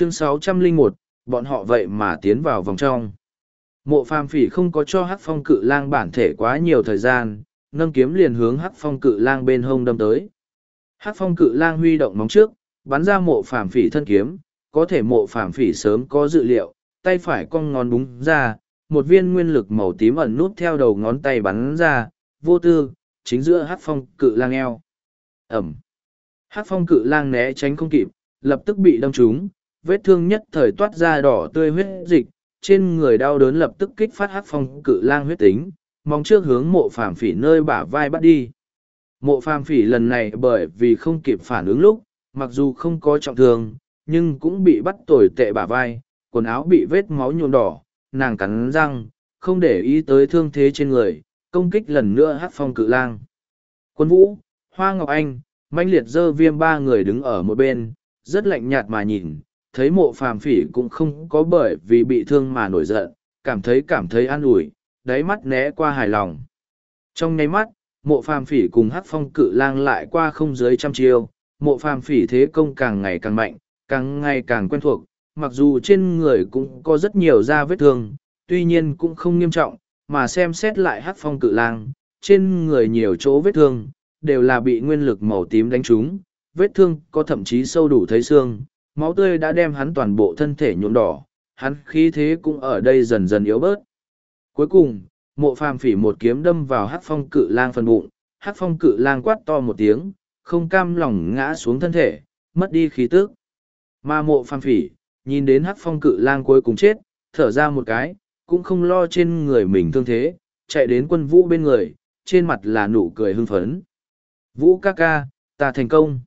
chương 601, bọn họ vậy mà tiến vào vòng trong. Mộ phàm phỉ không có cho hắc phong cự lang bản thể quá nhiều thời gian, nâng kiếm liền hướng hắc phong cự lang bên hông đâm tới. Hắc phong cự lang huy động móng trước, bắn ra mộ phàm phỉ thân kiếm, có thể mộ phàm phỉ sớm có dự liệu, tay phải cong ngón búng ra, một viên nguyên lực màu tím ẩn nút theo đầu ngón tay bắn ra, vô tư, chính giữa hắc phong cự lang eo. Ẩm. Hắc phong cự lang né tránh không kịp, lập tức bị đâm trúng, vết thương nhất thời toát ra đỏ tươi huyết dịch, trên người đau đớn lập tức kích phát hắc phong cự lang huyết tính, mong trước hướng mộ phàm phỉ nơi bả vai bắt đi. Mộ phàm phỉ lần này bởi vì không kịp phản ứng lúc, mặc dù không có trọng thương, nhưng cũng bị bắt tồi tệ bả vai, quần áo bị vết máu nhuộm đỏ, nàng cắn răng, không để ý tới thương thế trên người, công kích lần nữa hát phong cự lang. Quân vũ, Hoa Ngọc Anh, manh liệt dơ viêm ba người đứng ở một bên, rất lạnh nhạt mà nhìn, thấy mộ phàm phỉ cũng không có bởi vì bị thương mà nổi giận, cảm thấy cảm thấy an ủi, đáy mắt né qua hài lòng. Trong nháy mắt, mộ phàm phỉ cùng hát phong cự lang lại qua không dưới trăm chiêu, mộ phàm phỉ thế công càng ngày càng mạnh, càng ngày càng quen thuộc, mặc dù trên người cũng có rất nhiều da vết thương, tuy nhiên cũng không nghiêm trọng, mà xem xét lại hát phong cự lang, trên người nhiều chỗ vết thương, đều là bị nguyên lực màu tím đánh trúng, vết thương có thậm chí sâu đủ thấy xương, máu tươi đã đem hắn toàn bộ thân thể nhuộm đỏ, hắn khí thế cũng ở đây dần dần yếu bớt. Cuối cùng, mộ phàm phỉ một kiếm đâm vào hát phong cự lang phần bụng, hát phong cự lang quát to một tiếng, không cam lòng ngã xuống thân thể, mất đi khí tức. Mà mộ phàm phỉ, nhìn đến hát phong cự lang cuối cùng chết, thở ra một cái, cũng không lo trên người mình thương thế, chạy đến quân vũ bên người, trên mặt là nụ cười hưng phấn. Vũ ca ca, ta thành công.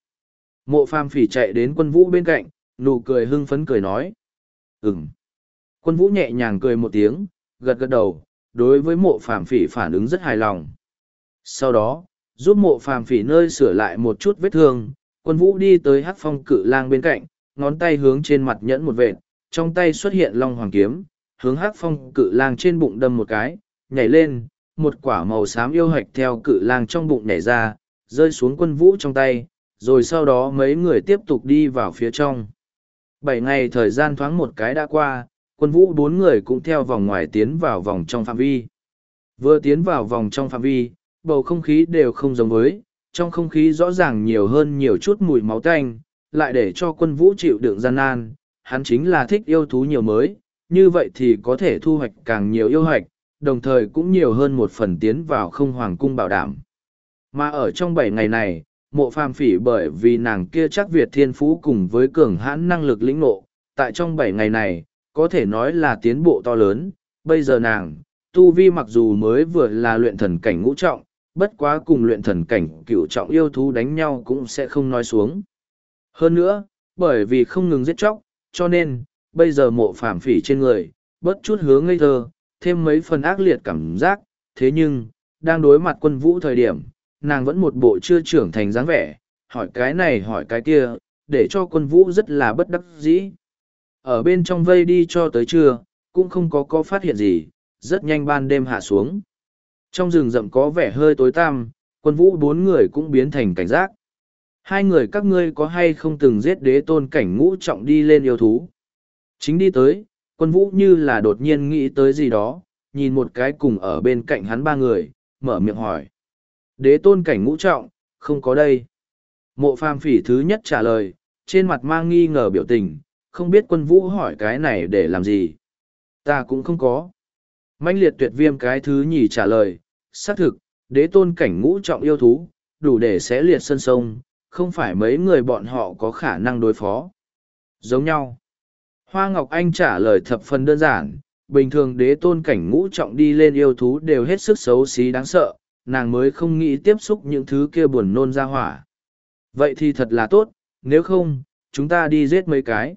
Mộ phàm phỉ chạy đến quân vũ bên cạnh, nụ cười hưng phấn cười nói. Ừm. Quân vũ nhẹ nhàng cười một tiếng, gật gật đầu, đối với mộ phàm phỉ phản ứng rất hài lòng. Sau đó, giúp mộ phàm phỉ nơi sửa lại một chút vết thương, quân vũ đi tới hắc phong cự lang bên cạnh, ngón tay hướng trên mặt nhẫn một vệt, trong tay xuất hiện long hoàng kiếm, hướng hắc phong cự lang trên bụng đâm một cái, nhảy lên, một quả màu xám yêu hạch theo cự lang trong bụng nhảy ra, rơi xuống quân vũ trong tay, rồi sau đó mấy người tiếp tục đi vào phía trong. Bảy ngày thời gian thoáng một cái đã qua, quân vũ bốn người cũng theo vòng ngoài tiến vào vòng trong phạm vi. Vừa tiến vào vòng trong phạm vi, bầu không khí đều không giống với, trong không khí rõ ràng nhiều hơn nhiều chút mùi máu tanh, lại để cho quân vũ chịu đựng gian nan, hắn chính là thích yêu thú nhiều mới, như vậy thì có thể thu hoạch càng nhiều yêu hoạch, đồng thời cũng nhiều hơn một phần tiến vào không hoàng cung bảo đảm. Mà ở trong bảy ngày này, mộ phàm phỉ bởi vì nàng kia chắc Việt thiên phú cùng với cường hãn năng lực lĩnh ngộ, tại trong bảy ngày này, có thể nói là tiến bộ to lớn, bây giờ nàng, tu vi mặc dù mới vừa là luyện thần cảnh ngũ trọng, bất quá cùng luyện thần cảnh cựu trọng yêu thú đánh nhau cũng sẽ không nói xuống. Hơn nữa, bởi vì không ngừng giết chóc, cho nên, bây giờ mộ phàm phỉ trên người, bất chút hướng ngây thơ, thêm mấy phần ác liệt cảm giác, thế nhưng, đang đối mặt quân vũ thời điểm, nàng vẫn một bộ chưa trưởng thành dáng vẻ, hỏi cái này hỏi cái kia, để cho quân vũ rất là bất đắc dĩ. Ở bên trong vây đi cho tới trưa, cũng không có có phát hiện gì, rất nhanh ban đêm hạ xuống. Trong rừng rậm có vẻ hơi tối tăm, quân vũ bốn người cũng biến thành cảnh giác. Hai người các ngươi có hay không từng giết đế tôn cảnh ngũ trọng đi lên yêu thú? Chính đi tới, quân vũ như là đột nhiên nghĩ tới gì đó, nhìn một cái cùng ở bên cạnh hắn ba người, mở miệng hỏi. Đế tôn cảnh ngũ trọng, không có đây. Mộ phàm phỉ thứ nhất trả lời, trên mặt mang nghi ngờ biểu tình, không biết quân vũ hỏi cái này để làm gì. Ta cũng không có. Mạnh liệt tuyệt viêm cái thứ nhì trả lời, xác thực, đế tôn cảnh ngũ trọng yêu thú, đủ để xé liệt sân sông, không phải mấy người bọn họ có khả năng đối phó. Giống nhau. Hoa Ngọc Anh trả lời thập phần đơn giản, bình thường đế tôn cảnh ngũ trọng đi lên yêu thú đều hết sức xấu xí đáng sợ, nàng mới không nghĩ tiếp xúc những thứ kia buồn nôn ra hỏa. Vậy thì thật là tốt, nếu không, chúng ta đi giết mấy cái.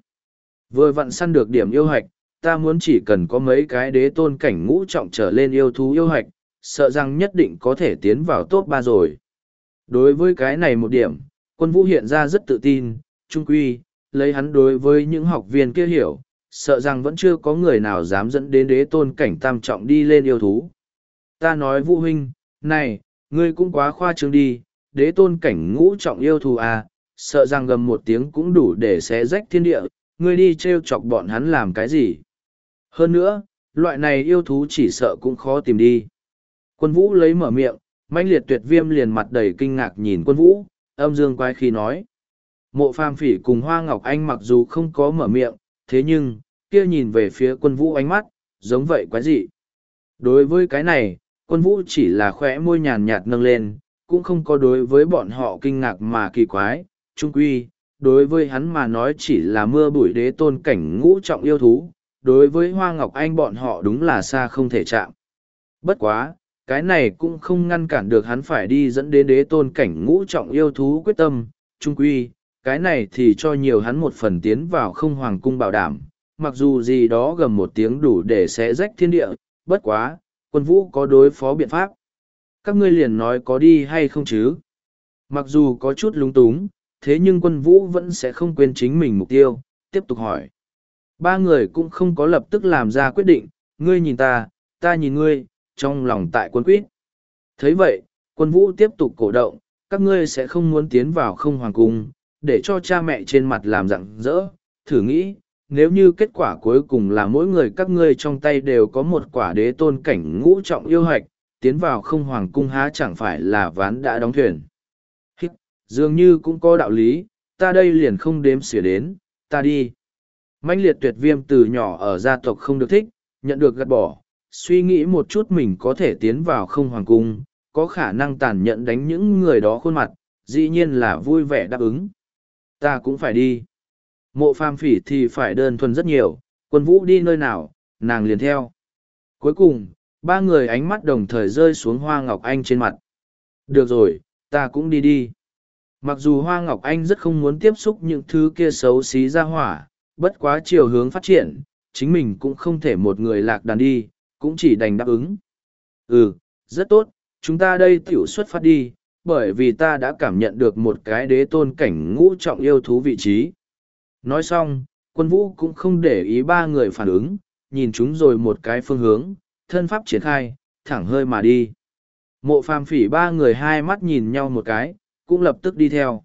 Vừa vặn săn được điểm yêu hạch, ta muốn chỉ cần có mấy cái đế tôn cảnh ngũ trọng trở lên yêu thú yêu hạch, sợ rằng nhất định có thể tiến vào top ba rồi. Đối với cái này một điểm, quân vũ hiện ra rất tự tin, trung quy, lấy hắn đối với những học viên kia hiểu, sợ rằng vẫn chưa có người nào dám dẫn đến đế tôn cảnh tam trọng đi lên yêu thú. Ta nói vũ huynh, này, ngươi cũng quá khoa trương đi, đế tôn cảnh ngũ trọng yêu thù à, sợ rằng gầm một tiếng cũng đủ để xé rách thiên địa, ngươi đi trêu chọc bọn hắn làm cái gì? Hơn nữa loại này yêu thú chỉ sợ cũng khó tìm đi. Quân vũ lấy mở miệng mãnh liệt tuyệt viêm liền mặt đầy kinh ngạc nhìn quân vũ âm dương quái khi nói. Mộ phàm phỉ cùng hoa ngọc anh mặc dù không có mở miệng thế nhưng kia nhìn về phía quân vũ ánh mắt giống vậy quái dị. Đối với cái này quân vũ chỉ là khỏe môi nhàn nhạt nâng lên cũng không có đối với bọn họ kinh ngạc mà kỳ quái. Trung quy đối với hắn mà nói chỉ là mưa bụi đế tôn cảnh ngũ trọng yêu thú, đối với Hoa Ngọc Anh bọn họ đúng là xa không thể chạm. Bất quá, cái này cũng không ngăn cản được hắn phải đi dẫn đến đế tôn cảnh ngũ trọng yêu thú quyết tâm, trung quy, cái này thì cho nhiều hắn một phần tiến vào không hoàng cung bảo đảm, mặc dù gì đó gầm một tiếng đủ để xé rách thiên địa, bất quá, quân vũ có đối phó biện pháp. Các ngươi liền nói có đi hay không chứ? Mặc dù có chút lung túng, thế nhưng quân vũ vẫn sẽ không quên chính mình mục tiêu, tiếp tục hỏi. Ba người cũng không có lập tức làm ra quyết định, ngươi nhìn ta, ta nhìn ngươi, trong lòng tại quân quyết. thấy vậy, quân vũ tiếp tục cổ động, các ngươi sẽ không muốn tiến vào không hoàng cung, để cho cha mẹ trên mặt làm rặng rỡ, thử nghĩ, nếu như kết quả cuối cùng là mỗi người các ngươi trong tay đều có một quả đế tôn cảnh ngũ trọng yêu hạch, tiến vào không hoàng cung há chẳng phải là ván đã đóng thuyền dường như cũng có đạo lý, ta đây liền không đếm xỉa đến, ta đi. mãnh liệt tuyệt viêm từ nhỏ ở gia tộc không được thích, nhận được gạt bỏ, suy nghĩ một chút mình có thể tiến vào không hoàng cung, có khả năng tàn nhẫn đánh những người đó khuôn mặt, dĩ nhiên là vui vẻ đáp ứng. Ta cũng phải đi. Mộ phàm phỉ thì phải đơn thuần rất nhiều, quân vũ đi nơi nào, nàng liền theo. Cuối cùng, ba người ánh mắt đồng thời rơi xuống hoa ngọc anh trên mặt. Được rồi, ta cũng đi đi. Mặc dù Hoa Ngọc Anh rất không muốn tiếp xúc những thứ kia xấu xí ra hỏa, bất quá chiều hướng phát triển, chính mình cũng không thể một người lạc đàn đi, cũng chỉ đành đáp ứng. Ừ, rất tốt, chúng ta đây tiểu xuất phát đi, bởi vì ta đã cảm nhận được một cái đế tôn cảnh ngũ trọng yêu thú vị trí. Nói xong, quân vũ cũng không để ý ba người phản ứng, nhìn chúng rồi một cái phương hướng, thân pháp triển khai, thẳng hơi mà đi. Mộ phàm phỉ ba người hai mắt nhìn nhau một cái, cũng lập tức đi theo.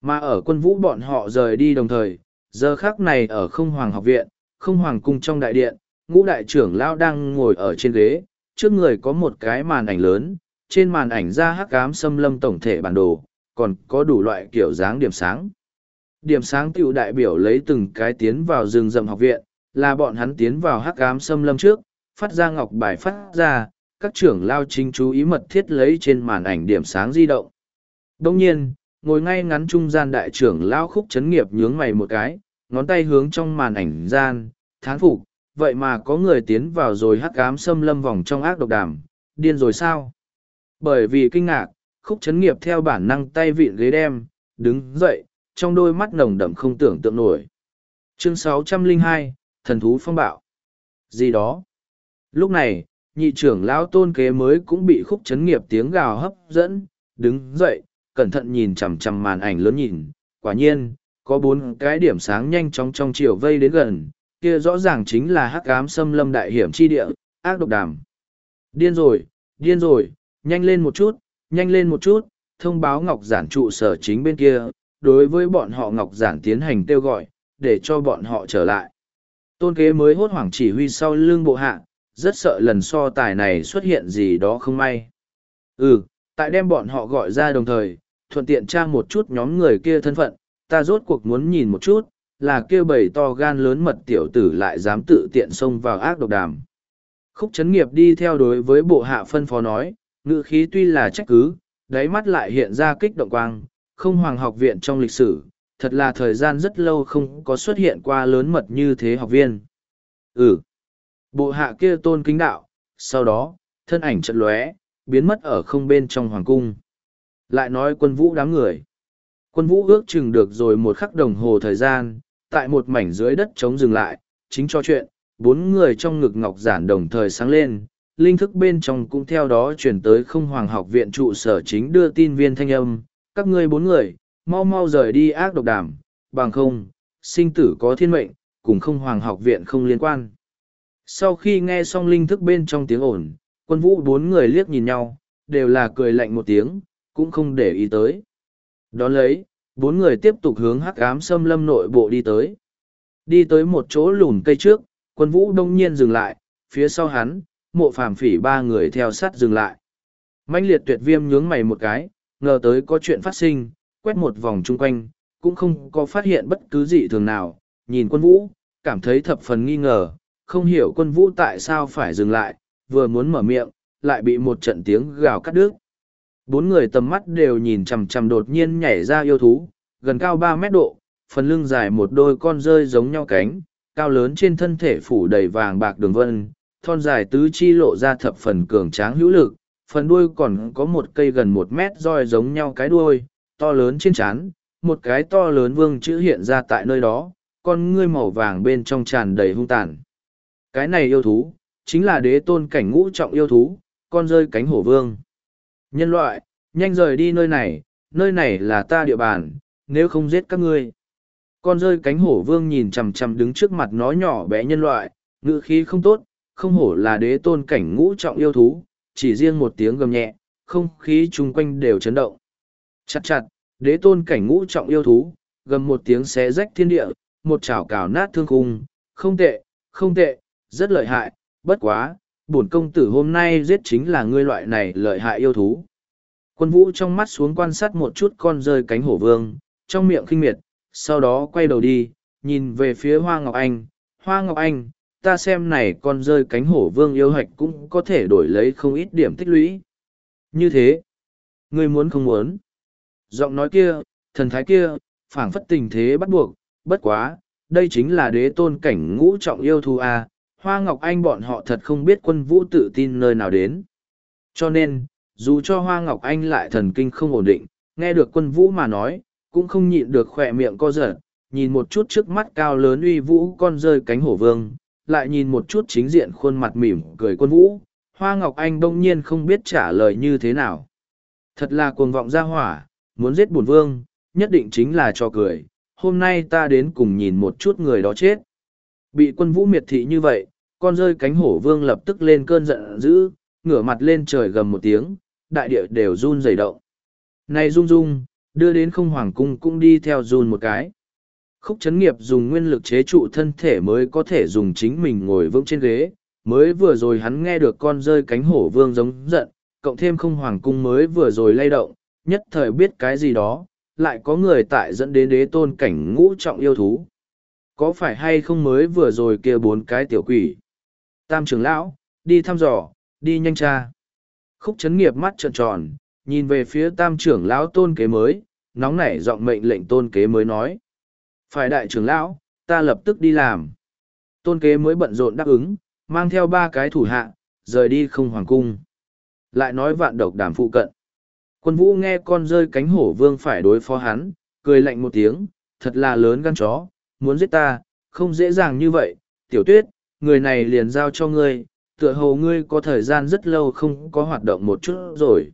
Mà ở quân vũ bọn họ rời đi đồng thời, giờ khắc này ở không hoàng học viện, không hoàng cung trong đại điện, ngũ đại trưởng lão đang ngồi ở trên ghế, trước người có một cái màn ảnh lớn, trên màn ảnh ra hắc ám xâm lâm tổng thể bản đồ, còn có đủ loại kiểu dáng điểm sáng. Điểm sáng tiểu đại biểu lấy từng cái tiến vào rừng rậm học viện, là bọn hắn tiến vào hắc ám xâm lâm trước, phát ra ngọc bài phát ra, các trưởng lao chính chú ý mật thiết lấy trên màn ảnh điểm sáng di động. Đông nhiên, ngồi ngay ngắn trung gian đại trưởng lao khúc chấn nghiệp nhướng mày một cái, ngón tay hướng trong màn ảnh gian, thán phục, vậy mà có người tiến vào rồi hắc ám xâm lâm vòng trong ác độc đàm, điên rồi sao? Bởi vì kinh ngạc, khúc chấn nghiệp theo bản năng tay vịn ghế đem, đứng dậy, trong đôi mắt nồng đậm không tưởng tượng nổi. Chương 602, Thần thú phong bạo. Gì đó? Lúc này, nhị trưởng lão tôn kế mới cũng bị khúc chấn nghiệp tiếng gào hấp dẫn, đứng dậy, cẩn thận nhìn chằm chằm màn ảnh lớn nhìn, quả nhiên, có bốn cái điểm sáng nhanh chóng trong chiều vây đến gần, kia rõ ràng chính là hắc ám xâm lâm đại hiểm chi địa, ác độc đàm. Điên rồi, điên rồi, nhanh lên một chút, nhanh lên một chút, thông báo Ngọc Giản trụ sở chính bên kia, đối với bọn họ Ngọc Giản tiến hành kêu gọi, để cho bọn họ trở lại. Tôn kế mới hốt hoảng chỉ huy sau lưng bộ hạ, rất sợ lần so tài này xuất hiện gì đó không may. Ừ, tại đem bọn họ gọi ra đồng thời, thuận tiện tra một chút nhóm người kia thân phận, ta rốt cuộc muốn nhìn một chút, là kia bầy to gan lớn mật tiểu tử lại dám tự tiện xông vào ác độc đàm. Khúc chấn nghiệp đi theo đối với bộ hạ phân phó nói, ngữ khí tuy là trách cứ, đáy mắt lại hiện ra kích động quang, không hoàng học viện trong lịch sử, thật là thời gian rất lâu không có xuất hiện qua lớn mật như thế học viên. Ừ. Bộ hạ kia tôn kính đạo, sau đó, thân ảnh trận lóe, biến mất ở không bên trong hoàng cung. Lại nói quân vũ đám người. Quân vũ ước chừng được rồi một khắc đồng hồ thời gian, tại một mảnh dưới đất trống dừng lại, chính cho chuyện, bốn người trong ngực ngọc giản đồng thời sáng lên, linh thức bên trong cũng theo đó chuyển tới không hoàng học viện trụ sở chính đưa tin viên thanh âm, các ngươi bốn người, mau mau rời đi ác độc đàm, bằng không, sinh tử có thiên mệnh, cùng không hoàng học viện không liên quan. Sau khi nghe xong linh thức bên trong tiếng ồn, quân vũ bốn người liếc nhìn nhau, đều là cười lạnh một tiếng, cũng không để ý tới. Đón lấy, bốn người tiếp tục hướng hắc ám xâm lâm nội bộ đi tới. Đi tới một chỗ lùn cây trước, quân vũ đông nhiên dừng lại, phía sau hắn, mộ phàm phỉ ba người theo sát dừng lại. mãnh liệt tuyệt viêm nhướng mày một cái, ngờ tới có chuyện phát sinh, quét một vòng chung quanh, cũng không có phát hiện bất cứ gì thường nào, nhìn quân vũ, cảm thấy thập phần nghi ngờ, không hiểu quân vũ tại sao phải dừng lại, vừa muốn mở miệng, lại bị một trận tiếng gào cắt đứt. Bốn người tầm mắt đều nhìn chằm chằm đột nhiên nhảy ra yêu thú, gần cao ba mét độ, phần lưng dài một đôi con rơi giống nhau cánh, cao lớn trên thân thể phủ đầy vàng bạc đường vân, thon dài tứ chi lộ ra thập phần cường tráng hữu lực, phần đuôi còn có một cây gần một mét roi giống nhau cái đuôi, to lớn trên trán, một cái to lớn vương chữ hiện ra tại nơi đó, con ngươi màu vàng bên trong tràn đầy hung tàn. Cái này yêu thú, chính là đế tôn cảnh ngũ trọng yêu thú, con rơi cánh hổ vương. Nhân loại, nhanh rời đi nơi này, nơi này là ta địa bàn, nếu không giết các ngươi. Con rơi cánh hổ vương nhìn chằm chằm đứng trước mặt nó nhỏ bé nhân loại, ngữ khí không tốt, không hổ là đế tôn cảnh ngũ trọng yêu thú, chỉ riêng một tiếng gầm nhẹ, không khí chung quanh đều chấn động. Chặt chặt, đế tôn cảnh ngũ trọng yêu thú, gầm một tiếng xé rách thiên địa, một chảo cào nát thương khung, không tệ, không tệ, rất lợi hại, bất quá, bổn công tử hôm nay giết chính là ngươi loại này lợi hại yêu thú. Quân vũ trong mắt xuống quan sát một chút con rơi cánh hổ vương, trong miệng khinh miệt, sau đó quay đầu đi, nhìn về phía Hoa Ngọc Anh. Hoa Ngọc Anh, ta xem này con rơi cánh hổ vương yêu hạch cũng có thể đổi lấy không ít điểm tích lũy. Như thế, ngươi muốn không muốn. Giọng nói kia, thần thái kia, phảng phất tình thế bắt buộc, bất quá, đây chính là đế tôn cảnh ngũ trọng yêu thú A, à, Hoa Ngọc Anh bọn họ thật không biết quân vũ tự tin nơi nào đến. Cho nên, dù cho Hoa Ngọc Anh lại thần kinh không ổn định, nghe được quân vũ mà nói, cũng không nhịn được khỏe miệng co giật, nhìn một chút trước mắt cao lớn uy vũ con rơi cánh hổ vương, lại nhìn một chút chính diện khuôn mặt mỉm cười quân vũ, Hoa Ngọc Anh đông nhiên không biết trả lời như thế nào. Thật là cuồng vọng ra hỏa, muốn giết bổn vương, nhất định chính là cho cười, hôm nay ta đến cùng nhìn một chút người đó chết. Bị quân vũ miệt thị như vậy, con rơi cánh hổ vương lập tức lên cơn giận dữ, ngửa mặt lên trời gầm một tiếng, đại địa đều run rẩy động. Này rung rung, đưa đến không hoàng cung cũng đi theo run một cái. Khúc chấn nghiệp dùng nguyên lực chế trụ thân thể mới có thể dùng chính mình ngồi vững trên ghế, mới vừa rồi hắn nghe được con rơi cánh hổ vương giống giận, cộng thêm không hoàng cung mới vừa rồi lay động, nhất thời biết cái gì đó, lại có người tại dẫn đến đế tôn cảnh ngũ trọng yêu thú. Có phải hay không mới vừa rồi kia bốn cái tiểu quỷ? Tam trưởng lão, đi thăm dò, đi nhanh cha. Khúc chấn nghiệp mắt trợn tròn, nhìn về phía tam trưởng lão tôn kế mới, nóng nảy giọng mệnh lệnh tôn kế mới nói. Phải đại trưởng lão, ta lập tức đi làm. Tôn kế mới bận rộn đáp ứng, mang theo ba cái thủ hạ, rời đi không hoàng cung. Lại nói vạn độc đàm phụ cận. Quân vũ nghe con rơi cánh hổ vương phải đối phó hắn, cười lạnh một tiếng, thật là lớn gan chó, muốn giết ta, không dễ dàng như vậy, tiểu tuyết, người này liền giao cho ngươi, tựa hồ ngươi có thời gian rất lâu không có hoạt động một chút rồi.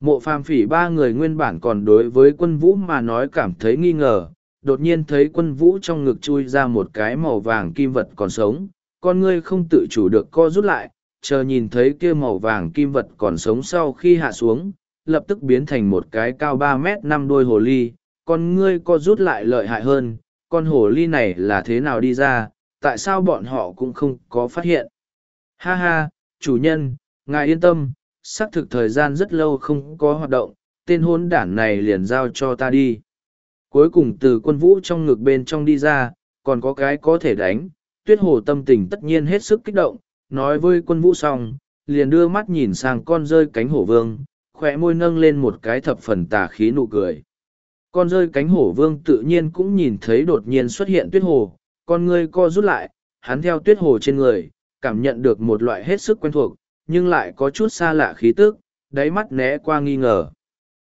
Mộ phàm phỉ ba người nguyên bản còn đối với quân vũ mà nói cảm thấy nghi ngờ, đột nhiên thấy quân vũ trong ngực chui ra một cái màu vàng kim vật còn sống, con ngươi không tự chủ được co rút lại, chờ nhìn thấy kia màu vàng kim vật còn sống sau khi hạ xuống, lập tức biến thành một cái cao ba mét năm đôi hồ ly, con ngươi co rút lại lợi hại hơn, con hồ ly này là thế nào đi ra, tại sao bọn họ cũng không có phát hiện. Ha ha, chủ nhân, ngài yên tâm, xác thực thời gian rất lâu không có hoạt động, tên hôn đản này liền giao cho ta đi. Cuối cùng từ quân vũ trong ngực bên trong đi ra, còn có cái có thể đánh, tuyết hồ tâm tình tất nhiên hết sức kích động, nói với quân vũ xong, liền đưa mắt nhìn sang con rơi cánh hổ vương, khỏe môi nâng lên một cái thập phần tà khí nụ cười. Con rơi cánh hổ vương tự nhiên cũng nhìn thấy đột nhiên xuất hiện tuyết hồ, con ngươi co rút lại, hắn theo tuyết hồ trên người, cảm nhận được một loại hết sức quen thuộc, nhưng lại có chút xa lạ khí tức, đáy mắt né qua nghi ngờ.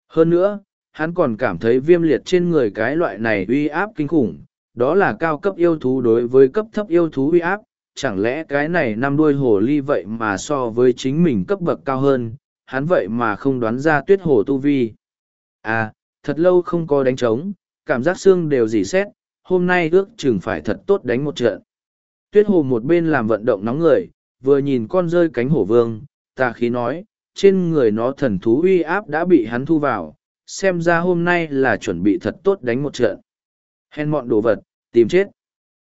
Hơn nữa, hắn còn cảm thấy viêm liệt trên người cái loại này uy áp kinh khủng, đó là cao cấp yêu thú đối với cấp thấp yêu thú uy áp, chẳng lẽ cái này năm đuôi hồ ly vậy mà so với chính mình cấp bậc cao hơn, hắn vậy mà không đoán ra tuyết hồ tu vi. À, thật lâu không có đánh trống, cảm giác xương đều dỉ xét, hôm nay ước chừng phải thật tốt đánh một trận. Tuyết hồ một bên làm vận động nóng người, vừa nhìn con rơi cánh hổ vương, tà khí nói, trên người nó thần thú uy áp đã bị hắn thu vào, xem ra hôm nay là chuẩn bị thật tốt đánh một trận. Hèn mọn đồ vật, tìm chết.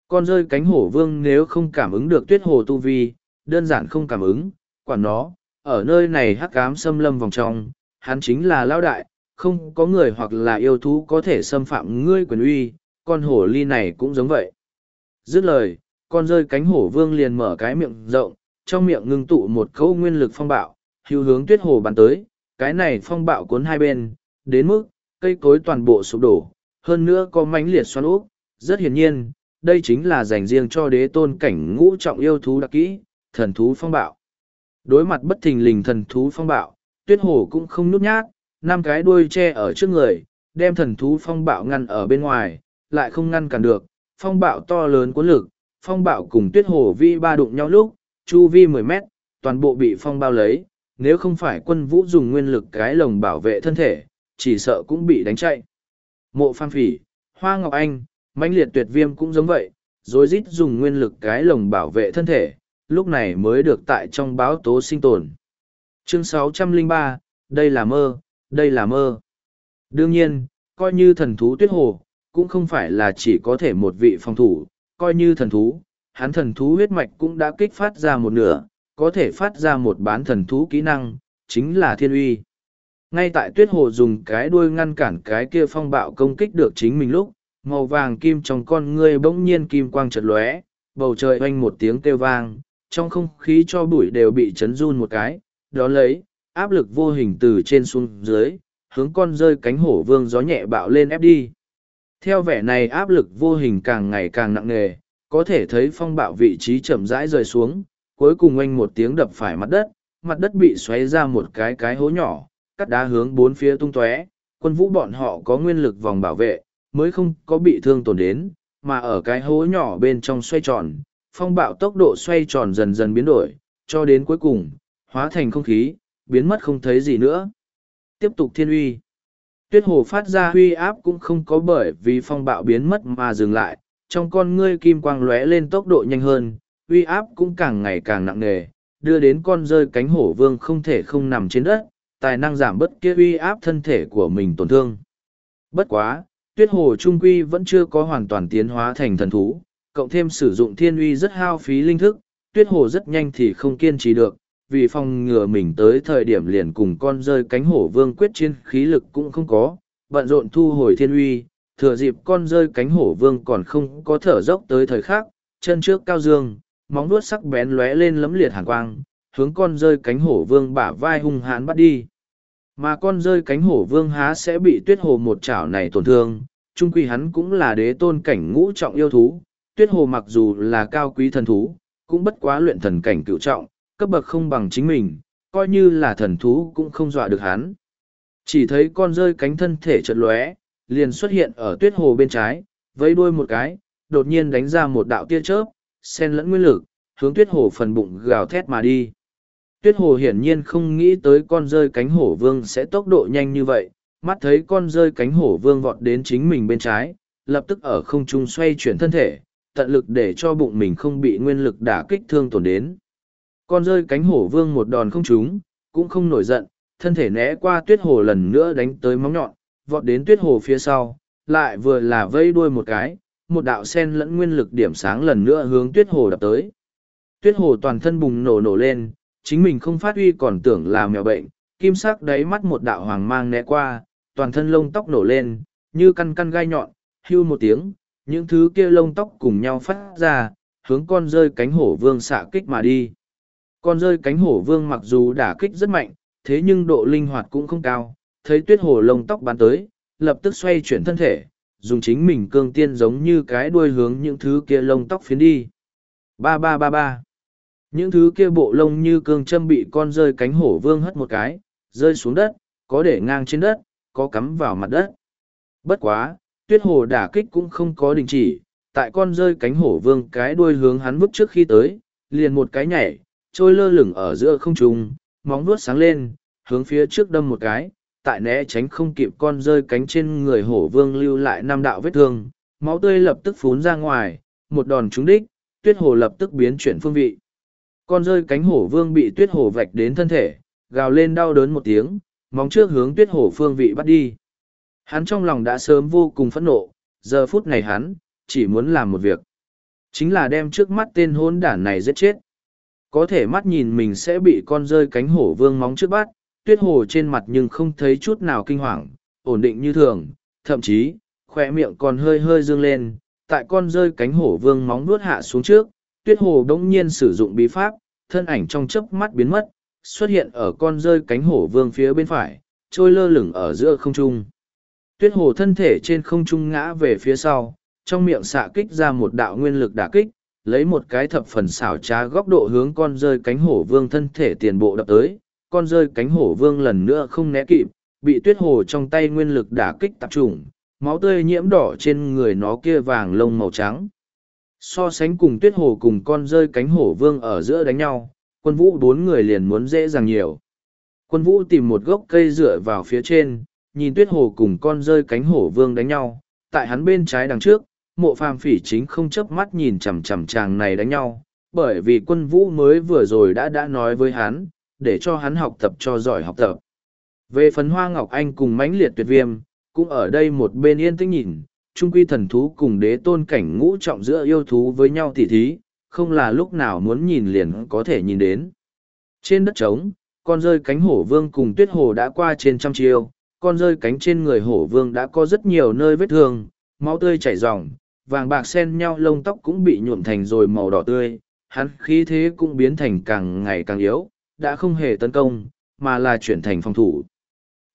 Con rơi cánh hổ vương nếu không cảm ứng được tuyết hồ tu vi, đơn giản không cảm ứng, quản nó, ở nơi này hắc ám xâm lâm vòng trong, hắn chính là lão đại, không có người hoặc là yêu thú có thể xâm phạm ngươi quyền uy, con hổ ly này cũng giống vậy. Dứt lời, con rơi cánh hổ vương liền mở cái miệng rộng, trong miệng ngưng tụ một câu nguyên lực phong bạo, hữu hướng tuyết hồ bắn tới, cái này phong bạo cuốn hai bên, đến mức, cây cối toàn bộ sụp đổ, hơn nữa có mãnh liệt xoắn úp, rất hiển nhiên, đây chính là dành riêng cho đế tôn cảnh ngũ trọng yêu thú đặc kỹ, thần thú phong bạo. Đối mặt bất thình lình thần thú phong bạo, tuyết Hổ cũng không nút nhát, năm cái đuôi che ở trước người, đem thần thú phong bạo ngăn ở bên ngoài, lại không ngăn cản được, phong bạo to lớn cuốn lực, phong bạo cùng tuyết Hổ vi ba đụng nhau lúc, chu vi mười mét, toàn bộ bị phong bao lấy, nếu không phải quân vũ dùng nguyên lực cái lồng bảo vệ thân thể, chỉ sợ cũng bị đánh chạy. Mộ phan phỉ, hoa ngọc anh, mãnh liệt tuyệt viêm cũng giống vậy, rồi rít dùng nguyên lực cái lồng bảo vệ thân thể, lúc này mới được tại trong báo tố sinh tồn. Chương 603, đây là mơ, đây là mơ. Đương nhiên, coi như thần thú tuyết hồ, cũng không phải là chỉ có thể một vị phòng thủ, coi như thần thú, hắn thần thú huyết mạch cũng đã kích phát ra một nửa, có thể phát ra một bán thần thú kỹ năng, chính là thiên uy. Ngay tại tuyết hồ dùng cái đuôi ngăn cản cái kia phong bạo công kích được chính mình lúc, màu vàng kim trong con ngươi bỗng nhiên kim quang chật lóe, bầu trời oanh một tiếng kêu vang, trong không khí cho bụi đều bị chấn run một cái, đó lấy, áp lực vô hình từ trên xuống dưới, hướng con rơi cánh hổ vương gió nhẹ bạo lên ép đi. Theo vẻ này áp lực vô hình càng ngày càng nặng nề, có thể thấy phong bạo vị trí chậm rãi rơi xuống, cuối cùng oanh một tiếng đập phải mặt đất, mặt đất bị xoáy ra một cái cái hố nhỏ, cắt đá hướng bốn phía tung tóe. quân vũ bọn họ có nguyên lực vòng bảo vệ, mới không có bị thương tổn đến, mà ở cái hố nhỏ bên trong xoay tròn, phong bạo tốc độ xoay tròn dần dần biến đổi, cho đến cuối cùng, hóa thành không khí, biến mất không thấy gì nữa. Tiếp tục thiên uy. Tuyết hồ phát ra huy áp cũng không có bởi vì phong bạo biến mất mà dừng lại, trong con ngươi kim quang lóe lên tốc độ nhanh hơn, uy áp cũng càng ngày càng nặng nề, đưa đến con rơi cánh hổ vương không thể không nằm trên đất, tài năng giảm bất kia uy áp thân thể của mình tổn thương. Bất quá, tuyết hồ trung quy vẫn chưa có hoàn toàn tiến hóa thành thần thú, cộng thêm sử dụng thiên uy rất hao phí linh thức, tuyết hồ rất nhanh thì không kiên trì được, vì phòng ngừa mình tới thời điểm liền cùng con rơi cánh hổ vương quyết chiến khí lực cũng không có, bận rộn thu hồi thiên uy, thừa dịp con rơi cánh hổ vương còn không có thở dốc tới thời khắc, chân trước cao dương, móng vuốt sắc bén lóe lên lấm liệt hàn quang, hướng con rơi cánh hổ vương bả vai hung hãn bắt đi. Mà con rơi cánh hổ vương há sẽ bị tuyết hồ một chảo này tổn thương, trung quy hắn cũng là đế tôn cảnh ngũ trọng yêu thú, tuyết hồ mặc dù là cao quý thần thú, cũng bất quá luyện thần cảnh cựu trọng, cấp bậc không bằng chính mình, coi như là thần thú cũng không dọa được hắn. Chỉ thấy con rơi cánh thân thể chật lóe, liền xuất hiện ở tuyết hồ bên trái, vẫy đuôi một cái, đột nhiên đánh ra một đạo tia chớp, sen lẫn nguyên lực, hướng tuyết hồ phần bụng gào thét mà đi. Tuyết hồ hiển nhiên không nghĩ tới con rơi cánh hổ vương sẽ tốc độ nhanh như vậy, mắt thấy con rơi cánh hổ vương vọt đến chính mình bên trái, lập tức ở không trung xoay chuyển thân thể, tận lực để cho bụng mình không bị nguyên lực đả kích thương tổn đến. Con rơi cánh hổ vương một đòn không trúng, cũng không nổi giận, thân thể né qua tuyết hồ lần nữa đánh tới móng nhọn, vọt đến tuyết hồ phía sau, lại vừa là vây đuôi một cái, một đạo sen lẫn nguyên lực điểm sáng lần nữa hướng tuyết hồ đập tới. Tuyết hồ toàn thân bùng nổ nổ lên, chính mình không phát huy còn tưởng là mèo bệnh, kim sắc đáy mắt một đạo hoàng mang né qua, toàn thân lông tóc nổ lên, như căn căn gai nhọn, hưu một tiếng, những thứ kia lông tóc cùng nhau phát ra, hướng con rơi cánh hổ vương xạ kích mà đi. Con rơi cánh hổ vương mặc dù đả kích rất mạnh, thế nhưng độ linh hoạt cũng không cao, thấy tuyết hổ lông tóc bắn tới, lập tức xoay chuyển thân thể, dùng chính mình cương tiên giống như cái đuôi hướng những thứ kia lông tóc phiến đi. Ba ba ba ba. Những thứ kia bộ lông như cương châm bị con rơi cánh hổ vương hất một cái, rơi xuống đất, có để ngang trên đất, có cắm vào mặt đất. Bất quá, tuyết hồ đả kích cũng không có đình chỉ, tại con rơi cánh hổ vương cái đuôi hướng hắn vứt trước khi tới, liền một cái nhảy, trôi lơ lửng ở giữa không trung, móng vuốt sáng lên, hướng phía trước đâm một cái, tại né tránh không kịp con rơi cánh trên người hổ vương lưu lại năm đạo vết thương, máu tươi lập tức phún ra ngoài, một đòn trúng đích, tuyết hồ lập tức biến chuyển phương vị. Con rơi cánh hổ vương bị tuyết hổ vạch đến thân thể, gào lên đau đớn một tiếng, móng trước hướng tuyết hổ phương vị bắt đi. Hắn trong lòng đã sớm vô cùng phẫn nộ, giờ phút này hắn, chỉ muốn làm một việc. Chính là đem trước mắt tên hôn đản này giết chết. Có thể mắt nhìn mình sẽ bị con rơi cánh hổ vương móng trước bắt, tuyết hồ trên mặt nhưng không thấy chút nào kinh hoàng, ổn định như thường, thậm chí, khoe miệng còn hơi hơi dương lên, tại con rơi cánh hổ vương móng nuốt hạ xuống trước, tuyết hồ đống nhiên sử dụng bí pháp, thân ảnh trong chớp mắt biến mất, xuất hiện ở con rơi cánh hổ vương phía bên phải, trôi lơ lửng ở giữa không trung. Tuyết hồ thân thể trên không trung ngã về phía sau, trong miệng xạ kích ra một đạo nguyên lực đả kích, lấy một cái thập phần xảo trá góc độ hướng con rơi cánh hổ vương thân thể tiền bộ đập tới, con rơi cánh hổ vương lần nữa không né kịp, bị tuyết hồ trong tay nguyên lực đả kích tập trung, máu tươi nhiễm đỏ trên người nó kia vàng lông màu trắng. So sánh cùng tuyết hồ cùng con rơi cánh hổ vương ở giữa đánh nhau, quân vũ bốn người liền muốn dễ dàng nhiều. Quân vũ tìm một gốc cây dựa vào phía trên, nhìn tuyết hồ cùng con rơi cánh hổ vương đánh nhau, tại hắn bên trái đằng trước, mộ phàm phỉ chính không chớp mắt nhìn chằm chằm chàng này đánh nhau, bởi vì quân vũ mới vừa rồi đã đã nói với hắn, để cho hắn học tập cho giỏi học tập. Về phần hoa ngọc anh cùng mãnh liệt tuyệt viêm, cũng ở đây một bên yên tĩnh nhìn, trung quy thần thú cùng đế tôn cảnh ngũ trọng giữa yêu thú với nhau tỉ thí, không là lúc nào muốn nhìn liền có thể nhìn đến. Trên đất trống, con rơi cánh hổ vương cùng tuyết hồ đã qua trên trăm chiêu, con rơi cánh trên người hổ vương đã có rất nhiều nơi vết thương, máu tươi chảy ròng, vàng bạc xen nhau lông tóc cũng bị nhuộm thành rồi màu đỏ tươi, hắn khí thế cũng biến thành càng ngày càng yếu, đã không hề tấn công, mà là chuyển thành phòng thủ.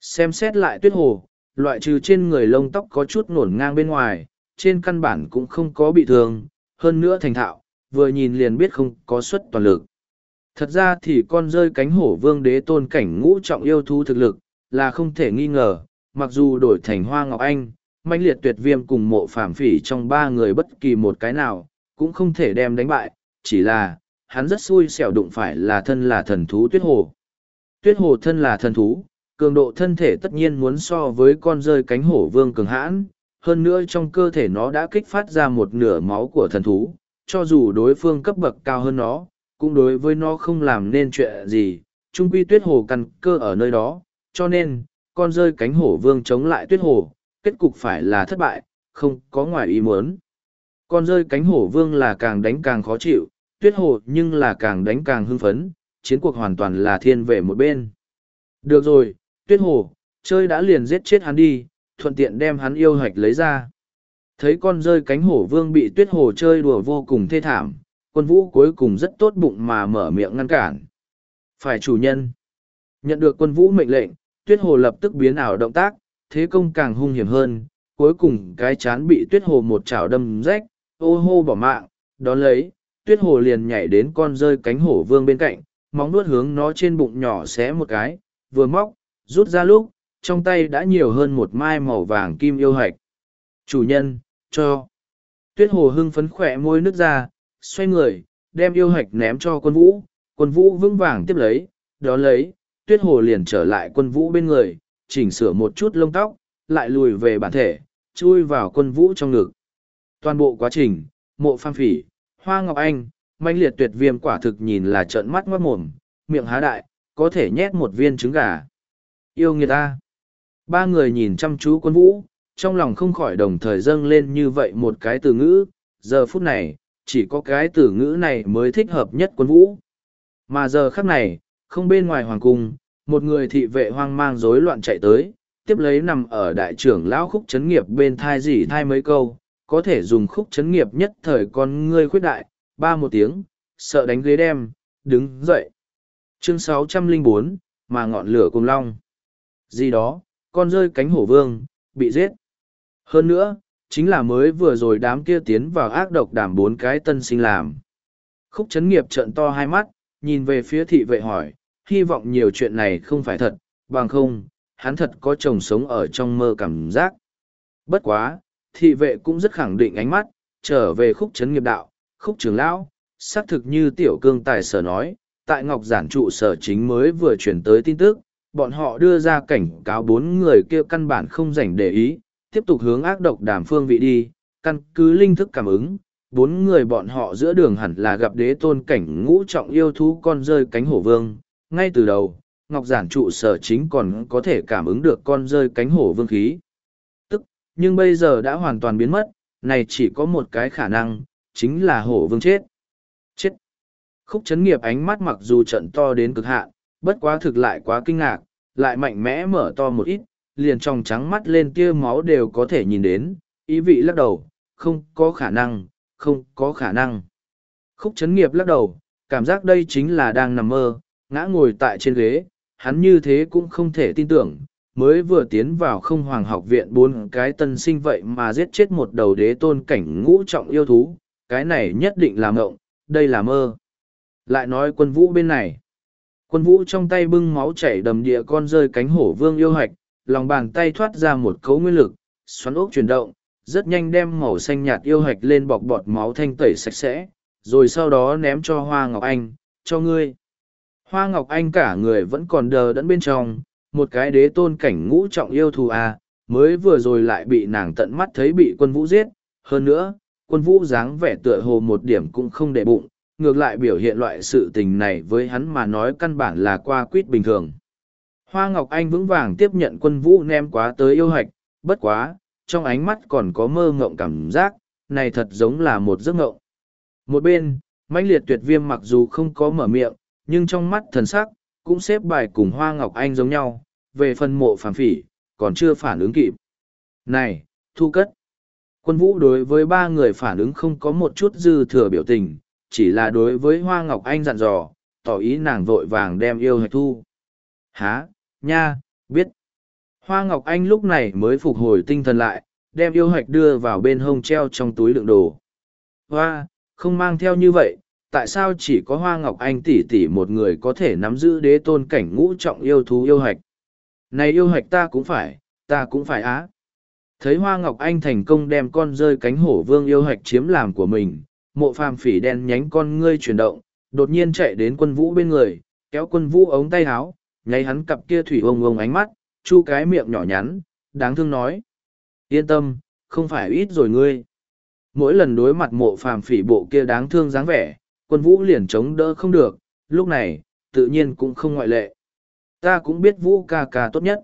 Xem xét lại tuyết hồ, loại trừ trên người lông tóc có chút ngổn ngang bên ngoài, trên căn bản cũng không có bị thương, hơn nữa thành thạo, vừa nhìn liền biết không có suất toàn lực. Thật ra thì con rơi cánh hổ vương đế tôn cảnh ngũ trọng yêu thú thực lực, là không thể nghi ngờ, mặc dù đổi thành hoa ngọc anh, mãnh liệt tuyệt viêm cùng mộ phàm phỉ trong ba người bất kỳ một cái nào, cũng không thể đem đánh bại, chỉ là, hắn rất xui xẻo đụng phải là thân là thần thú tuyết hồ. Tuyết hồ thân là thần thú, cường độ thân thể tất nhiên muốn so với con rơi cánh hổ vương cường hãn, hơn nữa trong cơ thể nó đã kích phát ra một nửa máu của thần thú, cho dù đối phương cấp bậc cao hơn nó, cũng đối với nó không làm nên chuyện gì, trung quy tuyết hồ căn cơ ở nơi đó, cho nên, con rơi cánh hổ vương chống lại tuyết hồ, kết cục phải là thất bại, không có ngoài ý muốn. Con rơi cánh hổ vương là càng đánh càng khó chịu, tuyết hồ nhưng là càng đánh càng hưng phấn, chiến cuộc hoàn toàn là thiên về một bên. Được rồi, tuyết hồ, chơi đã liền giết chết hắn đi, thuận tiện đem hắn yêu hạch lấy ra. Thấy con rơi cánh hổ vương bị tuyết hồ chơi đùa vô cùng thê thảm, quân vũ cuối cùng rất tốt bụng mà mở miệng ngăn cản. Phải chủ nhân. Nhận được quân vũ mệnh lệnh, tuyết hồ lập tức biến ảo động tác, thế công càng hung hiểm hơn, cuối cùng cái chán bị tuyết hồ một chảo đâm rách, ô hô bỏ mạng, đón lấy, tuyết hồ liền nhảy đến con rơi cánh hổ vương bên cạnh, móng nuốt hướng nó trên bụng nhỏ xé một cái, vừa móc, rút ra lúc, trong tay đã nhiều hơn một mai màu vàng kim yêu hạch. Chủ nhân, cho. Tuyết hồ hưng phấn khỏe môi nước ra, xoay người, đem yêu hạch ném cho quân vũ, quân vũ vững vàng tiếp lấy, đó lấy, tuyết hồ liền trở lại quân vũ bên người, chỉnh sửa một chút lông tóc, lại lùi về bản thể, chui vào quân vũ trong ngực. Toàn bộ quá trình, mộ phang phỉ, hoa ngọc anh, manh liệt tuyệt viêm quả thực nhìn là trợn mắt ngoát mồm, miệng há đại, có thể nhét một viên trứng gà. Yêu người ta. Ba người nhìn chăm chú quân vũ, trong lòng không khỏi đồng thời dâng lên như vậy một cái từ ngữ, giờ phút này, chỉ có cái từ ngữ này mới thích hợp nhất quân vũ. Mà giờ khắc này, không bên ngoài hoàng cung, một người thị vệ hoang mang rối loạn chạy tới, tiếp lấy nằm ở đại trưởng lão khúc chấn nghiệp bên thai dỉ thai mấy câu, có thể dùng khúc chấn nghiệp nhất thời con ngươi khuyết đại, ba một tiếng, sợ đánh ghế đem, đứng dậy. Chương 604, mà ngọn lửa cùng long. Gì đó, con rơi cánh hổ vương, bị giết. Hơn nữa, chính là mới vừa rồi đám kia tiến vào ác độc đảm bốn cái tân sinh làm. Khúc chấn nghiệp trợn to hai mắt, nhìn về phía thị vệ hỏi, hy vọng nhiều chuyện này không phải thật, bằng không, hắn thật có chồng sống ở trong mơ cảm giác. Bất quá, thị vệ cũng rất khẳng định ánh mắt, trở về khúc chấn nghiệp đạo, khúc trưởng lão, xác thực như tiểu cương tài sở nói, tại ngọc giản trụ sở chính mới vừa chuyển tới tin tức, bọn họ đưa ra cảnh cáo bốn người kia căn bản không dành để ý, tiếp tục hướng ác độc đàm phương vị đi, căn cứ linh thức cảm ứng, bốn người bọn họ giữa đường hẳn là gặp đế tôn cảnh ngũ trọng yêu thú con rơi cánh hổ vương. Ngay từ đầu, Ngọc Giản trụ sở chính còn có thể cảm ứng được con rơi cánh hổ vương khí. Tức, nhưng bây giờ đã hoàn toàn biến mất, này chỉ có một cái khả năng, chính là hổ vương chết. Chết! Khúc chấn nghiệp ánh mắt mặc dù trận to đến cực hạn, bất quá thực lại quá kinh ngạc, lại mạnh mẽ mở to một ít, liền trong trắng mắt lên tia máu đều có thể nhìn đến, ý vị lắc đầu, không có khả năng, không có khả năng. Khúc chấn nghiệp lắc đầu, cảm giác đây chính là đang nằm mơ, ngã ngồi tại trên ghế, hắn như thế cũng không thể tin tưởng, mới vừa tiến vào không hoàng học viện bốn cái tân sinh vậy mà giết chết một đầu đế tôn cảnh ngũ trọng yêu thú, cái này nhất định là mộng, đây là mơ. Lại nói quân vũ bên này. Quân vũ trong tay bưng máu chảy đầm địa con rơi cánh hổ vương yêu hạch, lòng bàn tay thoát ra một cấu nguyên lực, xoắn ốc chuyển động, rất nhanh đem màu xanh nhạt yêu hạch lên bọc bọt máu thanh tẩy sạch sẽ, rồi sau đó ném cho Hoa Ngọc Anh, cho ngươi. Hoa Ngọc Anh cả người vẫn còn đờ đẫn bên trong, một cái đế tôn cảnh ngũ trọng yêu thù à, mới vừa rồi lại bị nàng tận mắt thấy bị quân vũ giết. Hơn nữa, quân vũ dáng vẻ tựa hồ một điểm cũng không để bụng, ngược lại biểu hiện loại sự tình này với hắn mà nói căn bản là qua quýt bình thường. Hoa Ngọc Anh vững vàng tiếp nhận quân vũ ném quá tới yêu hạch, bất quá, trong ánh mắt còn có mơ ngộng cảm giác, này thật giống là một giấc ngộng. Một bên, mãnh liệt tuyệt viêm mặc dù không có mở miệng, nhưng trong mắt thần sắc, cũng xếp bài cùng Hoa Ngọc Anh giống nhau, về phần mộ phàm phỉ, còn chưa phản ứng kịp. Này, thu cất. Quân vũ đối với ba người phản ứng không có một chút dư thừa biểu tình, chỉ là đối với Hoa Ngọc Anh dặn dò, tỏ ý nàng vội vàng đem yêu hạch thu. Há, nha, biết. Hoa Ngọc Anh lúc này mới phục hồi tinh thần lại, đem yêu hạch đưa vào bên hông treo trong túi đựng đồ. Hoa, không mang theo như vậy, tại sao chỉ có Hoa Ngọc Anh tỷ tỷ một người có thể nắm giữ đế tôn cảnh ngũ trọng yêu thú yêu hạch? Này yêu hạch ta cũng phải, ta cũng phải á. Thấy Hoa Ngọc Anh thành công đem con rơi cánh hổ vương yêu hạch chiếm làm của mình, mộ phàm phỉ đen nhánh con ngươi chuyển động, đột nhiên chạy đến quân vũ bên người, kéo quân vũ ống tay háo, nháy hắn cặp kia thủy ông ông ánh mắt, chu cái miệng nhỏ nhắn, đáng thương nói. Yên tâm, không phải ít rồi ngươi. Mỗi lần đối mặt mộ phàm phỉ bộ kia đáng thương dáng vẻ, quân vũ liền chống đỡ không được, lúc này, tự nhiên cũng không ngoại lệ. Ta cũng biết vũ ca ca tốt nhất.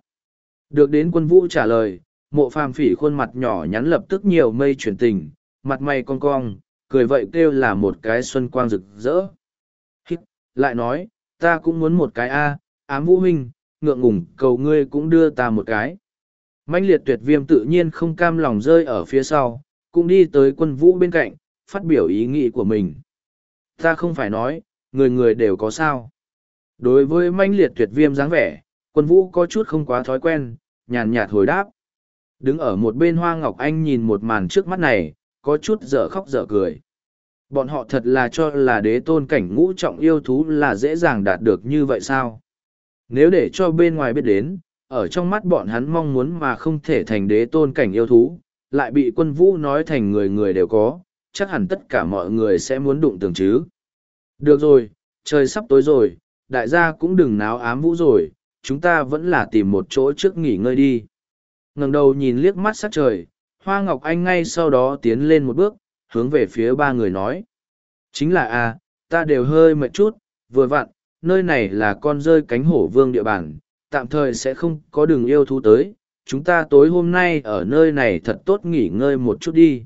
Được đến quân vũ trả lời, mộ phàm phỉ khuôn mặt nhỏ nhắn lập tức nhiều mây chuyển tình, mặt mày cong cong, cười vậy kêu là một cái xuân quang rực rỡ. Hít, lại nói, ta cũng muốn một cái A, ám vũ huynh, ngượng ngùng cầu ngươi cũng đưa ta một cái. mãnh liệt tuyệt viêm tự nhiên không cam lòng rơi ở phía sau, cũng đi tới quân vũ bên cạnh, phát biểu ý nghĩ của mình. Ta không phải nói, người người đều có sao. Đối với manh liệt tuyệt viêm dáng vẻ, quân vũ có chút không quá thói quen, nhàn nhạt hồi đáp. Đứng ở một bên hoa ngọc anh nhìn một màn trước mắt này, có chút dở khóc dở cười. Bọn họ thật là cho là đế tôn cảnh ngũ trọng yêu thú là dễ dàng đạt được như vậy sao? Nếu để cho bên ngoài biết đến, ở trong mắt bọn hắn mong muốn mà không thể thành đế tôn cảnh yêu thú, lại bị quân vũ nói thành người người đều có, chắc hẳn tất cả mọi người sẽ muốn đụng tường chứ. Được rồi, trời sắp tối rồi, đại gia cũng đừng náo ám vũ rồi, chúng ta vẫn là tìm một chỗ trước nghỉ ngơi đi. ngẩng đầu nhìn liếc mắt sát trời, Hoa Ngọc Anh ngay sau đó tiến lên một bước, hướng về phía ba người nói. Chính là a, ta đều hơi mệt chút, vừa vặn, nơi này là con rơi cánh hổ vương địa bàn, tạm thời sẽ không có đường yêu thú tới, chúng ta tối hôm nay ở nơi này thật tốt nghỉ ngơi một chút đi.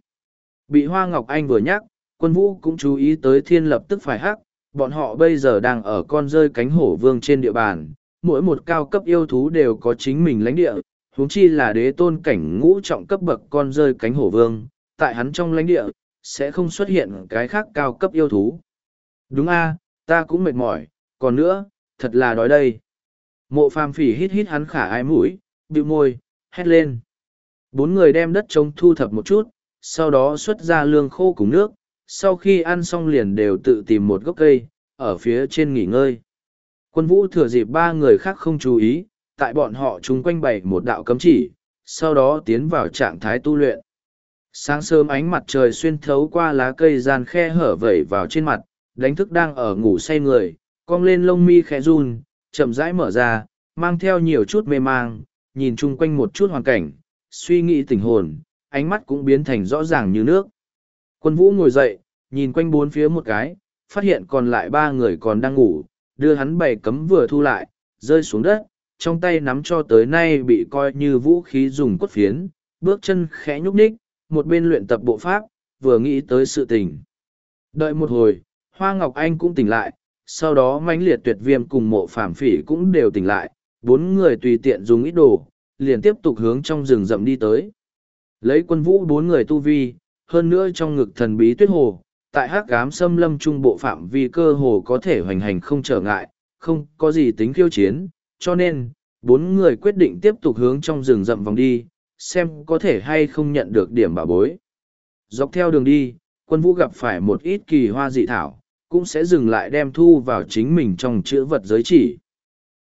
Bị Hoa Ngọc Anh vừa nhắc, quân vũ cũng chú ý tới thiên lập tức phải hắc, bọn họ bây giờ đang ở con rơi cánh hổ vương trên địa bàn, mỗi một cao cấp yêu thú đều có chính mình lãnh địa, huống chi là đế tôn cảnh ngũ trọng cấp bậc con rơi cánh hổ vương, tại hắn trong lãnh địa, sẽ không xuất hiện cái khác cao cấp yêu thú. Đúng a, ta cũng mệt mỏi, còn nữa, thật là đói đây. Mộ phàm phỉ hít hít hắn khả ai mũi, bĩu môi, hét lên. Bốn người đem đất trống thu thập một chút, sau đó xuất ra lương khô cùng nước, sau khi ăn xong liền đều tự tìm một gốc cây, ở phía trên nghỉ ngơi. Quân vũ thừa dịp ba người khác không chú ý, tại bọn họ chung quanh bày một đạo cấm chỉ, sau đó tiến vào trạng thái tu luyện. Sáng sớm ánh mặt trời xuyên thấu qua lá cây gian khe hở vẩy vào trên mặt, đánh thức đang ở ngủ say người, cong lên lông mi khẽ run, chậm rãi mở ra, mang theo nhiều chút mê mang, nhìn chung quanh một chút hoàn cảnh, suy nghĩ tình hồn, ánh mắt cũng biến thành rõ ràng như nước. Quân vũ ngồi dậy, nhìn quanh bốn phía một cái, phát hiện còn lại ba người còn đang ngủ, đưa hắn bày cấm vừa thu lại, rơi xuống đất, trong tay nắm cho tới nay bị coi như vũ khí dùng cốt phiến, bước chân khẽ nhúc nhích, một bên luyện tập bộ pháp, vừa nghĩ tới sự tình. Đợi một hồi, Hoa Ngọc Anh cũng tỉnh lại, sau đó mãnh liệt tuyệt viêm cùng mộ phàm phỉ cũng đều tỉnh lại, bốn người tùy tiện dùng ít đồ, liền tiếp tục hướng trong rừng rậm đi tới. Lấy quân vũ bốn người tu vi, hơn nữa trong ngực thần bí tuyết hồ, tại hắc ám xâm lâm trung bộ phạm vi cơ hồ có thể hoành hành không trở ngại, không có gì tính khiêu chiến, cho nên, bốn người quyết định tiếp tục hướng trong rừng rậm vòng đi, xem có thể hay không nhận được điểm bảo bối. Dọc theo đường đi, quân vũ gặp phải một ít kỳ hoa dị thảo, cũng sẽ dừng lại đem thu vào chính mình trong chữ vật giới chỉ.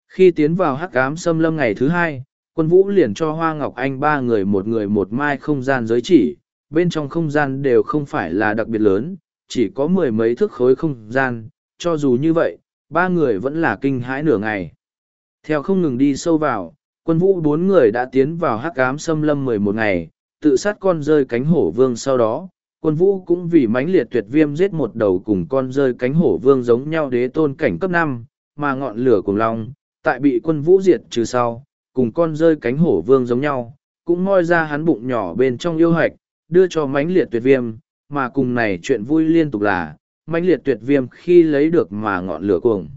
Khi tiến vào hắc ám xâm lâm ngày thứ hai, quân vũ liền cho Hoa Ngọc Anh ba người một người một mai không gian giới chỉ, bên trong không gian đều không phải là đặc biệt lớn, chỉ có mười mấy thước khối không gian, cho dù như vậy, ba người vẫn là kinh hãi nửa ngày. Theo không ngừng đi sâu vào, quân vũ bốn người đã tiến vào hắc ám xâm lâm mười một ngày, tự sát con rơi cánh hổ vương sau đó, quân vũ cũng vì mãnh liệt tuyệt viêm giết một đầu cùng con rơi cánh hổ vương giống nhau đế tôn cảnh cấp năm, mà ngọn lửa cùng long, tại bị quân vũ diệt trừ sau, cùng con rơi cánh hổ vương giống nhau, cũng moi ra hắn bụng nhỏ bên trong yêu hạch, đưa cho mãnh liệt tuyệt viêm, mà cùng này chuyện vui liên tục là, mãnh liệt tuyệt viêm khi lấy được mà ngọn lửa cuồng.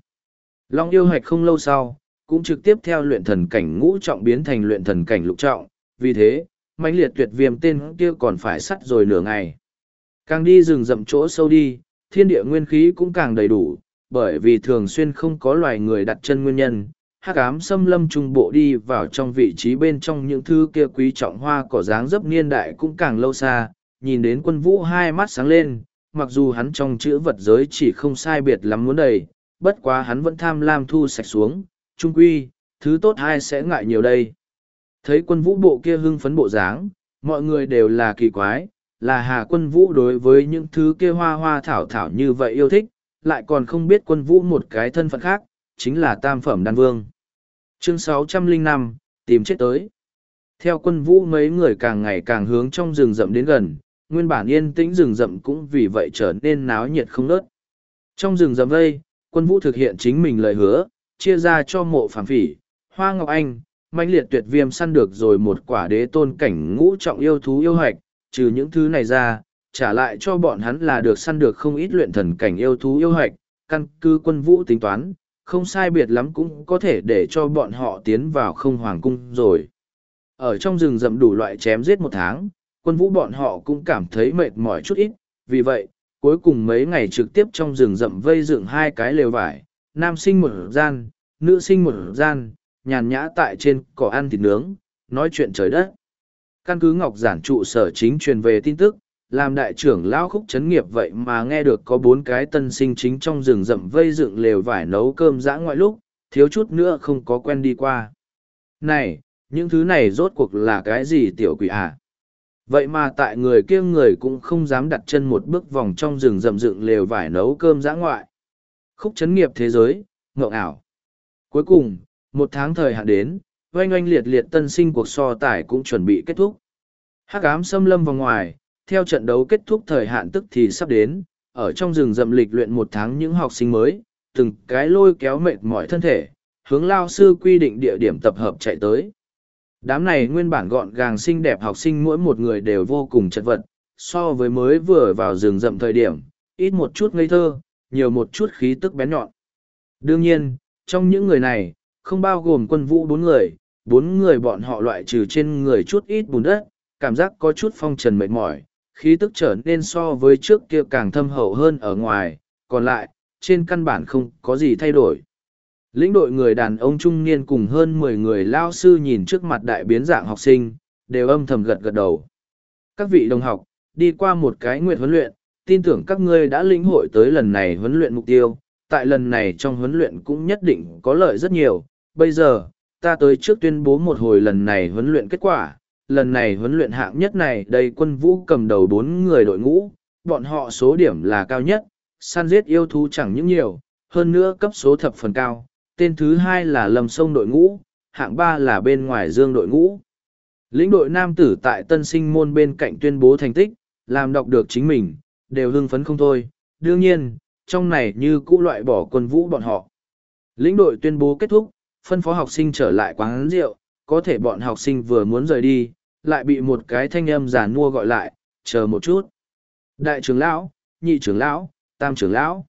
Long yêu hạch không lâu sau, cũng trực tiếp theo luyện thần cảnh ngũ trọng biến thành luyện thần cảnh lục trọng, vì thế, mãnh liệt tuyệt viêm tên kia còn phải sắt rồi nửa ngày. Càng đi rừng rậm chỗ sâu đi, thiên địa nguyên khí cũng càng đầy đủ, bởi vì thường xuyên không có loài người đặt chân nguyên nhân, hắc ám xâm lâm trung bộ đi vào trong vị trí bên trong những thứ kia quý trọng hoa cỏ dáng dấp niên đại cũng càng lâu xa, nhìn đến quân vũ hai mắt sáng lên, mặc dù hắn trong chữ vật giới chỉ không sai biệt lắm muốn đầy, bất quá hắn vẫn tham lam thu sạch xuống, trung quy, thứ tốt hai sẽ ngại nhiều đây. Thấy quân vũ bộ kia hưng phấn bộ dáng, mọi người đều là kỳ quái, là hà quân vũ đối với những thứ kia hoa hoa thảo thảo như vậy yêu thích, lại còn không biết quân vũ một cái thân phận khác, chính là tam phẩm đan vương. Chương 605, tìm chết tới. Theo quân vũ mấy người càng ngày càng hướng trong rừng rậm đến gần, nguyên bản yên tĩnh rừng rậm cũng vì vậy trở nên náo nhiệt không nớt. Trong rừng rậm vây, quân vũ thực hiện chính mình lời hứa, chia ra cho mộ phàm phỉ, hoa ngọc anh, manh liệt tuyệt viêm săn được rồi một quả đế tôn cảnh ngũ trọng yêu thú yêu hạch, trừ những thứ này ra, trả lại cho bọn hắn là được săn được không ít luyện thần cảnh yêu thú yêu hạch, căn cứ quân vũ tính toán, không sai biệt lắm cũng có thể để cho bọn họ tiến vào không hoàng cung rồi. Ở trong rừng rậm đủ loại chém giết một tháng, quân vũ bọn họ cũng cảm thấy mệt mỏi chút ít, vì vậy, cuối cùng mấy ngày trực tiếp trong rừng rậm vây dựng hai cái lều vải, nam sinh một gian, nữ sinh một gian, nhàn nhã tại trên cỏ ăn thịt nướng, nói chuyện trời đất. Căn cứ Ngọc Giản trụ sở chính truyền về tin tức, làm đại trưởng lão khúc chấn nghiệp vậy mà nghe được có bốn cái tân sinh chính trong rừng rậm vây dựng lều vải nấu cơm dã ngoại lúc, thiếu chút nữa không có quen đi qua. Này, những thứ này rốt cuộc là cái gì tiểu quỷ à? Vậy mà tại người kia người cũng không dám đặt chân một bước vòng trong rừng rậm dựng lều vải nấu cơm dã ngoại. Khúc chấn nghiệp thế giới, ngộng ảo. Cuối cùng, một tháng thời hạn đến, oanh oanh liệt liệt tân sinh cuộc so tài cũng chuẩn bị kết thúc. Hắc ám xâm lâm vào ngoài, theo trận đấu kết thúc thời hạn tức thì sắp đến, ở trong rừng rậm lịch luyện một tháng những học sinh mới, từng cái lôi kéo mệt mỏi thân thể, hướng lao sư quy định địa điểm tập hợp chạy tới. Đám này nguyên bản gọn gàng xinh đẹp học sinh mỗi một người đều vô cùng chật vật, so với mới vừa vào rừng rậm thời điểm, ít một chút ngây thơ, nhiều một chút khí tức bén nhọn. Đương nhiên, trong những người này, không bao gồm quân vũ bốn người, bốn người bọn họ loại trừ trên người chút ít bùn đất, cảm giác có chút phong trần mệt mỏi, khí tức trở nên so với trước kia càng thâm hậu hơn ở ngoài, còn lại, trên căn bản không có gì thay đổi. Lĩnh đội người đàn ông trung niên cùng hơn mười người lao sư nhìn trước mặt đại biến dạng học sinh, đều âm thầm gật gật đầu. Các vị đồng học, đi qua một cái nguyệt huấn luyện, tin tưởng các ngươi đã lĩnh hội tới lần này huấn luyện mục tiêu, tại lần này trong huấn luyện cũng nhất định có lợi rất nhiều. Bây giờ, ta tới trước tuyên bố một hồi lần này huấn luyện kết quả, lần này huấn luyện hạng nhất này đây quân vũ cầm đầu bốn người đội ngũ, bọn họ số điểm là cao nhất, săn giết yêu thú chẳng những nhiều, hơn nữa cấp số thập phần cao, tên thứ hai là lầm sông đội ngũ, hạng ba là bên ngoài dương đội ngũ. Lĩnh đội nam tử tại tân sinh môn bên cạnh tuyên bố thành tích, làm đọc được chính mình, đều hưng phấn không thôi. Đương nhiên, trong này như cũ loại bỏ quân vũ bọn họ. Lĩnh đội tuyên bố kết thúc, phân phó học sinh trở lại quán rượu, có thể bọn học sinh vừa muốn rời đi, lại bị một cái thanh âm giàn mua gọi lại, chờ một chút. Đại trưởng lão, nhị trưởng lão, tam trưởng lão.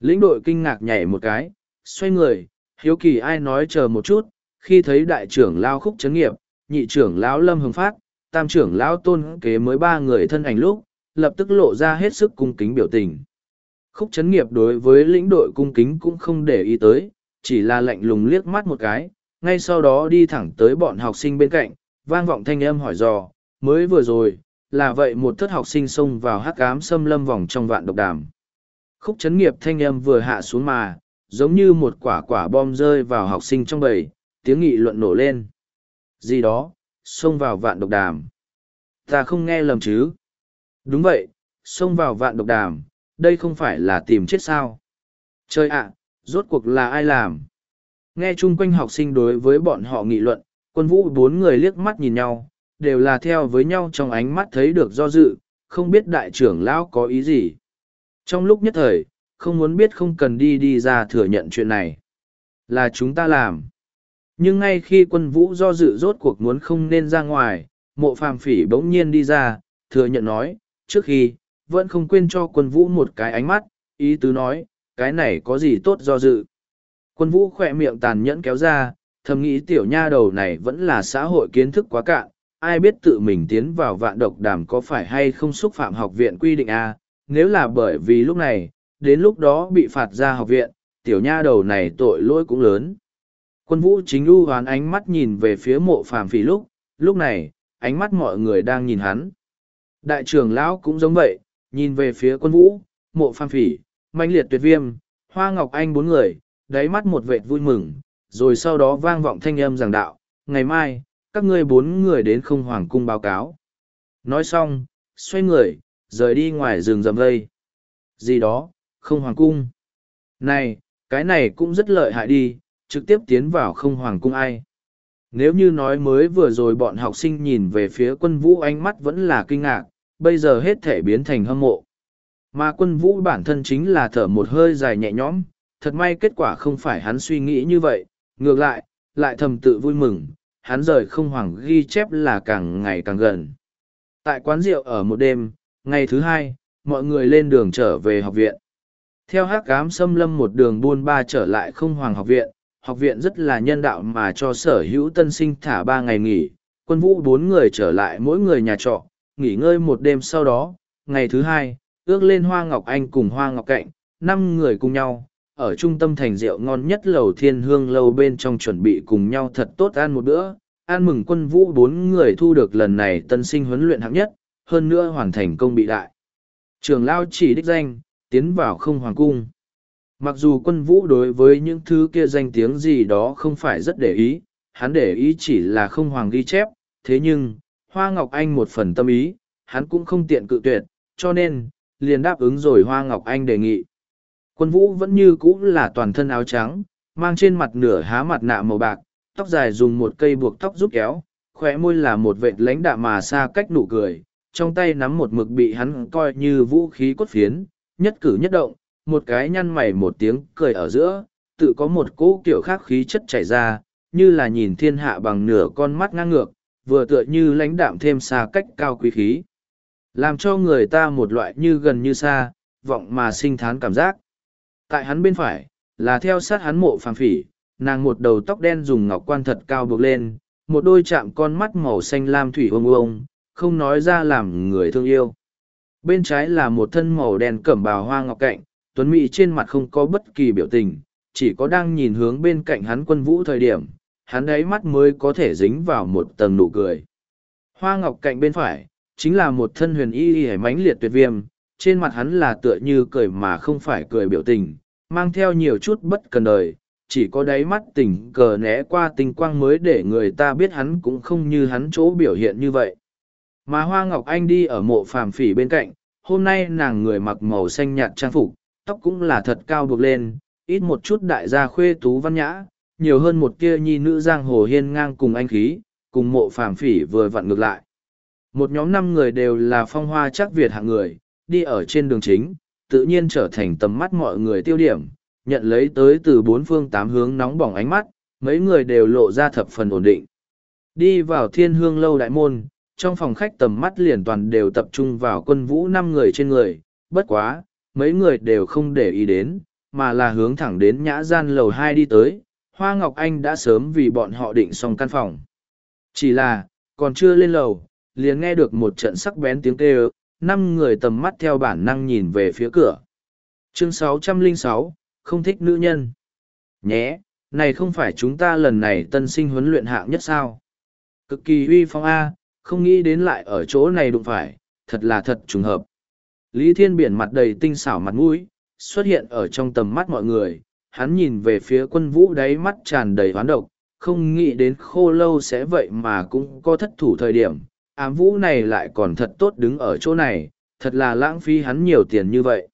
Lĩnh đội kinh ngạc nhảy một cái, xoay người, hiếu kỳ ai nói chờ một chút, khi thấy đại trưởng lao khúc chấn nghiệp, nhị trưởng lão lâm hồng phát, tam trưởng lão tôn kế mới ba người thân ảnh lúc, lập tức lộ ra hết sức cung kính biểu tình. Khúc chấn nghiệp đối với lĩnh đội cung kính cũng không để ý tới, chỉ là lạnh lùng liếc mắt một cái, ngay sau đó đi thẳng tới bọn học sinh bên cạnh, vang vọng thanh âm hỏi dò, mới vừa rồi, là vậy một thất học sinh xông vào hắc ám xâm lâm vòng trong vạn độc đàm. Khúc chấn nghiệp thanh âm vừa hạ xuống mà, giống như một quả quả bom rơi vào học sinh trong bầy, tiếng nghị luận nổ lên. Gì đó, xông vào vạn độc đàm. Ta không nghe lầm chứ. Đúng vậy, xông vào vạn độc đàm, đây không phải là tìm chết sao. Trời ạ, rốt cuộc là ai làm? Nghe chung quanh học sinh đối với bọn họ nghị luận, quân vũ bốn người liếc mắt nhìn nhau, đều là theo với nhau trong ánh mắt thấy được do dự, không biết đại trưởng lão có ý gì. Trong lúc nhất thời, không muốn biết không cần đi đi ra thừa nhận chuyện này. Là chúng ta làm. Nhưng ngay khi quân vũ do dự rốt cuộc muốn không nên ra ngoài, mộ phàm phỉ bỗng nhiên đi ra, thừa nhận nói, trước khi, vẫn không quên cho quân vũ một cái ánh mắt, ý tứ nói, cái này có gì tốt do dự. Quân vũ khỏe miệng tàn nhẫn kéo ra, thầm nghĩ tiểu nha đầu này vẫn là xã hội kiến thức quá cạn, ai biết tự mình tiến vào vạn độc đàm có phải hay không xúc phạm học viện quy định a nếu là bởi vì lúc này, đến lúc đó bị phạt ra học viện, tiểu nha đầu này tội lỗi cũng lớn. Quân vũ chính u hoán ánh mắt nhìn về phía mộ phàm phỉ lúc, lúc này, ánh mắt mọi người đang nhìn hắn. Đại trưởng lão cũng giống vậy, nhìn về phía quân vũ, mộ phàm phỉ, manh liệt tuyệt viêm, hoa ngọc anh bốn người, đáy mắt một vệt vui mừng, rồi sau đó vang vọng thanh âm giảng đạo, ngày mai, các ngươi bốn người đến không hoàng cung báo cáo. Nói xong, xoay người, rời đi ngoài rừng rậm vây. Gì đó, không hoàng cung. Này, cái này cũng rất lợi hại đi, trực tiếp tiến vào không hoàng cung ai. Nếu như nói mới vừa rồi bọn học sinh nhìn về phía quân vũ ánh mắt vẫn là kinh ngạc, bây giờ hết thể biến thành hâm mộ. Mà quân vũ bản thân chính là thở một hơi dài nhẹ nhõm, thật may kết quả không phải hắn suy nghĩ như vậy, ngược lại, lại thầm tự vui mừng, hắn rời không hoàng ghi chép là càng ngày càng gần. Tại quán rượu ở một đêm, ngày thứ hai, mọi người lên đường trở về học viện. Theo hát cám xâm lâm một đường buôn ba trở lại không hoàng học viện, học viện rất là nhân đạo mà cho sở hữu tân sinh thả ba ngày nghỉ, quân vũ bốn người trở lại mỗi người nhà trọ, nghỉ ngơi một đêm sau đó, ngày thứ hai, ước lên Hoa Ngọc Anh cùng Hoa Ngọc Cạnh, năm người cùng nhau, ở trung tâm thành rượu ngon nhất lầu thiên hương lâu bên trong chuẩn bị cùng nhau thật tốt ăn một bữa, ăn mừng quân vũ bốn người thu được lần này tân sinh huấn luyện hạng nhất, hơn nữa hoàn thành công bị đại. Trường Lao chỉ đích danh, tiến vào không hoàng cung. Mặc dù quân vũ đối với những thứ kia danh tiếng gì đó không phải rất để ý, hắn để ý chỉ là không hoàng ghi chép, thế nhưng, Hoa Ngọc Anh một phần tâm ý, hắn cũng không tiện cự tuyệt, cho nên, liền đáp ứng rồi Hoa Ngọc Anh đề nghị. Quân vũ vẫn như cũ là toàn thân áo trắng, mang trên mặt nửa há mặt nạ màu bạc, tóc dài dùng một cây buộc tóc giúp kéo, khóe môi là một vệt lãnh đạm mà xa cách nụ cười, trong tay nắm một mực bị hắn coi như vũ khí cốt phiến, nhất cử nhất động, một cái nhăn mày một tiếng cười ở giữa, tự có một cỗ kiểu khác khí chất chảy ra, như là nhìn thiên hạ bằng nửa con mắt ngang ngược, vừa tựa như lãnh đạm thêm xa cách cao quý khí. Làm cho người ta một loại như gần như xa, vọng mà sinh thán cảm giác. Tại hắn bên phải, là theo sát hắn mộ phàng phỉ, nàng một đầu tóc đen dùng ngọc quan thật cao buộc lên, một đôi chạm con mắt màu xanh lam thủy ông ông, không nói ra làm người thương yêu. Bên trái là một thân màu đen cẩm bào hoa ngọc cạnh, Tuấn Mỹ trên mặt không có bất kỳ biểu tình, chỉ có đang nhìn hướng bên cạnh hắn quân vũ thời điểm, hắn đáy mắt mới có thể dính vào một tầng nụ cười. Hoa ngọc cạnh bên phải, chính là một thân huyền y y mãnh liệt tuyệt viêm, trên mặt hắn là tựa như cười mà không phải cười biểu tình, mang theo nhiều chút bất cần đời, chỉ có đáy mắt tình cờ né qua tình quang mới để người ta biết hắn cũng không như hắn chỗ biểu hiện như vậy. Mà Hoa Ngọc Anh đi ở mộ phàm phỉ bên cạnh, hôm nay nàng người mặc màu xanh nhạt trang phục, tóc cũng là thật cao buộc lên, ít một chút đại gia khuê tú văn nhã, nhiều hơn một kia nhi nữ giang hồ hiên ngang cùng anh khí, cùng mộ phàm phỉ vừa vặn ngược lại. Một nhóm năm người đều là phong hoa chắc Việt hạng người, đi ở trên đường chính, tự nhiên trở thành tầm mắt mọi người tiêu điểm, nhận lấy tới từ bốn phương tám hướng nóng bỏng ánh mắt, mấy người đều lộ ra thập phần ổn định. Đi vào thiên hương lâu đại môn, trong phòng khách tầm mắt liền toàn đều tập trung vào quân vũ năm người trên người, bất quá, mấy người đều không để ý đến, mà là hướng thẳng đến nhã gian lầu hai đi tới. Hoa Ngọc Anh đã sớm vì bọn họ định xong căn phòng. Chỉ là, còn chưa lên lầu, liền nghe được một trận sắc bén tiếng kêu, năm người tầm mắt theo bản năng nhìn về phía cửa. Chương 606, không thích nữ nhân. Nhé, này không phải chúng ta lần này tân sinh huấn luyện hạng nhất sao? Cực kỳ uy phong A, không nghĩ đến lại ở chỗ này đụng phải, thật là thật trùng hợp. Lý Thiên Biển mặt đầy tinh xảo mặt mũi, xuất hiện ở trong tầm mắt mọi người, hắn nhìn về phía quân vũ đáy mắt tràn đầy hoán độc, không nghĩ đến khô lâu sẽ vậy mà cũng có thất thủ thời điểm, ám vũ này lại còn thật tốt đứng ở chỗ này, thật là lãng phí hắn nhiều tiền như vậy.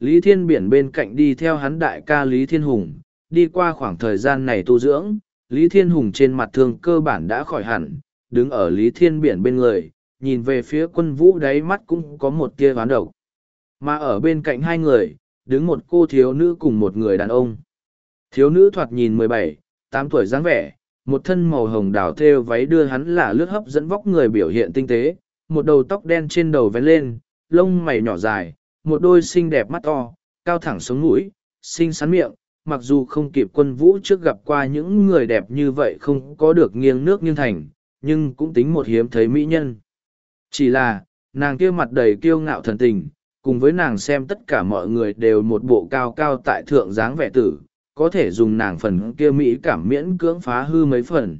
Lý Thiên Biển bên cạnh đi theo hắn đại ca Lý Thiên Hùng, đi qua khoảng thời gian này tu dưỡng, Lý Thiên Hùng trên mặt thương cơ bản đã khỏi hẳn, đứng ở Lý Thiên Biển bên người, nhìn về phía quân vũ đáy mắt cũng có một tia ván độc. Mà ở bên cạnh hai người, đứng một cô thiếu nữ cùng một người đàn ông. Thiếu nữ thoạt nhìn mười bảy, tám tuổi dáng vẻ, một thân màu hồng đào thêu váy đưa hắn là lướt hấp dẫn vóc người biểu hiện tinh tế, một đầu tóc đen trên đầu vén lên, lông mày nhỏ dài, một đôi xinh đẹp mắt to, cao thẳng sống mũi, xinh xắn miệng, mặc dù không kịp quân vũ trước gặp qua những người đẹp như vậy không có được nghiêng nước nghiêng thành, nhưng cũng tính một hiếm thấy mỹ nhân. Chỉ là, nàng kia mặt đầy kiêu ngạo thần tình, cùng với nàng xem tất cả mọi người đều một bộ cao cao tại thượng dáng vẻ tử, có thể dùng nàng phần kia mỹ cảm miễn cưỡng phá hư mấy phần.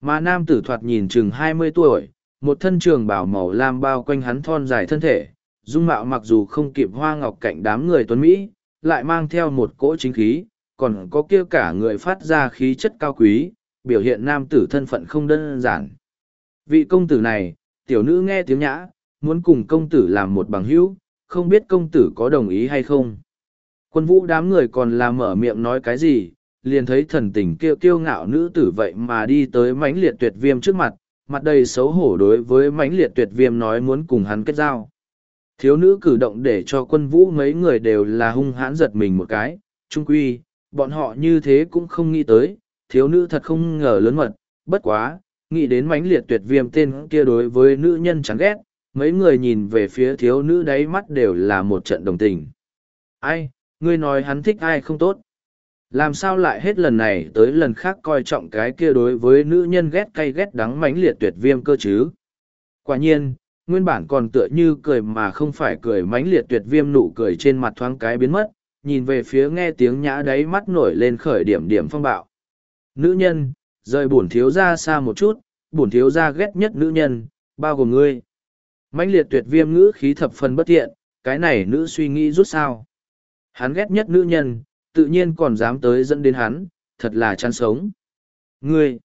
Mà nam tử thoạt nhìn chừng hai mươi tuổi, một thân trường bảo màu lam bao quanh hắn thon dài thân thể, dung mạo mặc dù không kịp hoa ngọc cạnh đám người tuấn Mỹ, lại mang theo một cỗ chính khí, còn có kia cả người phát ra khí chất cao quý, biểu hiện nam tử thân phận không đơn giản. Vị công tử này, tiểu nữ nghe tiếng nhã, muốn cùng công tử làm một bằng hữu, không biết công tử có đồng ý hay không. Quân vũ đám người còn làm mở miệng nói cái gì, liền thấy thần tình kêu kiêu ngạo nữ tử vậy mà đi tới mãnh liệt tuyệt viêm trước mặt, mặt đầy xấu hổ đối với mãnh liệt tuyệt viêm nói muốn cùng hắn kết giao. Thiếu nữ cử động để cho quân vũ mấy người đều là hung hãn giật mình một cái, trung quy, bọn họ như thế cũng không nghĩ tới, thiếu nữ thật không ngờ lớn mật, bất quá, nghĩ đến mãnh liệt tuyệt viêm tên kia đối với nữ nhân chán ghét, mấy người nhìn về phía thiếu nữ đáy mắt đều là một trận đồng tình. Ai, ngươi nói hắn thích ai không tốt? Làm sao lại hết lần này tới lần khác coi trọng cái kia đối với nữ nhân ghét cay ghét đắng mãnh liệt tuyệt viêm cơ chứ? Quả nhiên, nguyên bản còn tựa như cười mà không phải cười mãnh liệt tuyệt viêm nụ cười trên mặt thoáng cái biến mất, nhìn về phía nghe tiếng nhã đáy mắt nổi lên khởi điểm điểm phong bạo. Nữ nhân, rời bổn thiếu ra xa một chút, bổn thiếu ra ghét nhất nữ nhân, bao gồm ngươi. mãnh liệt tuyệt viêm ngữ khí thập phần bất thiện, cái này nữ suy nghĩ rút sao. Hắn ghét nhất nữ nhân, tự nhiên còn dám tới dẫn đến hắn, thật là chăn sống. Ngươi,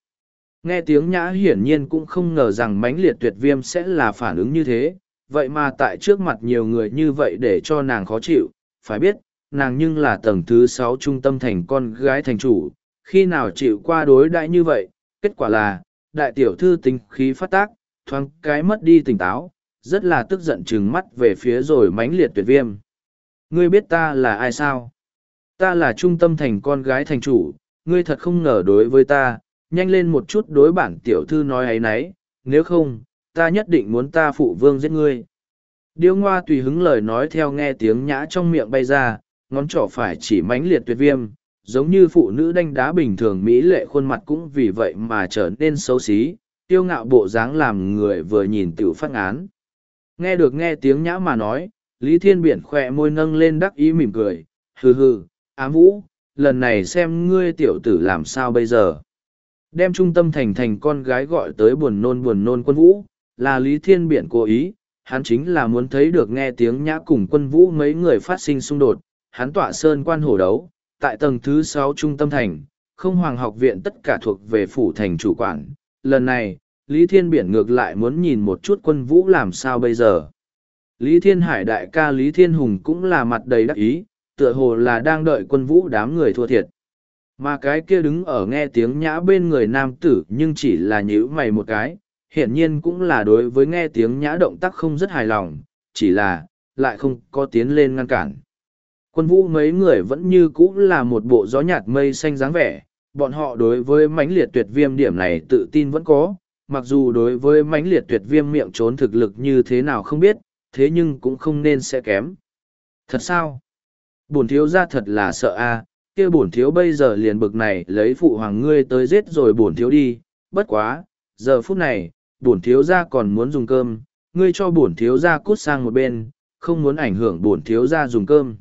nghe tiếng nhã hiển nhiên cũng không ngờ rằng mãnh liệt tuyệt viêm sẽ là phản ứng như thế, vậy mà tại trước mặt nhiều người như vậy để cho nàng khó chịu, phải biết, nàng nhưng là tầng thứ sáu trung tâm thành con gái thành chủ, khi nào chịu qua đối đãi như vậy, kết quả là, đại tiểu thư tính khí phát tác, thoáng cái mất đi tỉnh táo, rất là tức giận trừng mắt về phía rồi mãnh liệt tuyệt viêm. Ngươi biết ta là ai sao? Ta là trung tâm thành con gái thành chủ, ngươi thật không ngờ đối với ta, nhanh lên một chút đối bản tiểu thư nói ấy nấy, nếu không, ta nhất định muốn ta phụ vương giết ngươi. Điêu ngoa tùy hứng lời nói theo nghe tiếng nhã trong miệng bay ra, ngón trỏ phải chỉ mãnh liệt tuyệt viêm, giống như phụ nữ đanh đá bình thường mỹ lệ khuôn mặt cũng vì vậy mà trở nên xấu xí, tiêu ngạo bộ dáng làm người vừa nhìn tiểu phát án. Nghe được nghe tiếng nhã mà nói, Lý Thiên Biển khoe môi nâng lên đắc ý mỉm cười, hừ hừ, ám vũ, lần này xem ngươi tiểu tử làm sao bây giờ. Đem trung tâm thành thành con gái gọi tới buồn nôn buồn nôn quân vũ, là Lý Thiên Biển cố ý, hắn chính là muốn thấy được nghe tiếng nhã cùng quân vũ mấy người phát sinh xung đột, hắn tỏa sơn quan hổ đấu, tại tầng thứ sáu trung tâm thành, không hoàng học viện tất cả thuộc về phủ thành chủ quản. Lần này, Lý Thiên Biển ngược lại muốn nhìn một chút quân vũ làm sao bây giờ. Lý Thiên Hải đại ca Lý Thiên Hùng cũng là mặt đầy đắc ý, tựa hồ là đang đợi quân vũ đám người thua thiệt. Mà cái kia đứng ở nghe tiếng nhã bên người nam tử nhưng chỉ là nhíu mày một cái, hiển nhiên cũng là đối với nghe tiếng nhã động tác không rất hài lòng, chỉ là, lại không có tiến lên ngăn cản. Quân vũ mấy người vẫn như cũ là một bộ gió nhạt mây xanh dáng vẻ, bọn họ đối với mãnh liệt tuyệt viêm điểm này tự tin vẫn có, mặc dù đối với mãnh liệt tuyệt viêm miệng trốn thực lực như thế nào không biết, thế nhưng cũng không nên sẽ kém. Thật sao? Bổn thiếu gia thật là sợ a kia bổn thiếu bây giờ liền bực này lấy phụ hoàng ngươi tới giết rồi bổn thiếu đi, bất quá, giờ phút này, bổn thiếu gia còn muốn dùng cơm, ngươi cho bổn thiếu gia cút sang một bên, không muốn ảnh hưởng bổn thiếu gia dùng cơm.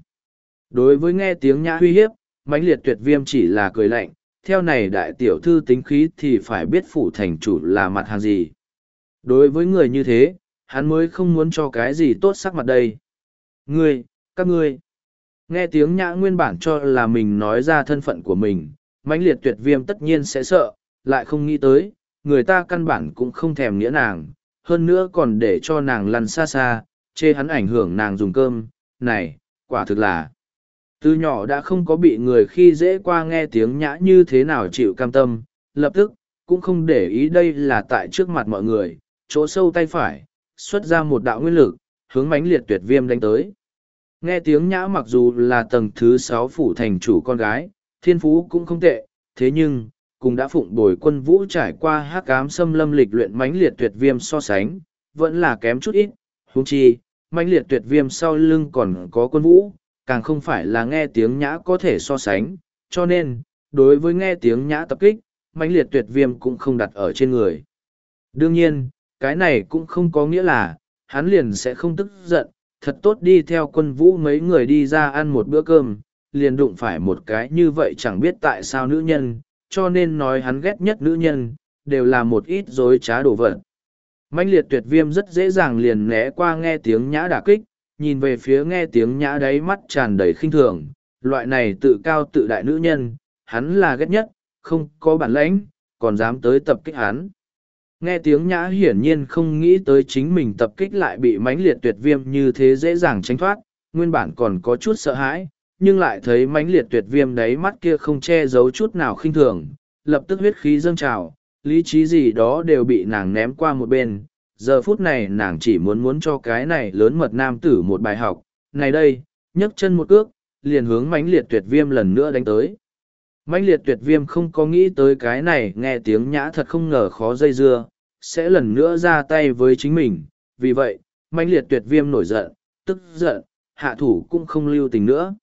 Đối với nghe tiếng nhã uy hiếp, mãnh liệt tuyệt viêm chỉ là cười lạnh, theo này đại tiểu thư tính khí thì phải biết phủ thành chủ là mặt hàng gì. Đối với người như thế, hắn mới không muốn cho cái gì tốt sắc mặt đây. Ngươi, các ngươi. Nghe tiếng nhã nguyên bản cho là mình nói ra thân phận của mình, mãnh liệt tuyệt viêm tất nhiên sẽ sợ, lại không nghĩ tới, người ta căn bản cũng không thèm nghĩa nàng, hơn nữa còn để cho nàng lăn xa xa, chê hắn ảnh hưởng nàng dùng cơm, này, quả thực là. Từ nhỏ đã không có bị người khi dễ qua nghe tiếng nhã như thế nào chịu cam tâm, lập tức, cũng không để ý đây là tại trước mặt mọi người, chỗ sâu tay phải, xuất ra một đạo nguyên lực, hướng mãnh liệt tuyệt viêm đánh tới. Nghe tiếng nhã mặc dù là tầng thứ sáu phủ thành chủ con gái, thiên phú cũng không tệ, thế nhưng, cũng đã phụng bồi quân vũ trải qua hát cám xâm lâm lịch luyện mãnh liệt tuyệt viêm so sánh, vẫn là kém chút ít, huống chi, mãnh liệt tuyệt viêm sau lưng còn có quân vũ, càng không phải là nghe tiếng nhã có thể so sánh, cho nên, đối với nghe tiếng nhã tập kích, mãnh liệt tuyệt viêm cũng không đặt ở trên người. Đương nhiên, cái này cũng không có nghĩa là, hắn liền sẽ không tức giận, thật tốt đi theo quân vũ mấy người đi ra ăn một bữa cơm, liền đụng phải một cái như vậy chẳng biết tại sao nữ nhân, cho nên nói hắn ghét nhất nữ nhân, đều là một ít dối trá đổ vật. mãnh liệt tuyệt viêm rất dễ dàng liền né qua nghe tiếng nhã đả kích, nhìn về phía nghe tiếng nhã đáy mắt tràn đầy khinh thường, loại này tự cao tự đại nữ nhân, hắn là ghét nhất, không có bản lãnh, còn dám tới tập kích hắn. Nghe tiếng nhã hiển nhiên không nghĩ tới chính mình tập kích lại bị mãnh liệt tuyệt viêm như thế dễ dàng tránh thoát, nguyên bản còn có chút sợ hãi, nhưng lại thấy mãnh liệt tuyệt viêm đáy mắt kia không che giấu chút nào khinh thường, lập tức huyết khí dâng trào, lý trí gì đó đều bị nàng ném qua một bên. Giờ phút này nàng chỉ muốn muốn cho cái này lớn mật nam tử một bài học, này đây, nhấc chân một cước, liền hướng mãnh liệt tuyệt viêm lần nữa đánh tới. Mãnh liệt tuyệt viêm không có nghĩ tới cái này nghe tiếng nhã thật không ngờ khó dây dưa sẽ lần nữa ra tay với chính mình. Vì vậy mãnh liệt tuyệt viêm nổi giận tức giận hạ thủ cũng không lưu tình nữa.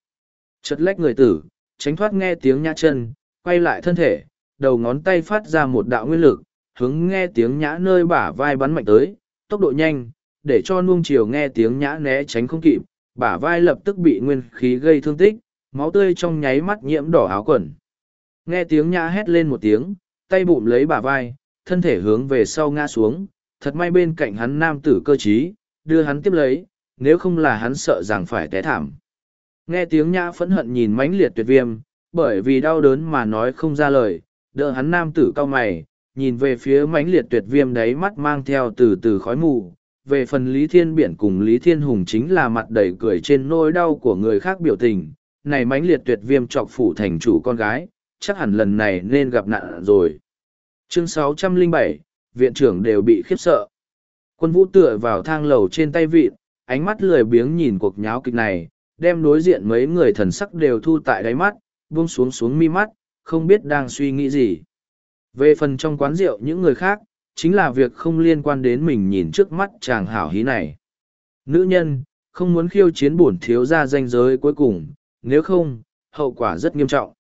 Chật lách người tử tránh thoát nghe tiếng nhã chân quay lại thân thể đầu ngón tay phát ra một đạo nguyên lực hướng nghe tiếng nhã nơi bả vai bắn mạnh tới tốc độ nhanh để cho nuông chiều nghe tiếng nhã né tránh không kịp bả vai lập tức bị nguyên khí gây thương tích máu tươi trong nháy mắt nhiễm đỏ áo quần Nghe tiếng nhã hét lên một tiếng, tay bụng lấy bả vai, thân thể hướng về sau ngã xuống, thật may bên cạnh hắn nam tử cơ trí, đưa hắn tiếp lấy, nếu không là hắn sợ rằng phải té thảm. Nghe tiếng nhã phẫn hận nhìn mãnh liệt tuyệt viêm, bởi vì đau đớn mà nói không ra lời, đỡ hắn nam tử cao mày, nhìn về phía mãnh liệt tuyệt viêm đấy mắt mang theo từ từ khói mù. Về phần Lý Thiên Biển cùng Lý Thiên Hùng chính là mặt đầy cười trên nỗi đau của người khác biểu tình. Này mãnh liệt tuyệt viêm trọc phủ thành chủ con gái, chắc hẳn lần này nên gặp nạn rồi. Chương 607, viện trưởng đều bị khiếp sợ. Quân vũ tựa vào thang lầu trên tay vịt, ánh mắt lười biếng nhìn cuộc nháo kịch này, đem đối diện mấy người thần sắc đều thu tại đáy mắt, buông xuống xuống mi mắt, không biết đang suy nghĩ gì. Về phần trong quán rượu những người khác, chính là việc không liên quan đến mình nhìn trước mắt chàng hảo hí này. Nữ nhân, không muốn khiêu chiến bổn thiếu ra danh giới cuối cùng, nếu không, hậu quả rất nghiêm trọng.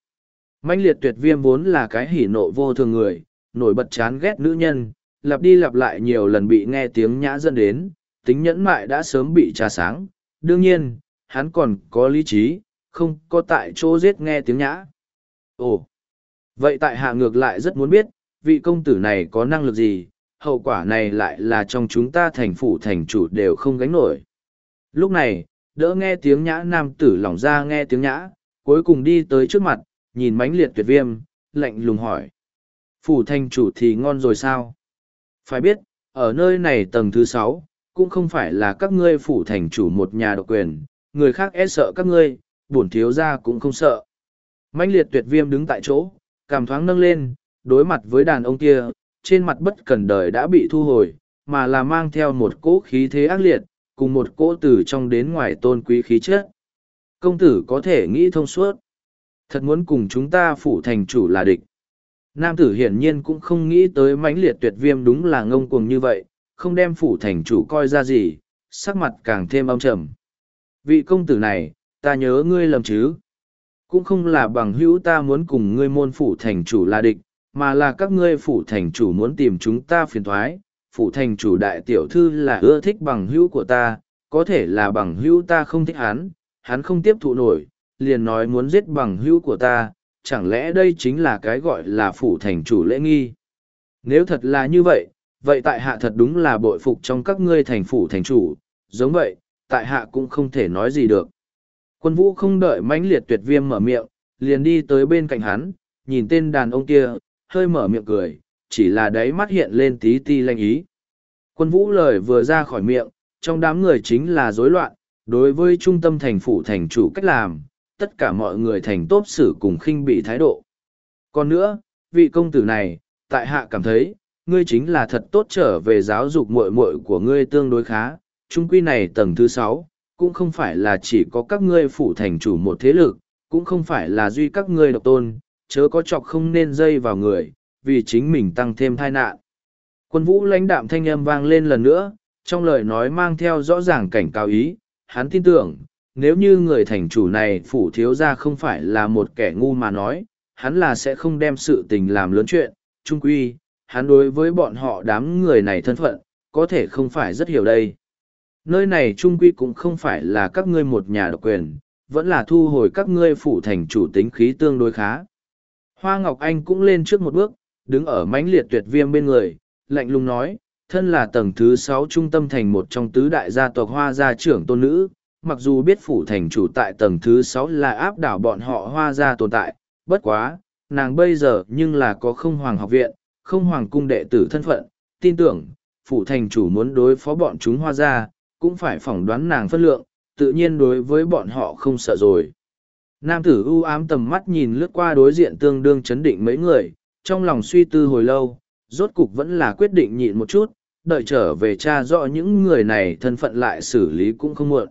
Mãnh liệt tuyệt viêm vốn là cái hỉ nộ vô thường người nổi bật chán ghét nữ nhân lặp đi lặp lại nhiều lần bị nghe tiếng nhã dẫn đến tính nhẫn mại đã sớm bị trà sáng. Đương nhiên hắn còn có lý trí không có tại chỗ giết nghe tiếng nhã. Ồ vậy tại hạ ngược lại rất muốn biết vị công tử này có năng lực gì hậu quả này lại là trong chúng ta thành phủ thành chủ đều không gánh nổi lúc này đỡ nghe tiếng nhã nam tử lỏng ra nghe tiếng nhã cuối cùng đi tới trước mặt nhìn mãnh liệt tuyệt viêm, lạnh lùng hỏi. Phủ thành chủ thì ngon rồi sao? Phải biết, ở nơi này tầng thứ sáu, cũng không phải là các ngươi phủ thành chủ một nhà độc quyền, người khác e sợ các ngươi, bổn thiếu ra cũng không sợ. mãnh liệt tuyệt viêm đứng tại chỗ, cảm thoáng nâng lên, đối mặt với đàn ông kia, trên mặt bất cần đời đã bị thu hồi, mà là mang theo một cỗ khí thế ác liệt, cùng một cỗ từ trong đến ngoài tôn quý khí chất. Công tử có thể nghĩ thông suốt thật muốn cùng chúng ta phủ thành chủ là địch nam tử hiển nhiên cũng không nghĩ tới mãnh liệt tuyệt viêm đúng là ngông cuồng như vậy không đem phủ thành chủ coi ra gì sắc mặt càng thêm âm trầm Vị công tử này, ta nhớ ngươi lầm chứ. Cũng không là bằng hữu ta muốn cùng ngươi môn phủ thành chủ là địch, mà là các ngươi phủ thành chủ muốn tìm chúng ta phiền thoái. Phủ thành chủ đại tiểu thư là ưa thích bằng hữu của ta, có thể là bằng hữu ta không thích hắn, hắn không tiếp thụ nổi, liền nói muốn giết bằng hữu của ta, chẳng lẽ đây chính là cái gọi là phủ thành chủ lễ nghi. Nếu thật là như vậy, vậy tại hạ thật đúng là bội phục trong các ngươi thành phủ thành chủ, giống vậy, tại hạ cũng không thể nói gì được. Quân vũ không đợi mãnh liệt tuyệt viêm mở miệng, liền đi tới bên cạnh hắn, nhìn tên đàn ông kia, hơi mở miệng cười, chỉ là đáy mắt hiện lên tí ti lanh ý. Quân vũ lời vừa ra khỏi miệng, trong đám người chính là rối loạn, đối với trung tâm thành phủ thành chủ cách làm, tất cả mọi người thành tốt xử cùng khinh bị thái độ. Còn nữa, vị công tử này, tại hạ cảm thấy, ngươi chính là thật tốt trở về giáo dục muội muội của ngươi tương đối khá, trung quy này tầng thứ sáu cũng không phải là chỉ có các ngươi phủ thành chủ một thế lực, cũng không phải là duy các ngươi độc tôn, chớ có chọc không nên dây vào người, vì chính mình tăng thêm tai nạn. Quân vũ lãnh đạm thanh âm vang lên lần nữa, trong lời nói mang theo rõ ràng cảnh cáo ý, hắn tin tưởng, nếu như người thành chủ này phủ thiếu gia không phải là một kẻ ngu mà nói, hắn là sẽ không đem sự tình làm lớn chuyện, trung quy, hắn đối với bọn họ đám người này thân phận, có thể không phải rất hiểu đây. Nơi này trung quy cũng không phải là các ngươi một nhà độc quyền, vẫn là thu hồi các ngươi phủ thành chủ tính khí tương đối khá. Hoa Ngọc Anh cũng lên trước một bước, đứng ở mãnh liệt tuyệt viêm bên người, lạnh lùng nói, thân là tầng thứ sáu trung tâm thành một trong tứ đại gia tộc hoa gia trưởng tôn nữ, mặc dù biết phủ thành chủ tại tầng thứ sáu là áp đảo bọn họ hoa gia tồn tại, bất quá, nàng bây giờ nhưng là có không hoàng học viện, không hoàng cung đệ tử thân phận, tin tưởng, phủ thành chủ muốn đối phó bọn chúng hoa gia, cũng phải phỏng đoán nàng phân lượng, tự nhiên đối với bọn họ không sợ rồi. Nam tử u ám tầm mắt nhìn lướt qua đối diện tương đương chấn định mấy người, trong lòng suy tư hồi lâu, rốt cục vẫn là quyết định nhịn một chút, đợi trở về cha rõ những người này thân phận lại xử lý cũng không muộn.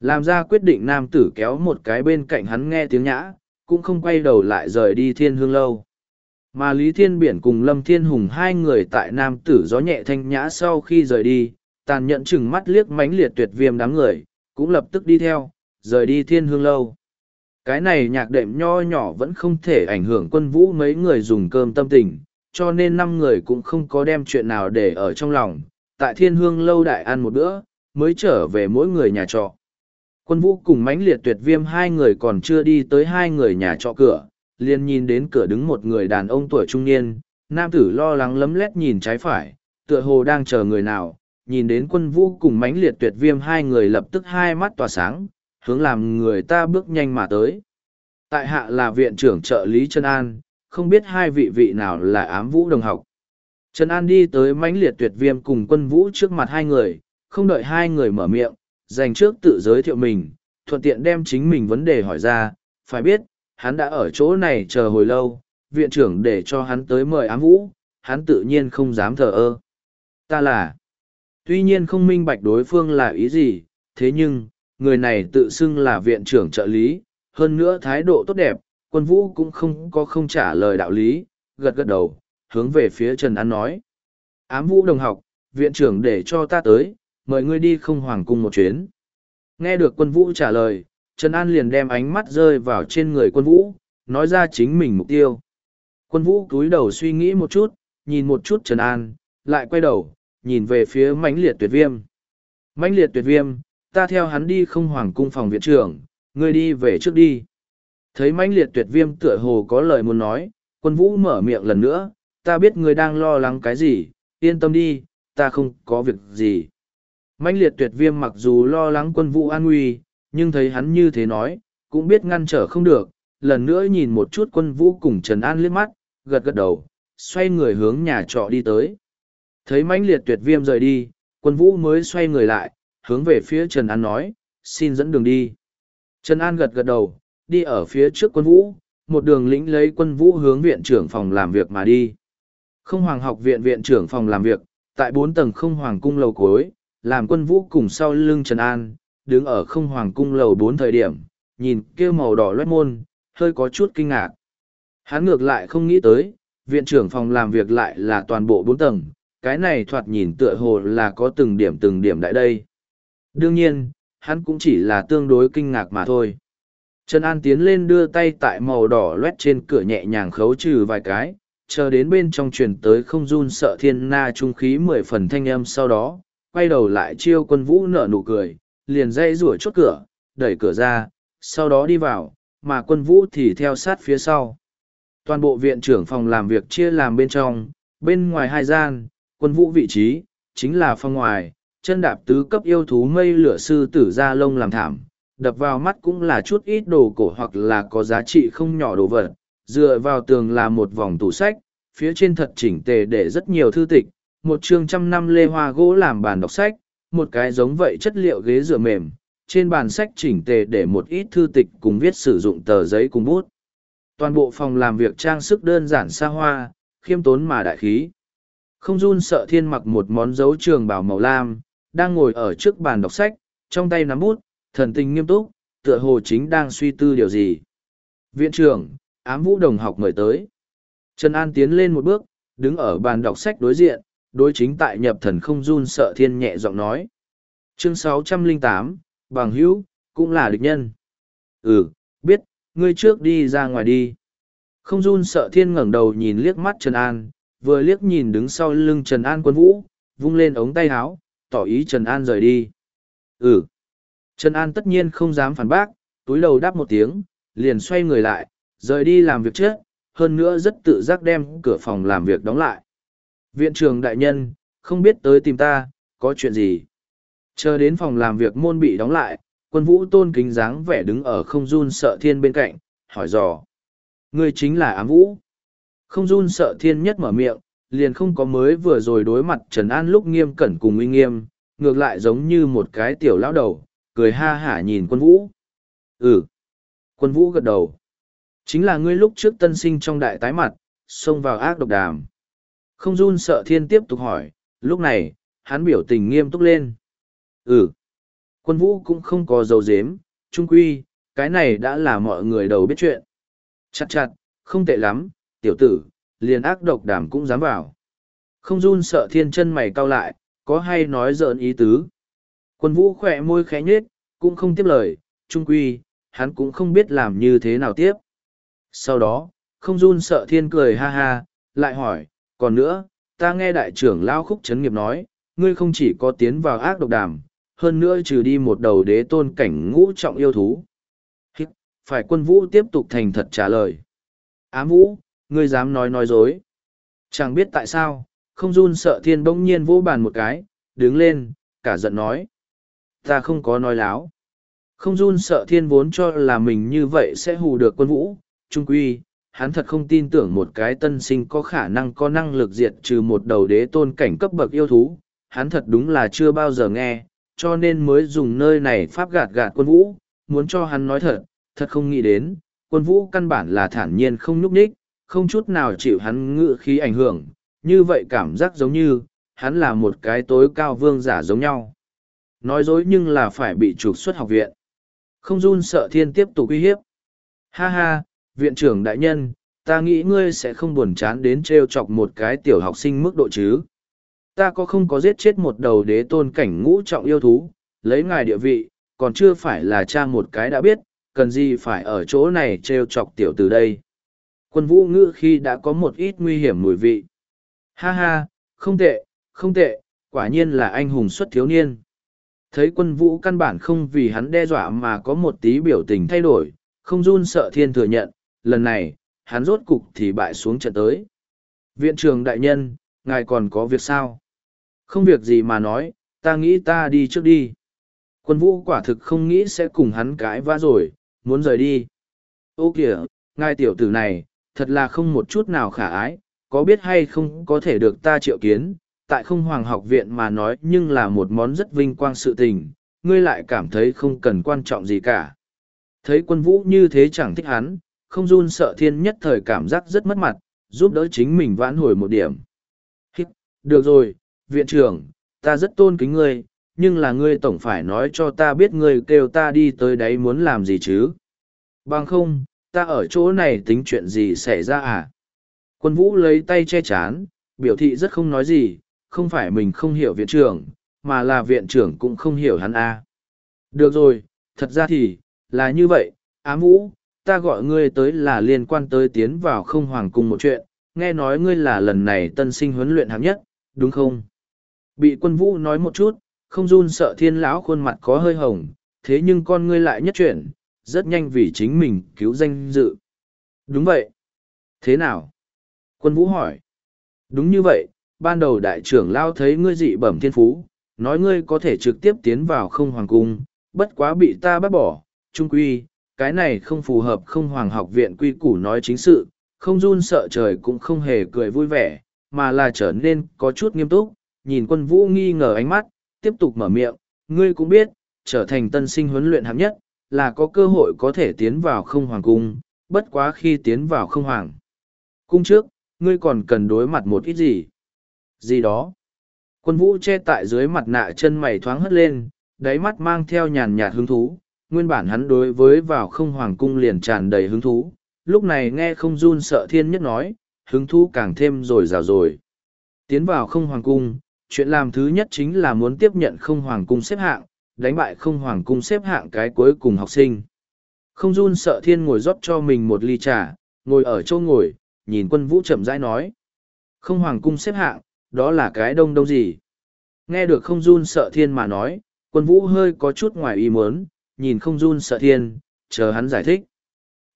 Làm ra quyết định nam tử kéo một cái bên cạnh hắn nghe tiếng nhã, cũng không quay đầu lại rời đi thiên hương lâu. Mà Lý Thiên Biển cùng Lâm Thiên Hùng hai người tại nam tử gió nhẹ thanh nhã sau khi rời đi, tàn nhẫn chừng mắt liếc mánh liệt tuyệt viêm đám người, cũng lập tức đi theo, rời đi thiên hương lâu. Cái này nhạc đệm nho nhỏ vẫn không thể ảnh hưởng quân vũ mấy người dùng cơm tâm tình, cho nên năm người cũng không có đem chuyện nào để ở trong lòng, tại thiên hương lâu đại ăn một bữa, mới trở về mỗi người nhà trọ. Quân vũ cùng mãnh liệt tuyệt viêm hai người còn chưa đi tới hai người nhà trọ cửa, liền nhìn đến cửa đứng một người đàn ông tuổi trung niên, nam tử lo lắng lấm lét nhìn trái phải, tựa hồ đang chờ người nào, nhìn đến quân vũ cùng mãnh liệt tuyệt viêm hai người lập tức hai mắt tỏa sáng, hướng làm người ta bước nhanh mà tới. Tại hạ là viện trưởng trợ lý Trân An, không biết hai vị vị nào là ám vũ đồng học. Trần An đi tới mãnh liệt tuyệt viêm cùng quân vũ trước mặt hai người, không đợi hai người mở miệng, dành trước tự giới thiệu mình, thuận tiện đem chính mình vấn đề hỏi ra, phải biết, hắn đã ở chỗ này chờ hồi lâu, viện trưởng để cho hắn tới mời ám vũ, hắn tự nhiên không dám thờ ơ. Ta là, tuy nhiên không minh bạch đối phương là ý gì, thế nhưng, người này tự xưng là viện trưởng trợ lý, hơn nữa thái độ tốt đẹp, quân vũ cũng không có không trả lời đạo lý, gật gật đầu, hướng về phía Trần An nói. Ám vũ đồng học, viện trưởng để cho ta tới, mời ngươi đi không hoàng cung một chuyến. Nghe được quân vũ trả lời, Trần An liền đem ánh mắt rơi vào trên người quân vũ, nói ra chính mình mục tiêu. Quân vũ cúi đầu suy nghĩ một chút, nhìn một chút Trần An, lại quay đầu, nhìn về phía mãnh liệt tuyệt viêm. Mãnh liệt tuyệt viêm, ta theo hắn đi không hoàng cung phòng viện trưởng, ngươi đi về trước đi. Thấy mãnh liệt tuyệt viêm tựa hồ có lời muốn nói, quân vũ mở miệng lần nữa, ta biết ngươi đang lo lắng cái gì, yên tâm đi, ta không có việc gì. Mãnh liệt tuyệt viêm mặc dù lo lắng quân vũ an nguy, nhưng thấy hắn như thế nói, cũng biết ngăn trở không được, lần nữa nhìn một chút quân vũ cùng Trần An liếc mắt, gật gật đầu, xoay người hướng nhà trọ đi tới. Thấy mãnh liệt tuyệt viêm rời đi, quân vũ mới xoay người lại, hướng về phía Trần An nói, xin dẫn đường đi. Trần An gật gật đầu, đi ở phía trước quân vũ, một đường lĩnh lấy quân vũ hướng viện trưởng phòng làm việc mà đi. Không hoàng học viện viện trưởng phòng làm việc, tại bốn tầng không hoàng cung lầu cuối, làm quân vũ cùng sau lưng Trần An, đứng ở không hoàng cung lầu bốn thời điểm, nhìn kêu màu đỏ loét môn, hơi có chút kinh ngạc. Hắn ngược lại không nghĩ tới, viện trưởng phòng làm việc lại là toàn bộ bốn tầng, cái này thoạt nhìn tựa hồ là có từng điểm từng điểm đại đây. Đương nhiên, hắn cũng chỉ là tương đối kinh ngạc mà thôi. Trần An tiến lên đưa tay tại màu đỏ loét trên cửa nhẹ nhàng khấu trừ vài cái, chờ đến bên trong truyền tới không run sợ thiên na trung khí mười phần thanh âm sau đó, quay đầu lại chiêu quân vũ nở nụ cười, liền dây rủa chốt cửa, đẩy cửa ra, sau đó đi vào, mà quân vũ thì theo sát phía sau. Toàn bộ viện trưởng phòng làm việc chia làm bên trong, bên ngoài hai gian, quân vũ vị trí, chính là phong ngoài, chân đạp tứ cấp yêu thú mây lửa sư tử ra lông làm thảm, đập vào mắt cũng là chút ít đồ cổ hoặc là có giá trị không nhỏ đồ vật, dựa vào tường là một vòng tủ sách, phía trên thật chỉnh tề để rất nhiều thư tịch, một chương trăm năm lê hoa gỗ làm bàn đọc sách, một cái giống vậy chất liệu ghế dựa mềm, trên bàn sách chỉnh tề để một ít thư tịch cùng viết sử dụng tờ giấy cùng bút. Toàn bộ phòng làm việc trang sức đơn giản xa hoa, khiêm tốn mà đại khí. Không run sợ thiên mặc một món dấu trường bảo màu lam, đang ngồi ở trước bàn đọc sách, trong tay nắm bút, thần tình nghiêm túc, tựa hồ chính đang suy tư điều gì. Viện trưởng, ám vũ đồng học mời tới. Trần An tiến lên một bước, đứng ở bàn đọc sách đối diện, đối chính tại nhập thần không run sợ thiên nhẹ giọng nói. Chương 608, bằng hữu, cũng là địch nhân. Ừ, biết, ngươi trước đi ra ngoài đi. Không run sợ thiên ngẩng đầu nhìn liếc mắt Trần An, vừa liếc nhìn đứng sau lưng Trần An quân vũ, vung lên ống tay áo, tỏ ý Trần An rời đi. Ừ. Trần An tất nhiên không dám phản bác, túi đầu đáp một tiếng, liền xoay người lại, rời đi làm việc trước, hơn nữa rất tự giác đem cửa phòng làm việc đóng lại. Viện trưởng đại nhân, không biết tới tìm ta, có chuyện gì? Chờ đến phòng làm việc môn bị đóng lại, quân vũ tôn kính dáng vẻ đứng ở không run sợ thiên bên cạnh, hỏi dò. Ngươi chính là ám vũ. Không run sợ thiên nhất mở miệng, liền không có mới vừa rồi đối mặt Trần An lúc nghiêm cẩn cùng uy nghiêm, ngược lại giống như một cái tiểu lão đầu, cười ha hả nhìn quân vũ. Ừ. Quân vũ gật đầu. Chính là ngươi lúc trước tân sinh trong đại tái mặt, xông vào ác độc đàm. Không run sợ thiên tiếp tục hỏi, lúc này, hắn biểu tình nghiêm túc lên. Ừ. Quân vũ cũng không có dấu dếm, trung quy, cái này đã là mọi người đầu biết chuyện. Chặt chặt, không tệ lắm, tiểu tử, liền ác độc đàm cũng dám vào. Không run sợ thiên chân mày cau lại, có hay nói giỡn ý tứ. Quân vũ khỏe môi khẽ nhếch, cũng không tiếp lời, trung quy, hắn cũng không biết làm như thế nào tiếp. Sau đó, không run sợ thiên cười ha ha, lại hỏi, còn nữa, ta nghe đại trưởng lao khúc chấn nghiệp nói, ngươi không chỉ có tiến vào ác độc đàm, hơn nữa trừ đi một đầu đế tôn cảnh ngũ trọng yêu thú. Phải quân vũ tiếp tục thành thật trả lời. Ám vũ, ngươi dám nói nói dối. Chẳng biết tại sao, không run sợ thiên bỗng nhiên vỗ bàn một cái, đứng lên, cả giận nói. Ta không có nói láo. Không run sợ thiên vốn cho là mình như vậy sẽ hù được quân vũ, trung quy, hắn thật không tin tưởng một cái tân sinh có khả năng có năng lực diệt trừ một đầu đế tôn cảnh cấp bậc yêu thú, hắn thật đúng là chưa bao giờ nghe, cho nên mới dùng nơi này pháp gạt gạt quân vũ, muốn cho hắn nói thật, thật không nghĩ đến, quân vũ căn bản là thản nhiên không nhúc nhích, không chút nào chịu hắn ngự khí ảnh hưởng, như vậy cảm giác giống như, hắn là một cái tối cao vương giả giống nhau. Nói dối nhưng là phải bị trục xuất học viện. Không run sợ thiên tiếp tục uy hiếp. Ha ha, viện trưởng đại nhân, ta nghĩ ngươi sẽ không buồn chán đến trêu chọc một cái tiểu học sinh mức độ chứ. Ta có không có giết chết một đầu đế tôn cảnh ngũ trọng yêu thú, lấy ngài địa vị, còn chưa phải là cha một cái đã biết, cần gì phải ở chỗ này trêu chọc tiểu từ đây. Quân vũ ngữ khi đã có một ít nguy hiểm mùi vị. Ha ha, không tệ, không tệ, quả nhiên là anh hùng xuất thiếu niên. Thấy quân vũ căn bản không vì hắn đe dọa mà có một tí biểu tình thay đổi, không run sợ thiên thừa nhận, lần này, hắn rốt cục thì bại xuống trận tới. Viện trưởng đại nhân, ngài còn có việc sao? Không việc gì mà nói, ta nghĩ ta đi trước đi. Quân vũ quả thực không nghĩ sẽ cùng hắn cãi vã rồi, muốn rời đi. Ô kìa, ngài tiểu tử này, thật là không một chút nào khả ái, có biết hay không có thể được ta triệu kiến, tại không hoàng học viện mà nói nhưng là một món rất vinh quang sự tình, ngươi lại cảm thấy không cần quan trọng gì cả. Thấy quân vũ như thế chẳng thích hắn, không run sợ thiên nhất thời cảm giác rất mất mặt, giúp đỡ chính mình vãn hồi một điểm. Hít, được rồi, viện trưởng, ta rất tôn kính ngươi, nhưng là ngươi tổng phải nói cho ta biết ngươi kêu ta đi tới đấy muốn làm gì chứ. Bằng không, ta ở chỗ này tính chuyện gì xảy ra à? Quân vũ lấy tay che chán, biểu thị rất không nói gì, không phải mình không hiểu viện trưởng, mà là viện trưởng cũng không hiểu hắn. À. Được rồi, thật ra thì, là như vậy, ám vũ, ta gọi ngươi tới là liên quan tới tiến vào không hoàng cung một chuyện, nghe nói ngươi là lần này tân sinh huấn luyện hạng nhất, đúng không? Bị quân vũ nói một chút, không run sợ thiên lão khuôn mặt có hơi hồng, thế nhưng con ngươi lại nhất chuyển, rất nhanh vì chính mình cứu danh dự. Đúng vậy. Thế nào? Quân vũ hỏi. Đúng như vậy, ban đầu đại trưởng lao thấy ngươi dị bẩm thiên phú, nói ngươi có thể trực tiếp tiến vào không hoàng cung, bất quá bị ta bắt bỏ, trung quy, cái này không phù hợp không hoàng học viện quy củ nói chính sự, không run sợ trời cũng không hề cười vui vẻ, mà là trở nên có chút nghiêm túc, nhìn quân vũ nghi ngờ ánh mắt, tiếp tục mở miệng, ngươi cũng biết, trở thành tân sinh huấn luyện hạng nhất, là có cơ hội có thể tiến vào không hoàng cung, bất quá khi tiến vào không hoàng. Cung trước, ngươi còn cần đối mặt một ít gì? Gì đó? Quân vũ che tại dưới mặt nạ chân mày thoáng hất lên, đáy mắt mang theo nhàn nhạt hứng thú, nguyên bản hắn đối với vào không hoàng cung liền tràn đầy hứng thú, lúc này nghe không run sợ thiên nhất nói, hứng thú càng thêm rồi rào rồi. Tiến vào không hoàng cung, chuyện làm thứ nhất chính là muốn tiếp nhận không hoàng cung xếp hạng, đánh bại không hoàng cung xếp hạng cái cuối cùng học sinh. Không run sợ thiên ngồi rót cho mình một ly trà, ngồi ở chỗ ngồi, nhìn quân vũ chậm rãi nói. Không hoàng cung xếp hạng, đó là cái đông đông gì? Nghe được không run sợ thiên mà nói, quân vũ hơi có chút ngoài ý muốn, nhìn không run sợ thiên, chờ hắn giải thích.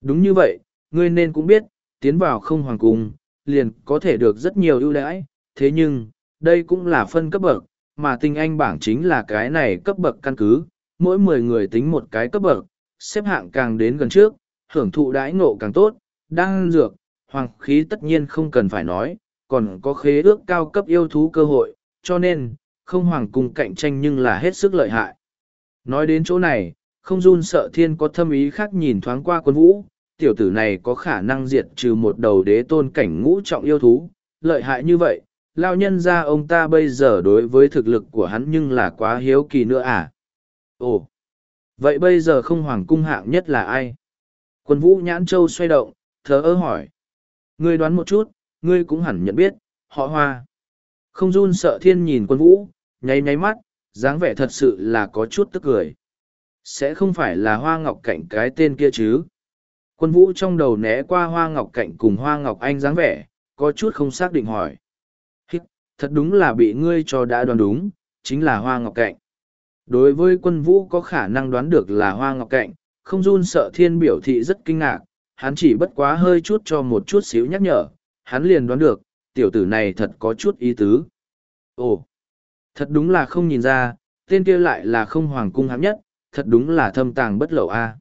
Đúng như vậy, ngươi nên cũng biết, tiến vào không hoàng cung, liền có thể được rất nhiều ưu đãi, thế nhưng, đây cũng là phân cấp bậc, mà tinh anh bảng chính là cái này cấp bậc căn cứ, mỗi mười người tính một cái cấp bậc, xếp hạng càng đến gần trước, hưởng thụ đãi ngộ càng tốt, đang dược, hoàng khí tất nhiên không cần phải nói, còn có khế ước cao cấp yêu thú cơ hội, cho nên, không hoàng cung cạnh tranh nhưng là hết sức lợi hại. Nói đến chỗ này, không run sợ thiên có thâm ý khác nhìn thoáng qua quân vũ, tiểu tử này có khả năng diệt trừ một đầu đế tôn cảnh ngũ trọng yêu thú, lợi hại như vậy, lao nhân ra ông ta bây giờ đối với thực lực của hắn nhưng là quá hiếu kỳ nữa à? Ồ, vậy bây giờ không hoàng cung hạng nhất là ai? Quân vũ nhãn châu xoay động, thờ ơ hỏi. Ngươi đoán một chút, ngươi cũng hẳn nhận biết, họ hoa. Không run sợ thiên nhìn quân vũ, nháy nháy mắt, dáng vẻ thật sự là có chút tức cười. Sẽ không phải là hoa ngọc cạnh cái tên kia chứ? Quân vũ trong đầu né qua hoa ngọc cạnh cùng hoa ngọc anh dáng vẻ, có chút không xác định hỏi. Thật đúng là bị ngươi cho đã đoán đúng, chính là hoa ngọc cạnh. Đối với quân vũ có khả năng đoán được là hoa ngọc cạnh, không run sợ thiên biểu thị rất kinh ngạc, hắn chỉ bất quá hơi chút cho một chút xíu nhắc nhở, hắn liền đoán được, tiểu tử này thật có chút ý tứ. Ồ, thật đúng là không nhìn ra, tên kia lại là không hoàng cung hám nhất, thật đúng là thâm tàng bất lậu a.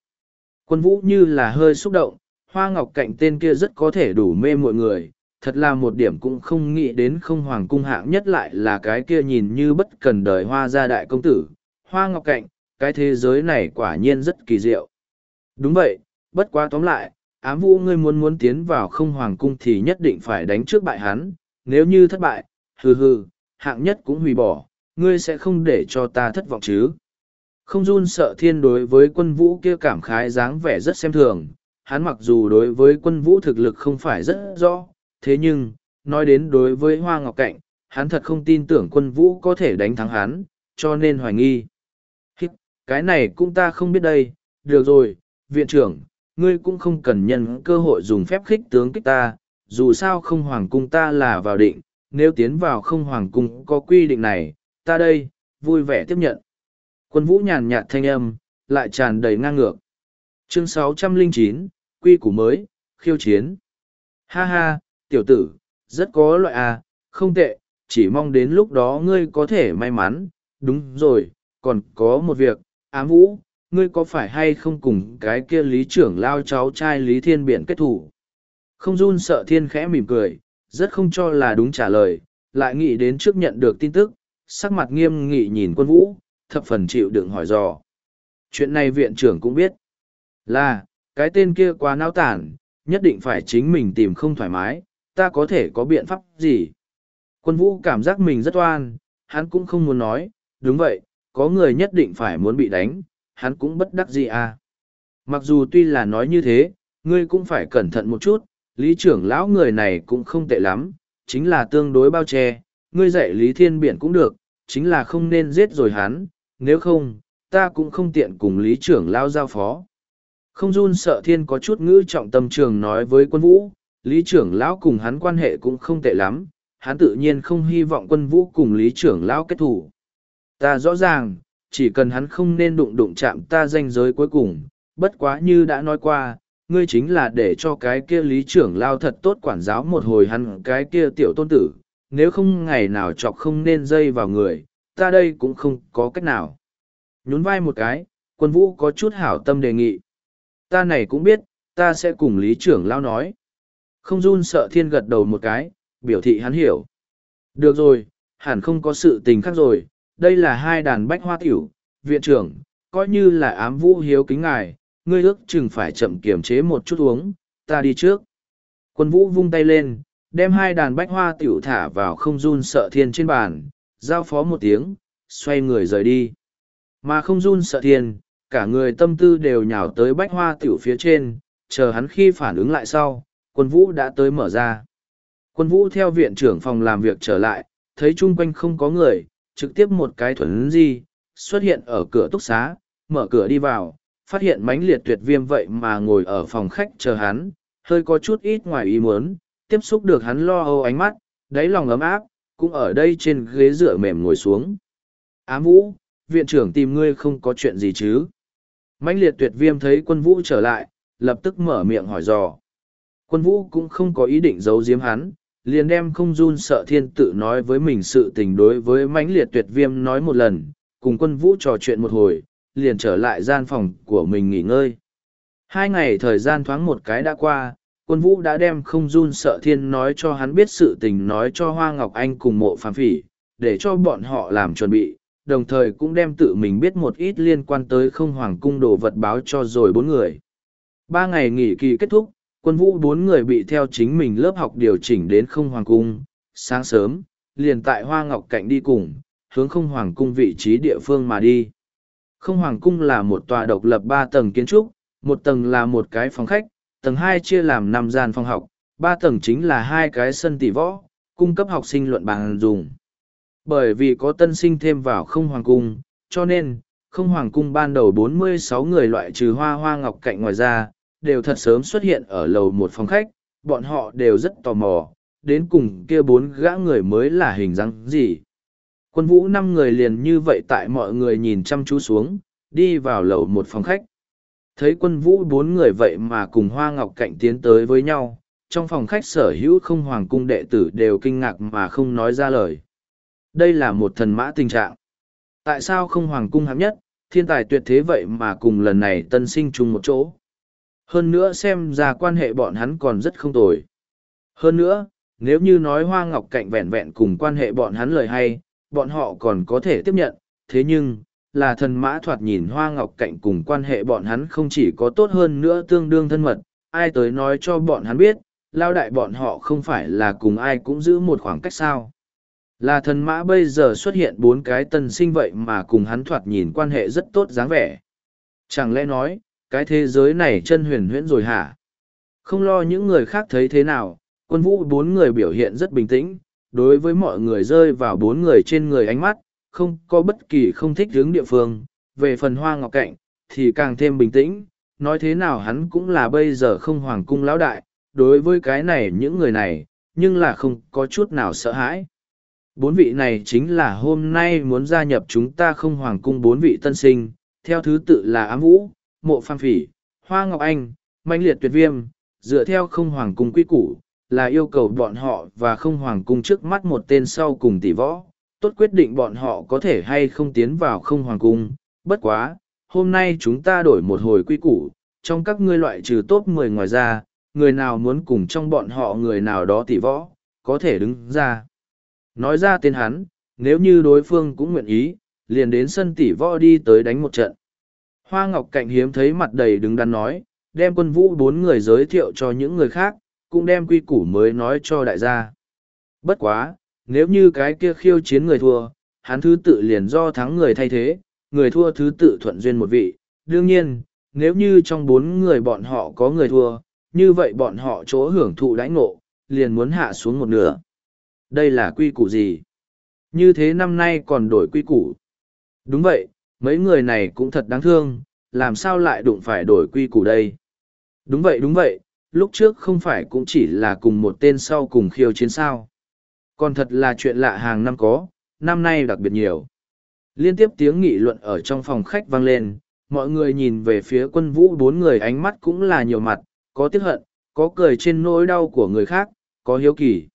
Quân vũ như là hơi xúc động, hoa ngọc cạnh tên kia rất có thể đủ mê mọi người, thật là một điểm cũng không nghĩ đến không hoàng cung hạng nhất lại là cái kia nhìn như bất cần đời hoa gia đại công tử, hoa ngọc cạnh, cái thế giới này quả nhiên rất kỳ diệu. Đúng vậy, bất quá tóm lại, ám vũ ngươi muốn muốn tiến vào không hoàng cung thì nhất định phải đánh trước bại hắn, nếu như thất bại, hừ hừ, hạng nhất cũng hủy bỏ, ngươi sẽ không để cho ta thất vọng chứ. Không run sợ thiên đối với quân vũ kia cảm khái dáng vẻ rất xem thường, hắn mặc dù đối với quân vũ thực lực không phải rất rõ, thế nhưng, nói đến đối với Hoa Ngọc Cạnh, hắn thật không tin tưởng quân vũ có thể đánh thắng hắn, cho nên hoài nghi. Hít, cái này cũng ta không biết đây, được rồi, viện trưởng, ngươi cũng không cần nhân cơ hội dùng phép khích tướng kích ta, dù sao không hoàng cung ta là vào định, nếu tiến vào không hoàng cung có quy định này, ta đây, vui vẻ tiếp nhận. Quân vũ nhàn nhạt thanh âm, lại tràn đầy ngang ngược. Chương 609, quy củ mới, khiêu chiến. Ha ha, tiểu tử, rất có loại à, không tệ, chỉ mong đến lúc đó ngươi có thể may mắn, đúng rồi, còn có một việc, ám vũ, ngươi có phải hay không cùng cái kia lý trưởng lao cháu trai lý thiên biển kết thủ? Không run sợ thiên khẽ mỉm cười, rất không cho là đúng trả lời, lại nghĩ đến trước nhận được tin tức, sắc mặt nghiêm nghị nhìn quân vũ, thập phần chịu đựng hỏi dò. Chuyện này viện trưởng cũng biết, là, cái tên kia quá náo tản, nhất định phải chính mình tìm không thoải mái, ta có thể có biện pháp gì? Quân vũ cảm giác mình rất oan, hắn cũng không muốn nói, đúng vậy, có người nhất định phải muốn bị đánh, hắn cũng bất đắc gì à. Mặc dù tuy là nói như thế, ngươi cũng phải cẩn thận một chút, lý trưởng lão người này cũng không tệ lắm, chính là tương đối bao che, ngươi dạy lý thiên biển cũng được, chính là không nên giết rồi hắn, nếu không, ta cũng không tiện cùng lý trưởng lão giao phó. Không run sợ thiên có chút ngữ trọng tâm trường nói với quân vũ, lý trưởng lão cùng hắn quan hệ cũng không tệ lắm, hắn tự nhiên không hy vọng quân vũ cùng lý trưởng lão kết thủ. Ta rõ ràng, chỉ cần hắn không nên đụng đụng chạm ta danh giới cuối cùng, bất quá như đã nói qua, ngươi chính là để cho cái kia lý trưởng lao thật tốt quản giáo một hồi hắn cái kia tiểu tôn tử, nếu không ngày nào chọc không nên dây vào người, ta đây cũng không có cách nào. Nhún vai một cái, quân vũ có chút hảo tâm đề nghị. Ta này cũng biết, ta sẽ cùng lý trưởng lao nói. Không run sợ thiên gật đầu một cái, biểu thị hắn hiểu. Được rồi, hẳn không có sự tình khác rồi, đây là hai đàn bách hoa tiểu, viện trưởng, coi như là ám vũ hiếu kính ngài, ngươi ước chừng phải chậm kiềm chế một chút uống, ta đi trước. Quân vũ vung tay lên, đem hai đàn bách hoa tiểu thả vào không run sợ thiên trên bàn, giao phó một tiếng, xoay người rời đi. Mà không run sợ thiên, cả người tâm tư đều nhào tới bách hoa tiểu phía trên, chờ hắn khi phản ứng lại sau, quân vũ đã tới mở ra. Quân vũ theo viện trưởng phòng làm việc trở lại, thấy chung quanh không có người, trực tiếp một cái thuần di, xuất hiện ở cửa túc xá, mở cửa đi vào, phát hiện mánh liệt tuyệt viêm vậy mà ngồi ở phòng khách chờ hắn, hơi có chút ít ngoài ý muốn, tiếp xúc được hắn lo âu ánh mắt, đáy lòng ấm áp, cũng ở đây trên ghế dựa mềm ngồi xuống. Ám vũ, viện trưởng tìm ngươi không có chuyện gì chứ? Mánh liệt tuyệt viêm thấy quân vũ trở lại, lập tức mở miệng hỏi dò. Quân vũ cũng không có ý định giấu giếm hắn, liền đem không run sợ thiên tự nói với mình sự tình đối với mãnh liệt tuyệt viêm nói một lần, cùng quân vũ trò chuyện một hồi, liền trở lại gian phòng của mình nghỉ ngơi. Hai ngày thời gian thoáng một cái đã qua, quân vũ đã đem không run sợ thiên nói cho hắn biết sự tình nói cho Hoa Ngọc Anh cùng mộ phàm phỉ, để cho bọn họ làm chuẩn bị, đồng thời cũng đem tự mình biết một ít liên quan tới không hoàng cung đồ vật báo cho rồi bốn người. Ba ngày nghỉ kỳ kết thúc, quân vũ bốn người bị theo chính mình lớp học điều chỉnh đến không hoàng cung, sáng sớm, liền tại Hoa Ngọc Cạnh đi cùng, hướng không hoàng cung vị trí địa phương mà đi. Không hoàng cung là một tòa độc lập ba tầng kiến trúc, một tầng là một cái phòng khách, tầng hai chia làm năm gian phòng học, ba tầng chính là hai cái sân tỷ võ, cung cấp học sinh luận bàn dùng. Bởi vì có tân sinh thêm vào không hoàng cung, cho nên, không hoàng cung ban đầu 46 người loại trừ hoa hoa ngọc cạnh ngoài ra, đều thật sớm xuất hiện ở lầu một phòng khách, bọn họ đều rất tò mò, đến cùng kia bốn gã người mới là hình dáng gì. Quân vũ năm người liền như vậy tại mọi người nhìn chăm chú xuống, đi vào lầu một phòng khách. Thấy quân vũ bốn người vậy mà cùng hoa ngọc cạnh tiến tới với nhau, trong phòng khách sở hữu không hoàng cung đệ tử đều kinh ngạc mà không nói ra lời. Đây là một thần mã tình trạng. Tại sao không hoàng cung hám nhất, thiên tài tuyệt thế vậy mà cùng lần này tân sinh chung một chỗ. Hơn nữa xem ra quan hệ bọn hắn còn rất không tồi. Hơn nữa, nếu như nói hoa ngọc cạnh vẹn vẹn cùng quan hệ bọn hắn lời hay, bọn họ còn có thể tiếp nhận, thế nhưng, là thần mã thoạt nhìn hoa ngọc cạnh cùng quan hệ bọn hắn không chỉ có tốt hơn nữa tương đương thân mật, ai tới nói cho bọn hắn biết, lao đại bọn họ không phải là cùng ai cũng giữ một khoảng cách sao. Là thần mã bây giờ xuất hiện bốn cái tân sinh vậy mà cùng hắn thoạt nhìn quan hệ rất tốt dáng vẻ. Chẳng lẽ nói, cái thế giới này chân huyền huyễn rồi hả? Không lo những người khác thấy thế nào, quân vũ bốn người biểu hiện rất bình tĩnh, đối với mọi người rơi vào bốn người trên người ánh mắt, không có bất kỳ không thích hướng địa phương. Về phần hoa ngọc cạnh, thì càng thêm bình tĩnh, nói thế nào hắn cũng là bây giờ không hoàng cung lão đại, đối với cái này những người này, nhưng là không có chút nào sợ hãi. Bốn vị này chính là hôm nay muốn gia nhập chúng ta không hoàng cung bốn vị tân sinh, theo thứ tự là ám vũ, mộ phan phỉ, hoa ngọc anh, manh liệt tuyệt viêm, dựa theo không hoàng cung quy củ, là yêu cầu bọn họ và không hoàng cung trước mắt một tên sau cùng tỷ võ, tốt quyết định bọn họ có thể hay không tiến vào không hoàng cung. Bất quá, hôm nay chúng ta đổi một hồi quy củ, trong các ngươi loại trừ top mười ngoài ra, người nào muốn cùng trong bọn họ người nào đó tỷ võ, có thể đứng ra. Nói ra tên hắn, nếu như đối phương cũng nguyện ý, liền đến sân tỷ võ đi tới đánh một trận. Hoa Ngọc Cạnh hiếm thấy mặt đầy đứng đắn nói, đem quân vũ bốn người giới thiệu cho những người khác, cũng đem quy củ mới nói cho đại gia. Bất quá, nếu như cái kia khiêu chiến người thua, hắn thứ tự liền do thắng người thay thế, người thua thứ tự thuận duyên một vị. Đương nhiên, nếu như trong bốn người bọn họ có người thua, như vậy bọn họ chỗ hưởng thụ đãi ngộ, liền muốn hạ xuống một nửa. Đây là quy củ gì? Như thế năm nay còn đổi quy củ. Đúng vậy, mấy người này cũng thật đáng thương, làm sao lại đụng phải đổi quy củ đây. Đúng vậy đúng vậy, lúc trước không phải cũng chỉ là cùng một tên sau cùng khiêu chiến sao. Còn thật là chuyện lạ hàng năm có, năm nay đặc biệt nhiều. Liên tiếp tiếng nghị luận ở trong phòng khách vang lên, mọi người nhìn về phía quân vũ bốn người ánh mắt cũng là nhiều mặt, có tiếc hận, có cười trên nỗi đau của người khác, có hiếu kỳ.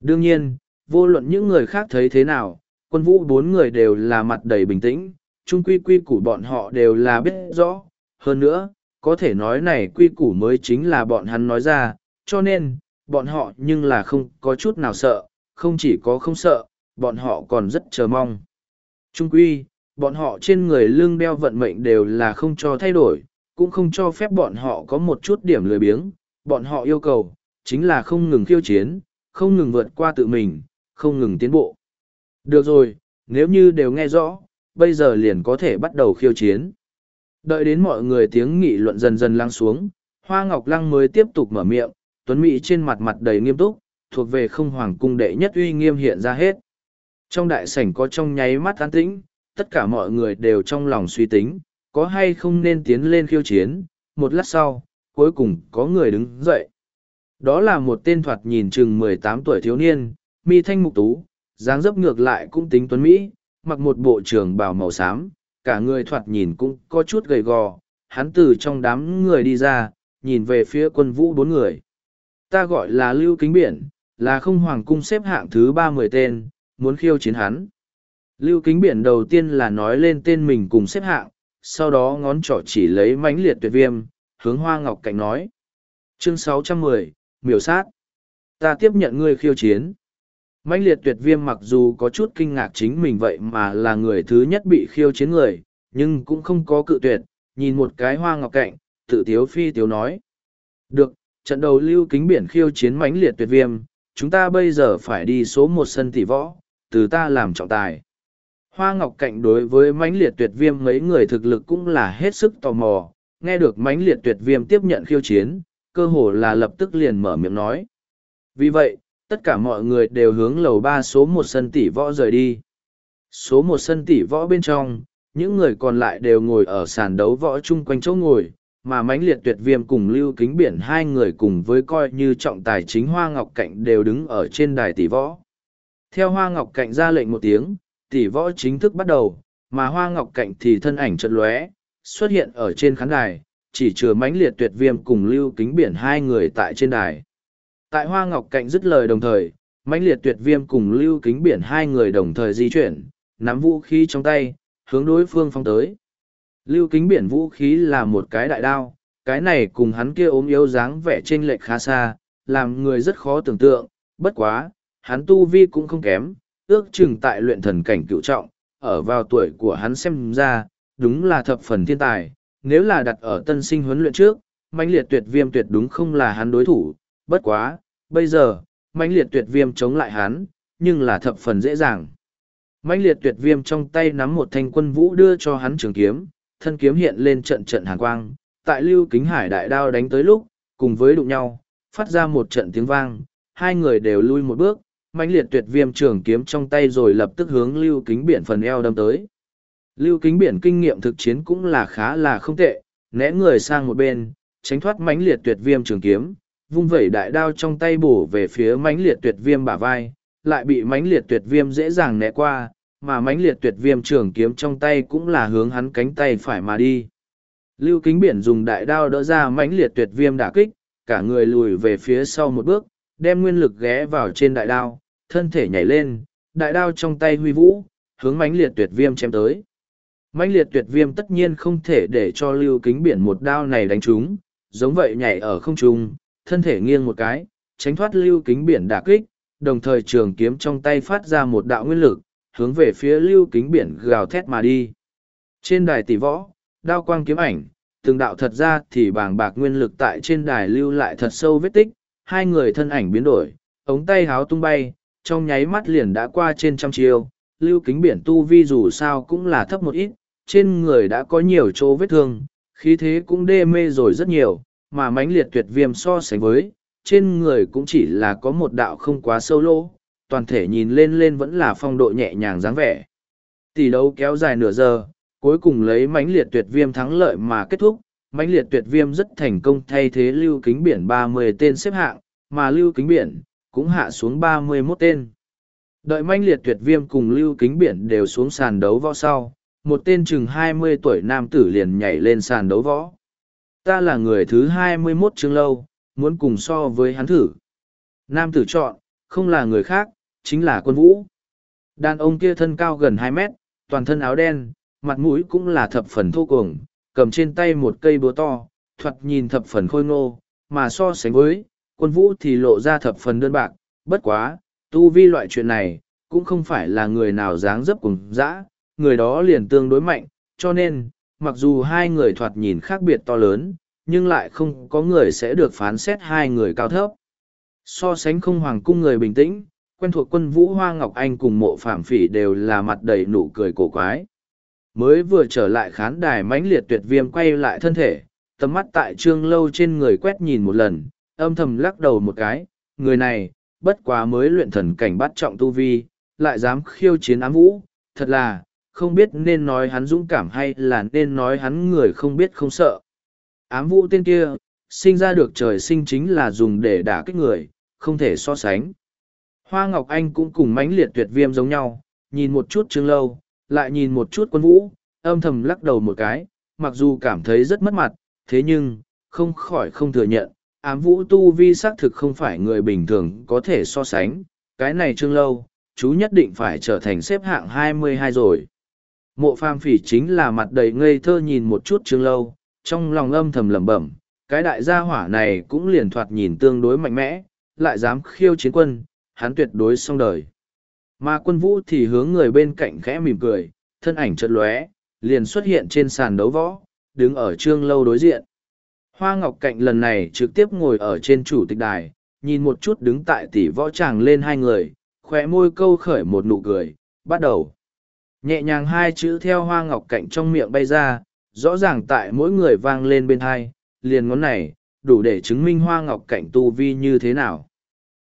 Đương nhiên, vô luận những người khác thấy thế nào, quân vũ bốn người đều là mặt đầy bình tĩnh, chung quy quy củ bọn họ đều là biết rõ. Hơn nữa, có thể nói này quy củ mới chính là bọn hắn nói ra, cho nên, bọn họ nhưng là không có chút nào sợ, không chỉ có không sợ, bọn họ còn rất chờ mong. Trung quy, bọn họ trên người lương đeo vận mệnh đều là không cho thay đổi, cũng không cho phép bọn họ có một chút điểm lười biếng, bọn họ yêu cầu, chính là không ngừng khiêu chiến, không ngừng vượt qua tự mình, không ngừng tiến bộ. Được rồi, nếu như đều nghe rõ, bây giờ liền có thể bắt đầu khiêu chiến. Đợi đến mọi người tiếng nghị luận dần dần lắng xuống, Hoa Ngọc Lăng mới tiếp tục mở miệng, Tuấn Mỹ trên mặt mặt đầy nghiêm túc, thuộc về không hoàng cung đệ nhất uy nghiêm hiện ra hết. Trong đại sảnh có trong nháy mắt an tĩnh, tất cả mọi người đều trong lòng suy tính, có hay không nên tiến lên khiêu chiến, một lát sau, cuối cùng có người đứng dậy. Đó là một tên thoạt nhìn chừng mười tám tuổi thiếu niên, mi thanh mục tú, dáng dấp ngược lại cũng tính tuấn Mỹ, mặc một bộ trường bào màu xám, cả người thoạt nhìn cũng có chút gầy gò, hắn từ trong đám người đi ra, nhìn về phía quân vũ bốn người. Ta gọi là Lưu Kính Biển, là không hoàng cung xếp hạng thứ ba mươi tên, muốn khiêu chiến hắn. Lưu Kính Biển đầu tiên là nói lên tên mình cùng xếp hạng, sau đó ngón trỏ chỉ lấy mãnh liệt tuyệt viêm, hướng Hoa Ngọc Cảnh nói. Chương 610, miểu sát. Ta tiếp nhận ngươi khiêu chiến. Mãnh liệt tuyệt viêm mặc dù có chút kinh ngạc chính mình vậy mà là người thứ nhất bị khiêu chiến người, nhưng cũng không có cự tuyệt, nhìn một cái hoa ngọc cạnh, tự tiếu phi tiếu nói. Được, trận đầu lưu kính biển khiêu chiến mãnh liệt tuyệt viêm, chúng ta bây giờ phải đi số một sân tỷ võ, từ ta làm trọng tài. Hoa Ngọc Cạnh đối với mãnh liệt tuyệt viêm mấy người thực lực cũng là hết sức tò mò, nghe được mãnh liệt tuyệt viêm tiếp nhận khiêu chiến, cơ hồ là lập tức liền mở miệng nói. Vì vậy, tất cả mọi người đều hướng lầu ba số một sân tỷ võ rời đi. Số một sân tỷ võ bên trong, những người còn lại đều ngồi ở sàn đấu võ chung quanh chỗ ngồi, mà mãnh liệt tuyệt viêm cùng lưu kính biển hai người cùng với coi như trọng tài chính Hoa Ngọc Cạnh đều đứng ở trên đài tỷ võ. Theo Hoa Ngọc Cạnh ra lệnh một tiếng, tỷ võ chính thức bắt đầu, mà Hoa Ngọc Cạnh thì thân ảnh trận lóe, xuất hiện ở trên khán đài, chỉ chừa mãnh liệt tuyệt viêm cùng lưu kính biển hai người tại trên đài. Tại Hoa Ngọc Cạnh dứt lời đồng thời, mãnh liệt tuyệt viêm cùng lưu kính biển hai người đồng thời di chuyển, nắm vũ khí trong tay, hướng đối phương phong tới. Lưu kính biển vũ khí là một cái đại đao, cái này cùng hắn kia ốm yếu dáng vẻ trên lệch khá xa, làm người rất khó tưởng tượng, bất quá, hắn tu vi cũng không kém, ước chừng tại luyện thần cảnh cựu trọng, ở vào tuổi của hắn xem ra, đúng là thập phần thiên tài, nếu là đặt ở tân sinh huấn luyện trước, mãnh liệt tuyệt viêm tuyệt đúng không là hắn đối thủ, bất quá, bây giờ, mãnh liệt tuyệt viêm chống lại hắn, nhưng là thập phần dễ dàng. mãnh liệt tuyệt viêm trong tay nắm một thanh quân vũ đưa cho hắn trường kiếm, thân kiếm hiện lên trận trận hàn quang, tại lưu kính hải đại đao đánh tới lúc, cùng với đụng nhau, phát ra một trận tiếng vang, hai người đều lui một bước, mãnh liệt tuyệt viêm trường kiếm trong tay rồi lập tức hướng lưu kính biển phần eo đâm tới. Lưu kính biển kinh nghiệm thực chiến cũng là khá là không tệ, né người sang một bên, tránh thoát mãnh liệt tuyệt viêm trường kiếm, vung vẩy đại đao trong tay bổ về phía mãnh liệt tuyệt viêm bả vai, lại bị mãnh liệt tuyệt viêm dễ dàng né qua, mà mãnh liệt tuyệt viêm trường kiếm trong tay cũng là hướng hắn cánh tay phải mà đi. Lưu Kính Biển dùng đại đao đỡ ra mãnh liệt tuyệt viêm đả kích, cả người lùi về phía sau một bước, đem nguyên lực ghé vào trên đại đao, thân thể nhảy lên, đại đao trong tay huy vũ, hướng mãnh liệt tuyệt viêm chém tới. Mãnh liệt tuyệt viêm tất nhiên không thể để cho Lưu Kính Biển một đao này đánh trúng, giống vậy nhảy ở không trung, thân thể nghiêng một cái, tránh thoát lưu kính biển đả kích, đồng thời trường kiếm trong tay phát ra một đạo nguyên lực, hướng về phía lưu kính biển gào thét mà đi. Trên đài tỷ võ, đao quang kiếm ảnh, từng đạo thật ra thì bàng bạc nguyên lực tại trên đài lưu lại thật sâu vết tích, hai người thân ảnh biến đổi, ống tay háo tung bay, trong nháy mắt liền đã qua trên trăm chiêu, lưu kính biển tu vi dù sao cũng là thấp một ít, trên người đã có nhiều chỗ vết thương, khí thế cũng đê mê rồi rất nhiều, mà mãnh liệt tuyệt viêm so sánh với, trên người cũng chỉ là có một đạo không quá sâu lỗ, toàn thể nhìn lên lên vẫn là phong độ nhẹ nhàng dáng vẻ. Tỷ đấu kéo dài nửa giờ, cuối cùng lấy mãnh liệt tuyệt viêm thắng lợi mà kết thúc. Mãnh liệt tuyệt viêm rất thành công thay thế lưu kính biển ba mươi tên xếp hạng, mà lưu kính biển cũng hạ xuống ba mươi 31 tên. Đợi mãnh liệt tuyệt viêm cùng lưu kính biển đều xuống sàn đấu võ sau, một tên chừng hai mươi tuổi nam tử liền nhảy lên sàn đấu võ. Ta là người thứ hai mươi 21 chương lâu, muốn cùng so với hắn thử. Nam tử chọn, không là người khác, chính là quân vũ. Đàn ông kia thân cao gần hai mét, toàn thân áo đen, mặt mũi cũng là thập phần thô cuồng, cầm trên tay một cây búa to, thoạt nhìn thập phần khôi ngô, mà so sánh với, quân vũ thì lộ ra thập phần đơn bạc, bất quá, tu vi loại chuyện này, cũng không phải là người nào dáng dấp cùng dã, người đó liền tương đối mạnh, cho nên, mặc dù hai người thoạt nhìn khác biệt to lớn, nhưng lại không có người sẽ được phán xét hai người cao thấp. So sánh không hoàng cung người bình tĩnh, quen thuộc quân vũ Hoa Ngọc Anh cùng mộ phạm phỉ đều là mặt đầy nụ cười cổ quái. Mới vừa trở lại khán đài mãnh liệt tuyệt viêm quay lại thân thể, tầm mắt tại trương lâu trên người quét nhìn một lần, âm thầm lắc đầu một cái, người này, bất quá mới luyện thần cảnh bắt trọng tu vi, lại dám khiêu chiến ám vũ, thật là, không biết nên nói hắn dũng cảm hay là nên nói hắn người không biết không sợ. Ám vũ tên kia, sinh ra được trời sinh chính là dùng để đả kích người, không thể so sánh. Hoa Ngọc Anh cũng cùng mãnh liệt tuyệt viêm giống nhau, nhìn một chút trương lâu, lại nhìn một chút quân vũ, âm thầm lắc đầu một cái, mặc dù cảm thấy rất mất mặt, thế nhưng, không khỏi không thừa nhận, ám vũ tu vi xác thực không phải người bình thường có thể so sánh, cái này trương lâu, chú nhất định phải trở thành xếp hạng 22 rồi. Mộ phàm phỉ chính là mặt đầy ngây thơ nhìn một chút trương lâu, trong lòng âm thầm lẩm bẩm, cái đại gia hỏa này cũng liền thoạt nhìn tương đối mạnh mẽ, lại dám khiêu chiến quân, hắn tuyệt đối xong đời. Mà quân vũ thì hướng người bên cạnh khẽ mỉm cười, thân ảnh chợt lóe, liền xuất hiện trên sàn đấu võ, đứng ở trương lâu đối diện. Hoa Ngọc Cạnh lần này trực tiếp ngồi ở trên chủ tịch đài, nhìn một chút đứng tại tỷ võ tràng lên hai người, khoe môi câu khởi một nụ cười, bắt đầu. Nhẹ nhàng hai chữ theo Hoa Ngọc Cạnh trong miệng bay ra, rõ ràng tại mỗi người vang lên bên hai, liền ngón này, đủ để chứng minh Hoa Ngọc Cạnh tu vi như thế nào.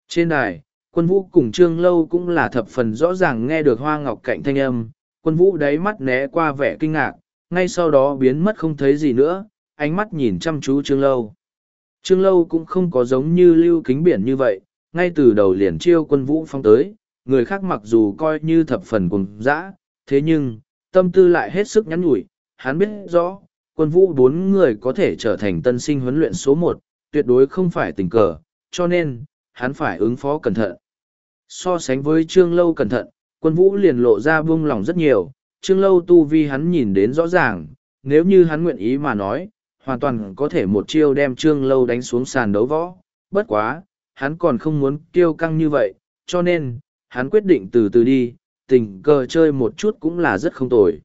Trên đài, quân vũ cùng trương lâu cũng là thập phần rõ ràng nghe được hoa ngọc cạnh thanh âm quân vũ đáy mắt né qua vẻ kinh ngạc ngay sau đó biến mất không thấy gì nữa ánh mắt nhìn chăm chú trương lâu trương lâu cũng không có giống như lưu kính biển như vậy ngay từ đầu liền chiêu quân vũ phong tới người khác mặc dù coi như thập phần cùng dã thế nhưng tâm tư lại hết sức nhắn nhủi hắn biết rõ quân vũ bốn người có thể trở thành tân sinh huấn luyện số một tuyệt đối không phải tình cờ cho nên hắn phải ứng phó cẩn thận. So sánh với Trương Lâu cẩn thận, quân vũ liền lộ ra buông lòng rất nhiều, Trương Lâu tu vi hắn nhìn đến rõ ràng, nếu như hắn nguyện ý mà nói, hoàn toàn có thể một chiêu đem Trương Lâu đánh xuống sàn đấu võ, bất quá, hắn còn không muốn kiêu căng như vậy, cho nên, hắn quyết định từ từ đi, tình cờ chơi một chút cũng là rất không tồi.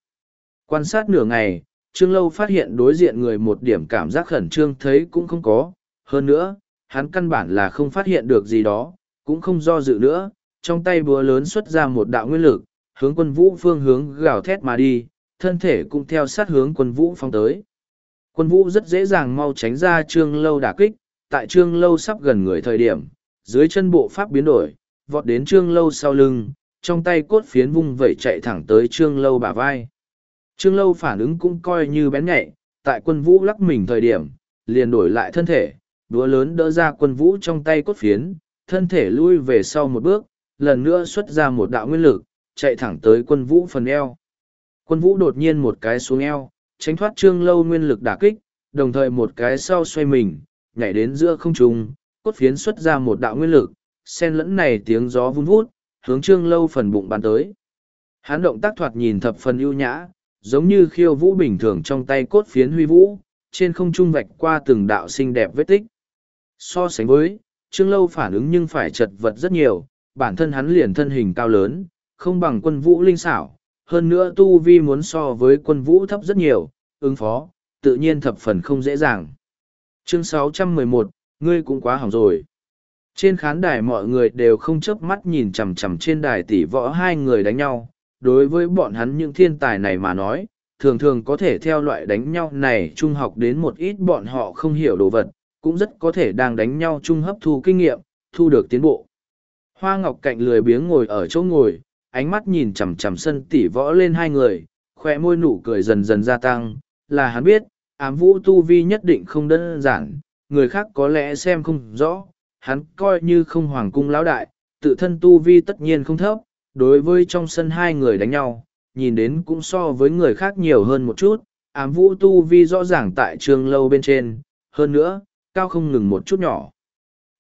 Quan sát nửa ngày, Trương Lâu phát hiện đối diện người một điểm cảm giác khẩn trương thấy cũng không có, hơn nữa, hắn căn bản là không phát hiện được gì đó, cũng không do dự nữa, trong tay búa lớn xuất ra một đạo nguyên lực, hướng quân vũ phương hướng gào thét mà đi, thân thể cũng theo sát hướng quân vũ phong tới. Quân vũ rất dễ dàng mau tránh ra trương lâu đả kích, tại trương lâu sắp gần người thời điểm, dưới chân bộ pháp biến đổi, vọt đến trương lâu sau lưng, trong tay cốt phiến vung vẩy chạy thẳng tới trương lâu bả vai. Trương lâu phản ứng cũng coi như bén nhạy, tại quân vũ lắc mình thời điểm, liền đổi lại thân thể, đúa lớn đỡ ra quân vũ trong tay cốt phiến, thân thể lui về sau một bước, lần nữa xuất ra một đạo nguyên lực, chạy thẳng tới quân vũ phần eo. Quân vũ đột nhiên một cái xuống eo, tránh thoát trương lâu nguyên lực đả kích, đồng thời một cái sau xoay mình, nhảy đến giữa không trung, cốt phiến xuất ra một đạo nguyên lực, sen lẫn này tiếng gió vun vút, hướng trương lâu phần bụng bắn tới. hắn động tác thoạt nhìn thập phần ưu nhã, giống như khiêu vũ bình thường trong tay cốt phiến huy vũ, trên không trung vạch qua từng đạo xinh đẹp vết tích. So sánh với, Trương Lâu phản ứng nhưng phải chật vật rất nhiều, bản thân hắn liền thân hình cao lớn, không bằng quân vũ linh xảo, hơn nữa tu vi muốn so với quân vũ thấp rất nhiều, ứng phó, tự nhiên thập phần không dễ dàng. Chương 611, ngươi cũng quá hỏng rồi. Trên khán đài mọi người đều không chớp mắt nhìn chằm chằm trên đài tỷ võ hai người đánh nhau, đối với bọn hắn những thiên tài này mà nói, thường thường có thể theo loại đánh nhau này trung học đến một ít bọn họ không hiểu đồ vật, cũng rất có thể đang đánh nhau chung hấp thu kinh nghiệm, thu được tiến bộ. Hoa Ngọc Cạnh lười biếng ngồi ở chỗ ngồi, ánh mắt nhìn chằm chằm sân tỉ võ lên hai người, khoe môi nụ cười dần dần gia tăng, là hắn biết, ám vũ tu vi nhất định không đơn giản, người khác có lẽ xem không rõ, hắn coi như không hoàng cung lão đại, tự thân tu vi tất nhiên không thấp, đối với trong sân hai người đánh nhau, nhìn đến cũng so với người khác nhiều hơn một chút, ám vũ tu vi rõ ràng tại trường lâu bên trên, hơn nữa, cao không ngừng một chút nhỏ.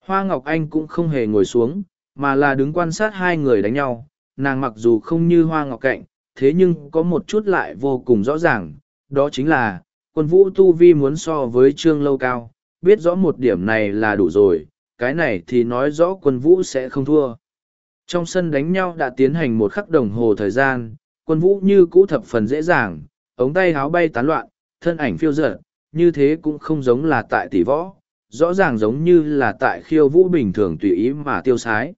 Hoa Ngọc Anh cũng không hề ngồi xuống, mà là đứng quan sát hai người đánh nhau, nàng mặc dù không như Hoa Ngọc Cạnh, thế nhưng có một chút lại vô cùng rõ ràng, đó chính là, quân vũ tu vi muốn so với trương lâu cao, biết rõ một điểm này là đủ rồi, cái này thì nói rõ quân vũ sẽ không thua. Trong sân đánh nhau đã tiến hành một khắc đồng hồ thời gian, quân vũ như cũ thập phần dễ dàng, ống tay háo bay tán loạn, thân ảnh phiêu dở, như thế cũng không giống là tại tỷ võ, rõ ràng giống như là tại khiêu vũ bình thường tùy ý mà tiêu sái.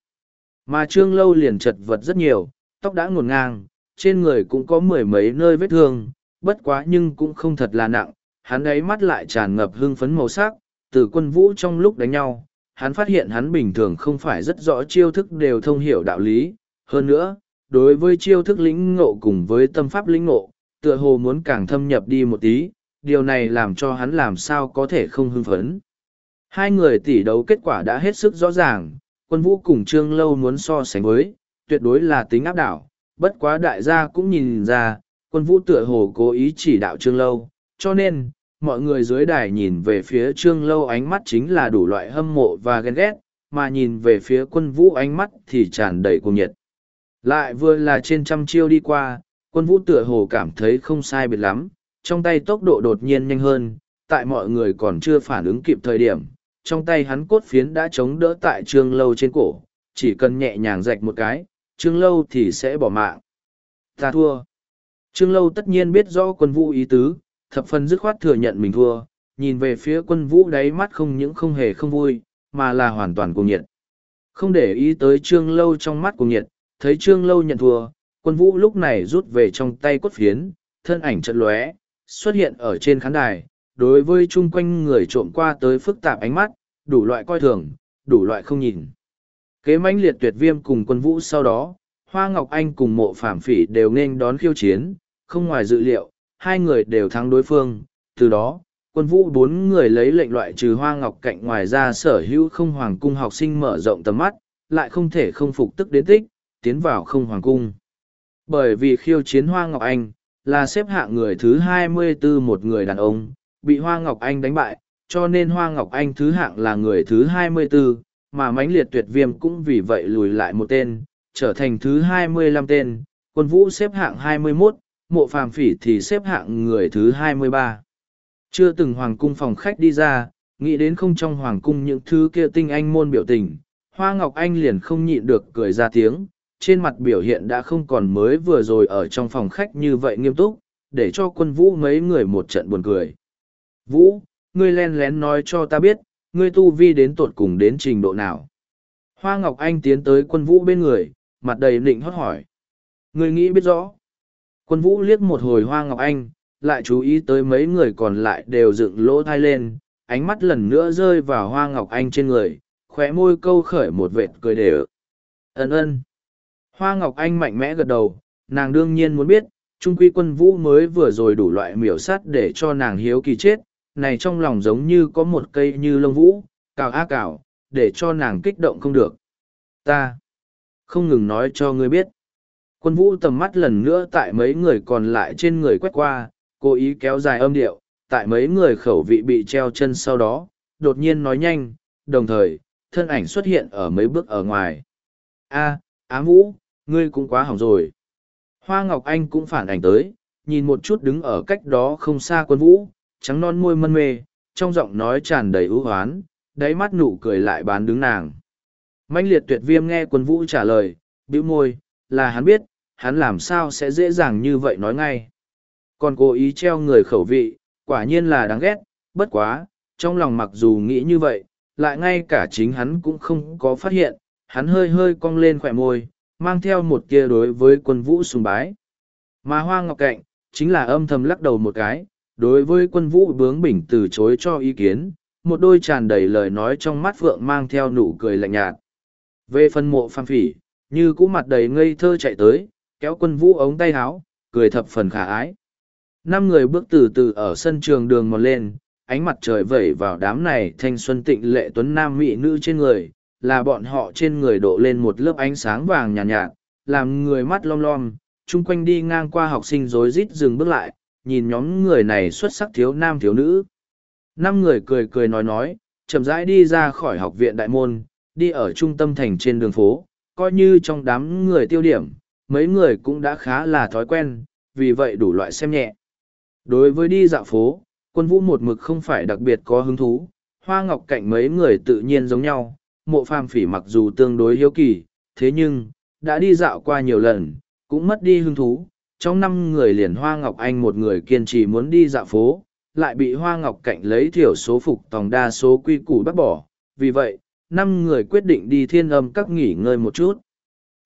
Mà trương lâu liền chật vật rất nhiều, tóc đã ngổn ngang, trên người cũng có mười mấy nơi vết thương, bất quá nhưng cũng không thật là nặng, hắn ấy mắt lại tràn ngập hưng phấn màu sắc, từ quân vũ trong lúc đánh nhau, hắn phát hiện hắn bình thường không phải rất rõ chiêu thức đều thông hiểu đạo lý, hơn nữa, đối với chiêu thức lĩnh ngộ cùng với tâm pháp lĩnh ngộ, tựa hồ muốn càng thâm nhập đi một tí, điều này làm cho hắn làm sao có thể không hưng phấn. Hai người tỷ đấu kết quả đã hết sức rõ ràng, quân vũ cùng Trương Lâu muốn so sánh với, tuyệt đối là tính áp đảo, bất quá đại gia cũng nhìn ra, quân vũ tựa hồ cố ý chỉ đạo Trương Lâu, cho nên, mọi người dưới đài nhìn về phía Trương Lâu ánh mắt chính là đủ loại hâm mộ và ghen ghét, mà nhìn về phía quân vũ ánh mắt thì tràn đầy cuồng nhiệt. Lại vừa là trên trăm chiêu đi qua, quân vũ tựa hồ cảm thấy không sai biệt lắm, trong tay tốc độ đột nhiên nhanh hơn, tại mọi người còn chưa phản ứng kịp thời điểm, trong tay hắn cốt phiến đã chống đỡ tại trương lâu trên cổ, chỉ cần nhẹ nhàng rạch một cái, trương lâu thì sẽ bỏ mạng. Ta thua. Trương lâu tất nhiên biết rõ quân vũ ý tứ, thập phần dứt khoát thừa nhận mình thua, nhìn về phía quân vũ đáy mắt không những không hề không vui, mà là hoàn toàn cuồng nhiệt. Không để ý tới trương lâu trong mắt cuồng nhiệt, thấy trương lâu nhận thua, quân vũ lúc này rút về trong tay cốt phiến, thân ảnh chợt lóe, xuất hiện ở trên khán đài, đối với chung quanh người trộm qua tới phức tạp ánh mắt, đủ loại coi thường, đủ loại không nhìn. Kế mãnh liệt tuyệt viêm cùng quân vũ sau đó, Hoa Ngọc Anh cùng mộ phạm phỉ đều nên đón khiêu chiến, không ngoài dự liệu, hai người đều thắng đối phương, từ đó, quân vũ bốn người lấy lệnh loại trừ Hoa Ngọc Cạnh ngoài ra sở hữu không hoàng cung học sinh mở rộng tầm mắt, lại không thể không phục tức đến tích, tiến vào không hoàng cung. Bởi vì khiêu chiến Hoa Ngọc Anh, là xếp hạng người thứ hai mươi 24 một người đàn ông, bị Hoa Ngọc Anh đánh bại, cho nên Hoa Ngọc Anh thứ hạng là người thứ hai mươi 24, mà mãnh liệt tuyệt viêm cũng vì vậy lùi lại một tên, trở thành thứ hai mươi lăm tên, quân vũ xếp hạng hai mươi 21, mộ phàm phỉ thì xếp hạng người thứ hai mươi ba. Chưa từng hoàng cung phòng khách đi ra, nghĩ đến không trong hoàng cung những thứ kia tinh anh môn biểu tình, Hoa Ngọc Anh liền không nhịn được cười ra tiếng, trên mặt biểu hiện đã không còn mới vừa rồi ở trong phòng khách như vậy nghiêm túc, để cho quân vũ mấy người một trận buồn cười. Vũ, ngươi len lén nói cho ta biết, ngươi tu vi đến tột cùng đến trình độ nào. Hoa Ngọc Anh tiến tới quân vũ bên người, mặt đầy nịnh hót hỏi. Ngươi nghĩ biết rõ. Quân vũ liếc một hồi Hoa Ngọc Anh, lại chú ý tới mấy người còn lại đều dựng lỗ thai lên, ánh mắt lần nữa rơi vào Hoa Ngọc Anh trên người, khóe môi câu khởi một vệt cười đều. Ấn ơn. Hoa Ngọc Anh mạnh mẽ gật đầu, nàng đương nhiên muốn biết, Trung Quy quân vũ mới vừa rồi đủ loại miểu sát để cho nàng hiếu kỳ chết, này trong lòng giống như có một cây như lông vũ, cào á cào, để cho nàng kích động không được. Ta không ngừng nói cho ngươi biết. Quân vũ tầm mắt lần nữa tại mấy người còn lại trên người quét qua, cố ý kéo dài âm điệu, tại mấy người khẩu vị bị treo chân sau đó, đột nhiên nói nhanh, đồng thời, thân ảnh xuất hiện ở mấy bước ở ngoài. A, ám vũ, ngươi cũng quá hỏng rồi. Hoa Ngọc Anh cũng phản ảnh tới, nhìn một chút đứng ở cách đó không xa quân vũ, trắng non môi mân mê, trong giọng nói tràn đầy ưu hoán, đáy mắt nụ cười lại bán đứng nàng. Mạnh liệt tuyệt viêm nghe quân vũ trả lời, bĩu môi, là hắn biết, hắn làm sao sẽ dễ dàng như vậy nói ngay. Còn cố ý treo người khẩu vị, quả nhiên là đáng ghét, bất quá, trong lòng mặc dù nghĩ như vậy, lại ngay cả chính hắn cũng không có phát hiện, hắn hơi hơi cong lên khỏe môi, mang theo một kia đối với quân vũ sùng bái. Mà hoa ngọc cạnh, chính là âm thầm lắc đầu một cái, đối với quân vũ bướng bỉnh từ chối cho ý kiến, một đôi tràn đầy lời nói trong mắt phượng mang theo nụ cười lạnh nhạt. Về phần mộ phàm phỉ, như cũ mặt đầy ngây thơ chạy tới, kéo quân vũ ống tay áo, cười thập phần khả ái. Năm người bước từ từ ở sân trường đường mòn lên, ánh mặt trời vẩy vào đám này thanh xuân tịnh lệ tuấn nam mỹ nữ trên người, là bọn họ trên người độ lên một lớp ánh sáng vàng nhàn nhạt, nhạt, làm người mắt lom lom, chung quanh đi ngang qua học sinh rối rít dừng bước lại, nhìn nhóm người này xuất sắc thiếu nam thiếu nữ. Năm người cười cười nói nói, chậm rãi đi ra khỏi học viện đại môn, đi ở trung tâm thành trên đường phố, coi như trong đám người tiêu điểm, mấy người cũng đã khá là thói quen, vì vậy đủ loại xem nhẹ. Đối với đi dạo phố, quân vũ một mực không phải đặc biệt có hứng thú, hoa ngọc cạnh mấy người tự nhiên giống nhau, mộ phàm phỉ mặc dù tương đối hiếu kỳ, thế nhưng, đã đi dạo qua nhiều lần, cũng mất đi hứng thú. Trong năm người liền Hoa Ngọc Anh một người kiên trì muốn đi dạo phố, lại bị Hoa Ngọc Cạnh lấy thiểu số phục tòng đa số quy củ bắt bỏ. Vì vậy, năm người quyết định đi thiên âm các nghỉ ngơi một chút.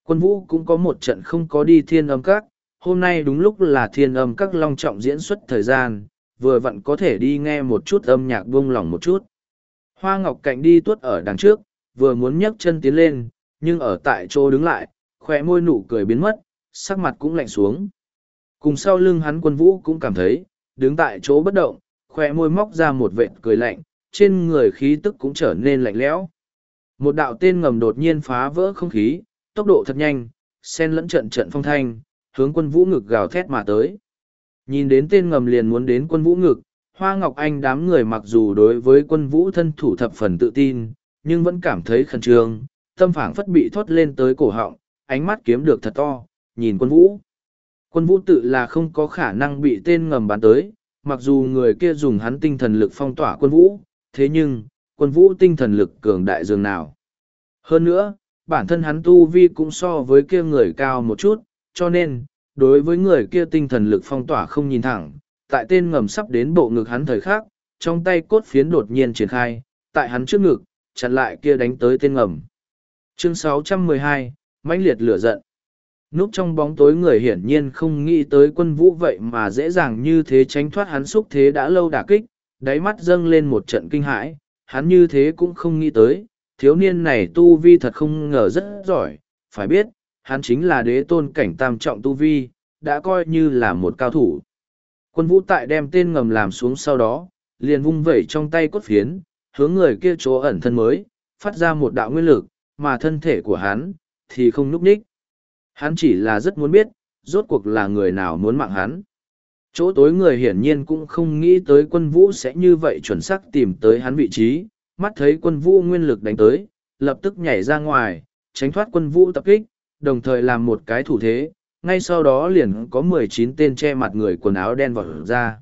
Quân vũ cũng có một trận không có đi thiên âm các, hôm nay đúng lúc là thiên âm các long trọng diễn xuất thời gian, vừa vặn có thể đi nghe một chút âm nhạc buông lỏng một chút. Hoa Ngọc Cạnh đi tuốt ở đằng trước, vừa muốn nhấc chân tiến lên, nhưng ở tại chỗ đứng lại, khỏe môi nụ cười biến mất, sắc mặt cũng lạnh xuống. Cùng sau lưng hắn quân vũ cũng cảm thấy, đứng tại chỗ bất động, khỏe môi móc ra một vệt cười lạnh, trên người khí tức cũng trở nên lạnh lẽo. Một đạo tên ngầm đột nhiên phá vỡ không khí, tốc độ thật nhanh, sen lẫn trận trận phong thanh, hướng quân vũ ngực gào thét mà tới. Nhìn đến tên ngầm liền muốn đến quân vũ ngực, Hoa Ngọc Anh đám người mặc dù đối với quân vũ thân thủ thập phần tự tin, nhưng vẫn cảm thấy khẩn trương, tâm phảng phất bị thoát lên tới cổ họng, ánh mắt kiếm được thật to, nhìn quân vũ. Quân vũ tự là không có khả năng bị tên ngầm bắn tới, mặc dù người kia dùng hắn tinh thần lực phong tỏa quân vũ, thế nhưng, quân vũ tinh thần lực cường đại dường nào. Hơn nữa, bản thân hắn tu vi cũng so với kia người cao một chút, cho nên, đối với người kia tinh thần lực phong tỏa không nhìn thẳng, tại tên ngầm sắp đến bộ ngực hắn thời khắc, trong tay cốt phiến đột nhiên triển khai, tại hắn trước ngực, chặn lại kia đánh tới tên ngầm. Chương 612, mãnh liệt lửa giận. Núp trong bóng tối người hiển nhiên không nghĩ tới quân vũ vậy mà dễ dàng như thế tránh thoát hắn xúc thế đã lâu đả kích, đáy mắt dâng lên một trận kinh hãi, hắn như thế cũng không nghĩ tới, thiếu niên này tu vi thật không ngờ rất giỏi, phải biết, hắn chính là đế tôn cảnh tam trọng tu vi, đã coi như là một cao thủ. Quân vũ tại đem tên ngầm làm xuống sau đó, liền vung vẩy trong tay cốt phiến, hướng người kia chỗ ẩn thân mới, phát ra một đạo nguyên lực, mà thân thể của hắn, thì không núp ních. Hắn chỉ là rất muốn biết, rốt cuộc là người nào muốn mạng hắn. Chỗ tối người hiển nhiên cũng không nghĩ tới quân vũ sẽ như vậy chuẩn xác tìm tới hắn vị trí, mắt thấy quân vũ nguyên lực đánh tới, lập tức nhảy ra ngoài, tránh thoát quân vũ tập kích, đồng thời làm một cái thủ thế, ngay sau đó liền có mười chín tên che mặt người quần áo đen vọt ra.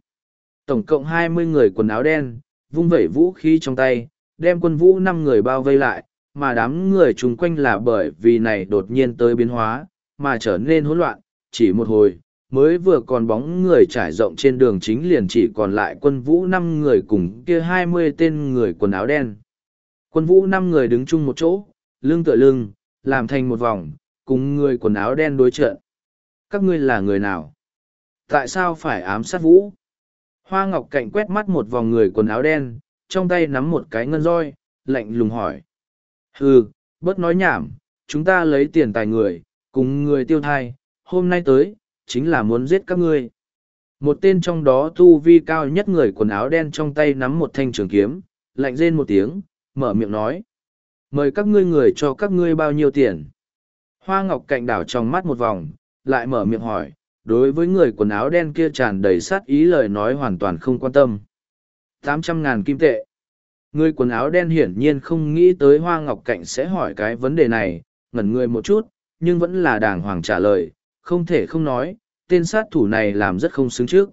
Tổng cộng hai mươi người quần áo đen, vung vẩy vũ khí trong tay, đem quân vũ năm người bao vây lại, mà đám người chung quanh là bởi vì này đột nhiên tới biến hóa, mà trở nên hỗn loạn, chỉ một hồi, mới vừa còn bóng người trải rộng trên đường chính liền chỉ còn lại quân vũ năm người cùng kia hai mươi tên người quần áo đen. Quân vũ năm người đứng chung một chỗ, lưng tựa lưng, làm thành một vòng, cùng người quần áo đen đối trận. Các ngươi là người nào? Tại sao phải ám sát vũ? Hoa Ngọc Cạnh quét mắt một vòng người quần áo đen, trong tay nắm một cái ngân roi, lạnh lùng hỏi. Hừ, bớt nói nhảm, chúng ta lấy tiền tài người, cùng người tiêu thai, hôm nay tới, chính là muốn giết các ngươi. Một tên trong đó tu vi cao nhất người quần áo đen trong tay nắm một thanh trường kiếm, lạnh rên một tiếng, mở miệng nói. Mời các ngươi người cho các ngươi bao nhiêu tiền. Hoa Ngọc cạnh đảo trong mắt một vòng, lại mở miệng hỏi, đối với người quần áo đen kia tràn đầy sát ý lời nói hoàn toàn không quan tâm. tám trăm ngàn kim tệ. Người quần áo đen hiển nhiên không nghĩ tới Hoa Ngọc Cạnh sẽ hỏi cái vấn đề này, ngẩn người một chút, nhưng vẫn là đàng hoàng trả lời, không thể không nói, tên sát thủ này làm rất không xứng trước.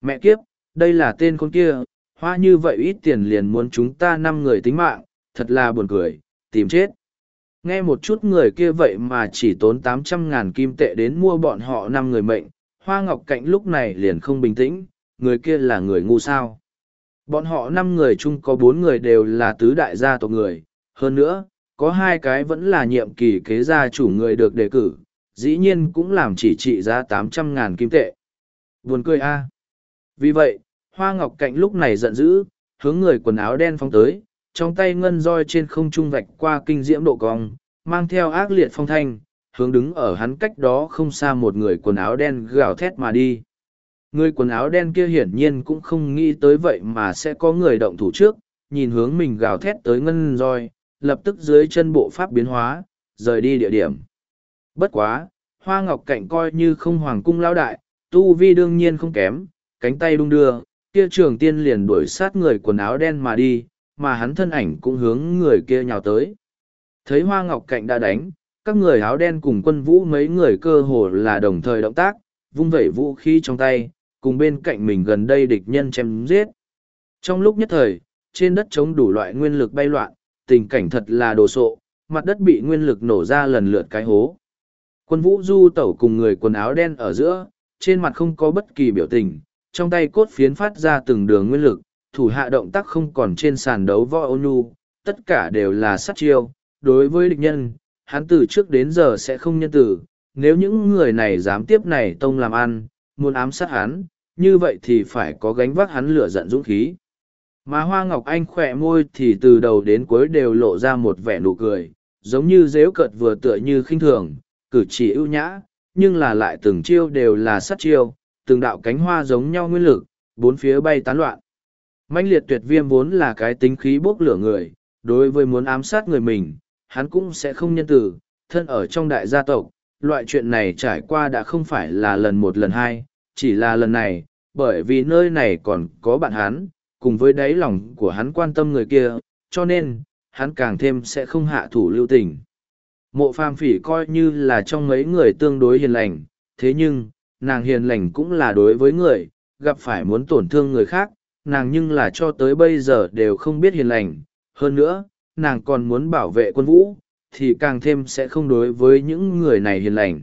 Mẹ kiếp, đây là tên con kia, hoa như vậy ít tiền liền muốn chúng ta năm người tính mạng, thật là buồn cười, tìm chết. Nghe một chút người kia vậy mà chỉ tốn tám trăm ngàn kim tệ đến mua bọn họ năm người mệnh, hoa ngọc cạnh lúc này liền không bình tĩnh, người kia là người ngu sao. Bọn họ năm người chung có bốn người đều là tứ đại gia tộc người, hơn nữa, có hai cái vẫn là nhiệm kỳ kế gia chủ người được đề cử, dĩ nhiên cũng làm chỉ trị giá tám trăm ngàn kim tệ. Buồn cười a. Vì vậy, Hoa Ngọc Cạnh lúc này giận dữ, hướng người quần áo đen phong tới, trong tay ngân roi trên không trung vạch qua kinh diễm độ cong, mang theo ác liệt phong thanh, hướng đứng ở hắn cách đó không xa một người quần áo đen gào thét mà đi. Người quần áo đen kia hiển nhiên cũng không nghĩ tới vậy mà sẽ có người động thủ trước, nhìn hướng mình gào thét tới ngân roi, lập tức dưới chân bộ pháp biến hóa, rời đi địa điểm. Bất quá, hoa ngọc cạnh coi như không hoàng cung lao đại, tu vi đương nhiên không kém, cánh tay đung đưa, kia trường tiên liền đuổi sát người quần áo đen mà đi, mà hắn thân ảnh cũng hướng người kia nhào tới. Thấy hoa ngọc cạnh đã đánh, các người áo đen cùng quân vũ mấy người cơ hồ là đồng thời động tác, vung vẩy vũ khí trong tay, cùng bên cạnh mình gần đây địch nhân chém giết. Trong lúc nhất thời, trên đất chống đủ loại nguyên lực bay loạn, tình cảnh thật là đồ sộ, mặt đất bị nguyên lực nổ ra lần lượt cái hố. Quân vũ du tẩu cùng người quần áo đen ở giữa, trên mặt không có bất kỳ biểu tình, trong tay cốt phiến phát ra từng đường nguyên lực, thủ hạ động tác không còn trên sàn đấu võ ô nhu, tất cả đều là sát chiêu. Đối với địch nhân, hắn từ trước đến giờ sẽ không nhân tử, nếu những người này dám tiếp này tông làm ăn, muốn ám sát hắn, như vậy thì phải có gánh vác hắn lửa giận dũng khí. Mà Hoa Ngọc Anh khỏe môi thì từ đầu đến cuối đều lộ ra một vẻ nụ cười, giống như dếu cợt vừa tựa như khinh thường, cử chỉ ưu nhã, nhưng là lại từng chiêu đều là sát chiêu, từng đạo cánh hoa giống nhau nguyên lực, bốn phía bay tán loạn. mạnh liệt tuyệt viêm vốn là cái tính khí bốc lửa người, đối với muốn ám sát người mình, hắn cũng sẽ không nhân từ, thân ở trong đại gia tộc, loại chuyện này trải qua đã không phải là lần một lần hai, chỉ là lần này, bởi vì nơi này còn có bạn hắn, cùng với đáy lòng của hắn quan tâm người kia, cho nên, hắn càng thêm sẽ không hạ thủ lưu tình. Mộ phàm phỉ coi như là trong mấy người tương đối hiền lành, thế nhưng, nàng hiền lành cũng là đối với người, gặp phải muốn tổn thương người khác, nàng nhưng là cho tới bây giờ đều không biết hiền lành. Hơn nữa, nàng còn muốn bảo vệ quân vũ, thì càng thêm sẽ không đối với những người này hiền lành.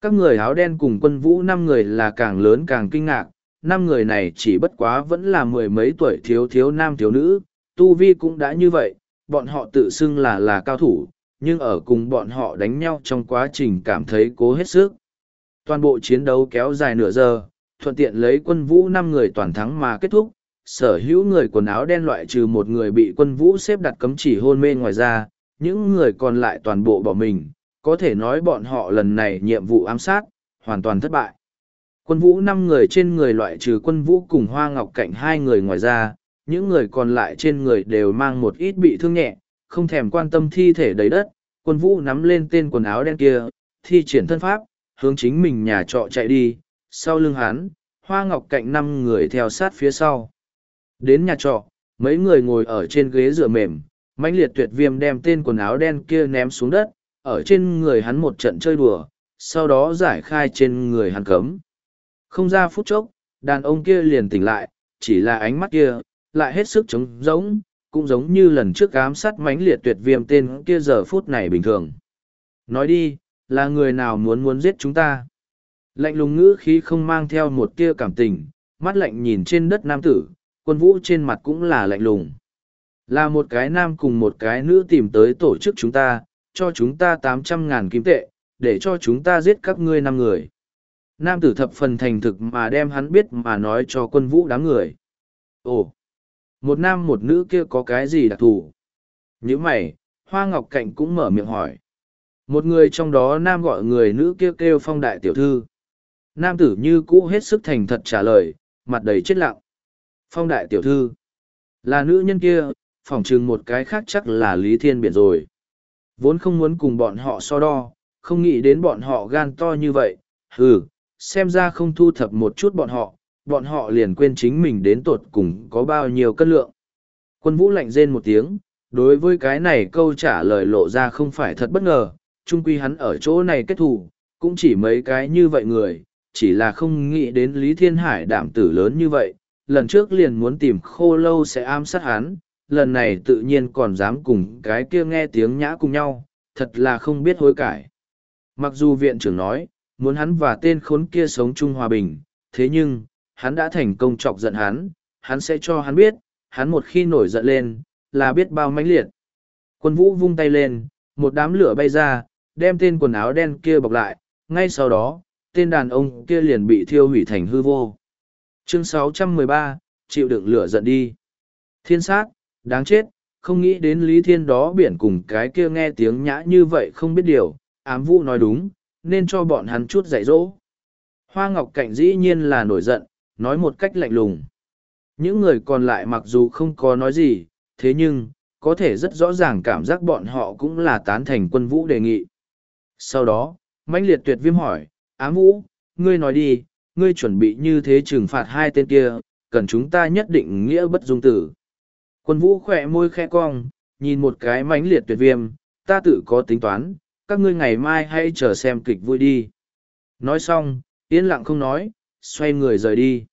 Các người áo đen cùng quân vũ năm người là càng lớn càng kinh ngạc, năm người này chỉ bất quá vẫn là mười mấy tuổi thiếu thiếu nam thiếu nữ, tu vi cũng đã như vậy, bọn họ tự xưng là là cao thủ, nhưng ở cùng bọn họ đánh nhau trong quá trình cảm thấy cố hết sức. Toàn bộ chiến đấu kéo dài nửa giờ, thuận tiện lấy quân vũ năm người toàn thắng mà kết thúc, sở hữu người quần áo đen loại trừ một người bị quân vũ xếp đặt cấm chỉ hôn mê ngoài ra, những người còn lại toàn bộ bỏ mình, có thể nói bọn họ lần này nhiệm vụ ám sát, hoàn toàn thất bại. Quân vũ năm người trên người loại trừ quân vũ cùng hoa ngọc cạnh hai người ngoài ra, những người còn lại trên người đều mang một ít bị thương nhẹ, không thèm quan tâm thi thể đầy đất, quân vũ nắm lên tên quần áo đen kia, thi triển thân pháp, hướng chính mình nhà trọ chạy đi, sau lưng hắn, hoa ngọc cạnh năm người theo sát phía sau. Đến nhà trọ, mấy người ngồi ở trên ghế dựa mềm, mãnh liệt tuyệt viêm đem tên quần áo đen kia ném xuống đất, ở trên người hắn một trận chơi đùa, sau đó giải khai trên người hắn cấm. Không ra phút chốc, đàn ông kia liền tỉnh lại, chỉ là ánh mắt kia, lại hết sức trống rỗng, cũng giống như lần trước ám sát mãnh liệt tuyệt viêm tên kia giờ phút này bình thường. Nói đi, là người nào muốn muốn giết chúng ta? Lạnh lùng ngữ khí không mang theo một tia cảm tình, mắt lạnh nhìn trên đất nam tử, quân vũ trên mặt cũng là lạnh lùng. Là một cái nam cùng một cái nữ tìm tới tổ chức chúng ta, cho chúng ta tám trăm ngàn kim tệ, để cho chúng ta giết các ngươi năm người. Nam tử thập phần thành thực mà đem hắn biết mà nói cho quân vũ đám người. Ồ! Một nam một nữ kia có cái gì đặc thù? nhữ mày, Hoa Ngọc Cạnh cũng mở miệng hỏi. Một người trong đó nam gọi người nữ kia kêu, kêu phong đại tiểu thư. Nam tử như cũ hết sức thành thật trả lời, mặt đầy chết lặng. Phong đại tiểu thư. Là nữ nhân kia, phỏng chừng một cái khác chắc là Lý Thiên Biển rồi. Vốn không muốn cùng bọn họ so đo, không nghĩ đến bọn họ gan to như vậy. Hừ, xem ra không thu thập một chút bọn họ, bọn họ liền quên chính mình đến tột cùng có bao nhiêu cân lượng. Quân vũ lạnh rên một tiếng, đối với cái này câu trả lời lộ ra không phải thật bất ngờ, chung quy hắn ở chỗ này kết thù, cũng chỉ mấy cái như vậy người, chỉ là không nghĩ đến Lý Thiên Hải đảm tử lớn như vậy, lần trước liền muốn tìm khô lâu sẽ ám sát hắn, lần này tự nhiên còn dám cùng cái kia nghe tiếng nhã cùng nhau, thật là không biết hối cải. Mặc dù viện trưởng nói, muốn hắn và tên khốn kia sống chung hòa bình, thế nhưng, hắn đã thành công chọc giận hắn, hắn sẽ cho hắn biết, hắn một khi nổi giận lên, là biết bao mãnh liệt. Quân vũ vung tay lên, một đám lửa bay ra, đem tên quần áo đen kia bọc lại, ngay sau đó, tên đàn ông kia liền bị thiêu hủy thành hư vô. Chương 613, chịu đựng lửa giận đi. Thiên sát, đáng chết, không nghĩ đến Lý Thiên đó biển cùng cái kia nghe tiếng nhã như vậy không biết điều, ám vũ nói đúng, nên cho bọn hắn chút dạy dỗ. Hoa Ngọc Cạnh dĩ nhiên là nổi giận, nói một cách lạnh lùng. Những người còn lại mặc dù không có nói gì, thế nhưng, có thể rất rõ ràng cảm giác bọn họ cũng là tán thành quân vũ đề nghị. Sau đó, mãnh liệt tuyệt viêm hỏi, ám vũ, ngươi nói đi, ngươi chuẩn bị như thế trừng phạt hai tên kia, cần chúng ta nhất định nghĩa bất dung tử. Quân vũ khỏe môi khẽ cong, nhìn một cái mãnh liệt tuyệt viêm, ta tự có tính toán, các ngươi ngày mai hãy chờ xem kịch vui đi. Nói xong, yên lặng không nói, xoay người rời đi.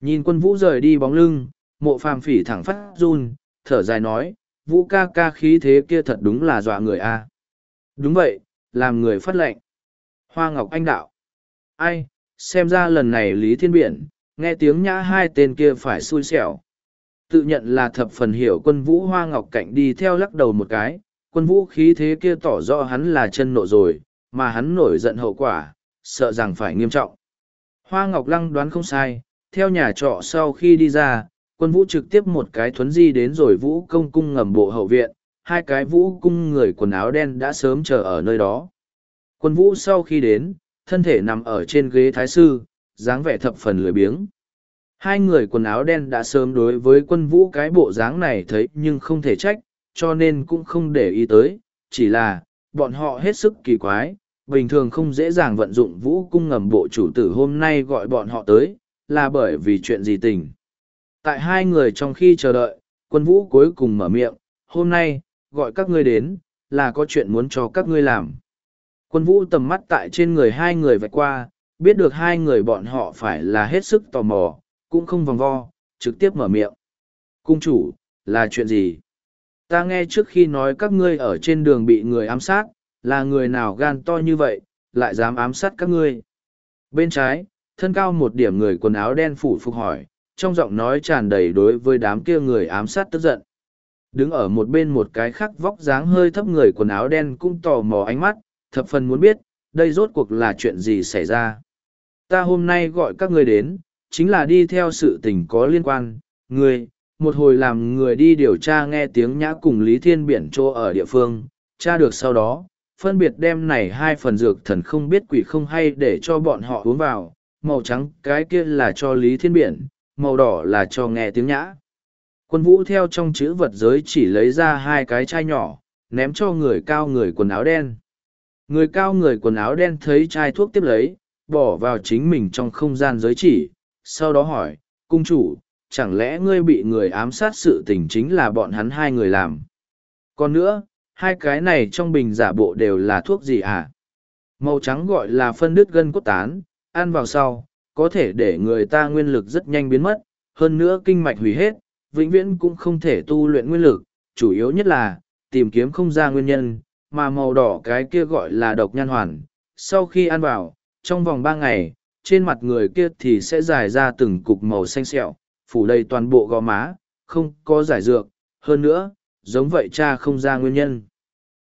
Nhìn quân vũ rời đi bóng lưng, mộ phàm phỉ thẳng phát run, thở dài nói, vũ ca ca khí thế kia thật đúng là dọa người a. Đúng vậy, làm người phát lệnh. Hoa Ngọc Anh đạo. Ai, xem ra lần này Lý Thiên Biển, nghe tiếng nhã hai tên kia phải xui xẻo. Tự nhận là thập phần hiểu quân vũ Hoa Ngọc Cạnh đi theo lắc đầu một cái, quân vũ khí thế kia tỏ rõ hắn là chân nộ rồi, mà hắn nổi giận hậu quả, sợ rằng phải nghiêm trọng. Hoa Ngọc Lăng đoán không sai, theo nhà trọ sau khi đi ra, quân vũ trực tiếp một cái thuấn di đến rồi vũ công cung ngầm bộ hậu viện, hai cái vũ cung người quần áo đen đã sớm chờ ở nơi đó. Quân vũ sau khi đến, thân thể nằm ở trên ghế thái sư, dáng vẻ thập phần lười biếng. Hai người quần áo đen đã sớm đối với quân vũ cái bộ dáng này thấy nhưng không thể trách, cho nên cũng không để ý tới, chỉ là, bọn họ hết sức kỳ quái, bình thường không dễ dàng vận dụng vũ cung ngầm bộ chủ tử hôm nay gọi bọn họ tới, là bởi vì chuyện gì tình. Tại hai người trong khi chờ đợi, quân vũ cuối cùng mở miệng, hôm nay, gọi các ngươi đến, là có chuyện muốn cho các ngươi làm. Quân vũ tầm mắt tại trên người hai người vạch qua, biết được hai người bọn họ phải là hết sức tò mò, cũng không vòng vo, trực tiếp mở miệng. Cung chủ, là chuyện gì? Ta nghe trước khi nói các ngươi ở trên đường bị người ám sát, là người nào gan to như vậy, lại dám ám sát các ngươi. Bên trái, thân cao một điểm người quần áo đen phủ phục hỏi, trong giọng nói tràn đầy đối với đám kia người ám sát tức giận. Đứng ở một bên một cái khác vóc dáng hơi thấp người quần áo đen cũng tò mò ánh mắt, thập phần muốn biết, đây rốt cuộc là chuyện gì xảy ra. Ta hôm nay gọi các ngươi đến, chính là đi theo sự tình có liên quan, người, một hồi làm người đi điều tra nghe tiếng nhã cùng Lý Thiên Biển trô ở địa phương, tra được sau đó, phân biệt đem này hai phần dược thần không biết quỷ không hay để cho bọn họ uống vào, màu trắng cái kia là cho Lý Thiên Biển, màu đỏ là cho nghe tiếng nhã. Quân vũ theo trong chữ vật giới chỉ lấy ra hai cái chai nhỏ, ném cho người cao người quần áo đen. Người cao người quần áo đen thấy chai thuốc tiếp lấy, bỏ vào chính mình trong không gian giới chỉ, sau đó hỏi, cung chủ, chẳng lẽ ngươi bị người ám sát sự tình chính là bọn hắn hai người làm? Còn nữa, hai cái này trong bình giả bộ đều là thuốc gì à? Màu trắng gọi là phân đứt gân cốt tán, ăn vào sau, có thể để người ta nguyên lực rất nhanh biến mất, hơn nữa kinh mạch hủy hết, vĩnh viễn cũng không thể tu luyện nguyên lực, chủ yếu nhất là, tìm kiếm không ra nguyên nhân, mà màu đỏ cái kia gọi là độc nhan hoàn. Sau khi ăn vào, trong vòng ba ngày, trên mặt người kia thì sẽ dài ra từng cục màu xanh sẹo, phủ đầy toàn bộ gò má, không có giải dược, hơn nữa, giống vậy cha không ra nguyên nhân.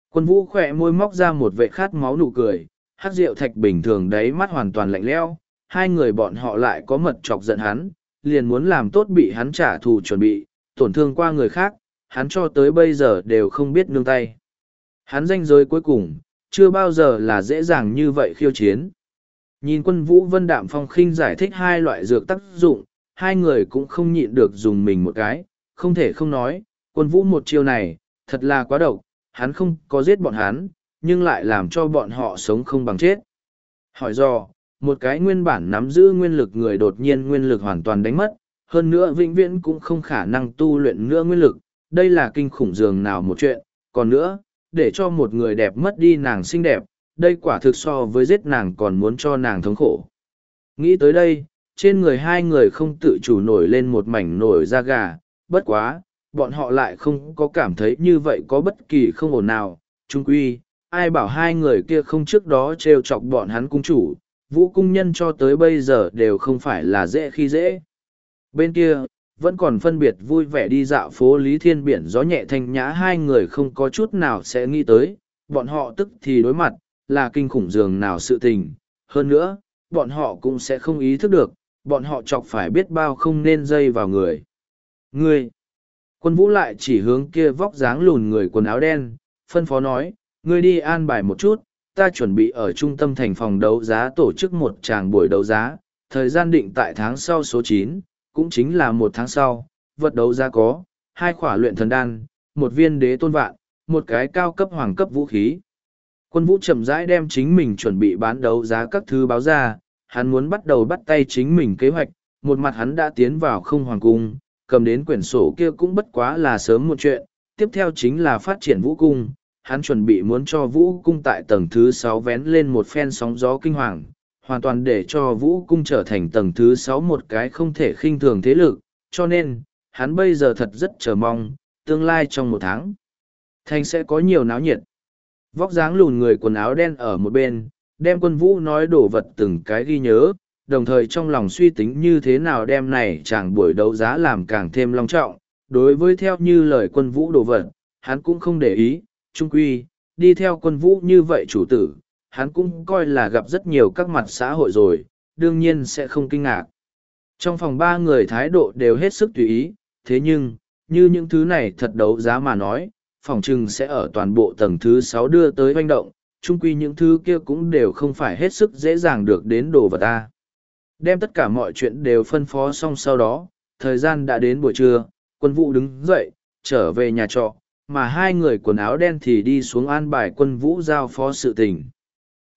Quân vũ khỏe môi móc ra một vệ khát máu nụ cười, hát rượu thạch bình thường đấy mắt hoàn toàn lạnh lẽo, hai người bọn họ lại có mật chọc giận hắn, liền muốn làm tốt bị hắn trả thù chuẩn bị, tổn thương qua người khác, hắn cho tới bây giờ đều không biết nương tay. Hắn danh giới cuối cùng, chưa bao giờ là dễ dàng như vậy khiêu chiến. Nhìn quân vũ vân đạm phong khinh giải thích hai loại dược tác dụng, hai người cũng không nhịn được dùng mình một cái, không thể không nói, quân vũ một chiêu này, thật là quá độc, hắn không có giết bọn hắn, nhưng lại làm cho bọn họ sống không bằng chết. Hỏi do, một cái nguyên bản nắm giữ nguyên lực người đột nhiên nguyên lực hoàn toàn đánh mất, hơn nữa vĩnh viễn cũng không khả năng tu luyện nữa nguyên lực, đây là kinh khủng dường nào một chuyện, còn nữa, để cho một người đẹp mất đi nàng xinh đẹp, đây quả thực so với giết nàng còn muốn cho nàng thống khổ. Nghĩ tới đây, trên người hai người không tự chủ nổi lên một mảnh nổi da gà, bất quá, bọn họ lại không có cảm thấy như vậy có bất kỳ không ổn nào. Trung quy, ai bảo hai người kia không trước đó trêu chọc bọn hắn cung chủ, vũ cung nhân cho tới bây giờ đều không phải là dễ khi dễ. Bên kia, vẫn còn phân biệt vui vẻ đi dạo phố Lý Thiên Biển gió nhẹ thanh nhã hai người không có chút nào sẽ nghĩ tới, bọn họ tức thì đối mặt, là kinh khủng dường nào sự tình. Hơn nữa, bọn họ cũng sẽ không ý thức được, bọn họ chọc phải biết bao không nên dây vào người. Người, Quân vũ lại chỉ hướng kia vóc dáng lùn người quần áo đen, phân phó nói, ngươi đi an bài một chút, ta chuẩn bị ở trung tâm thành phòng đấu giá tổ chức một tràng buổi đấu giá, thời gian định tại tháng sau số chín, cũng chính là một tháng sau, vật đấu giá có, hai khỏa luyện thần đan, một viên đế tôn vạn, một cái cao cấp hoàng cấp vũ khí. Quân vũ chậm rãi đem chính mình chuẩn bị bán đấu giá các thứ báo ra, hắn muốn bắt đầu bắt tay chính mình kế hoạch, một mặt hắn đã tiến vào không hoàng cung, cầm đến quyển sổ kia cũng bất quá là sớm một chuyện, tiếp theo chính là phát triển vũ cung, hắn chuẩn bị muốn cho vũ cung tại tầng thứ sáu vén lên một phen sóng gió kinh hoàng, hoàn toàn để cho vũ cung trở thành tầng thứ sáu một cái không thể khinh thường thế lực, cho nên, hắn bây giờ thật rất chờ mong, tương lai trong một tháng. Thành sẽ có nhiều náo nhiệt. Vóc dáng lùn người quần áo đen ở một bên, đem quân vũ nói đổ vật từng cái ghi nhớ, đồng thời trong lòng suy tính như thế nào đem này chẳng buổi đấu giá làm càng thêm long trọng. Đối với theo như lời quân vũ đồ vật, hắn cũng không để ý, trung quy, đi theo quân vũ như vậy chủ tử, hắn cũng coi là gặp rất nhiều các mặt xã hội rồi, đương nhiên sẽ không kinh ngạc. Trong phòng ba người thái độ đều hết sức tùy ý, thế nhưng, như những thứ này thật đấu giá mà nói, phòng trừng sẽ ở toàn bộ tầng thứ sáu đưa tới hoành động, chung quy những thứ kia cũng đều không phải hết sức dễ dàng được đến đồ vật ta. Đem tất cả mọi chuyện đều phân phó xong sau đó, thời gian đã đến buổi trưa, quân vũ đứng dậy, trở về nhà trọ, mà hai người quần áo đen thì đi xuống an bài quân vũ giao phó sự tình.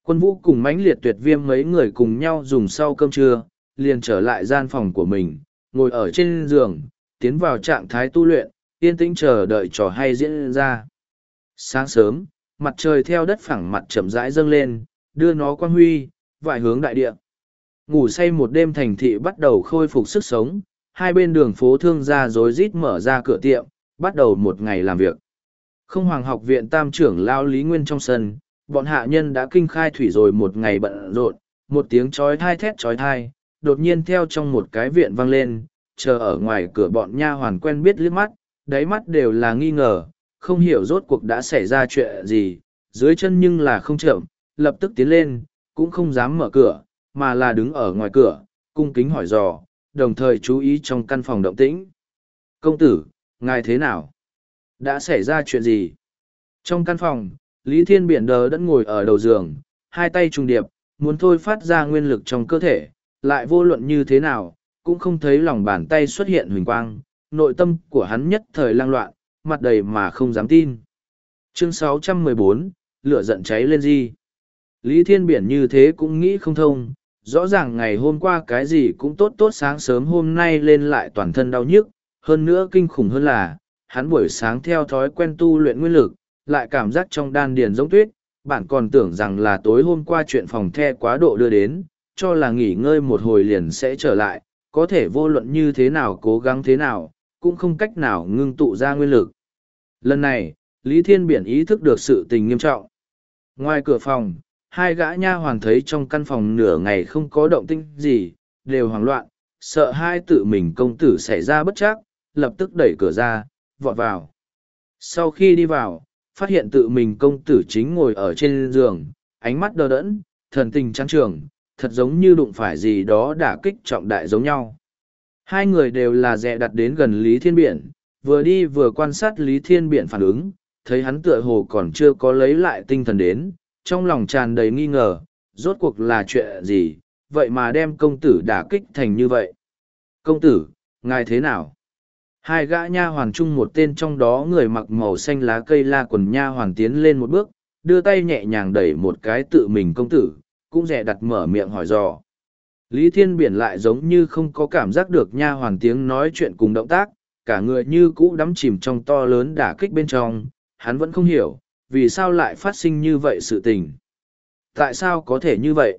Quân vũ cùng mãnh liệt tuyệt viêm mấy người cùng nhau dùng sau cơm trưa, liền trở lại gian phòng của mình, ngồi ở trên giường, tiến vào trạng thái tu luyện, yên tĩnh chờ đợi trò hay diễn ra. Sáng sớm, mặt trời theo đất phẳng mặt chậm rãi dâng lên, đưa nó quang huy, vải hướng đại địa. Ngủ say một đêm thành thị bắt đầu khôi phục sức sống, hai bên đường phố thương gia rối rít mở ra cửa tiệm, bắt đầu một ngày làm việc. Không hoàng học viện tam trưởng lao Lý Nguyên trong sân, bọn hạ nhân đã kinh khai thủy rồi một ngày bận rộn, một tiếng chói thai thét chói thai, đột nhiên theo trong một cái viện vang lên, chờ ở ngoài cửa bọn nha hoàn quen biết liếc mắt, đáy mắt đều là nghi ngờ, không hiểu rốt cuộc đã xảy ra chuyện gì, dưới chân nhưng là không chậm, lập tức tiến lên, cũng không dám mở cửa, mà là đứng ở ngoài cửa, cung kính hỏi dò, đồng thời chú ý trong căn phòng động tĩnh. Công tử, ngài thế nào? Đã xảy ra chuyện gì? Trong căn phòng, Lý Thiên Biển đờ đẫn ngồi ở đầu giường, hai tay trùng điệp, muốn thôi phát ra nguyên lực trong cơ thể, lại vô luận như thế nào, cũng không thấy lòng bàn tay xuất hiện huỳnh quang, nội tâm của hắn nhất thời lang loạn, mặt đầy mà không dám tin. Chương 614, lửa giận cháy lên gì? Lý Thiên Biển như thế cũng nghĩ không thông, rõ ràng ngày hôm qua cái gì cũng tốt tốt sáng sớm hôm nay lên lại toàn thân đau nhức, hơn nữa kinh khủng hơn là, hắn buổi sáng theo thói quen tu luyện nguyên lực, lại cảm giác trong đan điền giống tuyết, bạn còn tưởng rằng là tối hôm qua chuyện phòng the quá độ đưa đến, cho là nghỉ ngơi một hồi liền sẽ trở lại, có thể vô luận như thế nào cố gắng thế nào, cũng không cách nào ngưng tụ ra nguyên lực. Lần này, Lý Thiên Biển ý thức được sự tình nghiêm trọng. Ngoài cửa phòng, hai gã nha hoàn thấy trong căn phòng nửa ngày không có động tĩnh gì, đều hoảng loạn, sợ hai tự mình công tử xảy ra bất chắc, lập tức đẩy cửa ra, vọt vào. Sau khi đi vào, phát hiện tự mình công tử chính ngồi ở trên giường, ánh mắt đờ đẫn, thần tình trắng trường, thật giống như đụng phải gì đó đả kích trọng đại giống nhau. Hai người đều là dè đặt đến gần Lý Thiên Biển, vừa đi vừa quan sát Lý Thiên Biển phản ứng, thấy hắn tựa hồ còn chưa có lấy lại tinh thần đến, trong lòng tràn đầy nghi ngờ, rốt cuộc là chuyện gì, vậy mà đem công tử đả kích thành như vậy. Công tử, ngài thế nào? Hai gã nha hoàn chung một tên trong đó người mặc màu xanh lá cây la quần nha hoàn tiến lên một bước, đưa tay nhẹ nhàng đẩy một cái tự mình công tử, cũng rẻ đặt mở miệng hỏi dò. Lý Thiên Biển lại giống như không có cảm giác được nha hoàn tiếng nói chuyện cùng động tác, cả người như cũ đắm chìm trong to lớn đả kích bên trong, hắn vẫn không hiểu, vì sao lại phát sinh như vậy sự tình. Tại sao có thể như vậy?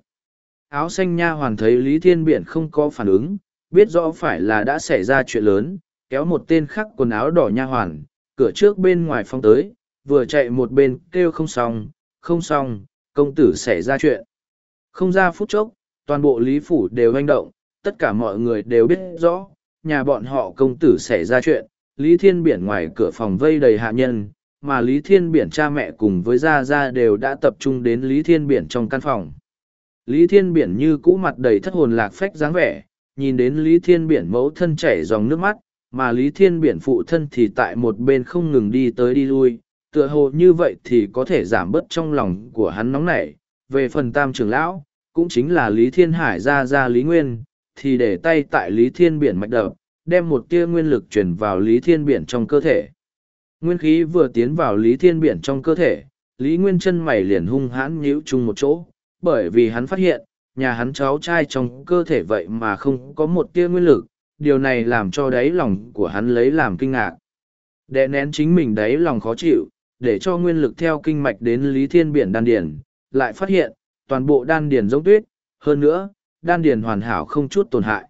Áo xanh nha hoàn thấy Lý Thiên Biển không có phản ứng, biết rõ phải là đã xảy ra chuyện lớn, kéo một tên khác quần áo đỏ nha hoàn, cửa trước bên ngoài phong tới, vừa chạy một bên kêu không xong, không xong, công tử xảy ra chuyện. Không ra phút chốc, toàn bộ lý phủ đều hành động, tất cả mọi người đều biết rõ, nhà bọn họ công tử xảy ra chuyện, Lý Thiên Biển ngoài cửa phòng vây đầy hạ nhân, mà Lý Thiên Biển cha mẹ cùng với Gia Gia đều đã tập trung đến Lý Thiên Biển trong căn phòng. Lý Thiên Biển như cũ mặt đầy thất hồn lạc phách dáng vẻ, nhìn đến Lý Thiên Biển mẫu thân chảy dòng nước mắt, mà Lý Thiên Biển phụ thân thì tại một bên không ngừng đi tới đi lui, Tựa hồ như vậy thì có thể giảm bớt trong lòng của hắn nóng nảy. Về phần tam trưởng lão, cũng chính là Lý Thiên Hải ra ra Lý Nguyên, thì để tay tại Lý Thiên Biển mạch đập, đem một tia nguyên lực chuyển vào Lý Thiên Biển trong cơ thể. Nguyên khí vừa tiến vào Lý Thiên Biển trong cơ thể, Lý Nguyên chân mày liền hung hãn nhíu chung một chỗ, bởi vì hắn phát hiện, nhà hắn cháu trai trong cơ thể vậy mà không có một tia nguyên lực, điều này làm cho đáy lòng của hắn lấy làm kinh ngạc. Đè nén chính mình đáy lòng khó chịu, để cho nguyên lực theo kinh mạch đến Lý Thiên Biển đan điển, lại phát hiện, toàn bộ đan điển giống tuyết, hơn nữa, đan điển hoàn hảo không chút tổn hại.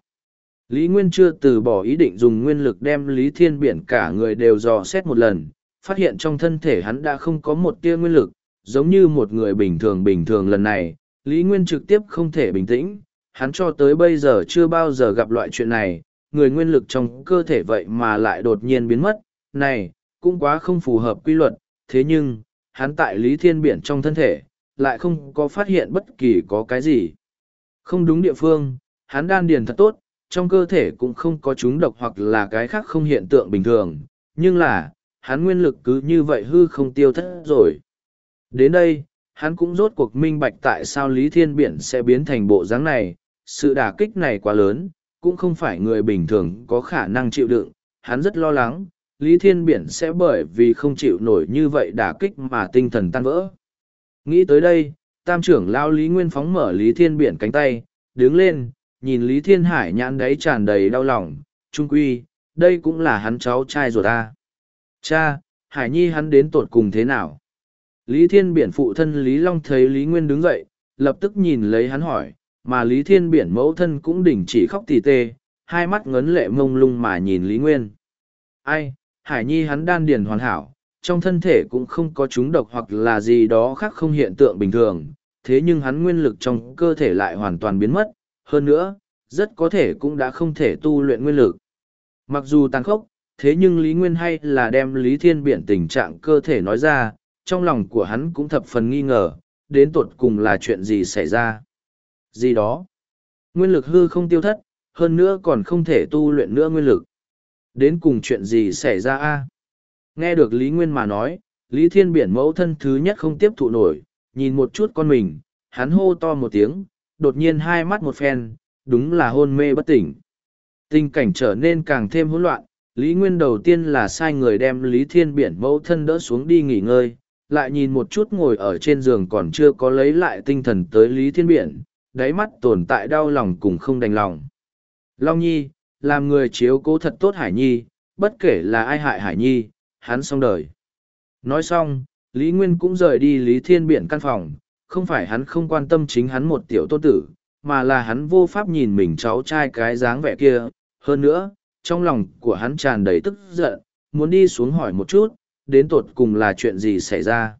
Lý Nguyên chưa từ bỏ ý định dùng nguyên lực đem Lý Thiên Biển cả người đều dò xét một lần, phát hiện trong thân thể hắn đã không có một tia nguyên lực, giống như một người bình thường bình thường lần này, Lý Nguyên trực tiếp không thể bình tĩnh, hắn cho tới bây giờ chưa bao giờ gặp loại chuyện này, người nguyên lực trong cơ thể vậy mà lại đột nhiên biến mất, này, cũng quá không phù hợp quy luật, thế nhưng, hắn tại Lý Thiên Biển trong thân thể, lại không có phát hiện bất kỳ có cái gì. Không đúng địa phương, hắn đan điền thật tốt, trong cơ thể cũng không có chúng độc hoặc là cái khác không hiện tượng bình thường, nhưng là, hắn nguyên lực cứ như vậy hư không tiêu thất rồi. Đến đây, hắn cũng rốt cuộc minh bạch tại sao Lý Thiên Biển sẽ biến thành bộ dáng này, sự đả kích này quá lớn, cũng không phải người bình thường có khả năng chịu đựng, hắn rất lo lắng, Lý Thiên Biển sẽ bởi vì không chịu nổi như vậy đả kích mà tinh thần tan vỡ. Nghĩ tới đây, tam trưởng lao Lý Nguyên phóng mở Lý Thiên Biển cánh tay, đứng lên, nhìn Lý Thiên Hải nhãn đáy tràn đầy đau lòng, trung quy, đây cũng là hắn cháu trai rồi ta. Cha, Hải Nhi hắn đến tột cùng thế nào? Lý Thiên Biển phụ thân Lý Long thấy Lý Nguyên đứng dậy, lập tức nhìn lấy hắn hỏi, mà Lý Thiên Biển mẫu thân cũng đình chỉ khóc tỉ tê, hai mắt ngấn lệ mông lung mà nhìn Lý Nguyên. Ai, Hải Nhi hắn đan điền hoàn hảo, trong thân thể cũng không có chúng độc hoặc là gì đó khác không hiện tượng bình thường, thế nhưng hắn nguyên lực trong cơ thể lại hoàn toàn biến mất, hơn nữa, rất có thể cũng đã không thể tu luyện nguyên lực. Mặc dù tàn khốc, thế nhưng Lý Nguyên hay là đem Lý Thiên Biện tình trạng cơ thể nói ra, trong lòng của hắn cũng thập phần nghi ngờ, đến tột cùng là chuyện gì xảy ra. Gì đó? Nguyên lực hư không tiêu thất, hơn nữa còn không thể tu luyện nữa nguyên lực. Đến cùng chuyện gì xảy ra a Nghe được Lý Nguyên mà nói, Lý Thiên Biển mẫu thân thứ nhất không tiếp thụ nổi, nhìn một chút con mình, hắn hô to một tiếng, đột nhiên hai mắt một phen, đúng là hôn mê bất tỉnh. Tình cảnh trở nên càng thêm hỗn loạn, Lý Nguyên đầu tiên là sai người đem Lý Thiên Biển mẫu thân đỡ xuống đi nghỉ ngơi, lại nhìn một chút ngồi ở trên giường còn chưa có lấy lại tinh thần tới Lý Thiên Biển, đáy mắt tồn tại đau lòng cùng không đành lòng. Long Nhi, làm người chiếu cố thật tốt Hải Nhi, bất kể là ai hại Hải Nhi, hắn xong đời. Nói xong, Lý Nguyên cũng rời đi Lý Thiên Biển căn phòng, không phải hắn không quan tâm chính hắn một tiểu tôn tử, mà là hắn vô pháp nhìn mình cháu trai cái dáng vẻ kia. Hơn nữa, trong lòng của hắn tràn đầy tức giận, muốn đi xuống hỏi một chút, đến tột cùng là chuyện gì xảy ra.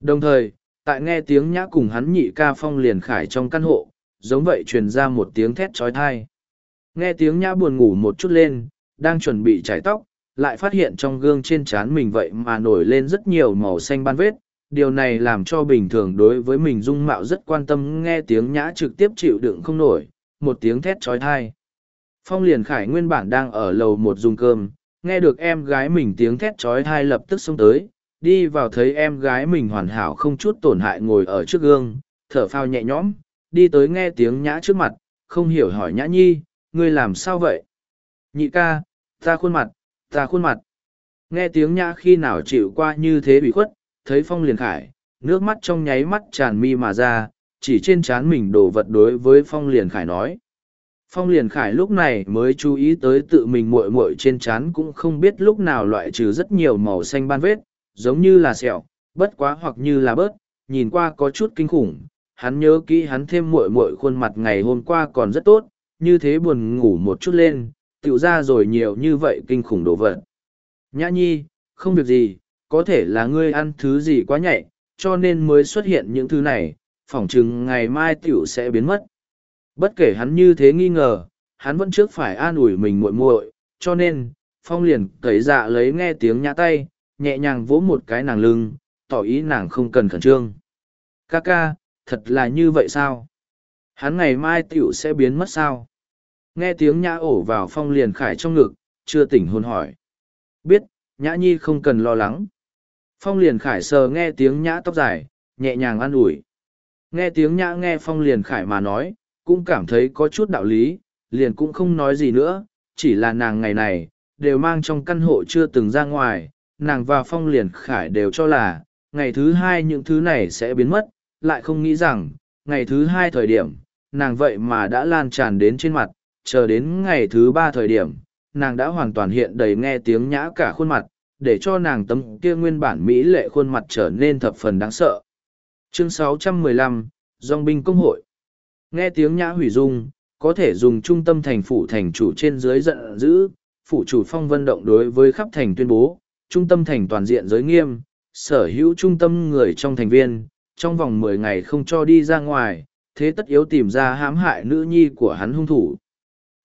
Đồng thời, tại nghe tiếng nhã cùng hắn nhị ca phong liền khải trong căn hộ, giống vậy truyền ra một tiếng thét trói thai. Nghe tiếng nhã buồn ngủ một chút lên, đang chuẩn bị chải tóc, lại phát hiện trong gương trên trán mình vậy mà nổi lên rất nhiều màu xanh ban vết. Điều này làm cho bình thường đối với mình dung mạo rất quan tâm nghe tiếng nhã trực tiếp chịu đựng không nổi, một tiếng thét trói thai. Phong liền khải nguyên bản đang ở lầu một dùng cơm, nghe được em gái mình tiếng thét trói thai lập tức xông tới, đi vào thấy em gái mình hoàn hảo không chút tổn hại ngồi ở trước gương, thở phao nhẹ nhõm, đi tới nghe tiếng nhã trước mặt, không hiểu hỏi nhã nhi, ngươi làm sao vậy? Nhị ca, ta khuôn mặt, ta khuôn mặt. Nghe tiếng nhã khi nào chịu qua như thế bị khuất, thấy phong liền khải, nước mắt trong nháy mắt tràn mi mà ra, chỉ trên trán mình đổ vật đối với phong liền khải nói. Phong liền khải lúc này mới chú ý tới tự mình muội muội trên trán cũng không biết lúc nào loại trừ rất nhiều màu xanh ban vết, giống như là sẹo, bất quá hoặc như là bớt, nhìn qua có chút kinh khủng. Hắn nhớ kỹ hắn thêm muội muội khuôn mặt ngày hôm qua còn rất tốt, như thế buồn ngủ một chút lên, tiểu ra rồi nhiều như vậy kinh khủng đồ vật. Nhã nhi, không việc gì, có thể là ngươi ăn thứ gì quá nhạy, cho nên mới xuất hiện những thứ này, phỏng chừng ngày mai tiểu sẽ biến mất. Bất kể hắn như thế nghi ngờ, hắn vẫn trước phải an ủi mình muội muội, cho nên, Phong liền cấy dạ lấy nghe tiếng nhã tay, nhẹ nhàng vỗ một cái nàng lưng, tỏ ý nàng không cần khẩn trương. Ca ca, thật là như vậy sao? Hắn ngày mai tiểu sẽ biến mất sao? Nghe tiếng nhã ổ vào Phong liền khải trong ngực, chưa tỉnh hôn hỏi. Biết, nhã nhi không cần lo lắng. Phong liền khải sờ nghe tiếng nhã tóc dài, nhẹ nhàng an ủi. Nghe tiếng nhã nghe phong liền khải mà nói, cũng cảm thấy có chút đạo lý, liền cũng không nói gì nữa, chỉ là nàng ngày này, đều mang trong căn hộ chưa từng ra ngoài, nàng và phong liền khải đều cho là, ngày thứ hai những thứ này sẽ biến mất, lại không nghĩ rằng, ngày thứ hai thời điểm, nàng vậy mà đã lan tràn đến trên mặt, chờ đến ngày thứ ba thời điểm, nàng đã hoàn toàn hiện đầy nghe tiếng nhã cả khuôn mặt, để cho nàng tấm kia nguyên bản mỹ lệ khuôn mặt trở nên thập phần đáng sợ. Chương 615, dong binh công hội Nghe tiếng nhã hủy dung, có thể dùng trung tâm thành phủ thành chủ trên dưới giận dữ, phủ chủ phong vân động đối với khắp thành tuyên bố, trung tâm thành toàn diện giới nghiêm, sở hữu trung tâm người trong thành viên, trong vòng mười ngày không cho đi ra ngoài, thế tất yếu tìm ra hãm hại nữ nhi của hắn hung thủ.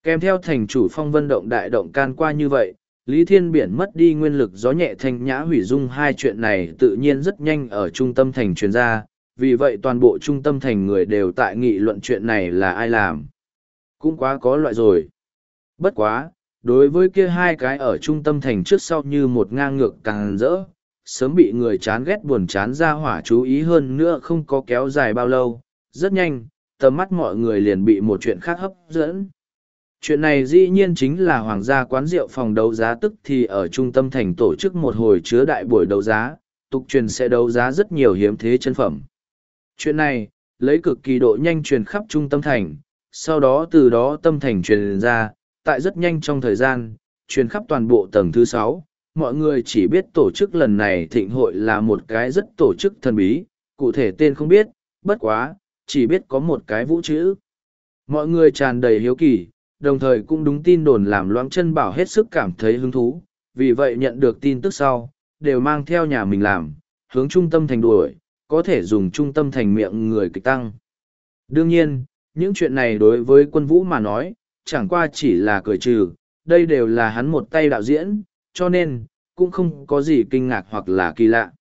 Kèm theo thành chủ phong vân động đại động can qua như vậy, Lý Thiên Biển mất đi nguyên lực gió nhẹ thanh nhã hủy dung hai chuyện này tự nhiên rất nhanh ở trung tâm thành truyền ra, vì vậy toàn bộ trung tâm thành người đều tại nghị luận chuyện này là ai làm. Cũng quá có loại rồi. Bất quá, đối với kia hai cái ở trung tâm thành trước sau như một ngang ngược càng rỡ, sớm bị người chán ghét buồn chán ra hỏa chú ý hơn nữa không có kéo dài bao lâu, rất nhanh, tầm mắt mọi người liền bị một chuyện khác hấp dẫn. Chuyện này dĩ nhiên chính là hoàng gia quán rượu phòng đấu giá tức thì ở trung tâm thành tổ chức một hồi chứa đại buổi đấu giá, tục truyền sẽ đấu giá rất nhiều hiếm thế chân phẩm. Chuyện này, lấy cực kỳ độ nhanh truyền khắp trung tâm thành, sau đó từ đó tâm thành truyền ra, tại rất nhanh trong thời gian, truyền khắp toàn bộ tầng thứ sáu mọi người chỉ biết tổ chức lần này thịnh hội là một cái rất tổ chức thần bí, cụ thể tên không biết, bất quá, chỉ biết có một cái vũ chữ. Mọi người tràn đầy hiếu kỳ, đồng thời cũng đúng tin đồn làm loãng chân bảo hết sức cảm thấy hứng thú, vì vậy nhận được tin tức sau, đều mang theo nhà mình làm, hướng trung tâm thành đuổi, có thể dùng trung tâm thành miệng người kịch tăng. Đương nhiên, những chuyện này đối với quân vũ mà nói, chẳng qua chỉ là cười trừ, đây đều là hắn một tay đạo diễn, cho nên, cũng không có gì kinh ngạc hoặc là kỳ lạ.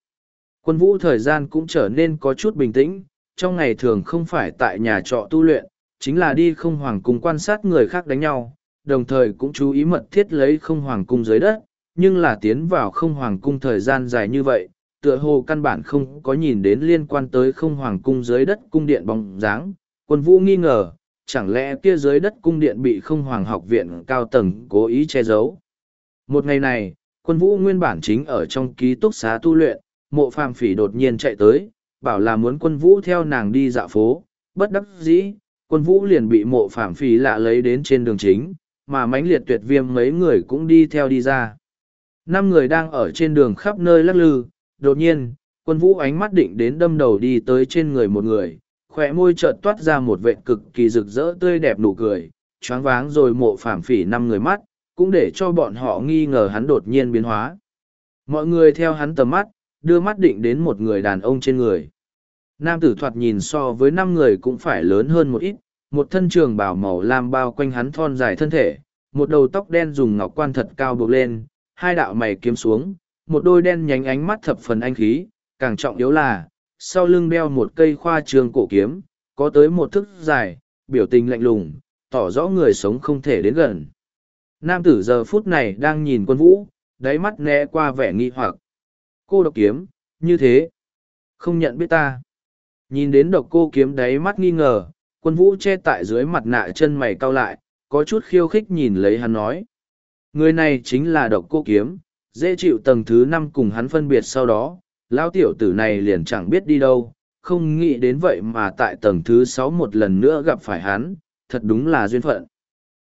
Quân vũ thời gian cũng trở nên có chút bình tĩnh, trong ngày thường không phải tại nhà trọ tu luyện, chính là đi không hoàng cung quan sát người khác đánh nhau, đồng thời cũng chú ý mật thiết lấy không hoàng cung dưới đất, nhưng là tiến vào không hoàng cung thời gian dài như vậy, tựa hồ căn bản không có nhìn đến liên quan tới không hoàng cung dưới đất cung điện bóng dáng. Quân vũ nghi ngờ, chẳng lẽ kia dưới đất cung điện bị không hoàng học viện cao tầng cố ý che giấu. Một ngày này, quân vũ nguyên bản chính ở trong ký túc xá tu luyện, mộ phàm phỉ đột nhiên chạy tới, bảo là muốn quân vũ theo nàng đi dạo phố, bất đắc dĩ, quân vũ liền bị mộ phàm phỉ lạ lấy đến trên đường chính, mà mãnh liệt tuyệt viêm mấy người cũng đi theo đi ra. Năm người đang ở trên đường khắp nơi lắc lư, đột nhiên, quân vũ ánh mắt định đến đâm đầu đi tới trên người một người, khỏe môi chợt toát ra một vệ cực kỳ rực rỡ tươi đẹp nụ cười, choáng váng rồi mộ phàm phỉ năm người mắt, cũng để cho bọn họ nghi ngờ hắn đột nhiên biến hóa. Mọi người theo hắn tầm mắt, đưa mắt định đến một người đàn ông trên người. Nam tử thoạt nhìn so với năm người cũng phải lớn hơn một ít, một thân trường bảo màu lam bao quanh hắn thon dài thân thể, một đầu tóc đen dùng ngọc quan thật cao buộc lên, hai đạo mày kiếm xuống, một đôi đen nhánh ánh mắt thập phần anh khí, càng trọng yếu là, sau lưng đeo một cây khoa trường cổ kiếm, có tới một thức dài, biểu tình lạnh lùng, tỏ rõ người sống không thể đến gần. Nam tử giờ phút này đang nhìn quân vũ, đáy mắt né qua vẻ nghi hoặc. Cô độc kiếm, như thế. Không nhận biết ta. Nhìn đến độc cô kiếm đáy mắt nghi ngờ, quân vũ che tại dưới mặt nạ chân mày cau lại, có chút khiêu khích nhìn lấy hắn nói. Người này chính là độc cô kiếm, dễ chịu tầng thứ năm cùng hắn phân biệt sau đó, lão tiểu tử này liền chẳng biết đi đâu, không nghĩ đến vậy mà tại tầng thứ sáu một lần nữa gặp phải hắn, thật đúng là duyên phận.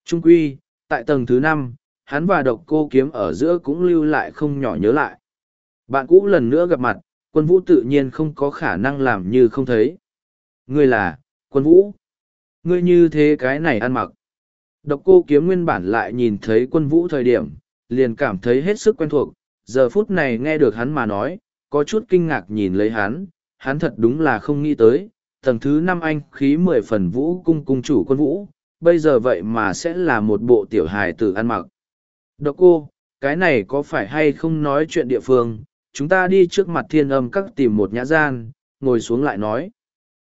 Trung quy, tại tầng thứ năm hắn và độc cô kiếm ở giữa cũng lưu lại không nhỏ nhớ lại. Bạn cũ lần nữa gặp mặt quân vũ tự nhiên không có khả năng làm như không thấy. Ngươi là quân vũ. Ngươi như thế cái này ăn mặc. Độc cô kiếm nguyên bản lại nhìn thấy quân vũ thời điểm liền cảm thấy hết sức quen thuộc. Giờ phút này nghe được hắn mà nói có chút kinh ngạc nhìn lấy hắn hắn thật đúng là không nghĩ tới tầng thứ năm anh khí mười phần vũ cung cung chủ quân vũ bây giờ vậy mà sẽ là một bộ tiểu hài tử ăn mặc. Độc cô, cái này có phải hay không nói chuyện địa phương, chúng ta đi trước mặt thiên âm các tìm một nhã gian, ngồi xuống lại nói.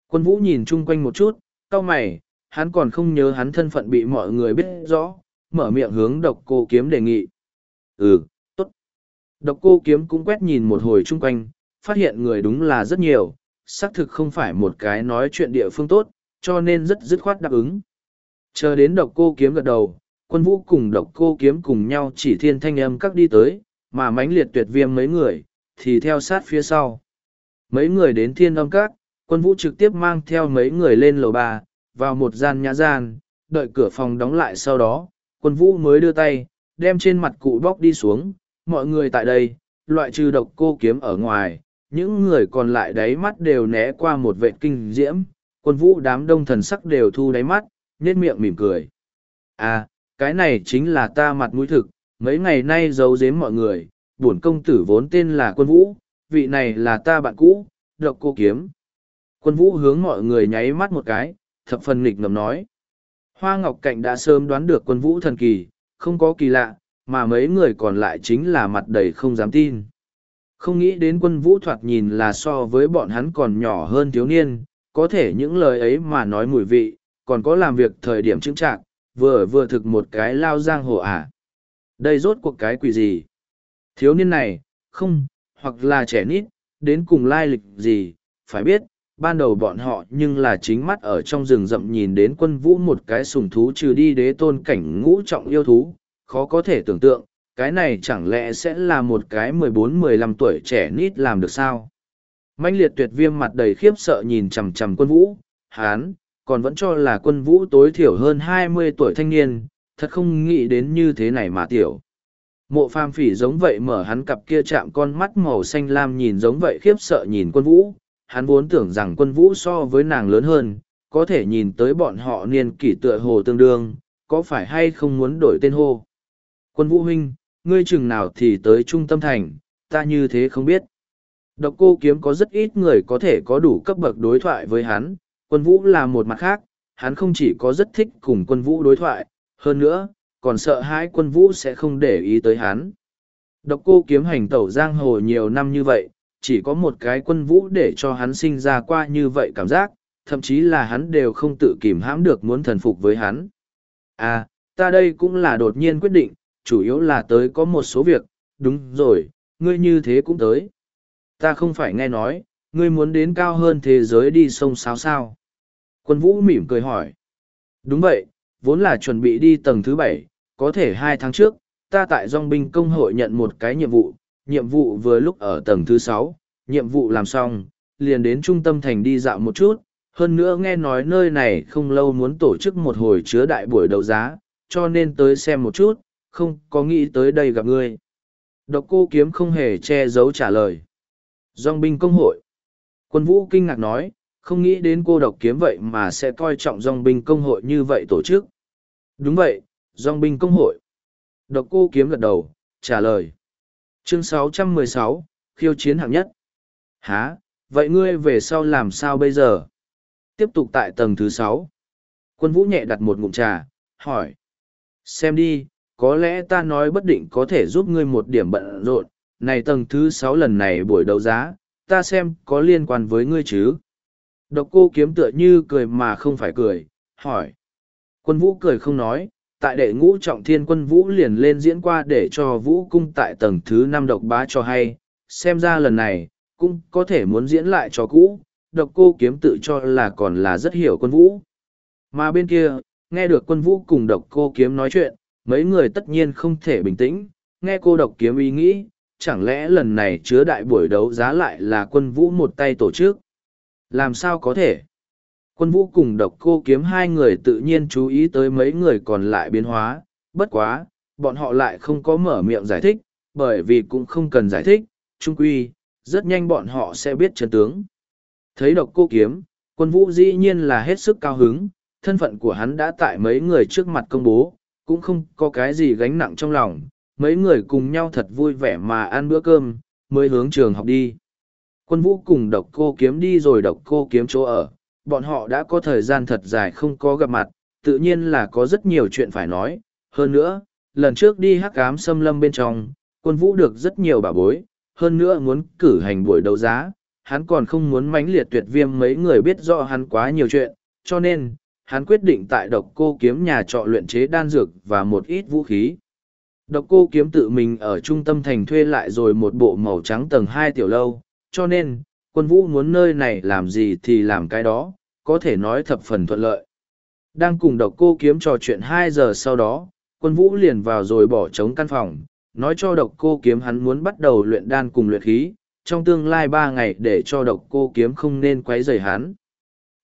Quân vũ nhìn chung quanh một chút, cau mày, hắn còn không nhớ hắn thân phận bị mọi người biết rõ, mở miệng hướng độc cô kiếm đề nghị. Ừ. Độc cô kiếm cũng quét nhìn một hồi chung quanh, phát hiện người đúng là rất nhiều, xác thực không phải một cái nói chuyện địa phương tốt, cho nên rất dứt khoát đáp ứng. Chờ đến độc cô kiếm gật đầu, quân vũ cùng độc cô kiếm cùng nhau chỉ thiên thanh âm các đi tới, mà mãnh liệt tuyệt viêm mấy người, thì theo sát phía sau. Mấy người đến thiên âm các, quân vũ trực tiếp mang theo mấy người lên lầu ba, vào một gian nhã gian, đợi cửa phòng đóng lại sau đó, quân vũ mới đưa tay, đem trên mặt cụ bóc đi xuống, mọi người tại đây, loại trừ độc cô kiếm ở ngoài, những người còn lại đáy mắt đều né qua một vệ kinh diễm, quân vũ đám đông thần sắc đều thu đáy mắt, nhếch miệng mỉm cười. À, cái này chính là ta mặt mũi thực, mấy ngày nay giấu giếm mọi người, bổn công tử vốn tên là quân vũ, vị này là ta bạn cũ, độc cô kiếm. Quân vũ hướng mọi người nháy mắt một cái, thập phần nghịch ngầm nói. Hoa Ngọc Cạnh đã sớm đoán được quân vũ thần kỳ, không có kỳ lạ, mà mấy người còn lại chính là mặt đầy không dám tin. Không nghĩ đến quân vũ thoạt nhìn là so với bọn hắn còn nhỏ hơn thiếu niên, có thể những lời ấy mà nói mùi vị, còn có làm việc thời điểm chứng trạng, vừa vừa thực một cái lao giang hồ. À. Đây rốt cuộc cái quỷ gì? Thiếu niên này, không, hoặc là trẻ nít, đến cùng lai lịch gì, phải biết, ban đầu bọn họ nhưng là chính mắt ở trong rừng rậm nhìn đến quân vũ một cái sùng thú trừ đi đế tôn cảnh ngũ trọng yêu thú, khó có thể tưởng tượng, cái này chẳng lẽ sẽ là một cái mười bốn mười lăm tuổi trẻ nít làm được sao? Mạnh liệt tuyệt viêm mặt đầy khiếp sợ nhìn chằm chằm quân vũ, hán, còn vẫn cho là quân vũ tối thiểu hơn hai mươi tuổi thanh niên, thật không nghĩ đến như thế này mà tiểu. Mộ phàm phỉ giống vậy mở hắn cặp kia chạm con mắt màu xanh lam nhìn giống vậy khiếp sợ nhìn quân vũ, hắn vốn tưởng rằng quân vũ so với nàng lớn hơn, có thể nhìn tới bọn họ niên kỷ tựa hồ tương đương, có phải hay không muốn đổi tên hô. Quân vũ huynh, ngươi chừng nào thì tới trung tâm thành, ta như thế không biết. Độc cô kiếm có rất ít người có thể có đủ cấp bậc đối thoại với hắn, quân vũ là một mặt khác, hắn không chỉ có rất thích cùng quân vũ đối thoại, hơn nữa, còn sợ hãi quân vũ sẽ không để ý tới hắn. Độc cô kiếm hành tẩu giang hồ nhiều năm như vậy, chỉ có một cái quân vũ để cho hắn sinh ra qua như vậy cảm giác, thậm chí là hắn đều không tự kìm hãm được muốn thần phục với hắn. À, ta đây cũng là đột nhiên quyết định, chủ yếu là tới có một số việc, đúng rồi, ngươi như thế cũng tới. Ta không phải nghe nói, ngươi muốn đến cao hơn thế giới đi sông sáo sao. Quân vũ mỉm cười hỏi. Đúng vậy, vốn là chuẩn bị đi tầng thứ bảy, có thể hai tháng trước, ta tại dòng binh công hội nhận một cái nhiệm vụ, nhiệm vụ vừa lúc ở tầng thứ sáu, nhiệm vụ làm xong, liền đến trung tâm thành đi dạo một chút, hơn nữa nghe nói nơi này không lâu muốn tổ chức một hồi chứa đại buổi đấu giá, cho nên tới xem một chút, không có nghĩ tới đây gặp ngươi. Độc cô kiếm không hề che giấu trả lời. Dòng binh công hội. Quân vũ kinh ngạc nói, không nghĩ đến cô độc kiếm vậy mà sẽ coi trọng dòng binh công hội như vậy tổ chức. Đúng vậy, dòng binh công hội. Độc cô kiếm gật đầu, trả lời. Chương 616, khiêu chiến hạng nhất. Hả, vậy ngươi về sau làm sao bây giờ? Tiếp tục tại tầng thứ sáu. Quân vũ nhẹ đặt một ngụm trà, hỏi. Xem đi, có lẽ ta nói bất định có thể giúp ngươi một điểm bận rộn. Này tầng thứ sáu lần này buổi đấu giá, ta xem có liên quan với ngươi chứ. Độc cô kiếm tựa như cười mà không phải cười, hỏi. Quân vũ cười không nói, tại đệ ngũ trọng thiên quân vũ liền lên diễn qua để cho vũ cung tại tầng thứ năm độc bá cho hay, xem ra lần này, cũng có thể muốn diễn lại cho cũ, độc cô kiếm tự cho là còn là rất hiểu quân vũ. Mà bên kia, nghe được quân vũ cùng độc cô kiếm nói chuyện, mấy người tất nhiên không thể bình tĩnh, nghe cô độc kiếm ý nghĩ, chẳng lẽ lần này chứa đại buổi đấu giá lại là quân vũ một tay tổ chức? Làm sao có thể? Quân vũ cùng độc cô kiếm hai người tự nhiên chú ý tới mấy người còn lại biến hóa, bất quá, bọn họ lại không có mở miệng giải thích, bởi vì cũng không cần giải thích, trung quy, rất nhanh bọn họ sẽ biết chân tướng. Thấy độc cô kiếm, quân vũ dĩ nhiên là hết sức cao hứng, thân phận của hắn đã tại mấy người trước mặt công bố, cũng không có cái gì gánh nặng trong lòng, mấy người cùng nhau thật vui vẻ mà ăn bữa cơm, mới hướng trường học đi. Quân vũ cùng độc cô kiếm đi rồi độc cô kiếm chỗ ở, bọn họ đã có thời gian thật dài không có gặp mặt, tự nhiên là có rất nhiều chuyện phải nói. Hơn nữa, lần trước đi hắc ám xâm lâm bên trong, quân vũ được rất nhiều bảo bối, hơn nữa muốn cử hành buổi đấu giá, hắn còn không muốn mãnh liệt tuyệt viêm mấy người biết rõ hắn quá nhiều chuyện, cho nên, hắn quyết định tại độc cô kiếm nhà trọ luyện chế đan dược và một ít vũ khí. Độc cô kiếm tự mình ở trung tâm thành thuê lại rồi một bộ màu trắng tầng hai tiểu lâu, cho nên, quân vũ muốn nơi này làm gì thì làm cái đó, có thể nói thập phần thuận lợi. Đang cùng độc cô kiếm trò chuyện hai giờ sau đó, quân vũ liền vào rồi bỏ trống căn phòng, nói cho độc cô kiếm hắn muốn bắt đầu luyện đan cùng luyện khí, trong tương lai ba ngày để cho độc cô kiếm không nên quấy rầy hắn.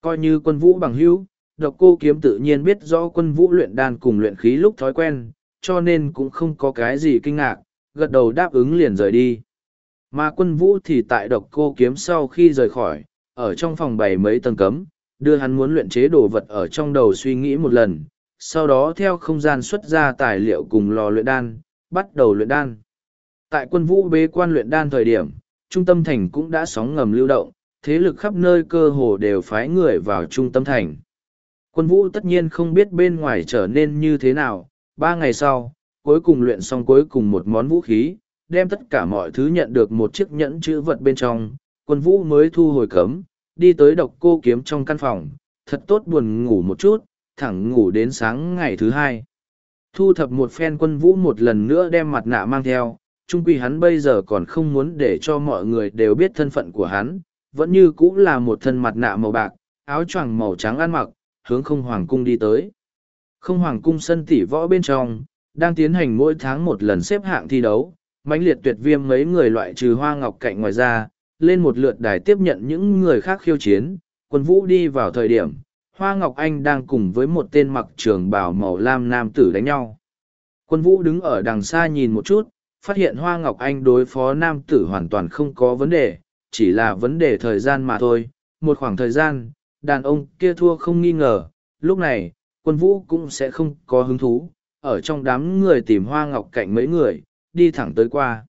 Coi như quân vũ bằng hữu, độc cô kiếm tự nhiên biết rõ quân vũ luyện đan cùng luyện khí lúc thói quen, cho nên cũng không có cái gì kinh ngạc, gật đầu đáp ứng liền rời đi. Mà quân vũ thì tại độc cô kiếm sau khi rời khỏi, ở trong phòng bày mấy tầng cấm, đưa hắn muốn luyện chế đồ vật ở trong đầu suy nghĩ một lần, sau đó theo không gian xuất ra tài liệu cùng lò luyện đan, bắt đầu luyện đan. Tại quân vũ bế quan luyện đan thời điểm, trung tâm thành cũng đã sóng ngầm lưu động, thế lực khắp nơi cơ hồ đều phái người vào trung tâm thành. Quân vũ tất nhiên không biết bên ngoài trở nên như thế nào, ba ngày sau, cuối cùng luyện xong cuối cùng một món vũ khí, đem tất cả mọi thứ nhận được một chiếc nhẫn chữ vật bên trong, quân vũ mới thu hồi cấm, đi tới độc cô kiếm trong căn phòng, thật tốt buồn ngủ một chút, thẳng ngủ đến sáng ngày thứ hai. Thu thập một phen quân vũ một lần nữa đem mặt nạ mang theo, chung quy hắn bây giờ còn không muốn để cho mọi người đều biết thân phận của hắn, vẫn như cũ là một thân mặt nạ màu bạc, áo choàng màu trắng ăn mặc, hướng không hoàng cung đi tới. Không hoàng cung sân tỷ võ bên trong, đang tiến hành mỗi tháng một lần xếp hạng thi đấu, mãnh liệt tuyệt viêm mấy người loại trừ hoa ngọc cạnh ngoài ra, lên một lượt đài tiếp nhận những người khác khiêu chiến, quân vũ đi vào thời điểm, Hoa Ngọc Anh đang cùng với một tên mặc trường bào màu lam nam tử đánh nhau. Quân vũ đứng ở đằng xa nhìn một chút, phát hiện Hoa Ngọc Anh đối phó nam tử hoàn toàn không có vấn đề, chỉ là vấn đề thời gian mà thôi. Một khoảng thời gian, đàn ông kia thua không nghi ngờ, lúc này, quân vũ cũng sẽ không có hứng thú, ở trong đám người tìm Hoa Ngọc cạnh mấy người, đi thẳng tới qua.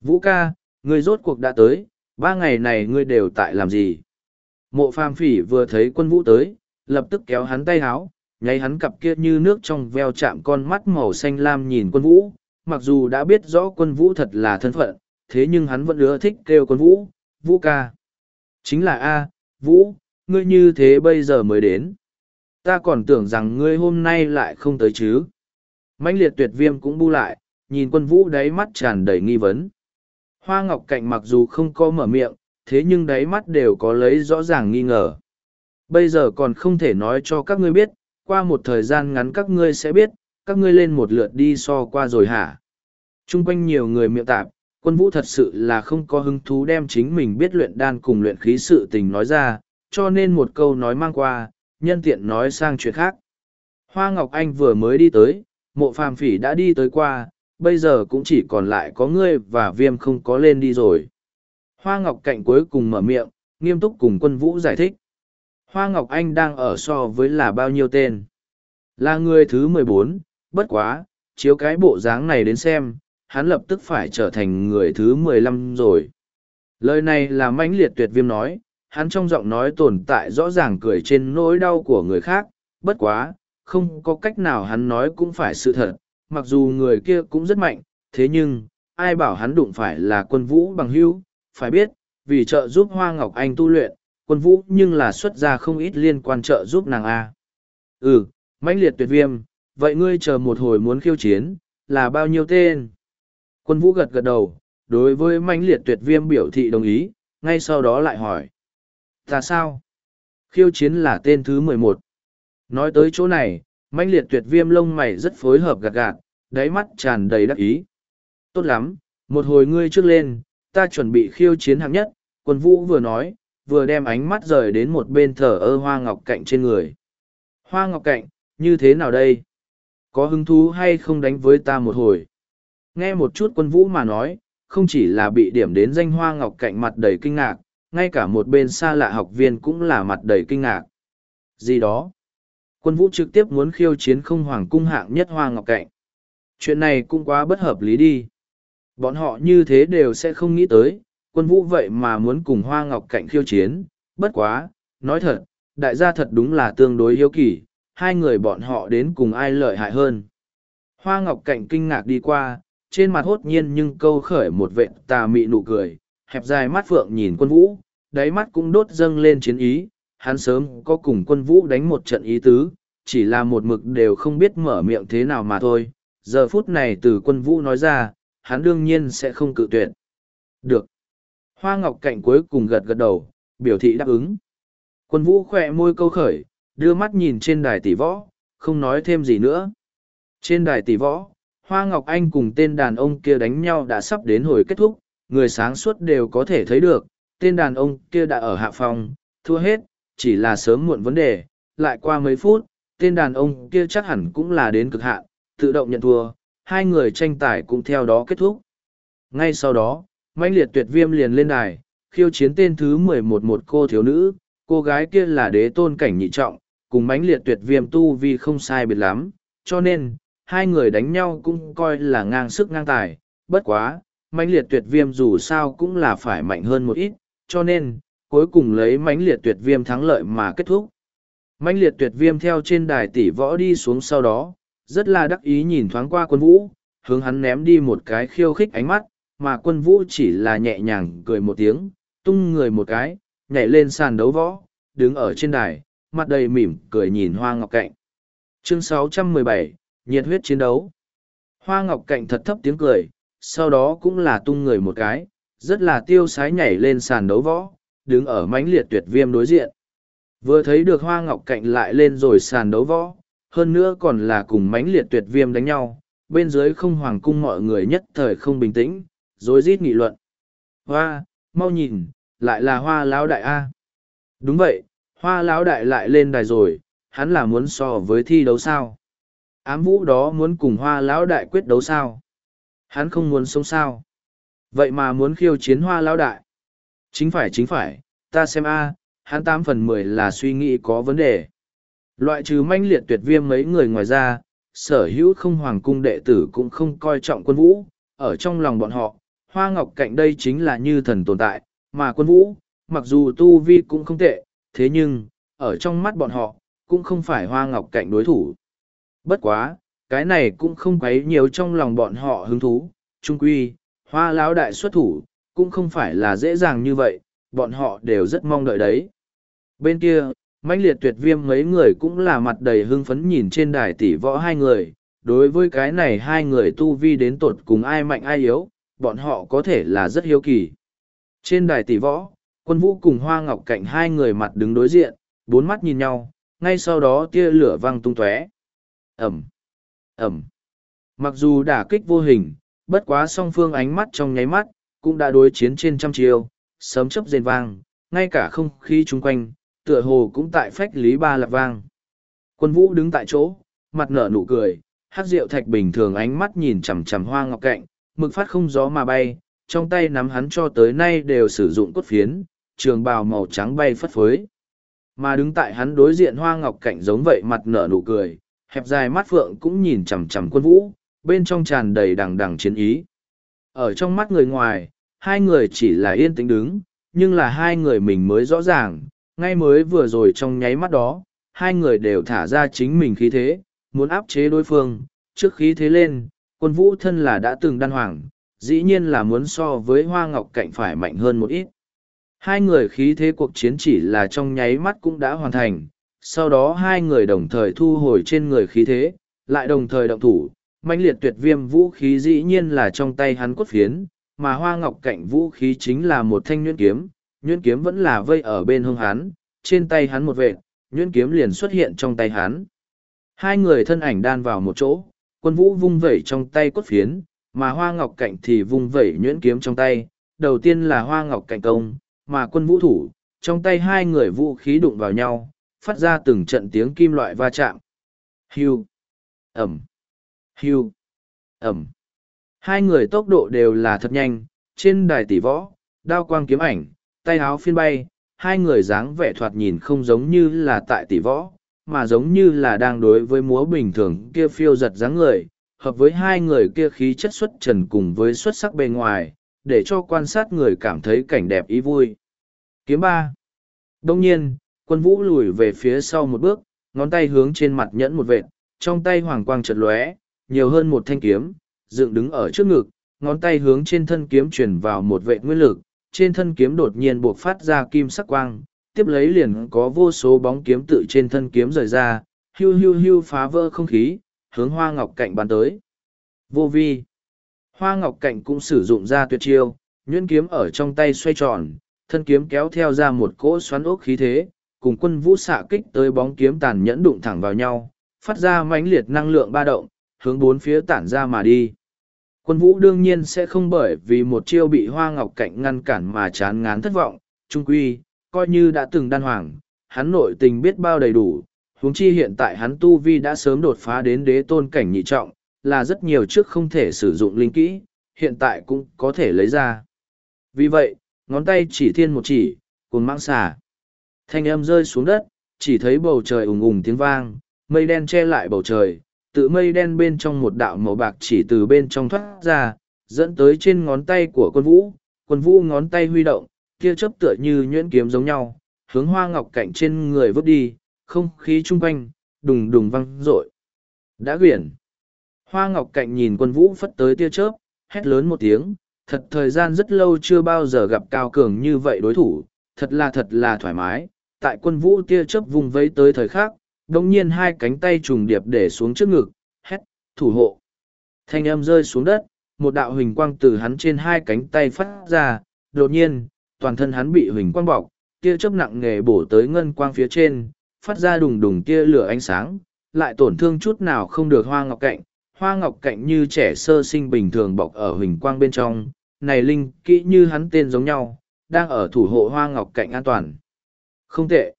Vũ ca, người rốt cuộc đã tới, ba ngày này ngươi đều tại làm gì? Mộ phàm phỉ vừa thấy quân vũ tới, lập tức kéo hắn tay háo, nháy hắn cặp kia như nước trong veo chạm con mắt màu xanh lam nhìn quân vũ, mặc dù đã biết rõ quân vũ thật là thân phận, thế nhưng hắn vẫn ưa thích kêu quân vũ, vũ ca. Chính là A, vũ, ngươi như thế bây giờ mới đến. Ta còn tưởng rằng ngươi hôm nay lại không tới chứ. mãnh liệt tuyệt viêm cũng bu lại, nhìn quân vũ đáy mắt tràn đầy nghi vấn. Hoa ngọc cạnh mặc dù không có mở miệng, thế nhưng đáy mắt đều có lấy rõ ràng nghi ngờ. Bây giờ còn không thể nói cho các ngươi biết, qua một thời gian ngắn các ngươi sẽ biết, các ngươi lên một lượt đi so qua rồi hả? Trung quanh nhiều người miệng tạp, quân vũ thật sự là không có hứng thú đem chính mình biết luyện đan cùng luyện khí sự tình nói ra, cho nên một câu nói mang qua, nhân tiện nói sang chuyện khác. Hoa Ngọc Anh vừa mới đi tới, mộ phàm phỉ đã đi tới qua, bây giờ cũng chỉ còn lại có ngươi và viêm không có lên đi rồi. Hoa Ngọc Cạnh cuối cùng mở miệng, nghiêm túc cùng quân vũ giải thích. Hoa Ngọc Anh đang ở so với là bao nhiêu tên? Là người thứ mười bốn, bất quá, chiếu cái bộ dáng này đến xem, hắn lập tức phải trở thành người thứ mười lăm rồi. Lời này là mãnh liệt tuyệt viêm nói, hắn trong giọng nói tồn tại rõ ràng cười trên nỗi đau của người khác, bất quá, không có cách nào hắn nói cũng phải sự thật, mặc dù người kia cũng rất mạnh, thế nhưng, ai bảo hắn đụng phải là quân vũ bằng hữu, phải biết, vì trợ giúp Hoa Ngọc Anh tu luyện, quân vũ nhưng là xuất ra không ít liên quan trợ giúp nàng A. Ừ, mãnh liệt tuyệt viêm, vậy ngươi chờ một hồi muốn khiêu chiến, là bao nhiêu tên? Quân vũ gật gật đầu, đối với mãnh liệt tuyệt viêm biểu thị đồng ý, ngay sau đó lại hỏi. Ta sao? Khiêu chiến là tên thứ mười một. Nói tới chỗ này, mãnh liệt tuyệt viêm lông mày rất phối hợp gạt gạt, đáy mắt tràn đầy đắc ý. Tốt lắm, một hồi ngươi trước lên, ta chuẩn bị khiêu chiến hạng nhất, quân vũ vừa nói, vừa đem ánh mắt rời đến một bên thờ ơ hoa ngọc cạnh trên người. Hoa ngọc cạnh, như thế nào đây? Có hứng thú hay không đánh với ta một hồi? Nghe một chút quân vũ mà nói, không chỉ là bị điểm đến danh hoa ngọc cạnh mặt đầy kinh ngạc, ngay cả một bên xa lạ học viên cũng là mặt đầy kinh ngạc. Gì đó? Quân vũ trực tiếp muốn khiêu chiến không hoàng cung hạng nhất hoa ngọc cạnh. Chuyện này cũng quá bất hợp lý đi. Bọn họ như thế đều sẽ không nghĩ tới, quân vũ vậy mà muốn cùng hoa ngọc cạnh khiêu chiến, bất quá, nói thật, đại gia thật đúng là tương đối hiếu kỳ, hai người bọn họ đến cùng ai lợi hại hơn. Hoa ngọc cạnh kinh ngạc đi qua, trên mặt hốt nhiên nhưng câu khởi một vệ tà mị nụ cười, hẹp dài mắt phượng nhìn quân vũ, đáy mắt cũng đốt dâng lên chiến ý, hắn sớm có cùng quân vũ đánh một trận ý tứ, chỉ là một mực đều không biết mở miệng thế nào mà thôi, giờ phút này từ quân vũ nói ra, hắn đương nhiên sẽ không cự tuyệt. Được. Hoa Ngọc Cạnh cuối cùng gật gật đầu, biểu thị đáp ứng. Quân vũ khỏe môi câu khởi, đưa mắt nhìn trên đài tỷ võ, không nói thêm gì nữa. Trên đài tỷ võ, Hoa Ngọc Anh cùng tên đàn ông kia đánh nhau đã sắp đến hồi kết thúc, người sáng suốt đều có thể thấy được, tên đàn ông kia đã ở hạ phòng, thua hết, chỉ là sớm muộn vấn đề, lại qua mấy phút, tên đàn ông kia chắc hẳn cũng là đến cực hạn, tự động nhận thua, hai người tranh tài cũng theo đó kết thúc. Ngay sau đó, mãnh liệt tuyệt viêm liền lên đài, khiêu chiến tên thứ mười một một cô thiếu nữ, cô gái kia là đế tôn cảnh nhị trọng, cùng mãnh liệt tuyệt viêm tu vi không sai biệt lắm, cho nên, hai người đánh nhau cũng coi là ngang sức ngang tài, bất quá, mãnh liệt tuyệt viêm dù sao cũng là phải mạnh hơn một ít, cho nên, cuối cùng lấy mãnh liệt tuyệt viêm thắng lợi mà kết thúc. Mãnh liệt tuyệt viêm theo trên đài tỷ võ đi xuống sau đó, rất là đắc ý nhìn thoáng qua quân vũ, hướng hắn ném đi một cái khiêu khích ánh mắt, mà quân vũ chỉ là nhẹ nhàng cười một tiếng, tung người một cái, nhảy lên sàn đấu võ, đứng ở trên đài, mặt đầy mỉm cười nhìn Hoa Ngọc Cạnh. Chương 617, nhiệt huyết chiến đấu. Hoa Ngọc Cạnh thật thấp tiếng cười, sau đó cũng là tung người một cái, rất là tiêu sái nhảy lên sàn đấu võ, đứng ở mãnh liệt tuyệt viêm đối diện. Vừa thấy được Hoa Ngọc Cạnh lại lên rồi sàn đấu võ, hơn nữa còn là cùng mãnh liệt tuyệt viêm đánh nhau, bên dưới không hoàng cung mọi người nhất thời không bình tĩnh, rối rít nghị luận. Hoa, mau nhìn, lại là hoa lão đại A. Đúng vậy, hoa lão đại lại lên đài rồi, hắn là muốn so với thi đấu sao. Ám vũ đó muốn cùng hoa lão đại quyết đấu sao. Hắn không muốn sống sao. Vậy mà muốn khiêu chiến hoa lão đại. Chính phải chính phải, ta xem A, hắn tám phần mười là suy nghĩ có vấn đề. Loại trừ manh liệt tuyệt viêm mấy người ngoài ra, sở hữu không hoàng cung đệ tử cũng không coi trọng quân vũ, ở trong lòng bọn họ, hoa ngọc cạnh đây chính là như thần tồn tại, mà quân vũ, mặc dù tu vi cũng không tệ, thế nhưng, ở trong mắt bọn họ, cũng không phải hoa ngọc cạnh đối thủ. Bất quá, cái này cũng không quấy nhiều trong lòng bọn họ hứng thú, trung quy, hoa lão đại xuất thủ, cũng không phải là dễ dàng như vậy, bọn họ đều rất mong đợi đấy. Bên kia, mãnh liệt tuyệt viêm mấy người cũng là mặt đầy hưng phấn nhìn trên đài tỷ võ hai người. Đối với cái này hai người tu vi đến tột cùng ai mạnh ai yếu bọn họ có thể là rất hiếu kỳ. Trên đài tỷ võ quân vũ cùng hoa ngọc cạnh hai người mặt đứng đối diện bốn mắt nhìn nhau ngay sau đó tia lửa văng tung tóe. Ẩm ẩm. Mặc dù đả kích vô hình bất quá song phương ánh mắt trong nháy mắt cũng đã đối chiến trên trăm chiều, sớm chấp rền vang ngay cả không khí chung quanh tựa hồ cũng tại phách lý ba lạc vang. Quân vũ đứng tại chỗ, mặt nở nụ cười, hát rượu thạch bình thường ánh mắt nhìn chằm chằm hoa ngọc cạnh, mực phát không gió mà bay, trong tay nắm hắn cho tới nay đều sử dụng cốt phiến, trường bào màu trắng bay phất phới. Mà đứng tại hắn đối diện hoa ngọc cạnh giống vậy mặt nở nụ cười, hẹp dài mắt phượng cũng nhìn chằm chằm quân vũ, bên trong tràn đầy đằng đằng chiến ý. Ở trong mắt người ngoài, hai người chỉ là yên tĩnh đứng, nhưng là hai người mình mới rõ ràng, ngay mới vừa rồi trong nháy mắt đó, hai người đều thả ra chính mình khí thế, muốn áp chế đối phương, trước khí thế lên, quân vũ thân là đã từng đan hoàng, dĩ nhiên là muốn so với hoa ngọc cạnh phải mạnh hơn một ít. Hai người khí thế cuộc chiến chỉ là trong nháy mắt cũng đã hoàn thành, sau đó hai người đồng thời thu hồi trên người khí thế, lại đồng thời động thủ, mãnh liệt tuyệt viêm vũ khí dĩ nhiên là trong tay hắn cốt phiến, mà hoa ngọc cạnh vũ khí chính là một thanh nhuyễn kiếm, nhuyễn kiếm vẫn là vây ở bên hông hắn, trên tay hắn một vệt, nhuyễn kiếm liền xuất hiện trong tay hắn. Hai người thân ảnh đan vào một chỗ, quân vũ vung vẩy trong tay cốt phiến, mà hoa ngọc cạnh thì vung vẩy nhuyễn kiếm trong tay, đầu tiên là hoa ngọc cạnh công, mà quân vũ thủ, trong tay hai người vũ khí đụng vào nhau, phát ra từng trận tiếng kim loại va chạm. Hưu, ẩm, hưu, ẩm. Hai người tốc độ đều là thật nhanh, trên đài tỷ võ, đao quang kiếm ảnh, tay áo phiên bay, hai người dáng vẻ thoạt nhìn không giống như là tại tỷ võ, mà giống như là đang đối với múa bình thường kia phiêu giật dáng người, hợp với hai người kia khí chất xuất trần cùng với xuất sắc bề ngoài, để cho quan sát người cảm thấy cảnh đẹp ý vui. Kiếm ba. Đông nhiên, quân vũ lùi về phía sau một bước, ngón tay hướng trên mặt nhẫn một vệt, trong tay hoàng quang chợt lóe, nhiều hơn một thanh kiếm, dựng đứng ở trước ngực, ngón tay hướng trên thân kiếm truyền vào một vệ nguyên lực, trên thân kiếm đột nhiên buộc phát ra kim sắc quang, tiếp lấy liền có vô số bóng kiếm tự trên thân kiếm rời ra, hưu hưu hưu phá vỡ không khí, hướng hoa ngọc cạnh bắn tới. Vô vi. Hoa ngọc cạnh cũng sử dụng ra tuyệt chiêu, nhuyễn kiếm ở trong tay xoay tròn, thân kiếm kéo theo ra một cỗ xoắn ốc khí thế, cùng quân vũ xạ kích tới bóng kiếm tàn nhẫn đụng thẳng vào nhau, phát ra mãnh liệt năng lượng ba động, hướng bốn phía tản ra mà đi. Quân vũ đương nhiên sẽ không bởi vì một chiêu bị hoa ngọc cạnh ngăn cản mà chán ngán thất vọng, trung quy, coi như đã từng đan hoàng, hắn nội tình biết bao đầy đủ, huống chi hiện tại hắn tu vi đã sớm đột phá đến đế tôn cảnh nhị trọng, là rất nhiều trước không thể sử dụng linh kỹ, hiện tại cũng có thể lấy ra. Vì vậy, ngón tay chỉ thiên một chỉ, cùng mang xà. Thanh âm rơi xuống đất, chỉ thấy bầu trời ùng ùng tiếng vang, mây đen che lại bầu trời, tự mây đen bên trong một đạo màu bạc chỉ từ bên trong thoát ra, dẫn tới trên ngón tay của quân vũ. Quân vũ ngón tay huy động, kia chớp tựa như nhuyễn kiếm giống nhau, hướng hoa ngọc cạnh trên người vứt đi, không khí chung quanh, đùng đùng vang rội. Đã quyển. Hoa ngọc cạnh nhìn quân vũ phất tới tia chớp, hét lớn một tiếng, thật thời gian rất lâu chưa bao giờ gặp cao cường như vậy đối thủ, thật là thật là thoải mái. Tại quân vũ tia chớp vùng vẫy tới thời khắc, đồng nhiên hai cánh tay trùng điệp để xuống trước ngực, hét, thủ hộ. Thanh âm rơi xuống đất, một đạo huỳnh quang từ hắn trên hai cánh tay phát ra, đột nhiên, toàn thân hắn bị huỳnh quang bọc, tia chớp nặng nghề bổ tới ngân quang phía trên, phát ra đùng đùng tia lửa ánh sáng, lại tổn thương chút nào không được hoa ngọc cạnh, hoa ngọc cạnh như trẻ sơ sinh bình thường bọc ở huỳnh quang bên trong, này linh kỹ như hắn tên giống nhau, đang ở thủ hộ hoa ngọc cạnh an toàn. Không tệ.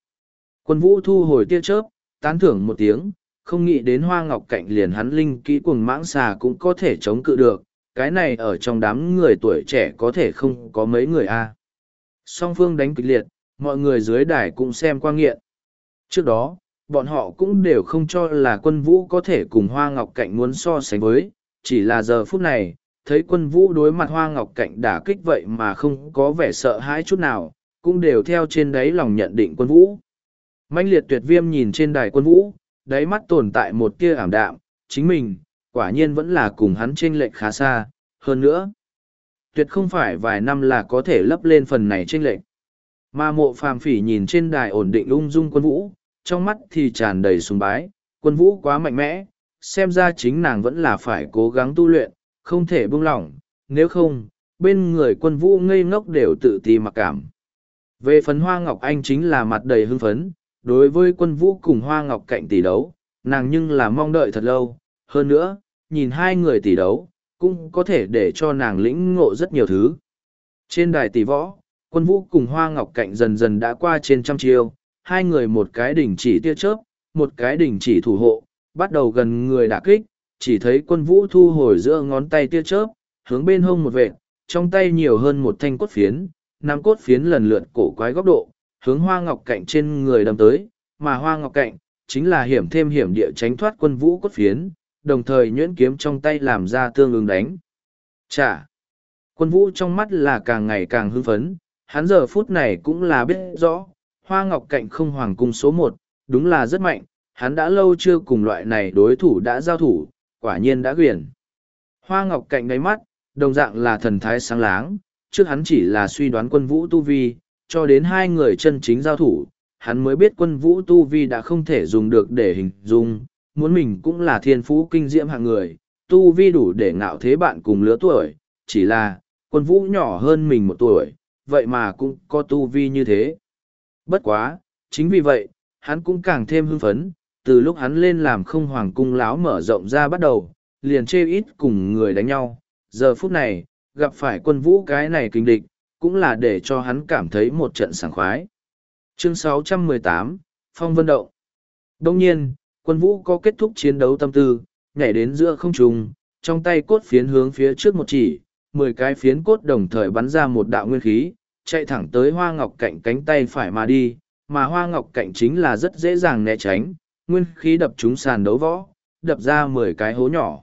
Quân vũ thu hồi tia chớp, tán thưởng một tiếng, không nghĩ đến hoa ngọc cạnh liền hắn linh kỹ cuồng mãng xà cũng có thể chống cự được, cái này ở trong đám người tuổi trẻ có thể không có mấy người a. Song phương đánh kịch liệt, mọi người dưới đài cũng xem qua nghiện. Trước đó, bọn họ cũng đều không cho là quân vũ có thể cùng hoa ngọc cạnh muốn so sánh với, chỉ là giờ phút này, thấy quân vũ đối mặt hoa ngọc cạnh đả kích vậy mà không có vẻ sợ hãi chút nào, cũng đều theo trên đáy lòng nhận định quân vũ. Mạnh liệt tuyệt viêm nhìn trên đài quân vũ, đáy mắt tồn tại một tia ảm đạm, chính mình, quả nhiên vẫn là cùng hắn trên lệch khá xa, hơn nữa. Tuyệt không phải vài năm là có thể lấp lên phần này trên lệch. Mà mộ phàm phỉ nhìn trên đài ổn định ung dung quân vũ, trong mắt thì tràn đầy sùng bái, quân vũ quá mạnh mẽ, xem ra chính nàng vẫn là phải cố gắng tu luyện, không thể buông lỏng, nếu không, bên người quân vũ ngây ngốc đều tự ti mặc cảm. Về phần Hoa Ngọc Anh chính là mặt đầy hưng phấn, đối với quân vũ cùng Hoa Ngọc cạnh tỷ đấu, nàng nhưng là mong đợi thật lâu, hơn nữa, nhìn hai người tỷ đấu, cũng có thể để cho nàng lĩnh ngộ rất nhiều thứ. Trên đài tỷ võ, quân vũ cùng Hoa Ngọc cạnh dần dần đã qua trên trăm chiêu, hai người một cái đỉnh chỉ tia chớp, một cái đỉnh chỉ thủ hộ, bắt đầu gần người đả kích, chỉ thấy quân vũ thu hồi giữa ngón tay tia chớp, hướng bên hông một vệt, trong tay nhiều hơn một thanh cốt phiến, năm cốt phiến lần lượt cổ quái góc độ, hướng hoa ngọc cạnh trên người đâm tới, mà hoa ngọc cạnh, chính là hiểm thêm hiểm địa tránh thoát quân vũ cốt phiến, đồng thời nhuyễn kiếm trong tay làm ra tương ứng đánh. Chà! Quân vũ trong mắt là càng ngày càng hưng phấn, hắn giờ phút này cũng là biết rõ, hoa ngọc cạnh không hoàng cung số một, đúng là rất mạnh, hắn đã lâu chưa cùng loại này đối thủ đã giao thủ, quả nhiên đã quyển. Hoa ngọc cạnh đáy mắt, đồng dạng là thần thái sáng láng, trước hắn chỉ là suy đoán quân vũ tu vi, cho đến hai người chân chính giao thủ, hắn mới biết quân vũ tu vi đã không thể dùng được để hình dung, muốn mình cũng là thiên phú kinh diễm hạng người, tu vi đủ để ngạo thế bạn cùng lứa tuổi, chỉ là, quân vũ nhỏ hơn mình một tuổi, vậy mà cũng có tu vi như thế. Bất quá, chính vì vậy, hắn cũng càng thêm hưng phấn, từ lúc hắn lên làm không hoàng cung láo mở rộng ra bắt đầu, liền chê ít cùng người đánh nhau. Giờ phút này, gặp phải quân vũ cái này kinh địch, cũng là để cho hắn cảm thấy một trận sảng khoái. Chương 618, Phong Vân Động Đông nhiên, quân vũ có kết thúc chiến đấu tâm tư, nhảy đến giữa không trung, trong tay cốt phiến hướng phía trước một chỉ, mười cái phiến cốt đồng thời bắn ra một đạo nguyên khí, chạy thẳng tới hoa ngọc cạnh cánh tay phải mà đi, mà hoa ngọc cạnh chính là rất dễ dàng né tránh, nguyên khí đập chúng sàn đấu võ, đập ra mười cái hố nhỏ.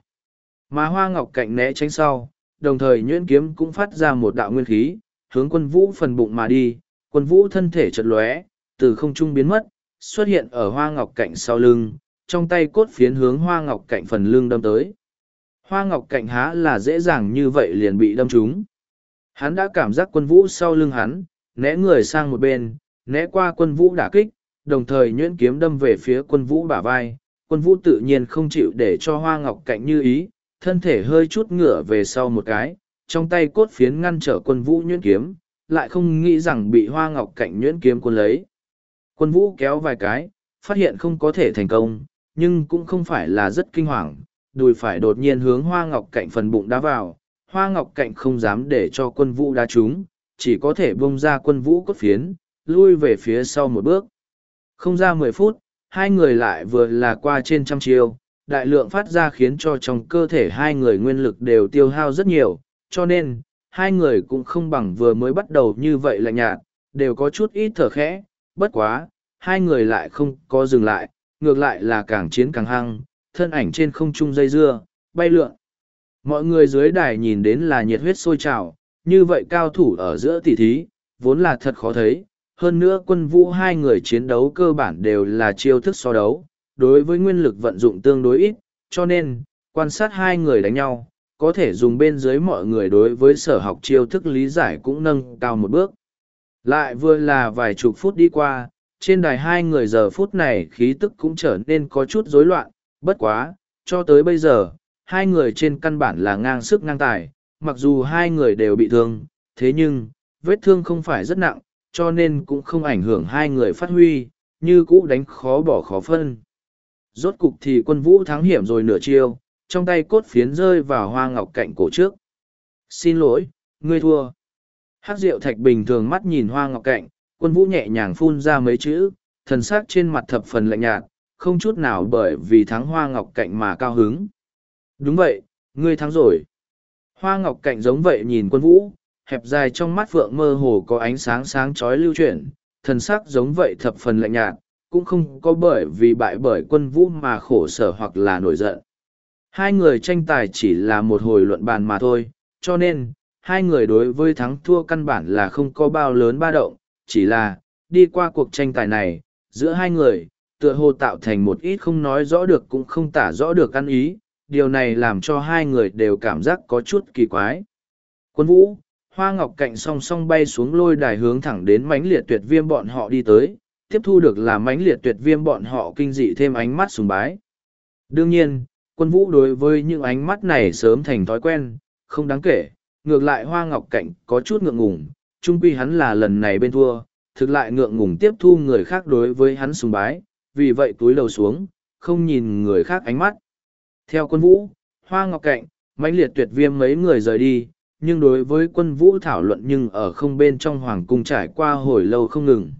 Mà hoa ngọc cạnh né tránh sau, đồng thời nhuyễn kiếm cũng phát ra một đạo nguyên khí, hướng quân vũ phần bụng mà đi, quân vũ thân thể chợt lóe, từ không trung biến mất, xuất hiện ở hoa ngọc cạnh sau lưng, trong tay cốt phiến hướng hoa ngọc cạnh phần lưng đâm tới. Hoa ngọc cạnh há là dễ dàng như vậy liền bị đâm trúng. Hắn đã cảm giác quân vũ sau lưng hắn, né người sang một bên, né qua quân vũ đả kích, đồng thời nhuyễn kiếm đâm về phía quân vũ bả vai. Quân vũ tự nhiên không chịu để cho hoa ngọc cạnh như ý, thân thể hơi chút ngửa về sau một cái, trong tay cốt phiến ngăn trở quân vũ nhuyễn kiếm, lại không nghĩ rằng bị hoa ngọc cạnh nhuyễn kiếm cuốn lấy. Quân vũ kéo vài cái, phát hiện không có thể thành công, nhưng cũng không phải là rất kinh hoàng, đùi phải đột nhiên hướng hoa ngọc cạnh phần bụng đá vào, hoa ngọc cạnh không dám để cho quân vũ đá trúng, chỉ có thể bung ra quân vũ cốt phiến, lui về phía sau một bước. Không ra mười phút, hai người lại vừa là qua trên trăm chiêu, đại lượng phát ra khiến cho trong cơ thể hai người nguyên lực đều tiêu hao rất nhiều, cho nên, hai người cũng không bằng vừa mới bắt đầu như vậy lạnh nhạt, đều có chút ít thở khẽ, bất quá, hai người lại không có dừng lại, ngược lại là càng chiến càng hăng, thân ảnh trên không trung dây dưa, bay lượn. Mọi người dưới đài nhìn đến là nhiệt huyết sôi trào, như vậy cao thủ ở giữa tỷ thí, vốn là thật khó thấy. Hơn nữa quân vũ hai người chiến đấu cơ bản đều là chiêu thức so đấu, đối với nguyên lực vận dụng tương đối ít, cho nên, quan sát hai người đánh nhau, có thể dùng bên dưới mọi người đối với sở học chiêu thức lý giải cũng nâng cao một bước. Lại vừa là vài chục phút đi qua, trên đài hai người giờ phút này khí tức cũng trở nên có chút rối loạn, bất quá, cho tới bây giờ, hai người trên căn bản là ngang sức ngang tài, mặc dù hai người đều bị thương, thế nhưng, vết thương không phải rất nặng, cho nên cũng không ảnh hưởng hai người phát huy, như cũ đánh khó bỏ khó phân. Rốt cục thì quân vũ thắng hiểm rồi nửa chiêu, trong tay cốt phiến rơi vào hoa ngọc cạnh cổ trước. Xin lỗi, ngươi thua. Hát rượu thạch bình thường mắt nhìn hoa ngọc cạnh, quân vũ nhẹ nhàng phun ra mấy chữ, thần sắc trên mặt thập phần lạnh nhạt, không chút nào bởi vì thắng hoa ngọc cạnh mà cao hứng. Đúng vậy, ngươi thắng rồi. Hoa ngọc cạnh giống vậy nhìn quân vũ, hẹp dài trong mắt phượng mơ hồ có ánh sáng sáng chói lưu chuyển, thần sắc giống vậy thập phần lạnh nhạt, cũng không có bởi vì bại bởi quân vũ mà khổ sở hoặc là nổi giận. Hai người tranh tài chỉ là một hồi luận bàn mà thôi, cho nên, hai người đối với thắng thua căn bản là không có bao lớn ba động, chỉ là, đi qua cuộc tranh tài này, giữa hai người, tựa hồ tạo thành một ít không nói rõ được cũng không tả rõ được ăn ý, điều này làm cho hai người đều cảm giác có chút kỳ quái. Quân vũ, hoa ngọc cạnh song song bay xuống lôi đài hướng thẳng đến mãnh liệt tuyệt viêm bọn họ đi tới, tiếp thu được là mãnh liệt tuyệt viêm bọn họ kinh dị thêm ánh mắt sùng bái. Đương nhiên, quân vũ đối với những ánh mắt này sớm thành thói quen, không đáng kể, ngược lại hoa ngọc cạnh có chút ngượng ngùng, chung quy hắn là lần này bên thua, thực lại ngượng ngùng tiếp thu người khác đối với hắn sùng bái, vì vậy túi đầu xuống, không nhìn người khác ánh mắt. Theo quân vũ, hoa ngọc cạnh, mãnh liệt tuyệt viêm mấy người rời đi, nhưng đối với quân vũ thảo luận nhưng ở không bên trong hoàng cung trải qua hồi lâu không ngừng.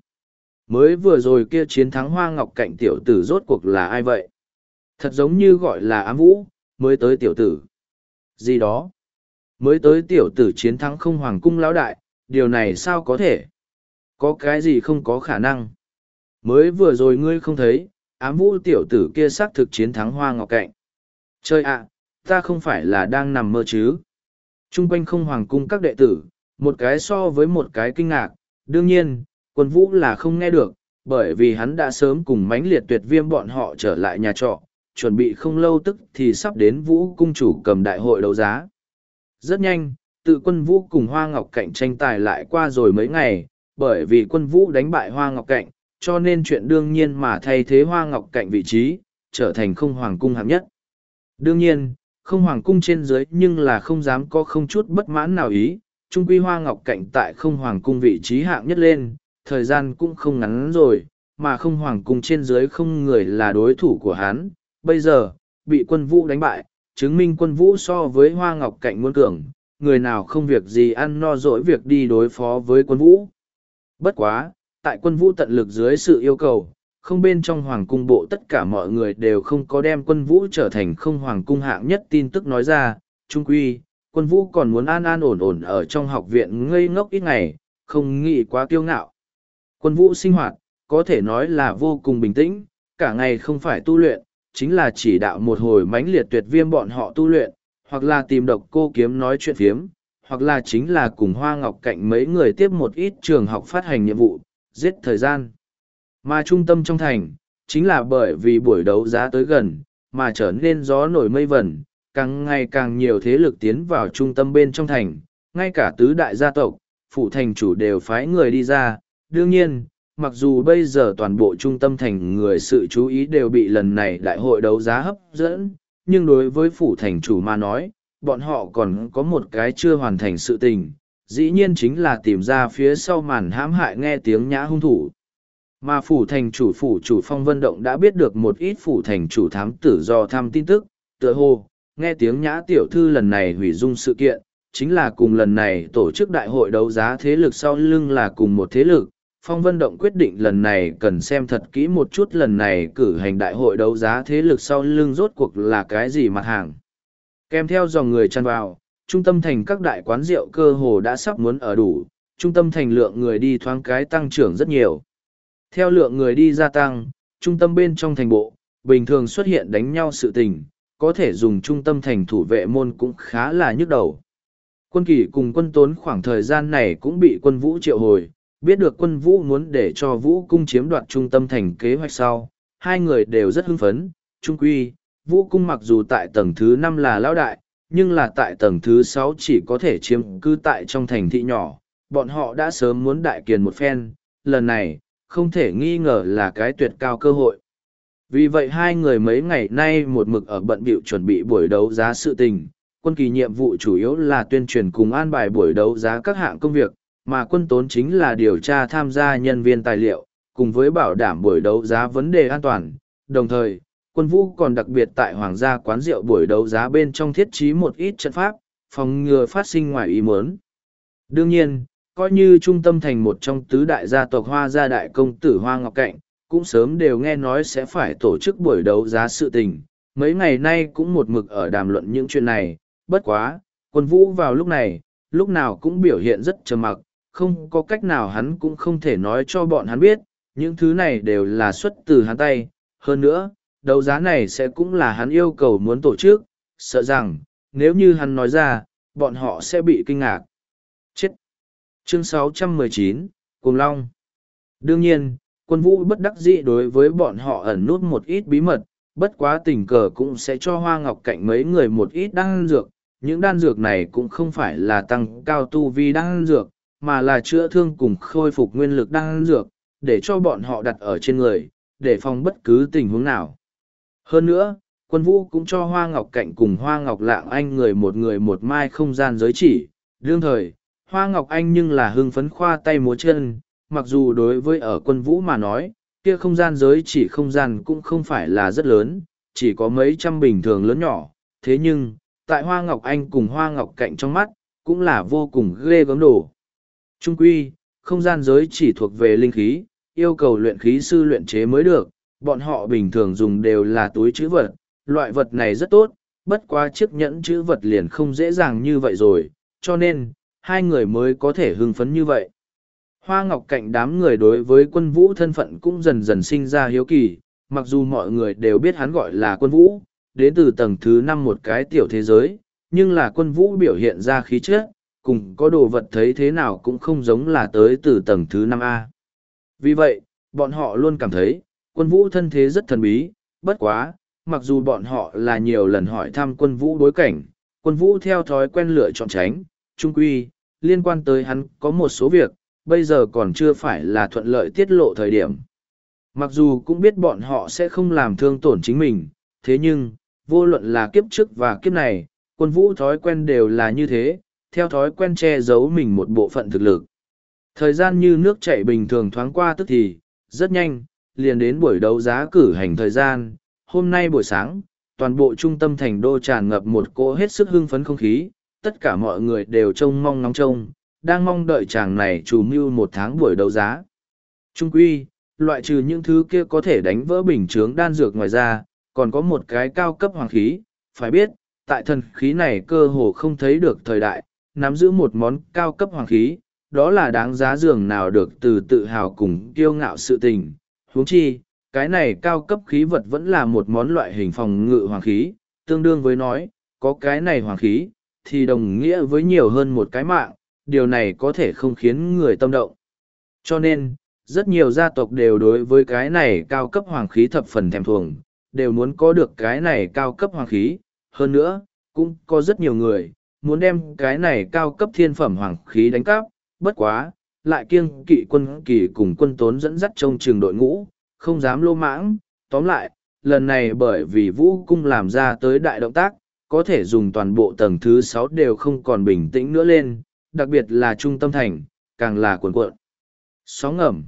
Mới vừa rồi kia chiến thắng hoa ngọc cạnh tiểu tử rốt cuộc là ai vậy? Thật giống như gọi là ám vũ, mới tới tiểu tử. Gì đó? Mới tới tiểu tử chiến thắng không hoàng cung lão đại, điều này sao có thể? Có cái gì không có khả năng? Mới vừa rồi ngươi không thấy, ám vũ tiểu tử kia xác thực chiến thắng hoa ngọc cạnh. Chơi ạ, ta không phải là đang nằm mơ chứ. Trung quanh không hoàng cung các đệ tử, một cái so với một cái kinh ngạc, đương nhiên, quân vũ là không nghe được, bởi vì hắn đã sớm cùng mãnh liệt tuyệt viêm bọn họ trở lại nhà trọ, chuẩn bị không lâu tức thì sắp đến vũ cung chủ cầm đại hội đấu giá. Rất nhanh, tự quân vũ cùng Hoa Ngọc Cạnh tranh tài lại qua rồi mấy ngày, bởi vì quân vũ đánh bại Hoa Ngọc Cạnh, cho nên chuyện đương nhiên mà thay thế Hoa Ngọc Cạnh vị trí, trở thành không hoàng cung hạng nhất. Đương nhiên, không hoàng cung trên dưới nhưng là không dám có không chút bất mãn nào ý, trung quy Hoa Ngọc Cạnh tại không hoàng cung vị trí hạng nhất lên, thời gian cũng không ngắn rồi, mà không hoàng cung trên dưới không người là đối thủ của hắn. Bây giờ, bị quân vũ đánh bại, chứng minh quân vũ so với Hoa Ngọc Cạnh muôn cường, người nào không việc gì ăn no dỗi việc đi đối phó với quân vũ. Bất quá, tại quân vũ tận lực dưới sự yêu cầu, không bên trong hoàng cung bộ tất cả mọi người đều không có đem quân vũ trở thành không hoàng cung hạng nhất tin tức nói ra, trung quy, quân vũ còn muốn an an ổn ổn ở trong học viện ngây ngốc ít ngày, không nghĩ quá kiêu ngạo. Quân vũ sinh hoạt, có thể nói là vô cùng bình tĩnh, cả ngày không phải tu luyện, chính là chỉ đạo một hồi mãnh liệt tuyệt viêm bọn họ tu luyện, hoặc là tìm độc cô kiếm nói chuyện phiếm, hoặc là chính là cùng Hoa Ngọc Cạnh mấy người tiếp một ít trường học phát hành nhiệm vụ, giết thời gian. Mà trung tâm trong thành, chính là bởi vì buổi đấu giá tới gần, mà trở nên gió nổi mây vẩn, càng ngày càng nhiều thế lực tiến vào trung tâm bên trong thành, ngay cả tứ đại gia tộc, phụ thành chủ đều phái người đi ra. Đương nhiên, mặc dù bây giờ toàn bộ trung tâm thành người sự chú ý đều bị lần này đại hội đấu giá hấp dẫn, nhưng đối với phủ thành chủ mà nói, bọn họ còn có một cái chưa hoàn thành sự tình, dĩ nhiên chính là tìm ra phía sau màn hãm hại nghe tiếng nhã hung thủ. Mà phủ thành chủ phủ chủ phong vân động đã biết được một ít phủ thành chủ thám tử do thăm tin tức, tựa hồ, nghe tiếng nhã tiểu thư lần này hủy dung sự kiện, chính là cùng lần này tổ chức đại hội đấu giá thế lực sau lưng là cùng một thế lực. Phong Vân Động quyết định lần này cần xem thật kỹ một chút lần này cử hành đại hội đấu giá thế lực sau lưng rốt cuộc là cái gì mặt hàng. Kèm theo dòng người chăn vào, trung tâm thành các đại quán rượu cơ hồ đã sắp muốn ở đủ, trung tâm thành lượng người đi thoáng cái tăng trưởng rất nhiều. Theo lượng người đi gia tăng, trung tâm bên trong thành bộ, bình thường xuất hiện đánh nhau sự tình, có thể dùng trung tâm thành thủ vệ môn cũng khá là nhức đầu. Quân kỳ cùng quân tốn khoảng thời gian này cũng bị quân vũ triệu hồi, biết được quân vũ muốn để cho vũ cung chiếm đoạt trung tâm thành kế hoạch sau, hai người đều rất hưng phấn, trung quy, vũ cung mặc dù tại tầng thứ năm là lão đại, nhưng là tại tầng thứ sáu chỉ có thể chiếm cư tại trong thành thị nhỏ, bọn họ đã sớm muốn đại kiền một phen, lần này, không thể nghi ngờ là cái tuyệt cao cơ hội. Vì vậy hai người mấy ngày nay một mực ở bận bịu chuẩn bị buổi đấu giá sự tình, quân kỳ nhiệm vụ chủ yếu là tuyên truyền cùng an bài buổi đấu giá các hạng công việc, mà quân tốn chính là điều tra tham gia nhân viên tài liệu, cùng với bảo đảm buổi đấu giá vấn đề an toàn. Đồng thời, quân vũ còn đặc biệt tại hoàng gia quán rượu buổi đấu giá bên trong thiết trí một ít trận pháp, phòng ngừa phát sinh ngoài ý muốn. Đương nhiên, coi như trung tâm thành một trong tứ đại gia tộc hoa gia đại công tử Hoa Ngọc Cạnh, cũng sớm đều nghe nói sẽ phải tổ chức buổi đấu giá sự tình. Mấy ngày nay cũng một mực ở đàm luận những chuyện này, bất quá, quân vũ vào lúc này, lúc nào cũng biểu hiện rất trầm mặc, không có cách nào hắn cũng không thể nói cho bọn hắn biết, những thứ này đều là xuất từ hắn tay. Hơn nữa, đấu giá này sẽ cũng là hắn yêu cầu muốn tổ chức, sợ rằng, nếu như hắn nói ra, bọn họ sẽ bị kinh ngạc. Chết! Chương 619, Cùng Long Đương nhiên, quân vũ bất đắc dĩ đối với bọn họ ẩn nút một ít bí mật, bất quá tình cờ cũng sẽ cho Hoa Ngọc Cạnh mấy người một ít đan dược. Những đan dược này cũng không phải là tăng cao tu vi đan dược, mà là chữa thương cùng khôi phục nguyên lực đang dược, để cho bọn họ đặt ở trên người, để phòng bất cứ tình huống nào. Hơn nữa, quân vũ cũng cho Hoa Ngọc Cạnh cùng Hoa Ngọc Lạng Anh người một người một mai không gian giới chỉ. Đương thời, Hoa Ngọc Anh nhưng là hưng phấn khoa tay múa chân, mặc dù đối với ở quân vũ mà nói, kia không gian giới chỉ không gian cũng không phải là rất lớn, chỉ có mấy trăm bình thường lớn nhỏ, thế nhưng, tại Hoa Ngọc Anh cùng Hoa Ngọc Cạnh trong mắt, cũng là vô cùng ghê gớm đồ. Trung quy, không gian giới chỉ thuộc về linh khí, yêu cầu luyện khí sư luyện chế mới được, bọn họ bình thường dùng đều là túi chữ vật, loại vật này rất tốt, bất quá chiếc nhẫn chữ vật liền không dễ dàng như vậy rồi, cho nên, hai người mới có thể hưng phấn như vậy. Hoa Ngọc Cạnh đám người đối với quân vũ thân phận cũng dần dần sinh ra hiếu kỳ, mặc dù mọi người đều biết hắn gọi là quân vũ, đến từ tầng thứ năm một cái tiểu thế giới, nhưng là quân vũ biểu hiện ra khí chất, cùng có đồ vật thấy thế nào cũng không giống là tới từ tầng thứ năm a Vì vậy, bọn họ luôn cảm thấy, quân vũ thân thế rất thần bí, bất quá, mặc dù bọn họ là nhiều lần hỏi thăm quân vũ bối cảnh, quân vũ theo thói quen lựa chọn tránh, trung quy, liên quan tới hắn có một số việc, bây giờ còn chưa phải là thuận lợi tiết lộ thời điểm. Mặc dù cũng biết bọn họ sẽ không làm thương tổn chính mình, thế nhưng, vô luận là kiếp trước và kiếp này, quân vũ thói quen đều là như thế, theo thói quen che giấu mình một bộ phận thực lực. Thời gian như nước chảy bình thường thoáng qua tức thì, rất nhanh, liền đến buổi đấu giá cử hành thời gian. Hôm nay buổi sáng, toàn bộ trung tâm thành đô tràn ngập một cỗ hết sức hưng phấn không khí, tất cả mọi người đều trông mong ngóng trông, đang mong đợi chàng này chủ mưu một tháng buổi đấu giá. Trung quy, loại trừ những thứ kia có thể đánh vỡ bình chướng đan dược ngoài ra, còn có một cái cao cấp hoàng khí, phải biết, tại thần khí này cơ hồ không thấy được thời đại, nắm giữ một món cao cấp hoàng khí, đó là đáng giá dường nào được từ tự hào cùng kiêu ngạo sự tình. huống chi, cái này cao cấp khí vật vẫn là một món loại hình phòng ngự hoàng khí, tương đương với nói, có cái này hoàng khí, thì đồng nghĩa với nhiều hơn một cái mạng, điều này có thể không khiến người tâm động. Cho nên, rất nhiều gia tộc đều đối với cái này cao cấp hoàng khí thập phần thèm thuồng, đều muốn có được cái này cao cấp hoàng khí. Hơn nữa, cũng có rất nhiều người, muốn đem cái này cao cấp thiên phẩm hoàng khí đánh cắp, bất quá, lại kiêng kỵ quân kỳ cùng quân tốn dẫn dắt trong trường đội ngũ, không dám lô mãng, tóm lại, lần này bởi vì vũ cung làm ra tới đại động tác, có thể dùng toàn bộ tầng thứ sáu đều không còn bình tĩnh nữa lên, đặc biệt là trung tâm thành, càng là cuộn cuộn. Sóng ngầm.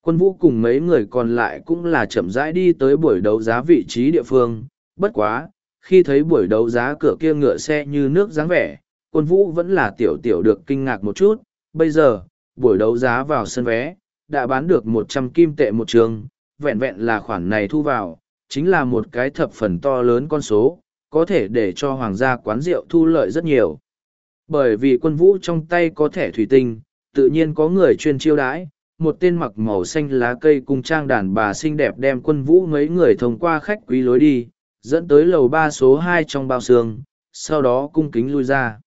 Quân vũ cùng mấy người còn lại cũng là chậm rãi đi tới buổi đấu giá vị trí địa phương, bất quá, khi thấy buổi đấu giá cửa kia ngựa xe như nước dáng vẻ, quân vũ vẫn là tiểu tiểu được kinh ngạc một chút, bây giờ, buổi đấu giá vào sân vé, đã bán được một trăm kim tệ một trường, vẹn vẹn là khoản này thu vào, chính là một cái thập phần to lớn con số, có thể để cho hoàng gia quán rượu thu lợi rất nhiều. Bởi vì quân vũ trong tay có thẻ thủy tinh, tự nhiên có người chuyên chiêu đãi, một tên mặc màu xanh lá cây cùng trang đàn bà xinh đẹp đem quân vũ mấy người thông qua khách quý lối đi, dẫn tới lầu ba số hai trong bao xương, sau đó cung kính lui ra.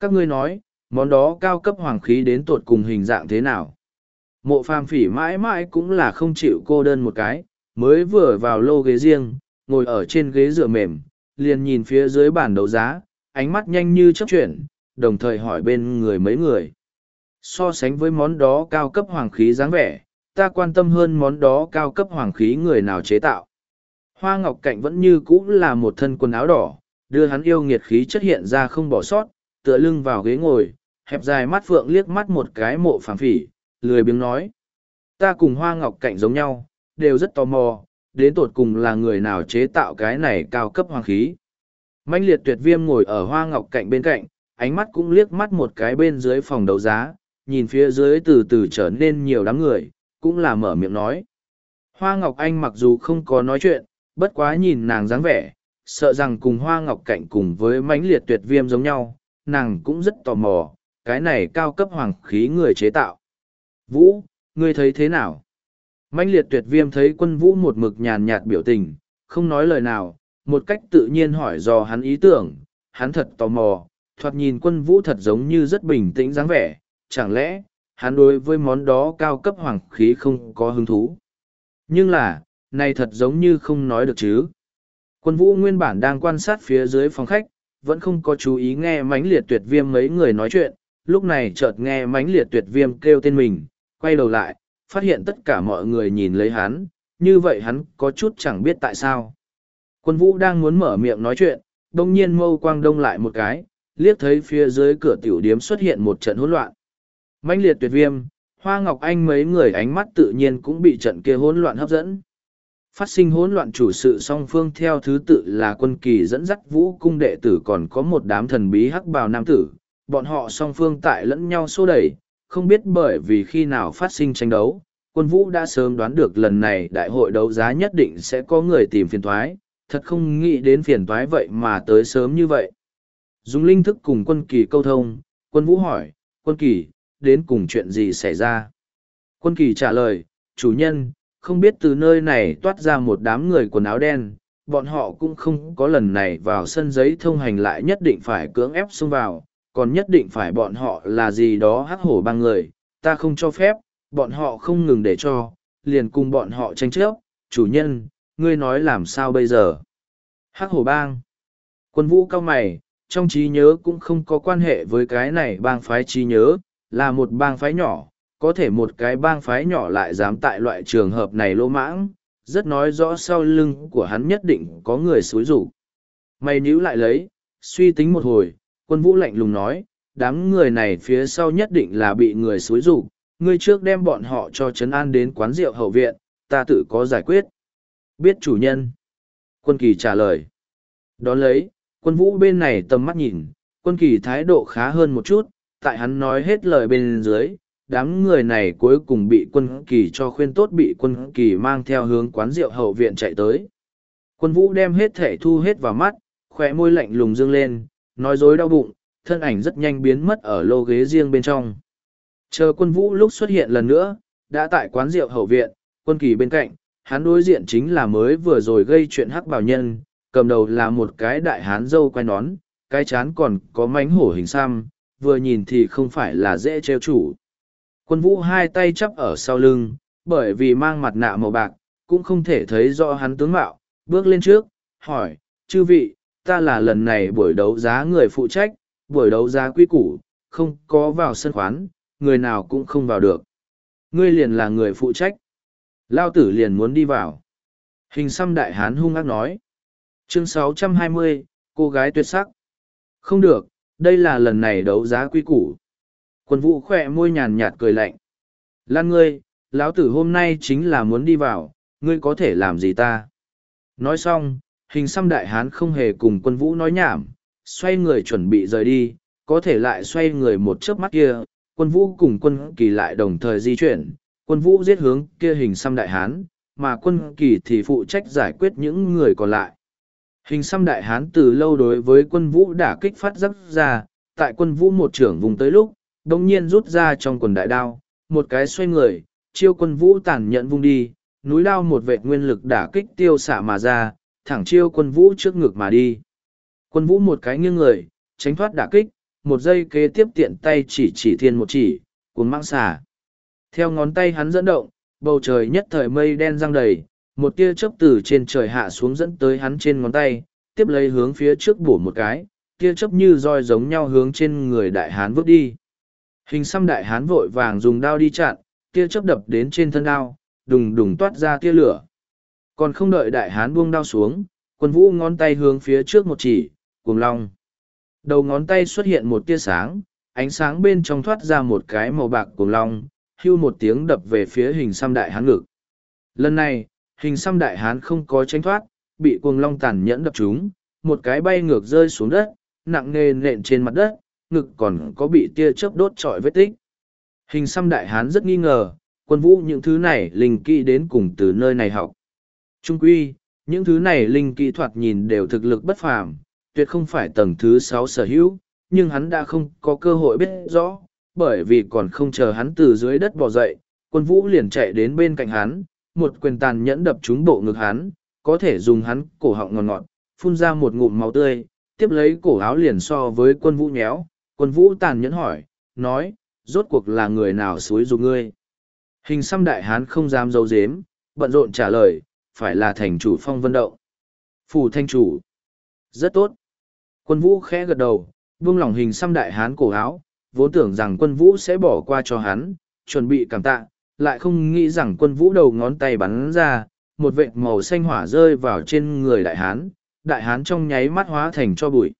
Các ngươi nói, món đó cao cấp hoàng khí đến tột cùng hình dạng thế nào? Mộ phàm phỉ mãi mãi cũng là không chịu cô đơn một cái, mới vừa vào lô ghế riêng, ngồi ở trên ghế dựa mềm, liền nhìn phía dưới bàn đấu giá, ánh mắt nhanh như chấp chuyển, đồng thời hỏi bên người mấy người. So sánh với món đó cao cấp hoàng khí dáng vẻ, ta quan tâm hơn món đó cao cấp hoàng khí người nào chế tạo. Hoa Ngọc Cạnh vẫn như cũ là một thân quần áo đỏ, đưa hắn yêu nghiệt khí chất hiện ra không bỏ sót, tựa lưng vào ghế ngồi, hẹp dài mắt phượng liếc mắt một cái mộ phàm phỉ, lười biếng nói. Ta cùng Hoa Ngọc Cạnh giống nhau, đều rất tò mò, đến tột cùng là người nào chế tạo cái này cao cấp hoàng khí. Mạnh liệt tuyệt viêm ngồi ở Hoa Ngọc Cạnh bên cạnh, ánh mắt cũng liếc mắt một cái bên dưới phòng đấu giá, nhìn phía dưới từ từ trở nên nhiều đám người, cũng là mở miệng nói. Hoa Ngọc Anh mặc dù không có nói chuyện, bất quá nhìn nàng dáng vẻ, sợ rằng cùng Hoa Ngọc Cạnh cùng với mãnh liệt tuyệt viêm giống nhau, nàng cũng rất tò mò, cái này cao cấp hoàng khí người chế tạo. Vũ, ngươi thấy thế nào? Mãnh liệt tuyệt viêm thấy quân vũ một mực nhàn nhạt biểu tình, không nói lời nào, một cách tự nhiên hỏi do hắn ý tưởng, hắn thật tò mò, thoạt nhìn quân vũ thật giống như rất bình tĩnh dáng vẻ, chẳng lẽ, hắn đối với món đó cao cấp hoàng khí không có hứng thú. Nhưng là, này thật giống như không nói được chứ. Quân vũ nguyên bản đang quan sát phía dưới phòng khách, vẫn không có chú ý nghe mãnh liệt tuyệt viêm mấy người nói chuyện, lúc này chợt nghe mãnh liệt tuyệt viêm kêu tên mình, quay đầu lại, phát hiện tất cả mọi người nhìn lấy hắn, như vậy hắn có chút chẳng biết tại sao. Quân vũ đang muốn mở miệng nói chuyện, đồng nhiên mâu quang đông lại một cái, liếc thấy phía dưới cửa tiểu điếm xuất hiện một trận hỗn loạn mãnh liệt tuyệt viêm hoa ngọc anh mấy người ánh mắt tự nhiên cũng bị trận kia hỗn loạn hấp dẫn phát sinh hỗn loạn chủ sự song phương theo thứ tự là quân kỳ dẫn dắt vũ cung đệ tử còn có một đám thần bí hắc bào nam tử. Bọn họ song phương tại lẫn nhau xô đẩy không biết bởi vì khi nào phát sinh tranh đấu quân vũ đã sớm đoán được lần này đại hội đấu giá nhất định sẽ có người tìm phiền toái. Thật không nghĩ đến phiền toái vậy mà tới sớm như vậy. Dùng linh thức cùng quân kỳ câu thông quân vũ hỏi quân kỳ đến cùng chuyện gì xảy ra. Quân kỳ trả lời, chủ nhân, không biết từ nơi này toát ra một đám người quần áo đen, bọn họ cũng không có lần này vào sân giấy thông hành lại nhất định phải cưỡng ép xông vào, còn nhất định phải bọn họ là gì đó hắc hổ băng người, ta không cho phép, bọn họ không ngừng để cho, liền cùng bọn họ tranh chấp, chủ nhân, ngươi nói làm sao bây giờ. Hắc hổ bang. Quân vũ cao mày, trong trí nhớ cũng không có quan hệ với cái này bang phái trí nhớ, là một bang phái nhỏ, có thể một cái bang phái nhỏ lại dám tại loại trường hợp này lỗ mãng, rất nói rõ sau lưng của hắn nhất định có người xúi rủ. Mày níu lại lấy, suy tính một hồi, quân vũ lạnh lùng nói, đám người này phía sau nhất định là bị người xúi rủ, ngươi trước đem bọn họ cho trấn an đến quán rượu hậu viện, ta tự có giải quyết. Biết chủ nhân. Quân kỳ trả lời. Đón lấy, quân vũ bên này tầm mắt nhìn, quân kỳ thái độ khá hơn một chút, tại hắn nói hết lời bên dưới, đám người này cuối cùng bị quân kỳ cho khuyên tốt bị quân kỳ mang theo hướng quán rượu hậu viện chạy tới. Quân vũ đem hết thể thu hết vào mắt, khỏe môi lạnh lùng dương lên, nói dối đau bụng, thân ảnh rất nhanh biến mất ở lô ghế riêng bên trong. Chờ quân vũ lúc xuất hiện lần nữa, đã tại quán rượu hậu viện, quân kỳ bên cạnh, hắn đối diện chính là mới vừa rồi gây chuyện hắc bảo nhân, cầm đầu là một cái đại hán dâu quay nón, cái chán còn có mánh hổ hình xăm, vừa nhìn thì không phải là dễ treo chủ. Quân vũ hai tay chắp ở sau lưng, bởi vì mang mặt nạ màu bạc, cũng không thể thấy rõ hắn tướng mạo, bước lên trước, hỏi, chư vị, ta là lần này buổi đấu giá người phụ trách, buổi đấu giá quy củ, không có vào sân khoán, người nào cũng không vào được. Ngươi liền là người phụ trách. Lao tử liền muốn đi vào. Hình xăm đại hán hung ác nói. Chương 620, cô gái tuyệt sắc. Không được, đây là lần này đấu giá quy củ. Quân vũ khỏe môi nhàn nhạt cười lạnh. Lan ngươi, lão tử hôm nay chính là muốn đi vào, ngươi có thể làm gì ta? Nói xong, hình xăm đại hán không hề cùng quân vũ nói nhảm, xoay người chuẩn bị rời đi, có thể lại xoay người một chớp mắt kia, quân vũ cùng quân kỳ lại đồng thời di chuyển, quân vũ giết hướng kia hình xăm đại hán, mà quân kỳ thì phụ trách giải quyết những người còn lại. Hình xăm đại hán từ lâu đối với quân vũ đã kích phát rất ra, tại quân vũ một trưởng vùng tới lúc, đồng nhiên rút ra trong quần đại đao, một cái xoay người, chiêu quân vũ tàn nhẫn vung đi, núi đao một vệt nguyên lực đả kích tiêu xạ mà ra, thẳng chiêu quân vũ trước ngực mà đi. Quân vũ một cái nghiêng người, tránh thoát đả kích, một giây kế tiếp tiện tay chỉ chỉ thiên một chỉ, cuốn mang xả. Theo ngón tay hắn dẫn động, bầu trời nhất thời mây đen răng đầy, một tia chớp từ trên trời hạ xuống dẫn tới hắn trên ngón tay, tiếp lấy hướng phía trước bổ một cái, tia chớp như roi giống nhau hướng trên người đại hán vứt đi. Hình xăm đại hán vội vàng dùng đao đi chặn, tia chớp đập đến trên thân đao, đùng đùng toát ra tia lửa. Còn không đợi đại hán buông đao xuống, quân vũ ngón tay hướng phía trước một chỉ, cuồng long. Đầu ngón tay xuất hiện một tia sáng, ánh sáng bên trong thoát ra một cái màu bạc cuồng long, hưu một tiếng đập về phía hình xăm đại hán ngực. Lần này, hình xăm đại hán không có tránh thoát, bị cuồng long tàn nhẫn đập trúng, một cái bay ngược rơi xuống đất, nặng nề nện trên mặt đất, ngực còn có bị tia chớp đốt trọi vết tích. Hình xăm đại hán rất nghi ngờ, quân vũ những thứ này linh kỹ đến cùng từ nơi này học. Trung quy, những thứ này linh kỹ thuật nhìn đều thực lực bất phàm, tuyệt không phải tầng thứ sáu sở hữu, nhưng hắn đã không có cơ hội biết rõ, bởi vì còn không chờ hắn từ dưới đất bò dậy, quân vũ liền chạy đến bên cạnh hắn, một quyền tàn nhẫn đập trúng bộ ngực hắn, có thể dùng hắn cổ họng ngọt ngọt, phun ra một ngụm máu tươi, tiếp lấy cổ áo liền so với quân vũ nhéo, quân vũ tàn nhẫn hỏi, nói, rốt cuộc là người nào suối dục ngươi. Hình xăm đại hán không dám giấu giếm, bận rộn trả lời, phải là thành chủ phong vân động. Phủ thanh chủ. Rất tốt. Quân vũ khẽ gật đầu, buông lỏng hình xăm đại hán cổ áo, vốn tưởng rằng quân vũ sẽ bỏ qua cho hắn, chuẩn bị cảm tạ, lại không nghĩ rằng quân vũ đầu ngón tay bắn ra, một vệt màu xanh hỏa rơi vào trên người đại hán, đại hán trong nháy mắt hóa thành cho bụi.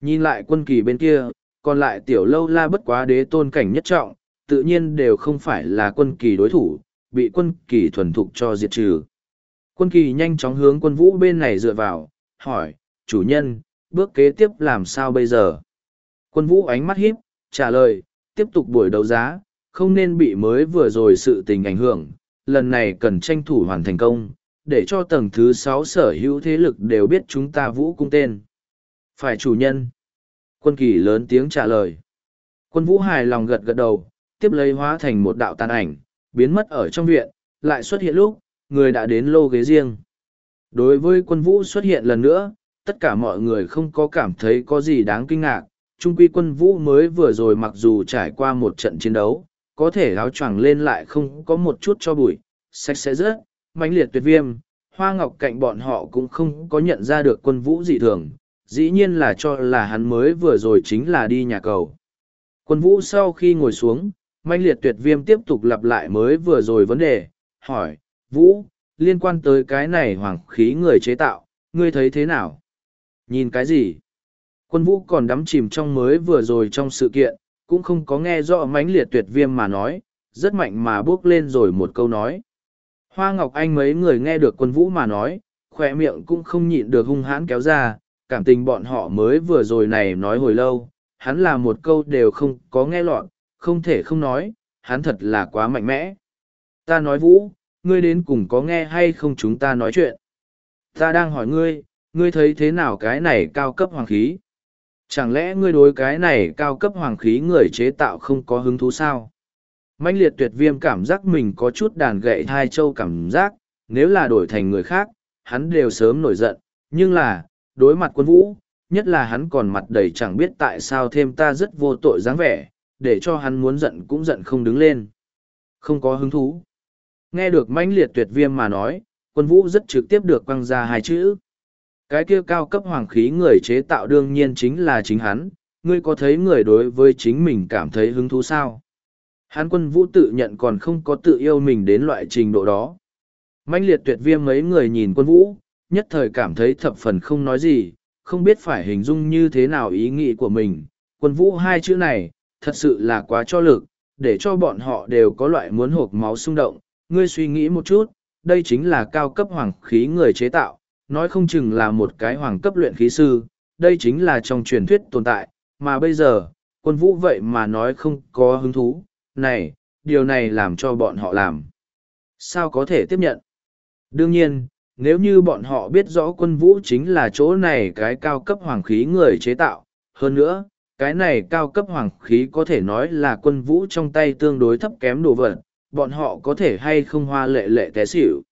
Nhìn lại quân kỳ bên kia, còn lại tiểu lâu la bất quá đế tôn cảnh nhất trọng, tự nhiên đều không phải là quân kỳ đối thủ, bị quân kỳ thuần thục cho diệt trừ. Quân kỳ nhanh chóng hướng quân vũ bên này dựa vào, hỏi, chủ nhân, bước kế tiếp làm sao bây giờ? Quân vũ ánh mắt híp, trả lời, tiếp tục buổi đấu giá, không nên bị mới vừa rồi sự tình ảnh hưởng, lần này cần tranh thủ hoàn thành công, để cho tầng thứ sáu sở hữu thế lực đều biết chúng ta vũ cung tên. Phải chủ nhân. Quân kỳ lớn tiếng trả lời. Quân vũ hài lòng gật gật đầu, tiếp lấy hóa thành một đạo tàn ảnh, biến mất ở trong viện, lại xuất hiện lúc, người đã đến lô ghế riêng. Đối với quân vũ xuất hiện lần nữa, tất cả mọi người không có cảm thấy có gì đáng kinh ngạc. Trung quy quân vũ mới vừa rồi mặc dù trải qua một trận chiến đấu, có thể áo choàng lên lại không có một chút cho bụi, sạch sẽ rớt, mãnh liệt tuyệt viêm. Hoa ngọc cạnh bọn họ cũng không có nhận ra được quân vũ dị thường, dĩ nhiên là cho là hắn mới vừa rồi chính là đi nhà cầu. Quân vũ sau khi ngồi xuống, manh liệt tuyệt viêm tiếp tục lặp lại mới vừa rồi vấn đề, hỏi, vũ, liên quan tới cái này hoàng khí người chế tạo, ngươi thấy thế nào? Nhìn cái gì? Quân vũ còn đắm chìm trong mới vừa rồi trong sự kiện, cũng không có nghe rõ mãnh liệt tuyệt viêm mà nói, rất mạnh mà bước lên rồi một câu nói. Hoa Ngọc Anh mấy người nghe được quân vũ mà nói, khỏe miệng cũng không nhịn được hung hãn kéo ra, cảm tình bọn họ mới vừa rồi này nói hồi lâu, hắn là một câu đều không có nghe lọt, không thể không nói, hắn thật là quá mạnh mẽ. Ta nói vũ, ngươi đến cùng có nghe hay không chúng ta nói chuyện. Ta đang hỏi ngươi, ngươi thấy thế nào cái này cao cấp hoàng khí? Chẳng lẽ ngươi đối cái này cao cấp hoàng khí người chế tạo không có hứng thú sao? Mạnh liệt tuyệt viêm cảm giác mình có chút đàn gậy hai châu cảm giác, nếu là đổi thành người khác, hắn đều sớm nổi giận, nhưng là, đối mặt quân vũ, nhất là hắn còn mặt đầy chẳng biết tại sao thêm ta rất vô tội dáng vẻ, để cho hắn muốn giận cũng giận không đứng lên. Không có hứng thú. Nghe được mãnh liệt tuyệt viêm mà nói, quân vũ rất trực tiếp được quăng ra hai chữ. Cái kia cao cấp hoàng khí người chế tạo đương nhiên chính là chính hắn, ngươi có thấy người đối với chính mình cảm thấy hứng thú sao? Hắn quân vũ tự nhận còn không có tự yêu mình đến loại trình độ đó. mãnh liệt tuyệt viêm mấy người nhìn quân vũ, nhất thời cảm thấy thập phần không nói gì, không biết phải hình dung như thế nào ý nghĩ của mình. Quân vũ hai chữ này, thật sự là quá cho lực, để cho bọn họ đều có loại muốn hộp máu xung động. Ngươi suy nghĩ một chút, đây chính là cao cấp hoàng khí người chế tạo, nói không chừng là một cái hoàng cấp luyện khí sư, đây chính là trong truyền thuyết tồn tại, mà bây giờ, quân vũ vậy mà nói không có hứng thú, này, điều này làm cho bọn họ làm. Sao có thể tiếp nhận? Đương nhiên, nếu như bọn họ biết rõ quân vũ chính là chỗ này cái cao cấp hoàng khí người chế tạo, hơn nữa, cái này cao cấp hoàng khí có thể nói là quân vũ trong tay tương đối thấp kém đồ vật, bọn họ có thể hay không hoa lệ lệ té xỉu.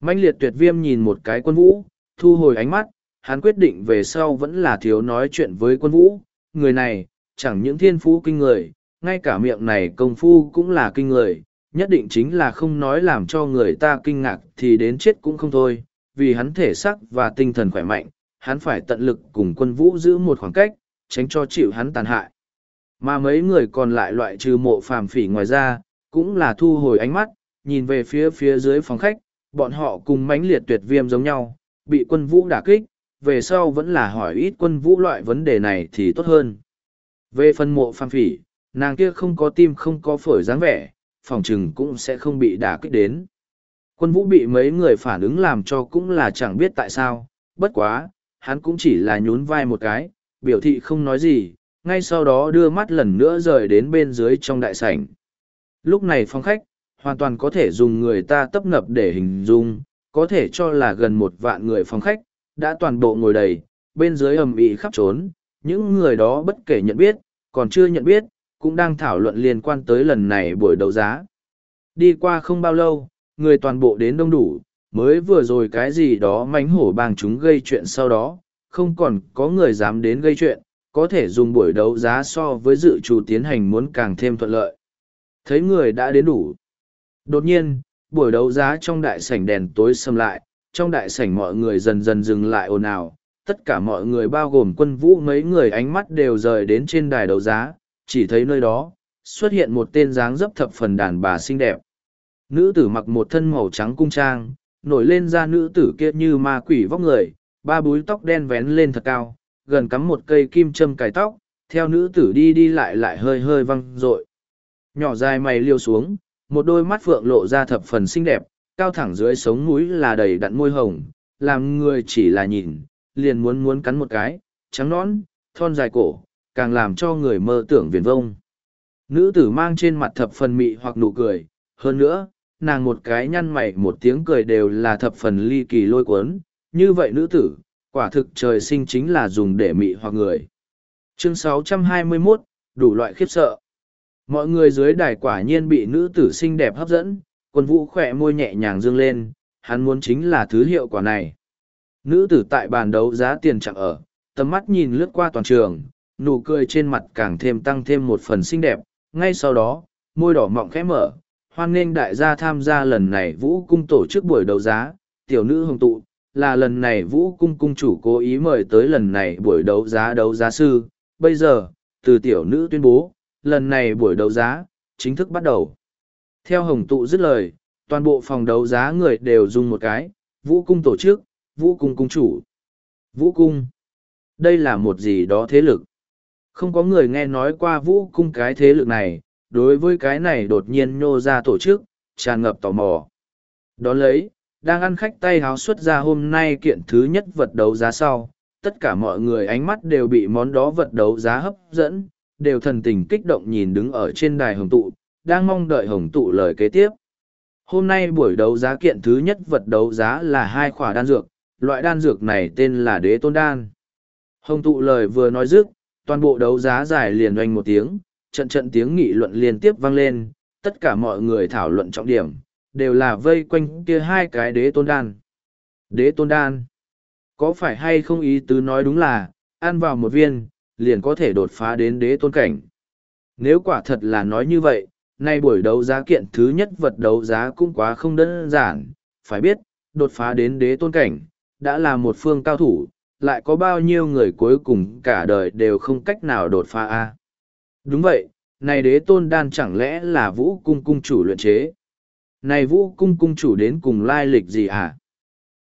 Mạnh liệt tuyệt viêm nhìn một cái quân vũ, thu hồi ánh mắt, hắn quyết định về sau vẫn là thiếu nói chuyện với quân vũ, người này, chẳng những thiên phú kinh người, ngay cả miệng này công phu cũng là kinh người, nhất định chính là không nói làm cho người ta kinh ngạc thì đến chết cũng không thôi, vì hắn thể sắc và tinh thần khỏe mạnh, hắn phải tận lực cùng quân vũ giữ một khoảng cách, tránh cho chịu hắn tàn hại. Mà mấy người còn lại loại trừ mộ phàm phỉ ngoài ra, cũng là thu hồi ánh mắt, nhìn về phía phía dưới phòng khách, bọn họ cùng mãnh liệt tuyệt viêm giống nhau, bị quân vũ đả kích, về sau vẫn là hỏi ít quân vũ loại vấn đề này thì tốt hơn. Về phần mộ phàm phỉ, nàng kia không có tim không có phổi dáng vẻ, phòng chừng cũng sẽ không bị đả kích đến. Quân vũ bị mấy người phản ứng làm cho cũng là chẳng biết tại sao, bất quá, hắn cũng chỉ là nhún vai một cái, biểu thị không nói gì, ngay sau đó đưa mắt lần nữa rời đến bên dưới trong đại sảnh. Lúc này phòng khách, hoàn toàn có thể dùng người ta tấp nập để hình dung, có thể cho là gần một vạn người phòng khách, đã toàn bộ ngồi đầy, bên dưới ầm ĩ khắp trốn, những người đó bất kể nhận biết, còn chưa nhận biết, cũng đang thảo luận liên quan tới lần này buổi đấu giá. Đi qua không bao lâu, người toàn bộ đến đông đủ, mới vừa rồi cái gì đó mánh hổ bang chúng gây chuyện sau đó, không còn có người dám đến gây chuyện, có thể dùng buổi đấu giá so với dự trù tiến hành muốn càng thêm thuận lợi. Thấy người đã đến đủ. Đột nhiên, buổi đấu giá trong đại sảnh đèn tối xâm lại, trong đại sảnh mọi người dần dần dừng lại ồn ào, tất cả mọi người bao gồm quân vũ mấy người ánh mắt đều rời đến trên đài đấu giá, chỉ thấy nơi đó, xuất hiện một tên dáng dấp thập phần đàn bà xinh đẹp. Nữ tử mặc một thân màu trắng cung trang, nổi lên ra nữ tử kia như ma quỷ vóc người, ba búi tóc đen vén lên thật cao, gần cắm một cây kim châm cài tóc, theo nữ tử đi đi lại lại hơi hơi văng rội. Nhỏ dài mày liêu xuống, một đôi mắt phượng lộ ra thập phần xinh đẹp, cao thẳng dưới sống mũi là đầy đặn môi hồng, làm người chỉ là nhìn, liền muốn muốn cắn một cái, trắng nón, thon dài cổ, càng làm cho người mơ tưởng viền vông. Nữ tử mang trên mặt thập phần mị hoặc nụ cười, hơn nữa, nàng một cái nhăn mày một tiếng cười đều là thập phần ly kỳ lôi cuốn, như vậy nữ tử, quả thực trời sinh chính là dùng để mị hoặc người. Chương 621, đủ loại khiếp sợ. Mọi người dưới đài quả nhiên bị nữ tử xinh đẹp hấp dẫn, quân vũ khỏe môi nhẹ nhàng dương lên, hắn muốn chính là thứ hiệu quả này. Nữ tử tại bàn đấu giá tiền chẳng ở, tầm mắt nhìn lướt qua toàn trường, nụ cười trên mặt càng thêm tăng thêm một phần xinh đẹp, ngay sau đó, môi đỏ mọng khẽ mở, hoan nghênh đại gia tham gia lần này vũ cung tổ chức buổi đấu giá, tiểu nữ hồng tụ, là lần này vũ cung cung chủ cố ý mời tới lần này buổi đấu giá đấu giá sư, bây giờ, từ tiểu nữ tuyên bố, lần này buổi đấu giá, chính thức bắt đầu. Theo hồng tụ dứt lời, toàn bộ phòng đấu giá người đều dùng một cái, vũ cung tổ chức, vũ cung cung chủ. Vũ cung. Đây là một gì đó thế lực. Không có người nghe nói qua vũ cung cái thế lực này, đối với cái này đột nhiên nhô ra tổ chức, tràn ngập tò mò. Đón lấy, đang ăn khách tay háo xuất ra hôm nay kiện thứ nhất vật đấu giá sau, tất cả mọi người ánh mắt đều bị món đó vật đấu giá hấp dẫn, đều thần tình kích động nhìn đứng ở trên đài hồng tụ, đang mong đợi hồng tụ lời kế tiếp. Hôm nay buổi đấu giá kiện thứ nhất vật đấu giá là hai khỏa đan dược, loại đan dược này tên là đế tôn đan. Hồng tụ lời vừa nói dứt, toàn bộ đấu giá dài liền oanh một tiếng, trận trận tiếng nghị luận liên tiếp vang lên, tất cả mọi người thảo luận trọng điểm, đều là vây quanh kia hai cái đế tôn đan. Đế tôn đan, có phải hay không ý tứ nói đúng là, ăn vào một viên, liền có thể đột phá đến đế tôn cảnh. Nếu quả thật là nói như vậy, nay buổi đấu giá kiện thứ nhất vật đấu giá cũng quá không đơn giản, phải biết, đột phá đến đế tôn cảnh, đã là một phương cao thủ, lại có bao nhiêu người cuối cùng cả đời đều không cách nào đột phá a Đúng vậy, này đế tôn đan chẳng lẽ là vũ cung cung chủ luyện chế? này vũ cung cung chủ đến cùng lai lịch gì? À?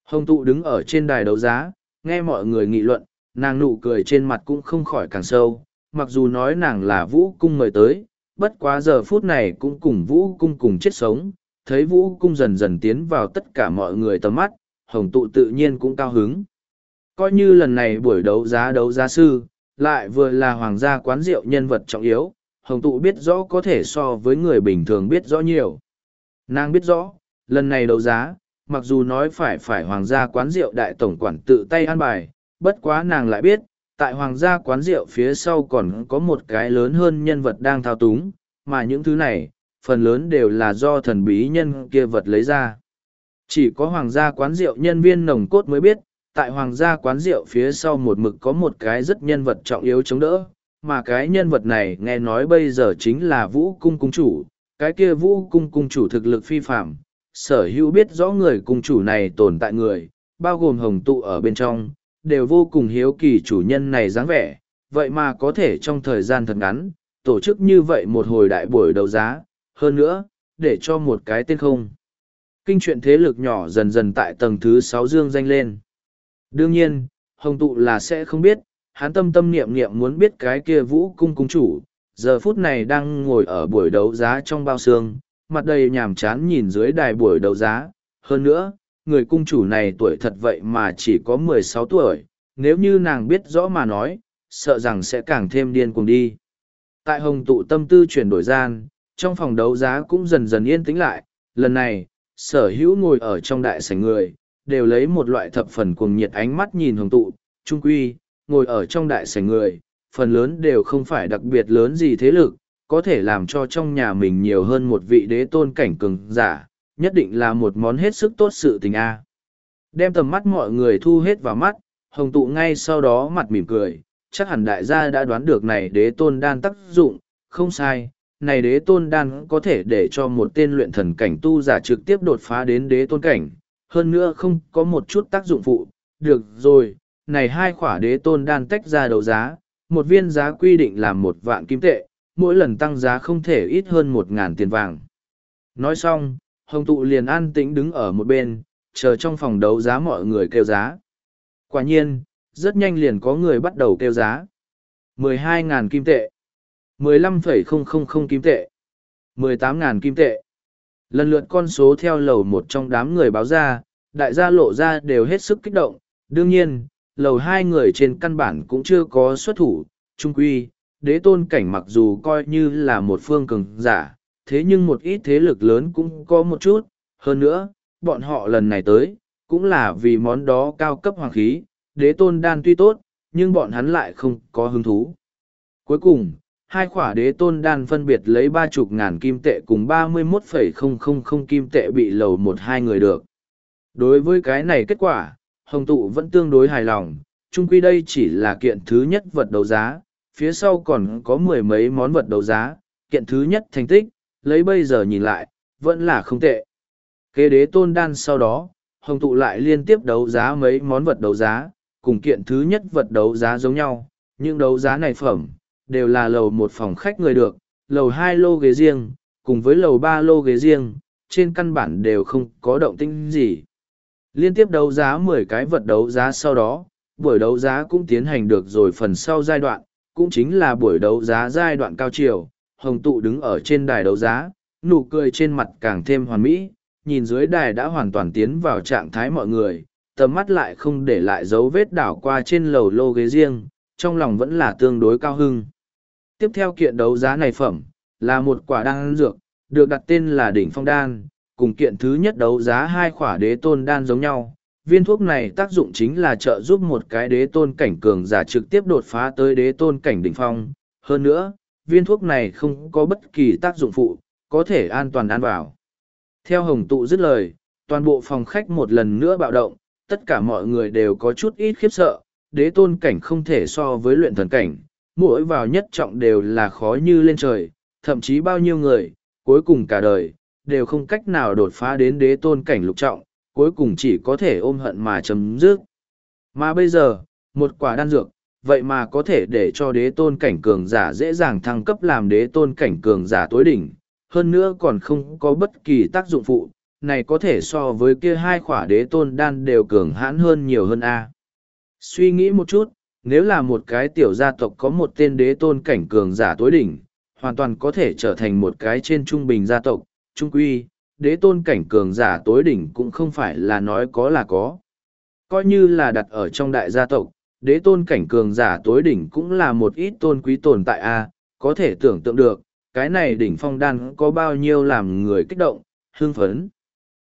Hồng tụ đứng ở trên đài đấu giá, nghe mọi người nghị luận, nàng nụ cười trên mặt cũng không khỏi càng sâu, mặc dù nói nàng là vũ cung người tới, bất quá giờ phút này cũng cùng vũ cung cùng chết sống, thấy vũ cung dần dần tiến vào tất cả mọi người tầm mắt, hồng tụ tự nhiên cũng cao hứng. Coi như lần này buổi đấu giá đấu giá sư, lại vừa là hoàng gia quán rượu nhân vật trọng yếu, hồng tụ biết rõ có thể so với người bình thường biết rõ nhiều. Nàng biết rõ, lần này đấu giá, mặc dù nói phải phải hoàng gia quán rượu đại tổng quản tự tay an bài, bất quá nàng lại biết, tại hoàng gia quán rượu phía sau còn có một cái lớn hơn nhân vật đang thao túng, mà những thứ này, phần lớn đều là do thần bí nhân kia vật lấy ra. Chỉ có hoàng gia quán rượu nhân viên nồng cốt mới biết, tại hoàng gia quán rượu phía sau một mực có một cái rất nhân vật trọng yếu chống đỡ, mà cái nhân vật này nghe nói bây giờ chính là vũ cung cung chủ, cái kia vũ cung cung chủ thực lực phi phạm, sở hữu biết rõ người cung chủ này tồn tại người, bao gồm hồng tụ ở bên trong, đều vô cùng hiếu kỳ chủ nhân này dáng vẻ, vậy mà có thể trong thời gian thật ngắn, tổ chức như vậy một hồi đại buổi đấu giá, hơn nữa, để cho một cái tên không. Kinh chuyện thế lực nhỏ dần dần tại tầng thứ sáu dương danh lên. Đương nhiên, hồng tụ là sẽ không biết, hắn tâm tâm niệm niệm muốn biết cái kia vũ cung cung chủ, giờ phút này đang ngồi ở buổi đấu giá trong bao xương, mặt đầy nhàm chán nhìn dưới đài buổi đấu giá. Hơn nữa, người cung chủ này tuổi thật vậy mà chỉ có mười sáu tuổi, nếu như nàng biết rõ mà nói, sợ rằng sẽ càng thêm điên cuồng đi. Tại hồng tụ tâm tư chuyển đổi gian, trong phòng đấu giá cũng dần dần yên tĩnh lại, lần này, sở hữu ngồi ở trong đại sảnh người, đều lấy một loại thập phần cuồng nhiệt ánh mắt nhìn hồng tụ, trung quy, ngồi ở trong đại sảnh người, phần lớn đều không phải đặc biệt lớn gì thế lực, có thể làm cho trong nhà mình nhiều hơn một vị đế tôn cảnh cường giả, nhất định là một món hết sức tốt sự tình a. Đem tầm mắt mọi người thu hết vào mắt, hồng tụ ngay sau đó mặt mỉm cười, chắc hẳn đại gia đã đoán được này đế tôn đan tác dụng, không sai, này đế tôn đan có thể để cho một tên luyện thần cảnh tu giả trực tiếp đột phá đến đế tôn cảnh, hơn nữa không có một chút tác dụng phụ. Được rồi, này hai khỏa đế tôn đan tách ra đấu giá, một viên giá quy định là một vạn kim tệ, mỗi lần tăng giá không thể ít hơn một ngàn tiền vàng. Nói xong, hồng tụ liền an tĩnh đứng ở một bên, chờ trong phòng đấu giá mọi người kêu giá. Quả nhiên, rất nhanh liền có người bắt đầu kêu giá. 12.000 kim tệ, 15,000 kim tệ, 18.000 kim tệ. Lần lượt con số theo lầu một trong đám người báo ra, đại gia lộ ra đều hết sức kích động. Đương nhiên, lầu hai người trên căn bản cũng chưa có xuất thủ, trung quy, đế tôn cảnh mặc dù coi như là một phương cường giả, thế nhưng một ít thế lực lớn cũng có một chút, hơn nữa, bọn họ lần này tới, cũng là vì món đó cao cấp hoàng khí, đế tôn đan tuy tốt, nhưng bọn hắn lại không có hứng thú. Cuối cùng, hai khỏa đế tôn đan phân biệt lấy ba chục ngàn kim tệ cùng ba mươi mốt phẩy không không không kim tệ bị lầu một hai người được. Đối với cái này kết quả, Hồng Tụ vẫn tương đối hài lòng, chung quy đây chỉ là kiện thứ nhất vật đấu giá, phía sau còn có mười mấy món vật đấu giá, kiện thứ nhất thành tích, lấy bây giờ nhìn lại, vẫn là không tệ. Kế đế tôn đan sau đó, Hồng Tụ lại liên tiếp đấu giá mấy món vật đấu giá, cùng kiện thứ nhất vật đấu giá giống nhau, nhưng đấu giá này phẩm, đều là lầu một phòng khách người được, lầu hai lô ghế riêng, cùng với lầu ba lô ghế riêng, trên căn bản đều không có động tĩnh gì. Liên tiếp đấu giá mười cái vật đấu giá sau đó, buổi đấu giá cũng tiến hành được rồi phần sau giai đoạn, cũng chính là buổi đấu giá giai đoạn cao chiều, hồng tụ đứng ở trên đài đấu giá, nụ cười trên mặt càng thêm hoàn mỹ, nhìn dưới đài đã hoàn toàn tiến vào trạng thái mọi người, tầm mắt lại không để lại dấu vết đảo qua trên lầu lô ghế riêng, trong lòng vẫn là tương đối cao hưng. Tiếp theo kiện đấu giá này phẩm, là một quả đan dược, được đặt tên là đỉnh phong đan, cùng kiện thứ nhất đấu giá hai quả đế tôn đan giống nhau. Viên thuốc này tác dụng chính là trợ giúp một cái đế tôn cảnh cường giả trực tiếp đột phá tới đế tôn cảnh đỉnh phong. Hơn nữa, viên thuốc này không có bất kỳ tác dụng phụ, có thể an toàn ăn vào. Theo hồng tụ dứt lời, toàn bộ phòng khách một lần nữa bạo động, tất cả mọi người đều có chút ít khiếp sợ, đế tôn cảnh không thể so với luyện thần cảnh, mỗi vào nhất trọng đều là khó như lên trời, thậm chí bao nhiêu người, cuối cùng cả đời, đều không cách nào đột phá đến đế tôn cảnh lục trọng, cuối cùng chỉ có thể ôm hận mà chấm dứt. Mà bây giờ, một quả đan dược, vậy mà có thể để cho đế tôn cảnh cường giả dễ dàng thăng cấp làm đế tôn cảnh cường giả tối đỉnh, hơn nữa còn không có bất kỳ tác dụng phụ, này có thể so với kia hai khỏa đế tôn đan đều cường hãn hơn nhiều hơn a. Suy nghĩ một chút, nếu là một cái tiểu gia tộc có một tên đế tôn cảnh cường giả tối đỉnh, hoàn toàn có thể trở thành một cái trên trung bình gia tộc, trung quy, đế tôn cảnh cường giả tối đỉnh cũng không phải là nói có là có. Coi như là đặt ở trong đại gia tộc, đế tôn cảnh cường giả tối đỉnh cũng là một ít tôn quý tồn tại a có thể tưởng tượng được, cái này đỉnh phong đan có bao nhiêu làm người kích động, hương phấn.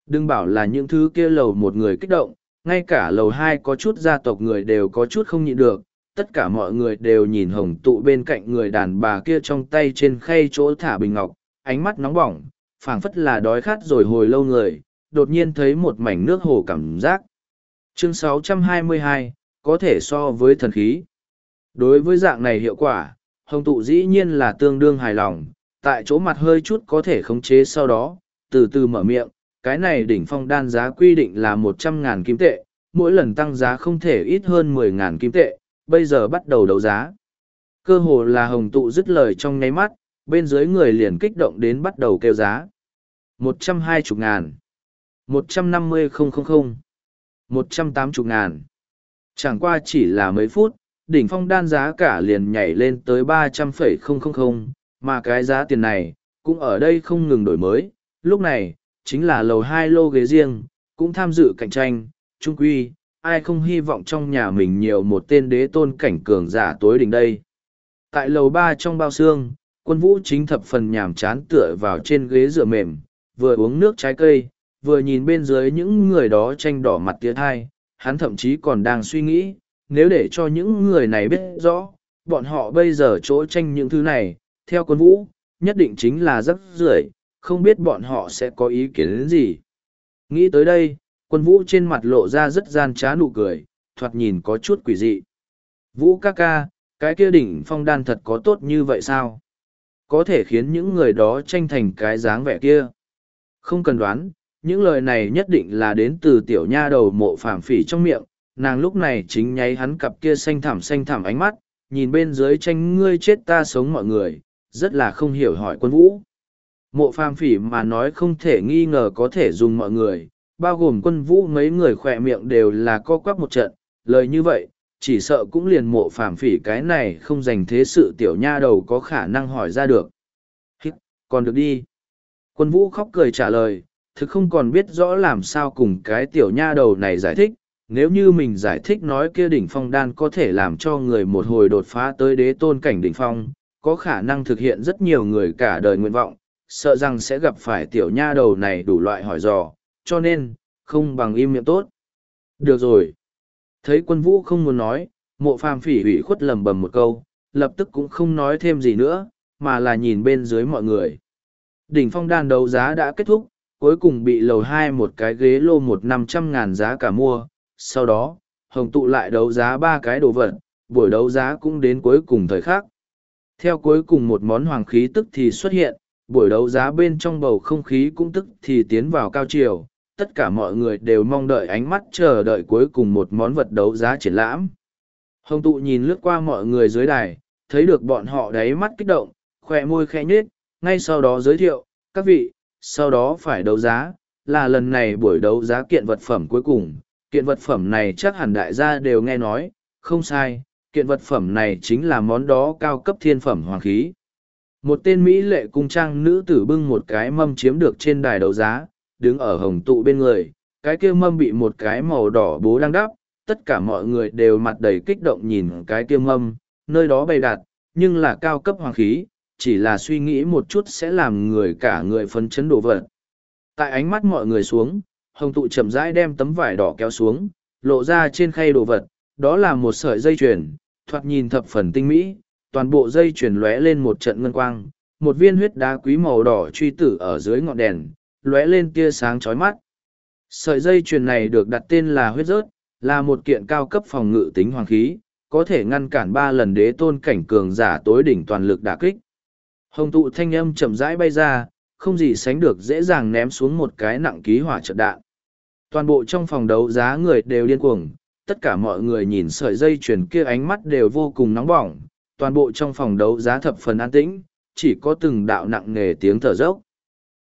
Đừng bảo là những thứ kia lầu một người kích động, ngay cả lầu hai có chút gia tộc người đều có chút không nhịn được, tất cả mọi người đều nhìn hồng tụ bên cạnh người đàn bà kia trong tay trên khay chỗ thả bình ngọc, ánh mắt nóng bỏng, phảng phất là đói khát rồi hồi lâu người, đột nhiên thấy một mảnh nước hồ cảm giác. Chương 622, có thể so với thần khí. Đối với dạng này hiệu quả, hồng tụ dĩ nhiên là tương đương hài lòng, tại chỗ mặt hơi chút có thể khống chế sau đó, từ từ mở miệng, cái này đỉnh phong đan giá quy định là một trăm ngàn kim tệ, mỗi lần tăng giá không thể ít hơn mười ngàn kim tệ, bây giờ bắt đầu đấu giá. Cơ hồ là hồng tụ dứt lời trong nháy mắt, bên dưới người liền kích động đến bắt đầu kêu giá. một trăm hai chục ngàn, một trăm năm mươi không không không, một trăm tám chục ngàn. Chẳng qua chỉ là mấy phút, đỉnh phong đan giá cả liền nhảy lên tới ba trăm phẩy không không không, mà cái giá tiền này, cũng ở đây không ngừng đổi mới. Lúc này, chính là lầu hai lô ghế riêng, cũng tham dự cạnh tranh, trung quy, ai không hy vọng trong nhà mình nhiều một tên đế tôn cảnh cường giả tối đỉnh đây. Tại lầu ba trong bao xương, quân vũ chính thập phần nhàm chán tựa vào trên ghế dựa mềm, vừa uống nước trái cây, vừa nhìn bên dưới những người đó tranh đỏ mặt tiết hai, hắn thậm chí còn đang suy nghĩ, nếu để cho những người này biết rõ, bọn họ bây giờ chỗ tranh những thứ này, theo quân vũ, nhất định chính là rất rưởi, không biết bọn họ sẽ có ý kiến đến gì. Nghĩ tới đây, quân vũ trên mặt lộ ra rất gian trá nụ cười, thoạt nhìn có chút quỷ dị. Vũ ca ca, cái kia đỉnh phong đan thật có tốt như vậy sao? Có thể khiến những người đó tranh thành cái dáng vẻ kia. Không cần đoán, những lời này nhất định là đến từ tiểu nha đầu mộ phàm phỉ trong miệng, nàng lúc này chính nháy hắn cặp kia xanh thảm xanh thảm ánh mắt, nhìn bên dưới tranh ngươi chết ta sống mọi người, rất là không hiểu hỏi quân vũ. Mộ phàm phỉ mà nói không thể nghi ngờ có thể dùng mọi người, bao gồm quân vũ mấy người khỏe miệng đều là co quắp một trận, lời như vậy, chỉ sợ cũng liền mộ phàm phỉ cái này không dành thế sự tiểu nha đầu có khả năng hỏi ra được. Hít, còn được đi. Quân vũ khóc cười trả lời, thực không còn biết rõ làm sao cùng cái tiểu nha đầu này giải thích, nếu như mình giải thích nói kia đỉnh phong đan có thể làm cho người một hồi đột phá tới đế tôn cảnh đỉnh phong, có khả năng thực hiện rất nhiều người cả đời nguyện vọng, sợ rằng sẽ gặp phải tiểu nha đầu này đủ loại hỏi dò, cho nên, không bằng im miệng tốt. Được rồi. Thấy quân vũ không muốn nói, mộ phàm phỉ hủy khuất lầm bầm một câu, lập tức cũng không nói thêm gì nữa, mà là nhìn bên dưới mọi người. Đỉnh phong đan đấu giá đã kết thúc, cuối cùng bị lầu hai một cái ghế lô một năm trăm ngàn giá cả mua, sau đó, hồng tụ lại đấu giá ba cái đồ vật, buổi đấu giá cũng đến cuối cùng thời khắc. Theo cuối cùng một món hoàng khí tức thì xuất hiện, buổi đấu giá bên trong bầu không khí cũng tức thì tiến vào cao chiều, tất cả mọi người đều mong đợi ánh mắt chờ đợi cuối cùng một món vật đấu giá triển lãm. Hồng tụ nhìn lướt qua mọi người dưới đài, thấy được bọn họ đáy mắt kích động, khỏe môi khẽ nhếch, ngay sau đó giới thiệu, các vị, sau đó phải đấu giá, là lần này buổi đấu giá kiện vật phẩm cuối cùng. Kiện vật phẩm này chắc hẳn đại gia đều nghe nói, không sai, kiện vật phẩm này chính là món đó cao cấp thiên phẩm hoàng khí. Một tên Mỹ lệ cung trang nữ tử bưng một cái mâm chiếm được trên đài đấu giá, đứng ở hồng tụ bên người, cái kia mâm bị một cái màu đỏ bố đang đắp, tất cả mọi người đều mặt đầy kích động nhìn cái kia mâm, nơi đó bày đặt, nhưng là cao cấp hoàng khí, chỉ là suy nghĩ một chút sẽ làm người cả người phấn chấn đổ vật. Tại ánh mắt mọi người xuống, hồng tụ chậm rãi đem tấm vải đỏ kéo xuống, lộ ra trên khay đồ vật, đó là một sợi dây chuyền, thoạt nhìn thập phần tinh mỹ, toàn bộ dây chuyền lóe lên một trận ngân quang, một viên huyết đá quý màu đỏ truy tử ở dưới ngọn đèn, lóe lên tia sáng chói mắt. Sợi dây chuyền này được đặt tên là huyết rớt, là một kiện cao cấp phòng ngự tính hoàng khí, có thể ngăn cản ba lần đế tôn cảnh cường giả tối đỉnh toàn lực đả kích. Hồng tụ thanh âm chậm rãi bay ra, không gì sánh được dễ dàng ném xuống một cái nặng ký hỏa trận đạn. Toàn bộ trong phòng đấu giá người đều điên cuồng, tất cả mọi người nhìn sợi dây chuyền kia ánh mắt đều vô cùng nóng bỏng, toàn bộ trong phòng đấu giá thập phần an tĩnh, chỉ có từng đạo nặng nề tiếng thở dốc.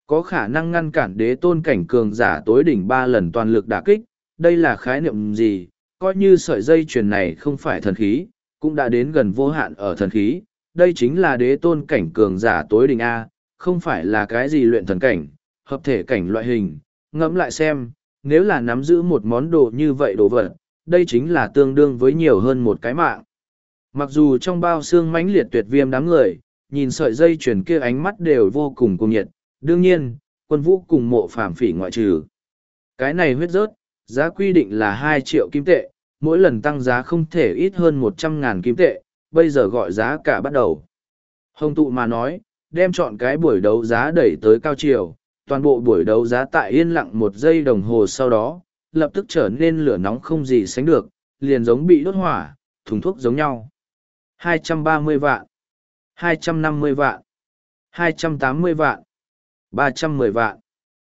Có khả năng ngăn cản đế tôn cảnh cường giả tối đỉnh ba lần toàn lực đả kích, đây là khái niệm gì, coi như sợi dây chuyền này không phải thần khí, cũng đã đến gần vô hạn ở thần khí, đây chính là đế tôn cảnh cường giả tối đỉnh A, không phải là cái gì luyện thần cảnh, hợp thể cảnh loại hình, ngẫm lại xem, nếu là nắm giữ một món đồ như vậy đồ vật, đây chính là tương đương với nhiều hơn một cái mạng. Mặc dù trong bao xương mãnh liệt tuyệt viêm đám người, nhìn sợi dây chuyển kia ánh mắt đều vô cùng cuồng nhiệt, đương nhiên, quân vũ cùng mộ phàm phỉ ngoại trừ. Cái này huyết rớt, giá quy định là hai triệu kim tệ, mỗi lần tăng giá không thể ít hơn một trăm ngàn kim tệ, bây giờ gọi giá cả bắt đầu. Hồng tụ mà nói, đem chọn cái buổi đấu giá đẩy tới cao chiều, toàn bộ buổi đấu giá tại yên lặng một giây đồng hồ sau đó, lập tức trở nên lửa nóng không gì sánh được, liền giống bị đốt hỏa, thùng thuốc giống nhau. 230 vạn, 250 vạn, 280 vạn, 310 vạn.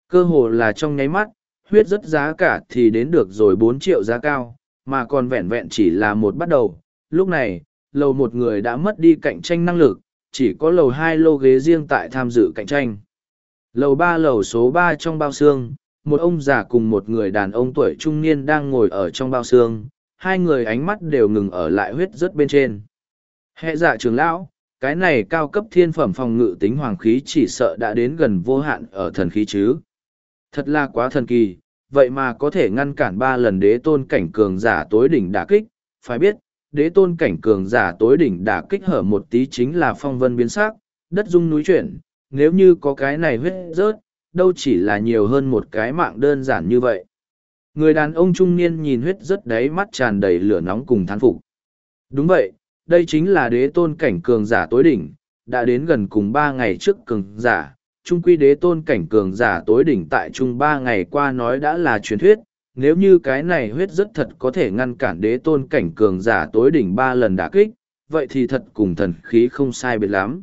Cơ hồ là trong nháy mắt, huyết rất giá cả thì đến được rồi bốn triệu giá cao, mà còn vẹn vẹn chỉ là một bắt đầu. Lúc này, lầu một người đã mất đi cạnh tranh năng lực, chỉ có lầu hai lô ghế riêng tại tham dự cạnh tranh. Lầu ba lầu số ba trong bao xương, một ông già cùng một người đàn ông tuổi trung niên đang ngồi ở trong bao xương, hai người ánh mắt đều ngừng ở lại huyết rất bên trên. Hệ dạ trường lão, cái này cao cấp thiên phẩm phòng ngự tính hoàng khí chỉ sợ đã đến gần vô hạn ở thần khí chứ. Thật là quá thần kỳ, vậy mà có thể ngăn cản ba lần đế tôn cảnh cường giả tối đỉnh đả kích, phải biết, đế tôn cảnh cường giả tối đỉnh đả kích hở một tí chính là phong vân biến sắc, đất dung núi chuyển, nếu như có cái này huyết rớt, đâu chỉ là nhiều hơn một cái mạng đơn giản như vậy. Người đàn ông trung niên nhìn huyết rớt đáy mắt tràn đầy lửa nóng cùng thán phục. Đúng vậy, đây chính là đế tôn cảnh cường giả tối đỉnh, đã đến gần cùng ba ngày trước cường giả. Trung quy đế tôn cảnh cường giả tối đỉnh tại trung ba ngày qua nói đã là truyền thuyết, nếu như cái này huyết rất thật có thể ngăn cản đế tôn cảnh cường giả tối đỉnh ba lần đả kích, vậy thì thật cùng thần khí không sai biệt lắm.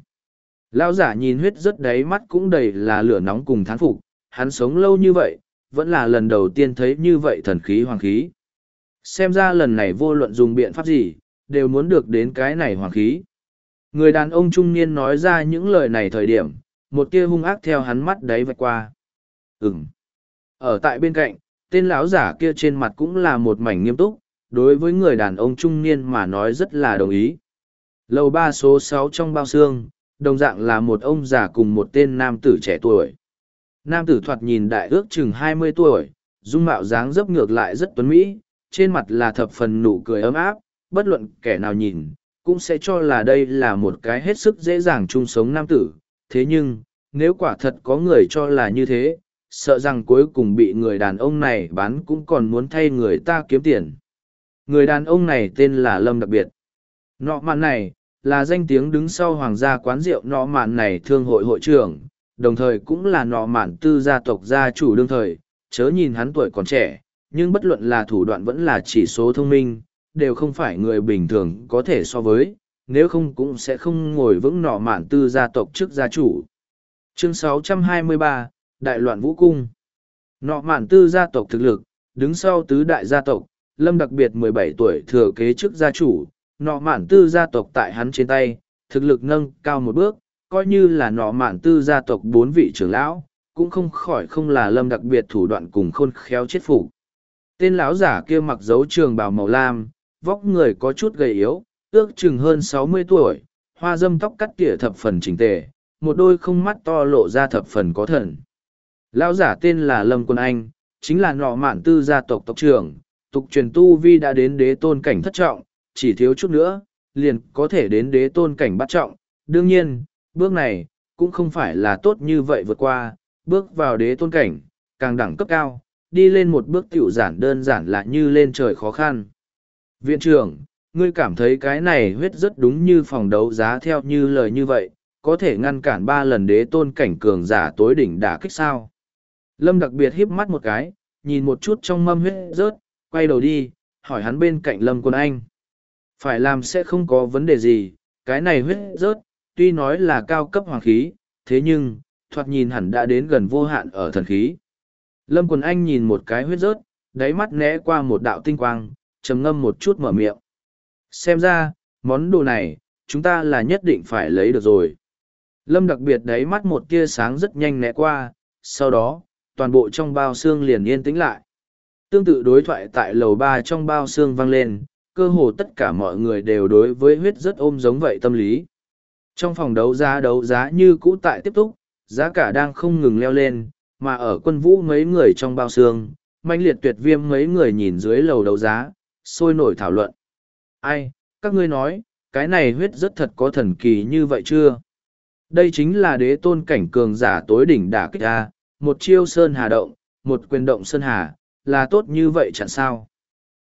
Lão giả nhìn huyết rất đáy mắt cũng đầy là lửa nóng cùng thán phục, hắn sống lâu như vậy, vẫn là lần đầu tiên thấy như vậy thần khí hoàng khí. Xem ra lần này vô luận dùng biện pháp gì, đều muốn được đến cái này hoàng khí. Người đàn ông trung niên nói ra những lời này thời điểm, một tia hung ác theo hắn mắt đấy vạch qua. Ừm. Ở tại bên cạnh, tên lão giả kia trên mặt cũng là một mảnh nghiêm túc, đối với người đàn ông trung niên mà nói rất là đồng ý. Lầu ba số sáu trong bao xương, đồng dạng là một ông già cùng một tên nam tử trẻ tuổi. Nam tử thoạt nhìn đại ước chừng hai mươi tuổi, dung mạo dáng dấp ngược lại rất tuấn mỹ, trên mặt là thập phần nụ cười ấm áp, bất luận kẻ nào nhìn, cũng sẽ cho là đây là một cái hết sức dễ dàng chung sống nam tử. Thế nhưng, nếu quả thật có người cho là như thế, sợ rằng cuối cùng bị người đàn ông này bán cũng còn muốn thay người ta kiếm tiền. Người đàn ông này tên là Lâm đặc biệt. Nọ mạn này, là danh tiếng đứng sau hoàng gia quán rượu nọ mạn này thương hội hội trưởng, đồng thời cũng là nọ mạn tư gia tộc gia chủ đương thời, chớ nhìn hắn tuổi còn trẻ, nhưng bất luận là thủ đoạn vẫn là chỉ số thông minh, đều không phải người bình thường có thể so với, nếu không cũng sẽ không ngồi vững nọ mạn tư gia tộc trước gia chủ. Chương 623, Đại loạn vũ cung Nọ mạn tư gia tộc thực lực, đứng sau tứ đại gia tộc, lâm đặc biệt 17 tuổi thừa kế chức gia chủ, nọ mạn tư gia tộc tại hắn trên tay, thực lực nâng cao một bước, coi như là nọ mạn tư gia tộc bốn vị trưởng lão, cũng không khỏi không là lâm đặc biệt thủ đoạn cùng khôn khéo chết phục. Tên lão giả kia mặc dấu trường bào màu lam, vóc người có chút gầy yếu, ước chừng hơn sáu mươi tuổi, hoa dâm tóc cắt tỉa thập phần chỉnh tề, một đôi không mắt to lộ ra thập phần có thần. Lão giả tên là Lâm Quân Anh, chính là nọ mạn tư gia tộc tộc trưởng, tục truyền tu vi đã đến đế tôn cảnh thất trọng, chỉ thiếu chút nữa, liền có thể đến đế tôn cảnh bắt trọng. Đương nhiên, bước này, cũng không phải là tốt như vậy vượt qua, bước vào đế tôn cảnh, càng đẳng cấp cao, đi lên một bước tiểu giản đơn giản là như lên trời khó khăn. Viện trưởng, ngươi cảm thấy cái này huyết rất đúng như phòng đấu giá theo như lời như vậy, có thể ngăn cản ba lần đế tôn cảnh cường giả tối đỉnh đả kích sao. Lâm đặc biệt híp mắt một cái, nhìn một chút trong mâm huyết rớt, quay đầu đi, hỏi hắn bên cạnh Lâm Quân Anh. Phải làm sẽ không có vấn đề gì, cái này huyết rớt, tuy nói là cao cấp hoàng khí, thế nhưng, thoạt nhìn hẳn đã đến gần vô hạn ở thần khí. Lâm Quân Anh nhìn một cái huyết rớt, đáy mắt né qua một đạo tinh quang, trầm ngâm một chút mở miệng. Xem ra, món đồ này, chúng ta là nhất định phải lấy được rồi. Lâm đặc biệt đáy mắt một tia sáng rất nhanh né qua, sau đó, toàn bộ trong bao xương liền yên tĩnh lại. Tương tự đối thoại tại lầu ba trong bao xương vang lên, cơ hồ tất cả mọi người đều đối với huyết rất ôm giống vậy tâm lý. Trong phòng đấu giá đấu giá như cũ tại tiếp tục, giá cả đang không ngừng leo lên, mà ở quân vũ mấy người trong bao xương, manh liệt tuyệt viêm mấy người nhìn dưới lầu đấu giá, sôi nổi thảo luận. Ai, các ngươi nói, cái này huyết rất thật có thần kỳ như vậy chưa? Đây chính là đế tôn cảnh cường giả tối đỉnh đả kích ra một chiêu sơn hà động, một quyền động sơn hà, là tốt như vậy chẳng sao.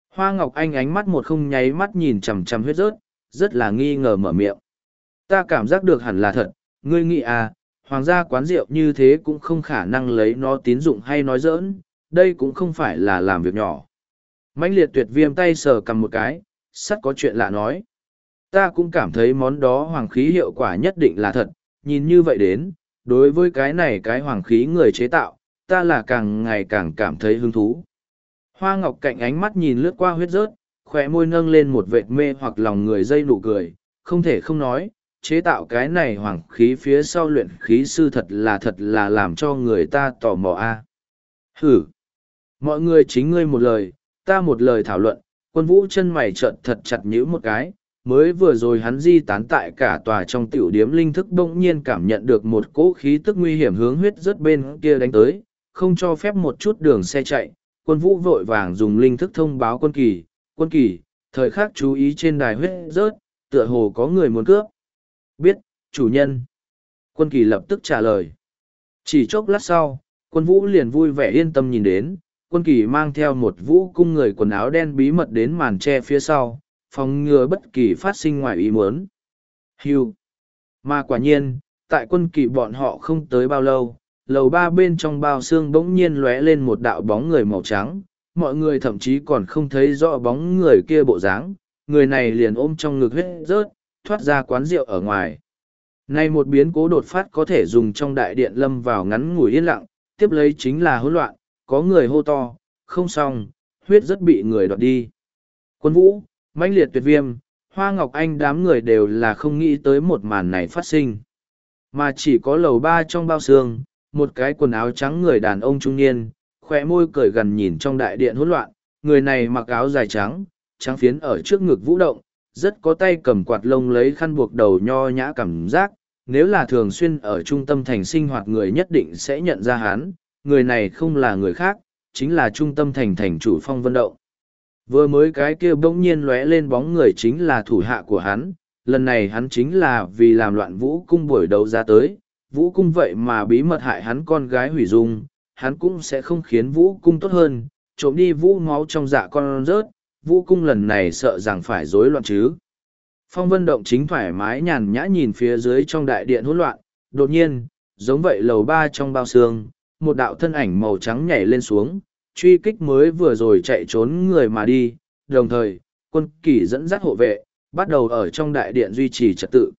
Hoa Ngọc Anh ánh mắt một không nháy mắt nhìn chằm chằm huyết rớt, rất là nghi ngờ mở miệng. Ta cảm giác được hẳn là thật, ngươi nghĩ à, hoàng gia quán rượu như thế cũng không khả năng lấy nó tín dụng hay nói dỡn, đây cũng không phải là làm việc nhỏ mãnh liệt tuyệt viêm tay sờ cầm một cái, sắt có chuyện lạ nói. Ta cũng cảm thấy món đó hoàng khí hiệu quả nhất định là thật, nhìn như vậy đến, đối với cái này cái hoàng khí người chế tạo, ta là càng ngày càng cảm thấy hứng thú. Hoa ngọc cạnh ánh mắt nhìn lướt qua huyết rớt, khỏe môi nâng lên một vệt mê hoặc lòng người dây nụ cười, không thể không nói, chế tạo cái này hoàng khí phía sau luyện khí sư thật là thật là làm cho người ta tò mò a. À. Hử! Mọi người chính ngươi một lời, ta một lời thảo luận, quân vũ chân mày trợn thật chặt nhíu một cái, mới vừa rồi hắn di tán tại cả tòa trong tiểu điếm linh thức bỗng nhiên cảm nhận được một cỗ khí tức nguy hiểm hướng huyết rất bên kia đánh tới, không cho phép một chút đường xe chạy. Quân vũ vội vàng dùng linh thức thông báo quân kỳ, quân kỳ, thời khắc chú ý trên đài huyết rớt, tựa hồ có người muốn cướp. Biết, chủ nhân. Quân kỳ lập tức trả lời. Chỉ chốc lát sau, quân vũ liền vui vẻ yên tâm nhìn đến, quân kỳ mang theo một vũ cung người quần áo đen bí mật đến màn tre phía sau, phòng ngừa bất kỳ phát sinh ngoài ý muốn. Hưu. Mà quả nhiên, tại quân kỳ bọn họ không tới bao lâu, lầu ba bên trong bao xương bỗng nhiên lóe lên một đạo bóng người màu trắng, mọi người thậm chí còn không thấy rõ bóng người kia bộ dáng, người này liền ôm trong ngực huyết rớt, thoát ra quán rượu ở ngoài. Nay một biến cố đột phát có thể dùng trong đại điện lâm vào ngắn ngủi yên lặng, tiếp lấy chính là hỗn loạn, có người hô to, không xong, huyết rất bị người đoạt đi. Quân vũ, mãnh liệt tuyệt viêm, hoa ngọc anh đám người đều là không nghĩ tới một màn này phát sinh. Mà chỉ có lầu ba trong bao xương, một cái quần áo trắng người đàn ông trung niên, khỏe môi cười gần nhìn trong đại điện hỗn loạn, người này mặc áo dài trắng, trắng phiến ở trước ngực vũ động, rất có tay cầm quạt lông lấy khăn buộc đầu nho nhã cảm giác, nếu là thường xuyên ở trung tâm thành sinh hoạt người nhất định sẽ nhận ra hắn, người này không là người khác, chính là trung tâm thành thành chủ phong vân động. Vừa mới cái kia bỗng nhiên lóe lên bóng người chính là thủ hạ của hắn, lần này hắn chính là vì làm loạn vũ cung buổi đấu ra tới, vũ cung vậy mà bí mật hại hắn con gái hủy dung, hắn cũng sẽ không khiến vũ cung tốt hơn, trộm đi vũ máu trong dạ con rớt, vũ cung lần này sợ rằng phải rối loạn chứ. Phong vân động chính thoải mái nhàn nhã nhìn phía dưới trong đại điện hỗn loạn, đột nhiên, giống vậy lầu ba trong bao xương, một đạo thân ảnh màu trắng nhảy lên xuống, truy kích mới vừa rồi chạy trốn người mà đi, đồng thời, quân kỳ dẫn dắt hộ vệ, bắt đầu ở trong đại điện duy trì trật tự.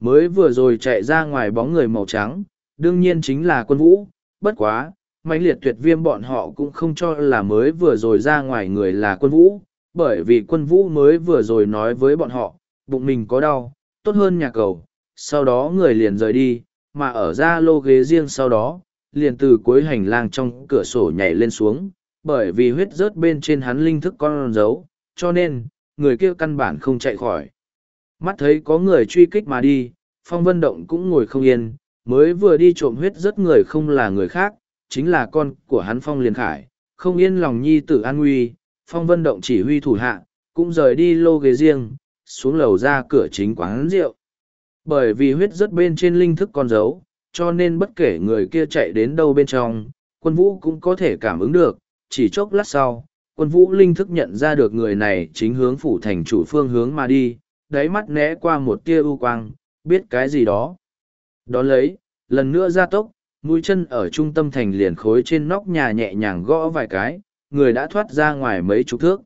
Mới vừa rồi chạy ra ngoài bóng người màu trắng, đương nhiên chính là quân vũ, bất quá, mãnh liệt tuyệt viêm bọn họ cũng không cho là mới vừa rồi ra ngoài người là quân vũ, bởi vì quân vũ mới vừa rồi nói với bọn họ, bụng mình có đau, tốt hơn nhà cầu, sau đó người liền rời đi, mà ở ra lô ghế riêng sau đó, liền từ cuối hành lang trong cửa sổ nhảy lên xuống, bởi vì huyết rớt bên trên hắn linh thức con dấu, cho nên, người kia căn bản không chạy khỏi. Mắt thấy có người truy kích mà đi, phong vân động cũng ngồi không yên, mới vừa đi trộm huyết rất người không là người khác, chính là con của hắn phong liền khải, không yên lòng nhi tử an nguy, phong vân động chỉ huy thủ hạ, cũng rời đi lô ghế riêng, xuống lầu ra cửa chính quán rượu. Bởi vì huyết rất bên trên linh thức con dấu, cho nên bất kể người kia chạy đến đâu bên trong, quân vũ cũng có thể cảm ứng được, chỉ chốc lát sau, quân vũ linh thức nhận ra được người này chính hướng phủ thành chủ phương hướng mà đi, đáy mắt né qua một tia u quang, biết cái gì đó. Đón lấy, lần nữa ra tốc, mũi chân ở trung tâm thành liền khối trên nóc nhà nhẹ nhàng gõ vài cái, người đã thoát ra ngoài mấy chục thước.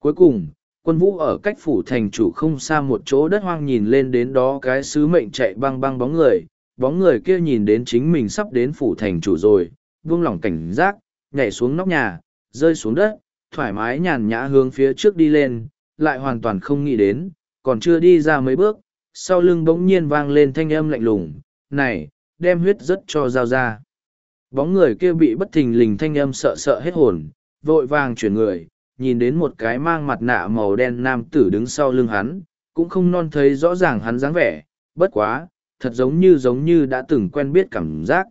Cuối cùng, quân vũ ở cách phủ thành chủ không xa một chỗ đất hoang nhìn lên đến đó cái sứ mệnh chạy băng băng bóng người, bóng người kia nhìn đến chính mình sắp đến phủ thành chủ rồi, buông lỏng cảnh giác, nhảy xuống nóc nhà, rơi xuống đất, thoải mái nhàn nhã hướng phía trước đi lên, lại hoàn toàn không nghĩ đến, còn chưa đi ra mấy bước, sau lưng bỗng nhiên vang lên thanh âm lạnh lùng, này, đem huyết rất cho dao ra. Bóng người kia bị bất thình lình thanh âm sợ sợ hết hồn, vội vàng chuyển người, nhìn đến một cái mang mặt nạ màu đen nam tử đứng sau lưng hắn, cũng không non thấy rõ ràng hắn dáng vẻ, bất quá, thật giống như giống như đã từng quen biết cảm giác.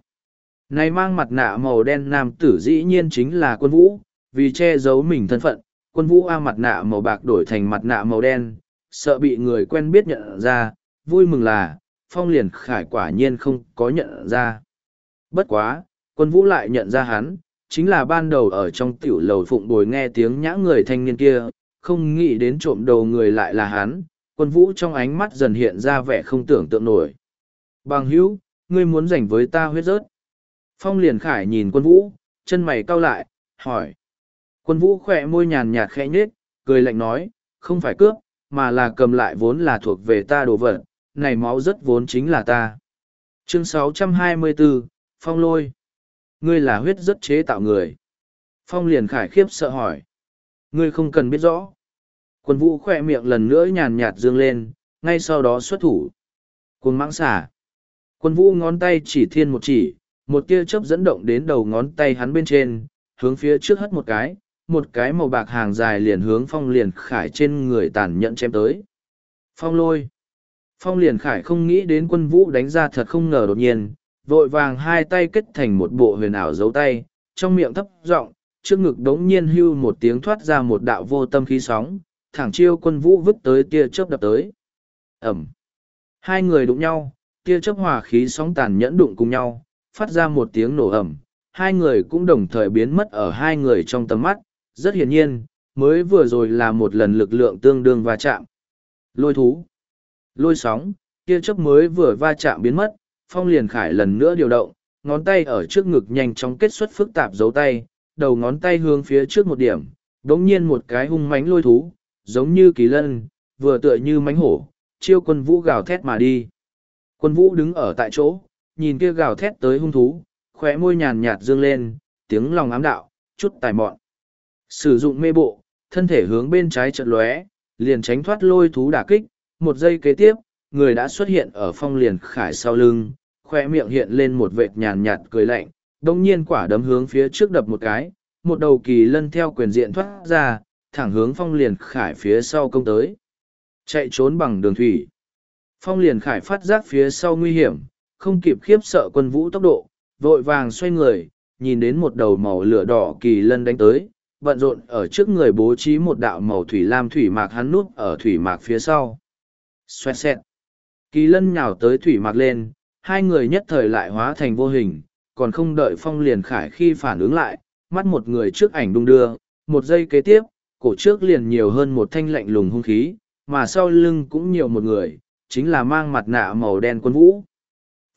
Này mang mặt nạ màu đen nam tử dĩ nhiên chính là quân vũ, vì che giấu mình thân phận, quân vũ a mặt nạ màu bạc đổi thành mặt nạ màu đen, sợ bị người quen biết nhận ra, vui mừng là, phong liền khải quả nhiên không có nhận ra. Bất quá, quân vũ lại nhận ra hắn, chính là ban đầu ở trong tiểu lầu phụng bồi nghe tiếng nhã người thanh niên kia, không nghĩ đến trộm đầu người lại là hắn, quân vũ trong ánh mắt dần hiện ra vẻ không tưởng tượng nổi. Bằng hữu, ngươi muốn giành với ta huyết rớt. Phong liền khải nhìn quân vũ, chân mày cau lại, hỏi. Quân vũ khỏe môi nhàn nhạt khẽ nhếch, cười lạnh nói, không phải cướp, mà là cầm lại vốn là thuộc về ta đồ vật, này máu rất vốn chính là ta. Chương 624, Phong lôi. Ngươi là huyết rất chế tạo người. Phong liền khải khiếp sợ hỏi. Ngươi không cần biết rõ. Quân vũ khỏe miệng lần nữa nhàn nhạt dương lên, ngay sau đó xuất thủ. Cuồng mãng xả. Quân vũ ngón tay chỉ thiên một chỉ, một tia chớp dẫn động đến đầu ngón tay hắn bên trên, hướng phía trước hất một cái, một cái màu bạc hàng dài liền hướng phong liền khải trên người tàn nhẫn chém tới. Phong lôi. Phong liền khải không nghĩ đến quân vũ đánh ra thật không ngờ đột nhiên, vội vàng hai tay kết thành một bộ huyền ảo dấu tay, trong miệng thấp giọng, trước ngực đống nhiên hưu một tiếng thoát ra một đạo vô tâm khí sóng, thẳng chiêu quân vũ vứt tới tia chớp đập tới. Ẩm. Hai người đụng nhau, tia chớp hòa khí sóng tàn nhẫn đụng cùng nhau, phát ra một tiếng nổ ẩm. Hai người cũng đồng thời biến mất ở hai người trong tầm mắt, rất hiển nhiên, mới vừa rồi là một lần lực lượng tương đương va chạm. Lôi thú, lôi sóng, tia chớp mới vừa va chạm biến mất, phong liền khải lần nữa điều động, ngón tay ở trước ngực nhanh chóng kết xuất phức tạp dấu tay, đầu ngón tay hướng phía trước một điểm, đống nhiên một cái hung mánh lôi thú, giống như kỳ lân, vừa tựa như mánh hổ, chiêu quân vũ gào thét mà đi. Quân vũ đứng ở tại chỗ, nhìn kia gào thét tới hung thú, khóe môi nhàn nhạt dương lên, tiếng lòng ám đạo, chút tài mọn. Sử dụng mê bộ, thân thể hướng bên trái chợt lóe, liền tránh thoát lôi thú đả kích, một giây kế tiếp, người đã xuất hiện ở phong liền khải sau lưng, khóe miệng hiện lên một vệt nhàn nhạt cười lạnh, đồng nhiên quả đấm hướng phía trước đập một cái, một đầu kỳ lân theo quyền diện thoát ra, thẳng hướng phong liền khải phía sau công tới. Chạy trốn bằng đường thủy. Phong liền khải phát giác phía sau nguy hiểm, không kịp khiếp sợ quân vũ tốc độ, vội vàng xoay người, nhìn đến một đầu màu lửa đỏ kỳ lân đánh tới, bận rộn ở trước người bố trí một đạo màu thủy lam thủy mạc hắn núp ở thủy mạc phía sau. Xoẹt xẹt. Kỳ lân nhào tới thủy mạc lên, hai người nhất thời lại hóa thành vô hình, còn không đợi phong liền khải khi phản ứng lại, mắt một người trước ảnh đung đưa, một giây kế tiếp, cổ trước liền nhiều hơn một thanh lạnh lùng hung khí, mà sau lưng cũng nhiều một người, chính là mang mặt nạ màu đen quân vũ.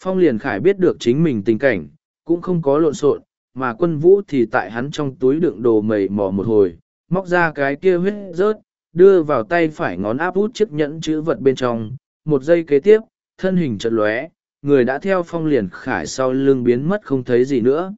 Phong liền khải biết được chính mình tình cảnh, cũng không có lộn xộn, mà quân vũ thì tại hắn trong túi đựng đồ mầy mò một hồi, móc ra cái kia huyết rớt, đưa vào tay phải ngón áp út chiếc nhẫn chữ vật bên trong, một giây kế tiếp, thân hình chợt lóe, người đã theo phong liền khải sau lưng biến mất không thấy gì nữa.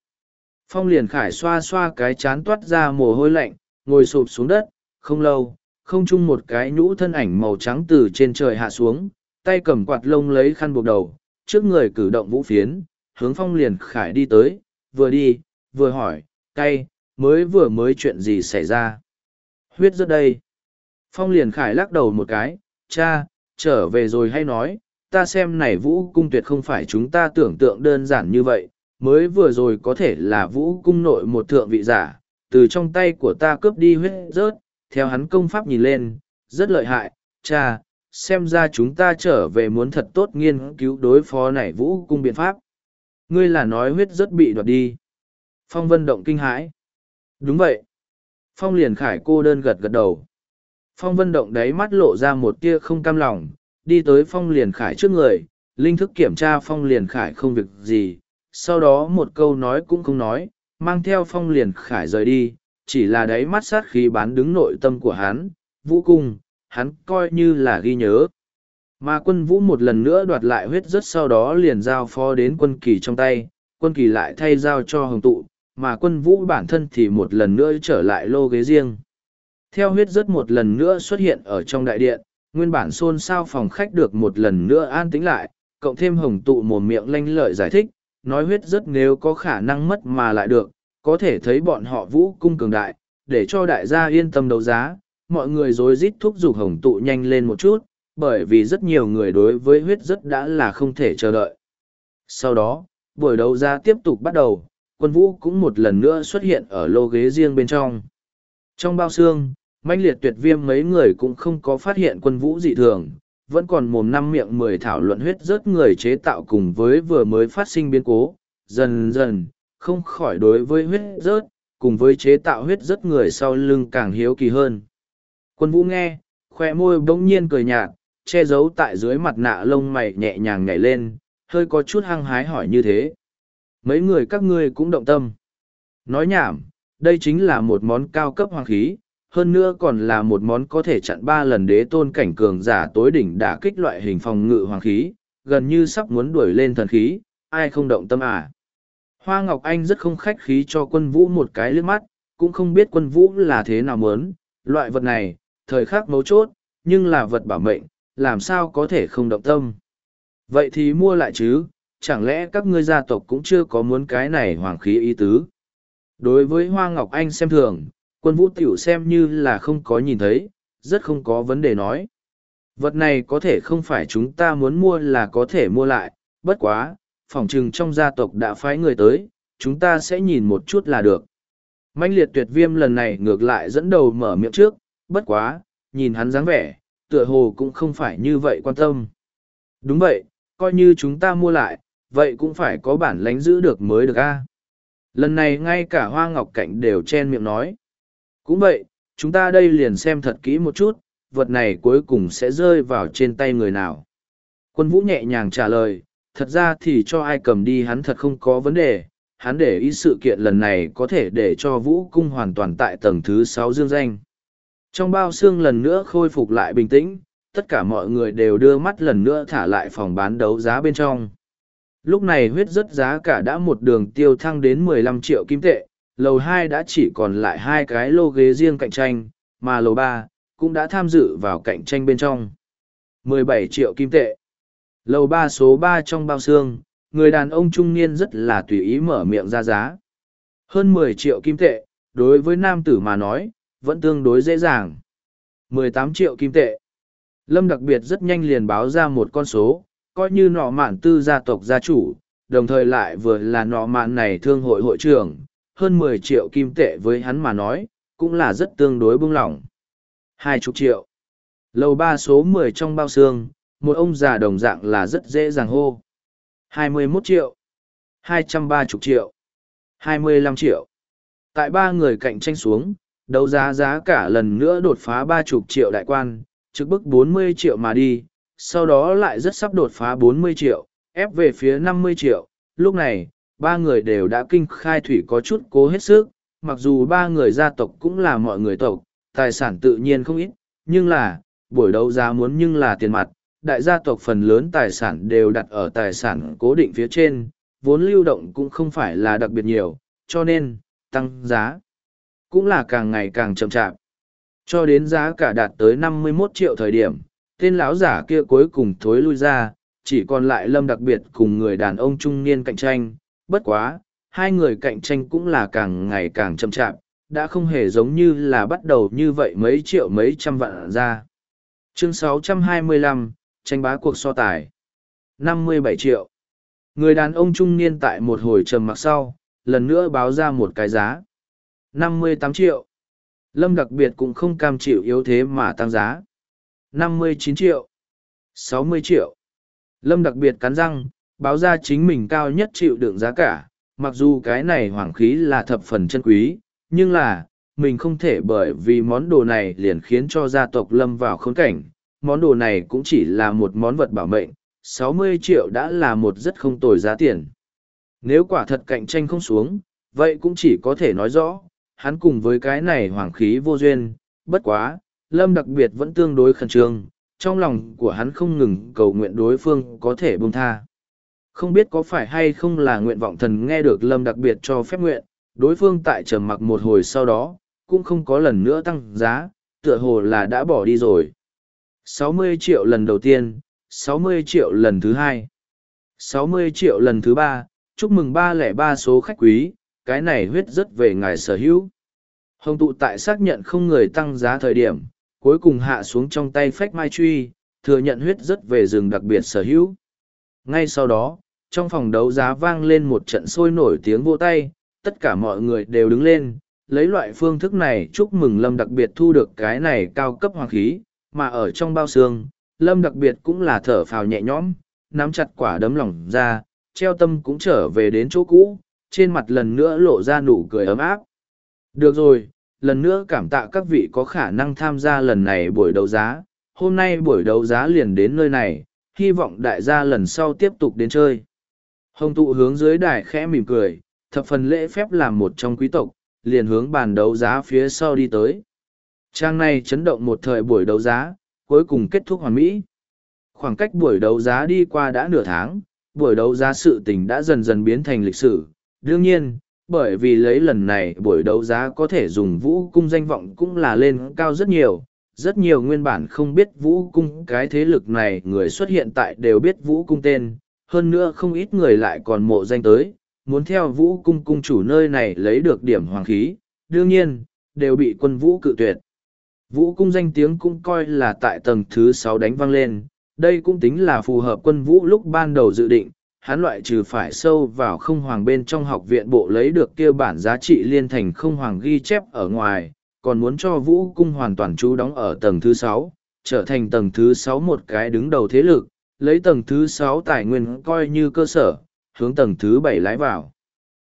Phong liền khải xoa xoa cái chán toát ra mồ hôi lạnh, ngồi sụp xuống đất, không lâu, không chung một cái nhũ thân ảnh màu trắng từ trên trời hạ xuống, tay cầm quạt lông lấy khăn buộc đầu, trước người cử động vũ phiến, hướng phong liền khải đi tới, vừa đi, vừa hỏi, cay, mới vừa mới chuyện gì xảy ra. Huyết rất đây. Phong liền khải lắc đầu một cái, cha, trở về rồi hay nói, ta xem này vũ cung tuyệt không phải chúng ta tưởng tượng đơn giản như vậy, mới vừa rồi có thể là vũ cung nội một thượng vị giả, từ trong tay của ta cướp đi huyết rớt, theo hắn công pháp nhìn lên, rất lợi hại, cha, xem ra chúng ta trở về muốn thật tốt nghiên cứu đối phó này vũ cung biện pháp. Ngươi là nói huyết rất bị đoạt đi. Phong vân động kinh hãi. Đúng vậy. Phong liền khải cô đơn gật gật đầu. Phong vân động đáy mắt lộ ra một tia không cam lòng, đi tới phong liền khải trước người, linh thức kiểm tra phong liền khải không việc gì, sau đó một câu nói cũng không nói, mang theo phong liền khải rời đi, chỉ là đáy mắt sát khí bán đứng nội tâm của hắn, vũ cung, hắn coi như là ghi nhớ. Mà quân vũ một lần nữa đoạt lại huyết rất sau đó liền giao phó đến quân kỳ trong tay, quân kỳ lại thay giao cho hồng tụ, mà quân vũ bản thân thì một lần nữa trở lại lô ghế riêng. Theo huyết rất một lần nữa xuất hiện ở trong đại điện, nguyên bản xôn xao phòng khách được một lần nữa an tĩnh lại, cộng thêm hồng tụ mồm miệng lanh lợi giải thích, nói huyết rất nếu có khả năng mất mà lại được, có thể thấy bọn họ vũ cung cường đại, để cho đại gia yên tâm đấu giá, mọi người rối rít thúc giục hồng tụ nhanh lên một chút, bởi vì rất nhiều người đối với huyết rất đã là không thể chờ đợi. Sau đó, buổi đấu giá tiếp tục bắt đầu, quân vũ cũng một lần nữa xuất hiện ở lô ghế riêng bên trong. Trong bao xương, manh liệt tuyệt viêm mấy người cũng không có phát hiện quân vũ dị thường, vẫn còn mồm năm miệng mười thảo luận huyết rớt người chế tạo cùng với vừa mới phát sinh biến cố, dần dần, không khỏi đối với huyết rớt, cùng với chế tạo huyết rớt người sau lưng càng hiếu kỳ hơn. Quân vũ nghe, khoe môi bỗng nhiên cười nhạt, che giấu tại dưới mặt nạ lông mày nhẹ nhàng nhảy lên, hơi có chút hăng hái hỏi như thế. Mấy người các ngươi cũng động tâm. Nói nhảm, đây chính là một món cao cấp hoàng khí, hơn nữa còn là một món có thể chặn ba lần đế tôn cảnh cường giả tối đỉnh đả kích loại hình phòng ngự hoàng khí, gần như sắp muốn đuổi lên thần khí, ai không động tâm à. Hoa Ngọc Anh rất không khách khí cho quân vũ một cái liếc mắt, cũng không biết quân vũ là thế nào muốn, loại vật này, thời khắc mấu chốt, nhưng là vật bảo mệnh, làm sao có thể không động tâm. Vậy thì mua lại chứ, chẳng lẽ các ngươi gia tộc cũng chưa có muốn cái này hoàng khí ý tứ. Đối với Hoa Ngọc Anh xem thường, quân vũ tiểu xem như là không có nhìn thấy, rất không có vấn đề nói. Vật này có thể không phải chúng ta muốn mua là có thể mua lại, bất quá, phỏng chừng trong gia tộc đã phái người tới, chúng ta sẽ nhìn một chút là được. Mạnh liệt tuyệt viêm lần này ngược lại dẫn đầu mở miệng trước, bất quá, nhìn hắn dáng vẻ, tựa hồ cũng không phải như vậy quan tâm. Đúng vậy, coi như chúng ta mua lại, vậy cũng phải có bản lánh giữ được mới được a. Lần này ngay cả hoa ngọc cảnh đều chen miệng nói. Cũng vậy, chúng ta đây liền xem thật kỹ một chút, vật này cuối cùng sẽ rơi vào trên tay người nào. Quân vũ nhẹ nhàng trả lời, thật ra thì cho ai cầm đi hắn thật không có vấn đề, hắn để ý sự kiện lần này có thể để cho vũ cung hoàn toàn tại tầng thứ sáu dương danh. Trong bao xương lần nữa khôi phục lại bình tĩnh, tất cả mọi người đều đưa mắt lần nữa thả lại phòng bán đấu giá bên trong. Lúc này huyết rất giá cả đã một đường tiêu thăng đến 15 triệu kim tệ, lầu hai đã chỉ còn lại hai cái lô ghế riêng cạnh tranh, mà lầu ba cũng đã tham dự vào cạnh tranh bên trong. 17 triệu kim tệ. Lầu ba số ba trong bao xương, người đàn ông trung niên rất là tùy ý mở miệng ra giá. Hơn 10 triệu kim tệ, đối với nam tử mà nói, vẫn tương đối dễ dàng. 18 triệu kim tệ. Lâm đặc biệt rất nhanh liền báo ra một con số, coi như nọ mạn tư gia tộc gia chủ, đồng thời lại vừa là nọ mạn này thương hội hội trưởng, hơn mười triệu kim tệ với hắn mà nói, cũng là rất tương đối bưng lỏng. Hai chục triệu. Lầu ba số mười trong bao xương, một ông già đồng dạng là rất dễ dàng hô. Hai mươi 21 triệu. Hai trăm ba chục triệu. Hai mươi lăm triệu. Tại ba người cạnh tranh xuống, đấu giá giá cả lần nữa đột phá ba chục triệu đại quan, trực bức bốn mươi triệu mà đi, sau đó lại rất sắp đột phá 40 triệu, ép về phía 50 triệu. Lúc này, ba người đều đã kinh khai thủy có chút cố hết sức, mặc dù ba người gia tộc cũng là mọi người tộc, tài sản tự nhiên không ít, nhưng là, buổi đấu giá muốn nhưng là tiền mặt, đại gia tộc phần lớn tài sản đều đặt ở tài sản cố định phía trên, vốn lưu động cũng không phải là đặc biệt nhiều, cho nên, tăng giá cũng là càng ngày càng chậm chạp. Cho đến giá cả đạt tới 51 triệu thời điểm, tên lão giả kia cuối cùng thối lui ra chỉ còn lại lâm đặc biệt cùng người đàn ông trung niên cạnh tranh. Bất quá hai người cạnh tranh cũng là càng ngày càng chậm chạp đã không hề giống như là bắt đầu như vậy mấy triệu mấy trăm vạn ra. Chương 625, tranh bá cuộc so tài. 57 triệu. Người đàn ông trung niên tại một hồi trầm mặc sau lần nữa báo ra một cái giá. 58 triệu. Lâm đặc biệt cũng không cam chịu yếu thế mà tăng giá. năm mươi chín triệu. sáu mươi triệu. Lâm đặc biệt cắn răng, báo ra chính mình cao nhất chịu đựng giá cả, mặc dù cái này hoàng khí là thập phần chân quý, nhưng là, mình không thể bởi vì món đồ này liền khiến cho gia tộc lâm vào khốn cảnh. Món đồ này cũng chỉ là một món vật bảo mệnh, sáu mươi triệu đã là một rất không tồi giá tiền. Nếu quả thật cạnh tranh không xuống, vậy cũng chỉ có thể nói rõ hắn cùng với cái này hoàng khí vô duyên, bất quá, lâm đặc biệt vẫn tương đối khẩn trương, trong lòng của hắn không ngừng cầu nguyện đối phương có thể buông tha. Không biết có phải hay không là nguyện vọng thần nghe được lâm đặc biệt cho phép nguyện, đối phương tại trầm mặc một hồi sau đó, cũng không có lần nữa tăng giá, tựa hồ là đã bỏ đi rồi. 60 triệu lần đầu tiên 60 triệu lần thứ hai, sáu mươi triệu lần thứ ba, chúc mừng ba lẻ ba số khách quý cái này huyết rất về ngài sở hữu. Hồng tụ tại xác nhận không người tăng giá thời điểm, cuối cùng hạ xuống trong tay phách mai truy, thừa nhận huyết rất về rừng đặc biệt sở hữu. Ngay sau đó, trong phòng đấu giá vang lên một trận sôi nổi tiếng vỗ tay, tất cả mọi người đều đứng lên, lấy loại phương thức này chúc mừng lâm đặc biệt thu được cái này cao cấp hoàng khí, mà ở trong bao xương, lâm đặc biệt cũng là thở phào nhẹ nhõm, nắm chặt quả đấm lỏng ra, treo tâm cũng trở về đến chỗ cũ trên mặt lần nữa lộ ra nụ cười ấm áp. Được rồi, lần nữa cảm tạ các vị có khả năng tham gia lần này buổi đấu giá. Hôm nay buổi đấu giá liền đến nơi này, hy vọng đại gia lần sau tiếp tục đến chơi. Hồng tụ hướng dưới đài khẽ mỉm cười, thập phần lễ phép làm một trong quý tộc, liền hướng bàn đấu giá phía sau đi tới. Trang này chấn động một thời buổi đấu giá, cuối cùng kết thúc hoàn mỹ. Khoảng cách buổi đấu giá đi qua đã nửa tháng, buổi đấu giá sự tình đã dần dần biến thành lịch sử đương nhiên, bởi vì lấy lần này buổi đấu giá có thể dùng vũ cung danh vọng cũng là lên cao rất nhiều. Rất nhiều nguyên bản không biết vũ cung cái thế lực này người xuất hiện tại đều biết vũ cung tên. Hơn nữa không ít người lại còn mộ danh tới, muốn theo vũ cung cung chủ nơi này lấy được điểm hoàng khí. Đương nhiên, đều bị quân vũ cự tuyệt. Vũ cung danh tiếng cũng coi là tại tầng thứ sáu đánh vang lên. Đây cũng tính là phù hợp quân vũ lúc ban đầu dự định hắn loại trừ phải sâu vào không hoàng bên trong học viện bộ lấy được kia bản giá trị liên thành không hoàng ghi chép ở ngoài, còn muốn cho vũ cung hoàn toàn trú đóng ở tầng thứ sáu, trở thành tầng thứ sáu một cái đứng đầu thế lực, lấy tầng thứ sáu tài nguyên coi như cơ sở, hướng tầng thứ bảy lái vào.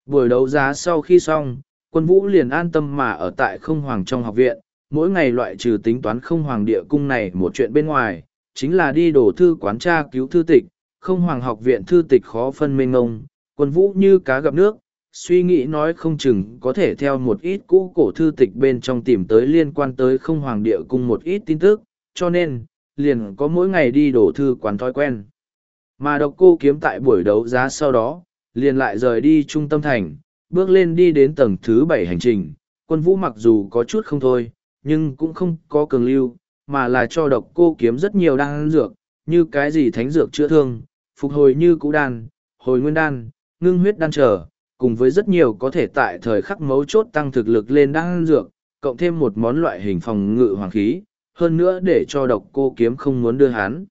Buổi đấu giá sau khi xong, quân vũ liền an tâm mà ở tại không hoàng trong học viện, mỗi ngày loại trừ tính toán không hoàng địa cung này một chuyện bên ngoài, chính là đi đổ thư quán tra cứu thư tịch, không hoàng học viện thư tịch khó phân mênh ngông, quân vũ như cá gặp nước, suy nghĩ nói không chừng có thể theo một ít cũ cổ thư tịch bên trong tìm tới liên quan tới không hoàng địa cung một ít tin tức, cho nên, liền có mỗi ngày đi đổ thư quán thói quen. Mà độc cô kiếm tại buổi đấu giá sau đó, liền lại rời đi trung tâm thành, bước lên đi đến tầng thứ bảy hành trình, quân vũ mặc dù có chút không thôi, nhưng cũng không có cường lưu, mà là cho độc cô kiếm rất nhiều đan dược, như cái gì thánh dược chữa thương, phục hồi như cũ đan, hồi nguyên đan, ngưng huyết đan trở, cùng với rất nhiều có thể tại thời khắc mấu chốt tăng thực lực lên đan dược, cộng thêm một món loại hình phòng ngự hoàng khí, hơn nữa để cho độc cô kiếm không muốn đưa hắn.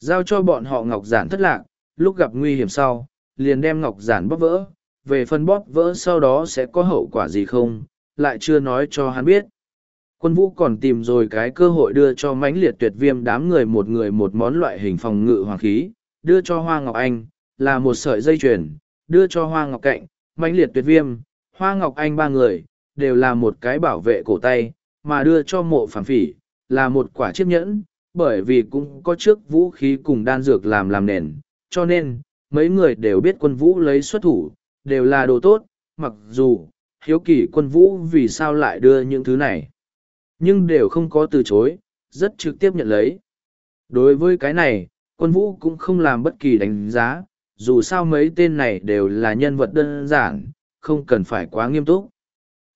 Giao cho bọn họ ngọc giản thất lạc, lúc gặp nguy hiểm sau, liền đem ngọc giản bóp vỡ, về phần bóp vỡ sau đó sẽ có hậu quả gì không, lại chưa nói cho hắn biết. Quân vũ còn tìm rồi cái cơ hội đưa cho mãnh liệt tuyệt viêm đám người một người một món loại hình phòng ngự hoàng khí, đưa cho Hoa Ngọc Anh, là một sợi dây chuyền, đưa cho Hoa Ngọc Cạnh, mãnh liệt tuyệt viêm, Hoa Ngọc Anh ba người, đều là một cái bảo vệ cổ tay, mà đưa cho mộ phản phỉ, là một quả chiếc nhẫn, bởi vì cũng có trước vũ khí cùng đan dược làm làm nền, cho nên, mấy người đều biết quân vũ lấy xuất thủ, đều là đồ tốt, mặc dù, hiếu kỳ quân vũ vì sao lại đưa những thứ này. Nhưng đều không có từ chối, rất trực tiếp nhận lấy. Đối với cái này, quân vũ cũng không làm bất kỳ đánh giá, dù sao mấy tên này đều là nhân vật đơn giản, không cần phải quá nghiêm túc.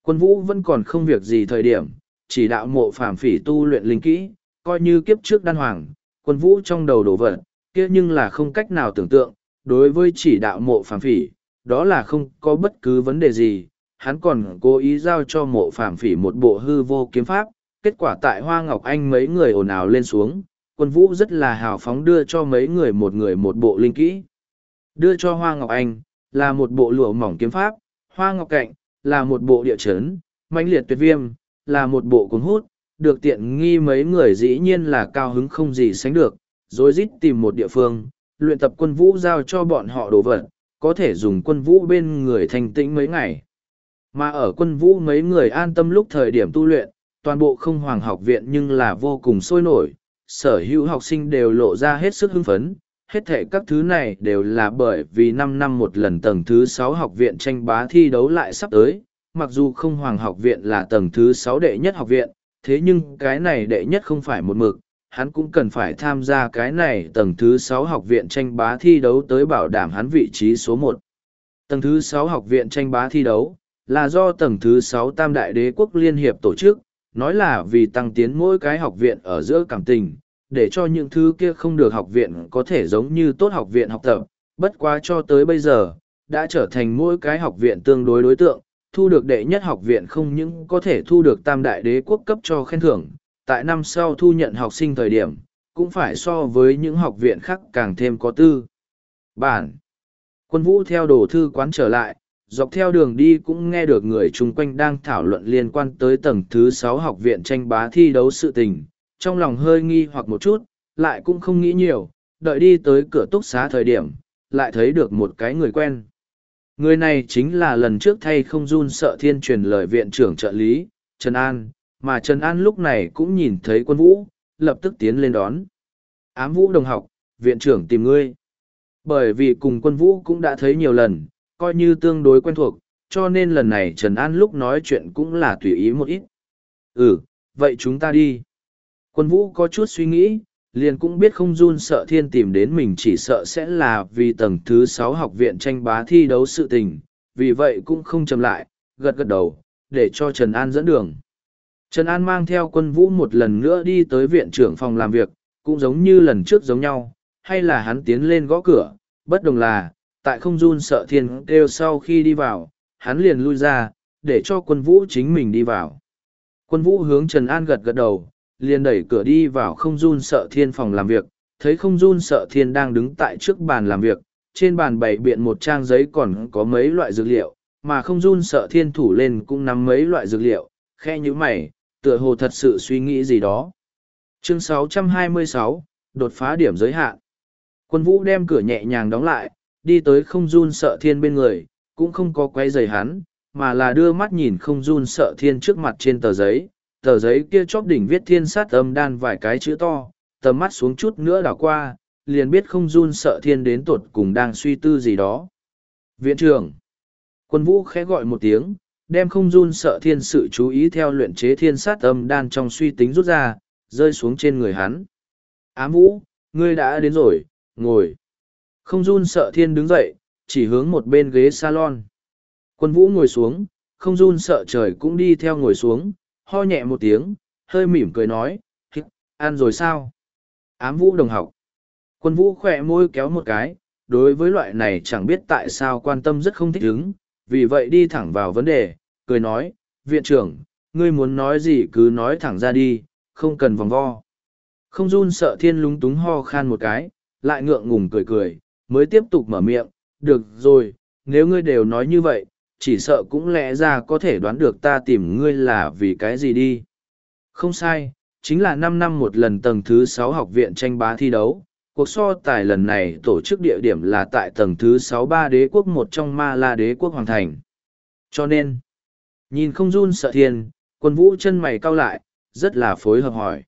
Quân vũ vẫn còn không việc gì thời điểm, chỉ đạo mộ phàm phỉ tu luyện linh kỹ, coi như kiếp trước đan hoàng, quân vũ trong đầu đổ vật, kia nhưng là không cách nào tưởng tượng, đối với chỉ đạo mộ phàm phỉ, đó là không có bất cứ vấn đề gì, hắn còn cố ý giao cho mộ phàm phỉ một bộ hư vô kiếm pháp, kết quả tại Hoa Ngọc Anh mấy người ồn ào lên xuống, quân vũ rất là hào phóng đưa cho mấy người một người một bộ linh kỹ. Đưa cho Hoa Ngọc Anh, là một bộ lụa mỏng kiếm pháp, Hoa Ngọc Cạnh, là một bộ địa chấn, mãnh liệt tuyệt viêm, là một bộ cuốn hút, được tiện nghi mấy người dĩ nhiên là cao hứng không gì sánh được, rồi rít tìm một địa phương, luyện tập quân vũ giao cho bọn họ đồ vật, có thể dùng quân vũ bên người thành tĩnh mấy ngày. Mà ở quân vũ mấy người an tâm lúc thời điểm tu luyện, toàn bộ không hoàng học viện nhưng là vô cùng sôi nổi, sở hữu học sinh đều lộ ra hết sức hưng phấn. Hết thể các thứ này đều là bởi vì năm năm một lần tầng thứ sáu học viện tranh bá thi đấu lại sắp tới, mặc dù không hoàng học viện là tầng thứ sáu đệ nhất học viện, thế nhưng cái này đệ nhất không phải một mực, hắn cũng cần phải tham gia cái này tầng thứ sáu học viện tranh bá thi đấu tới bảo đảm hắn vị trí số một. Tầng thứ sáu học viện tranh bá thi đấu là do tầng thứ sáu Tam Đại Đế quốc Liên Hiệp tổ chức, nói là vì tăng tiến mỗi cái học viện ở giữa cảm tình, để cho những thứ kia không được học viện có thể giống như tốt học viện học tập, Bất quá cho tới bây giờ, đã trở thành mỗi cái học viện tương đối đối tượng, thu được đệ nhất học viện không những có thể thu được tam đại đế quốc cấp cho khen thưởng, tại năm sau thu nhận học sinh thời điểm, cũng phải so với những học viện khác càng thêm có tư. Bản Quân vũ theo đồ thư quán trở lại, dọc theo đường đi cũng nghe được người chung quanh đang thảo luận liên quan tới tầng thứ sáu học viện tranh bá thi đấu sự tình, trong lòng hơi nghi hoặc một chút, lại cũng không nghĩ nhiều, đợi đi tới cửa túc xá thời điểm, lại thấy được một cái người quen. Người này chính là lần trước thay không run sợ thiên truyền lời viện trưởng trợ lý, Trần An, mà Trần An lúc này cũng nhìn thấy quân vũ, lập tức tiến lên đón. Ám vũ đồng học, viện trưởng tìm ngươi. Bởi vì cùng quân vũ cũng đã thấy nhiều lần, coi như tương đối quen thuộc, cho nên lần này Trần An lúc nói chuyện cũng là tùy ý một ít. Ừ, vậy chúng ta đi. Quân vũ có chút suy nghĩ, liền cũng biết không run sợ thiên tìm đến mình chỉ sợ sẽ là vì tầng thứ sáu học viện tranh bá thi đấu sự tình, vì vậy cũng không chậm lại, gật gật đầu, để cho Trần An dẫn đường. Trần An mang theo quân vũ một lần nữa đi tới viện trưởng phòng làm việc, cũng giống như lần trước giống nhau, hay là hắn tiến lên gõ cửa, bất đồng là, tại không run sợ thiên kêu sau khi đi vào, hắn liền lui ra, để cho quân vũ chính mình đi vào. Quân vũ hướng Trần An gật gật đầu, liền đẩy cửa đi vào không run sợ thiên phòng làm việc, thấy không run sợ thiên đang đứng tại trước bàn làm việc, trên bàn bày biện một trang giấy còn có mấy loại dược liệu, mà không run sợ thiên thủ lên cũng nắm mấy loại dược liệu, khe như mày, tựa hồ thật sự suy nghĩ gì đó. Chương 626, đột phá điểm giới hạn. Quân vũ đem cửa nhẹ nhàng đóng lại, đi tới không run sợ thiên bên người, cũng không có quay giày hắn, mà là đưa mắt nhìn không run sợ thiên trước mặt trên tờ giấy, tờ giấy kia chóp đỉnh viết thiên sát âm đan vài cái chữ to, tầm mắt xuống chút nữa đảo qua, liền biết không run sợ thiên đến tột cùng đang suy tư gì đó. Viện trưởng, quân vũ khẽ gọi một tiếng, đem không run sợ thiên sự chú ý theo luyện chế thiên sát âm đan trong suy tính rút ra, rơi xuống trên người hắn. Ám vũ, ngươi đã đến rồi, ngồi. Không run sợ thiên đứng dậy, chỉ hướng một bên ghế salon. Quân vũ ngồi xuống, không run sợ trời cũng đi theo ngồi xuống, ho nhẹ một tiếng, hơi mỉm cười nói, ăn rồi sao? Ám vũ đồng học. Quân vũ khỏe môi kéo một cái, đối với loại này chẳng biết tại sao quan tâm rất không thích ứng, vì vậy đi thẳng vào vấn đề, cười nói, viện trưởng, ngươi muốn nói gì cứ nói thẳng ra đi, không cần vòng vo. Không run sợ thiên lúng túng ho khan một cái, lại ngượng ngùng cười cười, mới tiếp tục mở miệng, được rồi, nếu ngươi đều nói như vậy, chỉ sợ cũng lẽ ra có thể đoán được ta tìm ngươi là vì cái gì đi. Không sai, chính là năm năm một lần tầng thứ sáu học viện tranh bá thi đấu. Cuộc so tài lần này tổ chức địa điểm là tại tầng thứ sáu ba đế quốc một trong ma la đế quốc hoàng thành. Cho nên, nhìn không run sợ thiên, quân vũ chân mày cau lại, rất là phối hợp hỏi.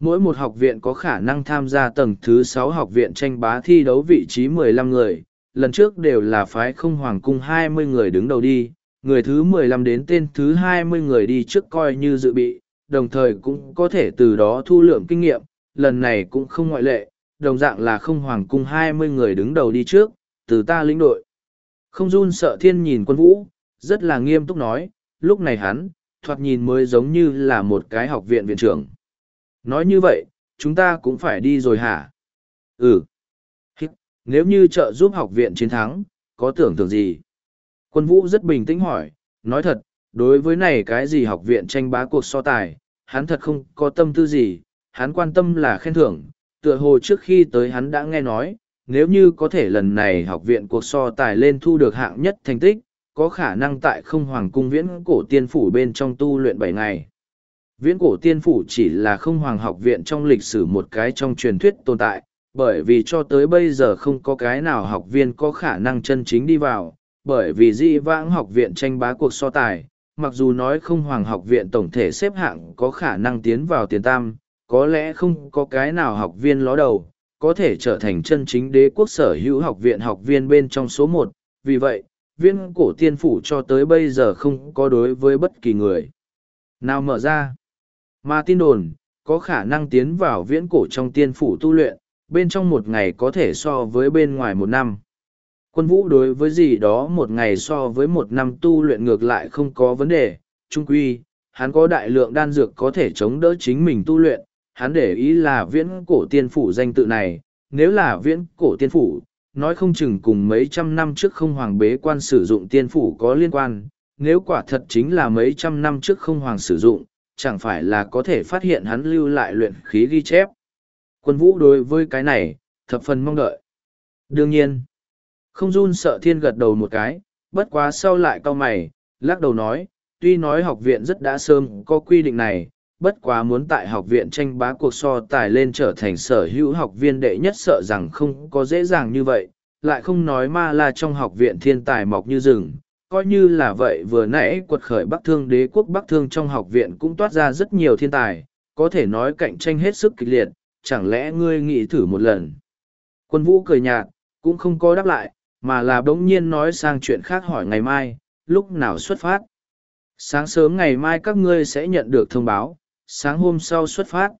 Mỗi một học viện có khả năng tham gia tầng thứ sáu học viện tranh bá thi đấu vị trí mười lăm người, lần trước đều là phái không hoàng cung hai mươi người đứng đầu đi, người thứ mười lăm đến tên thứ hai mươi người đi trước coi như dự bị, đồng thời cũng có thể từ đó thu lượng kinh nghiệm, lần này cũng không ngoại lệ, đồng dạng là không hoàng cung hai mươi người đứng đầu đi trước, từ ta lĩnh đội. Không run sợ thiên nhìn quân vũ, rất là nghiêm túc nói, lúc này hắn, thoạt nhìn mới giống như là một cái học viện viện trưởng. Nói như vậy, chúng ta cũng phải đi rồi hả? Ừ. Nếu như trợ giúp học viện chiến thắng, có tưởng tượng gì? Quân vũ rất bình tĩnh hỏi, nói thật, đối với này cái gì học viện tranh bá cuộc so tài, hắn thật không có tâm tư gì, hắn quan tâm là khen thưởng, tựa hồ trước khi tới hắn đã nghe nói, nếu như có thể lần này học viện cuộc so tài lên thu được hạng nhất thành tích, có khả năng tại không hoàng cung viễn cổ tiên phủ bên trong tu luyện bảy ngày. Viễn cổ tiên phủ chỉ là không hoàng học viện trong lịch sử một cái trong truyền thuyết tồn tại, bởi vì cho tới bây giờ không có cái nào học viên có khả năng chân chính đi vào, bởi vì di vãng học viện tranh bá cuộc so tài, mặc dù nói không hoàng học viện tổng thể xếp hạng có khả năng tiến vào tiền tam, có lẽ không có cái nào học viên ló đầu, có thể trở thành chân chính đế quốc sở hữu học viện học viên bên trong số một. vì vậy, viên cổ tiên phủ cho tới bây giờ không có đối với bất kỳ người nào mở ra. Mà tin đồn, có khả năng tiến vào viễn cổ trong tiên phủ tu luyện, bên trong một ngày có thể so với bên ngoài một năm. Quân vũ đối với gì đó một ngày so với một năm tu luyện ngược lại không có vấn đề, trung quy, hắn có đại lượng đan dược có thể chống đỡ chính mình tu luyện, hắn để ý là viễn cổ tiên phủ danh tự này, nếu là viễn cổ tiên phủ, nói không chừng cùng mấy trăm năm trước không hoàng bế quan sử dụng tiên phủ có liên quan, nếu quả thật chính là mấy trăm năm trước không hoàng sử dụng, chẳng phải là có thể phát hiện hắn lưu lại luyện khí ghi chép. Quân vũ đối với cái này, thập phần mong đợi. Đương nhiên, không run sợ thiên gật đầu một cái, bất quá sau lại cau mày, lắc đầu nói, tuy nói học viện rất đã sớm có quy định này, bất quá muốn tại học viện tranh bá cuộc so tài lên trở thành sở hữu học viên đệ nhất sợ rằng không có dễ dàng như vậy, lại không nói ma là trong học viện thiên tài mọc như rừng. Coi như là vậy vừa nãy quật khởi Bắc Thương đế quốc Bắc Thương trong học viện cũng toát ra rất nhiều thiên tài, có thể nói cạnh tranh hết sức kịch liệt, chẳng lẽ ngươi nghĩ thử một lần. Quân vũ cười nhạt, cũng không có đáp lại, mà là bỗng nhiên nói sang chuyện khác hỏi ngày mai, lúc nào xuất phát. Sáng sớm ngày mai các ngươi sẽ nhận được thông báo, sáng hôm sau xuất phát.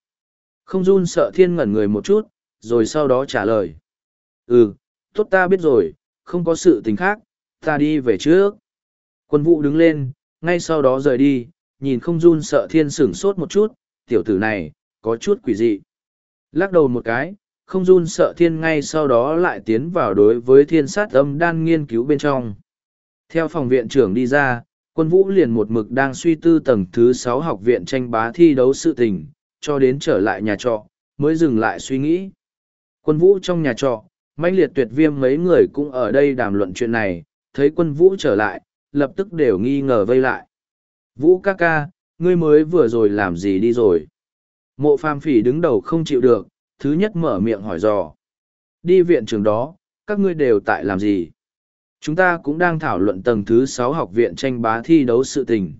Không run sợ thiên ngẩn người một chút, rồi sau đó trả lời. Ừ, tốt ta biết rồi, không có sự tình khác, ta đi về trước. Quân Vũ đứng lên, ngay sau đó rời đi, nhìn không run sợ thiên sửng sốt một chút, tiểu tử này, có chút quỷ dị. Lắc đầu một cái, không run sợ thiên ngay sau đó lại tiến vào đối với thiên sát âm đan nghiên cứu bên trong. Theo phòng viện trưởng đi ra, quân vũ liền một mực đang suy tư tầng thứ sáu học viện tranh bá thi đấu sự tình, cho đến trở lại nhà trọ, mới dừng lại suy nghĩ. Quân vũ trong nhà trọ, mãnh liệt tuyệt viêm mấy người cũng ở đây đàm luận chuyện này, thấy quân vũ trở lại, lập tức đều nghi ngờ vây lại. Vũ ca ca, ngươi mới vừa rồi làm gì đi rồi? Mộ phàm phỉ đứng đầu không chịu được, thứ nhất mở miệng hỏi dò. Đi viện trường đó, các ngươi đều tại làm gì? Chúng ta cũng đang thảo luận tầng thứ sáu học viện tranh bá thi đấu sự tình.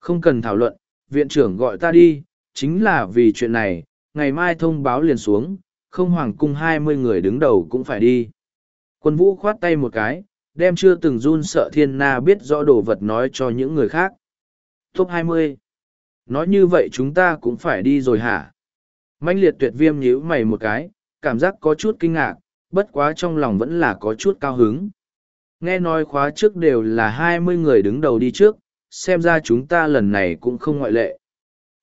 Không cần thảo luận, viện trưởng gọi ta đi, chính là vì chuyện này, ngày mai thông báo liền xuống, không hoàng cung hai mươi người đứng đầu cũng phải đi. Quân vũ khoát tay một cái, đem chưa từng run sợ thiên na biết rõ đồ vật nói cho những người khác. Top hai mươi Nói như vậy chúng ta cũng phải đi rồi hả? Mạnh liệt tuyệt viêm nhíu mày một cái, cảm giác có chút kinh ngạc, bất quá trong lòng vẫn là có chút cao hứng. Nghe nói khóa trước đều là hai mươi người đứng đầu đi trước, xem ra chúng ta lần này cũng không ngoại lệ.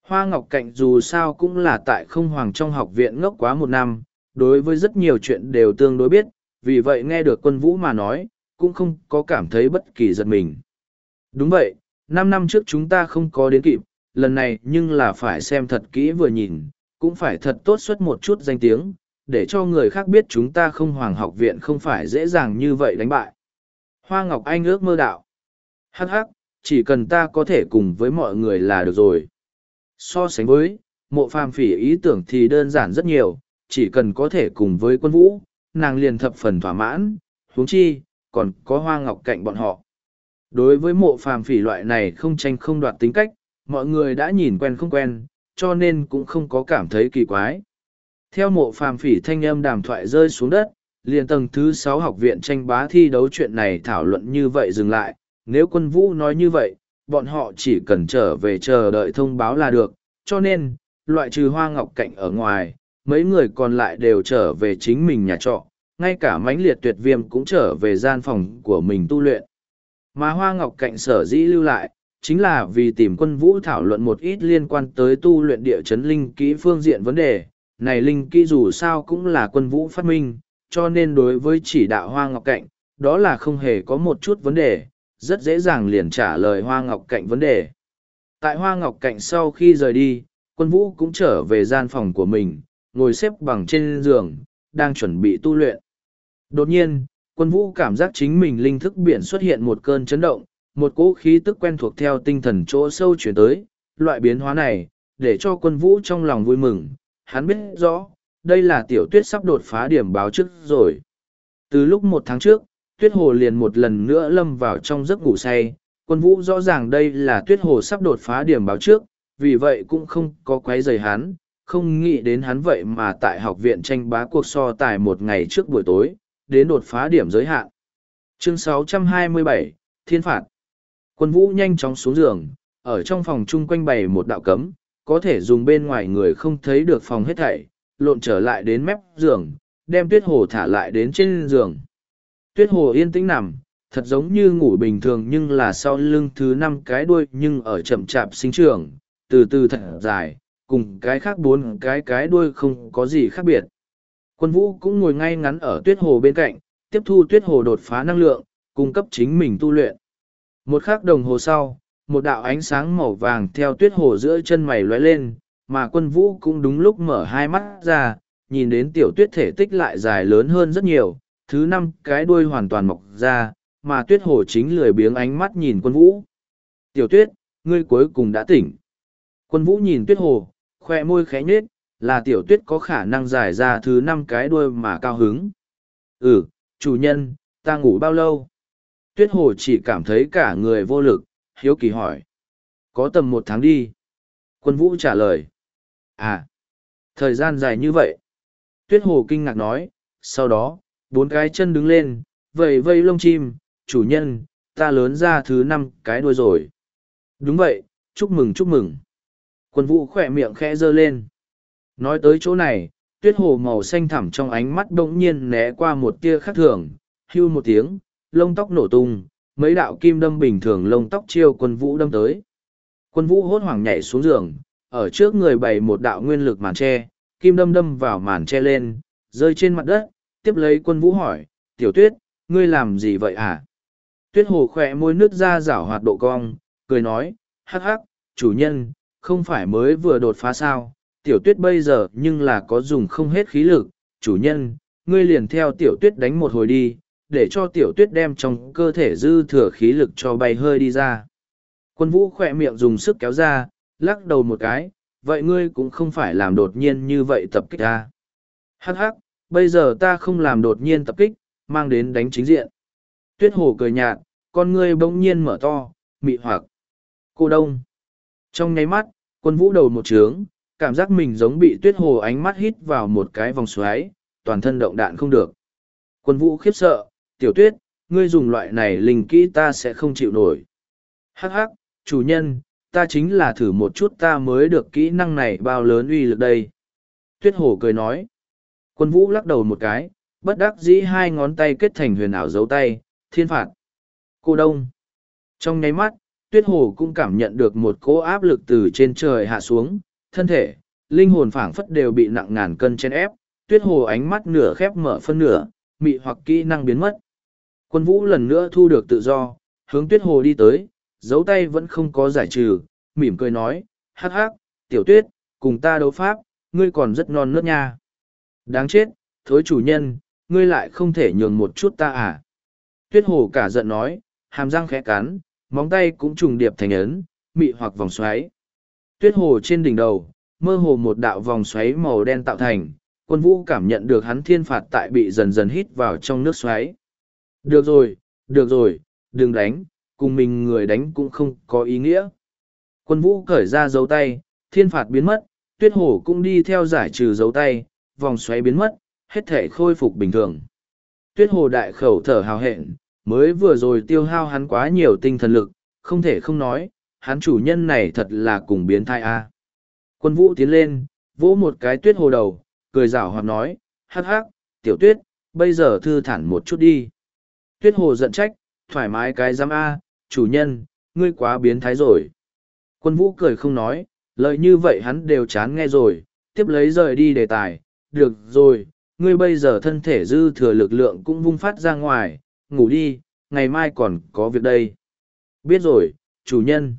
Hoa Ngọc Cạnh dù sao cũng là tại không hoàng trong học viện ngốc quá một năm, đối với rất nhiều chuyện đều tương đối biết, vì vậy nghe được quân vũ mà nói, cũng không có cảm thấy bất kỳ giật mình. Đúng vậy, năm năm trước chúng ta không có đến kịp, lần này nhưng là phải xem thật kỹ vừa nhìn, cũng phải thật tốt xuất một chút danh tiếng, để cho người khác biết chúng ta không hoàng học viện không phải dễ dàng như vậy đánh bại. Hoa Ngọc Anh ước mơ đạo. Hắc hắc, chỉ cần ta có thể cùng với mọi người là được rồi. So sánh với, mộ phàm phỉ ý tưởng thì đơn giản rất nhiều, chỉ cần có thể cùng với quân vũ, nàng liền thập phần thỏa mãn, huống chi, còn có hoa ngọc cạnh bọn họ. Đối với mộ phàm phỉ loại này không tranh không đoạt tính cách, mọi người đã nhìn quen không quen, cho nên cũng không có cảm thấy kỳ quái. Theo mộ phàm phỉ thanh âm đàm thoại rơi xuống đất, liền tầng thứ sáu học viện tranh bá thi đấu chuyện này thảo luận như vậy dừng lại. Nếu quân vũ nói như vậy, bọn họ chỉ cần trở về chờ đợi thông báo là được, cho nên, loại trừ hoa ngọc cạnh ở ngoài, mấy người còn lại đều trở về chính mình nhà trọ, ngay cả mãnh liệt tuyệt viêm cũng trở về gian phòng của mình tu luyện. Mà hoa ngọc cạnh sở dĩ lưu lại, chính là vì tìm quân vũ thảo luận một ít liên quan tới tu luyện địa chấn linh kỹ phương diện vấn đề. Này linh kỹ dù sao cũng là quân vũ phát minh, cho nên đối với chỉ đạo hoa ngọc cạnh, đó là không hề có một chút vấn đề, rất dễ dàng liền trả lời hoa ngọc cạnh vấn đề. Tại hoa ngọc cạnh sau khi rời đi, quân vũ cũng trở về gian phòng của mình, ngồi xếp bằng trên giường, đang chuẩn bị tu luyện. Đột nhiên, quân vũ cảm giác chính mình linh thức biển xuất hiện một cơn chấn động, một cỗ khí tức quen thuộc theo tinh thần chỗ sâu chuyển tới, loại biến hóa này, để cho quân vũ trong lòng vui mừng, hắn biết rõ, đây là tiểu tuyết sắp đột phá điểm báo trước rồi. Từ lúc một tháng trước, tuyết hồ liền một lần nữa lâm vào trong giấc ngủ say, quân vũ rõ ràng đây là tuyết hồ sắp đột phá điểm báo trước, vì vậy cũng không có quấy rầy hắn, không nghĩ đến hắn vậy mà tại học viện tranh bá cuộc so tài một ngày trước buổi tối, đến đột phá điểm giới hạn. Chương 627, Thiên phạt. Quân vũ nhanh chóng xuống giường, ở trong phòng chung quanh bày một đạo cấm, có thể dùng bên ngoài người không thấy được phòng hết thảy, lộn trở lại đến mép giường, đem tuyết hồ thả lại đến trên giường. Tuyết hồ yên tĩnh nằm, thật giống như ngủ bình thường nhưng là sau lưng thứ năm cái đuôi nhưng ở chậm chạp sinh trưởng, từ từ thật dài, cùng cái khác bốn cái cái đuôi không có gì khác biệt. Quân vũ cũng ngồi ngay ngắn ở tuyết hồ bên cạnh, tiếp thu tuyết hồ đột phá năng lượng, cung cấp chính mình tu luyện. Một khắc đồng hồ sau, một đạo ánh sáng màu vàng theo tuyết hồ giữa chân mày lóe lên, mà quân vũ cũng đúng lúc mở hai mắt ra, nhìn đến tiểu tuyết thể tích lại dài lớn hơn rất nhiều, thứ năm cái đuôi hoàn toàn mọc ra, mà tuyết hồ chính lười biếng ánh mắt nhìn quân vũ. Tiểu tuyết, ngươi cuối cùng đã tỉnh. Quân vũ nhìn tuyết hồ, khoe môi khẽ nhếch, là tiểu tuyết có khả năng giải ra thứ năm cái đuôi mà cao hứng. Ừ, chủ nhân, ta ngủ bao lâu? Tuyết hồ chỉ cảm thấy cả người vô lực, hiếu kỳ hỏi. Có tầm một tháng đi. Quân vũ trả lời. À, thời gian dài như vậy. Tuyết hồ kinh ngạc nói, sau đó, bốn cái chân đứng lên, vầy vây lông chim, chủ nhân, ta lớn ra thứ năm cái đuôi rồi. Đúng vậy, chúc mừng chúc mừng. Quân vũ khỏe miệng khẽ dơ lên. Nói tới chỗ này, tuyết hồ màu xanh thẳm trong ánh mắt bỗng nhiên né qua một tia khác thường, hưu một tiếng, lông tóc nổ tung, mấy đạo kim đâm bình thường lông tóc chiêu quân vũ đâm tới. Quân vũ hốt hoảng nhảy xuống giường, ở trước người bày một đạo nguyên lực màn che, kim đâm đâm vào màn che lên, rơi trên mặt đất, tiếp lấy quân vũ hỏi, tiểu tuyết, ngươi làm gì vậy hả? Tuyết hồ khỏe môi nước ra rảo hoạt độ cong, cười nói, hắc hắc, chủ nhân, không phải mới vừa đột phá sao, tiểu tuyết bây giờ nhưng là có dùng không hết khí lực, chủ nhân, ngươi liền theo tiểu tuyết đánh một hồi đi, để cho tiểu tuyết đem trong cơ thể dư thừa khí lực cho bay hơi đi ra. Quân vũ khỏe miệng dùng sức kéo ra, lắc đầu một cái, vậy ngươi cũng không phải làm đột nhiên như vậy tập kích ta. Hắc hắc, bây giờ ta không làm đột nhiên tập kích, mang đến đánh chính diện. Tuyết hồ cười nhạt, con ngươi bỗng nhiên mở to, mị hoặc. Cô đông. Trong nháy mắt, quân vũ đầu một trướng, cảm giác mình giống bị tuyết hồ ánh mắt hít vào một cái vòng xoáy, toàn thân động đạn không được. Quân vũ khiếp sợ, tiểu tuyết, ngươi dùng loại này linh kỹ ta sẽ không chịu nổi. Hắc hắc, chủ nhân, ta chính là thử một chút ta mới được kỹ năng này bao lớn uy lực đây. Tuyết hồ cười nói. Quân vũ lắc đầu một cái, bất đắc dĩ hai ngón tay kết thành huyền ảo dấu tay, thiên phạt. Cô đông. Trong nháy mắt, tuyết hồ cũng cảm nhận được một cỗ áp lực từ trên trời hạ xuống, thân thể, linh hồn phảng phất đều bị nặng ngàn cân chen ép, tuyết hồ ánh mắt nửa khép mở phân nửa, mị hoặc kỹ năng biến mất. Quân vũ lần nữa thu được tự do, hướng tuyết hồ đi tới, dấu tay vẫn không có giải trừ, mỉm cười nói, hắc hắc, tiểu tuyết, cùng ta đấu pháp, ngươi còn rất non nớt nha. Đáng chết, thối chủ nhân, ngươi lại không thể nhường một chút ta à. Tuyết hồ cả giận nói, hàm răng khẽ cắn, móng tay cũng trùng điệp thành ấn, mị hoặc vòng xoáy. Tuyết hồ trên đỉnh đầu, mơ hồ một đạo vòng xoáy màu đen tạo thành, quân vũ cảm nhận được hắn thiên phạt tại bị dần dần hít vào trong nước xoáy. Được rồi, được rồi, đừng đánh, cùng mình người đánh cũng không có ý nghĩa. Quân vũ cởi ra dấu tay, thiên phạt biến mất, tuyết hổ cũng đi theo giải trừ dấu tay, vòng xoáy biến mất, hết thể khôi phục bình thường. Tuyết hồ đại khẩu thở hào hẹn, mới vừa rồi tiêu hao hắn quá nhiều tinh thần lực, không thể không nói, hắn chủ nhân này thật là cùng biến thai a. Quân vũ tiến lên, vỗ một cái tuyết hồ đầu, cười rảo hoạt nói, hắc hắc, tiểu tuyết, bây giờ thư thản một chút đi. Tuyết hồ giận trách, thoải mái cái giám a, chủ nhân, ngươi quá biến thái rồi. Quân vũ cười không nói, lời như vậy hắn đều chán nghe rồi, tiếp lấy rời đi đề tài, được rồi, ngươi bây giờ thân thể dư thừa lực lượng cũng vung phát ra ngoài, ngủ đi, ngày mai còn có việc đây. Biết rồi, chủ nhân.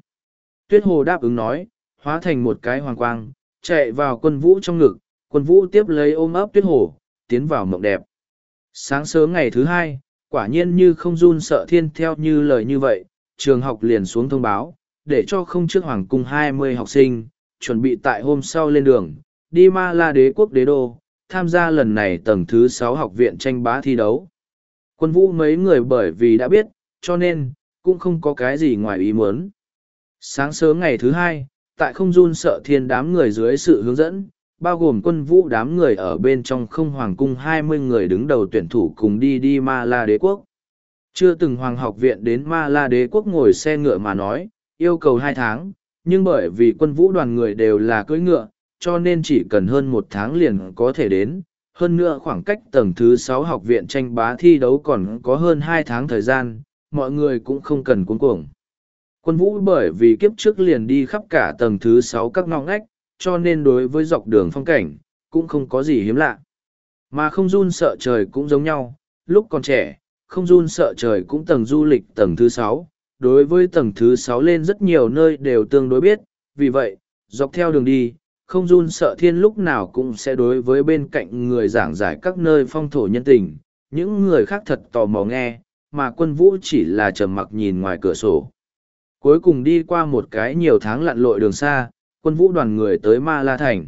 Tuyết hồ đáp ứng nói, hóa thành một cái hoàng quang, chạy vào quân vũ trong ngực, quân vũ tiếp lấy ôm ấp tuyết hồ, tiến vào mộng đẹp. Sáng sớm ngày thứ hai, quả nhiên như không run sợ thiên theo như lời như vậy, trường học liền xuống thông báo, để cho không trước hoàng cung hai mươi học sinh, chuẩn bị tại hôm sau lên đường, đi ma la đế quốc đế đô, tham gia lần này tầng thứ sáu học viện tranh bá thi đấu. Quân vũ mấy người bởi vì đã biết, cho nên, cũng không có cái gì ngoài ý muốn. Sáng sớm ngày thứ hai, tại không run sợ thiên đám người dưới sự hướng dẫn, bao gồm quân vũ đám người ở bên trong không hoàng cung hai mươi người đứng đầu tuyển thủ cùng đi đi ma la đế quốc. Chưa từng hoàng học viện đến ma la đế quốc ngồi xe ngựa mà nói, yêu cầu hai tháng, nhưng bởi vì quân vũ đoàn người đều là cưỡi ngựa, cho nên chỉ cần hơn một tháng liền có thể đến. Hơn nữa khoảng cách tầng thứ sáu học viện tranh bá thi đấu còn có hơn hai tháng thời gian, mọi người cũng không cần cuống cuồng. Quân vũ bởi vì kiếp trước liền đi khắp cả tầng thứ sáu các ngõ ngách, cho nên đối với dọc đường phong cảnh, cũng không có gì hiếm lạ. Mà không run sợ trời cũng giống nhau, lúc còn trẻ, không run sợ trời cũng tầng du lịch tầng thứ sáu. đối với tầng thứ sáu lên rất nhiều nơi đều tương đối biết, vì vậy, dọc theo đường đi, không run sợ thiên lúc nào cũng sẽ đối với bên cạnh người giảng giải các nơi phong thổ nhân tình, những người khác thật tò mò nghe, mà quân vũ chỉ là trầm mặc nhìn ngoài cửa sổ. Cuối cùng đi qua một cái nhiều tháng lặn lội đường xa, quân vũ đoàn người tới Ma La Thành.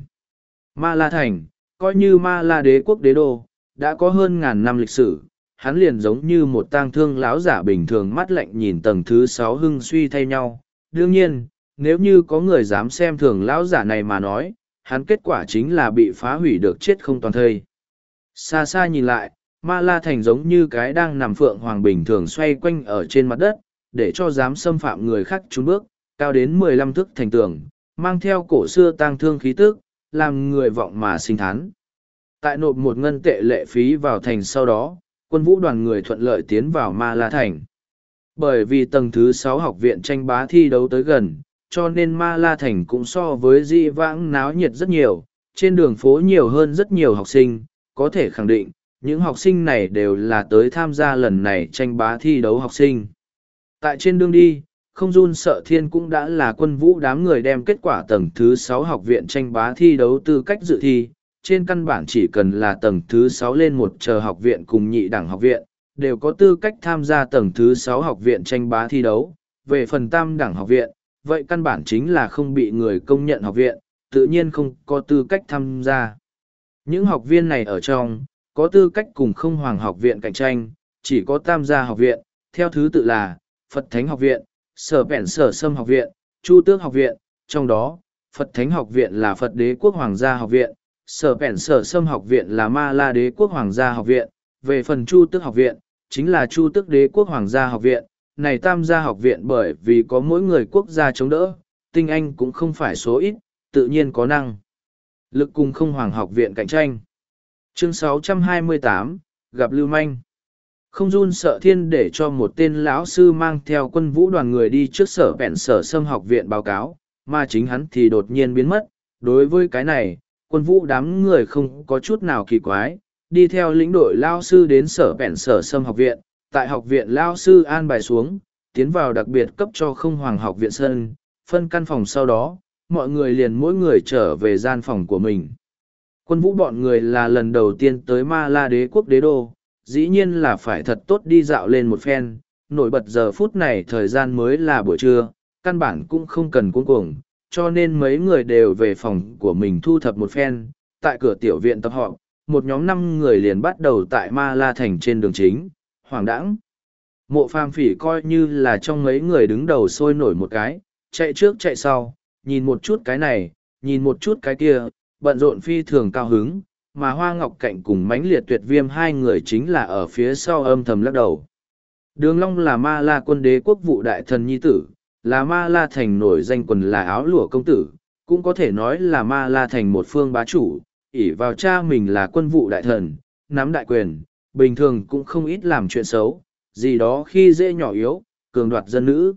Ma La Thành, coi như Ma La đế quốc đế đô, đã có hơn ngàn năm lịch sử, hắn liền giống như một tang thương lão giả bình thường mắt lạnh nhìn tầng thứ sáu hưng suy thay nhau. Đương nhiên, nếu như có người dám xem thường lão giả này mà nói, hắn kết quả chính là bị phá hủy được chết không toàn thây. Xa xa nhìn lại, Ma La Thành giống như cái đang nằm phượng hoàng bình thường xoay quanh ở trên mặt đất, để cho dám xâm phạm người khác trốn bước, cao đến mười lăm thước thành tường, mang theo cổ xưa tang thương khí tức, làm người vọng mà sinh thán. Tại nộp một ngân tệ lệ phí vào thành sau đó, quân vũ đoàn người thuận lợi tiến vào Ma La Thành. Bởi vì tầng thứ sáu học viện tranh bá thi đấu tới gần, cho nên Ma La Thành cũng so với di vãng náo nhiệt rất nhiều, trên đường phố nhiều hơn rất nhiều học sinh, có thể khẳng định, những học sinh này đều là tới tham gia lần này tranh bá thi đấu học sinh. Tại trên đường đi, không run sợ thiên cũng đã là quân vũ đám người đem kết quả tầng thứ sáu học viện tranh bá thi đấu tư cách dự thi, trên căn bản chỉ cần là tầng thứ sáu lên một chờ học viện cùng nhị đẳng học viện, đều có tư cách tham gia tầng thứ sáu học viện tranh bá thi đấu. Về phần tam đẳng học viện, vậy căn bản chính là không bị người công nhận học viện, tự nhiên không có tư cách tham gia. Những học viên này ở trong, có tư cách cùng không hoàng học viện cạnh tranh, chỉ có tam gia học viện, theo thứ tự là Phật Thánh học viện, Sở Bẹn Sở Sâm học viện, Chu Tước học viện, trong đó, Phật Thánh học viện là Phật Đế Quốc Hoàng gia học viện, Sở Bẹn Sở Sâm học viện là Ma La Đế Quốc Hoàng gia học viện, về phần Chu Tước học viện, chính là Chu Tước Đế Quốc Hoàng gia học viện, này tam gia học viện bởi vì có mỗi người quốc gia chống đỡ, tinh anh cũng không phải số ít, tự nhiên có năng. Lực cùng không hoàng học viện cạnh tranh. Chương 628, gặp Lưu Manh. Không run sợ thiên để cho một tên lão sư mang theo quân vũ đoàn người đi trước sở bẹn sở xâm học viện báo cáo, mà chính hắn thì đột nhiên biến mất. Đối với cái này, quân vũ đám người không có chút nào kỳ quái, đi theo lĩnh đội lao sư đến sở bẹn sở xâm học viện, tại học viện lao sư an bài xuống, tiến vào đặc biệt cấp cho không hoàng học viện sân, phân căn phòng sau đó, mọi người liền mỗi người trở về gian phòng của mình. Quân vũ bọn người là lần đầu tiên tới ma la đế quốc đế đô, dĩ nhiên là phải thật tốt đi dạo lên một phen, nổi bật giờ phút này thời gian mới là buổi trưa, căn bản cũng không cần cuống cuồng, cho nên mấy người đều về phòng của mình thu thập một phen, tại cửa tiểu viện tập họp, một nhóm năm người liền bắt đầu tại Ma La Thành trên đường chính, hoàng đãng. Mộ phàm phỉ coi như là trong mấy người đứng đầu sôi nổi một cái, chạy trước chạy sau, nhìn một chút cái này, nhìn một chút cái kia, bận rộn phi thường cao hứng, mà Hoa Ngọc Cạnh cùng mãnh liệt tuyệt viêm hai người chính là ở phía sau âm thầm lắc đầu. Đường Long là ma la quân đế quốc vụ đại thần nhi tử, là ma la thành nổi danh quần là áo lụa công tử, cũng có thể nói là ma la thành một phương bá chủ, ỷ vào cha mình là quân vụ đại thần, nắm đại quyền, bình thường cũng không ít làm chuyện xấu, gì đó khi dễ nhỏ yếu, cường đoạt dân nữ.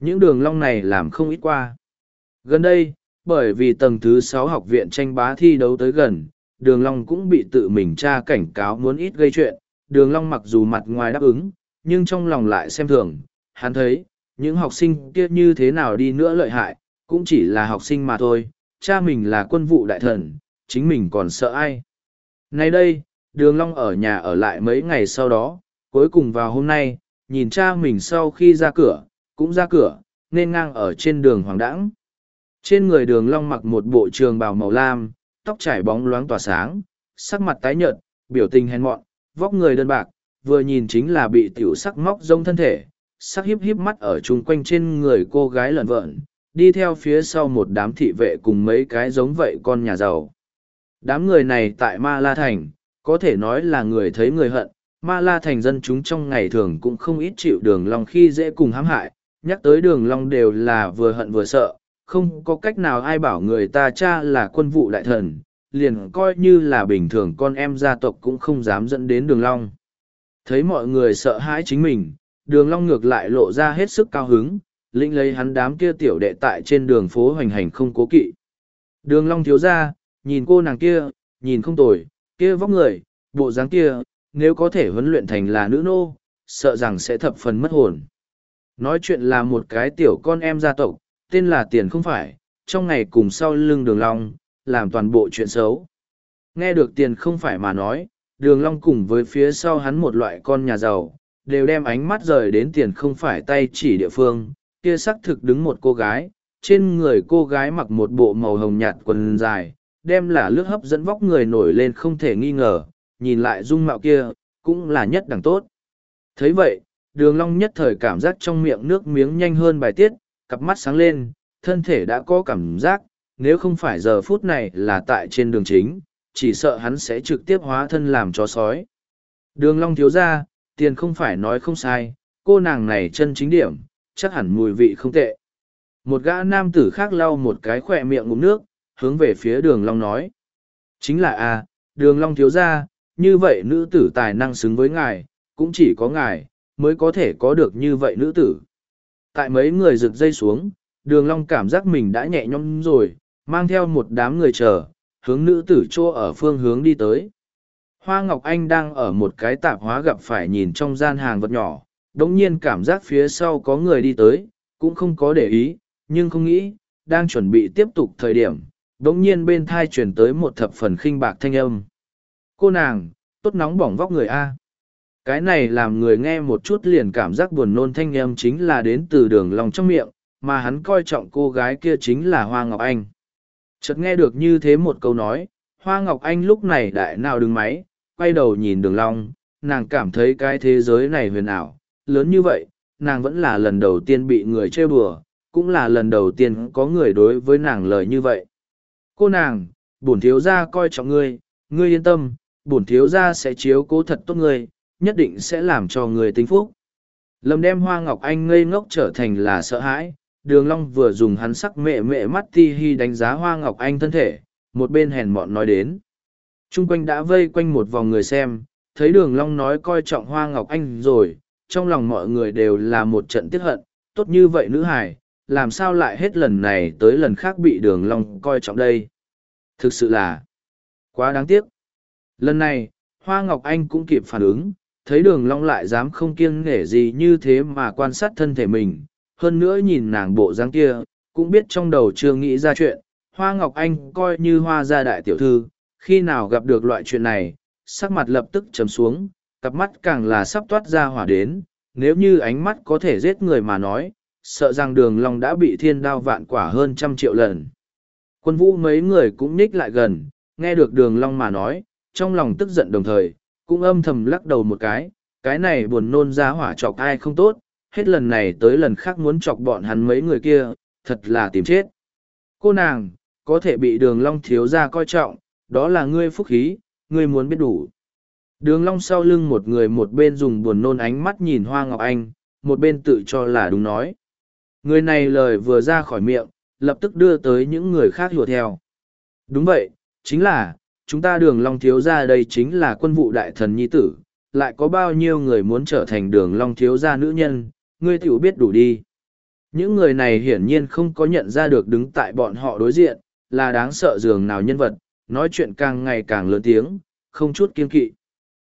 Những đường long này làm không ít qua. Gần đây, bởi vì tầng thứ sáu học viện tranh bá thi đấu tới gần, đường long cũng bị tự mình tra cảnh cáo muốn ít gây chuyện. Đường long mặc dù mặt ngoài đáp ứng, nhưng trong lòng lại xem thường. Hắn thấy, những học sinh kia như thế nào đi nữa lợi hại, cũng chỉ là học sinh mà thôi. Cha mình là quân vụ đại thần, chính mình còn sợ ai. Nay đây, đường long ở nhà ở lại mấy ngày sau đó, cuối cùng vào hôm nay, nhìn cha mình sau khi ra cửa, cũng ra cửa, nên ngang ở trên đường hoàng đãng. Trên người đường long mặc một bộ trường bào màu lam, tóc trải bóng loáng tỏa sáng, sắc mặt tái nhợt, biểu tình hèn mọn, vóc người đơn bạc, vừa nhìn chính là bị tiểu sắc móc rông thân thể, sắc hiếp hiếp mắt ở chung quanh trên người cô gái lợn vợn, đi theo phía sau một đám thị vệ cùng mấy cái giống vậy con nhà giàu. Đám người này tại Ma La Thành, có thể nói là người thấy người hận, Ma La Thành dân chúng trong ngày thường cũng không ít chịu đường long khi dễ cùng hãm hại, nhắc tới đường long đều là vừa hận vừa sợ, không có cách nào ai bảo người ta cha là quân vụ đại thần, liền coi như là bình thường con em gia tộc cũng không dám dẫn đến đường long. Thấy mọi người sợ hãi chính mình, đường long ngược lại lộ ra hết sức cao hứng, lĩnh lấy hắn đám kia tiểu đệ tại trên đường phố hoành hành không cố kỵ. Đường long thiếu ra, nhìn cô nàng kia, nhìn không tồi, kia vóc người, bộ dáng kia, nếu có thể huấn luyện thành là nữ nô, sợ rằng sẽ thập phần mất hồn. Nói chuyện là một cái tiểu con em gia tộc, tên là Tiền không phải, trong ngày cùng sau lưng đường long, làm toàn bộ chuyện xấu. Nghe được Tiền không phải mà nói, đường long cùng với phía sau hắn một loại con nhà giàu, đều đem ánh mắt rời đến Tiền không phải tay chỉ địa phương, kia sắc thực đứng một cô gái, trên người cô gái mặc một bộ màu hồng nhạt quần dài, đem là lướt hấp dẫn vóc người nổi lên không thể nghi ngờ, nhìn lại dung mạo kia, cũng là nhất đẳng tốt. thấy vậy, đường long nhất thời cảm giác trong miệng nước miếng nhanh hơn bài tiết, cặp mắt sáng lên, thân thể đã có cảm giác, nếu không phải giờ phút này là tại trên đường chính, chỉ sợ hắn sẽ trực tiếp hóa thân làm chó sói. Đường long thiếu gia, tiền không phải nói không sai, cô nàng này chân chính điểm, chắc hẳn mùi vị không tệ. Một gã nam tử khác lau một cái khỏe miệng ngụm nước, hướng về phía đường long nói. Chính là a, đường long thiếu gia, như vậy nữ tử tài năng xứng với ngài, cũng chỉ có ngài, mới có thể có được như vậy nữ tử. Tại mấy người rực dây xuống, đường long cảm giác mình đã nhẹ nhõm rồi, mang theo một đám người chờ, hướng nữ tử chô ở phương hướng đi tới. Hoa Ngọc Anh đang ở một cái tạp hóa gặp phải nhìn trong gian hàng vật nhỏ, đống nhiên cảm giác phía sau có người đi tới, cũng không có để ý, nhưng không nghĩ, đang chuẩn bị tiếp tục thời điểm, đống nhiên bên thai chuyển tới một thập phần khinh bạc thanh âm. Cô nàng, tốt nóng bỏng vóc người A. Cái này làm người nghe một chút liền cảm giác buồn nôn thanh âm chính là đến từ đường lòng trong miệng, mà hắn coi trọng cô gái kia chính là Hoa Ngọc Anh. Chợt nghe được như thế một câu nói, Hoa Ngọc Anh lúc này đại nào đứng máy, quay đầu nhìn đường long, nàng cảm thấy cái thế giới này huyền ảo, lớn như vậy, nàng vẫn là lần đầu tiên bị người trêu đùa, cũng là lần đầu tiên có người đối với nàng lời như vậy. Cô nàng, bổn thiếu gia coi trọng ngươi, ngươi yên tâm, bổn thiếu gia sẽ chiếu cố thật tốt ngươi, nhất định sẽ làm cho người tinh phúc. Lâm đem hoa ngọc anh ngây ngốc trở thành là sợ hãi, đường long vừa dùng hắn sắc mẹ mẹ mắt ti hi đánh giá hoa ngọc anh thân thể, một bên hèn mọn nói đến. Trung quanh đã vây quanh một vòng người xem, thấy đường long nói coi trọng hoa ngọc anh rồi, trong lòng mọi người đều là một trận tiếc hận, tốt như vậy nữ hài, làm sao lại hết lần này tới lần khác bị đường long coi trọng đây. Thực sự là quá đáng tiếc. Lần này, Hoa Ngọc Anh cũng kịp phản ứng, thấy đường long lại dám không kiêng nể gì như thế mà quan sát thân thể mình. Hơn nữa nhìn nàng bộ dáng kia, cũng biết trong đầu chưa nghĩ ra chuyện. Hoa Ngọc Anh coi như hoa gia đại tiểu thư, khi nào gặp được loại chuyện này, sắc mặt lập tức trầm xuống, cặp mắt càng là sắp toát ra hỏa đến. Nếu như ánh mắt có thể giết người mà nói, sợ rằng đường long đã bị thiên đao vạn quả hơn trăm triệu lần. Quân vũ mấy người cũng nhích lại gần, nghe được đường long mà nói, trong lòng tức giận đồng thời, cũng âm thầm lắc đầu một cái, cái này buồn nôn ra hỏa chọc ai không tốt, hết lần này tới lần khác muốn chọc bọn hắn mấy người kia, thật là tìm chết. Cô nàng, có thể bị đường long thiếu gia coi trọng, đó là ngươi phúc khí, ngươi muốn biết đủ. Đường long sau lưng một người một bên dùng buồn nôn ánh mắt nhìn Hoa Ngọc Anh, một bên tự cho là đúng nói. Người này lời vừa ra khỏi miệng, lập tức đưa tới những người khác hiểu theo. Đúng vậy, chính là, chúng ta đường long thiếu gia đây chính là quân vụ đại thần nhi tử, lại có bao nhiêu người muốn trở thành đường long thiếu gia nữ nhân, ngươi tiểu biết đủ đi. Những người này hiển nhiên không có nhận ra được đứng tại bọn họ đối diện, là đáng sợ dường nào nhân vật, nói chuyện càng ngày càng lớn tiếng, không chút kiên kỵ.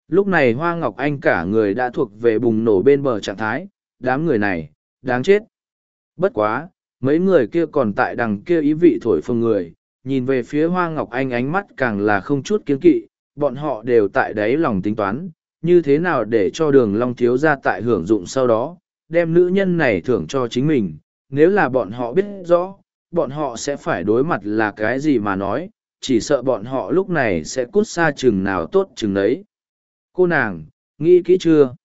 Lúc này Hoa Ngọc Anh cả người đã thuộc về bùng nổ bên bờ trạng thái, đám người này, đáng chết. Bất quá, mấy người kia còn tại đằng kia ý vị thổi phồng người, nhìn về phía Hoa Ngọc Anh ánh mắt càng là không chút kiến kỵ, bọn họ đều tại đáy lòng tính toán, như thế nào để cho đường long thiếu ra tại hưởng dụng sau đó, đem nữ nhân này thưởng cho chính mình, nếu là bọn họ biết rõ, bọn họ sẽ phải đối mặt là cái gì mà nói, chỉ sợ bọn họ lúc này sẽ cút xa chừng nào tốt chừng đấy. Cô nàng, nghĩ kỹ chưa?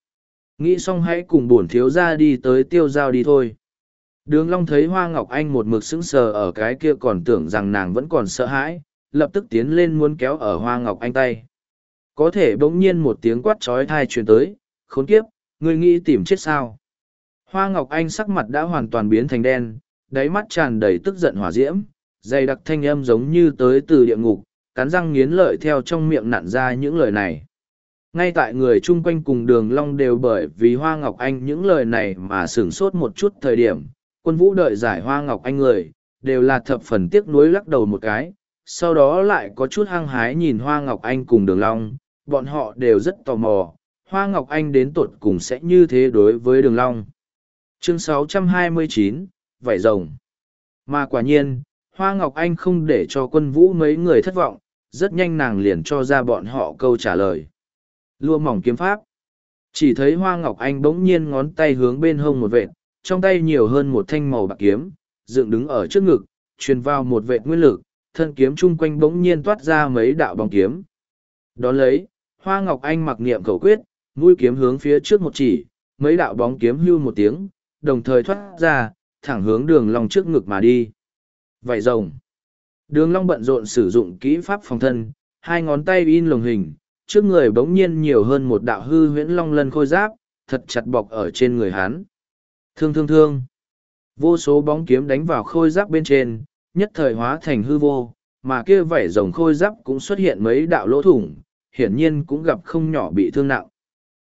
Nghĩ xong hãy cùng bổn thiếu ra đi tới tiêu giao đi thôi. Đường Long thấy Hoa Ngọc Anh một mực sững sờ ở cái kia còn tưởng rằng nàng vẫn còn sợ hãi, lập tức tiến lên muốn kéo ở Hoa Ngọc Anh tay. Có thể bỗng nhiên một tiếng quát chói tai truyền tới, khốn kiếp, ngươi nghĩ tìm chết sao. Hoa Ngọc Anh sắc mặt đã hoàn toàn biến thành đen, đáy mắt tràn đầy tức giận hỏa diễm, dày đặc thanh âm giống như tới từ địa ngục, cắn răng nghiến lợi theo trong miệng nặn ra những lời này. Ngay tại người chung quanh cùng đường long đều bởi vì Hoa Ngọc Anh những lời này mà sửng sốt một chút thời điểm, quân vũ đợi giải hoa ngọc anh người, đều là thập phần tiếc nuối lắc đầu một cái, sau đó lại có chút hăng hái nhìn hoa ngọc anh cùng đường long, bọn họ đều rất tò mò, Hoa Ngọc Anh đến tột cùng sẽ như thế đối với Đường Long. Chương 629, Vảy rồng. Mà quả nhiên, Hoa Ngọc Anh không để cho quân vũ mấy người thất vọng, rất nhanh nàng liền cho ra bọn họ câu trả lời. Lua mỏng kiếm pháp. Chỉ thấy Hoa Ngọc Anh bỗng nhiên ngón tay hướng bên hông một vệt, trong tay nhiều hơn một thanh màu bạc kiếm, dựng đứng ở trước ngực, truyền vào một vệt nguyên lực, thân kiếm chung quanh bỗng nhiên toát ra mấy đạo bóng kiếm. Đón lấy, Hoa Ngọc Anh mặc niệm khẩu quyết, mũi kiếm hướng phía trước một chỉ, mấy đạo bóng kiếm hưu một tiếng, đồng thời thoát ra, thẳng hướng đường long trước ngực mà đi. Vậy rồng. Đường long bận rộn sử dụng kỹ pháp phòng thân, hai ngón tay in lồng hình, trước người bỗng nhiên nhiều hơn một đạo hư huyễn long lân khôi giáp, thật chặt bọc ở trên người hắn. Thương thương thương. Vô số bóng kiếm đánh vào khôi giáp bên trên, nhất thời hóa thành hư vô, mà kia vảy rồng khôi giáp cũng xuất hiện mấy đạo lỗ thủng, hiển nhiên cũng gặp không nhỏ bị thương nặng.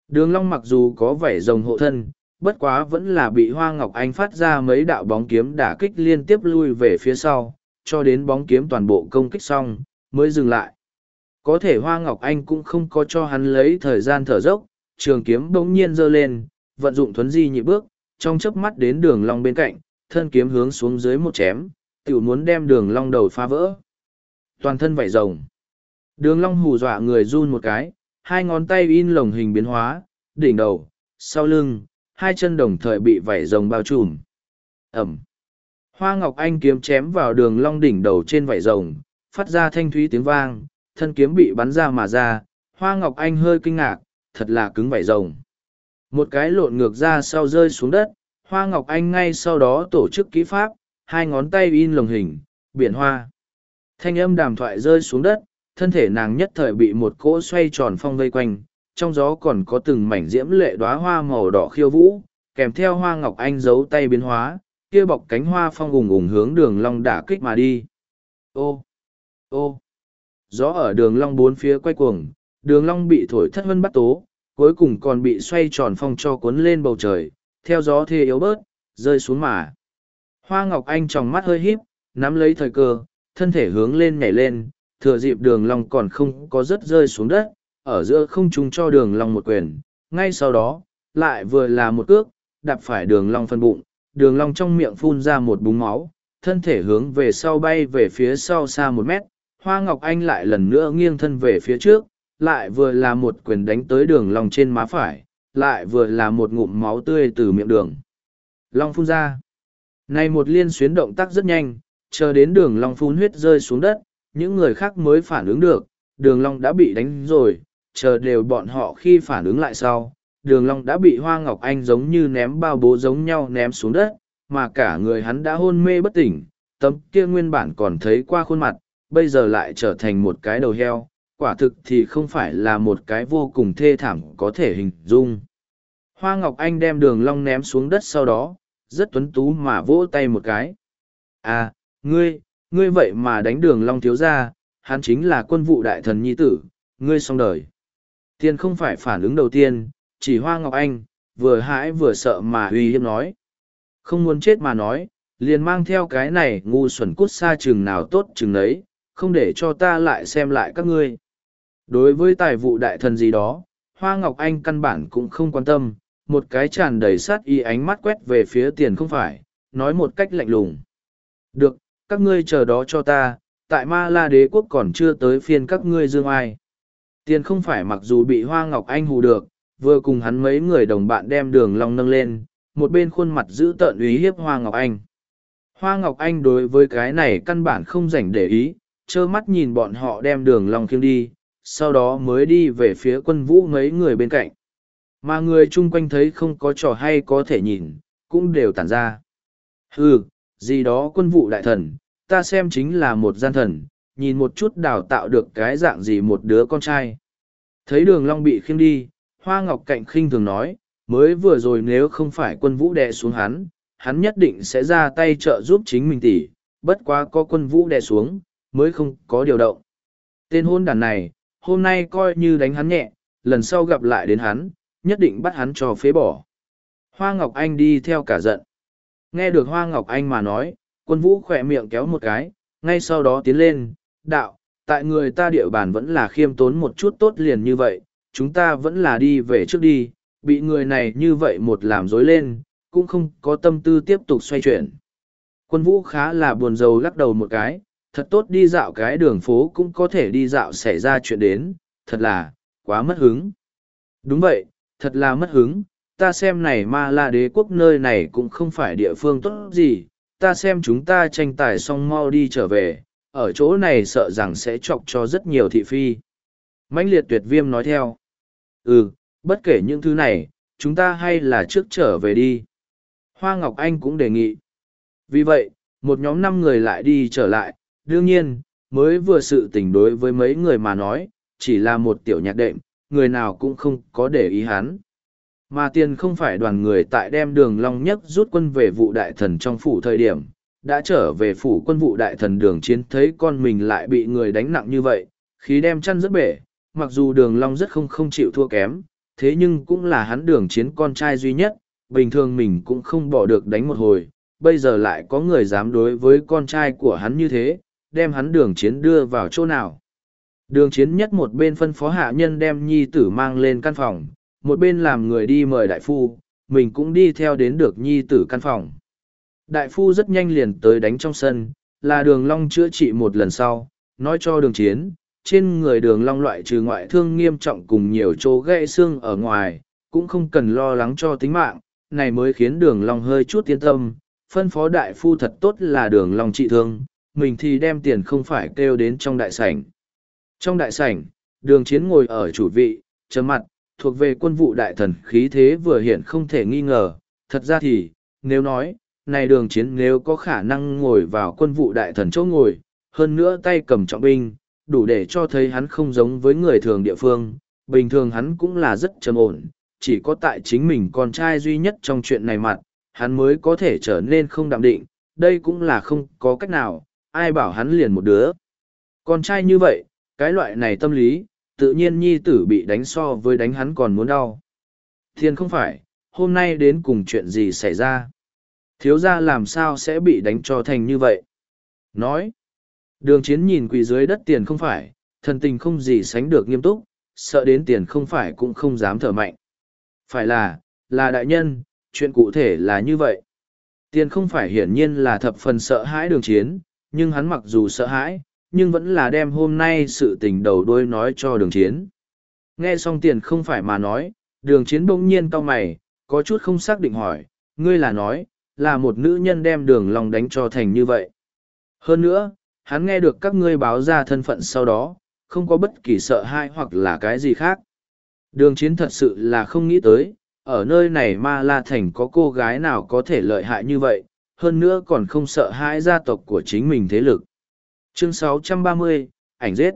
Đường Long mặc dù có vảy rồng hộ thân, bất quá vẫn là bị Hoa Ngọc Anh phát ra mấy đạo bóng kiếm đả kích liên tiếp lui về phía sau, cho đến bóng kiếm toàn bộ công kích xong, mới dừng lại. Có thể Hoa Ngọc Anh cũng không có cho hắn lấy thời gian thở dốc, trường kiếm bỗng nhiên giơ lên, vận dụng thuấn di nhị bước, trong chớp mắt đến đường long bên cạnh, thân kiếm hướng xuống dưới một chém, tiểu muốn đem đường long đầu phá vỡ. Toàn thân vảy rồng. Đường long hù dọa người run một cái, hai ngón tay in lồng hình biến hóa, đỉnh đầu, sau lưng, hai chân đồng thời bị vảy rồng bao trùm. Ẩm. Hoa Ngọc Anh kiếm chém vào đường long đỉnh đầu trên vảy rồng, phát ra thanh thúy tiếng vang, thân kiếm bị bắn ra mà ra, Hoa Ngọc Anh hơi kinh ngạc, thật là cứng vảy rồng. Một cái lộn ngược ra sau rơi xuống đất, Hoa Ngọc Anh ngay sau đó tổ chức kỹ pháp, hai ngón tay in lồng hình, biển hoa. Thanh âm đàm thoại rơi xuống đất, thân thể nàng nhất thời bị một cỗ xoay tròn phong vây quanh, trong gió còn có từng mảnh diễm lệ đóa hoa màu đỏ khiêu vũ, kèm theo hoa ngọc anh giấu tay biến hóa, kia bọc cánh hoa phong ùng ùng hướng đường long đả kích mà đi. Ô, ô, gió ở đường long bốn phía quay cuồng, đường long bị thổi thất vân bắt tố, cuối cùng còn bị xoay tròn phong cho cuốn lên bầu trời, theo gió thê yếu bớt, rơi xuống mà. Hoa ngọc anh tròng mắt hơi híp, nắm lấy thời cơ, thân thể hướng lên nhảy lên, thừa dịp đường long còn không có rớt rơi xuống đất, ở giữa không trung cho đường long một quyền, ngay sau đó, lại vừa là một cước, đạp phải đường long phân bụng, đường long trong miệng phun ra một búng máu, thân thể hướng về sau bay về phía sau xa một mét, hoa ngọc anh lại lần nữa nghiêng thân về phía trước, lại vừa là một quyền đánh tới đường lòng trên má phải, lại vừa là một ngụm máu tươi từ miệng đường. Long phun ra. Này một liên xuyến động tác rất nhanh, chờ đến đường long phun huyết rơi xuống đất, những người khác mới phản ứng được, đường long đã bị đánh rồi, chờ đều bọn họ khi phản ứng lại sau, đường long đã bị hoa ngọc anh giống như ném bao bố giống nhau ném xuống đất, mà cả người hắn đã hôn mê bất tỉnh, tấm kia nguyên bản còn thấy qua khuôn mặt, bây giờ lại trở thành một cái đầu heo, quả thực thì không phải là một cái vô cùng thê thảm có thể hình dung. Hoa Ngọc Anh đem đường long ném xuống đất sau đó, rất tuấn tú mà vỗ tay một cái. À, ngươi, ngươi vậy mà đánh đường long thiếu gia, hắn chính là quân vụ đại thần nhi tử, ngươi xong đời. Tiên không phải phản ứng đầu tiên, chỉ Hoa Ngọc Anh, vừa hãi vừa sợ mà uy hiếp nói. Không muốn chết mà nói, liền mang theo cái này ngu xuẩn cút xa chừng nào tốt chừng đấy, không để cho ta lại xem lại các ngươi. Đối với tài vụ đại thần gì đó, Hoa Ngọc Anh căn bản cũng không quan tâm, một cái tràn đầy sát y ánh mắt quét về phía tiền không phải, nói một cách lạnh lùng. Được, các ngươi chờ đó cho ta, tại ma la đế quốc còn chưa tới phiên các ngươi dương ai. Tiền không phải mặc dù bị Hoa Ngọc Anh hù được, vừa cùng hắn mấy người đồng bạn đem đường long nâng lên, một bên khuôn mặt giữ tợn uy hiếp Hoa Ngọc Anh. Hoa Ngọc Anh đối với cái này căn bản không rảnh để ý, trơ mắt nhìn bọn họ đem đường long khiêng đi, sau đó mới đi về phía quân vũ mấy người bên cạnh. Mà người chung quanh thấy không có trò hay có thể nhìn, cũng đều tản ra. Hừ, gì đó quân vụ đại thần, ta xem chính là một gian thần, nhìn một chút đào tạo được cái dạng gì một đứa con trai. Thấy đường long bị khiêng đi, hoa ngọc cạnh khinh thường nói, mới vừa rồi nếu không phải quân vũ đè xuống hắn, hắn nhất định sẽ ra tay trợ giúp chính mình tỷ, bất quá có quân vũ đè xuống, mới không có điều động. Tên hôn đàn này, hôm nay coi như đánh hắn nhẹ, lần sau gặp lại đến hắn, nhất định bắt hắn cho phế bỏ. Hoa Ngọc Anh đi theo cả giận. Nghe được Hoa Ngọc Anh mà nói, quân vũ khỏe miệng kéo một cái, ngay sau đó tiến lên, đạo, tại người ta địa bàn vẫn là khiêm tốn một chút tốt liền như vậy, chúng ta vẫn là đi về trước đi, bị người này như vậy một làm dối lên, cũng không có tâm tư tiếp tục xoay chuyển. Quân vũ khá là buồn rầu lắc đầu một cái, thật tốt đi dạo cái đường phố cũng có thể đi dạo xảy ra chuyện đến, thật là, quá mất hứng. Đúng vậy, thật là mất hứng, ta xem này ma la đế quốc nơi này cũng không phải địa phương tốt gì, ta xem chúng ta tranh tài xong mau đi trở về, ở chỗ này sợ rằng sẽ chọc cho rất nhiều thị phi. mãnh liệt tuyệt viêm nói theo. Ừ, bất kể những thứ này, chúng ta hay là trước trở về đi. Hoa Ngọc Anh cũng đề nghị. Vì vậy, một nhóm năm người lại đi trở lại, đương nhiên, mới vừa sự tình đối với mấy người mà nói, chỉ là một tiểu nhạc đệm, người nào cũng không có để ý hắn. Mà tiền không phải đoàn người tại đem đường long nhất rút quân về vụ đại thần trong phủ thời điểm, đã trở về phủ quân vụ đại thần đường chiến thấy con mình lại bị người đánh nặng như vậy, khí đem chăn rất bể, mặc dù đường long rất không không chịu thua kém, thế nhưng cũng là hắn đường chiến con trai duy nhất, bình thường mình cũng không bỏ được đánh một hồi, bây giờ lại có người dám đối với con trai của hắn như thế, đem hắn đường chiến đưa vào chỗ nào. Đường chiến nhất một bên phân phó hạ nhân đem nhi tử mang lên căn phòng, một bên làm người đi mời đại phu, mình cũng đi theo đến được nhi tử căn phòng. Đại phu rất nhanh liền tới đánh trong sân, là đường long chữa trị một lần sau, nói cho đường chiến, trên người đường long loại trừ ngoại thương nghiêm trọng cùng nhiều chỗ gãy xương ở ngoài, cũng không cần lo lắng cho tính mạng, này mới khiến đường long hơi chút yên tâm, phân phó đại phu thật tốt là đường long trị thương, mình thì đem tiền không phải kêu đến trong đại sảnh. Trong đại sảnh, đường chiến ngồi ở chủ vị, chấm mặt, thuộc về quân vụ đại thần khí thế vừa hiện không thể nghi ngờ, thật ra thì, nếu nói, này đường chiến nếu có khả năng ngồi vào quân vụ đại thần chỗ ngồi, hơn nữa tay cầm trọng binh, đủ để cho thấy hắn không giống với người thường địa phương, bình thường hắn cũng là rất trầm ổn, chỉ có tại chính mình con trai duy nhất trong chuyện này mặt, hắn mới có thể trở nên không đạm định, đây cũng là không có cách nào, ai bảo hắn liền một đứa. Con trai như vậy, cái loại này tâm lý, tự nhiên nhi tử bị đánh so với đánh hắn còn muốn đau. Thiên không phải, hôm nay đến cùng chuyện gì xảy ra. Thiếu gia làm sao sẽ bị đánh cho thành như vậy? Nói, đường chiến nhìn quỳ dưới đất tiền không phải, thần tình không gì sánh được nghiêm túc, sợ đến tiền không phải cũng không dám thở mạnh. Phải là, là đại nhân, chuyện cụ thể là như vậy. Tiền không phải hiển nhiên là thập phần sợ hãi đường chiến, nhưng hắn mặc dù sợ hãi, nhưng vẫn là đem hôm nay sự tình đầu đuôi nói cho đường chiến. Nghe xong tiền không phải mà nói, đường chiến bỗng nhiên cau mày, có chút không xác định hỏi, ngươi là nói, là một nữ nhân đem đường lòng đánh cho thành như vậy. Hơn nữa, hắn nghe được các ngươi báo ra thân phận sau đó, không có bất kỳ sợ hãi hoặc là cái gì khác. Đường chiến thật sự là không nghĩ tới, ở nơi này ma la thành có cô gái nào có thể lợi hại như vậy, hơn nữa còn không sợ hãi gia tộc của chính mình thế lực. Chương 630, ảnh giết.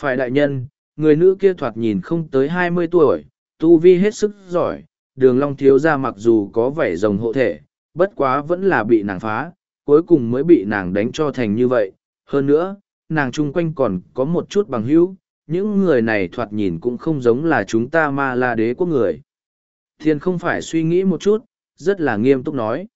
Phải đại nhân, người nữ kia thoạt nhìn không tới hai mươi tuổi, tu vi hết sức giỏi, đường long thiếu gia mặc dù có vẻ rồng hộ thể, bất quá vẫn là bị nàng phá, cuối cùng mới bị nàng đánh cho thành như vậy. Hơn nữa, nàng chung quanh còn có một chút bằng hữu, những người này thoạt nhìn cũng không giống là chúng ta ma la đế quốc người. Thiên không phải suy nghĩ một chút, rất là nghiêm túc nói.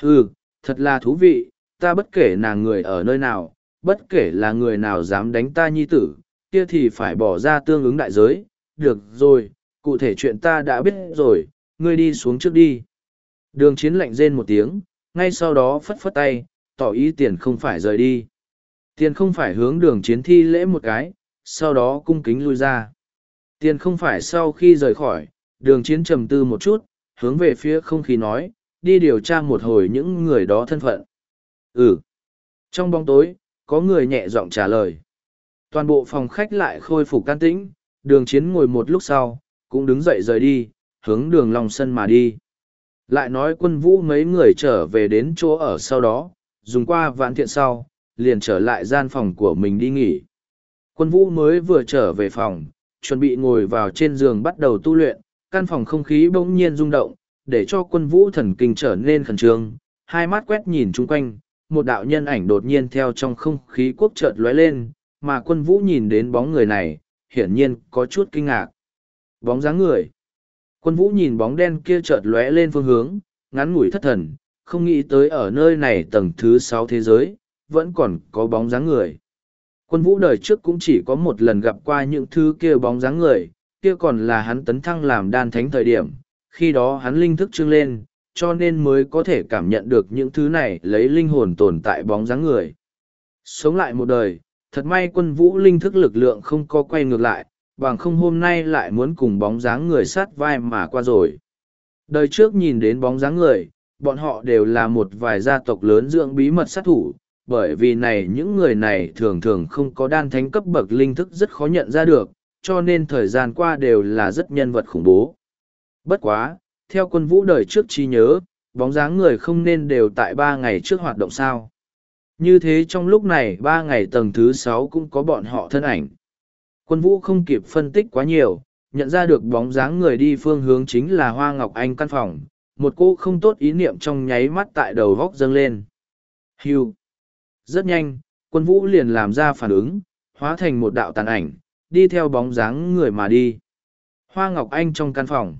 Ừ, thật là thú vị, ta bất kể nàng người ở nơi nào, bất kể là người nào dám đánh ta nhi tử, kia thì phải bỏ ra tương ứng đại giới. Được rồi, cụ thể chuyện ta đã biết rồi, ngươi đi xuống trước đi. Đường chiến lạnh rên một tiếng, ngay sau đó phất phất tay, tỏ ý tiền không phải rời đi. Tiền không phải hướng đường chiến thi lễ một cái, sau đó cung kính lui ra. Tiền không phải sau khi rời khỏi, đường chiến trầm tư một chút, hướng về phía không khí nói, đi điều tra một hồi những người đó thân phận. Ừ. Trong bóng tối, có người nhẹ giọng trả lời. Toàn bộ phòng khách lại khôi phục can tĩnh, đường chiến ngồi một lúc sau, cũng đứng dậy rời đi, hướng đường lòng sân mà đi. Lại nói quân vũ mấy người trở về đến chỗ ở sau đó, dùng qua vạn thiện sau, liền trở lại gian phòng của mình đi nghỉ. Quân vũ mới vừa trở về phòng, chuẩn bị ngồi vào trên giường bắt đầu tu luyện, căn phòng không khí bỗng nhiên rung động, để cho quân vũ thần kinh trở nên khẩn trương, hai mắt quét nhìn chung quanh, một đạo nhân ảnh đột nhiên theo trong không khí quốc chợt lóe lên, mà quân vũ nhìn đến bóng người này, hiển nhiên có chút kinh ngạc. Bóng dáng người. Quân vũ nhìn bóng đen kia chợt lóe lên phương hướng, ngắn ngủi thất thần, không nghĩ tới ở nơi này tầng thứ sáu thế giới, vẫn còn có bóng dáng người. Quân vũ đời trước cũng chỉ có một lần gặp qua những thứ kia bóng dáng người, kia còn là hắn tấn thăng làm đan thánh thời điểm, khi đó hắn linh thức trưng lên, cho nên mới có thể cảm nhận được những thứ này lấy linh hồn tồn tại bóng dáng người. Sống lại một đời, thật may quân vũ linh thức lực lượng không có quay ngược lại, bằng không hôm nay lại muốn cùng bóng dáng người sát vai mà qua rồi. Đời trước nhìn đến bóng dáng người, bọn họ đều là một vài gia tộc lớn dưỡng bí mật sát thủ, bởi vì này những người này thường thường không có đan thánh cấp bậc linh thức rất khó nhận ra được, cho nên thời gian qua đều là rất nhân vật khủng bố. Bất quá, theo quân vũ đời trước chi nhớ, bóng dáng người không nên đều tại ba ngày trước hoạt động sao. Như thế trong lúc này ba ngày tầng thứ sáu cũng có bọn họ thân ảnh. Quân vũ không kịp phân tích quá nhiều, nhận ra được bóng dáng người đi phương hướng chính là Hoa Ngọc Anh căn phòng, một cô không tốt ý niệm trong nháy mắt tại đầu góc dâng lên. Hưu. Rất nhanh, quân vũ liền làm ra phản ứng, hóa thành một đạo tàn ảnh, đi theo bóng dáng người mà đi. Hoa Ngọc Anh trong căn phòng.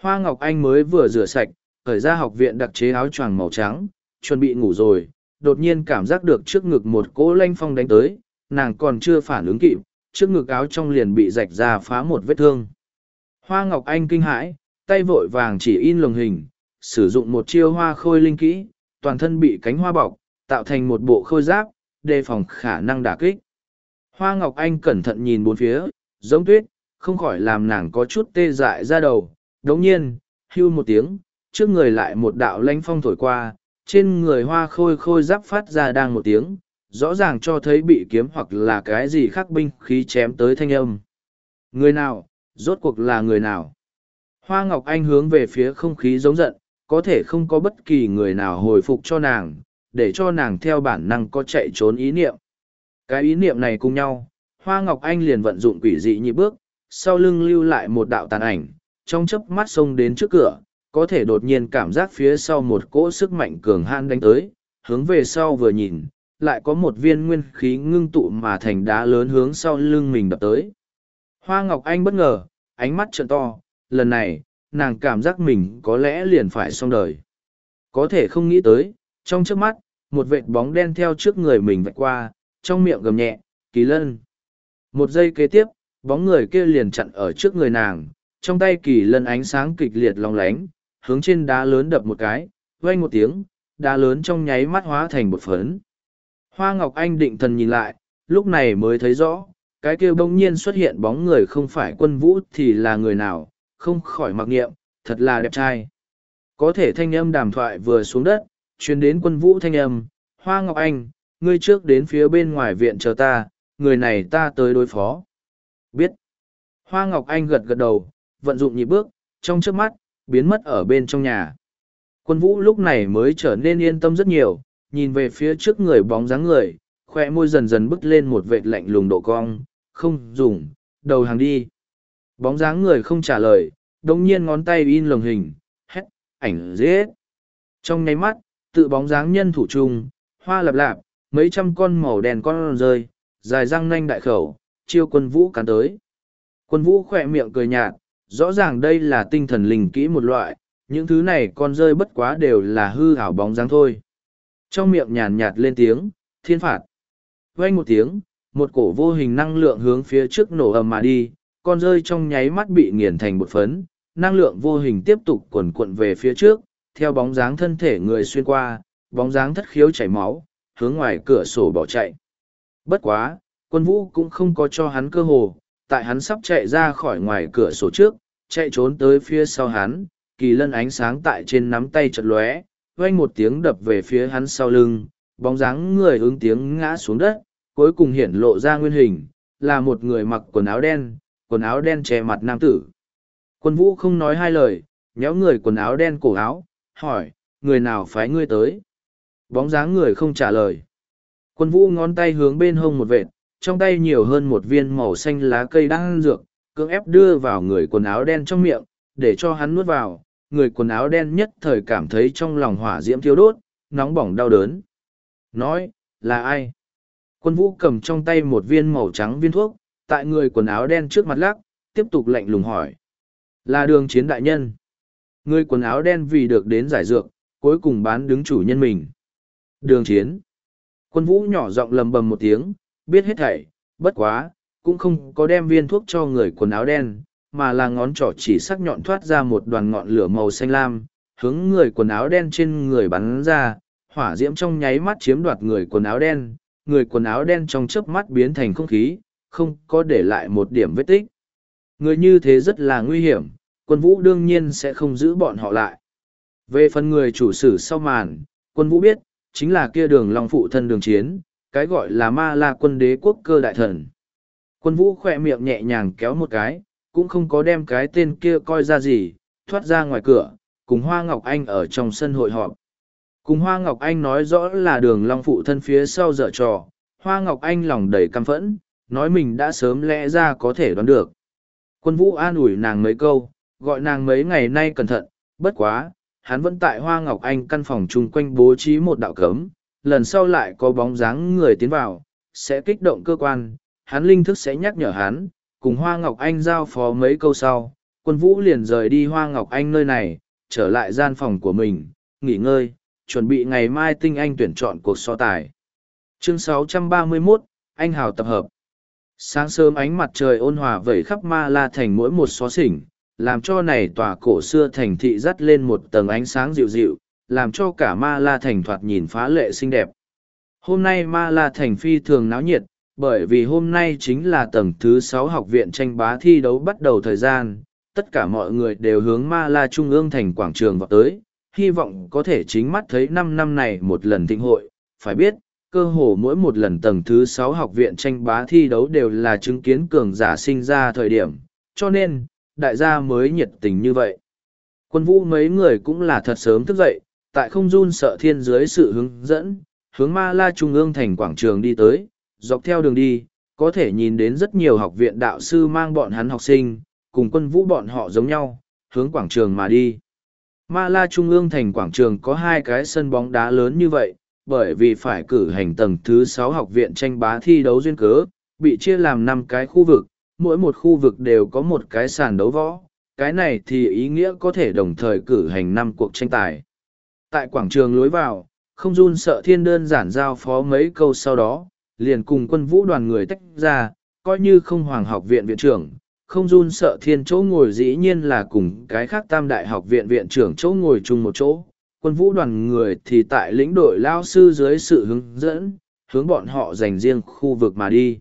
Hoa Ngọc Anh mới vừa rửa sạch, khởi ra học viện đặc chế áo choàng màu trắng, chuẩn bị ngủ rồi, đột nhiên cảm giác được trước ngực một cỗ lanh phong đánh tới, nàng còn chưa phản ứng kịp, trước ngực áo trong liền bị rạch ra phá một vết thương. Hoa Ngọc Anh kinh hãi, tay vội vàng chỉ in lồng hình, sử dụng một chiêu hoa khôi linh kỹ, toàn thân bị cánh hoa bọc, tạo thành một bộ khôi giáp, đề phòng khả năng đả kích. Hoa Ngọc Anh cẩn thận nhìn bốn phía, giống tuyết, không khỏi làm nàng có chút tê dại ra đầu đống nhiên, hưu một tiếng, trước người lại một đạo lanh phong thổi qua, trên người hoa khôi khôi giáp phát ra đang một tiếng, rõ ràng cho thấy bị kiếm hoặc là cái gì khác binh khí chém tới thanh âm. Người nào, rốt cuộc là người nào? Hoa Ngọc Anh hướng về phía không khí giống giận, có thể không có bất kỳ người nào hồi phục cho nàng, để cho nàng theo bản năng có chạy trốn ý niệm. Cái ý niệm này cùng nhau, Hoa Ngọc Anh liền vận dụng quỷ dị nhị bước, sau lưng lưu lại một đạo tàn ảnh, trong chớp mắt xông đến trước cửa, có thể đột nhiên cảm giác phía sau một cỗ sức mạnh cường hãn đánh tới, hướng về sau vừa nhìn, lại có một viên nguyên khí ngưng tụ mà thành đá lớn hướng sau lưng mình đập tới. Hoa Ngọc Anh bất ngờ, ánh mắt trợn to, lần này, nàng cảm giác mình có lẽ liền phải xong đời. Có thể không nghĩ tới, trong trước mắt, một vệt bóng đen theo trước người mình vạch qua, trong miệng gầm nhẹ, kỳ lân. Một giây kế tiếp, bóng người kia liền chặn ở trước người nàng, trong tay kỳ lân ánh sáng kịch liệt long lánh, hướng trên đá lớn đập một cái, vang một tiếng, đá lớn trong nháy mắt hóa thành một phấn. Hoa Ngọc Anh định thần nhìn lại, lúc này mới thấy rõ, cái kia bỗng nhiên xuất hiện bóng người không phải quân vũ thì là người nào, không khỏi mặc niệm, thật là đẹp trai. Có thể thanh âm đàm thoại vừa xuống đất, truyền đến quân vũ thanh âm, Hoa Ngọc Anh, ngươi trước đến phía bên ngoài viện chờ ta, người này ta tới đối phó. Biết. Hoa Ngọc Anh gật gật đầu, vận dụng nhịp bước, trong trước mắt, biến mất ở bên trong nhà. Quân vũ lúc này mới trở nên yên tâm rất nhiều, nhìn về phía trước người bóng dáng người, khoe môi dần dần bứt lên một vệt lạnh lùng độ cong, không dùng, đầu hàng đi. Bóng dáng người không trả lời, đồng nhiên ngón tay in lồng hình, hét, ảnh dễ. Trong nháy mắt, tự bóng dáng nhân thủ trung, hoa lập lạp, mấy trăm con màu đèn con rơi, dài răng nanh đại khẩu, chiêu quân vũ cắn tới. Quân vũ khỏe miệng cười nhạt, rõ ràng đây là tinh thần linh kỹ một loại, những thứ này con rơi bất quá đều là hư ảo bóng dáng thôi. Trong miệng nhàn nhạt lên tiếng, thiên phạt. Vang một tiếng, một cổ vô hình năng lượng hướng phía trước nổ ầm mà đi, con rơi trong nháy mắt bị nghiền thành bột phấn, năng lượng vô hình tiếp tục quần cuộn về phía trước, theo bóng dáng thân thể người xuyên qua, bóng dáng thất khiếu chảy máu, hướng ngoài cửa sổ bỏ chạy. Bất quá, quân vũ cũng không có cho hắn cơ hồ, tại hắn sắp chạy ra khỏi ngoài cửa sổ trước, chạy trốn tới phía sau hắn, kỳ lân ánh sáng tại trên nắm tay chật lóe, vang một tiếng đập về phía hắn sau lưng, bóng dáng người ứng tiếng ngã xuống đất, cuối cùng hiện lộ ra nguyên hình, là một người mặc quần áo đen, quần áo đen che mặt nam tử. Quân vũ không nói hai lời, nhéo người quần áo đen cổ áo, hỏi, người nào phái ngươi tới? Bóng dáng người không trả lời. Quân vũ ngón tay hướng bên hông một vệt, trong tay nhiều hơn một viên màu xanh lá cây đang ăn dược, cưỡng ép đưa vào người quần áo đen trong miệng, để cho hắn nuốt vào. Người quần áo đen nhất thời cảm thấy trong lòng hỏa diễm thiêu đốt, nóng bỏng đau đớn. Nói, là ai? Quân vũ cầm trong tay một viên màu trắng viên thuốc, tại người quần áo đen trước mặt lắc, tiếp tục lạnh lùng hỏi. Là đường chiến đại nhân. Người quần áo đen vì được đến giải dược, cuối cùng bán đứng chủ nhân mình. Đường chiến. Quân vũ nhỏ giọng lầm bầm một tiếng, biết hết thảy, bất quá, cũng không có đem viên thuốc cho người quần áo đen, mà là ngón trỏ chỉ sắc nhọn thoát ra một đoàn ngọn lửa màu xanh lam, hướng người quần áo đen trên người bắn ra, hỏa diễm trong nháy mắt chiếm đoạt người quần áo đen, người quần áo đen trong chớp mắt biến thành không khí, không có để lại một điểm vết tích. Người như thế rất là nguy hiểm, quân vũ đương nhiên sẽ không giữ bọn họ lại. Về phần người chủ sử sau màn, quân vũ biết, chính là kia đường long phụ thân đường chiến, cái gọi là ma la quân đế quốc cơ đại thần. Quân vũ khỏe miệng nhẹ nhàng kéo một cái, cũng không có đem cái tên kia coi ra gì, thoát ra ngoài cửa, cùng Hoa Ngọc Anh ở trong sân hội họp. Cùng Hoa Ngọc Anh nói rõ là đường long phụ thân phía sau dở trò, Hoa Ngọc Anh lòng đầy căm phẫn, nói mình đã sớm lẽ ra có thể đoán được. Quân vũ an ủi nàng mấy câu, gọi nàng mấy ngày nay cẩn thận, bất quá, hắn vẫn tại Hoa Ngọc Anh căn phòng chung quanh bố trí một đạo cấm, lần sau lại có bóng dáng người tiến vào, sẽ kích động cơ quan, hắn linh thức sẽ nhắc nhở hắn, cùng Hoa Ngọc Anh giao phó mấy câu sau, quân vũ liền rời đi Hoa Ngọc Anh nơi này, trở lại gian phòng của mình, nghỉ ngơi, chuẩn bị ngày mai tinh anh tuyển chọn cuộc so tài. Chương 631, Anh Hào tập hợp. Sáng sớm ánh mặt trời ôn hòa vẩy khắp ma la thành mỗi một xó xỉnh, làm cho này tòa cổ xưa thành thị dắt lên một tầng ánh sáng dịu dịu, làm cho cả ma la thành thoạt nhìn phá lệ xinh đẹp. Hôm nay ma la thành phi thường náo nhiệt, bởi vì hôm nay chính là tầng thứ sáu học viện tranh bá thi đấu bắt đầu thời gian, tất cả mọi người đều hướng ma la trung ương thành quảng trường vào tới, hy vọng có thể chính mắt thấy năm năm này một lần thịnh hội. Phải biết, cơ hồ mỗi một lần tầng thứ sáu học viện tranh bá thi đấu đều là chứng kiến cường giả sinh ra thời điểm, cho nên, đại gia mới nhiệt tình như vậy. Quân vũ mấy người cũng là thật sớm thức dậy, tại không run sợ thiên dưới sự hướng dẫn, hướng ma la trung ương thành quảng trường đi tới, dọc theo đường đi, có thể nhìn đến rất nhiều học viện đạo sư mang bọn hắn học sinh, cùng quân vũ bọn họ giống nhau, hướng quảng trường mà đi. Ma la trung ương thành quảng trường có hai cái sân bóng đá lớn như vậy, bởi vì phải cử hành tầng thứ sáu học viện tranh bá thi đấu duyên cớ, bị chia làm năm cái khu vực, mỗi một khu vực đều có một cái sàn đấu võ, cái này thì ý nghĩa có thể đồng thời cử hành năm cuộc tranh tài. Tại quảng trường lối vào, không run sợ thiên đơn giản giao phó mấy câu sau đó, liền cùng quân vũ đoàn người tách ra, coi như không hoàng học viện viện trưởng, không run sợ thiên chỗ ngồi dĩ nhiên là cùng cái khác tam đại học viện viện trưởng chỗ ngồi chung một chỗ. Quân vũ đoàn người thì tại lĩnh đội lao sư dưới sự hướng dẫn, hướng bọn họ dành riêng khu vực mà đi.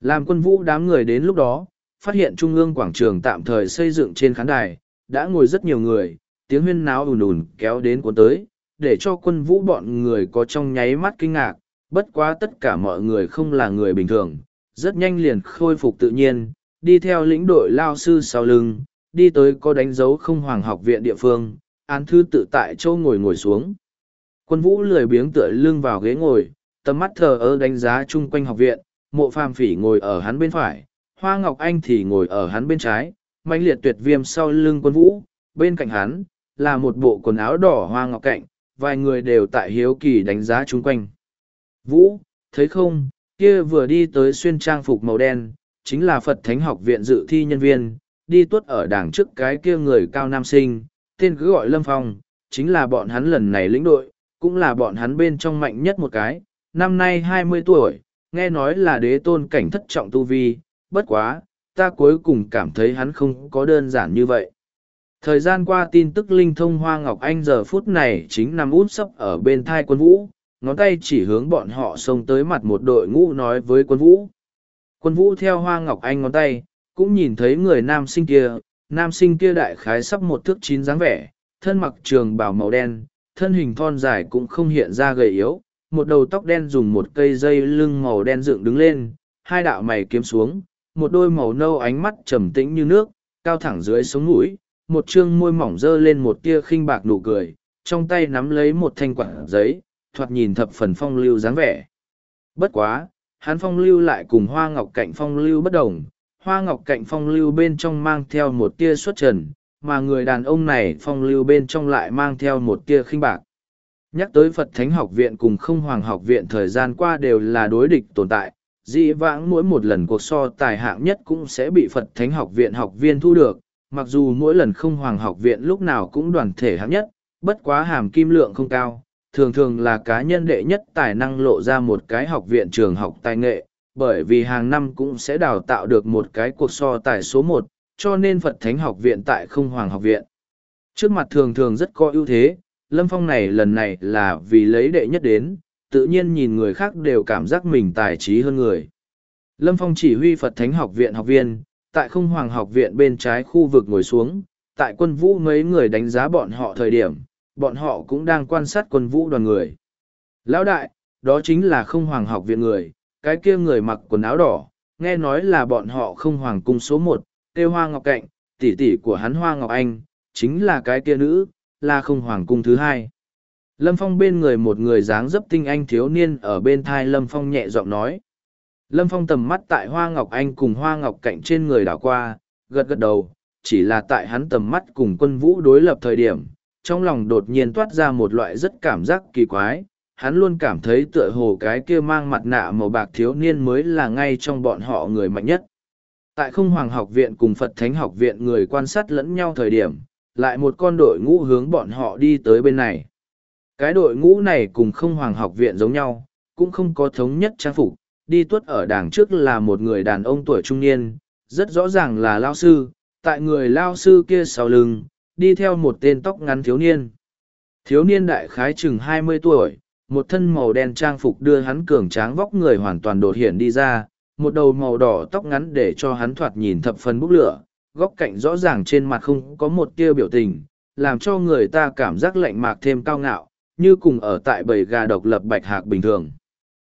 Làm quân vũ đám người đến lúc đó, phát hiện trung ương quảng trường tạm thời xây dựng trên khán đài, đã ngồi rất nhiều người, tiếng huyên náo ùn ùn kéo đến cuốn tới, để cho quân vũ bọn người có trong nháy mắt kinh ngạc, bất quá tất cả mọi người không là người bình thường, rất nhanh liền khôi phục tự nhiên, đi theo lĩnh đội lao sư sau lưng, đi tới có đánh dấu không hoàng học viện địa phương, án thư tự tại châu ngồi ngồi xuống. Quân vũ lười biếng tựa lưng vào ghế ngồi, tầm mắt thờ ơ đánh giá chung quanh học viện, mộ phàm phỉ ngồi ở hắn bên phải, hoa ngọc anh thì ngồi ở hắn bên trái, mãnh liệt tuyệt viêm sau lưng quân vũ, bên cạnh hắn, là một bộ quần áo đỏ hoa ngọc cạnh, vài người đều tại hiếu kỳ đánh giá chung quanh. Vũ, thấy không, kia vừa đi tới xuyên trang phục màu đen, chính là Phật Thánh học viện dự thi nhân viên, đi tuốt ở đảng trước cái kia người cao nam sinh, tên cứ gọi Lâm Phong, chính là bọn hắn lần này lĩnh đội, cũng là bọn hắn bên trong mạnh nhất một cái, năm nay hai mươi tuổi, nghe nói là đế tôn cảnh thất trọng tu vi, bất quá, ta cuối cùng cảm thấy hắn không có đơn giản như vậy. Thời gian qua tin tức linh thông Hoa Ngọc Anh giờ phút này chính nằm út sấp ở bên thai quân vũ, ngón tay chỉ hướng bọn họ xông tới mặt một đội ngũ nói với quân vũ. Quân vũ theo Hoa Ngọc Anh ngón tay, cũng nhìn thấy người nam sinh kia, nam sinh kia đại khái sắp một thước chín dáng vẻ, thân mặc trường bào màu đen, thân hình thon dài cũng không hiện ra gầy yếu, một đầu tóc đen dùng một cây dây lưng màu đen dựng đứng lên, hai đạo mày kiếm xuống, một đôi màu nâu ánh mắt trầm tĩnh như nước, cao thẳng dưới sống mũi, một trương môi mỏng dơ lên một tia khinh bạc nụ cười, trong tay nắm lấy một thanh quản giấy, thoạt nhìn thập phần phong lưu dáng vẻ. Bất quá, hắn phong lưu lại cùng hoa ngọc cạnh phong lưu bất đồng, hoa ngọc cạnh phong lưu bên trong mang theo một tia xuất trần, mà người đàn ông này phong lưu bên trong lại mang theo một tia khinh bạc. Nhắc tới Phật Thánh học viện cùng không hoàng học viện thời gian qua đều là đối địch tồn tại, dĩ vãng mỗi một lần cuộc so tài hạng nhất cũng sẽ bị Phật Thánh học viện học viên thu được, mặc dù mỗi lần không hoàng học viện lúc nào cũng đoàn thể hạng nhất, bất quá hàm kim lượng không cao, thường thường là cá nhân đệ nhất tài năng lộ ra một cái học viện trường học tài nghệ, bởi vì hàng năm cũng sẽ đào tạo được một cái cuộc so tài số một, cho nên Phật Thánh học viện tại không Hoàng học viện. Trước mặt thường thường rất có ưu thế, Lâm Phong này lần này là vì lấy đệ nhất đến, tự nhiên nhìn người khác đều cảm giác mình tài trí hơn người. Lâm Phong chỉ huy Phật Thánh học viện học viên, tại không Hoàng học viện bên trái khu vực ngồi xuống, tại quân vũ mấy người đánh giá bọn họ thời điểm, bọn họ cũng đang quan sát quân vũ đoàn người. Lão đại, đó chính là không Hoàng học viện người, cái kia người mặc quần áo đỏ, nghe nói là bọn họ không Hoàng cung số một, tiêu hoa ngọc cạnh, tỷ tỷ của hắn hoa ngọc anh, chính là cái kia nữ, là không Hoàng cung thứ hai. Lâm Phong bên người một người dáng dấp tinh anh thiếu niên ở bên thai Lâm Phong nhẹ giọng nói. Lâm Phong tầm mắt tại Hoa Ngọc Anh cùng Hoa Ngọc Cạnh trên người đảo qua, gật gật đầu, chỉ là tại hắn tầm mắt cùng quân vũ đối lập thời điểm, trong lòng đột nhiên toát ra một loại rất cảm giác kỳ quái, hắn luôn cảm thấy tựa hồ cái kia mang mặt nạ màu bạc thiếu niên mới là ngay trong bọn họ người mạnh nhất. Tại không hoàng học viện cùng Phật Thánh học viện người quan sát lẫn nhau thời điểm, lại một con đội ngũ hướng bọn họ đi tới bên này. Cái đội ngũ này cùng không hoàng học viện giống nhau, cũng không có thống nhất trang phục, đi tuất ở đằng trước là một người đàn ông tuổi trung niên, rất rõ ràng là lao sư, tại người lao sư kia sau lưng, đi theo một tên tóc ngắn thiếu niên. Thiếu niên đại khái chừng hai mươi tuổi, một thân màu đen trang phục đưa hắn cường tráng vóc người hoàn toàn đột hiện đi ra, một đầu màu đỏ tóc ngắn để cho hắn thoạt nhìn thập phần bốc lửa, góc cạnh rõ ràng trên mặt không có một tia biểu tình, làm cho người ta cảm giác lạnh mạc thêm cao ngạo, như cùng ở tại bầy gà độc lập bạch hạc bình thường.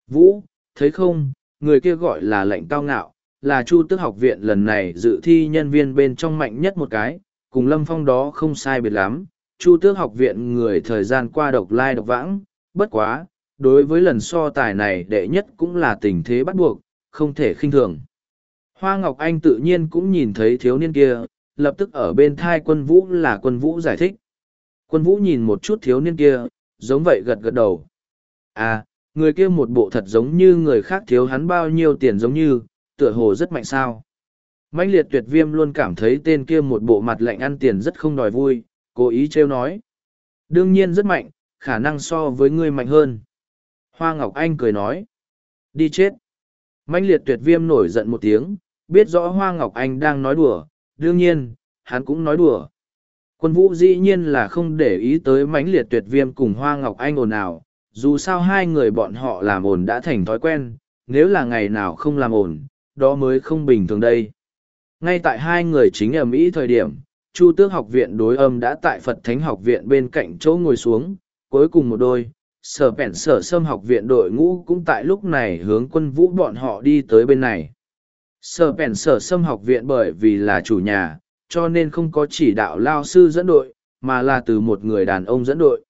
Vũ, thấy không, người kia gọi là lệnh cao ngạo, là Chu Tước học viện lần này dự thi nhân viên bên trong mạnh nhất một cái, cùng Lâm Phong đó không sai biệt lắm. Chu Tước học viện người thời gian qua độc lai độc vãng, bất quá, đối với lần so tài này đệ nhất cũng là tình thế bắt buộc, không thể khinh thường. Hoa Ngọc Anh tự nhiên cũng nhìn thấy thiếu niên kia, lập tức ở bên thai quân vũ là quân vũ giải thích. Quân vũ nhìn một chút thiếu niên kia, giống vậy gật gật đầu. À, người kia một bộ thật giống như người khác thiếu hắn bao nhiêu tiền giống như, tựa hồ rất mạnh sao. mãnh liệt tuyệt viêm luôn cảm thấy tên kia một bộ mặt lạnh ăn tiền rất không đòi vui, cố ý trêu nói. Đương nhiên rất mạnh, khả năng so với ngươi mạnh hơn. Hoa Ngọc Anh cười nói. Đi chết. mãnh liệt tuyệt viêm nổi giận một tiếng, biết rõ Hoa Ngọc Anh đang nói đùa, đương nhiên, hắn cũng nói đùa. Quân vũ dĩ nhiên là không để ý tới mãnh liệt tuyệt viêm cùng Hoa Ngọc Anh ồn ào, dù sao hai người bọn họ làm ồn đã thành thói quen, nếu là ngày nào không làm ồn, đó mới không bình thường đây. Ngay tại hai người chính ở Mỹ thời điểm, Chu Tước học viện đối âm đã tại Phật Thánh học viện bên cạnh chỗ ngồi xuống, cuối cùng một đôi, sở bẻn sở Sâm học viện đội ngũ cũng tại lúc này hướng quân vũ bọn họ đi tới bên này. Sở bẻn sở Sâm học viện bởi vì là chủ nhà, cho nên không có chỉ đạo lao sư dẫn đội, mà là từ một người đàn ông dẫn đội.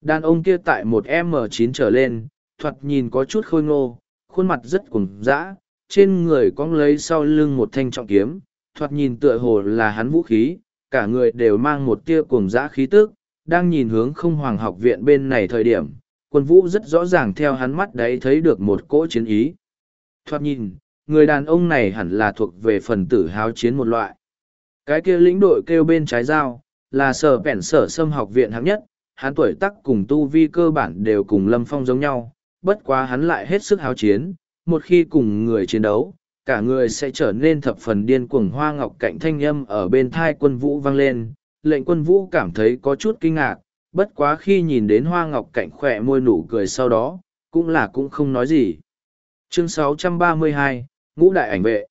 Đàn ông kia tại một M9 trở lên, thoạt nhìn có chút khôi ngô, khuôn mặt rất cùng dã, trên người cong lấy sau lưng một thanh trọng kiếm, thoạt nhìn tựa hồ là hắn vũ khí, cả người đều mang một tia cùng dã khí tức, đang nhìn hướng không hoàng học viện bên này thời điểm, quân vũ rất rõ ràng theo hắn mắt đấy thấy được một cỗ chiến ý. Thoạt nhìn, người đàn ông này hẳn là thuộc về phần tử háo chiến một loại. Cái kia lĩnh đội kêu bên trái dao, là sở bẻn sở xâm học viện hạng nhất, hắn tuổi tác cùng tu vi cơ bản đều cùng Lâm Phong giống nhau, bất quá hắn lại hết sức háo chiến, một khi cùng người chiến đấu, cả người sẽ trở nên thập phần điên cuồng hoa ngọc cạnh thanh âm ở bên thai quân vũ vang lên, lệnh quân vũ cảm thấy có chút kinh ngạc, bất quá khi nhìn đến hoa ngọc cạnh khỏe môi nụ cười sau đó, cũng là cũng không nói gì. Chương 632, Ngũ Đại Ảnh Vệ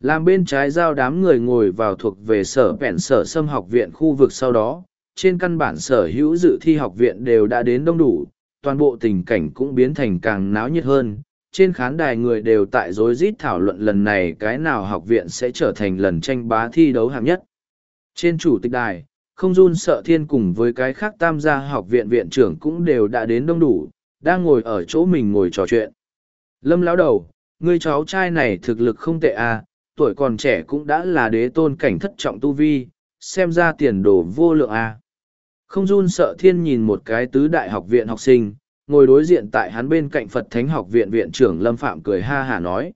Làm bên trái giao đám người ngồi vào thuộc về sở vẹn sở xâm học viện khu vực sau đó, trên căn bản sở hữu dự thi học viện đều đã đến đông đủ, toàn bộ tình cảnh cũng biến thành càng náo nhiệt hơn. Trên khán đài người đều tại rối rít thảo luận lần này cái nào học viện sẽ trở thành lần tranh bá thi đấu hạng nhất. Trên chủ tịch đài, không run sợ thiên cùng với cái khác tam gia học viện viện trưởng cũng đều đã đến đông đủ, đang ngồi ở chỗ mình ngồi trò chuyện. Lâm lão đầu, người cháu trai này thực lực không tệ à, tuổi còn trẻ cũng đã là đế tôn cảnh thất trọng tu vi, xem ra tiền đồ vô lượng à. Không run sợ thiên nhìn một cái tứ đại học viện học sinh, ngồi đối diện tại hắn bên cạnh Phật Thánh học viện viện trưởng Lâm Phạm cười ha hả nói.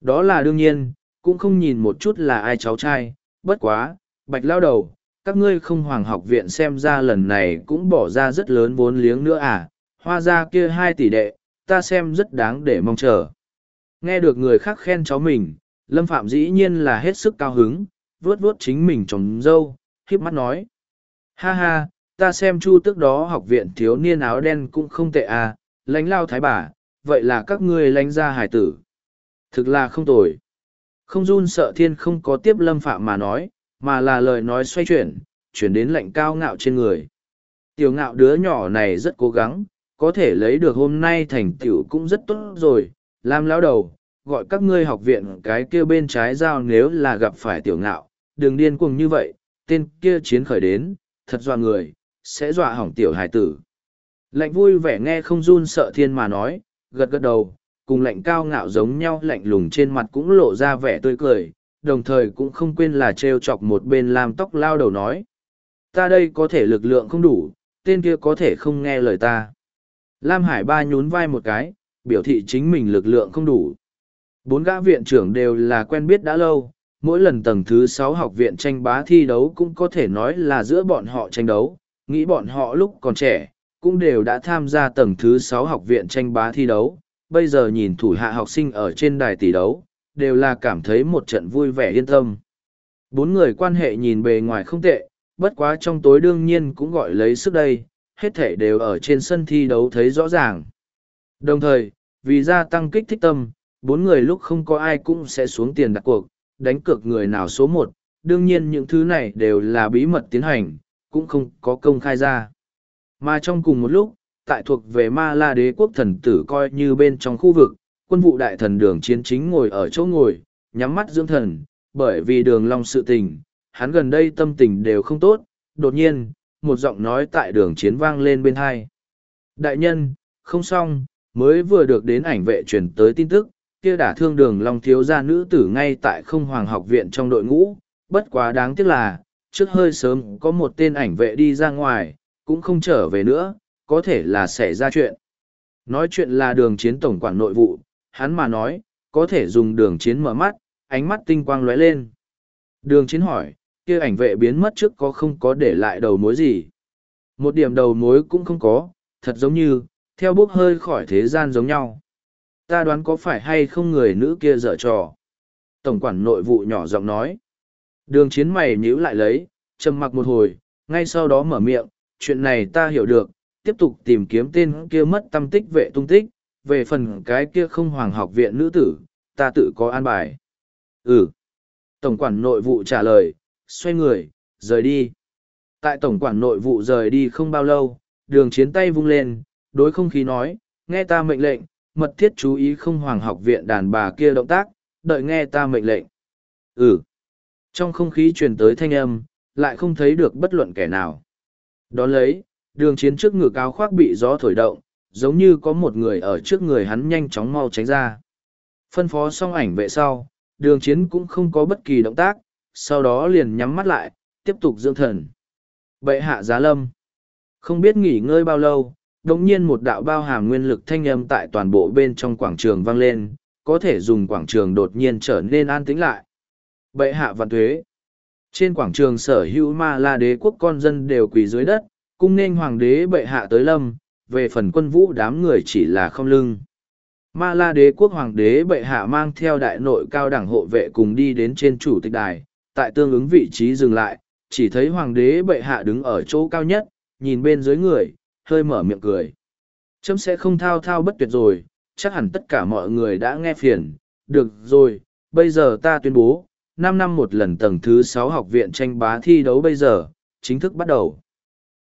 Đó là đương nhiên, cũng không nhìn một chút là ai cháu trai, bất quá, bạch lao đầu, các ngươi không hoàng học viện xem ra lần này cũng bỏ ra rất lớn vốn liếng nữa à, hoa ra kia hai tỷ đệ, ta xem rất đáng để mong chờ. Nghe được người khác khen cháu mình, Lâm Phạm dĩ nhiên là hết sức cao hứng, vuốt vuốt chính mình trồng dâu, khiếp mắt nói. Ha ha, ta xem chu tức đó học viện thiếu niên áo đen cũng không tệ à, lãnh lao thái bà, vậy là các ngươi lãnh gia hải tử. Thực là không tồi. Không run sợ thiên không có tiếp lâm phạm mà nói, mà là lời nói xoay chuyển, chuyển đến lạnh cao ngạo trên người. Tiểu ngạo đứa nhỏ này rất cố gắng, có thể lấy được hôm nay thành tiểu cũng rất tốt rồi, làm lão đầu, gọi các ngươi học viện cái kia bên trái giao nếu là gặp phải tiểu ngạo, đừng điên cuồng như vậy, tên kia chiến khởi đến, thật dọa người, sẽ dọa hỏng tiểu Hải tử. Lạnh vui vẻ nghe không run sợ thiên mà nói, gật gật đầu, cùng lạnh cao ngạo giống nhau lạnh lùng trên mặt cũng lộ ra vẻ tươi cười, đồng thời cũng không quên là trêu chọc một bên làm tóc lao đầu nói. Ta đây có thể lực lượng không đủ, tên kia có thể không nghe lời ta. Lam Hải ba nhún vai một cái, biểu thị chính mình lực lượng không đủ. Bốn gã viện trưởng đều là quen biết đã lâu, mỗi lần tầng thứ sáu học viện tranh bá thi đấu cũng có thể nói là giữa bọn họ tranh đấu, nghĩ bọn họ lúc còn trẻ, cũng đều đã tham gia tầng thứ sáu học viện tranh bá thi đấu, bây giờ nhìn thủ hạ học sinh ở trên đài tỷ đấu, đều là cảm thấy một trận vui vẻ yên tâm. Bốn người quan hệ nhìn bề ngoài không tệ, bất quá trong tối đương nhiên cũng gọi lấy sức đây, hết thể đều ở trên sân thi đấu thấy rõ ràng. Đồng thời, vì gia tăng kích thích tâm, bốn người lúc không có ai cũng sẽ xuống tiền đặt cuộc, đánh cược người nào số một, đương nhiên những thứ này đều là bí mật tiến hành, cũng không có công khai ra. Mà trong cùng một lúc, tại thuộc về ma la đế quốc thần tử coi như bên trong khu vực, quân vụ đại thần đường chiến chính ngồi ở chỗ ngồi, nhắm mắt dưỡng thần, bởi vì đường long sự tình, hắn gần đây tâm tình đều không tốt, đột nhiên, một giọng nói tại đường chiến vang lên bên hai. Đại nhân, không xong, mới vừa được đến ảnh vệ truyền tới tin tức, kia đả thương đường long thiếu gia nữ tử ngay tại không hoàng học viện trong đội ngũ, bất quá đáng tiếc là, trước hơi sớm có một tên ảnh vệ đi ra ngoài, cũng không trở về nữa, có thể là xảy ra chuyện. Nói chuyện là đường chiến tổng quản nội vụ, hắn mà nói, có thể dùng đường chiến mở mắt, ánh mắt tinh quang lóe lên. Đường chiến hỏi, kia ảnh vệ biến mất trước có không có để lại đầu mối gì. Một điểm đầu mối cũng không có, thật giống như, theo bốc hơi khỏi thế gian giống nhau. Ta đoán có phải hay không người nữ kia dở trò. Tổng quản nội vụ nhỏ giọng nói. Đường chiến mày nhíu lại lấy, trầm mặc một hồi, ngay sau đó mở miệng, chuyện này ta hiểu được, tiếp tục tìm kiếm tên kia mất tâm tích vệ tung tích, về phần cái kia không hoàng học viện nữ tử, ta tự có an bài. Ừ. Tổng quản nội vụ trả lời, xoay người, rời đi. Tại tổng quản nội vụ rời đi không bao lâu, đường chiến tay vung lên, đối không khí nói, nghe ta mệnh lệnh, mật thiết chú ý không hoàng học viện đàn bà kia động tác, đợi nghe ta mệnh lệnh. Ừ. Trong không khí truyền tới thanh âm, lại không thấy được bất luận kẻ nào. Đón lấy, đường chiến trước ngực áo khoác bị gió thổi động, giống như có một người ở trước người hắn nhanh chóng mau tránh ra. Phân phó xong ảnh vệ sau, đường chiến cũng không có bất kỳ động tác, sau đó liền nhắm mắt lại, tiếp tục dưỡng thần. Bệ hạ giá lâm. Không biết nghỉ ngơi bao lâu, đồng nhiên một đạo bao hàm nguyên lực thanh âm tại toàn bộ bên trong quảng trường vang lên, có thể dùng quảng trường đột nhiên trở nên an tĩnh lại. Bệ hạ vạn thuế. Trên quảng trường sở hữu ma la đế quốc con dân đều quỳ dưới đất, cung nên hoàng đế bệ hạ tới lâm, về phần quân vũ đám người chỉ là không lưng. Ma la đế quốc hoàng đế bệ hạ mang theo đại nội cao đẳng hộ vệ cùng đi đến trên chủ tịch đài, tại tương ứng vị trí dừng lại, chỉ thấy hoàng đế bệ hạ đứng ở chỗ cao nhất, nhìn bên dưới người, hơi mở miệng cười. Chấm sẽ không thao thao bất tuyệt rồi, chắc hẳn tất cả mọi người đã nghe phiền, được rồi, bây giờ ta tuyên bố, năm năm một lần tầng thứ sáu học viện tranh bá thi đấu bây giờ, chính thức bắt đầu.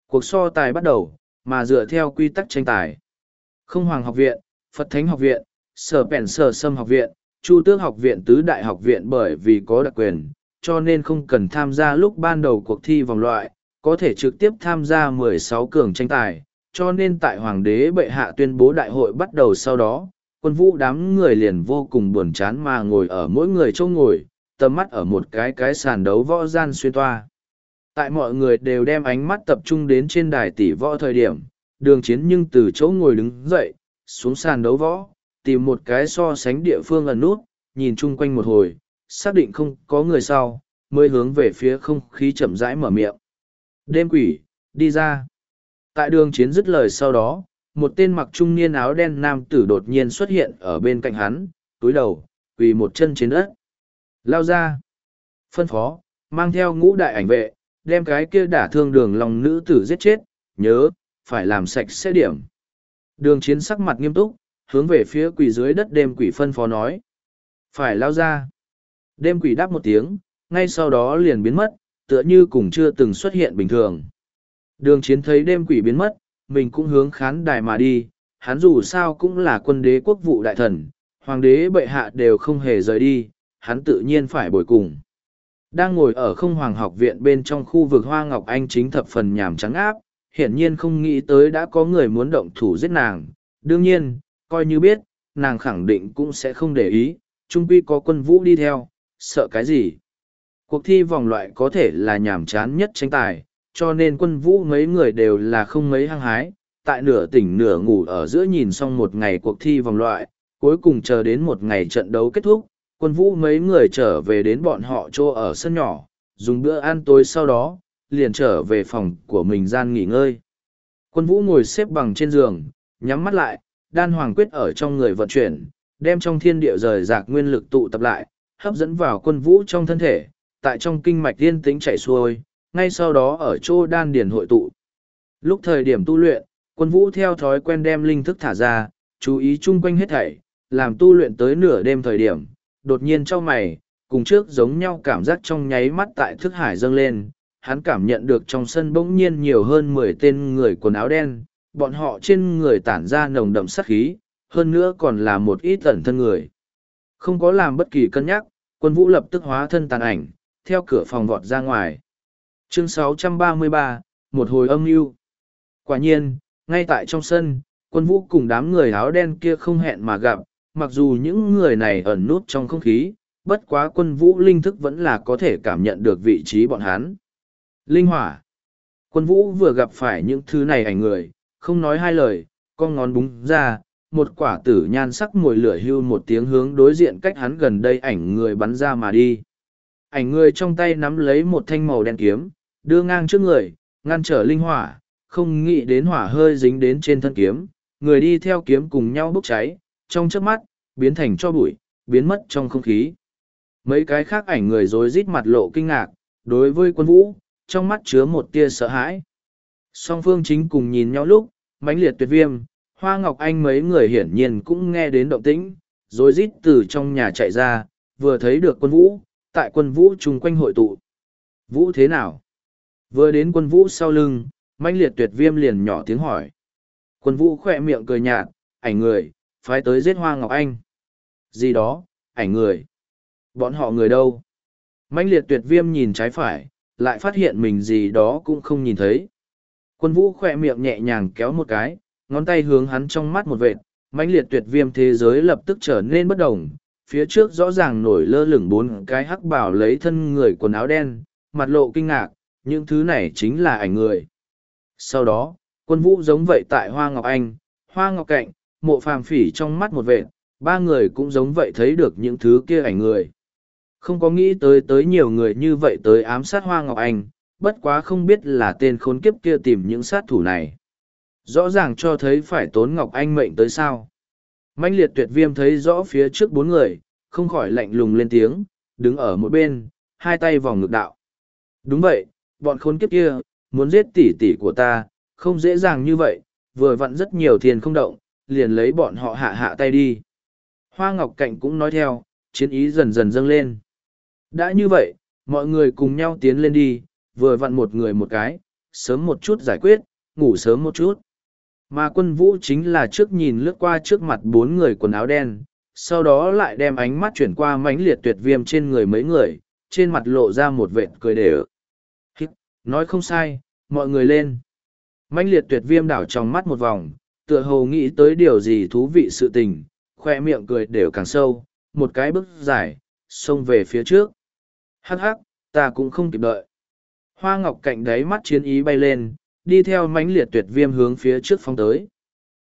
Cuộc so tài bắt đầu, mà dựa theo quy tắc tranh tài. Không Hoàng học viện, Phật Thánh học viện, Sở Bèn Sở Sâm học viện, Chu Tước học viện tứ đại học viện bởi vì có đặc quyền, cho nên không cần tham gia lúc ban đầu cuộc thi vòng loại, có thể trực tiếp tham gia 16 cường tranh tài, cho nên tại Hoàng đế bệ hạ tuyên bố đại hội bắt đầu sau đó, quân vũ đám người liền vô cùng buồn chán mà ngồi ở mỗi người chỗ ngồi, tầm mắt ở một cái cái sàn đấu võ gian xuyên toa. Tại mọi người đều đem ánh mắt tập trung đến trên đài tỷ võ thời điểm, đường chiến nhưng từ chỗ ngồi đứng dậy, xuống sàn đấu võ, tìm một cái so sánh địa phương ẩn nút, nhìn chung quanh một hồi, xác định không có người sau, mới hướng về phía không khí chậm rãi mở miệng. Đêm quỷ, đi ra. Tại đường chiến dứt lời sau đó, một tên mặc trung niên áo đen nam tử đột nhiên xuất hiện ở bên cạnh hắn, túi đầu, quỳ một chân trên đất. Lao ra. Phân phó, mang theo ngũ đại ảnh vệ, đem cái kia đả thương đường lòng nữ tử giết chết, nhớ, phải làm sạch sẽ điểm. Đường chiến sắc mặt nghiêm túc, hướng về phía quỷ dưới đất đêm quỷ phân phó nói. Phải lao ra. Đêm quỷ đáp một tiếng, ngay sau đó liền biến mất, tựa như cùng chưa từng xuất hiện bình thường. Đường chiến thấy đêm quỷ biến mất, mình cũng hướng khán đài mà đi, hắn dù sao cũng là quân đế quốc vụ đại thần, hoàng đế bệ hạ đều không hề rời đi, hắn tự nhiên phải bồi cùng. Đang ngồi ở không hoàng học viện bên trong khu vực Hoa Ngọc Anh chính thập phần nhàm trắng áp, hiển nhiên không nghĩ tới đã có người muốn động thủ giết nàng. Đương nhiên, coi như biết, nàng khẳng định cũng sẽ không để ý, trung quy có quân vũ đi theo, sợ cái gì. Cuộc thi vòng loại có thể là nhàm chán nhất tranh tài, cho nên quân vũ mấy người đều là không mấy hăng hái, tại nửa tỉnh nửa ngủ ở giữa nhìn xong một ngày cuộc thi vòng loại, cuối cùng chờ đến một ngày trận đấu kết thúc, quân vũ mấy người trở về đến bọn họ chỗ ở sân nhỏ, dùng bữa ăn tối sau đó, liền trở về phòng của mình gian nghỉ ngơi. Quân vũ ngồi xếp bằng trên giường, nhắm mắt lại, đan hoàng quyết ở trong người vận chuyển, đem trong thiên địa rời rạc nguyên lực tụ tập lại, hấp dẫn vào quân vũ trong thân thể, tại trong kinh mạch tiên tĩnh chảy xuôi, ngay sau đó ở chỗ đan điền hội tụ. Lúc thời điểm tu luyện, quân vũ theo thói quen đem linh thức thả ra, chú ý chung quanh hết thảy, làm tu luyện tới nửa đêm thời điểm, đột nhiên cho mày, cùng trước giống nhau cảm giác trong nháy mắt tại thức hải dâng lên, hắn cảm nhận được trong sân bỗng nhiên nhiều hơn mười tên người quần áo đen, bọn họ trên người tản ra nồng đậm sát khí, hơn nữa còn là một ít ẩn thân người. Không có làm bất kỳ cân nhắc, quân vũ lập tức hóa thân tàn ảnh, theo cửa phòng vọt ra ngoài. Chương 633, một hồi âm mưu. Quả nhiên, ngay tại trong sân, quân vũ cùng đám người áo đen kia không hẹn mà gặp, mặc dù những người này ẩn nút trong không khí, bất quá quân vũ linh thức vẫn là có thể cảm nhận được vị trí bọn hắn. Linh hỏa. Quân vũ vừa gặp phải những thứ này ảnh người, không nói hai lời, con ngón búng ra, một quả tử nhan sắc mùi lửa hưu một tiếng hướng đối diện cách hắn gần đây ảnh người bắn ra mà đi. Ảnh người trong tay nắm lấy một thanh màu đen kiếm, đưa ngang trước người, ngăn trở linh hỏa, không nghĩ đến hỏa hơi dính đến trên thân kiếm, người đi theo kiếm cùng nhau bốc cháy, trong chớp mắt, biến thành cho bụi, biến mất trong không khí. Mấy cái khác ảnh người rối rít mặt lộ kinh ngạc, đối với quân vũ, trong mắt chứa một tia sợ hãi. Song phương chính cùng nhìn nhau lúc, mãnh liệt tuyệt viêm, Hoa Ngọc Anh mấy người hiển nhiên cũng nghe đến động tĩnh, rối rít từ trong nhà chạy ra, vừa thấy được quân vũ, tại quân vũ chung quanh hội tụ. Vũ thế nào? Vừa đến quân vũ sau lưng, mãnh liệt tuyệt viêm liền nhỏ tiếng hỏi. Quân vũ khỏe miệng cười nhạt, ảnh người, phái tới giết Hoa Ngọc Anh. Gì đó, ảnh người. Bọn họ người đâu? Mãnh liệt tuyệt viêm nhìn trái phải, lại phát hiện mình gì đó cũng không nhìn thấy. Quân vũ khoe miệng nhẹ nhàng kéo một cái, ngón tay hướng hắn trong mắt một vệt, mãnh liệt tuyệt viêm thế giới lập tức trở nên bất động. Phía trước rõ ràng nổi lơ lửng bốn cái hắc bảo lấy thân người quần áo đen, mặt lộ kinh ngạc, những thứ này chính là ảnh người. Sau đó, quân vũ giống vậy tại Hoa Ngọc Anh, Hoa Ngọc Cạnh, mộ phàm phỉ trong mắt một vệt, ba người cũng giống vậy thấy được những thứ kia ảnh người. Không có nghĩ tới tới nhiều người như vậy tới ám sát Hoa Ngọc Anh, bất quá không biết là tên khốn kiếp kia tìm những sát thủ này. Rõ ràng cho thấy phải tốn Ngọc Anh mệnh tới sao. Mạnh liệt tuyệt viêm thấy rõ phía trước bốn người, không khỏi lạnh lùng lên tiếng, đứng ở một bên, hai tay vòng ngực đạo. Đúng vậy, bọn khốn kiếp kia, muốn giết tỷ tỷ của ta, không dễ dàng như vậy, vừa vặn rất nhiều thiền không động, liền lấy bọn họ hạ hạ tay đi. Hoa Ngọc Cạnh cũng nói theo, chiến ý dần dần dâng lên. Đã như vậy, mọi người cùng nhau tiến lên đi, vừa vặn một người một cái, sớm một chút giải quyết, ngủ sớm một chút. Mà quân vũ chính là trước nhìn lướt qua trước mặt bốn người quần áo đen, sau đó lại đem ánh mắt chuyển qua mãnh liệt tuyệt viêm trên người mấy người, trên mặt lộ ra một vệt cười đều. Nói không sai, mọi người lên. Mãnh liệt tuyệt viêm đảo trong mắt một vòng, tựa hồ nghĩ tới điều gì thú vị sự tình, khoe miệng cười đều càng sâu, một cái bước dài, xông về phía trước. Hắc hắc, ta cũng không kịp đợi. Hoa ngọc cạnh đáy mắt chiến ý bay lên, đi theo mãnh liệt tuyệt viêm hướng phía trước phong tới.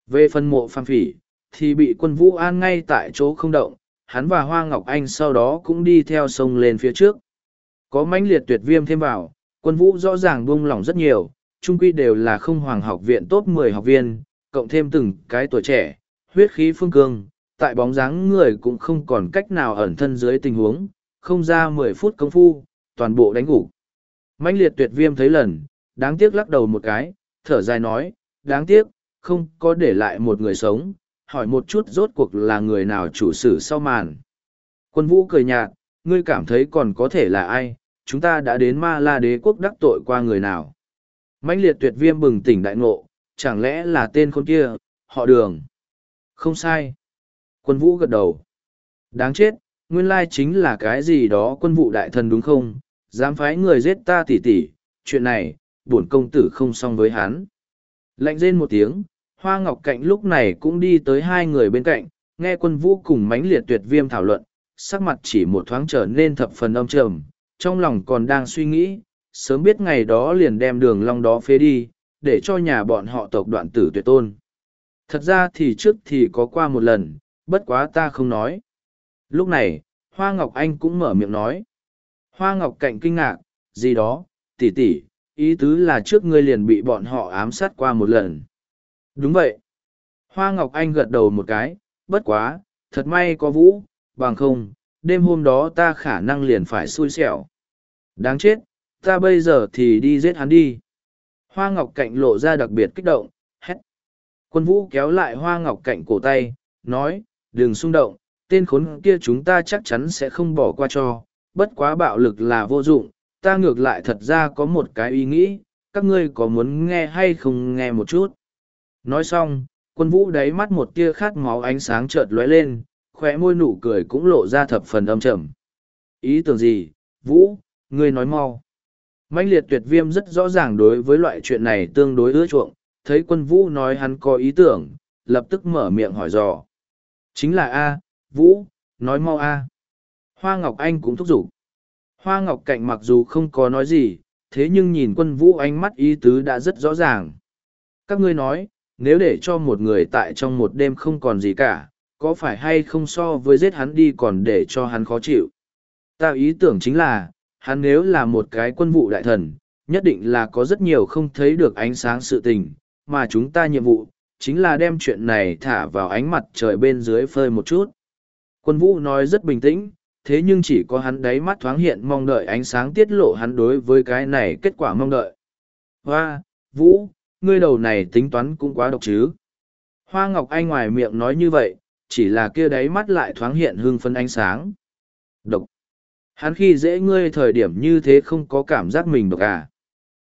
Về phần mộ phàm phỉ, thì bị quân vũ an ngay tại chỗ không động, hắn và Hoa Ngọc Anh sau đó cũng đi theo sông lên phía trước. Có mãnh liệt tuyệt viêm thêm vào, quân vũ rõ ràng buông lỏng rất nhiều, chung quy đều là không hoàng học viện top 10 học viên, cộng thêm từng cái tuổi trẻ, huyết khí phương cương, tại bóng dáng người cũng không còn cách nào ẩn thân dưới tình huống, không ra mười phút công phu, toàn bộ đánh gục. mãnh liệt tuyệt viêm thấy lần, đáng tiếc lắc đầu một cái, thở dài nói, đáng tiếc, không có để lại một người sống, hỏi một chút rốt cuộc là người nào chủ sử sau màn. Quân vũ cười nhạt, ngươi cảm thấy còn có thể là ai, chúng ta đã đến ma la đế quốc đắc tội qua người nào. mãnh liệt tuyệt viêm bừng tỉnh đại ngộ, chẳng lẽ là tên con kia, họ đường. Không sai. Quân vũ gật đầu. Đáng chết, nguyên lai chính là cái gì đó quân vụ đại thần đúng không, dám phái người giết ta tỉ tỉ, chuyện này, bổn công tử không xong với hắn. Lạnh rên một tiếng, hoa ngọc cạnh lúc này cũng đi tới hai người bên cạnh, nghe quân vũ cùng Mánh liệt tuyệt viêm thảo luận, sắc mặt chỉ một thoáng trở nên thập phần âm trầm, trong lòng còn đang suy nghĩ, sớm biết ngày đó liền đem đường long đó phế đi, để cho nhà bọn họ tộc đoạn tử tuyệt tôn. Thật ra thì trước thì có qua một lần, bất quá ta không nói. Lúc này, Hoa Ngọc Anh cũng mở miệng nói. Hoa Ngọc Cạnh kinh ngạc, gì đó, tỷ tỷ, ý tứ là trước ngươi liền bị bọn họ ám sát qua một lần. Đúng vậy. Hoa Ngọc Anh gật đầu một cái, bất quá, thật may có vũ, bằng không, đêm hôm đó ta khả năng liền phải xui xẻo. Đáng chết, ta bây giờ thì đi giết hắn đi. Hoa Ngọc Cạnh lộ ra đặc biệt kích động, hét. Quân vũ kéo lại Hoa Ngọc Cạnh cổ tay, nói, đừng xung động, tên khốn kia chúng ta chắc chắn sẽ không bỏ qua cho, bất quá bạo lực là vô dụng, ta ngược lại thật ra có một cái ý nghĩ, các ngươi có muốn nghe hay không nghe một chút. Nói xong, quân vũ đáy mắt một tia khát máu ánh sáng chợt lóe lên, khóe môi nụ cười cũng lộ ra thập phần âm trầm. Ý tưởng gì, vũ, ngươi nói mau. Mạnh liệt tuyệt viêm rất rõ ràng đối với loại chuyện này tương đối ưa chuộng, thấy quân vũ nói hắn có ý tưởng, lập tức mở miệng hỏi dò. Chính là A, Vũ, nói mau A. Hoa Ngọc Anh cũng thúc giục. Hoa Ngọc Cạnh mặc dù không có nói gì, thế nhưng nhìn quân Vũ ánh mắt ý tứ đã rất rõ ràng. Các ngươi nói, nếu để cho một người tại trong một đêm không còn gì cả, có phải hay không so với giết hắn đi còn để cho hắn khó chịu? Ta ý tưởng chính là, hắn nếu là một cái quân vụ đại thần, nhất định là có rất nhiều không thấy được ánh sáng sự tình, mà chúng ta nhiệm vụ, chính là đem chuyện này thả vào ánh mặt trời bên dưới phơi một chút. Quân vũ nói rất bình tĩnh, thế nhưng chỉ có hắn đáy mắt thoáng hiện mong đợi ánh sáng tiết lộ hắn đối với cái này kết quả mong đợi. Hoa, vũ, ngươi đầu này tính toán cũng quá độc chứ. Hoa Ngọc Anh ngoài miệng nói như vậy, chỉ là kia đáy mắt lại thoáng hiện hương phân ánh sáng. Độc. Hắn khi dễ ngươi thời điểm như thế không có cảm giác mình độc à.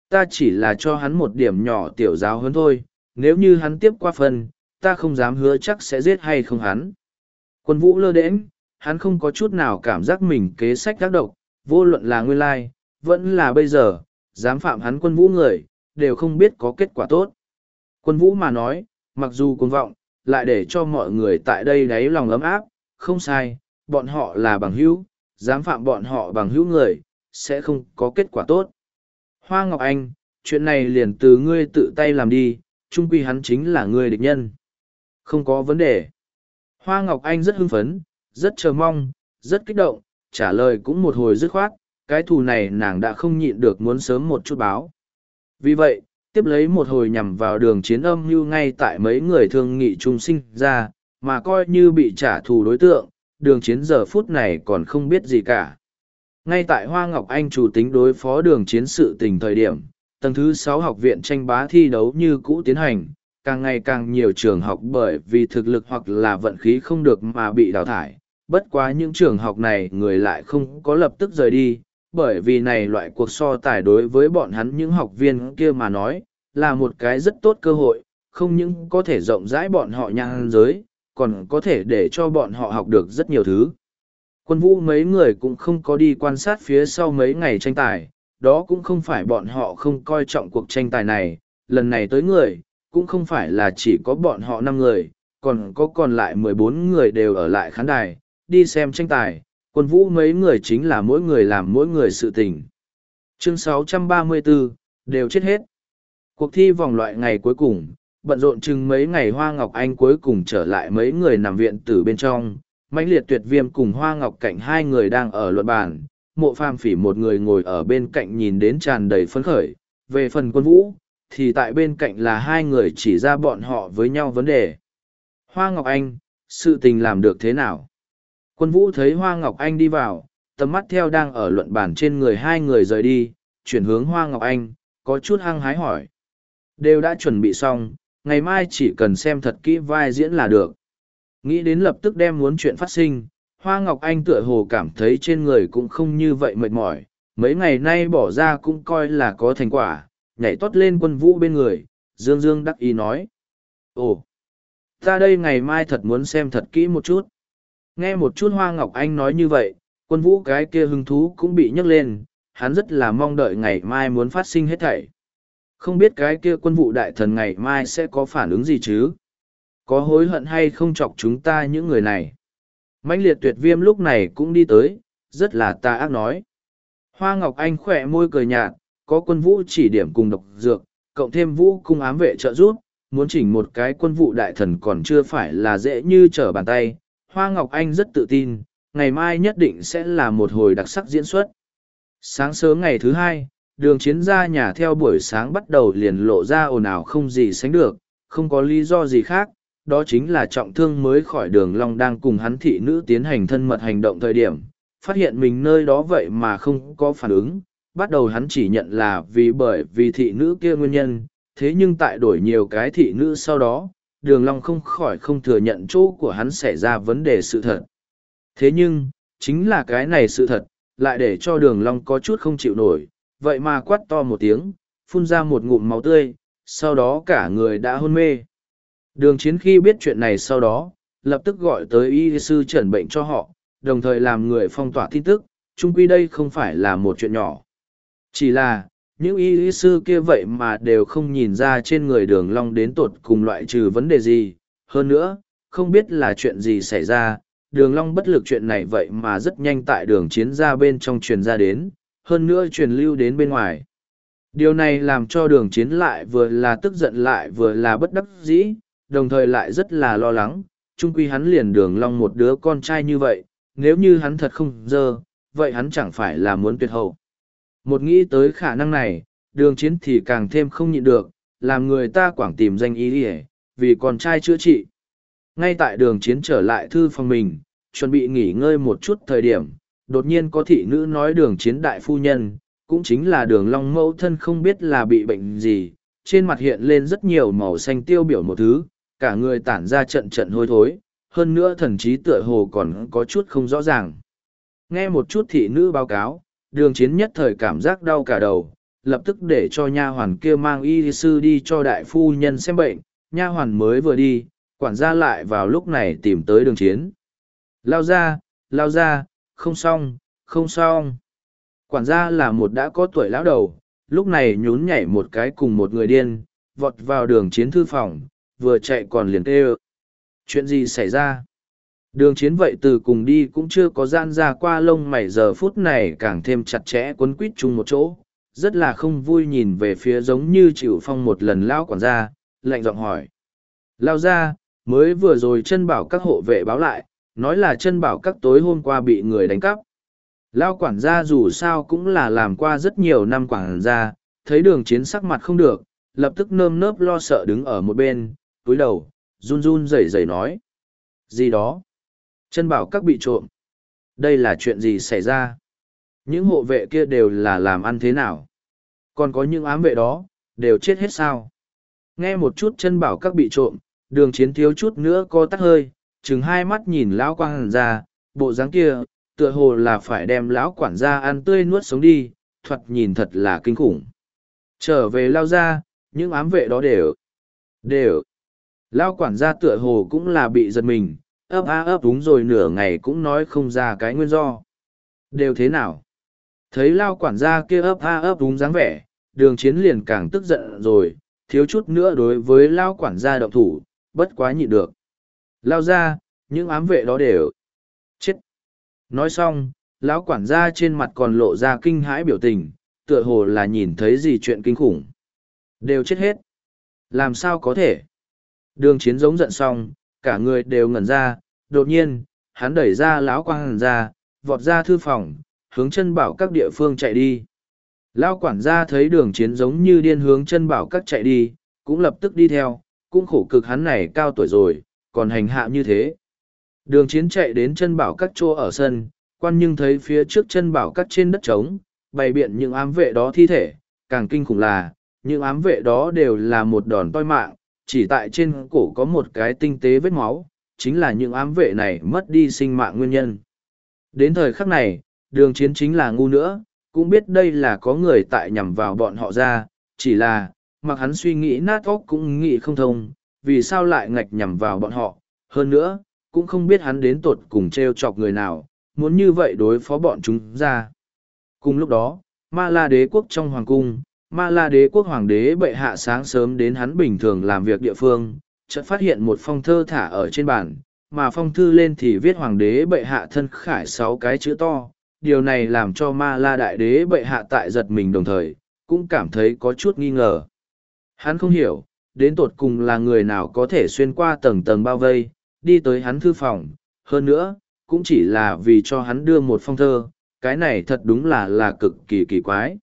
Ta chỉ là cho hắn một điểm nhỏ tiểu giáo hơn thôi, nếu như hắn tiếp qua phần, ta không dám hứa chắc sẽ giết hay không hắn. Quân vũ lơ đễnh, hắn không có chút nào cảm giác mình kế sách tác độc, vô luận là nguyên lai, vẫn là bây giờ, dám phạm hắn quân vũ người, đều không biết có kết quả tốt. Quân vũ mà nói, mặc dù cuồng vọng, lại để cho mọi người tại đây đáy lòng ấm áp, không sai, bọn họ là bằng hữu, dám phạm bọn họ bằng hữu người, sẽ không có kết quả tốt. Hoa Ngọc Anh, chuyện này liền từ ngươi tự tay làm đi, chung quy hắn chính là ngươi địch nhân. Không có vấn đề. Hoa Ngọc Anh rất hưng phấn, rất chờ mong, rất kích động, trả lời cũng một hồi dứt khoát, cái thù này nàng đã không nhịn được muốn sớm một chút báo. Vì vậy, tiếp lấy một hồi nhằm vào đường chiến âm như ngay tại mấy người thương nghị trung sinh ra, mà coi như bị trả thù đối tượng, đường chiến giờ phút này còn không biết gì cả. Ngay tại Hoa Ngọc Anh chủ tính đối phó đường chiến sự tình thời điểm, tầng thứ sáu học viện tranh bá thi đấu như cũ tiến hành, càng ngày càng nhiều trường học bởi vì thực lực hoặc là vận khí không được mà bị đào thải. Bất quá những trường học này người lại không có lập tức rời đi, bởi vì này loại cuộc so tài đối với bọn hắn những học viên kia mà nói, là một cái rất tốt cơ hội, không những có thể rộng rãi bọn họ nhang giới, còn có thể để cho bọn họ học được rất nhiều thứ. Quân vũ mấy người cũng không có đi quan sát phía sau mấy ngày tranh tài, đó cũng không phải bọn họ không coi trọng cuộc tranh tài này, lần này tới người, cũng không phải là chỉ có bọn họ năm người, còn có còn lại mười bốn người đều ở lại khán đài, đi xem tranh tài, quân vũ mấy người chính là mỗi người làm mỗi người sự tình. Chương 634, đều chết hết. Cuộc thi vòng loại ngày cuối cùng, bận rộn chừng mấy ngày Hoa Ngọc Anh cuối cùng trở lại mấy người nằm viện từ bên trong, mãnh liệt tuyệt viêm cùng Hoa Ngọc Cảnh hai người đang ở luận bàn, mộ phàm phỉ một người ngồi ở bên cạnh nhìn đến tràn đầy phấn khởi, về phần quân vũ, thì tại bên cạnh là hai người chỉ ra bọn họ với nhau vấn đề. Hoa Ngọc Anh, sự tình làm được thế nào? Quân vũ thấy hoa ngọc anh đi vào tầm mắt theo đang ở luận bản trên người hai người rời đi chuyển hướng hoa ngọc anh có chút hăng hái hỏi. Đều đã chuẩn bị xong ngày mai chỉ cần xem thật kỹ vai diễn là được. Nghĩ đến lập tức đem muốn chuyện phát sinh, hoa ngọc anh tựa hồ cảm thấy trên người cũng không như vậy mệt mỏi. Mấy ngày nay bỏ ra cũng coi là có thành quả, nhảy toát lên quân vũ bên người, dương dương đắc ý nói. Ồ, ta đây ngày mai thật muốn xem thật kỹ một chút. Nghe một chút hoa ngọc anh nói như vậy, quân vũ cái kia hứng thú cũng bị nhấc lên, hắn rất là mong đợi ngày mai muốn phát sinh hết thảy không biết cái kia quân vụ đại thần ngày mai sẽ có phản ứng gì chứ? Có hối hận hay không chọc chúng ta những người này? Mãnh liệt tuyệt viêm lúc này cũng đi tới, rất là ta ác nói. Hoa ngọc anh khỏe môi cười nhạt, có quân vũ chỉ điểm cùng độc dược, cộng thêm vũ cung ám vệ trợ giúp, muốn chỉnh một cái quân vụ đại thần còn chưa phải là dễ như trở bàn tay. Hoa ngọc anh rất tự tin, ngày mai nhất định sẽ là một hồi đặc sắc diễn xuất. Sáng sớm ngày thứ hai đường chiến ra nhà theo buổi sáng bắt đầu liền lộ ra ồn ào không gì sánh được, không có lý do gì khác, đó chính là trọng thương mới khỏi đường long đang cùng hắn thị nữ tiến hành thân mật hành động thời điểm. Phát hiện mình nơi đó vậy mà không có phản ứng, bắt đầu hắn chỉ nhận là vì bởi vì thị nữ kia nguyên nhân, thế nhưng tại đổi nhiều cái thị nữ sau đó, đường long không khỏi không thừa nhận chỗ của hắn xảy ra vấn đề sự thật. Thế nhưng, chính là cái này sự thật, lại để cho đường long có chút không chịu nổi vậy mà quát to một tiếng, phun ra một ngụm máu tươi, sau đó cả người đã hôn mê. Đường chiến khi biết chuyện này sau đó, lập tức gọi tới y sư chẩn bệnh cho họ, đồng thời làm người phong tỏa tin tức, chung quy đây không phải là một chuyện nhỏ. Chỉ là, những y sư kia vậy mà đều không nhìn ra trên người đường long đến tột cùng loại trừ vấn đề gì. Hơn nữa, không biết là chuyện gì xảy ra, đường long bất lực chuyện này vậy mà rất nhanh tại đường chiến ra bên trong truyền ra đến hơn nữa truyền lưu đến bên ngoài. Điều này làm cho đường chiến lại vừa là tức giận lại vừa là bất đắc dĩ, đồng thời lại rất là lo lắng. Trung quy hắn liền đường long một đứa con trai như vậy, nếu như hắn thật không dơ, vậy hắn chẳng phải là muốn tuyệt hậu. Một nghĩ tới khả năng này, đường chiến thì càng thêm không nhịn được, làm người ta quảng tìm danh ý ỉa vì con trai chữa trị. Ngay tại đường chiến trở lại thư phòng mình, chuẩn bị nghỉ ngơi một chút thời điểm đột nhiên có thị nữ nói đường chiến đại phu nhân, cũng chính là đường long mẫu thân không biết là bị bệnh gì, trên mặt hiện lên rất nhiều màu xanh tiêu biểu một thứ, cả người tản ra trận trận hôi thối, hơn nữa thần trí tựa hồ còn có chút không rõ ràng. Nghe một chút thị nữ báo cáo, đường chiến nhất thời cảm giác đau cả đầu, lập tức để cho nha hoàn kia mang y sư đi cho đại phu nhân xem bệnh, nha hoàn mới vừa đi, quản gia lại vào lúc này tìm tới đường chiến. Lao ra lao ra không xong không xong. Quản gia là một đã có tuổi lão đầu, lúc này nhún nhảy một cái cùng một người điên, vọt vào đường chiến thư phòng, vừa chạy còn liền tê ơ chuyện gì xảy ra? Đường chiến vậy từ cùng đi cũng chưa có gian ra qua lông mảy giờ phút này càng thêm chặt chẽ quấn quít chung một chỗ. Rất là không vui nhìn về phía giống như chịu phong một lần lão quản gia, lạnh giọng hỏi. Lao ra, mới vừa rồi chân bảo các hộ vệ báo lại nói là chân bảo các tối hôm qua bị người đánh cắp. Lao quản gia dù sao cũng là làm qua rất nhiều năm quản gia, thấy đường chiến sắc mặt không được, lập tức nơm nớp lo sợ đứng ở một bên, túi đầu, run run rẩy rẩy nói. Gì đó? Chân bảo các bị trộm. Đây là chuyện gì xảy ra? Những hộ vệ kia đều là làm ăn thế nào? Còn có những ám vệ đó, đều chết hết sao? Nghe một chút chân bảo các bị trộm, đường chiến thiếu chút nữa có tắt hơi chừng hai mắt nhìn lão quang ra, bộ dáng kia, tựa hồ là phải đem lão quản gia ăn tươi nuốt sống đi thuật nhìn thật là kinh khủng. Trở về lao ra, những ám vệ đó đều đều. Lão quản gia tựa hồ cũng là bị giật mình, ấp a ấp đúng rồi nửa ngày cũng nói không ra cái nguyên do. Đều thế nào? Thấy lao quản gia kia ấp a ấp đúng dáng vẻ, đường chiến liền càng tức giận rồi, thiếu chút nữa đối với lao quản gia động thủ, bất quá nhịn được lao ra, những ám vệ đó đều chết. Nói xong, lão quản gia trên mặt còn lộ ra kinh hãi biểu tình, tựa hồ là nhìn thấy gì chuyện kinh khủng. Đều chết hết. Làm sao có thể? Đường chiến giống giận xong, cả người đều ngẩn ra, đột nhiên, hắn đẩy ra lão quang ra vọt ra thư phòng, hướng chân bảo các địa phương chạy đi. Lão quản gia thấy đường chiến giống như điên hướng chân bảo các chạy đi, cũng lập tức đi theo, cũng khổ cực hắn này cao tuổi rồi còn hành hạ như thế Đường chiến chạy đến chân bảo các chỗ ở sân, quan nhưng thấy phía trước chân bảo các trên đất trống, bày biện những ám vệ đó thi thể, càng kinh khủng là, những ám vệ đó đều là một đòn toi mạng, chỉ tại trên cổ có một cái tinh tế vết máu, chính là những ám vệ này mất đi sinh mạng nguyên nhân. Đến thời khắc này, đường chiến chính là ngu nữa, cũng biết đây là có người tại nhằm vào bọn họ ra, chỉ là, mặc hắn suy nghĩ nát óc cũng nghĩ không thông, vì sao lại ngạch nhằm vào bọn họ, hơn nữa, cũng không biết hắn đến tột cùng treo chọc người nào, muốn như vậy đối phó bọn chúng ra. Cùng lúc đó, Ma La đế quốc trong hoàng cung, Ma La đế quốc hoàng đế bệ hạ sáng sớm đến hắn bình thường làm việc địa phương, chợt phát hiện một phong thơ thả ở trên bàn, mà phong thư lên thì viết hoàng đế bệ hạ thân khải sáu cái chữ to. Điều này làm cho Ma La đại đế bệ hạ tại giật mình đồng thời, cũng cảm thấy có chút nghi ngờ. Hắn không hiểu, đến tột cùng là người nào có thể xuyên qua tầng tầng bao vây, đi tới hắn thư phòng, hơn nữa, cũng chỉ là vì cho hắn đưa một phong thơ, cái này thật đúng là là cực kỳ kỳ quái.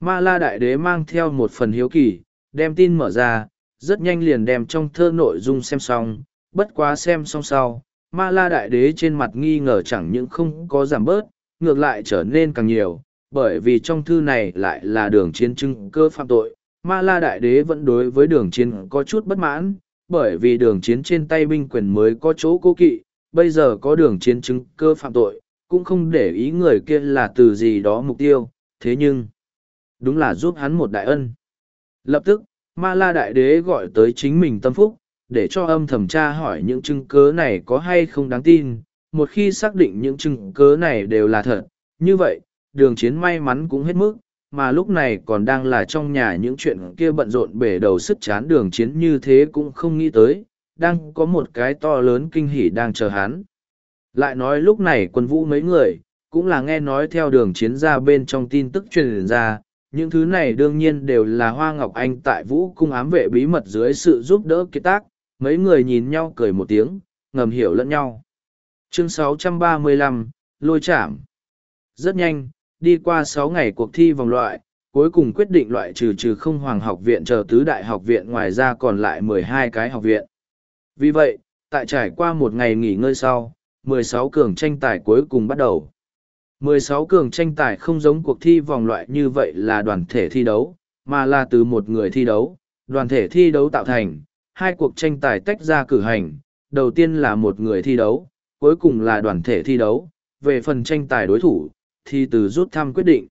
Ma la đại đế mang theo một phần hiếu kỳ, đem tin mở ra, rất nhanh liền đem trong thơ nội dung xem xong, bất quá xem xong sau, ma la đại đế trên mặt nghi ngờ chẳng những không có giảm bớt, ngược lại trở nên càng nhiều, bởi vì trong thư này lại là đường chiến chứng cơ phạm tội, ma la đại đế vẫn đối với đường chiến có chút bất mãn, bởi vì đường chiến trên tay binh quyền mới có chỗ cố kỵ, bây giờ có đường chiến chứng cơ phạm tội, cũng không để ý người kia là từ gì đó mục tiêu, thế nhưng, đúng là giúp hắn một đại ân. Lập tức, ma la đại đế gọi tới chính mình tâm phúc, để cho âm thẩm tra hỏi những chứng cớ này có hay không đáng tin, một khi xác định những chứng cớ này đều là thật, như vậy, đường chiến may mắn cũng hết mức, mà lúc này còn đang là trong nhà những chuyện kia bận rộn bể đầu sức chán đường chiến như thế cũng không nghĩ tới, đang có một cái to lớn kinh hỉ đang chờ hắn. Lại nói lúc này quân vũ mấy người, cũng là nghe nói theo đường chiến ra bên trong tin tức truyền ra, những thứ này đương nhiên đều là Hoa Ngọc Anh tại vũ cung ám vệ bí mật dưới sự giúp đỡ kiệt tác, mấy người nhìn nhau cười một tiếng, ngầm hiểu lẫn nhau. Chương 635, Lôi chạm. Rất nhanh, đi qua sáu ngày cuộc thi vòng loại, cuối cùng quyết định loại trừ trừ không hoàng học viện chờ tứ đại học viện ngoài ra còn lại mười hai cái học viện. Vì vậy, tại trải qua một ngày nghỉ ngơi sau, mười sáu cường tranh tài cuối cùng bắt đầu. mười sáu cường tranh tài không giống cuộc thi vòng loại như vậy là đoàn thể thi đấu, mà là từ một người thi đấu, đoàn thể thi đấu tạo thành, hai cuộc tranh tài tách ra cử hành, đầu tiên là một người thi đấu, cuối cùng là đoàn thể thi đấu, về phần tranh tài đối thủ, thì từ rút thăm quyết định.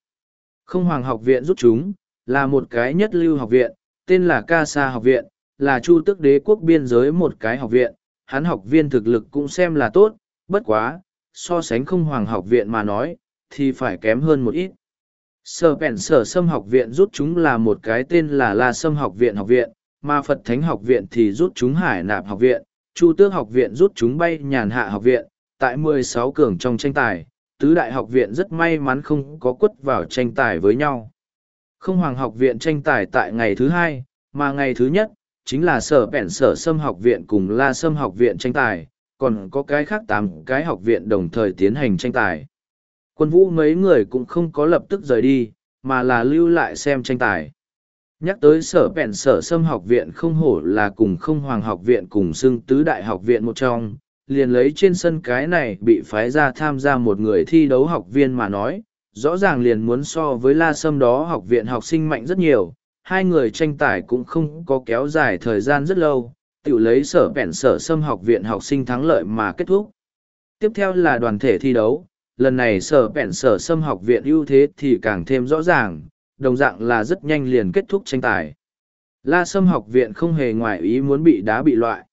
Không Hoàng học viện rút chúng, là một cái nhất lưu học viện, tên là Ca Sa học viện, là chu tức đế quốc biên giới một cái học viện, hắn học viên thực lực cũng xem là tốt, bất quá, so sánh không Hoàng học viện mà nói, thì phải kém hơn một ít. Sở Bèn Sở Sâm học viện rút chúng là một cái tên là La Sâm học viện học viện, mà Phật Thánh học viện thì rút chúng Hải Nạp học viện, Chu Tước học viện rút chúng Bay Nhàn Hạ học viện, tại 16 cường trong tranh tài, tứ đại học viện rất may mắn không có quất vào tranh tài với nhau. Không Hoàng học viện tranh tài tại ngày thứ hai, mà ngày thứ nhất, chính là sở bẻn sở Sâm học viện cùng La Sâm học viện tranh tài, còn có cái khác tám cái học viện đồng thời tiến hành tranh tài. Quân vũ mấy người cũng không có lập tức rời đi, mà là lưu lại xem tranh tài. Nhắc tới sở bẹn sở xâm học viện không hổ là cùng không hoàng học viện cùng xưng tứ đại học viện một trong, liền lấy trên sân cái này bị phái ra tham gia một người thi đấu học viên mà nói, rõ ràng liền muốn so với la sâm đó học viện học sinh mạnh rất nhiều, hai người tranh tài cũng không có kéo dài thời gian rất lâu, tự lấy sở bẹn sở Sâm học viện học sinh thắng lợi mà kết thúc. Tiếp theo là đoàn thể thi đấu, lần này sở bẹn sở Sâm học viện ưu thế thì càng thêm rõ ràng, đồng dạng là rất nhanh liền kết thúc tranh tài. La Sâm học viện không hề ngoại ý muốn bị đá bị loại.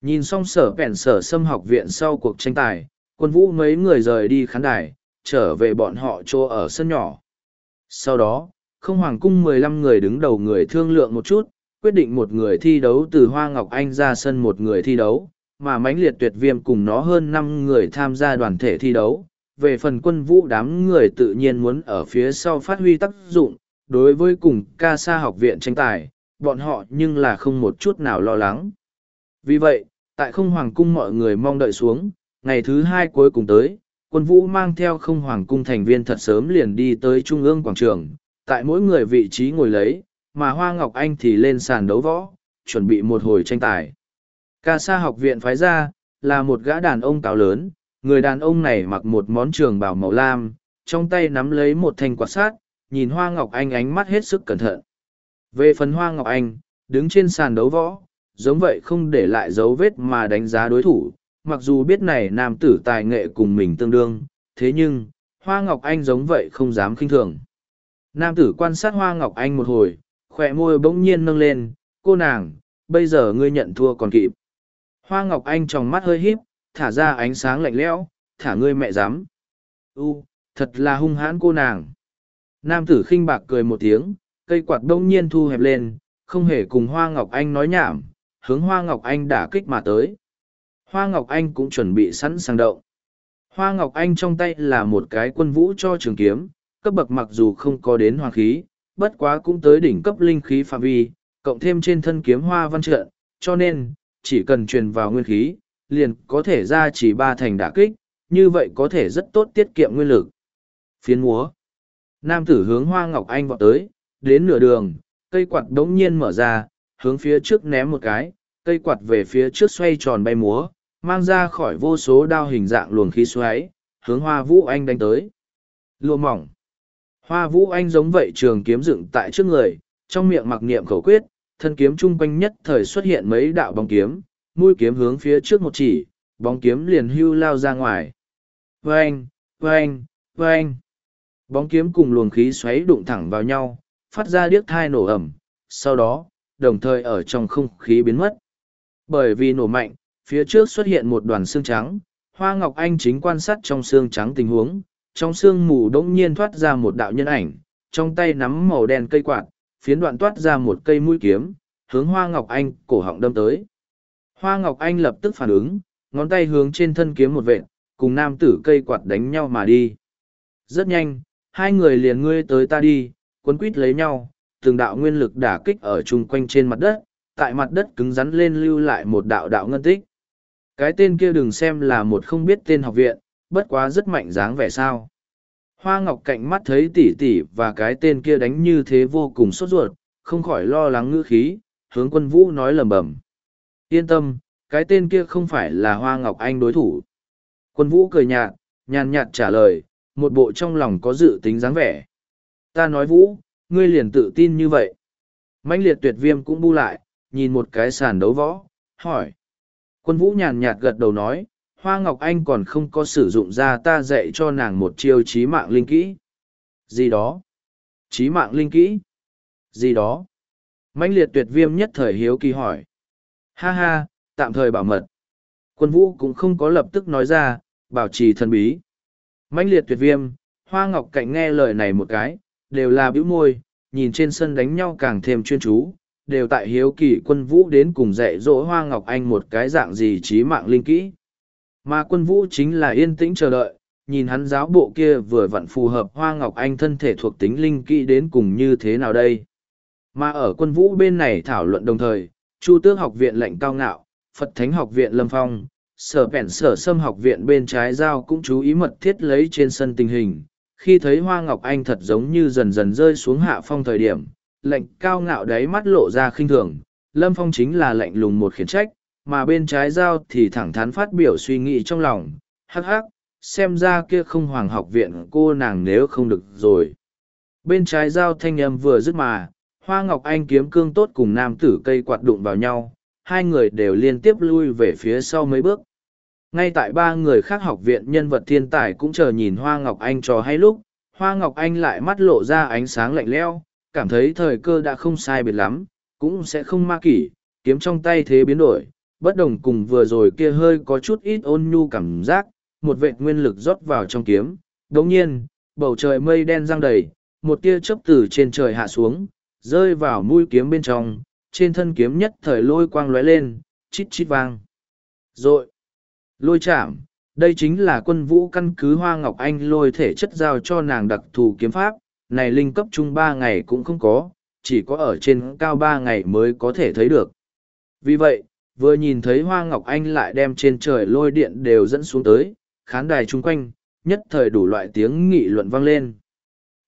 Nhìn xong sở bèn sở xâm học viện sau cuộc tranh tài, quân vũ mấy người rời đi khán đài, trở về bọn họ chỗ ở sân nhỏ. Sau đó, không hoàng cung mười lăm người đứng đầu người thương lượng một chút, quyết định một người thi đấu từ Hoa Ngọc Anh ra sân một người thi đấu, mà mãnh liệt tuyệt viêm cùng nó hơn năm người tham gia đoàn thể thi đấu, về phần quân vũ đám người tự nhiên muốn ở phía sau phát huy tác dụng, đối với cùng ca sa học viện tranh tài, bọn họ nhưng là không một chút nào lo lắng. Vì vậy, tại không hoàng cung mọi người mong đợi xuống, ngày thứ hai cuối cùng tới, quân vũ mang theo không hoàng cung thành viên thật sớm liền đi tới trung ương quảng trường, tại mỗi người vị trí ngồi lấy, mà Hoa Ngọc Anh thì lên sàn đấu võ, chuẩn bị một hồi tranh tài. Ca sa học viện phái ra, là một gã đàn ông cao lớn, người đàn ông này mặc một món trường bào màu lam, trong tay nắm lấy một thanh quạt sát, nhìn Hoa Ngọc Anh ánh mắt hết sức cẩn thận. Về phần Hoa Ngọc Anh, đứng trên sàn đấu võ, giống vậy không để lại dấu vết mà đánh giá đối thủ, mặc dù biết này nam tử tài nghệ cùng mình tương đương, thế nhưng, Hoa Ngọc Anh giống vậy không dám khinh thường. Nam tử quan sát Hoa Ngọc Anh một hồi, khỏe môi bỗng nhiên nâng lên, cô nàng, bây giờ ngươi nhận thua còn kịp. Hoa Ngọc Anh trong mắt hơi híp, thả ra ánh sáng lạnh lẽo, thả ngươi mẹ dám. U, thật là hung hãn cô nàng. Nam tử khinh bạc cười một tiếng, cây quạt đông nhiên thu hẹp lên, không hề cùng Hoa Ngọc Anh nói nhảm, hướng Hoa Ngọc Anh đả kích mà tới. Hoa Ngọc Anh cũng chuẩn bị sẵn sàng động. Hoa Ngọc Anh trong tay là một cái quân vũ cho trường kiếm, cấp bậc mặc dù không có đến hoàng khí, bất quá cũng tới đỉnh cấp linh khí phạm vi, cộng thêm trên thân kiếm hoa văn trận, cho nên, chỉ cần truyền vào nguyên khí, liền có thể ra chỉ ba thành đả kích, như vậy có thể rất tốt tiết kiệm nguyên lực. Phiến múa. Nam tử hướng Hoa Ngọc Anh vọt tới, đến nửa đường, cây quạt đống nhiên mở ra, hướng phía trước ném một cái, cây quạt về phía trước xoay tròn bay múa, mang ra khỏi vô số đao hình dạng luồng khí xoáy, hướng Hoa Vũ Anh đánh tới. Lùa mỏng. Hoa Vũ Anh giống vậy trường kiếm dựng tại trước người, trong miệng mặc niệm khẩu quyết, thân kiếm chung quanh nhất thời xuất hiện mấy đạo bóng kiếm, mũi kiếm hướng phía trước một chỉ, bóng kiếm liền hưu lao ra ngoài. Vâng, vâng, vâng. Bóng kiếm cùng luồng khí xoáy đụng thẳng vào nhau, phát ra điếc thai nổ ẩm, sau đó, đồng thời ở trong không khí biến mất. Bởi vì nổ mạnh, phía trước xuất hiện một đoàn xương trắng, Hoa Ngọc Anh chính quan sát trong xương trắng tình huống, trong xương mù đống nhiên thoát ra một đạo nhân ảnh, trong tay nắm màu đen cây quạt, phiến đoạn toát ra một cây mũi kiếm, hướng Hoa Ngọc Anh cổ họng đâm tới. Hoa Ngọc Anh lập tức phản ứng, ngón tay hướng trên thân kiếm một vệt, cùng nam tử cây quạt đánh nhau mà đi. Rất nhanh, hai người liền ngươi tới ta đi, quấn quýt lấy nhau, từng đạo nguyên lực đả kích ở chung quanh trên mặt đất, tại mặt đất cứng rắn lên lưu lại một đạo đạo ngân tích. Cái tên kia đừng xem là một không biết tên học viện, bất quá rất mạnh dáng vẻ sao. Hoa Ngọc cạnh mắt thấy tỷ tỷ và cái tên kia đánh như thế vô cùng sốt ruột, không khỏi lo lắng ngữ khí, hướng quân vũ nói lầm bầm. Yên tâm, cái tên kia không phải là Hoa Ngọc Anh đối thủ. Quân vũ cười nhạt, nhàn nhạt trả lời, một bộ trong lòng có dự tính dáng vẻ. Ta nói vũ, ngươi liền tự tin như vậy. mãnh liệt tuyệt viêm cũng bu lại, nhìn một cái sàn đấu võ, hỏi. Quân vũ nhàn nhạt gật đầu nói, Hoa Ngọc Anh còn không có sử dụng ra ta dạy cho nàng một chiêu trí mạng linh kỹ. Gì đó? Trí mạng linh kỹ? Gì đó? mãnh liệt tuyệt viêm nhất thời hiếu kỳ hỏi. Ha ha, tạm thời bảo mật. Quân vũ cũng không có lập tức nói ra, bảo trì thần bí. mãnh liệt tuyệt viêm, Hoa Ngọc Cạnh nghe lời này một cái, đều là bĩu môi, nhìn trên sân đánh nhau càng thêm chuyên chú, đều tại hiếu kỳ quân vũ đến cùng dạy dỗ Hoa Ngọc Anh một cái dạng gì trí mạng linh kỹ. Mà quân vũ chính là yên tĩnh chờ đợi, nhìn hắn giáo bộ kia vừa vặn phù hợp Hoa Ngọc Anh thân thể thuộc tính linh kỹ đến cùng như thế nào đây. Mà ở quân vũ bên này thảo luận đồng thời, Chu Tước học viện lệnh cao ngạo, Phật Thánh học viện Lâm Phong, Sở vẹn Sở Sâm học viện bên trái giao cũng chú ý mật thiết lấy trên sân tình hình. Khi thấy Hoa Ngọc Anh thật giống như dần dần rơi xuống hạ phong thời điểm, lệnh cao ngạo đáy mắt lộ ra khinh thường, Lâm Phong chính là lệnh lùng một khiển trách, mà bên trái giao thì thẳng thắn phát biểu suy nghĩ trong lòng, hắc hắc, xem ra kia không hoàng học viện cô nàng nếu không được rồi. Bên trái giao thanh âm vừa dứt mà, Hoa Ngọc Anh kiếm cương tốt cùng nam tử cây quạt đụng vào nhau, hai người đều liên tiếp lui về phía sau mấy bước. Ngay tại ba người khác học viện nhân vật thiên tài cũng chờ nhìn Hoa Ngọc Anh cho hay lúc, Hoa Ngọc Anh lại mắt lộ ra ánh sáng lạnh leo, cảm thấy thời cơ đã không sai biệt lắm, cũng sẽ không ma kỷ, kiếm trong tay thế biến đổi, bất đồng cùng vừa rồi kia hơi có chút ít ôn nhu cảm giác, một vệt nguyên lực rót vào trong kiếm. Đồng nhiên, bầu trời mây đen răng đầy, một tia chớp từ trên trời hạ xuống, rơi vào mũi kiếm bên trong, trên thân kiếm nhất thời lôi quang lóe lên, chít chít vang. Rồi, lôi chạm, đây chính là quân vũ căn cứ Hoa Ngọc Anh lôi thể chất giao cho nàng đặc thù kiếm pháp, này linh cấp trung ba ngày cũng không có, chỉ có ở trên cao ba ngày mới có thể thấy được. Vì vậy, vừa nhìn thấy Hoa Ngọc Anh lại đem trên trời lôi điện đều dẫn xuống tới, khán đài chung quanh, nhất thời đủ loại tiếng nghị luận vang lên.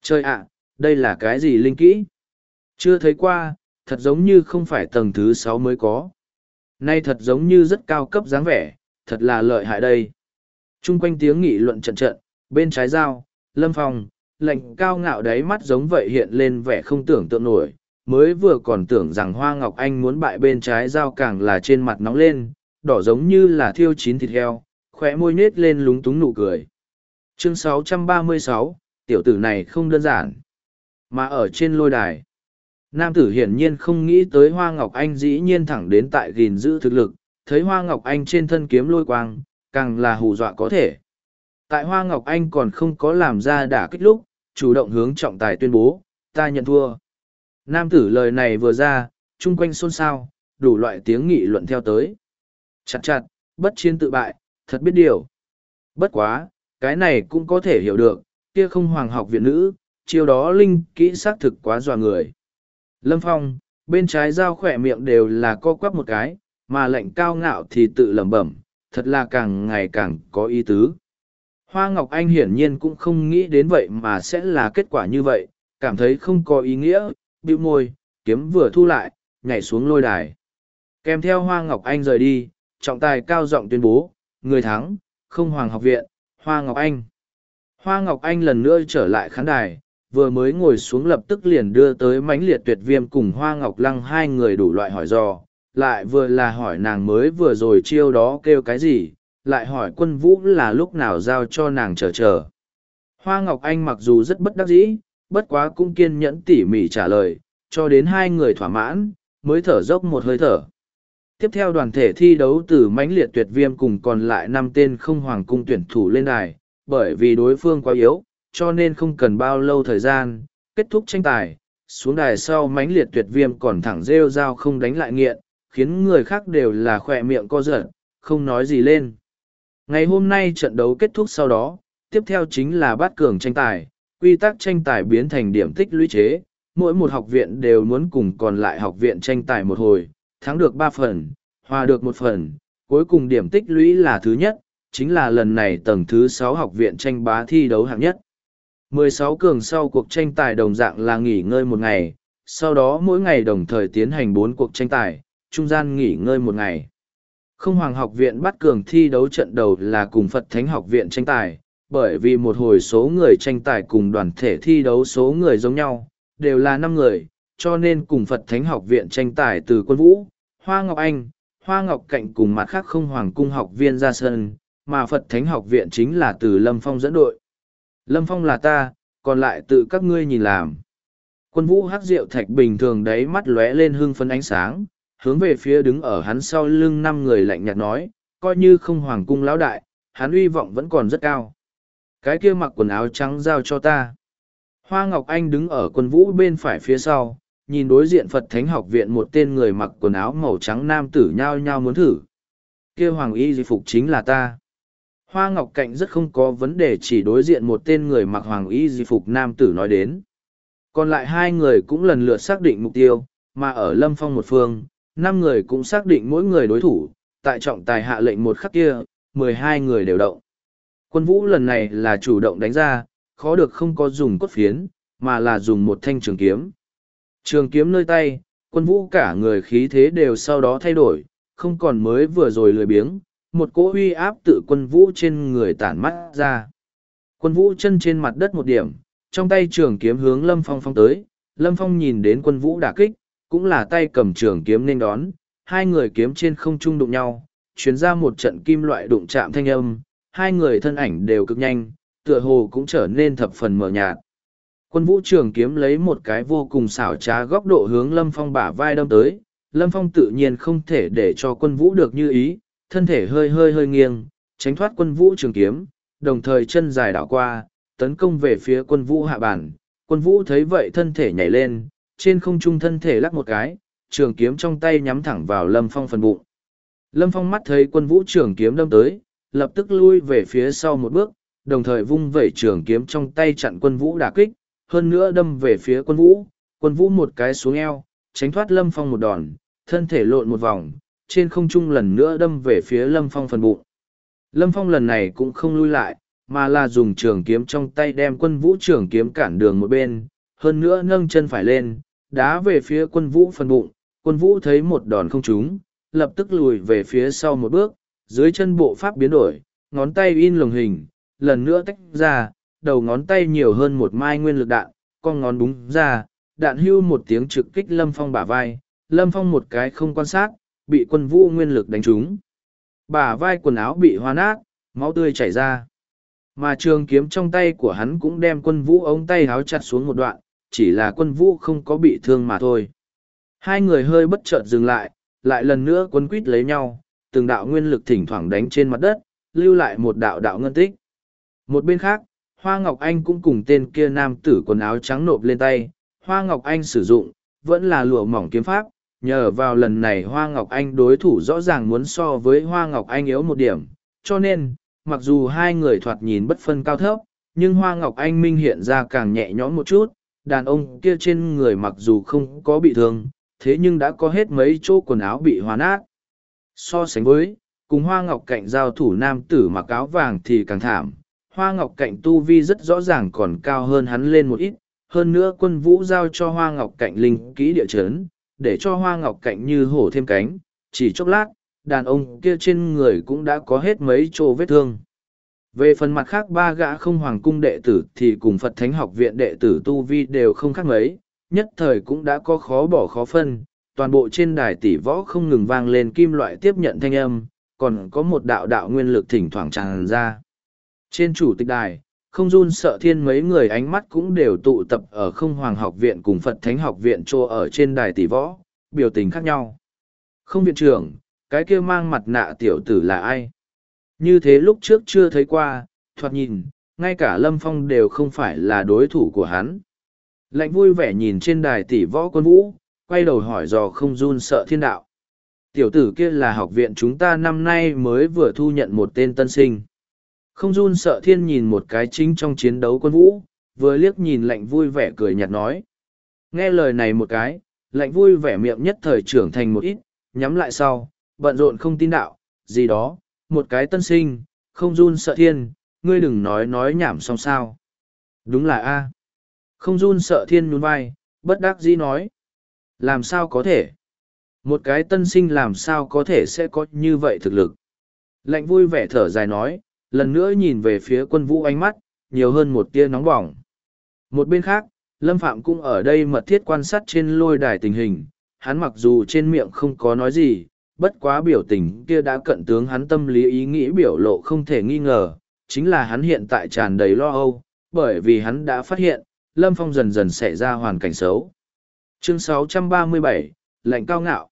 Trời ạ, đây là cái gì linh kỹ? Chưa thấy qua, thật giống như không phải tầng thứ sáu mới có. Nay thật giống như rất cao cấp dáng vẻ, thật là lợi hại đây. Trung quanh tiếng nghị luận trận trận, bên trái dao, lâm phong, lạnh cao ngạo đáy mắt giống vậy hiện lên vẻ không tưởng tượng nổi, mới vừa còn tưởng rằng Hoa Ngọc Anh muốn bại bên trái dao càng là trên mặt nóng lên, đỏ giống như là thiêu chín thịt heo, khóe môi nết lên lúng túng nụ cười. Chương 636, tiểu tử này không đơn giản. Mà ở trên lôi đài, nam tử hiển nhiên không nghĩ tới Hoa Ngọc Anh dĩ nhiên thẳng đến tại gìn giữ thực lực, thấy Hoa Ngọc Anh trên thân kiếm lôi quang, càng là hù dọa có thể. Tại Hoa Ngọc Anh còn không có làm ra đả kích lúc, chủ động hướng trọng tài tuyên bố, ta nhận thua. Nam tử lời này vừa ra, chung quanh xôn xao, đủ loại tiếng nghị luận theo tới. Chặt chặt, bất chiến tự bại, thật biết điều. Bất quá, cái này cũng có thể hiểu được, kia không hoàng học viện nữ, chiêu đó linh kỹ xác thực quá dọa người. Lâm Phong, bên trái dao khỏe miệng đều là co quắp một cái, mà lệnh cao ngạo thì tự lẩm bẩm, thật là càng ngày càng có ý tứ. Hoa Ngọc Anh hiển nhiên cũng không nghĩ đến vậy mà sẽ là kết quả như vậy, cảm thấy không có ý nghĩa, bĩu môi, kiếm vừa thu lại, nhảy xuống lôi đài. Kèm theo Hoa Ngọc Anh rời đi, trọng tài cao giọng tuyên bố, người thắng, không Hoàng học viện, Hoa Ngọc Anh. Hoa Ngọc Anh lần nữa trở lại khán đài, vừa mới ngồi xuống lập tức liền đưa tới mãnh liệt tuyệt viêm cùng Hoa Ngọc Lăng hai người đủ loại hỏi dò, lại vừa là hỏi nàng mới vừa rồi chiêu đó kêu cái gì, lại hỏi quân vũ là lúc nào giao cho nàng chờ chờ. Hoa Ngọc Anh mặc dù rất bất đắc dĩ, bất quá cũng kiên nhẫn tỉ mỉ trả lời, cho đến hai người thỏa mãn, mới thở dốc một hơi thở. Tiếp theo đoàn thể thi đấu từ mãnh liệt tuyệt viêm cùng còn lại năm tên không hoàng cung tuyển thủ lên đài, bởi vì đối phương quá yếu, cho nên không cần bao lâu thời gian, kết thúc tranh tài. Xuống đài sau mãnh liệt tuyệt viêm còn thẳng rêu rao không đánh lại nghiện, khiến người khác đều là khỏe miệng co giật, không nói gì lên. Ngày hôm nay trận đấu kết thúc sau đó, tiếp theo chính là bát cường tranh tài, quy tắc tranh tài biến thành điểm tích lũy chế, mỗi một học viện đều muốn cùng còn lại học viện tranh tài một hồi, thắng được ba phần, hòa được một phần, cuối cùng điểm tích lũy là thứ nhất, chính là lần này tầng thứ sáu học viện tranh bá thi đấu hạng nhất. 16 cường sau cuộc tranh tài đồng dạng là nghỉ ngơi một ngày, sau đó mỗi ngày đồng thời tiến hành bốn cuộc tranh tài, trung gian nghỉ ngơi một ngày. Không Hoàng học viện bắt cường thi đấu trận đầu là cùng Phật Thánh học viện tranh tài, bởi vì một hồi số người tranh tài cùng đoàn thể thi đấu số người giống nhau, đều là năm người, cho nên cùng Phật Thánh học viện tranh tài từ quân vũ, Hoa Ngọc Anh, Hoa Ngọc Cạnh cùng mặt khác không Hoàng cung học viên ra sân, mà Phật Thánh học viện chính là từ Lâm Phong dẫn đội. Lâm Phong là ta, còn lại tự các ngươi nhìn làm. Quân vũ hắc rượu thạch bình thường đấy mắt lóe lên hưng phấn ánh sáng, hướng về phía đứng ở hắn sau lưng năm người lạnh nhạt nói, coi như không hoàng cung lão đại, hắn uy vọng vẫn còn rất cao. Cái kia mặc quần áo trắng giao cho ta. Hoa Ngọc Anh đứng ở quân vũ bên phải phía sau, nhìn đối diện Phật Thánh học viện một tên người mặc quần áo màu trắng nam tử nhao nhao muốn thử. Kia hoàng y di phục chính là ta. Hoa Ngọc Cạnh rất không có vấn đề chỉ đối diện một tên người mặc hoàng y di phục nam tử nói đến. Còn lại hai người cũng lần lượt xác định mục tiêu, mà ở Lâm Phong một phương, năm người cũng xác định mỗi người đối thủ, tại trọng tài hạ lệnh một khắc kia, mười hai người đều động. Quân vũ lần này là chủ động đánh ra, khó được không có dùng cốt phiến, mà là dùng một thanh trường kiếm. Trường kiếm nơi tay, quân vũ cả người khí thế đều sau đó thay đổi, không còn mới vừa rồi lười biếng, một cỗ uy áp tự quân vũ trên người tản mắt ra. Quân vũ chân trên mặt đất một điểm, trong tay trường kiếm hướng Lâm Phong phong tới, Lâm Phong nhìn đến quân vũ đả kích, cũng là tay cầm trường kiếm nên đón, hai người kiếm trên không trung đụng nhau, chuyến ra một trận kim loại đụng chạm thanh âm, hai người thân ảnh đều cực nhanh, tựa hồ cũng trở nên thập phần mờ nhạt. Quân vũ trường kiếm lấy một cái vô cùng xảo trá góc độ hướng Lâm Phong bả vai đâm tới, Lâm Phong tự nhiên không thể để cho quân vũ được như ý, thân thể hơi hơi hơi nghiêng, tránh thoát quân vũ trường kiếm, đồng thời chân dài đảo qua, tấn công về phía quân vũ hạ bản. Quân vũ thấy vậy thân thể nhảy lên, trên không trung thân thể lắc một cái, trường kiếm trong tay nhắm thẳng vào Lâm Phong phần bụng. Lâm Phong mắt thấy quân vũ trường kiếm đâm tới, lập tức lui về phía sau một bước, đồng thời vung vẩy trường kiếm trong tay chặn quân vũ đả kích, hơn nữa đâm về phía quân vũ, quân vũ một cái xuống eo, tránh thoát Lâm Phong một đòn, thân thể lộn một vòng, trên không trung lần nữa đâm về phía Lâm Phong phần bụng. Lâm Phong lần này cũng không lui lại, mà là dùng trường kiếm trong tay đem quân vũ trường kiếm cản đường một bên, hơn nữa nâng chân phải lên, đá về phía quân vũ phần bụng, quân vũ thấy một đòn không trúng, lập tức lùi về phía sau một bước, dưới chân bộ pháp biến đổi, ngón tay in lồng hình, lần nữa tách ra, đầu ngón tay nhiều hơn một mai nguyên lực đạn, con ngón búng ra, đạn hưu một tiếng trực kích Lâm Phong bả vai, Lâm Phong một cái không quan sát, bị quân vũ nguyên lực đánh trúng. Bả vai quần áo bị hoa nát, máu tươi chảy ra. Mà trường kiếm trong tay của hắn cũng đem quân vũ ống tay háo chặt xuống một đoạn, chỉ là quân vũ không có bị thương mà thôi. Hai người hơi bất chợt dừng lại, lại lần nữa quân quýt lấy nhau, từng đạo nguyên lực thỉnh thoảng đánh trên mặt đất, lưu lại một đạo đạo ngân tích. Một bên khác, Hoa Ngọc Anh cũng cùng tên kia nam tử quần áo trắng nộp lên tay, Hoa Ngọc Anh sử dụng, vẫn là lụa mỏng kiếm pháp, nhờ vào lần này Hoa Ngọc Anh đối thủ rõ ràng muốn so với Hoa Ngọc Anh yếu một điểm, cho nên, mặc dù hai người thoạt nhìn bất phân cao thấp, nhưng Hoa Ngọc Anh minh hiện ra càng nhẹ nhõm một chút, đàn ông kia trên người mặc dù không có bị thương, thế nhưng đã có hết mấy chỗ quần áo bị hóa nát. So sánh với, cùng Hoa Ngọc Cạnh giao thủ nam tử mặc áo vàng thì càng thảm, Hoa Ngọc Cạnh tu vi rất rõ ràng còn cao hơn hắn lên một ít, hơn nữa quân vũ giao cho Hoa Ngọc Cạnh linh kỹ địa chấn, để cho Hoa Ngọc Cạnh như hổ thêm cánh, chỉ chốc lát, đàn ông kia trên người cũng đã có hết mấy chỗ vết thương. Về phần mặt khác ba gã không hoàng cung đệ tử thì cùng Phật Thánh học viện đệ tử Tu Vi đều không khác mấy, nhất thời cũng đã có khó bỏ khó phân, toàn bộ trên đài tỷ võ không ngừng vang lên kim loại tiếp nhận thanh âm, còn có một đạo đạo nguyên lực thỉnh thoảng tràn ra. Trên chủ tịch đài, không run sợ thiên mấy người ánh mắt cũng đều tụ tập ở không hoàng học viện cùng Phật Thánh học viện trô ở trên đài tỷ võ, biểu tình khác nhau. Không viện trưởng, cái kia mang mặt nạ tiểu tử là ai? Như thế lúc trước chưa thấy qua, thoạt nhìn, ngay cả Lâm Phong đều không phải là đối thủ của hắn. Lạnh vui vẻ nhìn trên đài tỷ võ quân vũ, quay đầu hỏi dò không run sợ thiên đạo. Tiểu tử kia là học viện chúng ta năm nay mới vừa thu nhận một tên tân sinh. Không run sợ thiên nhìn một cái chính trong chiến đấu quân vũ, vừa liếc nhìn lạnh vui vẻ cười nhạt nói. Nghe lời này một cái, lạnh vui vẻ miệng nhất thời trưởng thành một ít, nhắm lại sau, bận rộn không tin đạo, gì đó, một cái tân sinh, không run sợ thiên, ngươi đừng nói nói nhảm xong sao. Đúng là A. Không run sợ thiên nhún vai, bất đắc dĩ nói. Làm sao có thể? Một cái tân sinh làm sao có thể sẽ có như vậy thực lực? Lạnh vui vẻ thở dài nói, lần nữa nhìn về phía quân vũ ánh mắt, nhiều hơn một tia nóng bỏng. Một bên khác, Lâm Phạm cũng ở đây mật thiết quan sát trên lôi đài tình hình, hắn mặc dù trên miệng không có nói gì, bất quá biểu tình kia đã cận tướng hắn tâm lý ý nghĩ biểu lộ không thể nghi ngờ, chính là hắn hiện tại tràn đầy lo âu, bởi vì hắn đã phát hiện, Lâm Phong dần dần xảy ra hoàn cảnh xấu. Chương 637, lệnh cao ngạo.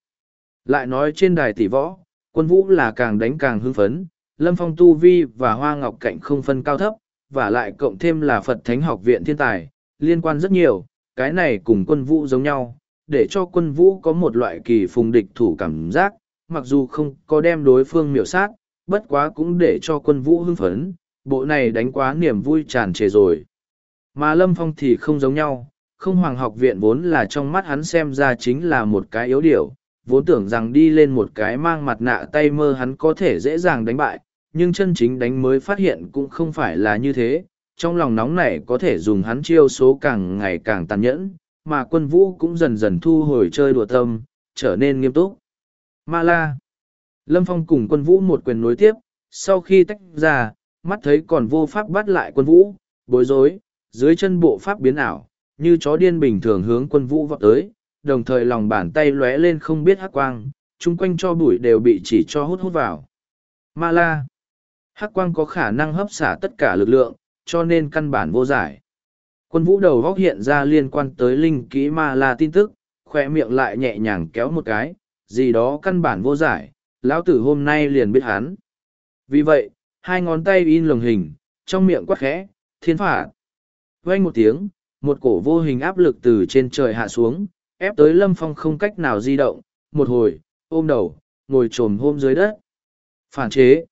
Lại nói trên đài tỷ võ, quân vũ là càng đánh càng hưng phấn, Lâm Phong tu vi và Hoa Ngọc Cạnh không phân cao thấp, và lại cộng thêm là Phật Thánh học viện thiên tài, liên quan rất nhiều, cái này cùng quân vũ giống nhau, để cho quân vũ có một loại kỳ phùng địch thủ cảm giác, mặc dù không có đem đối phương miểu sát, bất quá cũng để cho quân vũ hưng phấn, bộ này đánh quá niềm vui tràn trề rồi. Mà Lâm Phong thì không giống nhau, không hoàng học viện vốn là trong mắt hắn xem ra chính là một cái yếu điểu, vốn tưởng rằng đi lên một cái mang mặt nạ tay mơ hắn có thể dễ dàng đánh bại, nhưng chân chính đánh mới phát hiện cũng không phải là như thế, trong lòng nóng này có thể dùng hắn chiêu số càng ngày càng tàn nhẫn, mà quân vũ cũng dần dần thu hồi chơi đùa tâm, trở nên nghiêm túc. Ma La Lâm Phong cùng quân vũ một quyền nối tiếp, sau khi tách ra, mắt thấy còn vô pháp bắt lại quân vũ, bối rối, dưới chân bộ pháp biến ảo, như chó điên bình thường hướng quân vũ vọt tới, đồng thời lòng bàn tay lóe lên không biết hắc quang, chung quanh cho bụi đều bị chỉ cho hút hút vào. Ma La Hắc quang có khả năng hấp xả tất cả lực lượng, cho nên căn bản vô giải. Quân vũ đầu góc hiện ra liên quan tới linh kỹ Ma La tin tức, khỏe miệng lại nhẹ nhàng kéo một cái, gì đó căn bản vô giải, lão tử hôm nay liền biết hắn. Vì vậy, hai ngón tay in lồng hình, trong miệng quát khẽ, thiên phạt. Vang một tiếng, một cổ vô hình áp lực từ trên trời hạ xuống, ép tới lâm phong không cách nào di động, một hồi, ôm đầu, ngồi trồm hôm dưới đất. Phản chế.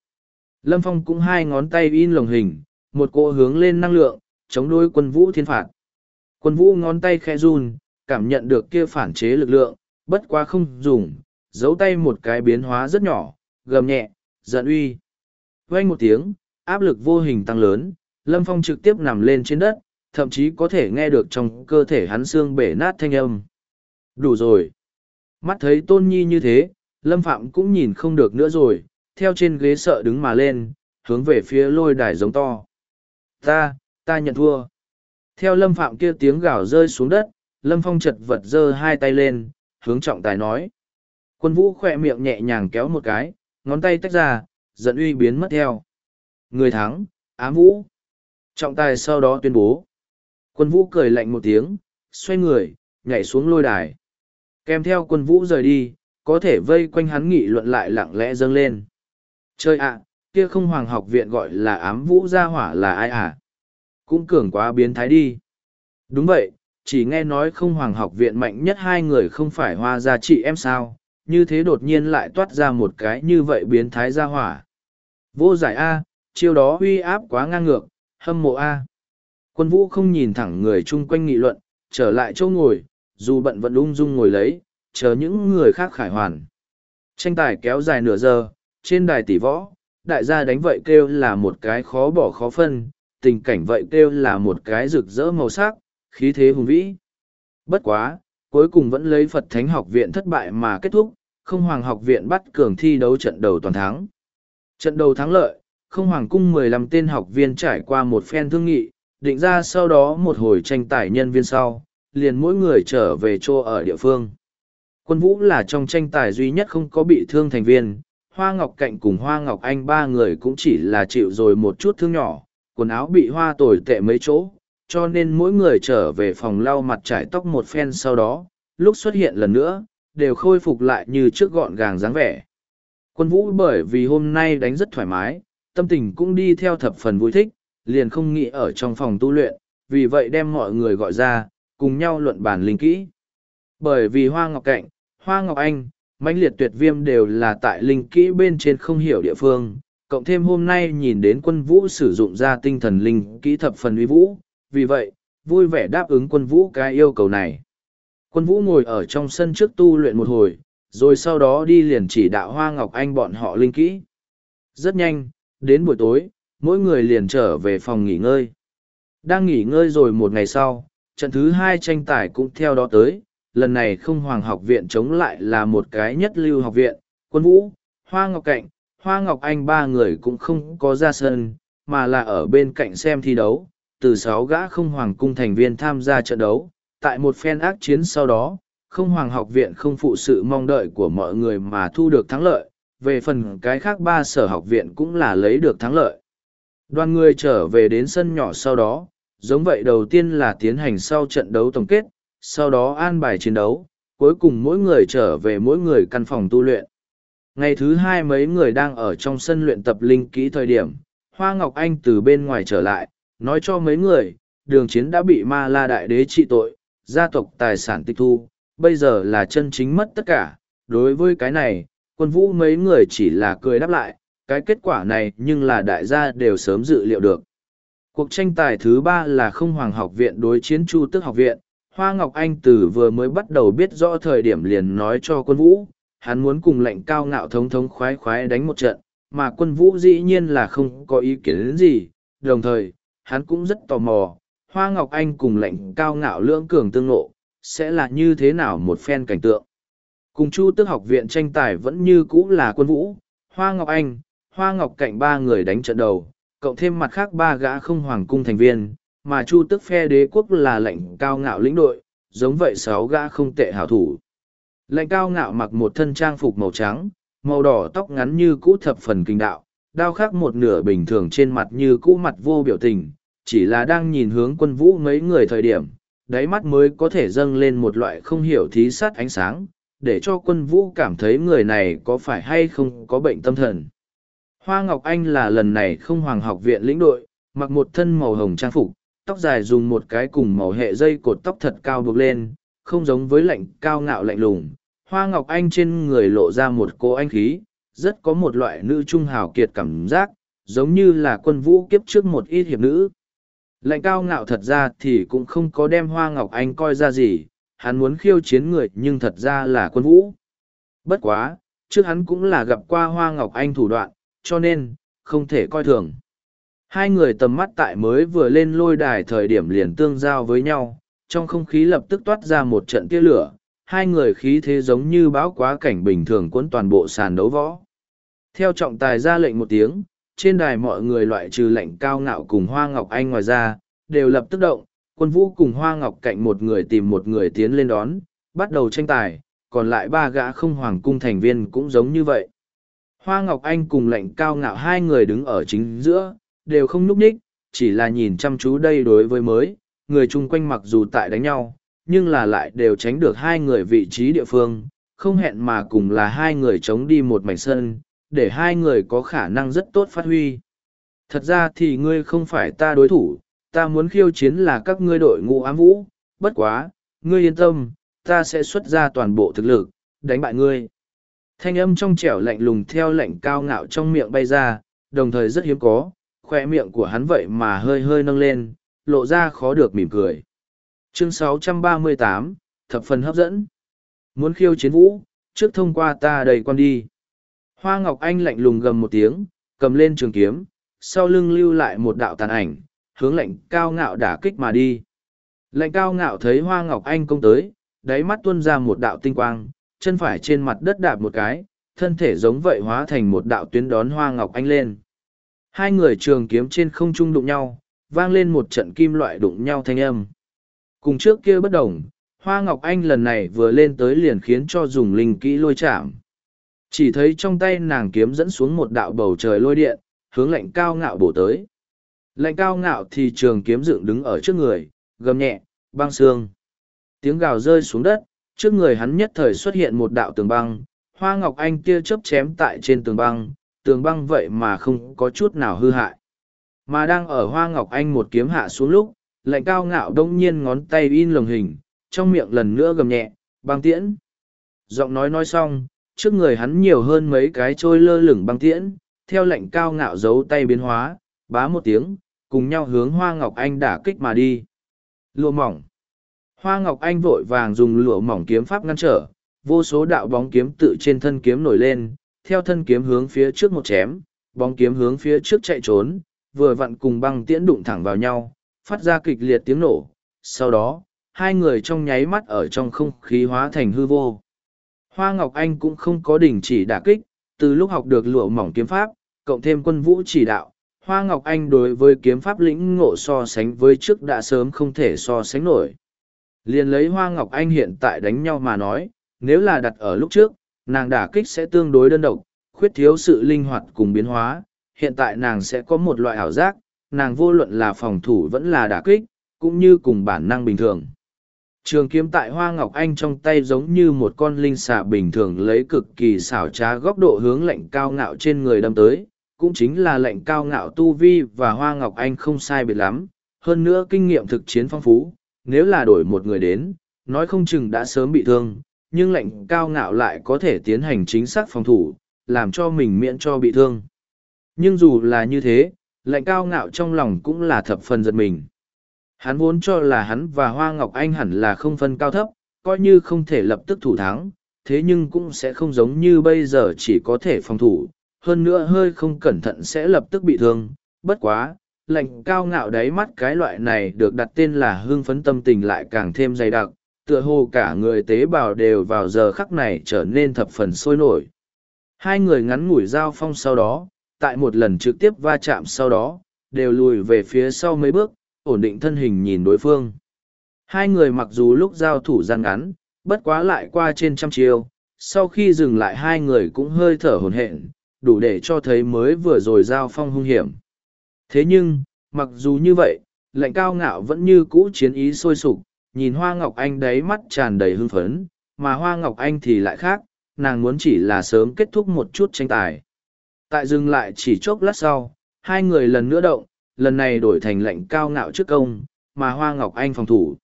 Lâm phong cũng hai ngón tay in lồng hình, một cỗ hướng lên năng lượng, chống đối quân vũ thiên phạt. Quân vũ ngón tay khẽ run, cảm nhận được kia phản chế lực lượng, bất quá không dùng, giấu tay một cái biến hóa rất nhỏ, gầm nhẹ, giận uy. Vang một tiếng, áp lực vô hình tăng lớn, Lâm Phong trực tiếp nằm lên trên đất, thậm chí có thể nghe được trong cơ thể hắn xương bể nát thanh âm. Đủ rồi. Mắt thấy Tôn Nhi như thế, Lâm Phạm cũng nhìn không được nữa rồi, theo trên ghế sợ đứng mà lên, hướng về phía lôi đài giống to. Ta, ta nhận thua. Theo lâm phạm kia tiếng gào rơi xuống đất, lâm phong chật vật giơ hai tay lên, hướng trọng tài nói. Quân vũ khỏe miệng nhẹ nhàng kéo một cái, ngón tay tách ra, giận uy biến mất theo. Người thắng, ám vũ. Trọng tài sau đó tuyên bố. Quân vũ cười lạnh một tiếng, xoay người, nhảy xuống lôi đài. Kèm theo quân vũ rời đi, có thể vây quanh hắn nghị luận lại lặng lẽ dâng lên. Chơi ạ, kia không hoàng học viện gọi là ám vũ gia hỏa là ai à? Cũng cường quá biến thái đi. Đúng vậy, chỉ nghe nói không hoàng học viện mạnh nhất hai người không phải hoa gia trị em sao, như thế đột nhiên lại toát ra một cái như vậy biến thái ra hỏa. Vô giải A, chiêu đó uy áp quá ngang ngược, hâm mộ A. Quân vũ không nhìn thẳng người chung quanh nghị luận, trở lại chỗ ngồi, dù bận vẫn ung dung ngồi lấy, chờ những người khác khải hoàn. Tranh tài kéo dài nửa giờ, trên đài tỷ võ, đại gia đánh vậy kêu là một cái khó bỏ khó phân, tình cảnh vậy kêu là một cái rực rỡ màu sắc, khí thế hùng vĩ. Bất quá, cuối cùng vẫn lấy Phật Thánh học viện thất bại mà kết thúc, không hoàng học viện bắt cường thi đấu trận đầu toàn thắng. Trận đầu thắng lợi, không hoàng cung 15 tên học viên trải qua một phen thương nghị, định ra sau đó một hồi tranh tài nhân viên sau, liền mỗi người trở về chỗ ở địa phương. Quân vũ là trong tranh tài duy nhất không có bị thương thành viên, Hoa Ngọc Cạnh cùng Hoa Ngọc Anh ba người cũng chỉ là chịu rồi một chút thương nhỏ, quần áo bị hoa tồi tệ mấy chỗ, cho nên mỗi người trở về phòng lau mặt trải tóc một phen sau đó, lúc xuất hiện lần nữa, đều khôi phục lại như trước gọn gàng dáng vẻ. Quân vũ bởi vì hôm nay đánh rất thoải mái, tâm tình cũng đi theo thập phần vui thích, liền không nghĩ ở trong phòng tu luyện, vì vậy đem mọi người gọi ra, cùng nhau luận bàn linh kỹ. Bởi vì Hoa Ngọc Cạnh, Hoa Ngọc Anh, mãnh liệt tuyệt viêm đều là tại linh kỹ bên trên không hiểu địa phương, cộng thêm hôm nay nhìn đến quân vũ sử dụng ra tinh thần linh kỹ thập phần uy vũ, vì vậy, vui vẻ đáp ứng quân vũ cái yêu cầu này. Quân vũ ngồi ở trong sân trước tu luyện một hồi, rồi sau đó đi liền chỉ đạo Hoa Ngọc Anh bọn họ linh kỹ. Rất nhanh, đến buổi tối, mỗi người liền trở về phòng nghỉ ngơi. Đang nghỉ ngơi rồi một ngày sau, trận thứ hai tranh tài cũng theo đó tới, lần này không hoàng học viện chống lại là một cái nhất lưu học viện, quân vũ, Hoa Ngọc Cạnh, Hoa Ngọc Anh ba người cũng không có ra sân, mà là ở bên cạnh xem thi đấu, từ sáu gã không hoàng cung thành viên tham gia trận đấu, tại một phen ác chiến sau đó, không hoàng học viện không phụ sự mong đợi của mọi người mà thu được thắng lợi, về phần cái khác ba sở học viện cũng là lấy được thắng lợi. Đoàn người trở về đến sân nhỏ sau đó, giống vậy đầu tiên là tiến hành sau trận đấu tổng kết, sau đó an bài chiến đấu, cuối cùng mỗi người trở về mỗi người căn phòng tu luyện. Ngày thứ hai mấy người đang ở trong sân luyện tập linh kỹ thời điểm, Hoa Ngọc Anh từ bên ngoài trở lại, nói cho mấy người, đường chiến đã bị ma la đại đế trị tội, gia tộc tài sản tịch thu, bây giờ là chân chính mất tất cả. Đối với cái này, quân vũ mấy người chỉ là cười đáp lại, cái kết quả này nhưng là đại gia đều sớm dự liệu được. Cuộc tranh tài thứ ba là không hoàng học viện đối chiến chu tức học viện, Hoa Ngọc Anh từ vừa mới bắt đầu biết rõ thời điểm liền nói cho quân vũ, hắn muốn cùng lệnh cao ngạo thống thống khoái khoái đánh một trận, mà quân vũ dĩ nhiên là không có ý kiến gì, đồng thời, hắn cũng rất tò mò, Hoa Ngọc Anh cùng lệnh cao ngạo lưỡng cường tương ngộ, sẽ là như thế nào một phen cảnh tượng. Cùng Chu Tước học viện tranh tài vẫn như cũ là quân vũ, Hoa Ngọc Anh, Hoa Ngọc Cạnh ba người đánh trận đầu, cộng thêm mặt khác ba gã không hoàng cung thành viên, mà Chu Tước phe đế quốc là lệnh cao ngạo lĩnh đội, giống vậy sáu gã không tệ hảo thủ. Lệnh cao ngạo mặc một thân trang phục màu trắng, màu đỏ tóc ngắn như cũ thập phần kinh đạo, đao khắc một nửa bình thường trên mặt như cũ mặt vô biểu tình, chỉ là đang nhìn hướng quân vũ mấy người thời điểm, đáy mắt mới có thể dâng lên một loại không hiểu thí sát ánh sáng, để cho quân vũ cảm thấy người này có phải hay không có bệnh tâm thần. Hoa Ngọc Anh là lần này không hoàng học viện lĩnh đội, mặc một thân màu hồng trang phục, tóc dài dùng một cái cùng màu hệ dây cột tóc thật cao buộc lên, không giống với lạnh cao ngạo lạnh lùng. Hoa Ngọc Anh trên người lộ ra một cô anh khí, rất có một loại nữ trung hào kiệt cảm giác, giống như là quân vũ kiếp trước một ít hiệp nữ. Lạnh cao ngạo thật ra thì cũng không có đem Hoa Ngọc Anh coi ra gì, hắn muốn khiêu chiến người nhưng thật ra là quân vũ. Bất quá, trước hắn cũng là gặp qua Hoa Ngọc Anh thủ đoạn, cho nên, không thể coi thường. Hai người tầm mắt tại mới vừa lên lôi đài thời điểm liền tương giao với nhau, trong không khí lập tức toát ra một trận tia lửa, hai người khí thế giống như bão quá cảnh bình thường cuốn toàn bộ sàn đấu võ. Theo trọng tài ra lệnh một tiếng, trên đài mọi người loại trừ lệnh cao ngạo cùng Hoa Ngọc Anh ngoài ra, đều lập tức động, quân vũ cùng Hoa Ngọc cạnh một người tìm một người tiến lên đón, bắt đầu tranh tài, còn lại ba gã không hoàng cung thành viên cũng giống như vậy. Hoa Ngọc Anh cùng lệnh cao ngạo hai người đứng ở chính giữa, đều không núp ních, chỉ là nhìn chăm chú đây đối với mới, người chung quanh mặc dù tại đánh nhau, nhưng là lại đều tránh được hai người vị trí địa phương, không hẹn mà cùng là hai người chống đi một mảnh sân, để hai người có khả năng rất tốt phát huy. Thật ra thì ngươi không phải ta đối thủ, ta muốn khiêu chiến là các ngươi đội ngũ ám vũ, bất quá, ngươi yên tâm, ta sẽ xuất ra toàn bộ thực lực, đánh bại ngươi. Thanh âm trong trẻo lạnh lùng theo lạnh cao ngạo trong miệng bay ra, đồng thời rất hiếm có, khoe miệng của hắn vậy mà hơi hơi nâng lên, lộ ra khó được mỉm cười. Chương 638, thập phần hấp dẫn. Muốn khiêu chiến vũ, trước thông qua ta đầy con đi. Hoa Ngọc Anh lạnh lùng gầm một tiếng, cầm lên trường kiếm, sau lưng lưu lại một đạo tàn ảnh, hướng lệnh cao ngạo đả kích mà đi. Lệnh cao ngạo thấy Hoa Ngọc Anh công tới, đáy mắt tuôn ra một đạo tinh quang, chân phải trên mặt đất đạp một cái, thân thể giống vậy hóa thành một đạo tuyến đón Hoa Ngọc Anh lên. Hai người trường kiếm trên không trung đụng nhau, vang lên một trận kim loại đụng nhau thanh âm. Cùng trước kia bất đồng, Hoa Ngọc Anh lần này vừa lên tới liền khiến cho dùng linh kỹ lôi chạm. Chỉ thấy trong tay nàng kiếm dẫn xuống một đạo bầu trời lôi điện, hướng lạnh cao ngạo bổ tới. Lạnh cao ngạo thì trường kiếm dựng đứng ở trước người, gầm nhẹ, băng xương. Tiếng gào rơi xuống đất, trước người hắn nhất thời xuất hiện một đạo tường băng, hoa ngọc anh kia chớp chém tại trên tường băng, tường băng vậy mà không có chút nào hư hại. Mà đang ở hoa ngọc anh một kiếm hạ xuống lúc, lạnh cao ngạo đông nhiên ngón tay in lồng hình, trong miệng lần nữa gầm nhẹ, băng tiễn. Giọng nói nói xong, trước người hắn nhiều hơn mấy cái trôi lơ lửng băng tiễn, theo lệnh cao ngạo giấu tay biến hóa, bá một tiếng, cùng nhau hướng Hoa Ngọc Anh đả kích mà đi. Lụa mỏng. Hoa Ngọc Anh vội vàng dùng lụa mỏng kiếm pháp ngăn trở, vô số đạo bóng kiếm tự trên thân kiếm nổi lên, theo thân kiếm hướng phía trước một chém, bóng kiếm hướng phía trước chạy trốn, vừa vặn cùng băng tiễn đụng thẳng vào nhau, phát ra kịch liệt tiếng nổ. Sau đó, hai người trong nháy mắt ở trong không khí hóa thành hư vô. Hoa Ngọc Anh cũng không có đình chỉ đả kích, từ lúc học được lụa mỏng kiếm pháp, cộng thêm quân vũ chỉ đạo, Hoa Ngọc Anh đối với kiếm pháp lĩnh ngộ so sánh với trước đã sớm không thể so sánh nổi. Liên lấy Hoa Ngọc Anh hiện tại đánh nhau mà nói, nếu là đặt ở lúc trước, nàng đả kích sẽ tương đối đơn độc, khuyết thiếu sự linh hoạt cùng biến hóa, hiện tại nàng sẽ có một loại ảo giác, nàng vô luận là phòng thủ vẫn là đả kích, cũng như cùng bản năng bình thường. Trường kiếm tại Hoa Ngọc Anh trong tay giống như một con linh xà bình thường lấy cực kỳ xảo trá góc độ hướng lệnh cao ngạo trên người đâm tới, cũng chính là lệnh cao ngạo tu vi và Hoa Ngọc Anh không sai biệt lắm, hơn nữa kinh nghiệm thực chiến phong phú, nếu là đổi một người đến, nói không chừng đã sớm bị thương, nhưng lệnh cao ngạo lại có thể tiến hành chính xác phòng thủ, làm cho mình miễn cho bị thương. Nhưng dù là như thế, lệnh cao ngạo trong lòng cũng là thập phần giật mình. Hắn vốn cho là hắn và Hoa Ngọc Anh hẳn là không phân cao thấp, coi như không thể lập tức thủ thắng, thế nhưng cũng sẽ không giống như bây giờ chỉ có thể phòng thủ, hơn nữa hơi không cẩn thận sẽ lập tức bị thương. Bất quá, lạnh cao ngạo đáy mắt cái loại này được đặt tên là hương phấn tâm tình lại càng thêm dày đặc, tựa hồ cả người tế bào đều vào giờ khắc này trở nên thập phần sôi nổi. Hai người ngắn ngủi giao phong sau đó, tại một lần trực tiếp va chạm sau đó, đều lùi về phía sau mấy bước, ổn định thân hình nhìn đối phương. Hai người mặc dù lúc giao thủ gian ngắn, bất quá lại qua trên trăm chiêu, sau khi dừng lại hai người cũng hơi thở hồn hện, đủ để cho thấy mới vừa rồi giao phong hung hiểm. Thế nhưng, mặc dù như vậy, lệnh cao ngạo vẫn như cũ chiến ý sôi sục, nhìn Hoa Ngọc Anh đấy mắt tràn đầy hưng phấn, mà Hoa Ngọc Anh thì lại khác, nàng muốn chỉ là sớm kết thúc một chút tranh tài. Tại dừng lại chỉ chốc lát sau, hai người lần nữa động, lần này đổi thành lệnh cao ngạo trước công, mà Hoa Ngọc Anh phòng thủ.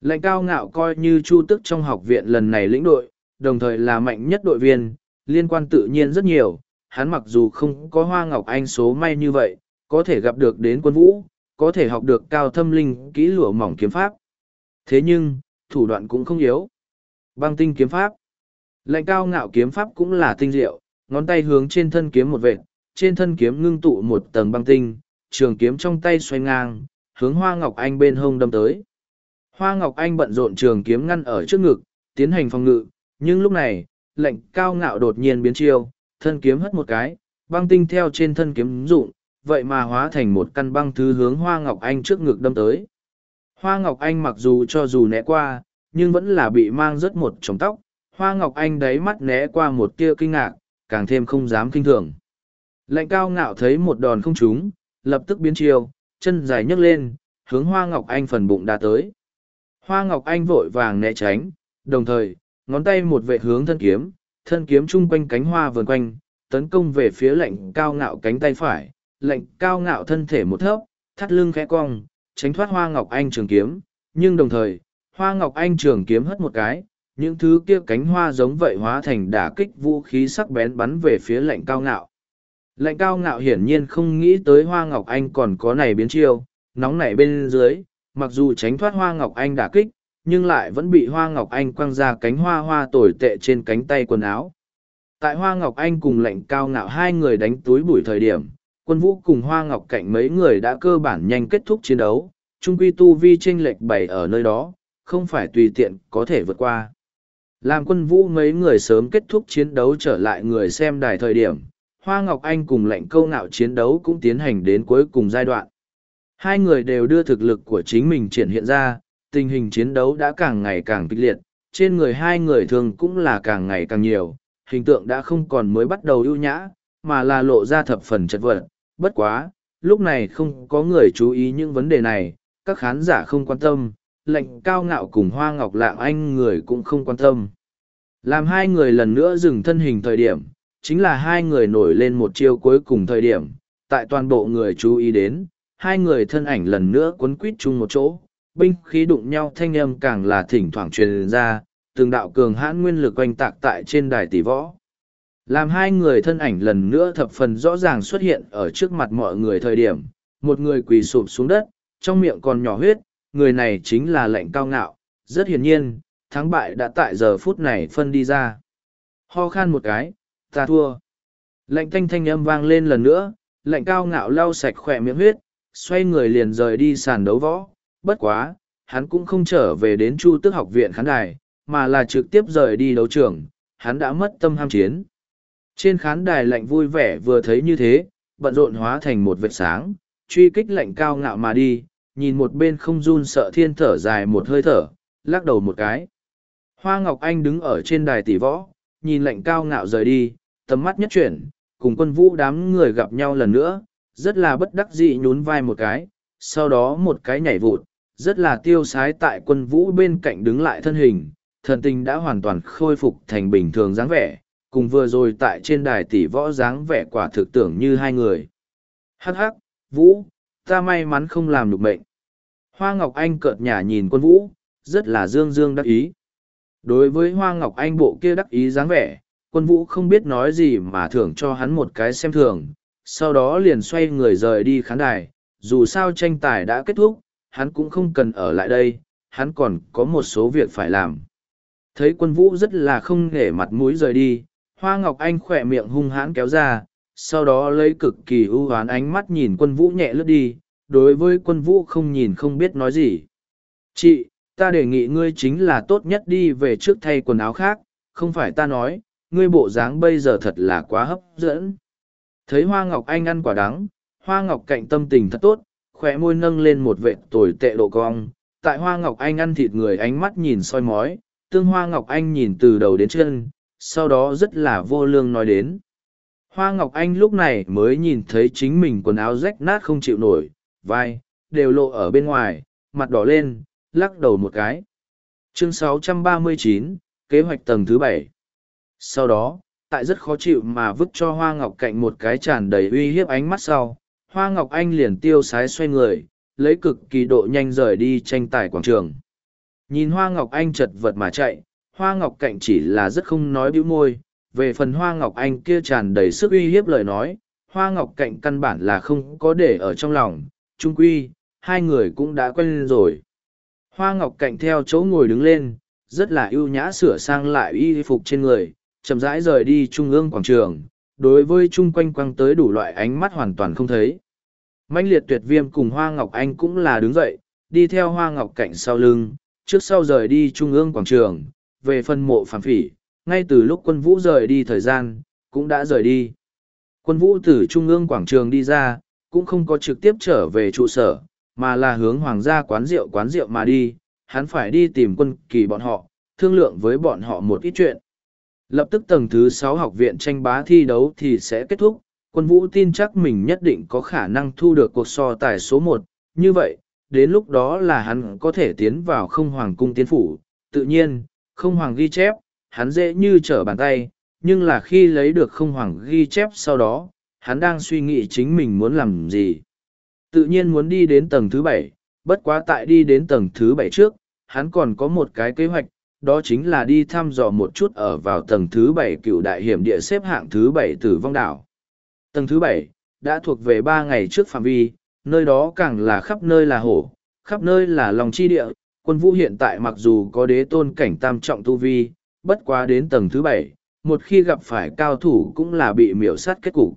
Lệnh cao ngạo coi như chu tức trong học viện lần này lĩnh đội, đồng thời là mạnh nhất đội viên, liên quan tự nhiên rất nhiều. Hắn mặc dù không có Hoa Ngọc Anh số may như vậy, có thể gặp được đến quân vũ, có thể học được cao thâm linh kỹ lụa mỏng kiếm pháp. Thế nhưng, thủ đoạn cũng không yếu. Băng tinh kiếm pháp. Lệnh cao ngạo kiếm pháp cũng là tinh diệu, ngón tay hướng trên thân kiếm một vệt, trên thân kiếm ngưng tụ một tầng băng tinh, trường kiếm trong tay xoay ngang, hướng Hoa Ngọc Anh bên hông đâm tới. Hoa Ngọc Anh bận rộn trường kiếm ngăn ở trước ngực, tiến hành phòng ngự, nhưng lúc này, lệnh cao ngạo đột nhiên biến chiêu, thân kiếm hất một cái, băng tinh theo trên thân kiếm rụng, vậy mà hóa thành một căn băng thứ hướng Hoa Ngọc Anh trước ngực đâm tới. Hoa Ngọc Anh mặc dù cho dù né qua, nhưng vẫn là bị mang rớt một chồng tóc. Hoa Ngọc Anh đáy mắt né qua một tia kinh ngạc, càng thêm không dám kinh thường. Lệnh cao ngạo thấy một đòn không trúng, lập tức biến chiều, chân dài nhấc lên, hướng Hoa Ngọc Anh phần bụng đá tới. Hoa Ngọc Anh vội vàng né tránh, đồng thời, ngón tay một vệ hướng thân kiếm, thân kiếm chung quanh cánh hoa vườn quanh, tấn công về phía lạnh cao ngạo cánh tay phải, lạnh cao ngạo thân thể một thấp, thắt lưng khẽ cong, tránh thoát Hoa Ngọc Anh trường kiếm, nhưng đồng thời, Hoa Ngọc Anh trường kiếm hất một cái, những thứ kia cánh hoa giống vậy hóa thành đả kích vũ khí sắc bén bắn về phía lạnh cao ngạo. Lệnh cao ngạo hiển nhiên không nghĩ tới Hoa Ngọc Anh còn có này biến chiêu, nóng nảy bên dưới, mặc dù tránh thoát Hoa Ngọc Anh đả kích, nhưng lại vẫn bị Hoa Ngọc Anh quăng ra cánh hoa hoa tồi tệ trên cánh tay quần áo. Tại Hoa Ngọc Anh cùng lệnh cao ngạo hai người đánh túi bụi thời điểm, quân vũ cùng Hoa Ngọc Cạnh mấy người đã cơ bản nhanh kết thúc chiến đấu, trung quy tu vi chênh lệch bảy ở nơi đó, không phải tùy tiện có thể vượt qua. Làm quân vũ mấy người sớm kết thúc chiến đấu trở lại người xem đài thời điểm, Hoa Ngọc Anh cùng lệnh câu ngạo chiến đấu cũng tiến hành đến cuối cùng giai đoạn. Hai người đều đưa thực lực của chính mình triển hiện ra, tình hình chiến đấu đã càng ngày càng kịch liệt, trên người hai người thường cũng là càng ngày càng nhiều, hình tượng đã không còn mới bắt đầu ưu nhã, mà là lộ ra thập phần chật vật. Bất quá, lúc này không có người chú ý những vấn đề này, các khán giả không quan tâm, lệnh cao ngạo cùng hoa ngọc lạng anh người cũng không quan tâm. Làm hai người lần nữa dừng thân hình thời điểm, chính là hai người nổi lên một chiêu cuối cùng thời điểm, tại toàn bộ người chú ý đến, hai người thân ảnh lần nữa quấn quít chung một chỗ, binh khí đụng nhau thanh âm càng là thỉnh thoảng truyền ra, từng đạo cường hãn nguyên lực oanh tạc tại trên đài tỷ võ. Làm hai người thân ảnh lần nữa thập phần rõ ràng xuất hiện ở trước mặt mọi người thời điểm, một người quỳ sụp xuống đất, trong miệng còn nhỏ huyết, người này chính là lệnh cao ngạo, rất hiển nhiên, thắng bại đã tại giờ phút này phân đi ra. Ho khan một cái, ta thua. Lệnh thanh thanh âm vang lên lần nữa, lệnh cao ngạo lau sạch khỏe miệng huyết, xoay người liền rời đi sàn đấu võ, bất quá, hắn cũng không trở về đến Chu Tước học viện khán đài, mà là trực tiếp rời đi đấu trường, hắn đã mất tâm ham chiến. Trên khán đài lạnh vui vẻ vừa thấy như thế, bận rộn hóa thành một vệt sáng, truy kích lạnh cao ngạo mà đi, nhìn một bên không run sợ thiên thở dài một hơi thở, lắc đầu một cái. Hoa Ngọc Anh đứng ở trên đài tỷ võ, nhìn lạnh cao ngạo rời đi, tầm mắt nhất chuyển, cùng quân vũ đám người gặp nhau lần nữa, rất là bất đắc dĩ nhún vai một cái, sau đó một cái nhảy vụt, rất là tiêu sái tại quân vũ bên cạnh đứng lại thân hình, thần tình đã hoàn toàn khôi phục thành bình thường dáng vẻ, cùng vừa rồi tại trên đài tỷ võ dáng vẻ quả thực tưởng như hai người. Hắc hắc, vũ, ta may mắn không làm được mệnh. Hoa Ngọc Anh cợt nhả nhìn quân vũ, rất là dương dương đắc ý. Đối với Hoa Ngọc Anh bộ kia đắc ý dáng vẻ, quân vũ không biết nói gì mà thưởng cho hắn một cái xem thường, sau đó liền xoay người rời đi khán đài, dù sao tranh tài đã kết thúc, hắn cũng không cần ở lại đây, hắn còn có một số việc phải làm. Thấy quân vũ rất là không nể mặt mũi rời đi, Hoa Ngọc Anh khỏe miệng hung hãn kéo ra, sau đó lấy cực kỳ ưu hoán ánh mắt nhìn quân vũ nhẹ lướt đi, đối với quân vũ không nhìn không biết nói gì. Chị, ta đề nghị ngươi chính là tốt nhất đi về trước thay quần áo khác, không phải ta nói, ngươi bộ dáng bây giờ thật là quá hấp dẫn. Thấy Hoa Ngọc Anh ăn quả đắng, Hoa Ngọc cạnh tâm tình thật tốt, khỏe môi nâng lên một vệt tồi tệ độ cong. Tại Hoa Ngọc Anh ăn thịt người ánh mắt nhìn soi mói, tương Hoa Ngọc Anh nhìn từ đầu đến chân, sau đó rất là vô lương nói đến. Hoa Ngọc Anh lúc này mới nhìn thấy chính mình quần áo rách nát không chịu nổi, vai, đều lộ ở bên ngoài, mặt đỏ lên, lắc đầu một cái. Chương 639, kế hoạch tầng thứ bảy. Sau đó, tại rất khó chịu mà vứt cho Hoa Ngọc Cạnh một cái tràn đầy uy hiếp ánh mắt sau, Hoa Ngọc Anh liền tiêu sái xoay người, lấy cực kỳ độ nhanh rời đi tranh tài quảng trường. Nhìn Hoa Ngọc Anh chật vật mà chạy, Hoa Ngọc Cạnh chỉ là rất không nói bĩu môi, về phần Hoa Ngọc Anh kia tràn đầy sức uy hiếp lời nói, Hoa Ngọc Cạnh căn bản là không có để ở trong lòng, trung quy, hai người cũng đã quen lên rồi. Hoa Ngọc Cạnh theo chỗ ngồi đứng lên, rất là ưu nhã sửa sang lại y phục trên người, chậm rãi rời đi trung ương quảng trường, đối với chung quanh quăng tới đủ loại ánh mắt hoàn toàn không thấy. Mạnh liệt tuyệt viêm cùng Hoa Ngọc Anh cũng là đứng dậy, đi theo Hoa Ngọc Cạnh sau lưng, trước sau rời đi trung ương quảng trường, về phân mộ phản phỉ, ngay từ lúc quân vũ rời đi thời gian, cũng đã rời đi. Quân vũ từ trung ương quảng trường đi ra, cũng không có trực tiếp trở về trụ sở, mà là hướng hoàng gia quán rượu quán rượu mà đi, hắn phải đi tìm quân kỳ bọn họ, thương lượng với bọn họ một ít chuyện. Lập tức tầng thứ sáu học viện tranh bá thi đấu thì sẽ kết thúc, quân vũ tin chắc mình nhất định có khả năng thu được cuộc so tài số một. như vậy, đến lúc đó là hắn có thể tiến vào không hoàng cung tiến phủ, tự nhiên, không hoàng ghi chép, hắn dễ như trở bàn tay, nhưng là khi lấy được không hoàng ghi chép sau đó, hắn đang suy nghĩ chính mình muốn làm gì. Tự nhiên muốn đi đến tầng thứ bảy, bất quá tại đi đến tầng thứ bảy trước, hắn còn có một cái kế hoạch, đó chính là đi thăm dò một chút ở vào tầng thứ bảy cựu đại hiểm địa xếp hạng thứ bảy tử vong đảo. Tầng thứ bảy đã thuộc về ba ngày trước phạm vi, nơi đó càng là khắp nơi là hổ, khắp nơi là lòng chi địa. Quân vũ hiện tại mặc dù có đế tôn cảnh tam trọng tu vi, bất quá đến tầng thứ bảy, một khi gặp phải cao thủ cũng là bị miểu sát kết cục.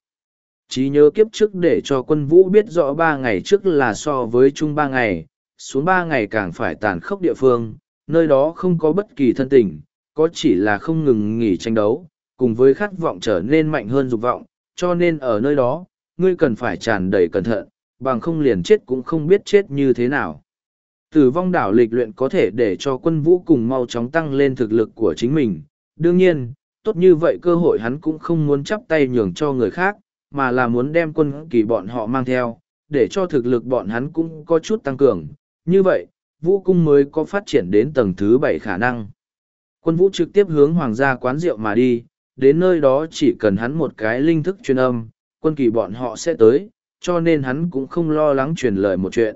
Chí nhớ kiếp trước để cho quân vũ biết rõ ba ngày trước là so với chung ba ngày, xuống ba ngày càng phải tàn khốc địa phương, nơi đó không có bất kỳ thân tình, có chỉ là không ngừng nghỉ tranh đấu, cùng với khát vọng trở nên mạnh hơn dục vọng, cho nên ở nơi đó, ngươi cần phải tràn đầy cẩn thận, bằng không liền chết cũng không biết chết như thế nào. Tử vong đảo lịch luyện có thể để cho quân vũ cùng mau chóng tăng lên thực lực của chính mình. Đương nhiên, tốt như vậy cơ hội hắn cũng không muốn chắp tay nhường cho người khác, mà là muốn đem quân kỳ bọn họ mang theo, để cho thực lực bọn hắn cũng có chút tăng cường. Như vậy, vũ cung mới có phát triển đến tầng thứ bảy khả năng. Quân vũ trực tiếp hướng hoàng gia quán rượu mà đi, đến nơi đó chỉ cần hắn một cái linh thức truyền âm, quân kỳ bọn họ sẽ tới, cho nên hắn cũng không lo lắng truyền lời một chuyện.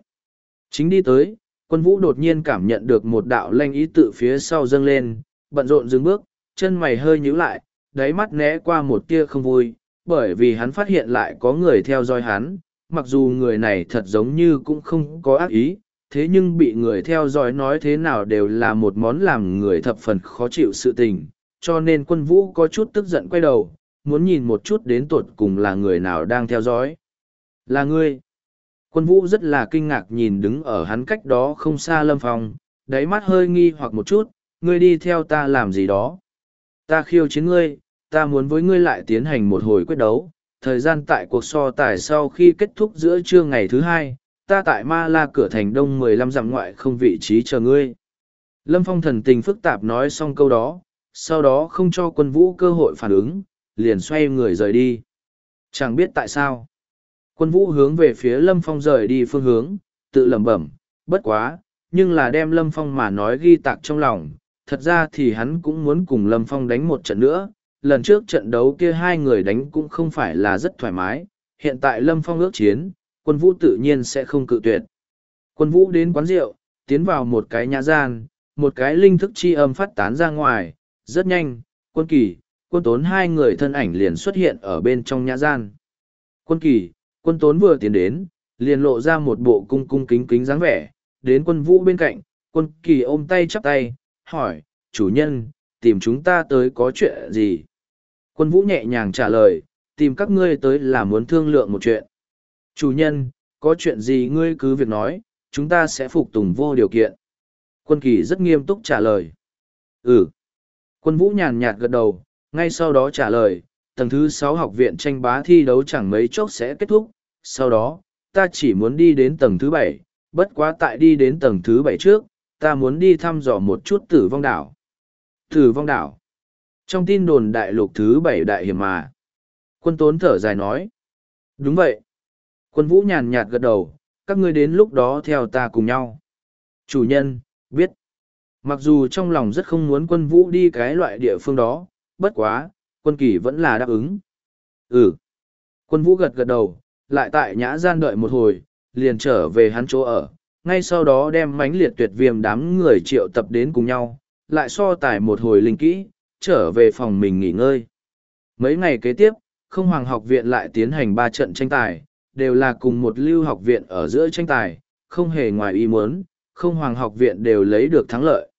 Chính đi tới, quân vũ đột nhiên cảm nhận được một đạo lanh ý tự phía sau dâng lên, bận rộn dừng bước, chân mày hơi nhíu lại, đáy mắt né qua một tia không vui, bởi vì hắn phát hiện lại có người theo dõi hắn, mặc dù người này thật giống như cũng không có ác ý, thế nhưng bị người theo dõi nói thế nào đều là một món làm người thập phần khó chịu sự tình, cho nên quân vũ có chút tức giận quay đầu, muốn nhìn một chút đến tuột cùng là người nào đang theo dõi. Là ngươi. Quân vũ rất là kinh ngạc nhìn đứng ở hắn cách đó không xa lâm phong, đáy mắt hơi nghi hoặc một chút, ngươi đi theo ta làm gì đó. Ta khiêu chiến ngươi, ta muốn với ngươi lại tiến hành một hồi quyết đấu. Thời gian tại cuộc so tài sau khi kết thúc giữa trưa ngày thứ hai, ta tại ma la cửa thành đông mười lăm dặm ngoại không vị trí chờ ngươi. Lâm Phong thần tình phức tạp nói xong câu đó, sau đó không cho quân vũ cơ hội phản ứng, liền xoay người rời đi. Chẳng biết tại sao. Quân vũ hướng về phía Lâm Phong rời đi phương hướng, tự lẩm bẩm, bất quá, nhưng là đem Lâm Phong mà nói ghi tạc trong lòng. Thật ra thì hắn cũng muốn cùng Lâm Phong đánh một trận nữa, lần trước trận đấu kia hai người đánh cũng không phải là rất thoải mái, hiện tại Lâm Phong ước chiến, quân vũ tự nhiên sẽ không cự tuyệt. Quân vũ đến quán rượu, tiến vào một cái nhà gian, một cái linh thức chi âm phát tán ra ngoài, rất nhanh, quân kỳ, quân tốn hai người thân ảnh liền xuất hiện ở bên trong nhà gian. Quân kỳ, quân tốn vừa tiến đến, liền lộ ra một bộ cung cung kính kính dáng vẻ, đến quân vũ bên cạnh, quân kỳ ôm tay chắp tay, hỏi, chủ nhân, tìm chúng ta tới có chuyện gì? Quân vũ nhẹ nhàng trả lời, tìm các ngươi tới là muốn thương lượng một chuyện. Chủ nhân, có chuyện gì ngươi cứ việc nói, chúng ta sẽ phục tùng vô điều kiện. Quân kỳ rất nghiêm túc trả lời. Ừ. Quân vũ nhàn nhạt gật đầu, ngay sau đó trả lời, tầng thứ sáu học viện tranh bá thi đấu chẳng mấy chốc sẽ kết thúc, sau đó, ta chỉ muốn đi đến tầng thứ bảy, bất quá tại đi đến tầng thứ bảy trước, ta muốn đi thăm dò một chút tử vong đảo. Tử vong đảo. Trong tin đồn đại lục thứ bảy đại hiểm mà. Quân tốn thở dài nói. Đúng vậy. Quân vũ nhàn nhạt gật đầu, các ngươi đến lúc đó theo ta cùng nhau. Chủ nhân, biết. Mặc dù trong lòng rất không muốn quân vũ đi cái loại địa phương đó, bất quá, quân kỳ vẫn là đáp ứng. Ừ. Quân vũ gật gật đầu, lại tại nhã gian đợi một hồi, liền trở về hắn chỗ ở, ngay sau đó đem mánh liệt tuyệt viêm đám người triệu tập đến cùng nhau, lại so tài một hồi linh kỹ, trở về phòng mình nghỉ ngơi. Mấy ngày kế tiếp, không hoàng học viện lại tiến hành ba trận tranh tài, đều là cùng một lưu học viện ở giữa tranh tài, không hề ngoài ý muốn, không hoàng học viện đều lấy được thắng lợi.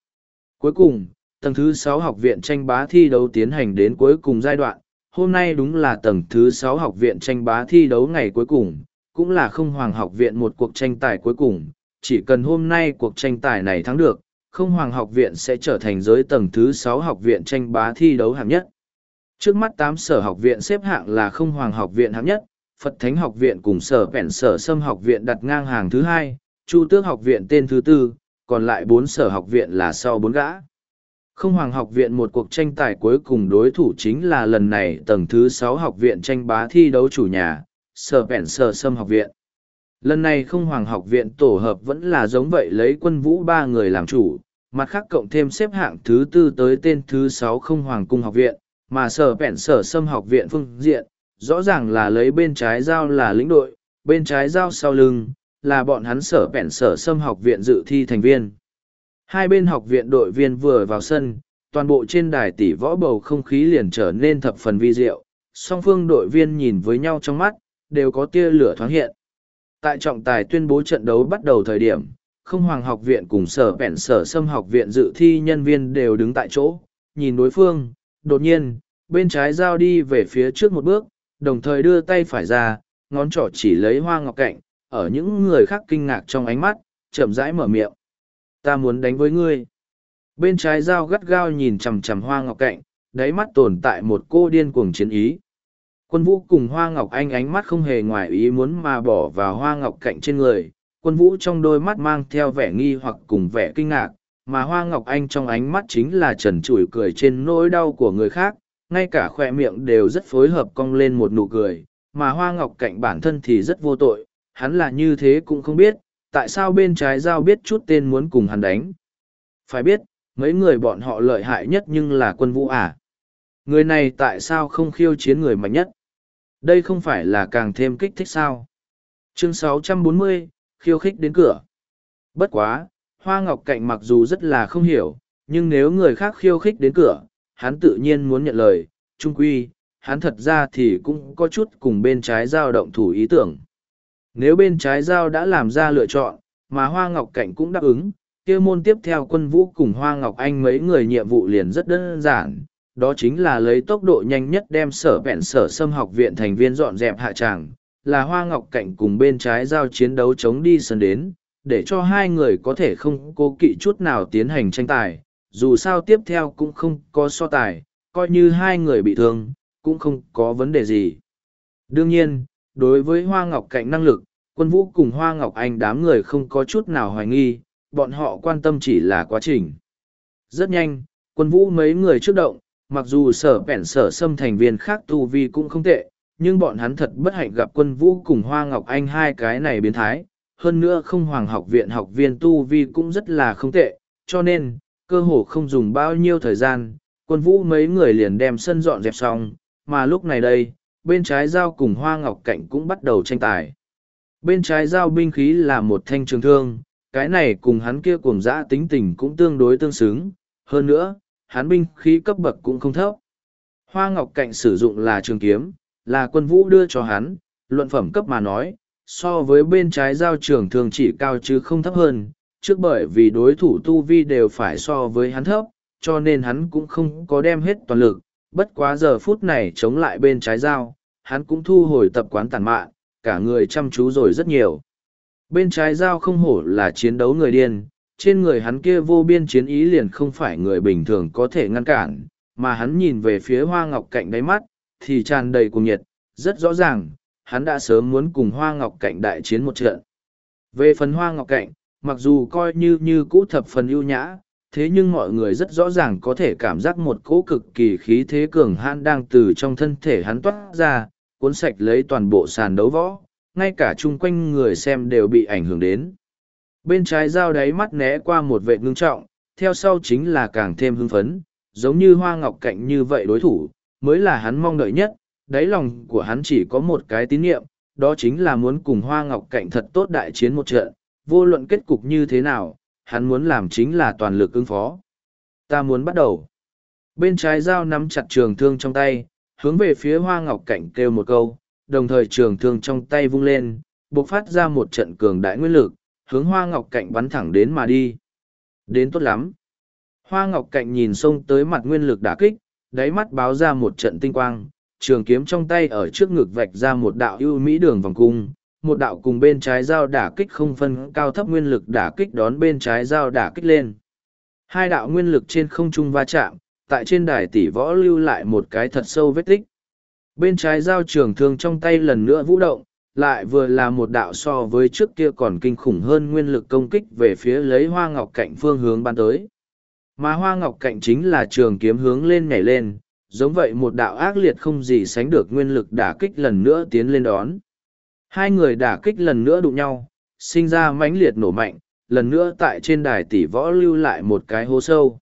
Cuối cùng, tầng thứ sáu học viện tranh bá thi đấu tiến hành đến cuối cùng giai đoạn, hôm nay đúng là tầng thứ sáu học viện tranh bá thi đấu ngày cuối cùng, cũng là không hoàng học viện một cuộc tranh tài cuối cùng, chỉ cần hôm nay cuộc tranh tài này thắng được, không hoàng học viện sẽ trở thành giới tầng thứ sáu học viện tranh bá thi đấu hạng nhất. Trước mắt tám sở học viện xếp hạng là không hoàng học viện hạng nhất, Phật Thánh học viện cùng sở vẹn sở Sâm học viện đặt ngang hàng thứ hai, Chu Tước học viện tên thứ tư, còn lại bốn sở học viện là sau bốn gã. Không Hoàng học viện một cuộc tranh tài cuối cùng đối thủ chính là lần này tầng thứ sáu học viện tranh bá thi đấu chủ nhà, sở vẹn sở Sâm học viện. Lần này không Hoàng học viện tổ hợp vẫn là giống vậy lấy quân vũ ba người làm chủ, mặt khác cộng thêm xếp hạng thứ tư tới tên thứ sáu không Hoàng cung học viện, mà sở vẹn sở Sâm học viện phương diện, rõ ràng là lấy bên trái giao là lĩnh đội, bên trái giao sau lưng, là bọn hắn sở bẹn sở xâm học viện dự thi thành viên. Hai bên học viện đội viên vừa vào sân, toàn bộ trên đài tỷ võ bầu không khí liền trở nên thập phần vi diệu, song phương đội viên nhìn với nhau trong mắt, đều có tia lửa thoáng hiện. Tại trọng tài tuyên bố trận đấu bắt đầu thời điểm, không hoàng học viện cùng sở bẹn sở xâm học viện dự thi nhân viên đều đứng tại chỗ, nhìn đối phương, đột nhiên, bên trái giao đi về phía trước một bước, đồng thời đưa tay phải ra, ngón trỏ chỉ lấy hoa ngọc cạnh, ở những người khác kinh ngạc trong ánh mắt, chậm rãi mở miệng. Ta muốn đánh với ngươi. Bên trái dao gắt gao nhìn chằm chằm hoa ngọc cạnh, đáy mắt tồn tại một cô điên cuồng chiến ý. Quân vũ cùng hoa ngọc anh ánh mắt không hề ngoài ý muốn mà bỏ vào hoa ngọc cạnh trên người. Quân vũ trong đôi mắt mang theo vẻ nghi hoặc cùng vẻ kinh ngạc, mà hoa ngọc anh trong ánh mắt chính là trần trụi cười trên nỗi đau của người khác, ngay cả khoe miệng đều rất phối hợp cong lên một nụ cười, mà hoa ngọc cạnh bản thân thì rất vô tội, hắn là như thế cũng không biết, tại sao bên trái giao biết chút tên muốn cùng hắn đánh. Phải biết, mấy người bọn họ lợi hại nhất nhưng là quân vũ à. Người này tại sao không khiêu chiến người mạnh nhất? Đây không phải là càng thêm kích thích sao? Chương 640, khiêu khích đến cửa. Bất quá, Hoa Ngọc Cạnh mặc dù rất là không hiểu, nhưng nếu người khác khiêu khích đến cửa, hắn tự nhiên muốn nhận lời, trung quy, hắn thật ra thì cũng có chút cùng bên trái giao động thủ ý tưởng. Nếu bên trái giao đã làm ra lựa chọn, mà Hoa Ngọc Cảnh cũng đáp ứng, kia môn tiếp theo quân vũ cùng Hoa Ngọc Anh mấy người nhiệm vụ liền rất đơn giản, đó chính là lấy tốc độ nhanh nhất đem sở vẹn sở xâm học viện thành viên dọn dẹp hạ tràng, là Hoa Ngọc Cảnh cùng bên trái giao chiến đấu chống đi sân đến, để cho hai người có thể không cố kỵ chút nào tiến hành tranh tài, dù sao tiếp theo cũng không có so tài, coi như hai người bị thương, cũng không có vấn đề gì. Đương nhiên, đối với Hoa Ngọc Cạnh năng lực, quân vũ cùng Hoa Ngọc Anh đám người không có chút nào hoài nghi, bọn họ quan tâm chỉ là quá trình. Rất nhanh, quân vũ mấy người trước động, mặc dù sở bẻn sở xâm thành viên khác tu vi cũng không tệ, nhưng bọn hắn thật bất hạnh gặp quân vũ cùng Hoa Ngọc Anh hai cái này biến thái. Hơn nữa không hoàng học viện học viên tu vi cũng rất là không tệ, cho nên, cơ hồ không dùng bao nhiêu thời gian, quân vũ mấy người liền đem sân dọn dẹp xong, mà lúc này đây, bên trái giao cùng hoa ngọc cạnh cũng bắt đầu tranh tài. Bên trái giao binh khí là một thanh trường thương, cái này cùng hắn kia cùng dã tính tình cũng tương đối tương xứng, hơn nữa, hắn binh khí cấp bậc cũng không thấp. Hoa ngọc cạnh sử dụng là trường kiếm, là quân vũ đưa cho hắn, luận phẩm cấp mà nói, so với bên trái giao trường thương chỉ cao chứ không thấp hơn, trước bởi vì đối thủ tu vi đều phải so với hắn thấp, cho nên hắn cũng không có đem hết toàn lực, bất quá giờ phút này chống lại bên trái dao, hắn cũng thu hồi tập quán tàn mạn, cả người chăm chú rồi rất nhiều. Bên trái dao không hổ là chiến đấu người điên, trên người hắn kia vô biên chiến ý liền không phải người bình thường có thể ngăn cản, mà hắn nhìn về phía hoa ngọc cạnh đáy mắt, thì tràn đầy cùng nhiệt, rất rõ ràng, hắn đã sớm muốn cùng hoa ngọc cạnh đại chiến một trận. Về phần hoa ngọc cạnh, mặc dù coi như như cũ thập phần ưu nhã, thế nhưng mọi người rất rõ ràng có thể cảm giác một cỗ cực kỳ khí thế cường hãn đang từ trong thân thể hắn toát ra, cuốn sạch lấy toàn bộ sàn đấu võ, ngay cả chung quanh người xem đều bị ảnh hưởng đến. Bên trái dao đáy mắt né qua một vệ ngưng trọng, theo sau chính là càng thêm hưng phấn, giống như hoa ngọc cạnh như vậy đối thủ, mới là hắn mong đợi nhất, đáy lòng của hắn chỉ có một cái tín niệm, đó chính là muốn cùng hoa ngọc cạnh thật tốt đại chiến một trận, vô luận kết cục như thế nào, hắn muốn làm chính là toàn lực ứng phó. Ta muốn bắt đầu. Bên trái dao nắm chặt trường thương trong tay, hướng về phía hoa ngọc cảnh kêu một câu, đồng thời trường thương trong tay vung lên, bộc phát ra một trận cường đại nguyên lực, hướng hoa ngọc cảnh bắn thẳng đến mà đi. Đến tốt lắm. Hoa ngọc cảnh nhìn xông tới mặt nguyên lực đả kích, đáy mắt báo ra một trận tinh quang, trường kiếm trong tay ở trước ngực vạch ra một đạo ưu mỹ đường vòng cung, một đạo cùng bên trái dao đả kích không phân cao thấp nguyên lực đả kích đón bên trái dao đả kích lên. Hai đạo nguyên lực trên không trung va chạm, tại trên đài tỷ võ lưu lại một cái thật sâu vết tích. Bên trái giao trường thương trong tay lần nữa vũ động, lại vừa là một đạo so với trước kia còn kinh khủng hơn nguyên lực công kích về phía lấy hoa ngọc cạnh phương hướng ban tới. Mà hoa ngọc cạnh chính là trường kiếm hướng lên nhảy lên, giống vậy một đạo ác liệt không gì sánh được nguyên lực đả kích lần nữa tiến lên đón. Hai người đả kích lần nữa đụng nhau, sinh ra mãnh liệt nổ mạnh, lần nữa tại trên đài tỷ võ lưu lại một cái hố sâu.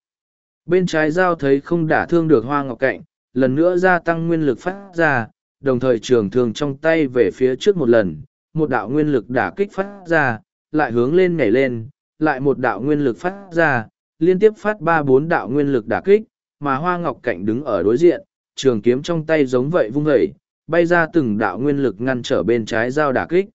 Bên trái giao thấy không đả thương được hoa ngọc cạnh, lần nữa gia tăng nguyên lực phát ra, đồng thời trường thường trong tay về phía trước một lần, một đạo nguyên lực đả kích phát ra, lại hướng lên nhảy lên, lại một đạo nguyên lực phát ra, liên tiếp phát ba bốn đạo nguyên lực đả kích, mà hoa ngọc cạnh đứng ở đối diện, trường kiếm trong tay giống vậy vung vẩy, bay ra từng đạo nguyên lực ngăn trở bên trái dao đả kích.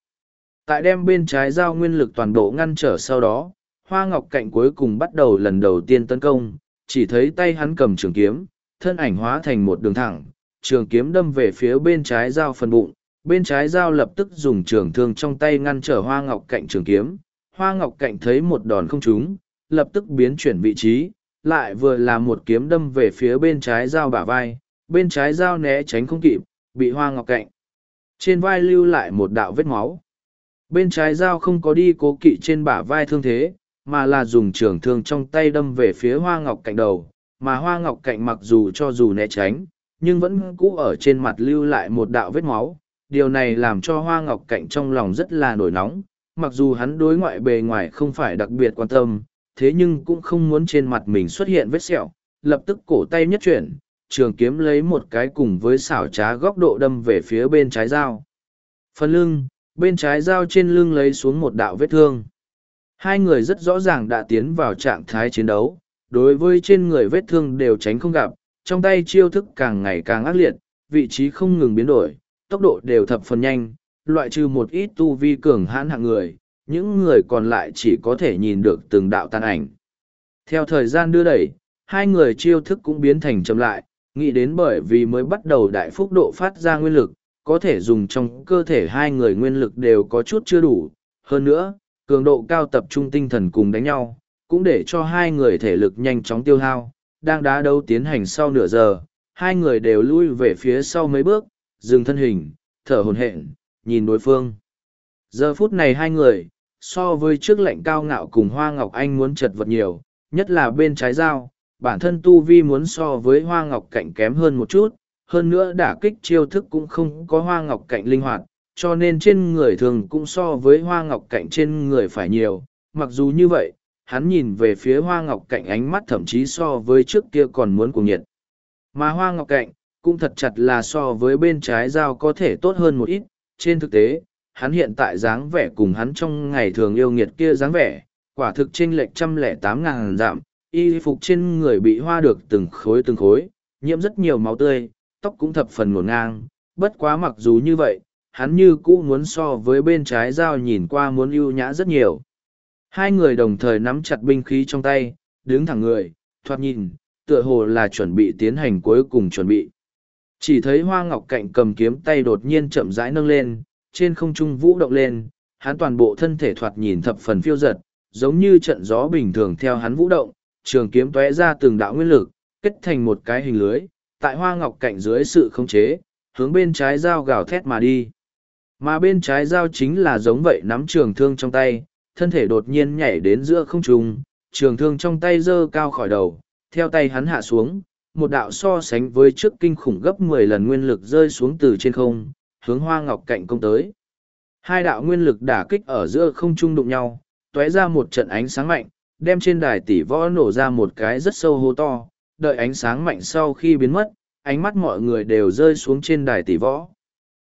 Tại đem bên trái dao nguyên lực toàn bộ ngăn trở sau đó, hoa ngọc cạnh cuối cùng bắt đầu lần đầu tiên tấn công, chỉ thấy tay hắn cầm trường kiếm, thân ảnh hóa thành một đường thẳng, trường kiếm đâm về phía bên trái dao phần bụng, bên trái dao lập tức dùng trường thương trong tay ngăn trở hoa ngọc cạnh trường kiếm, hoa ngọc cạnh thấy một đòn không trúng, lập tức biến chuyển vị trí, lại vừa là một kiếm đâm về phía bên trái dao bả vai, bên trái dao né tránh không kịp, bị hoa ngọc cạnh. Trên vai lưu lại một đạo vết máu. Bên trái dao không có đi cố kỵ trên bả vai thương thế, mà là dùng trường thương trong tay đâm về phía hoa ngọc cạnh đầu, mà hoa ngọc cạnh mặc dù cho dù né tránh, nhưng vẫn cũ ở trên mặt lưu lại một đạo vết máu. Điều này làm cho hoa ngọc cạnh trong lòng rất là nổi nóng, mặc dù hắn đối ngoại bề ngoài không phải đặc biệt quan tâm, thế nhưng cũng không muốn trên mặt mình xuất hiện vết sẹo, lập tức cổ tay nhất chuyển, trường kiếm lấy một cái cùng với xảo trá góc độ đâm về phía bên trái dao. Phần lưng, bên trái dao trên lưng lấy xuống một đạo vết thương. Hai người rất rõ ràng đã tiến vào trạng thái chiến đấu, đối với trên người vết thương đều tránh không gặp, trong tay chiêu thức càng ngày càng ác liệt, vị trí không ngừng biến đổi, tốc độ đều thập phần nhanh, loại trừ một ít tu vi cường hãn hạng người, những người còn lại chỉ có thể nhìn được từng đạo tàn ảnh. Theo thời gian đưa đẩy, hai người chiêu thức cũng biến thành chậm lại, nghĩ đến bởi vì mới bắt đầu đại phúc độ phát ra nguyên lực, có thể dùng trong cơ thể hai người nguyên lực đều có chút chưa đủ. Hơn nữa, cường độ cao tập trung tinh thần cùng đánh nhau, cũng để cho hai người thể lực nhanh chóng tiêu hao. Đang đá đấu tiến hành sau nửa giờ, hai người đều lui về phía sau mấy bước, dừng thân hình, thở hồn hển, nhìn đối phương. Giờ phút này hai người, so với trước lệnh cao ngạo cùng Hoa Ngọc Anh muốn chật vật nhiều, nhất là bên trái dao, bản thân Tu Vi muốn so với Hoa Ngọc Cạnh kém hơn một chút, hơn nữa đả kích chiêu thức cũng không có Hoa Ngọc Cạnh linh hoạt, cho nên trên người thường cũng so với Hoa Ngọc Cạnh trên người phải nhiều, mặc dù như vậy, hắn nhìn về phía Hoa Ngọc Cạnh ánh mắt thậm chí so với trước kia còn muốn cuồng nhiệt. Mà Hoa Ngọc Cạnh, cũng thật chặt là so với bên trái dao có thể tốt hơn một ít, trên thực tế, hắn hiện tại dáng vẻ cùng hắn trong ngày thường yêu nghiệt kia dáng vẻ, quả thực chênh lệch trăm lẻ tám ngàn giảm, y phục trên người bị hoa được từng khối từng khối, nhiễm rất nhiều máu tươi, tóc cũng thập phần ngổn ngang, bất quá mặc dù như vậy, hắn như cũ muốn so với bên trái dao nhìn qua muốn ưu nhã rất nhiều. Hai người đồng thời nắm chặt binh khí trong tay, đứng thẳng người, thoạt nhìn, tựa hồ là chuẩn bị tiến hành cuối cùng chuẩn bị. Chỉ thấy hoa ngọc cạnh cầm kiếm tay đột nhiên chậm rãi nâng lên, trên không trung vũ động lên, hắn toàn bộ thân thể thoạt nhìn thập phần phiêu giật, giống như trận gió bình thường theo hắn vũ động, trường kiếm tóe ra từng đạo nguyên lực, kết thành một cái hình lưới, tại hoa ngọc cạnh dưới sự khống chế, hướng bên trái dao gào thét mà đi. Mà bên trái dao chính là giống vậy nắm trường thương trong tay, thân thể đột nhiên nhảy đến giữa không trung, trường thương trong tay giơ cao khỏi đầu, theo tay hắn hạ xuống, một đạo so sánh với trước kinh khủng gấp mười lần nguyên lực rơi xuống từ trên không, hướng hoa ngọc cạnh công tới. Hai đạo nguyên lực đả kích ở giữa không trung đụng nhau, tóe ra một trận ánh sáng mạnh, đem trên đài tỷ võ nổ ra một cái rất sâu hô to, đợi ánh sáng mạnh sau khi biến mất, ánh mắt mọi người đều rơi xuống trên đài tỷ võ.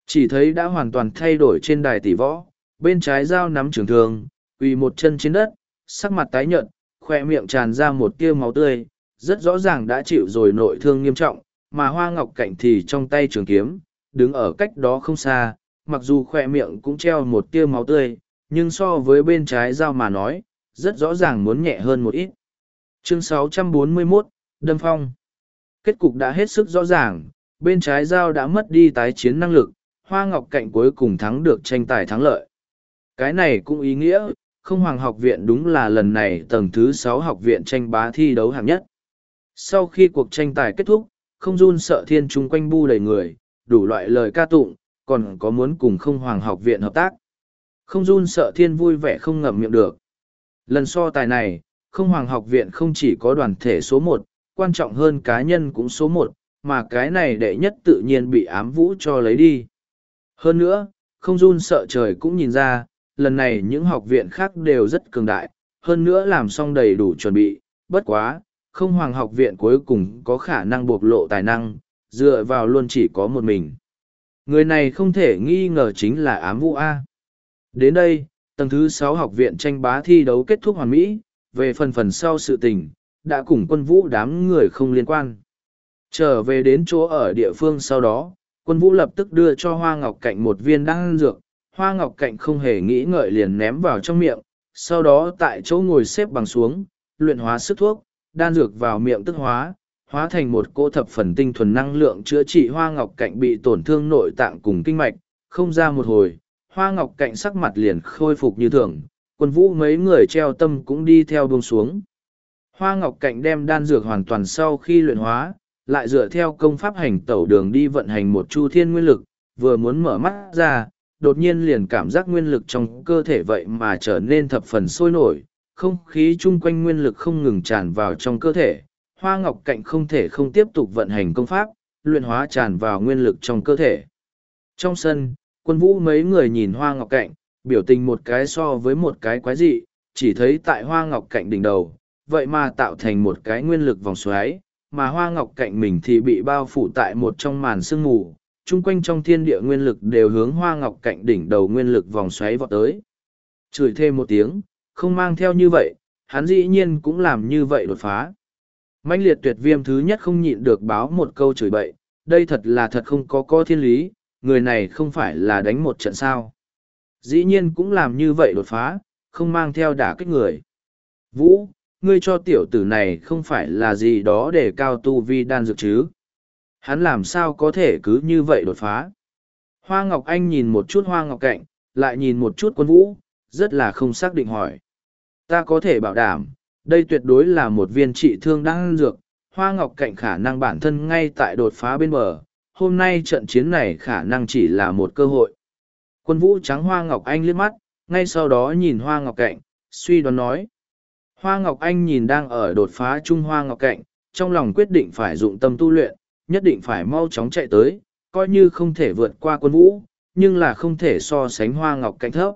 Chỉ thấy đã hoàn toàn thay đổi trên đài tỷ võ, bên trái dao nắm trường thường, quỳ một chân trên đất, sắc mặt tái nhợt, khoe miệng tràn ra một tia máu tươi, rất rõ ràng đã chịu rồi nội thương nghiêm trọng, mà hoa ngọc cảnh thì trong tay trường kiếm, đứng ở cách đó không xa, mặc dù khoe miệng cũng treo một tia máu tươi, nhưng so với bên trái dao mà nói, rất rõ ràng muốn nhẹ hơn một ít. Chương 641, Đâm Phong Kết cục đã hết sức rõ ràng, bên trái dao đã mất đi tái chiến năng lực, Hoa Ngọc Cạnh cuối cùng thắng được tranh tài thắng lợi. Cái này cũng ý nghĩa, không hoàng học viện đúng là lần này tầng thứ sáu học viện tranh bá thi đấu hạng nhất. Sau khi cuộc tranh tài kết thúc, không run sợ thiên chung quanh bu đầy người, đủ loại lời ca tụng, còn có muốn cùng không hoàng học viện hợp tác. Không run sợ thiên vui vẻ không ngậm miệng được. Lần so tài này, không hoàng học viện không chỉ có đoàn thể số một, quan trọng hơn cá nhân cũng số một, mà cái này đệ nhất tự nhiên bị ám vũ cho lấy đi. Hơn nữa, không run sợ trời cũng nhìn ra, lần này những học viện khác đều rất cường đại, hơn nữa làm xong đầy đủ chuẩn bị, bất quá, không hoàng học viện cuối cùng có khả năng bộc lộ tài năng, dựa vào luôn chỉ có một mình. Người này không thể nghi ngờ chính là ám vũ A. Đến đây, tầng thứ sáu học viện tranh bá thi đấu kết thúc hoàn mỹ, về phần phần sau sự tình, đã cùng quân vũ đám người không liên quan. Trở về đến chỗ ở địa phương sau đó, quân vũ lập tức đưa cho Hoa Ngọc Cạnh một viên đan dược, Hoa Ngọc Cạnh không hề nghĩ ngợi liền ném vào trong miệng, sau đó tại chỗ ngồi xếp bằng xuống, luyện hóa sức thuốc, đan dược vào miệng tức hóa, hóa thành một cỗ thập phần tinh thuần năng lượng chữa trị Hoa Ngọc Cạnh bị tổn thương nội tạng cùng kinh mạch, không ra một hồi, Hoa Ngọc Cạnh sắc mặt liền khôi phục như thường, quân vũ mấy người treo tâm cũng đi theo buông xuống. Hoa Ngọc Cạnh đem đan dược hoàn toàn sau khi luyện hóa, lại dựa theo công pháp hành tẩu đường đi vận hành một chu thiên nguyên lực, vừa muốn mở mắt ra, đột nhiên liền cảm giác nguyên lực trong cơ thể vậy mà trở nên thập phần sôi nổi, không khí chung quanh nguyên lực không ngừng tràn vào trong cơ thể. Hoa Ngọc Cạnh không thể không tiếp tục vận hành công pháp, luyện hóa tràn vào nguyên lực trong cơ thể. Trong sân, quân vũ mấy người nhìn Hoa Ngọc Cạnh, biểu tình một cái so với một cái quái dị, chỉ thấy tại Hoa Ngọc Cạnh đỉnh đầu, vậy mà tạo thành một cái nguyên lực vòng xoáy, mà hoa ngọc cạnh mình thì bị bao phủ tại một trong màn sương mù, chung quanh trong thiên địa nguyên lực đều hướng hoa ngọc cạnh đỉnh đầu nguyên lực vòng xoáy vọt tới. Chửi thêm một tiếng, không mang theo như vậy, hắn dĩ nhiên cũng làm như vậy đột phá. Mạnh liệt tuyệt viêm thứ nhất không nhịn được báo một câu chửi bậy, đây thật là thật không có co thiên lý, người này không phải là đánh một trận sao. Dĩ nhiên cũng làm như vậy đột phá, không mang theo đả kích người. Vũ, ngươi cho tiểu tử này không phải là gì đó để cao tu vi đan dược chứ. Hắn làm sao có thể cứ như vậy đột phá. Hoa Ngọc Anh nhìn một chút Hoa Ngọc Cạnh, lại nhìn một chút quân vũ, rất là không xác định hỏi. Ta có thể bảo đảm, đây tuyệt đối là một viên trị thương đan dược, Hoa Ngọc Cạnh khả năng bản thân ngay tại đột phá bên bờ, hôm nay trận chiến này khả năng chỉ là một cơ hội. Quân vũ trắng Hoa Ngọc Anh liếc mắt, ngay sau đó nhìn Hoa Ngọc Cạnh, suy đoán nói. Hoa Ngọc Anh nhìn đang ở đột phá Trung Hoa Ngọc Cạnh, trong lòng quyết định phải dụng tâm tu luyện, nhất định phải mau chóng chạy tới, coi như không thể vượt qua quân vũ, nhưng là không thể so sánh Hoa Ngọc Cạnh thấp.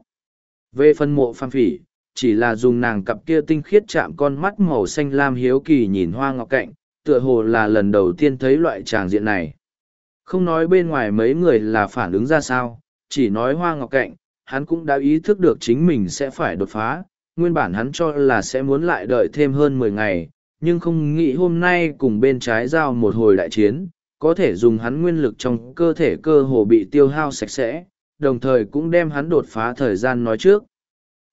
Về phần mộ phàm phỉ, chỉ là dùng nàng cặp kia tinh khiết chạm con mắt màu xanh lam hiếu kỳ nhìn Hoa Ngọc Cạnh, tựa hồ là lần đầu tiên thấy loại tràng diện này. Không nói bên ngoài mấy người là phản ứng ra sao, chỉ nói Hoa Ngọc Cạnh, hắn cũng đã ý thức được chính mình sẽ phải đột phá, nguyên bản hắn cho là sẽ muốn lại đợi thêm hơn mười ngày, nhưng không nghĩ hôm nay cùng bên trái giao một hồi đại chiến, có thể dùng hắn nguyên lực trong cơ thể cơ hồ bị tiêu hao sạch sẽ, đồng thời cũng đem hắn đột phá thời gian nói trước.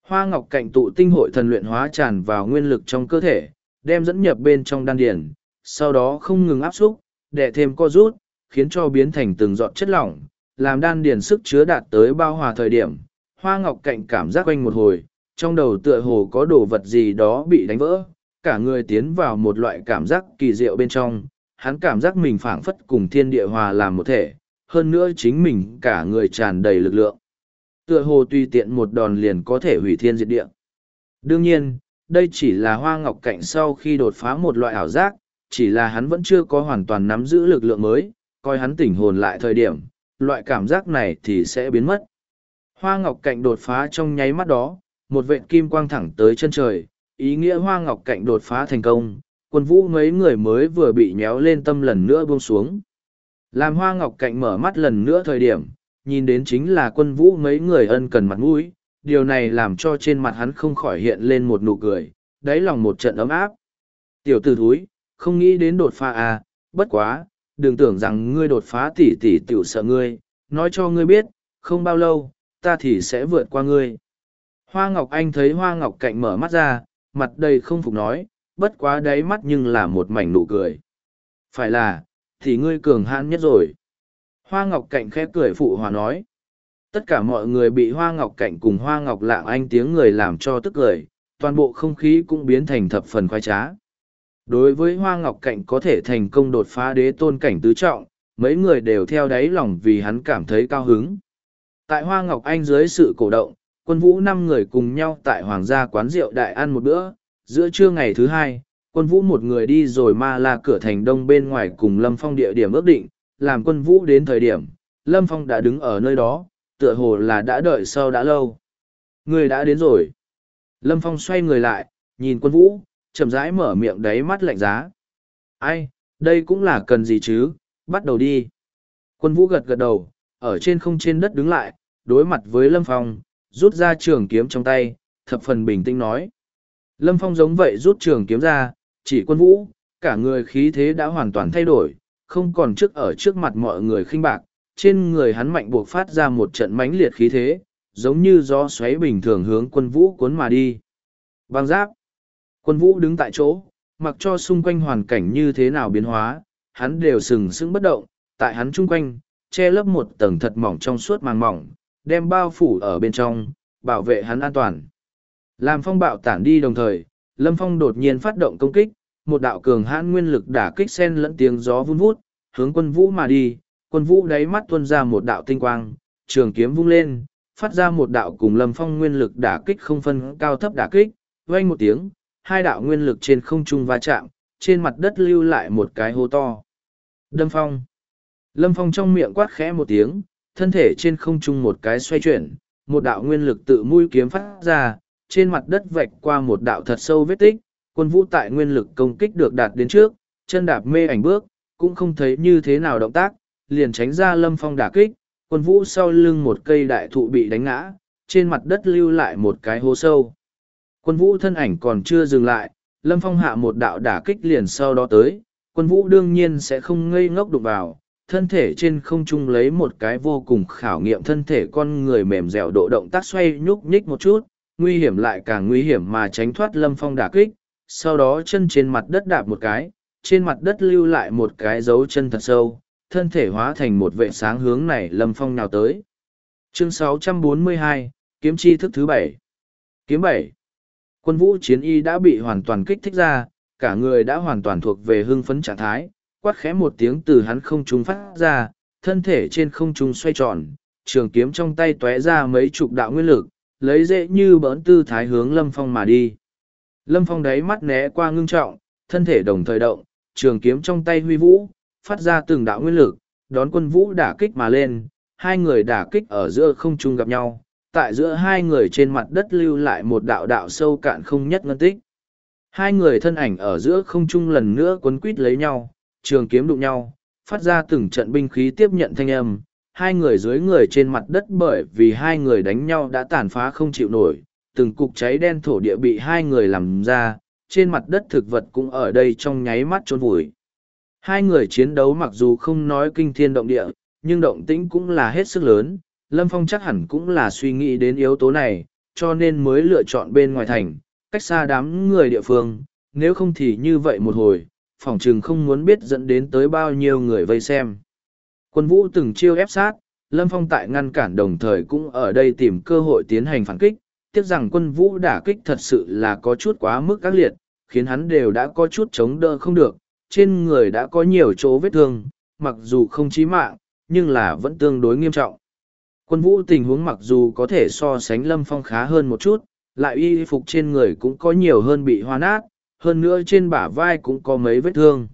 Hoa ngọc cạnh tụ tinh hội thần luyện hóa tràn vào nguyên lực trong cơ thể, đem dẫn nhập bên trong đan điển, sau đó không ngừng áp xúc, để thêm co rút, khiến cho biến thành từng giọt chất lỏng, làm đan điền sức chứa đạt tới bao hòa thời điểm. Hoa ngọc cạnh cảm giác quanh một hồi, trong đầu tựa hồ có đồ vật gì đó bị đánh vỡ, cả người tiến vào một loại cảm giác kỳ diệu bên trong, hắn cảm giác mình phảng phất cùng thiên địa hòa làm một thể, hơn nữa chính mình cả người tràn đầy lực lượng. Tựa hồ tùy tiện một đòn liền có thể hủy thiên diệt địa. Đương nhiên, đây chỉ là hoa ngọc cạnh sau khi đột phá một loại ảo giác, chỉ là hắn vẫn chưa có hoàn toàn nắm giữ lực lượng mới, coi hắn tỉnh hồn lại thời điểm, loại cảm giác này thì sẽ biến mất. Hoa ngọc cạnh đột phá trong nháy mắt đó, một vện kim quang thẳng tới chân trời, ý nghĩa hoa ngọc cạnh đột phá thành công, quân vũ mấy người mới vừa bị nhéo lên tâm lần nữa buông xuống. Làm hoa ngọc cạnh mở mắt lần nữa thời điểm, nhìn đến chính là quân vũ mấy người ân cần mặt mũi, điều này làm cho trên mặt hắn không khỏi hiện lên một nụ cười, đáy lòng một trận ấm áp. Tiểu tử thúi, không nghĩ đến đột phá à, bất quá, đừng tưởng rằng ngươi đột phá tỷ tỷ tiểu sợ ngươi, nói cho ngươi biết, không bao lâu, ta thì sẽ vượt qua ngươi. Hoa Ngọc Anh thấy Hoa Ngọc Cạnh mở mắt ra, mặt đầy không phục nói, bất quá đáy mắt nhưng là một mảnh nụ cười. Phải là, thì ngươi cường hãn nhất rồi. Hoa Ngọc Cạnh khẽ cười phụ hòa nói. Tất cả mọi người bị Hoa Ngọc Cạnh cùng Hoa Ngọc Lạng Anh tiếng người làm cho tức cười, toàn bộ không khí cũng biến thành thập phần khoai trá đối với hoa ngọc cạnh có thể thành công đột phá đế tôn cảnh tứ trọng, mấy người đều theo đáy lòng vì hắn cảm thấy cao hứng. Tại hoa ngọc anh dưới sự cổ động, quân vũ năm người cùng nhau tại hoàng gia quán rượu đại ăn một bữa. Giữa trưa ngày thứ hai, quân vũ một người đi rồi ma la cửa thành đông bên ngoài cùng lâm phong địa điểm ước định, làm quân vũ đến thời điểm, lâm phong đã đứng ở nơi đó, tựa hồ là đã đợi sau đã lâu. Người đã đến rồi. Lâm phong xoay người lại, nhìn quân vũ chậm rãi mở miệng đáy mắt lạnh giá. Ai, đây cũng là cần gì chứ? Bắt đầu đi. Quân vũ gật gật đầu, ở trên không trên đất đứng lại, đối mặt với lâm phong, rút ra trường kiếm trong tay, thập phần bình tĩnh nói. Lâm phong giống vậy rút trường kiếm ra, chỉ quân vũ, cả người khí thế đã hoàn toàn thay đổi, không còn trước ở trước mặt mọi người khinh bạc, trên người hắn mạnh buộc phát ra một trận mãnh liệt khí thế, giống như gió xoáy bình thường hướng quân vũ cuốn mà đi. Băng giáp quân vũ đứng tại chỗ, mặc cho xung quanh hoàn cảnh như thế nào biến hóa, hắn đều sừng sững bất động, tại hắn chung quanh, che lấp một tầng thật mỏng trong suốt màng mỏng, đem bao phủ ở bên trong, bảo vệ hắn an toàn. Làm phong bạo tản đi đồng thời, lâm phong đột nhiên phát động công kích, một đạo cường hãn nguyên lực đả kích sen lẫn tiếng gió vun vút, hướng quân vũ mà đi. Quân vũ đáy mắt tuôn ra một đạo tinh quang, trường kiếm vung lên, phát ra một đạo cùng lâm phong nguyên lực đả kích không phân cao thấp đả kích, vang một tiếng hai đạo nguyên lực trên không trung va chạm, trên mặt đất lưu lại một cái hố to. Đâm phong. Lâm phong trong miệng quát khẽ một tiếng, thân thể trên không trung một cái xoay chuyển, một đạo nguyên lực tự mũi kiếm phát ra, trên mặt đất vạch qua một đạo thật sâu vết tích, quân vũ tại nguyên lực công kích được đạt đến trước, chân đạp mê ảnh bước, cũng không thấy như thế nào động tác, liền tránh ra lâm phong đả kích, quân vũ sau lưng một cây đại thụ bị đánh ngã, trên mặt đất lưu lại một cái hố sâu quân vũ thân ảnh còn chưa dừng lại lâm phong hạ một đạo đả kích liền sau đó tới quân vũ đương nhiên sẽ không ngây ngốc đụng vào thân thể trên không trung lấy một cái vô cùng khảo nghiệm thân thể con người mềm dẻo độ động tác xoay nhúc nhích một chút nguy hiểm lại càng nguy hiểm mà tránh thoát lâm phong đả kích sau đó chân trên mặt đất đạp một cái trên mặt đất lưu lại một cái dấu chân thật sâu thân thể hóa thành một vệ sáng hướng này lâm phong nào tới. Chương 642, kiếm chi thức thứ bảy. Kiếm bảy quân vũ chiến y đã bị hoàn toàn kích thích ra, cả người đã hoàn toàn thuộc về hưng phấn trạng thái, quát khẽ một tiếng từ hắn không trung phát ra, thân thể trên không trung xoay tròn, trường kiếm trong tay tóe ra mấy chục đạo nguyên lực, lấy dễ như bỡn tư thái hướng lâm phong mà đi. Lâm phong đáy mắt né qua ngưng trọng, thân thể đồng thời động, trường kiếm trong tay huy vũ, phát ra từng đạo nguyên lực, đón quân vũ đả kích mà lên, hai người đả kích ở giữa không trung gặp nhau tại giữa hai người trên mặt đất lưu lại một đạo đạo sâu cạn không nhất ngân tích hai người thân ảnh ở giữa không trung lần nữa quấn quít lấy nhau trường kiếm đụng nhau phát ra từng trận binh khí tiếp nhận thanh âm hai người dưới người trên mặt đất bởi vì hai người đánh nhau đã tàn phá không chịu nổi, từng cục cháy đen thổ địa bị hai người làm ra, trên mặt đất thực vật cũng ở đây trong nháy mắt trôn vùi. Hai người chiến đấu mặc dù không nói kinh thiên động địa, nhưng động tĩnh cũng là hết sức lớn, Lâm Phong chắc hẳn cũng là suy nghĩ đến yếu tố này, cho nên mới lựa chọn bên ngoài thành, cách xa đám người địa phương, nếu không thì như vậy một hồi, phỏng chừng không muốn biết dẫn đến tới bao nhiêu người vây xem. Quân vũ từng chiêu ép sát, Lâm Phong tại ngăn cản đồng thời cũng ở đây tìm cơ hội tiến hành phản kích, tiếc rằng quân vũ đả kích thật sự là có chút quá mức các liệt, khiến hắn đều đã có chút chống đỡ không được, trên người đã có nhiều chỗ vết thương, mặc dù không chí mạng, nhưng là vẫn tương đối nghiêm trọng. Quân vũ tình huống mặc dù có thể so sánh Lâm Phong khá hơn một chút, lại y phục trên người cũng có nhiều hơn bị hoa nát, hơn nữa trên bả vai cũng có mấy vết thương.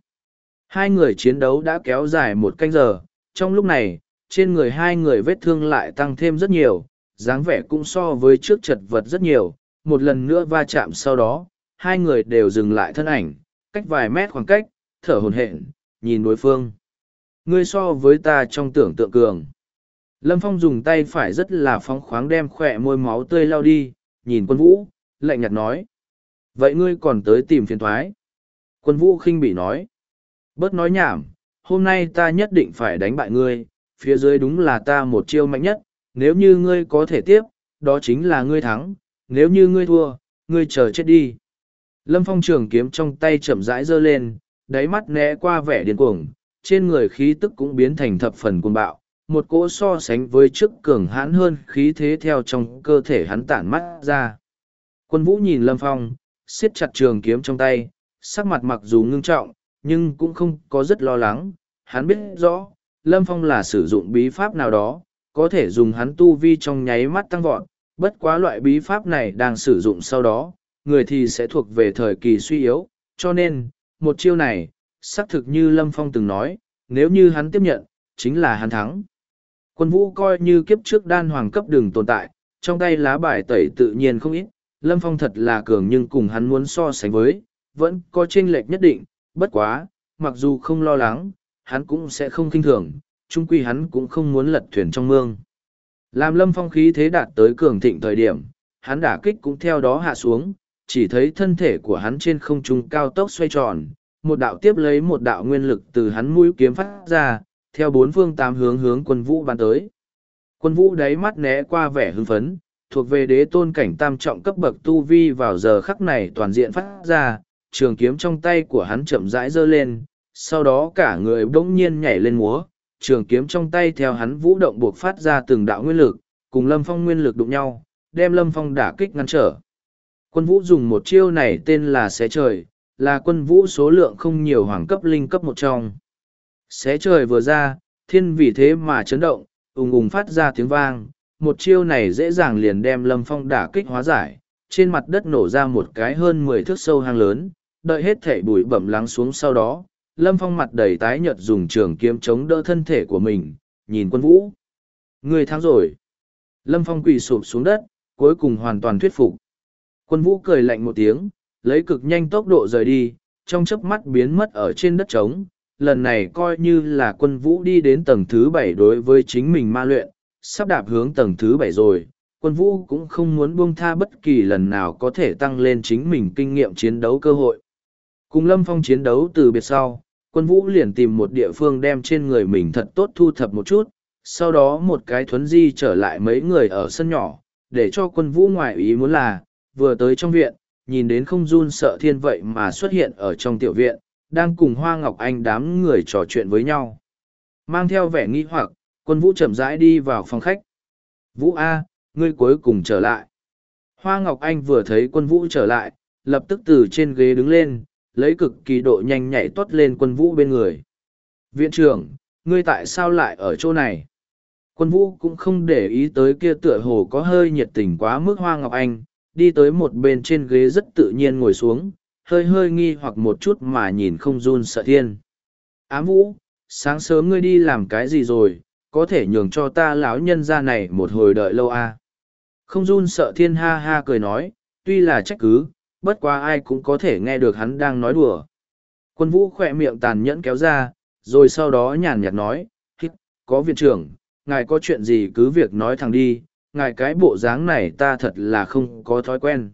Hai người chiến đấu đã kéo dài một canh giờ, trong lúc này trên người hai người vết thương lại tăng thêm rất nhiều dáng vẻ cũng so với trước chật vật rất nhiều. Một lần nữa va chạm sau đó hai người đều dừng lại thân ảnh cách vài mét khoảng cách thở hồn hển nhìn đối phương. Ngươi so với ta trong tưởng tượng cường lâm phong dùng tay phải rất là phóng khoáng đem khỏe môi máu tươi lao đi nhìn quân vũ lạnh nhạt nói. Vậy ngươi còn tới tìm phiền thoái? Quân vũ khinh bỉ nói. Bớt nói nhảm hôm nay ta nhất định phải đánh bại ngươi, phía dưới đúng là ta một chiêu mạnh nhất, nếu như ngươi có thể tiếp, đó chính là ngươi thắng, nếu như ngươi thua, ngươi chờ chết đi. Lâm Phong trường kiếm trong tay chậm rãi giơ lên, đáy mắt né qua vẻ điên cuồng, trên người khí tức cũng biến thành thập phần cuồng bạo, một cỗ so sánh với trước cường hãn hơn khí thế theo trong cơ thể hắn tản mắt ra. Quân vũ nhìn Lâm Phong, siết chặt trường kiếm trong tay, sắc mặt mặc dù ngưng trọng, nhưng cũng không có rất lo lắng. Hắn biết rõ, Lâm Phong là sử dụng bí pháp nào đó, có thể dùng hắn tu vi trong nháy mắt tăng vọt, bất quá loại bí pháp này đang sử dụng sau đó, người thì sẽ thuộc về thời kỳ suy yếu, cho nên, một chiêu này, xác thực như Lâm Phong từng nói, nếu như hắn tiếp nhận, chính là hắn thắng. Quân vũ coi như kiếp trước đan hoàng cấp đường tồn tại, trong tay lá bài tẩy tự nhiên không ít, Lâm Phong thật là cường nhưng cùng hắn muốn so sánh với, vẫn có chênh lệch nhất định, bất quá, mặc dù không lo lắng, hắn cũng sẽ không kinh thường, chung quy hắn cũng không muốn lật thuyền trong mương. Làm Lâm Phong khí thế đạt tới cường thịnh thời điểm, hắn đả kích cũng theo đó hạ xuống, chỉ thấy thân thể của hắn trên không trung cao tốc xoay tròn, một đạo tiếp lấy một đạo nguyên lực từ hắn mũi kiếm phát ra, theo bốn phương tám hướng hướng quân vũ bắn tới. Quân vũ đáy mắt né qua vẻ hưng phấn, thuộc về đế tôn cảnh tam trọng cấp bậc tu vi vào giờ khắc này toàn diện phát ra, trường kiếm trong tay của hắn chậm rãi giơ lên, sau đó cả người bỗng nhiên nhảy lên múa, trường kiếm trong tay theo hắn vũ động buộc phát ra từng đạo nguyên lực, cùng Lâm Phong nguyên lực đụng nhau, đem Lâm Phong đả kích ngăn trở. Quân vũ dùng một chiêu này tên là xé trời, là quân vũ số lượng không nhiều hoàng cấp linh cấp một trong. Xé trời vừa ra, thiên vì thế mà chấn động, ùng ùng phát ra tiếng vang, một chiêu này dễ dàng liền đem lâm phong đả kích hóa giải, trên mặt đất nổ ra một cái hơn mười thước sâu hang lớn, đợi hết thể bụi bẩm lắng xuống sau đó, lâm phong mặt đầy tái nhợt dùng trường kiếm chống đỡ thân thể của mình, nhìn quân vũ. Người thắng rồi. Lâm phong quỳ sụp xuống đất, cuối cùng hoàn toàn thuyết phục. Quân vũ cười lạnh một tiếng, lấy cực nhanh tốc độ rời đi, trong chớp mắt biến mất ở trên đất trống. Lần này coi như là quân vũ đi đến tầng thứ bảy đối với chính mình ma luyện, sắp đạp hướng tầng thứ bảy rồi. Quân vũ cũng không muốn buông tha bất kỳ lần nào có thể tăng lên chính mình kinh nghiệm chiến đấu cơ hội. Cùng Lâm Phong chiến đấu từ biệt sau, quân vũ liền tìm một địa phương đem trên người mình thật tốt thu thập một chút, sau đó một cái thuấn di trở lại mấy người ở sân nhỏ, để cho quân vũ ngoại ý muốn là, vừa tới trong viện, nhìn đến không run sợ thiên vậy mà xuất hiện ở trong tiểu viện, đang cùng Hoa Ngọc Anh đám người trò chuyện với nhau. Mang theo vẻ nghi hoặc, quân vũ chậm rãi đi vào phòng khách. Vũ A, ngươi cuối cùng trở lại. Hoa Ngọc Anh vừa thấy quân vũ trở lại, lập tức từ trên ghế đứng lên, lấy cực kỳ độ nhanh nhảy tuốt lên quân vũ bên người. Viện trưởng, ngươi tại sao lại ở chỗ này? Quân vũ cũng không để ý tới kia tựa hồ có hơi nhiệt tình quá mức Hoa Ngọc Anh, đi tới một bên trên ghế rất tự nhiên ngồi xuống, hơi hơi nghi hoặc một chút mà nhìn không run sợ thiên. Ám vũ, sáng sớm ngươi đi làm cái gì rồi, có thể nhường cho ta lão nhân ra này một hồi đợi lâu à? Không run sợ thiên ha ha cười nói, tuy là trách cứ, bất quá ai cũng có thể nghe được hắn đang nói đùa. Quân vũ khỏe miệng tàn nhẫn kéo ra, rồi sau đó nhàn nhạt nói, hít, có viện trưởng, ngài có chuyện gì cứ việc nói thẳng đi, ngài cái bộ dáng này ta thật là không có thói quen.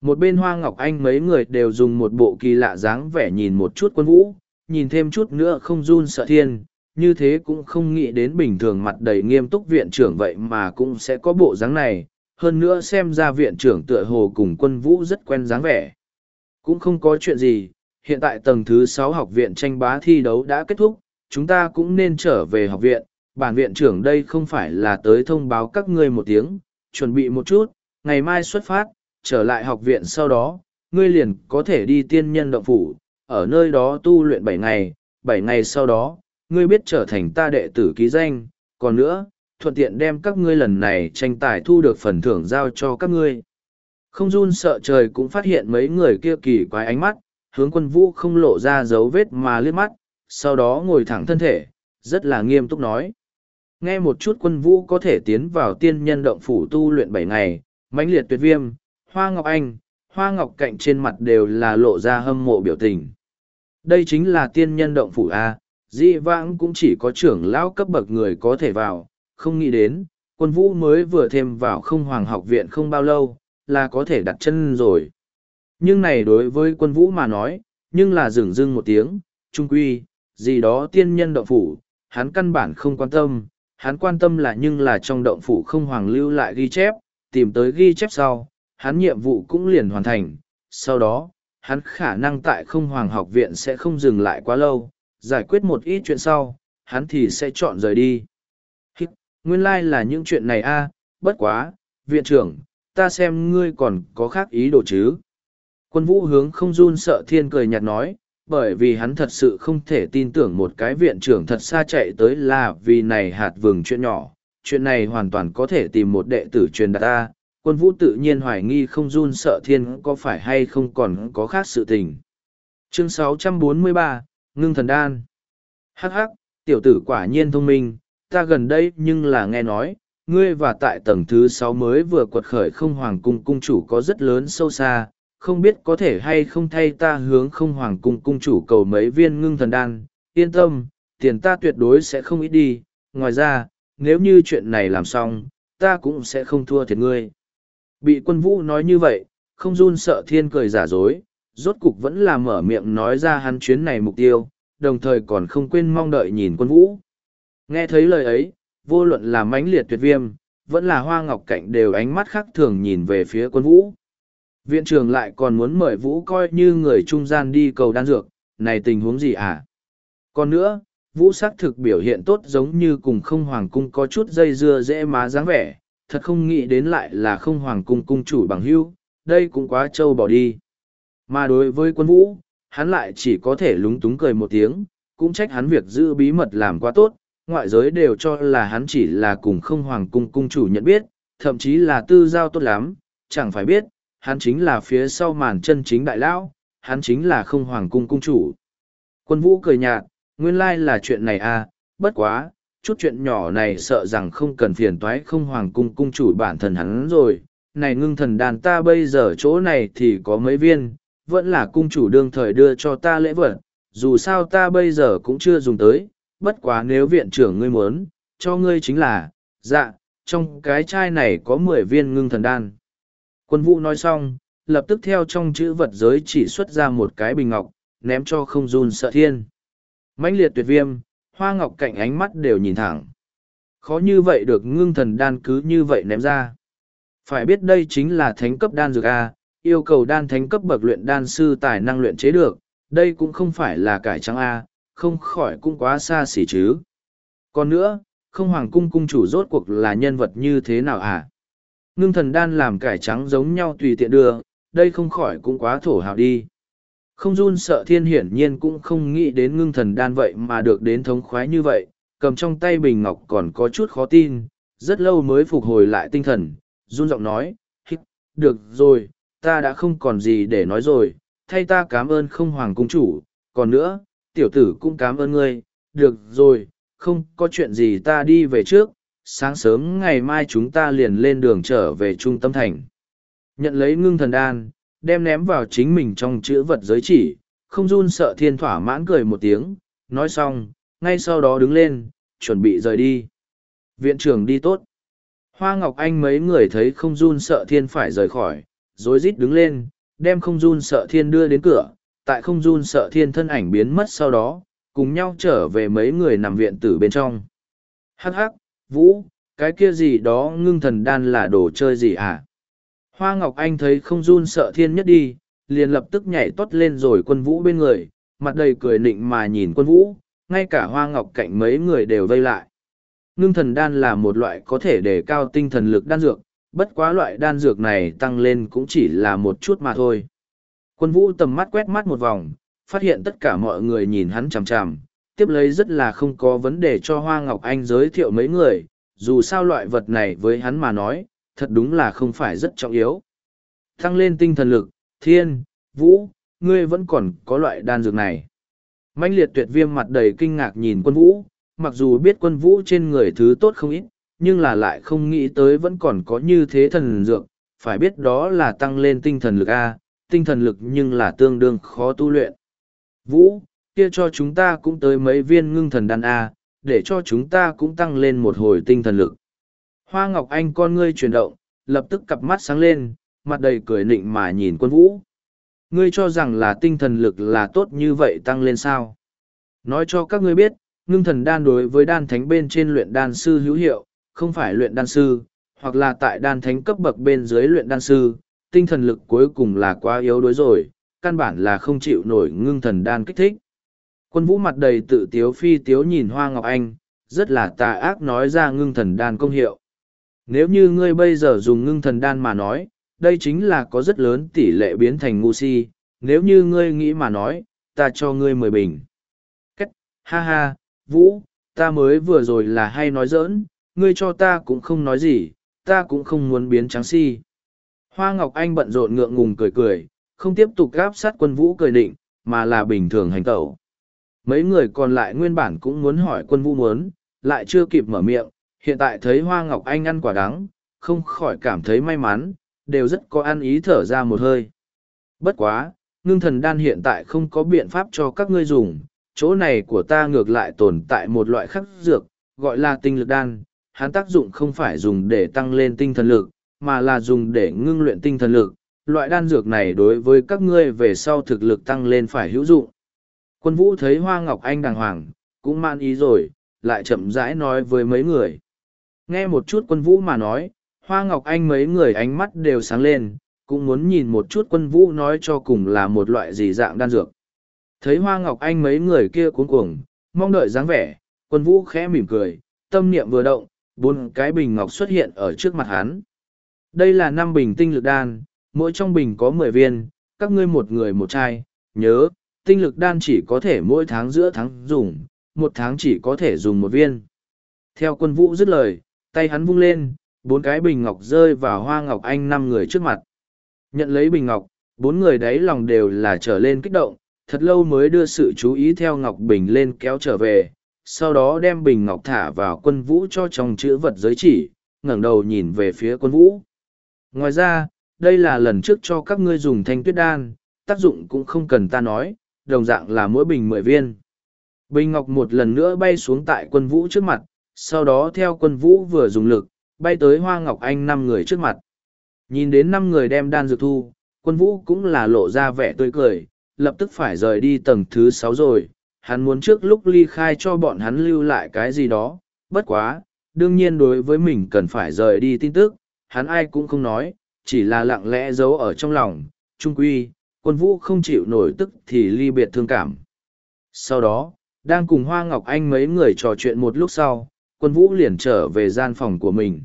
Một bên Hoa Ngọc Anh mấy người đều dùng một bộ kỳ lạ dáng vẻ nhìn một chút quân vũ, nhìn thêm chút nữa không run sợ thiên, như thế cũng không nghĩ đến bình thường mặt đầy nghiêm túc viện trưởng vậy mà cũng sẽ có bộ dáng này, hơn nữa xem ra viện trưởng tựa hồ cùng quân vũ rất quen dáng vẻ. Cũng không có chuyện gì, hiện tại tầng thứ sáu học viện tranh bá thi đấu đã kết thúc, chúng ta cũng nên trở về học viện, bản viện trưởng đây không phải là tới thông báo các ngươi một tiếng, chuẩn bị một chút, ngày mai xuất phát, trở lại học viện sau đó, ngươi liền có thể đi tiên nhân động phủ, ở nơi đó tu luyện bảy ngày, bảy ngày sau đó, ngươi biết trở thành ta đệ tử ký danh, còn nữa, thuận tiện đem các ngươi lần này tranh tài thu được phần thưởng giao cho các ngươi. Không run sợ trời cũng phát hiện mấy người kia kỳ quái ánh mắt, hướng quân vũ không lộ ra dấu vết mà liếc mắt, sau đó ngồi thẳng thân thể, rất là nghiêm túc nói. Nghe một chút quân vũ có thể tiến vào tiên nhân động phủ tu luyện bảy ngày, mãnh liệt tuyệt viêm, hoa ngọc anh, hoa ngọc cạnh trên mặt đều là lộ ra hâm mộ biểu tình. Đây chính là tiên nhân động phủ A, di vãng cũng chỉ có trưởng lão cấp bậc người có thể vào, không nghĩ đến, quân vũ mới vừa thêm vào không hoàng học viện không bao lâu, là có thể đặt chân rồi. Nhưng này đối với quân vũ mà nói, nhưng là dừng dưng một tiếng, trung quy, gì đó tiên nhân động phủ, hắn căn bản không quan tâm, hắn quan tâm là nhưng là trong động phủ không hoàng lưu lại ghi chép, tìm tới ghi chép sau, hắn nhiệm vụ cũng liền hoàn thành. Sau đó, hắn khả năng tại không hoàng học viện sẽ không dừng lại quá lâu, giải quyết một ít chuyện sau, hắn thì sẽ chọn rời đi. Hít, nguyên lai like là những chuyện này a bất quá, viện trưởng, ta xem ngươi còn có khác ý đồ chứ. Quân vũ hướng không run sợ thiên cười nhạt nói, bởi vì hắn thật sự không thể tin tưởng một cái viện trưởng thật xa chạy tới là vì này hạt vừng chuyện nhỏ. Chuyện này hoàn toàn có thể tìm một đệ tử truyền đạt ta, quân vũ tự nhiên hoài nghi không run sợ thiên có phải hay không còn có khác sự tình. Chương 643, Ngưng Thần Đan Hắc hắc, tiểu tử quả nhiên thông minh, ta gần đây nhưng là nghe nói, ngươi và tại tầng thứ sáu mới vừa quật khởi không hoàng cung cung chủ có rất lớn sâu xa, không biết có thể hay không thay ta hướng không hoàng cung cung chủ cầu mấy viên ngưng thần đan, yên tâm, tiền ta tuyệt đối sẽ không ít đi, ngoài ra, nếu như chuyện này làm xong, ta cũng sẽ không thua thiệt ngươi. Bị quân vũ nói như vậy, không run sợ thiên cười giả dối, rốt cục vẫn là mở miệng nói ra hắn chuyến này mục tiêu, đồng thời còn không quên mong đợi nhìn quân vũ. Nghe thấy lời ấy, vô luận là mãnh liệt tuyệt viêm, vẫn là hoa ngọc cạnh đều ánh mắt khác thường nhìn về phía quân vũ. Viện trưởng lại còn muốn mời vũ coi như người trung gian đi cầu đan dược, này tình huống gì à? Còn nữa, vũ xác thực biểu hiện tốt giống như cùng không hoàng cung có chút dây dưa dễ má dáng vẻ, thật không nghĩ đến lại là không hoàng cung cung chủ bằng hưu, đây cũng quá trâu bỏ đi. Mà đối với quân vũ, hắn lại chỉ có thể lúng túng cười một tiếng, cũng trách hắn việc giữ bí mật làm quá tốt, ngoại giới đều cho là hắn chỉ là cùng không hoàng cung cung chủ nhận biết, thậm chí là tư giao tốt lắm, chẳng phải biết, hắn chính là phía sau màn chân chính đại lão, hắn chính là không hoàng cung cung chủ. Quân vũ cười nhạt, nguyên lai là chuyện này à, bất quá, chút chuyện nhỏ này sợ rằng không cần phiền toái không hoàng cung cung chủ bản thân hắn rồi. Này ngưng thần đàn ta bây giờ chỗ này thì có mấy viên, vẫn là cung chủ đương thời đưa cho ta lễ vật, dù sao ta bây giờ cũng chưa dùng tới, bất quá nếu viện trưởng ngươi muốn, cho ngươi chính là, dạ, trong cái chai này có mười viên ngưng thần đan. Quân vũ nói xong, lập tức theo trong chữ vật giới chỉ xuất ra một cái bình ngọc, ném cho không run sợ thiên. mãnh liệt tuyệt viêm, hoa ngọc cạnh ánh mắt đều nhìn thẳng. Khó như vậy được ngưng thần đan cứ như vậy ném ra. Phải biết đây chính là thánh cấp đan dược A, yêu cầu đan thánh cấp bậc luyện đan sư tài năng luyện chế được, đây cũng không phải là cải trắng A, không khỏi cũng quá xa xỉ chứ. Còn nữa, không hoàng cung cung chủ rốt cuộc là nhân vật như thế nào à? Ngưng thần đan làm cải trắng giống nhau tùy tiện đưa, đây không khỏi cũng quá thổ hào đi. Không run sợ thiên hiển nhiên cũng không nghĩ đến ngưng thần đan vậy mà được đến thống khoái như vậy, cầm trong tay bình ngọc còn có chút khó tin, rất lâu mới phục hồi lại tinh thần, run giọng nói, hít, được rồi, ta đã không còn gì để nói rồi, thay ta cảm ơn không hoàng cung chủ, còn nữa, tiểu tử cũng cảm ơn ngươi, được rồi, không có chuyện gì ta đi về trước, sáng sớm ngày mai chúng ta liền lên đường trở về trung tâm thành. Nhận lấy ngưng thần đan, đem ném vào chính mình trong chữ vật giới chỉ, không run sợ thiên thỏa mãn cười một tiếng, nói xong, ngay sau đó đứng lên, chuẩn bị rời đi. Viện trưởng đi tốt. Hoa Ngọc Anh mấy người thấy không run sợ thiên phải rời khỏi, rối rít đứng lên, đem không run sợ thiên đưa đến cửa, tại không run sợ thiên thân ảnh biến mất sau đó, cùng nhau trở về mấy người nằm viện tử bên trong. Hắc hắc, Vũ, cái kia gì đó ngưng thần đan là đồ chơi gì hả? Hoa Ngọc Anh thấy không run sợ thiên nhất đi, liền lập tức nhảy tót lên rồi quân vũ bên người, mặt đầy cười nịnh mà nhìn quân vũ, ngay cả Hoa Ngọc cạnh mấy người đều vây lại. Ngưng thần đan là một loại có thể đề cao tinh thần lực đan dược, bất quá loại đan dược này tăng lên cũng chỉ là một chút mà thôi. Quân vũ tầm mắt quét mắt một vòng, phát hiện tất cả mọi người nhìn hắn chằm chằm, tiếp lấy rất là không có vấn đề cho Hoa Ngọc Anh giới thiệu mấy người, dù sao loại vật này với hắn mà nói, thật đúng là không phải rất trọng yếu. Thăng lên tinh thần lực, thiên, vũ, ngươi vẫn còn có loại đan dược này. mãnh liệt tuyệt viêm mặt đầy kinh ngạc nhìn quân vũ, mặc dù biết quân vũ trên người thứ tốt không ít, nhưng là lại không nghĩ tới vẫn còn có như thế thần dược, phải biết đó là tăng lên tinh thần lực A, tinh thần lực nhưng là tương đương khó tu luyện. Vũ, kia cho chúng ta cũng tới mấy viên ngưng thần đan A, để cho chúng ta cũng tăng lên một hồi tinh thần lực. Hoa Ngọc Anh con ngươi chuyển động, lập tức cặp mắt sáng lên, mặt đầy cười nịnh mà nhìn quân vũ. Ngươi cho rằng là tinh thần lực là tốt như vậy tăng lên sao? Nói cho các ngươi biết, ngưng thần đan đối với đan thánh bên trên luyện đan sư hữu hiệu, không phải luyện đan sư, hoặc là tại đan thánh cấp bậc bên dưới luyện đan sư, tinh thần lực cuối cùng là quá yếu đuối rồi, căn bản là không chịu nổi ngưng thần đan kích thích. Quân vũ mặt đầy tự tiếu phi tiếu nhìn Hoa Ngọc Anh, rất là tà ác nói ra ngưng thần đan công hiệu. Nếu như ngươi bây giờ dùng ngưng thần đan mà nói, đây chính là có rất lớn tỷ lệ biến thành ngu si, nếu như ngươi nghĩ mà nói, ta cho ngươi mười bình. Cách, ha ha, Vũ, ta mới vừa rồi là hay nói giỡn, ngươi cho ta cũng không nói gì, ta cũng không muốn biến trắng si. Hoa Ngọc Anh bận rộn ngượng ngùng cười cười, không tiếp tục gáp sát quân vũ cười định, mà là bình thường hành tẩu. Mấy người còn lại nguyên bản cũng muốn hỏi quân vũ muốn, lại chưa kịp mở miệng, hiện tại thấy Hoa Ngọc Anh ăn quả đắng, không khỏi cảm thấy may mắn, đều rất có ăn ý thở ra một hơi. Bất quá, ngưng thần đan hiện tại không có biện pháp cho các ngươi dùng, chỗ này của ta ngược lại tồn tại một loại khắc dược, gọi là tinh lực đan, hắn tác dụng không phải dùng để tăng lên tinh thần lực, mà là dùng để ngưng luyện tinh thần lực. Loại đan dược này đối với các ngươi về sau thực lực tăng lên phải hữu dụng. Quân vũ thấy Hoa Ngọc Anh đàng hoàng, cũng man ý rồi, lại chậm rãi nói với mấy người. Nghe một chút quân vũ mà nói, Hoa Ngọc Anh mấy người ánh mắt đều sáng lên, cũng muốn nhìn một chút quân vũ nói cho cùng là một loại gì dạng đan dược. Thấy Hoa Ngọc Anh mấy người kia cuống cuồng, mong đợi dáng vẻ, quân vũ khẽ mỉm cười, tâm niệm vừa động, bốn cái bình ngọc xuất hiện ở trước mặt hắn. Đây là năm bình tinh lực đan, mỗi trong bình có mười viên, các ngươi một người một chai, nhớ, tinh lực đan chỉ có thể mỗi tháng giữa tháng dùng, một tháng chỉ có thể dùng một viên. Theo quân vũ dứt lời, tay hắn vung lên, bốn cái bình ngọc rơi vào hoa ngọc anh năm người trước mặt. Nhận lấy bình ngọc, bốn người đấy lòng đều là trở lên kích động, thật lâu mới đưa sự chú ý theo ngọc bình lên kéo trở về, sau đó đem bình ngọc thả vào quân vũ cho trong chữ vật giới chỉ, ngẩng đầu nhìn về phía quân vũ. Ngoài ra, đây là lần trước cho các ngươi dùng thanh tuyết đan, tác dụng cũng không cần ta nói, đồng dạng là mỗi bình mười viên. Bình ngọc một lần nữa bay xuống tại quân vũ trước mặt, sau đó theo quân vũ vừa dùng lực, bay tới hoa ngọc anh năm người trước mặt. Nhìn đến năm người đem đan dược thu, quân vũ cũng là lộ ra vẻ tươi cười, lập tức phải rời đi tầng thứ sáu rồi, hắn muốn trước lúc ly khai cho bọn hắn lưu lại cái gì đó, bất quá, đương nhiên đối với mình cần phải rời đi tin tức, hắn ai cũng không nói, chỉ là lặng lẽ giấu ở trong lòng, trung quy, quân vũ không chịu nổi tức thì ly biệt thương cảm. Sau đó, đang cùng Hoa Ngọc Anh mấy người trò chuyện một lúc sau, quân vũ liền trở về gian phòng của mình.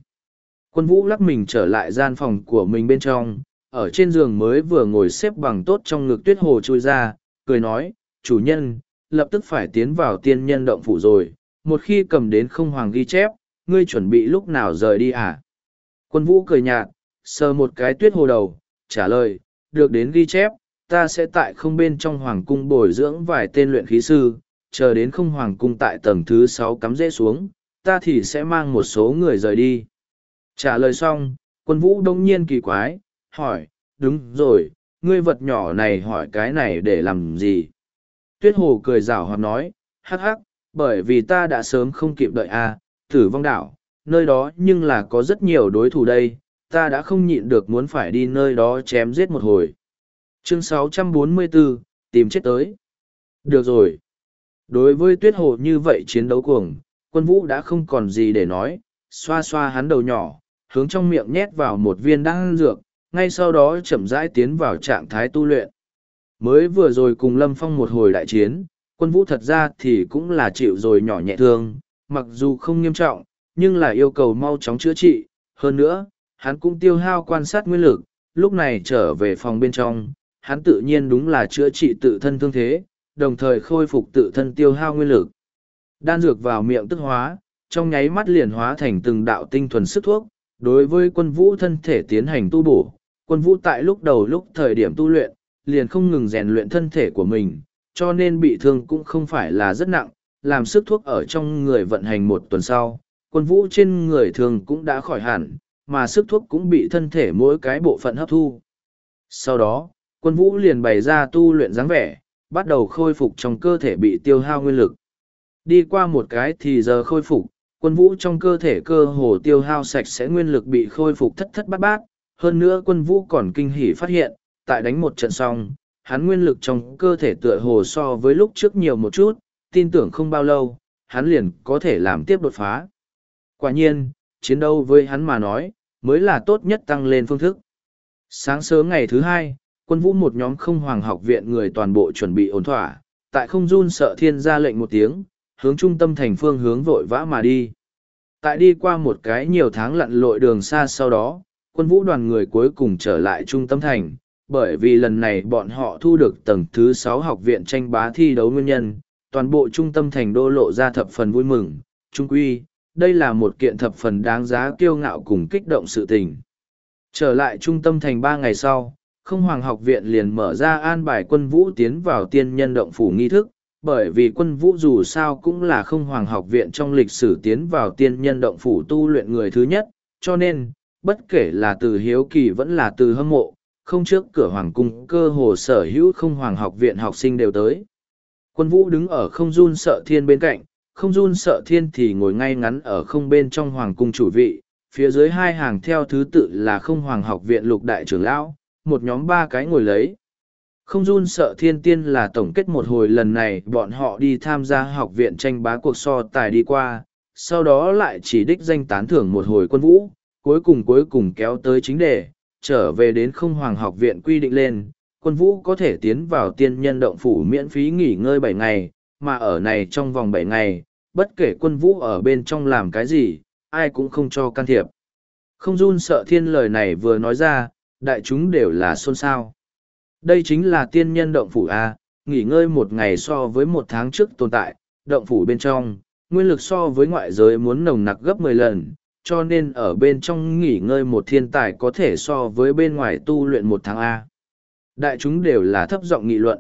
Quân vũ lắc mình trở lại gian phòng của mình bên trong, ở trên giường mới vừa ngồi xếp bằng tốt trong ngực tuyết hồ chui ra, cười nói, chủ nhân, lập tức phải tiến vào tiên nhân động phủ rồi, một khi cầm đến không hoàng ghi chép, ngươi chuẩn bị lúc nào rời đi à? Quân vũ cười nhạt, sờ một cái tuyết hồ đầu, trả lời, được đến ghi chép, ta sẽ tại không bên trong hoàng cung bồi dưỡng vài tên luyện khí sư, chờ đến không hoàng cung tại tầng thứ sáu cắm rễ xuống, ta thì sẽ mang một số người rời đi. Trả lời xong, quân vũ đông nhiên kỳ quái, hỏi, đúng rồi, ngươi vật nhỏ này hỏi cái này để làm gì? Tuyết hồ cười rào hoạt nói, hắc hắc, bởi vì ta đã sớm không kịp đợi a, tử vong đảo, nơi đó nhưng là có rất nhiều đối thủ đây, ta đã không nhịn được muốn phải đi nơi đó chém giết một hồi. Chương 644, tìm chết tới. Được rồi. Đối với tuyết hồ như vậy chiến đấu cuồng, quân vũ đã không còn gì để nói, xoa xoa hắn đầu nhỏ, hướng trong miệng nhét vào một viên đan dược, ngay sau đó chậm rãi tiến vào trạng thái tu luyện. Mới vừa rồi cùng Lâm Phong một hồi đại chiến, quân vũ thật ra thì cũng là chịu rồi nhỏ nhẹ thương, mặc dù không nghiêm trọng, nhưng là yêu cầu mau chóng chữa trị. Hơn nữa, hắn cũng tiêu hao quan sát nguyên lực, lúc này trở về phòng bên trong, hắn tự nhiên đúng là chữa trị tự thân thương thế, đồng thời khôi phục tự thân tiêu hao nguyên lực. Đan dược vào miệng tức hóa, trong nháy mắt liền hóa thành từng đạo tinh thuần sức thuốc, đối với quân vũ thân thể tiến hành tu bổ. Quân vũ tại lúc đầu lúc thời điểm tu luyện, liền không ngừng rèn luyện thân thể của mình, cho nên bị thương cũng không phải là rất nặng, làm sức thuốc ở trong người vận hành một tuần sau, quân vũ trên người thường cũng đã khỏi hẳn, mà sức thuốc cũng bị thân thể mỗi cái bộ phận hấp thu. Sau đó, quân vũ liền bày ra tu luyện dáng vẻ, bắt đầu khôi phục trong cơ thể bị tiêu hao nguyên lực. Đi qua một cái thì giờ khôi phục, quân vũ trong cơ thể cơ hồ tiêu hao sạch sẽ nguyên lực bị khôi phục thất thất bát bát. Hơn nữa quân vũ còn kinh hỉ phát hiện, tại đánh một trận xong, hắn nguyên lực trong cơ thể tựa hồ so với lúc trước nhiều một chút, tin tưởng không bao lâu, hắn liền có thể làm tiếp đột phá. Quả nhiên, chiến đấu với hắn mà nói, mới là tốt nhất tăng lên phương thức. Sáng sớm ngày thứ hai, quân vũ một nhóm không hoàng học viện người toàn bộ chuẩn bị ổn thỏa, tại không run sợ thiên ra lệnh một tiếng, hướng trung tâm thành phương hướng vội vã mà đi. Tại đi qua một cái nhiều tháng lặn lội đường xa sau đó, quân vũ đoàn người cuối cùng trở lại trung tâm thành, bởi vì lần này bọn họ thu được tầng thứ sáu học viện tranh bá thi đấu nguyên nhân, toàn bộ trung tâm thành đô lộ ra thập phần vui mừng, trung quy, đây là một kiện thập phần đáng giá kiêu ngạo cùng kích động sự tình. Trở lại trung tâm thành ba ngày sau, không hoàng học viện liền mở ra an bài quân vũ tiến vào tiên nhân động phủ nghi thức, bởi vì quân vũ dù sao cũng là không hoàng học viện trong lịch sử tiến vào tiên nhân động phủ tu luyện người thứ nhất, cho nên, bất kể là từ hiếu kỳ vẫn là từ hâm mộ, không trước cửa hoàng cung cơ hồ sở hữu không hoàng học viện học sinh đều tới. Quân vũ đứng ở không run sợ thiên bên cạnh, không run sợ thiên thì ngồi ngay ngắn ở không bên trong hoàng cung chủ vị, phía dưới hai hàng theo thứ tự là không hoàng học viện lục đại trưởng lão, một nhóm ba cái ngồi lấy. Không run sợ thiên tiên là tổng kết một hồi lần này bọn họ đi tham gia học viện tranh bá cuộc so tài đi qua, sau đó lại chỉ đích danh tán thưởng một hồi quân vũ, cuối cùng cuối cùng kéo tới chính đề, trở về đến không hoàng học viện quy định lên, quân vũ có thể tiến vào tiên nhân động phủ miễn phí nghỉ ngơi bảy ngày, mà ở này trong vòng bảy ngày, bất kể quân vũ ở bên trong làm cái gì, ai cũng không cho can thiệp. Không run sợ thiên lời này vừa nói ra, đại chúng đều là xôn xao. Đây chính là tiên nhân động phủ A, nghỉ ngơi một ngày so với một tháng trước tồn tại, động phủ bên trong, nguyên lực so với ngoại giới muốn nồng nặc gấp mười lần, cho nên ở bên trong nghỉ ngơi một thiên tài có thể so với bên ngoài tu luyện một tháng A. Đại chúng đều là thấp giọng nghị luận.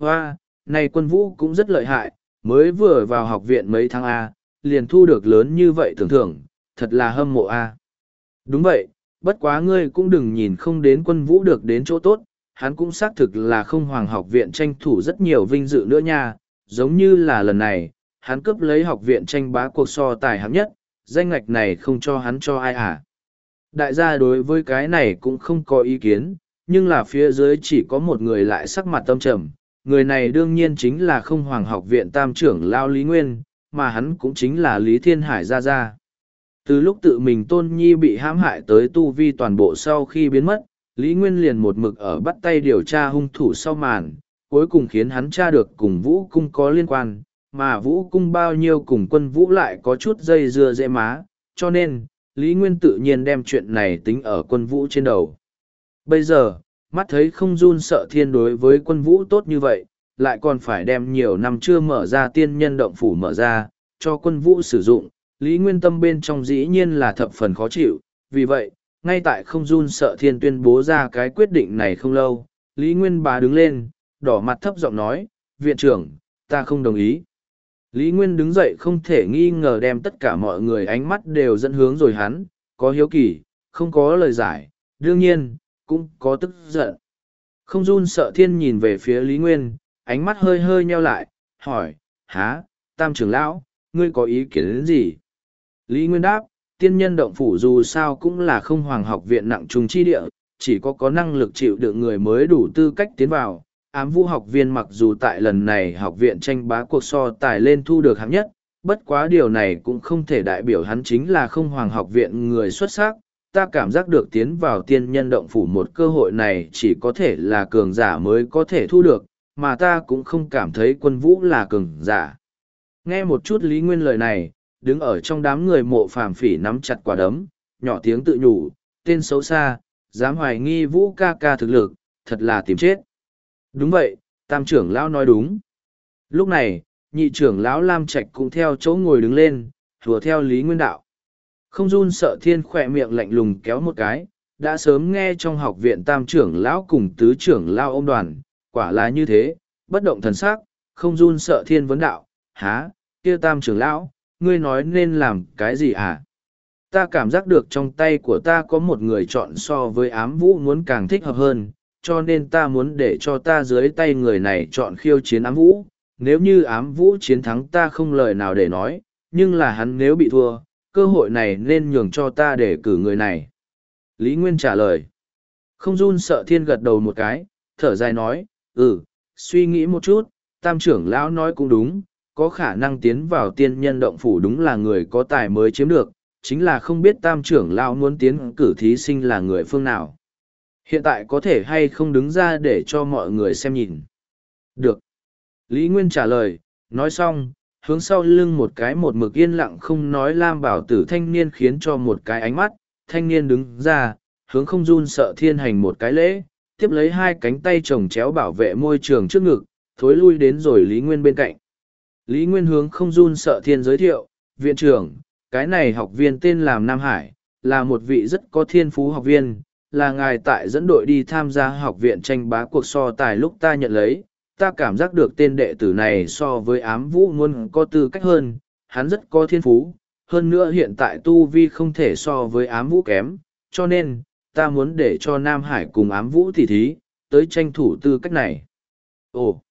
Hoa, này quân vũ cũng rất lợi hại, mới vừa vào học viện mấy tháng A, liền thu được lớn như vậy tưởng thưởng, thật là hâm mộ A. Đúng vậy, bất quá ngươi cũng đừng nhìn không đến quân vũ được đến chỗ tốt, hắn cũng xác thực là không hoàng học viện tranh thủ rất nhiều vinh dự nữa nha, giống như là lần này, hắn cướp lấy học viện tranh bá cuộc so tài hạng nhất, danh ngạch này không cho hắn cho ai à. Đại gia đối với cái này cũng không có ý kiến, nhưng là phía dưới chỉ có một người lại sắc mặt tâm trầm, người này đương nhiên chính là không hoàng học viện tam trưởng Lao Lý Nguyên, mà hắn cũng chính là Lý Thiên Hải Gia Gia. Từ lúc tự mình tôn nhi bị hãm hại tới tu vi toàn bộ sau khi biến mất, Lý Nguyên liền một mực ở bắt tay điều tra hung thủ sau màn, cuối cùng khiến hắn tra được cùng Vũ Cung có liên quan, mà Vũ Cung bao nhiêu cùng quân Vũ lại có chút dây dưa dễ má, cho nên, Lý Nguyên tự nhiên đem chuyện này tính ở quân Vũ trên đầu. Bây giờ, mắt thấy không run sợ thiên đối với quân Vũ tốt như vậy, lại còn phải đem nhiều năm chưa mở ra tiên nhân động phủ mở ra, cho quân Vũ sử dụng, Lý Nguyên Tâm bên trong dĩ nhiên là thập phần khó chịu, vì vậy, ngay tại không run sợ thiên tuyên bố ra cái quyết định này không lâu, Lý Nguyên bá đứng lên, đỏ mặt thấp giọng nói, viện trưởng, ta không đồng ý. Lý Nguyên đứng dậy không thể nghi ngờ đem tất cả mọi người ánh mắt đều dẫn hướng rồi hắn, có hiếu kỳ, không có lời giải, đương nhiên, cũng có tức giận. Không run sợ thiên nhìn về phía Lý Nguyên, ánh mắt hơi hơi nheo lại, hỏi, há, tam trưởng lão, ngươi có ý kiến đến gì? Lý Nguyên đáp, tiên nhân động phủ dù sao cũng là không hoàng học viện nặng trùng chi địa, chỉ có có năng lực chịu được người mới đủ tư cách tiến vào. Ám vũ học viên mặc dù tại lần này học viện tranh bá cuộc so tài lên thu được hạng nhất, bất quá điều này cũng không thể đại biểu hắn chính là không hoàng học viện người xuất sắc. Ta cảm giác được tiến vào tiên nhân động phủ một cơ hội này chỉ có thể là cường giả mới có thể thu được, mà ta cũng không cảm thấy quân vũ là cường giả. Nghe một chút Lý Nguyên lời này, đứng ở trong đám người mộ phàm phỉ nắm chặt quả đấm, nhỏ tiếng tự nhủ, tên xấu xa, dám hoài nghi vũ ca ca thực lực, thật là tìm chết. Đúng vậy, tam trưởng lão nói đúng. Lúc này, nhị trưởng lão Lam Trạch cũng theo chỗ ngồi đứng lên, hùa theo Lý Nguyên Đạo. Không run sợ thiên khỏe miệng lạnh lùng kéo một cái, đã sớm nghe trong học viện tam trưởng lão cùng tứ trưởng lão ôm đoàn, quả là như thế, bất động thần sắc, không run sợ thiên vấn đạo, há, kia tam trưởng lão, ngươi nói nên làm cái gì à? Ta cảm giác được trong tay của ta có một người chọn so với ám vũ muốn càng thích hợp hơn, cho nên ta muốn để cho ta dưới tay người này chọn khiêu chiến ám vũ. Nếu như ám vũ chiến thắng ta không lời nào để nói, nhưng là hắn nếu bị thua, cơ hội này nên nhường cho ta để cử người này. Lý Nguyên trả lời. Không run sợ thiên gật đầu một cái, thở dài nói, ừ, suy nghĩ một chút, tam trưởng lão nói cũng đúng, có khả năng tiến vào tiên nhân động phủ đúng là người có tài mới chiếm được, chính là không biết tam trưởng lão muốn tiến cử thí sinh là người phương nào. Hiện tại có thể hay không đứng ra để cho mọi người xem nhìn. Được. Lý Nguyên trả lời, nói xong, hướng sau lưng một cái một mực yên lặng không nói lam bảo tử thanh niên khiến cho một cái ánh mắt, thanh niên đứng ra, hướng không run sợ thiên hành một cái lễ, tiếp lấy hai cánh tay chồng chéo bảo vệ môi trường trước ngực, thối lui đến rồi Lý Nguyên bên cạnh. Lý Nguyên hướng không run sợ thiên giới thiệu, viện trưởng, cái này học viên tên là Nam Hải, là một vị rất có thiên phú học viên, là ngài tại dẫn đội đi tham gia học viện tranh bá cuộc so tài lúc ta nhận lấy. Ta cảm giác được tên đệ tử này so với ám vũ luôn có tư cách hơn, hắn rất có thiên phú, hơn nữa hiện tại tu vi không thể so với ám vũ kém, cho nên, ta muốn để cho Nam Hải cùng ám vũ tỉ thí, tới tranh thủ tư cách này. Ồ!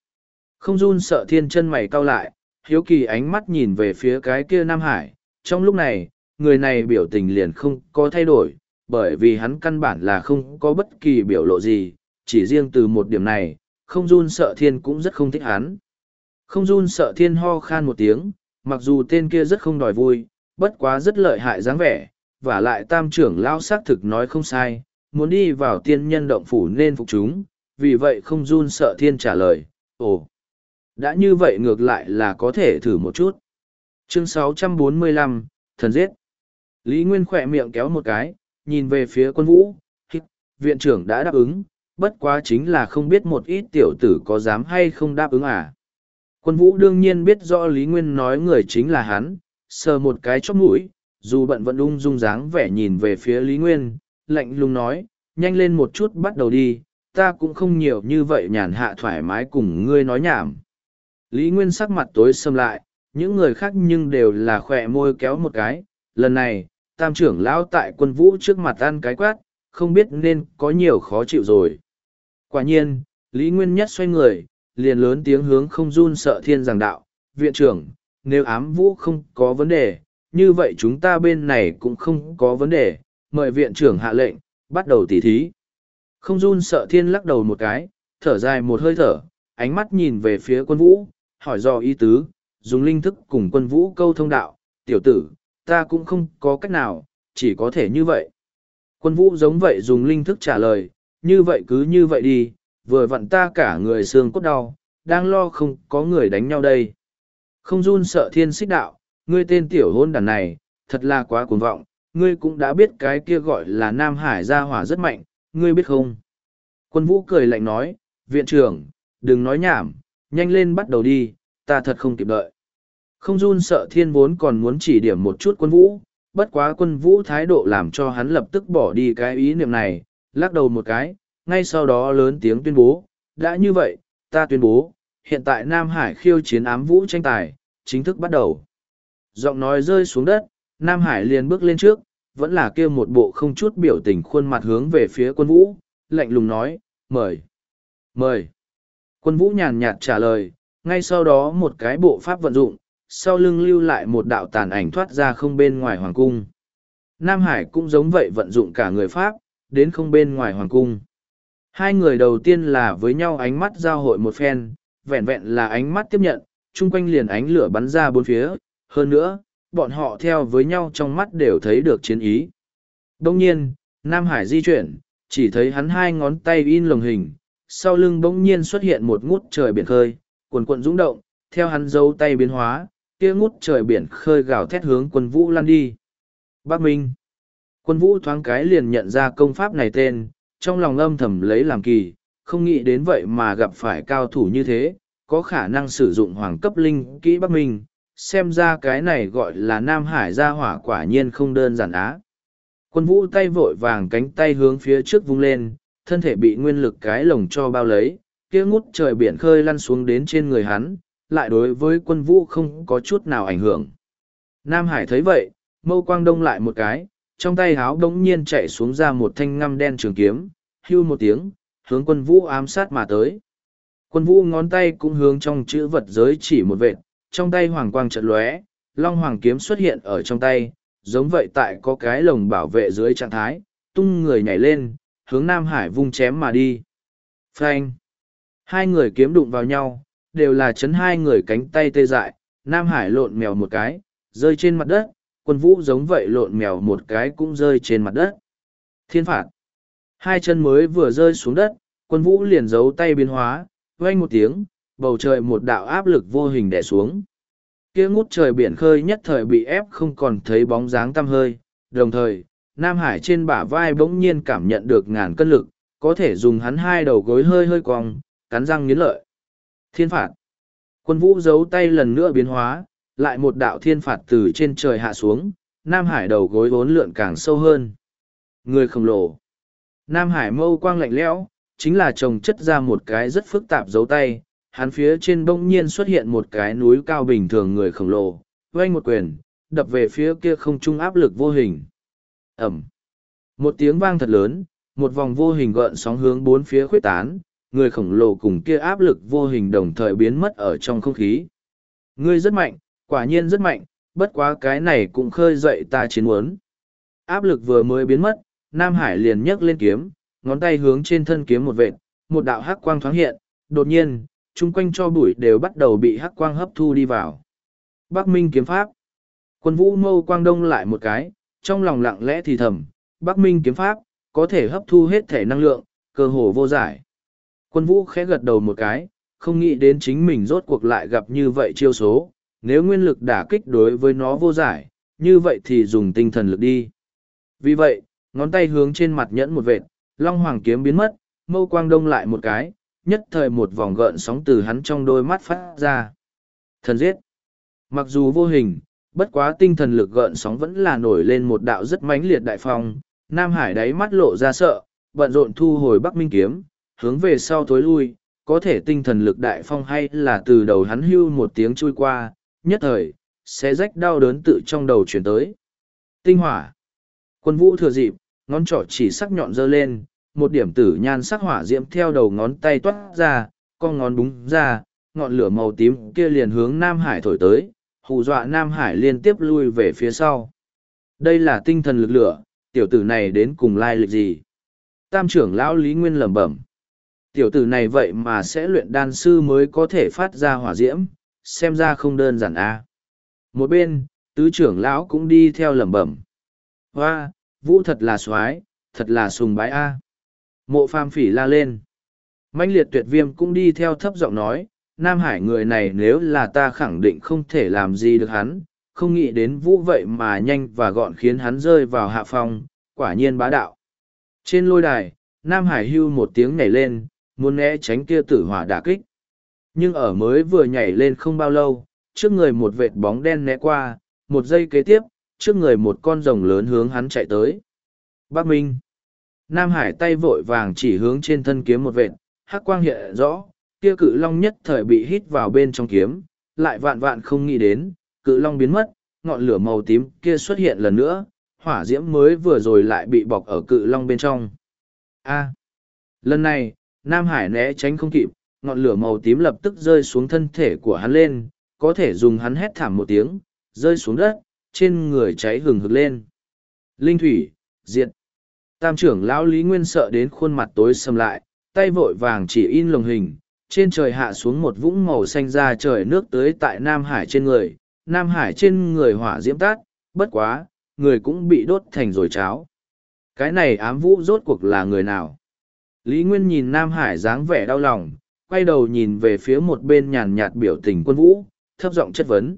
Không run sợ thiên chân mày cau lại, hiếu kỳ ánh mắt nhìn về phía cái kia Nam Hải. Trong lúc này, người này biểu tình liền không có thay đổi, bởi vì hắn căn bản là không có bất kỳ biểu lộ gì, chỉ riêng từ một điểm này, không run sợ thiên cũng rất không thích hắn. Không run sợ thiên ho khan một tiếng, mặc dù tên kia rất không đòi vui, bất quá rất lợi hại dáng vẻ, và lại tam trưởng lao xác thực nói không sai, muốn đi vào tiên nhân động phủ nên phục chúng, vì vậy không run sợ thiên trả lời, ồ, đã như vậy ngược lại là có thể thử một chút. Chương 645, Thần Giết Lý Nguyên khỏe miệng kéo một cái, nhìn về phía quân vũ, viện trưởng đã đáp ứng, bất quá chính là không biết một ít tiểu tử có dám hay không đáp ứng à. Quân vũ đương nhiên biết rõ Lý Nguyên nói người chính là hắn, sờ một cái chóp mũi, dù bận vẫn ung dung dáng vẻ nhìn về phía Lý Nguyên, lạnh lùng nói, nhanh lên một chút bắt đầu đi, ta cũng không nhiều như vậy nhàn hạ thoải mái cùng ngươi nói nhảm. Lý Nguyên sắc mặt tối xâm lại, những người khác nhưng đều là khỏe môi kéo một cái, lần này, tam trưởng lão tại quân vũ trước mặt ăn cái quát, không biết nên có nhiều khó chịu rồi. Quả nhiên, Lý Nguyên nhất xoay người, liền lớn tiếng hướng không run sợ thiên giảng đạo, viện trưởng, nếu ám vũ không có vấn đề, như vậy chúng ta bên này cũng không có vấn đề, mời viện trưởng hạ lệnh, bắt đầu tỉ thí. Không run sợ thiên lắc đầu một cái, thở dài một hơi thở, ánh mắt nhìn về phía quân vũ, hỏi do ý tứ, dùng linh thức cùng quân vũ câu thông đạo, tiểu tử, ta cũng không có cách nào, chỉ có thể như vậy. Quân vũ giống vậy dùng linh thức trả lời, như vậy cứ như vậy đi, vừa vặn ta cả người xương cốt đau, đang lo không có người đánh nhau đây. Không run sợ thiên xích đạo, ngươi tên tiểu hôn đàn này, thật là quá cuồng vọng, ngươi cũng đã biết cái kia gọi là Nam Hải gia hỏa rất mạnh, ngươi biết không? Quân vũ cười lạnh nói, viện trưởng, đừng nói nhảm, nhanh lên bắt đầu đi, ta thật không kịp đợi. Không run sợ thiên vốn còn muốn chỉ điểm một chút quân vũ, bất quá quân vũ thái độ làm cho hắn lập tức bỏ đi cái ý niệm này, lắc đầu một cái, ngay sau đó lớn tiếng tuyên bố, đã như vậy, ta tuyên bố, hiện tại Nam Hải khiêu chiến ám vũ tranh tài, chính thức bắt đầu. Giọng nói rơi xuống đất, Nam Hải liền bước lên trước, vẫn là kêu một bộ không chút biểu tình khuôn mặt hướng về phía quân vũ, lạnh lùng nói, mời, mời. Quân vũ nhàn nhạt trả lời, ngay sau đó một cái bộ pháp vận dụng, sau lưng lưu lại một đạo tàn ảnh thoát ra không bên ngoài hoàng cung. Nam Hải cũng giống vậy vận dụng cả người Pháp, đến không bên ngoài hoàng cung. Hai người đầu tiên là với nhau ánh mắt giao hội một phen, vẹn vẹn là ánh mắt tiếp nhận, chung quanh liền ánh lửa bắn ra bốn phía, hơn nữa, bọn họ theo với nhau trong mắt đều thấy được chiến ý. Đông nhiên, Nam Hải di chuyển, chỉ thấy hắn hai ngón tay in lồng hình, sau lưng bỗng nhiên xuất hiện một ngút trời biển khơi, cuồn cuộn rung động, theo hắn dấu tay biến hóa, kia ngút trời biển khơi gào thét hướng quân vũ lan đi. Bắc Minh. Quân vũ thoáng cái liền nhận ra công pháp này tên, trong lòng âm thầm lấy làm kỳ, không nghĩ đến vậy mà gặp phải cao thủ như thế, có khả năng sử dụng hoàng cấp linh kỹ Bắc Minh, xem ra cái này gọi là Nam Hải gia hỏa quả nhiên không đơn giản á. Quân vũ tay vội vàng cánh tay hướng phía trước vung lên, thân thể bị nguyên lực cái lồng cho bao lấy, kia ngút trời biển khơi lăn xuống đến trên người hắn, lại đối với quân vũ không có chút nào ảnh hưởng. Nam Hải thấy vậy, mâu quang đông lại một cái, trong tay háo đống nhiên chạy xuống ra một thanh ngăm đen trường kiếm, hưu một tiếng, hướng quân vũ ám sát mà tới. Quân vũ ngón tay cũng hướng trong chữ vật giới chỉ một vệt, trong tay hoàng quang trận lóe, long hoàng kiếm xuất hiện ở trong tay, giống vậy tại có cái lồng bảo vệ dưới trạng thái, tung người nhảy lên, hướng Nam Hải vung chém mà đi. Phanh! Hai người kiếm đụng vào nhau, đều là chấn hai người cánh tay tê dại, Nam Hải lộn mèo một cái, rơi trên mặt đất, quân vũ giống vậy lộn mèo một cái cũng rơi trên mặt đất. Thiên phạt! Hai chân mới vừa rơi xuống đất, quân vũ liền giấu tay biến hóa, vang một tiếng, bầu trời một đạo áp lực vô hình đè xuống. Kia ngút trời biển khơi nhất thời bị ép không còn thấy bóng dáng tăm hơi, đồng thời, Nam Hải trên bả vai bỗng nhiên cảm nhận được ngàn cân lực, có thể dùng hắn hai đầu gối hơi hơi cong, cắn răng nghiến lợi. Thiên phạt. Quân vũ giấu tay lần nữa biến hóa, lại một đạo thiên phạt từ trên trời hạ xuống, Nam Hải đầu gối vốn lượn càng sâu hơn. Người khổng lồ. Nam Hải mâu quang lạnh lẽo, chính là trồng chất ra một cái rất phức tạp dấu tay, hắn phía trên bỗng nhiên xuất hiện một cái núi cao bình thường người khổng lồ, vây một quyền, đập về phía kia không trung áp lực vô hình. Ẩm. Một tiếng vang thật lớn, một vòng vô hình gợn sóng hướng bốn phía khuyết tán, người khổng lồ cùng kia áp lực vô hình đồng thời biến mất ở trong không khí. Ngươi rất mạnh, quả nhiên rất mạnh, bất quá cái này cũng khơi dậy ta chiến muốn. Áp lực vừa mới biến mất, Nam Hải liền nhấc lên kiếm, ngón tay hướng trên thân kiếm một vệt, một đạo hắc quang thoáng hiện, đột nhiên, chung quanh cho bụi đều bắt đầu bị hắc quang hấp thu đi vào. Bắc Minh kiếm pháp. Quân vũ mâu quang đông lại một cái, trong lòng lặng lẽ thì thầm, Bắc Minh kiếm pháp, có thể hấp thu hết thể năng lượng, cơ hồ vô giải. Quân vũ khẽ gật đầu một cái, không nghĩ đến chính mình rốt cuộc lại gặp như vậy chiêu số, nếu nguyên lực đả kích đối với nó vô giải, như vậy thì dùng tinh thần lực đi. Vì vậy, ngón tay hướng trên mặt nhẫn một vệt, long hoàng kiếm biến mất, mâu quang đông lại một cái, nhất thời một vòng gợn sóng từ hắn trong đôi mắt phát ra. Thần giết. Mặc dù vô hình, bất quá tinh thần lực gợn sóng vẫn là nổi lên một đạo rất mãnh liệt đại phong, Nam Hải đáy mắt lộ ra sợ, bận rộn thu hồi Bắc Minh kiếm, hướng về sau tối lui, có thể tinh thần lực đại phong hay là từ đầu hắn hưu một tiếng chui qua, nhất thời, sẽ rách đau đớn tự trong đầu chuyển tới. Tinh hỏa. Quân vũ thừa dịp, ngón trỏ chỉ sắc nhọn dơ lên, một điểm tử nhan sắc hỏa diễm theo đầu ngón tay toát ra, con ngón búng ra, ngọn lửa màu tím kia liền hướng Nam Hải thổi tới, hù dọa Nam Hải liên tiếp lui về phía sau. Đây là tinh thần lực lửa, tiểu tử này đến cùng lai lịch gì? Tam trưởng lão Lý Nguyên lẩm bẩm. Tiểu tử này vậy mà sẽ luyện đan sư mới có thể phát ra hỏa diễm, xem ra không đơn giản a. Một bên, tứ trưởng lão cũng đi theo lẩm bẩm. Hoa, vũ thật là soái, thật là sùng bái a. Mộ phàm phỉ la lên. Mạnh liệt tuyệt viêm cũng đi theo thấp giọng nói, Nam Hải người này nếu là ta khẳng định không thể làm gì được hắn, không nghĩ đến vũ vậy mà nhanh và gọn khiến hắn rơi vào hạ phong, quả nhiên bá đạo. Trên lôi đài, Nam Hải hưu một tiếng nhảy lên, muốn né tránh kia tử hỏa đả kích. Nhưng ở mới vừa nhảy lên không bao lâu, trước người một vệt bóng đen né qua, một giây kế tiếp, trước người một con rồng lớn hướng hắn chạy tới. Bác Minh. Nam Hải tay vội vàng chỉ hướng trên thân kiếm một vệt, hắc quang hiện rõ, kia cự long nhất thời bị hít vào bên trong kiếm, lại vạn vạn không nghĩ đến, cự long biến mất, ngọn lửa màu tím kia xuất hiện lần nữa, hỏa diễm mới vừa rồi lại bị bọc ở cự long bên trong. A. lần này, Nam Hải né tránh không kịp, ngọn lửa màu tím lập tức rơi xuống thân thể của hắn lên, có thể dùng hắn hét thảm một tiếng, rơi xuống đất, trên người cháy hừng hực lên. Linh thủy, diệt. Tam trưởng lão Lý Nguyên sợ đến khuôn mặt tối sầm lại, tay vội vàng chỉ in lồng hình, trên trời hạ xuống một vũng màu xanh ra trời nước tới tại Nam Hải trên người, Nam Hải trên người hỏa diễm tát, bất quá, người cũng bị đốt thành rồi cháo. Cái này ám vũ rốt cuộc là người nào? Lý Nguyên nhìn Nam Hải dáng vẻ đau lòng, quay đầu nhìn về phía một bên nhàn nhạt biểu tình quân vũ, thấp giọng chất vấn.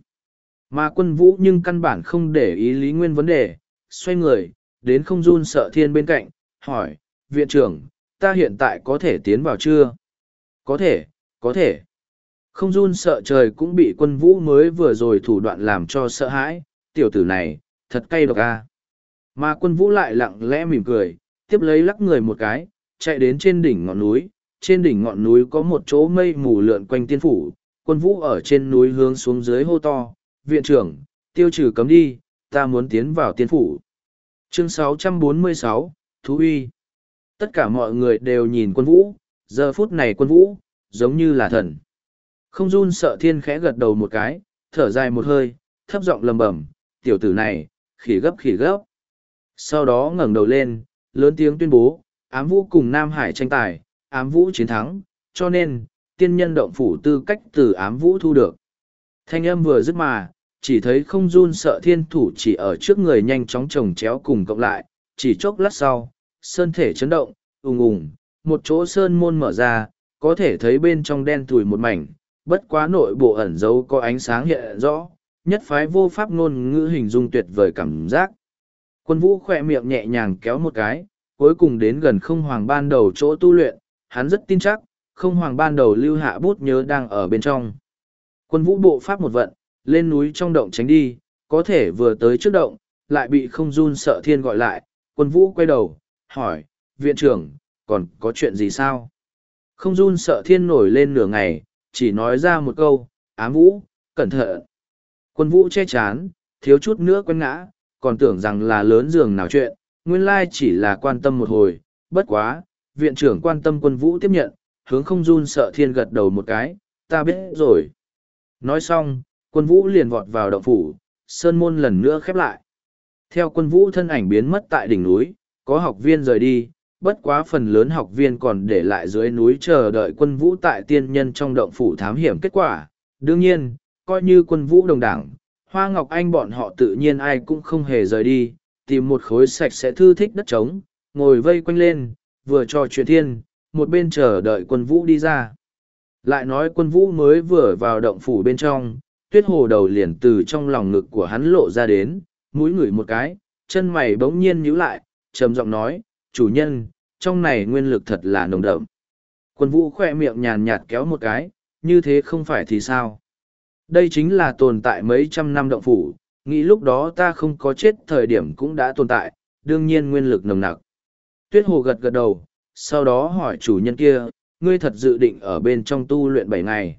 Mà quân vũ nhưng căn bản không để ý Lý Nguyên vấn đề, xoay người, đến không run sợ thiên bên cạnh, hỏi, viện trưởng, ta hiện tại có thể tiến vào chưa? Có thể, có thể. Không run sợ trời cũng bị quân vũ mới vừa rồi thủ đoạn làm cho sợ hãi, tiểu tử này, thật cay độc a. Mà quân vũ lại lặng lẽ mỉm cười, tiếp lấy lắc người một cái, chạy đến trên đỉnh ngọn núi. Trên đỉnh ngọn núi có một chỗ mây mù lượn quanh tiên phủ, quân vũ ở trên núi hướng xuống dưới hô to, viện trưởng, tiêu trừ cấm đi, ta muốn tiến vào tiên phủ. Chương 646, Thú uy. Tất cả mọi người đều nhìn quân vũ, giờ phút này quân vũ, giống như là thần. Không run sợ thiên khẽ gật đầu một cái, thở dài một hơi, thấp giọng lầm bẩm, tiểu tử này, khỉ gấp khỉ gấp. Sau đó ngẩng đầu lên, lớn tiếng tuyên bố, ám vũ cùng Nam Hải tranh tài, ám vũ chiến thắng, cho nên, tiên nhân động phủ tư cách từ ám vũ thu được. Thanh âm vừa dứt mà, chỉ thấy không run sợ thiên thủ chỉ ở trước người nhanh chóng chồng chéo cùng cộng lại, chỉ chốc lát sau, sơn thể chấn động, ùng ùng, một chỗ sơn môn mở ra, có thể thấy bên trong đen thùi một mảnh, bất quá nội bộ ẩn dấu có ánh sáng hiện rõ, nhất phái vô pháp ngôn ngữ hình dung tuyệt vời cảm giác. Quân vũ khỏe miệng nhẹ nhàng kéo một cái, cuối cùng đến gần không hoàng ban đầu chỗ tu luyện, hắn rất tin chắc, không hoàng ban đầu lưu hạ bút nhớ đang ở bên trong. Quân vũ bộ pháp một vận, lên núi trong động tránh đi, có thể vừa tới trước động, lại bị không run sợ thiên gọi lại, quân vũ quay đầu, hỏi, viện trưởng, còn có chuyện gì sao? Không run sợ thiên nổi lên nửa ngày, chỉ nói ra một câu, ám vũ, cẩn thận. Quân vũ che chán, thiếu chút nữa quen ngã, còn tưởng rằng là lớn giường nào chuyện, nguyên lai chỉ là quan tâm một hồi, bất quá, viện trưởng quan tâm quân vũ tiếp nhận, hướng không run sợ thiên gật đầu một cái, ta biết rồi. Nói xong, quân vũ liền vọt vào động phủ, sơn môn lần nữa khép lại. Theo quân vũ thân ảnh biến mất tại đỉnh núi, có học viên rời đi, bất quá phần lớn học viên còn để lại dưới núi chờ đợi quân vũ tại tiên nhân trong động phủ thám hiểm kết quả. Đương nhiên, coi như quân vũ đồng đảng, Hoa Ngọc Anh bọn họ tự nhiên ai cũng không hề rời đi, tìm một khối sạch sẽ thư thích đất trống, ngồi vây quanh lên, vừa trò chuyện thiên, một bên chờ đợi quân vũ đi ra. Lại nói quân vũ mới vừa vào động phủ bên trong, tuyết hồ đầu liền từ trong lòng ngực của hắn lộ ra đến, mũi ngửi một cái, chân mày bỗng nhiên nhíu lại, trầm giọng nói, chủ nhân, trong này nguyên lực thật là nồng đậm. Quân vũ khoe miệng nhàn nhạt kéo một cái, như thế không phải thì sao? Đây chính là tồn tại mấy trăm năm động phủ, nghĩ lúc đó ta không có chết thời điểm cũng đã tồn tại, đương nhiên nguyên lực nồng nặc. Tuyết hồ gật gật đầu, sau đó hỏi chủ nhân kia, ngươi thật dự định ở bên trong tu luyện bảy ngày.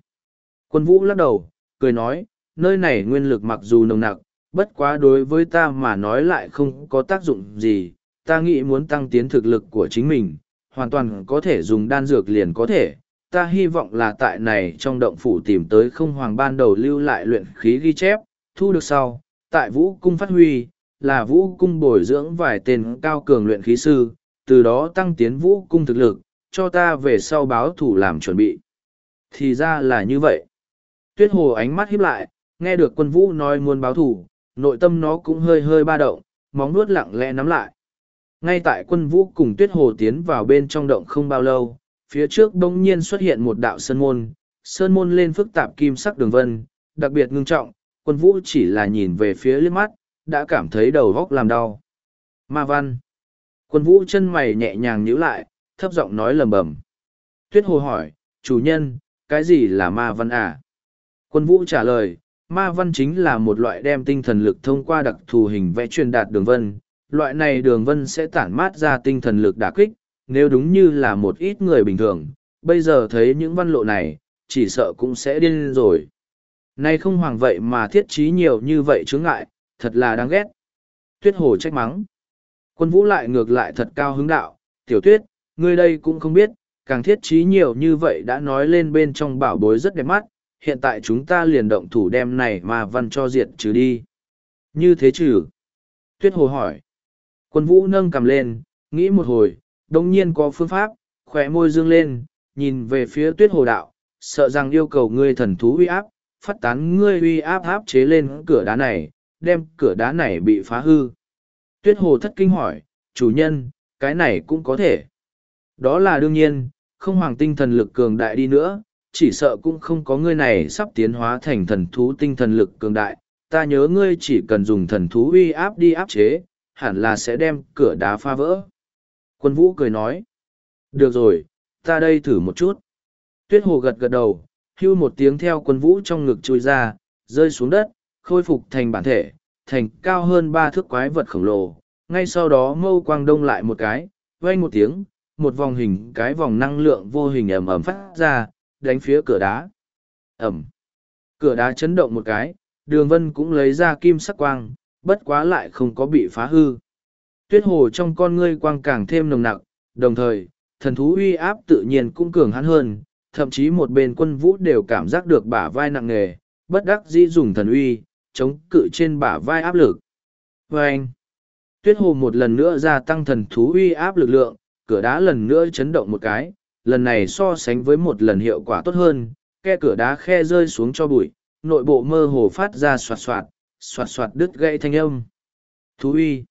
Quân vũ lắc đầu, cười nói, nơi này nguyên lực mặc dù nồng nặc, bất quá đối với ta mà nói lại không có tác dụng gì, ta nghĩ muốn tăng tiến thực lực của chính mình, hoàn toàn có thể dùng đan dược liền có thể. Ta hy vọng là tại này trong động phủ tìm tới không hoàng ban đầu lưu lại luyện khí ghi chép, thu được sau, tại vũ cung phát huy, là vũ cung bồi dưỡng vài tên cao cường luyện khí sư, từ đó tăng tiến vũ cung thực lực, cho ta về sau báo thủ làm chuẩn bị. Thì ra là như vậy. Tuyết hồ ánh mắt híp lại, nghe được quân vũ nói muốn báo thủ, nội tâm nó cũng hơi hơi ba động, móng nuốt lặng lẽ nắm lại. Ngay tại quân vũ cùng tuyết hồ tiến vào bên trong động không bao lâu, phía trước đông nhiên xuất hiện một đạo sơn môn, sơn môn lên phức tạp kim sắc đường vân, đặc biệt ngưng trọng, quân vũ chỉ là nhìn về phía liếc mắt, đã cảm thấy đầu góc làm đau. Ma văn. Quân vũ chân mày nhẹ nhàng nhíu lại, thấp giọng nói lầm bầm. Tuyết hồ hỏi, chủ nhân, cái gì là ma văn à? Quân vũ trả lời, ma văn chính là một loại đem tinh thần lực thông qua đặc thù hình vẽ truyền đạt đường vân. Loại này đường vân sẽ tản mát ra tinh thần lực đả kích, nếu đúng như là một ít người bình thường, bây giờ thấy những văn lộ này, chỉ sợ cũng sẽ điên rồi. Nay không hoàng vậy mà thiết trí nhiều như vậy chướng ngại, thật là đáng ghét. Tuyết hồ trách mắng. Quân vũ lại ngược lại thật cao hứng đạo, tiểu tuyết, ngươi đây cũng không biết, càng thiết trí nhiều như vậy đã nói lên bên trong bảo bối rất đẹp mắt, hiện tại chúng ta liền động thủ đem này mà văn cho diệt trừ đi. Như thế trừ. Tuyết hồ hỏi. Quân vũ nâng cầm lên, nghĩ một hồi, đồng nhiên có phương pháp, khỏe môi dương lên, nhìn về phía tuyết hồ đạo, sợ rằng yêu cầu ngươi thần thú uy áp, phát tán ngươi uy áp áp chế lên cửa đá này, đem cửa đá này bị phá hư. Tuyết hồ thất kinh hỏi, chủ nhân, cái này cũng có thể. Đó là đương nhiên, không hoàng tinh thần lực cường đại đi nữa, chỉ sợ cũng không có ngươi này sắp tiến hóa thành thần thú tinh thần lực cường đại. Ta nhớ ngươi chỉ cần dùng thần thú uy áp đi áp chế, hẳn là sẽ đem cửa đá phá vỡ. Quân vũ cười nói. Được rồi, ta đây thử một chút. Tuyết hồ gật gật đầu, hưu một tiếng theo quân vũ trong ngực chui ra, rơi xuống đất, khôi phục thành bản thể, thành cao hơn ba thước quái vật khổng lồ. Ngay sau đó mâu quang đông lại một cái, vang một tiếng, một vòng hình cái vòng năng lượng vô hình ầm ầm phát ra, đánh phía cửa đá. ầm. Cửa đá chấn động một cái, đường vân cũng lấy ra kim sắc quang, bất quá lại không có bị phá hư. Tuyết hồ trong con ngươi quang càng thêm nồng nặc, đồng thời, thần thú uy áp tự nhiên cũng cường hắn hơn, thậm chí một bên quân vũ đều cảm giác được bả vai nặng nề, bất đắc dĩ dùng thần uy, chống cự trên bả vai áp lực. Vâng! tuyết hồ một lần nữa gia tăng thần thú uy áp lực lượng, cửa đá lần nữa chấn động một cái, lần này so sánh với một lần hiệu quả tốt hơn, khe cửa đá khe rơi xuống cho bụi, nội bộ mơ hồ phát ra soạt soạt, soạt soạt đứt gãy thanh âm. Thú uy.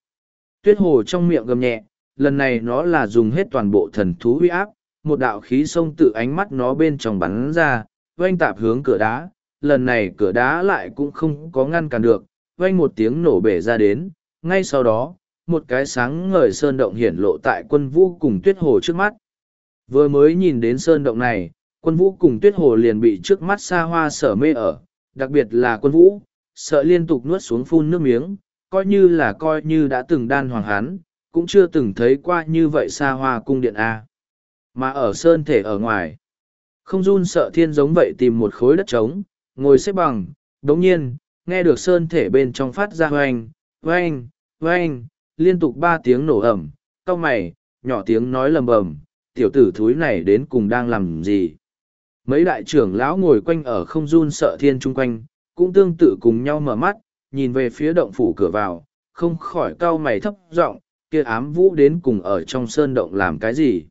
Tuyết hồ trong miệng gầm nhẹ, lần này nó là dùng hết toàn bộ thần thú uy áp, một đạo khí sông tự ánh mắt nó bên trong bắn ra, vanh tạp hướng cửa đá, lần này cửa đá lại cũng không có ngăn cản được, vanh một tiếng nổ bể ra đến, ngay sau đó, một cái sáng ngời sơn động hiển lộ tại quân vũ cùng tuyết hồ trước mắt. Vừa mới nhìn đến sơn động này, quân vũ cùng tuyết hồ liền bị trước mắt xa hoa sở mê ở, đặc biệt là quân vũ, sợ liên tục nuốt xuống phun nước miếng, coi như là coi như đã từng đan hoàng hán, cũng chưa từng thấy qua như vậy xa hoa cung điện A. Mà ở sơn thể ở ngoài, không run sợ thiên giống vậy tìm một khối đất trống, ngồi xếp bằng, đống nhiên, nghe được sơn thể bên trong phát ra hoanh, hoanh, hoanh, liên tục ba tiếng nổ ẩm, cau mày, nhỏ tiếng nói lầm bầm, tiểu tử thúi này đến cùng đang làm gì. Mấy đại trưởng lão ngồi quanh ở không run sợ thiên chung quanh, cũng tương tự cùng nhau mở mắt, nhìn về phía động phủ cửa vào, không khỏi cau mày thấp giọng kia ám vũ đến cùng ở trong sơn động làm cái gì.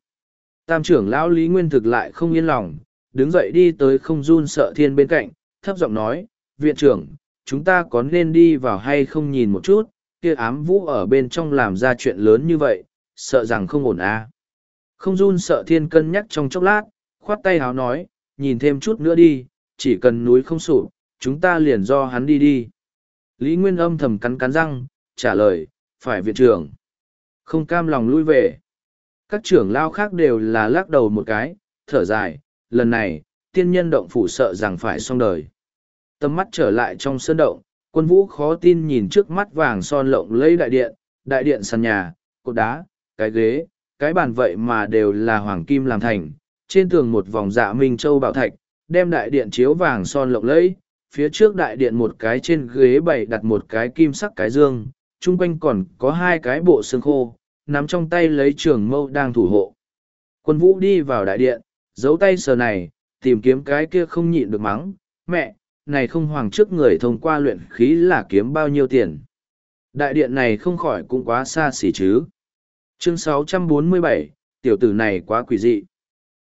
Tam trưởng lão Lý Nguyên thực lại không yên lòng, đứng dậy đi tới không run sợ thiên bên cạnh, thấp giọng nói, viện trưởng, chúng ta có nên đi vào hay không nhìn một chút, kia ám vũ ở bên trong làm ra chuyện lớn như vậy, sợ rằng không ổn à. Không run sợ thiên cân nhắc trong chốc lát, khoát tay háo nói, nhìn thêm chút nữa đi, chỉ cần núi không sụp, chúng ta liền do hắn đi đi. Lý Nguyên âm thầm cắn cắn răng, trả lời, phải viện trưởng. Không cam lòng lui về. Các trưởng lao khác đều là lắc đầu một cái, thở dài, lần này, tiên nhân động phủ sợ rằng phải xong đời. Tâm mắt trở lại trong sơn động, quân vũ khó tin nhìn trước mắt vàng son lộng lẫy đại điện, đại điện sàn nhà, cột đá, cái ghế, cái bàn vậy mà đều là hoàng kim làm thành, trên tường một vòng dạ minh châu bảo thạch, đem đại điện chiếu vàng son lộng lẫy, phía trước đại điện một cái trên ghế bày đặt một cái kim sắc cái dương, chung quanh còn có hai cái bộ xương khô, nắm trong tay lấy trường mâu đang thủ hộ. Quân vũ đi vào đại điện, giấu tay sờ này, tìm kiếm cái kia không nhịn được mắng, mẹ, này không hoàng trước người thông qua luyện khí là kiếm bao nhiêu tiền. Đại điện này không khỏi cũng quá xa xỉ chứ. Chương 647, tiểu tử này quá quỷ dị.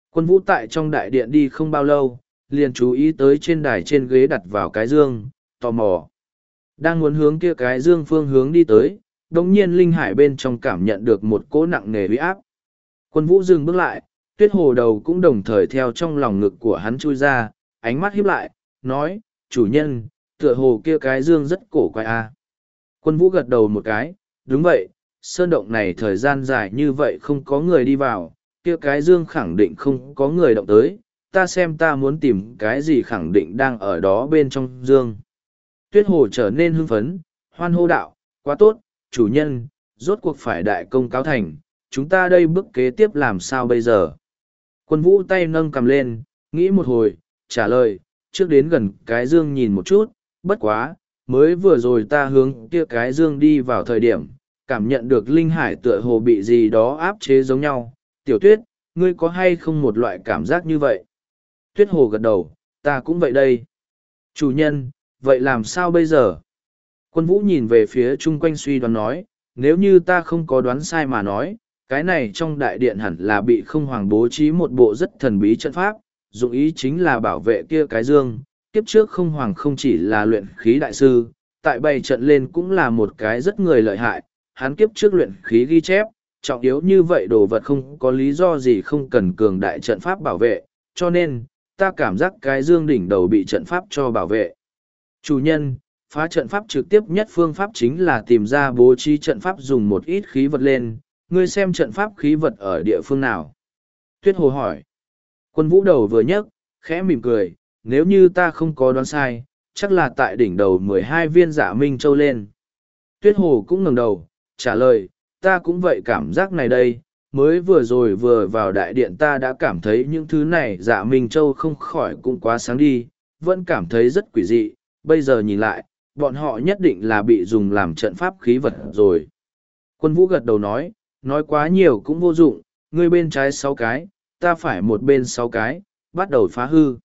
Quân vũ tại trong đại điện đi không bao lâu, liền chú ý tới trên đài trên ghế đặt vào cái dương, tò mò. Đang muốn hướng kia cái dương phương hướng đi tới, đồng nhiên linh hải bên trong cảm nhận được một cỗ nặng nề uy áp. Quân vũ dừng bước lại, tuyết hồ đầu cũng đồng thời theo trong lòng ngực của hắn chui ra, ánh mắt híp lại, nói, chủ nhân, tựa hồ kia cái dương rất cổ quái a. Quân vũ gật đầu một cái, đúng vậy, sơn động này thời gian dài như vậy không có người đi vào, kia cái dương khẳng định không có người động tới, ta xem ta muốn tìm cái gì khẳng định đang ở đó bên trong dương. Tuyết hồ trở nên hưng phấn, hoan hô đạo, quá tốt, chủ nhân, rốt cuộc phải đại công cáo thành, chúng ta đây bước kế tiếp làm sao bây giờ? Quân vũ tay nâng cầm lên, nghĩ một hồi, trả lời, trước đến gần cái dương nhìn một chút, bất quá, mới vừa rồi ta hướng kia cái dương đi vào thời điểm, cảm nhận được linh hải tựa hồ bị gì đó áp chế giống nhau. Tiểu tuyết, ngươi có hay không một loại cảm giác như vậy? Tuyết hồ gật đầu, ta cũng vậy đây. Chủ nhân, vậy làm sao bây giờ? Quân vũ nhìn về phía chung quanh suy đoán nói, nếu như ta không có đoán sai mà nói, cái này trong đại điện hẳn là bị không hoàng bố trí một bộ rất thần bí trận pháp, dụng ý chính là bảo vệ kia cái dương. Kiếp trước không hoàng không chỉ là luyện khí đại sư, tại bày trận lên cũng là một cái rất người lợi hại, hắn kiếp trước luyện khí ghi chép, trọng yếu như vậy đồ vật không có lý do gì không cần cường đại trận pháp bảo vệ, cho nên, ta cảm giác cái dương đỉnh đầu bị trận pháp cho bảo vệ. Chủ nhân, phá trận pháp trực tiếp nhất phương pháp chính là tìm ra bố trí trận pháp dùng một ít khí vật lên, ngươi xem trận pháp khí vật ở địa phương nào. Tuyết Hồ hỏi. Quân vũ đầu vừa nhấc, khẽ mỉm cười, nếu như ta không có đoán sai, chắc là tại đỉnh đầu mười hai viên giả minh châu lên. Tuyết Hồ cũng ngẩng đầu, trả lời, ta cũng vậy cảm giác này đây, mới vừa rồi vừa vào đại điện ta đã cảm thấy những thứ này dạ minh châu không khỏi cũng quá sáng đi, vẫn cảm thấy rất quỷ dị, bây giờ nhìn lại, bọn họ nhất định là bị dùng làm trận pháp khí vật rồi. Quân vũ gật đầu nói, nói quá nhiều cũng vô dụng, ngươi bên trái sáu cái, ta phải một bên sáu cái, bắt đầu phá hư.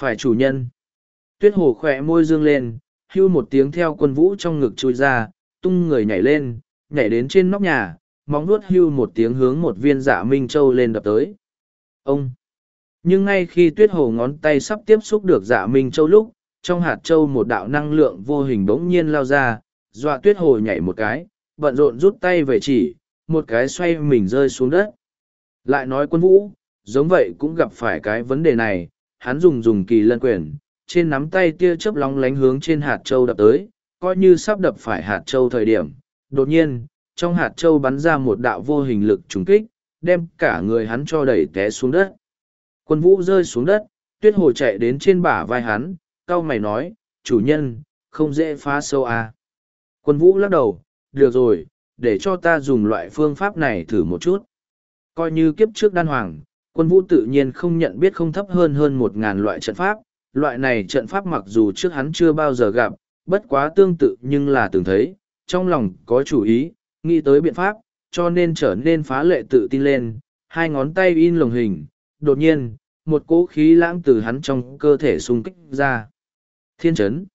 Phải chủ nhân. Tuyết hồ khỏe môi dương lên, hưu một tiếng theo quân vũ trong ngực chui ra, tung người nhảy lên, nhảy đến trên nóc nhà, móng nuốt hưu một tiếng hướng một viên dạ minh châu lên đập tới. Ông! Nhưng ngay khi tuyết hồ ngón tay sắp tiếp xúc được dạ minh châu lúc, trong hạt châu một đạo năng lượng vô hình bỗng nhiên lao ra, dọa tuyết hồ nhảy một cái, bận rộn rút tay về chỉ, một cái xoay mình rơi xuống đất. Lại nói quân vũ, giống vậy cũng gặp phải cái vấn đề này, hắn dùng dùng kỳ lân quyền, trên nắm tay tia chớp lóng lánh hướng trên hạt châu đập tới, coi như sắp đập phải hạt châu thời điểm. Đột nhiên, trong hạt châu bắn ra một đạo vô hình lực trùng kích, đem cả người hắn cho đẩy té xuống đất. Quân vũ rơi xuống đất, tuyết hồ chạy đến trên bả vai hắn, cao mày nói, chủ nhân, không dễ phá sâu à. Quân vũ lắc đầu, được rồi, để cho ta dùng loại phương pháp này thử một chút. Coi như kiếp trước đan hoàng, quân vũ tự nhiên không nhận biết không thấp hơn hơn một ngàn loại trận pháp. Loại này trận pháp mặc dù trước hắn chưa bao giờ gặp, bất quá tương tự nhưng là từng thấy, trong lòng có chủ ý, nghĩ tới biện pháp, cho nên trở nên phá lệ tự tin lên, hai ngón tay in lồng hình, đột nhiên, một cỗ khí lãng từ hắn trong cơ thể xung kích ra. Thiên chấn.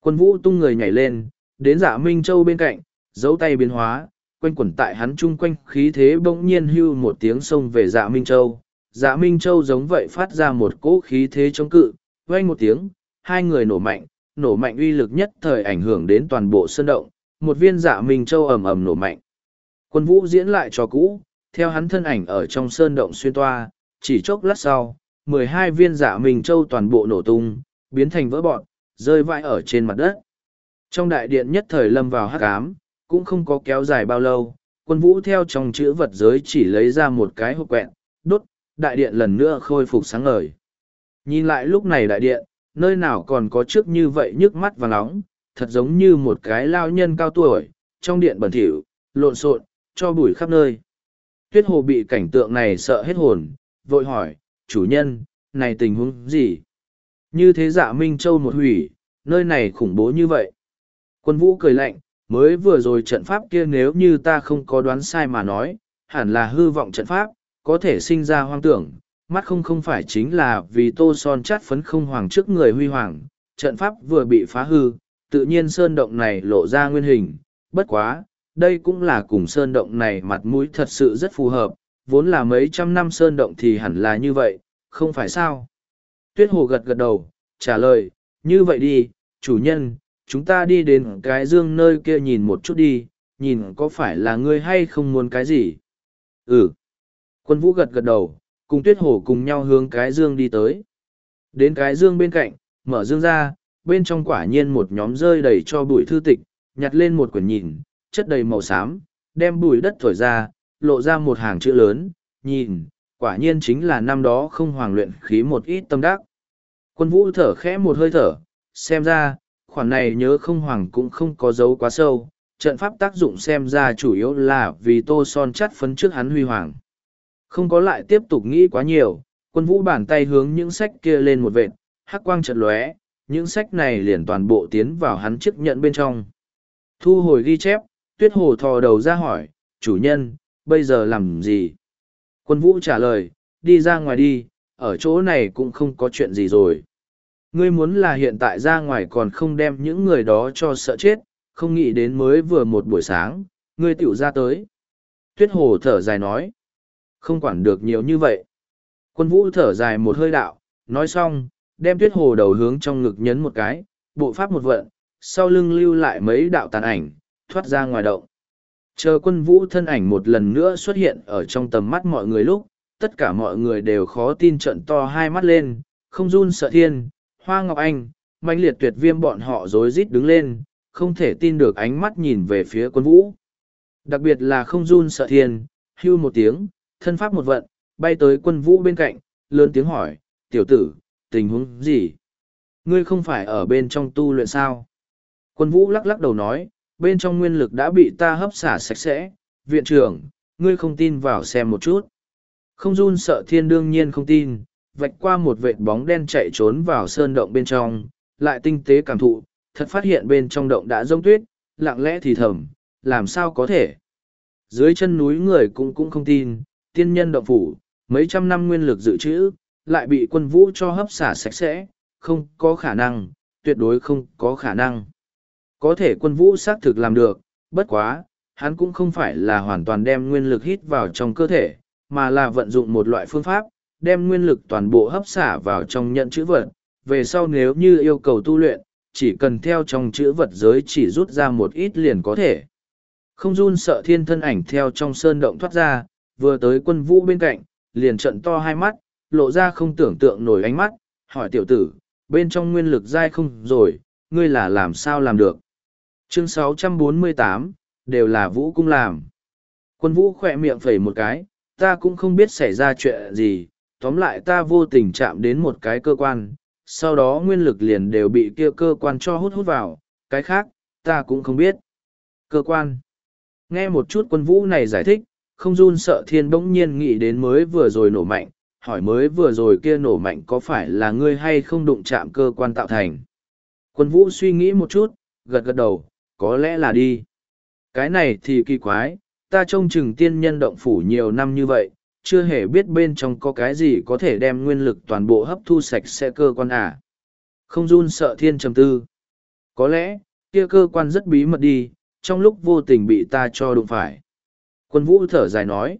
Quân vũ tung người nhảy lên, đến dạ Minh Châu bên cạnh, giấu tay biến hóa, quanh quẩn tại hắn chung quanh khí thế bỗng nhiên hưu một tiếng xông về dạ Minh Châu. Dạ Minh Châu giống vậy phát ra một cỗ khí thế chống cự, vang một tiếng, hai người nổ mạnh, nổ mạnh uy lực nhất thời ảnh hưởng đến toàn bộ sân động, một viên dạ Minh Châu ầm ầm nổ mạnh. Quân vũ diễn lại cho cũ, theo hắn thân ảnh ở trong sơn động xuyên toa, chỉ chốc lát sau, mười hai viên dạ Minh Châu toàn bộ nổ tung, biến thành vỡ bọn, rơi vãi ở trên mặt đất. Trong đại điện nhất thời lâm vào hắc ám, cũng không có kéo dài bao lâu, quân vũ theo trong chữ vật giới chỉ lấy ra một cái hộp quẹn, đốt, đại điện lần nữa khôi phục sáng ngời. Nhìn lại lúc này đại điện, nơi nào còn có trước như vậy nhức mắt và nóng, thật giống như một cái lao nhân cao tuổi, trong điện bẩn thỉu, lộn xộn, cho bụi khắp nơi. Tuyết hồ bị cảnh tượng này sợ hết hồn, vội hỏi, chủ nhân, này tình huống gì? Như thế dạ Minh Châu một hủy, nơi này khủng bố như vậy. Quân vũ cười lạnh, mới vừa rồi trận pháp kia nếu như ta không có đoán sai mà nói, hẳn là hư vọng trận pháp, có thể sinh ra hoang tưởng, mắt không không phải chính là vì tô son chát phấn không hoàng trước người huy hoàng, trận pháp vừa bị phá hư, tự nhiên sơn động này lộ ra nguyên hình, bất quá, đây cũng là cùng sơn động này mặt mũi thật sự rất phù hợp, vốn là mấy trăm năm sơn động thì hẳn là như vậy, không phải sao. Tuyết hồ gật gật đầu, trả lời, như vậy đi, chủ nhân, chúng ta đi đến cái dương nơi kia nhìn một chút đi, nhìn có phải là ngươi hay không muốn cái gì. Ừ. Quân vũ gật gật đầu, cùng tuyết hồ cùng nhau hướng cái dương đi tới. Đến cái dương bên cạnh, mở dương ra, bên trong quả nhiên một nhóm rơi đầy cho bụi thư tịch, nhặt lên một quyển nhìn, chất đầy màu xám, đem bụi đất thổi ra, lộ ra một hàng chữ lớn, nhìn, quả nhiên chính là năm đó không hoàng luyện khí một ít tâm đắc. Quân vũ thở khẽ một hơi thở, xem ra, khoản này nhớ không hoàng cũng không có dấu quá sâu, trận pháp tác dụng xem ra chủ yếu là vì tô son chắt phấn trước hắn huy hoàng. Không có lại tiếp tục nghĩ quá nhiều, quân vũ bàn tay hướng những sách kia lên một vệt, hắc quang chợt lóe, những sách này liền toàn bộ tiến vào hắn chiếc nhận bên trong. Thu hồi ghi chép, tuyết hồ thò đầu ra hỏi, chủ nhân, bây giờ làm gì? Quân vũ trả lời, đi ra ngoài đi, ở chỗ này cũng không có chuyện gì rồi. Ngươi muốn là hiện tại ra ngoài còn không đem những người đó cho sợ chết, không nghĩ đến mới vừa một buổi sáng, ngươi tiểu ra tới. Tuyết hồ thở dài nói, không quản được nhiều như vậy. Quân vũ thở dài một hơi đạo, nói xong, đem tuyết hồ đầu hướng trong ngực nhấn một cái, bộ pháp một vận, sau lưng lưu lại mấy đạo tàn ảnh, thoát ra ngoài động. Chờ quân vũ thân ảnh một lần nữa xuất hiện ở trong tầm mắt mọi người lúc, tất cả mọi người đều khó tin trận to hai mắt lên, không run sợ thiên, hoa ngọc anh, mạnh liệt tuyệt viêm bọn họ rối rít đứng lên, không thể tin được ánh mắt nhìn về phía quân vũ. Đặc biệt là không run sợ thiên, hưu một tiếng, thân pháp một vận, bay tới quân vũ bên cạnh, lớn tiếng hỏi, tiểu tử, tình huống gì? Ngươi không phải ở bên trong tu luyện sao? Quân vũ lắc lắc đầu nói, bên trong nguyên lực đã bị ta hấp xả sạch sẽ, viện trưởng, ngươi không tin vào xem một chút. Không run sợ thiên đương nhiên không tin, vạch qua một vệt bóng đen chạy trốn vào sơn động bên trong, lại tinh tế cảm thụ, thật phát hiện bên trong động đã rông tuyết, lặng lẽ thì thầm, làm sao có thể. Dưới chân núi người cũng cũng không tin, tiên nhân động phủ, mấy trăm năm nguyên lực dự trữ, lại bị quân vũ cho hấp xả sạch sẽ, không có khả năng, tuyệt đối không có khả năng. Có thể quân vũ xác thực làm được, bất quá, hắn cũng không phải là hoàn toàn đem nguyên lực hít vào trong cơ thể, mà là vận dụng một loại phương pháp, đem nguyên lực toàn bộ hấp xả vào trong nhận chữ vật. Về sau nếu như yêu cầu tu luyện, chỉ cần theo trong chữ vật giới chỉ rút ra một ít liền có thể. Không run sợ thiên thân ảnh theo trong sơn động thoát ra, vừa tới quân vũ bên cạnh, liền trận to hai mắt, lộ ra không tưởng tượng nổi ánh mắt, hỏi tiểu tử, bên trong nguyên lực dai không rồi, ngươi là làm sao làm được. Chương 648, đều là vũ cung làm. Quân vũ khỏe miệng phẩy một cái, ta cũng không biết xảy ra chuyện gì, tóm lại ta vô tình chạm đến một cái cơ quan, sau đó nguyên lực liền đều bị kia cơ quan cho hút hút vào, cái khác, ta cũng không biết. Cơ quan. Nghe một chút quân vũ này giải thích, không run sợ thiên bỗng nhiên nghĩ đến mới vừa rồi nổ mạnh, hỏi mới vừa rồi kia nổ mạnh có phải là ngươi hay không đụng chạm cơ quan tạo thành. Quân vũ suy nghĩ một chút, gật gật đầu, có lẽ là đi. Cái này thì kỳ quái, ta trông chừng tiên nhân động phủ nhiều năm như vậy, chưa hề biết bên trong có cái gì có thể đem nguyên lực toàn bộ hấp thu sạch sẽ cơ quan à. Không run sợ thiên trầm tư. Có lẽ, kia cơ quan rất bí mật đi, trong lúc vô tình bị ta cho đụng phải. Quân vũ thở dài nói.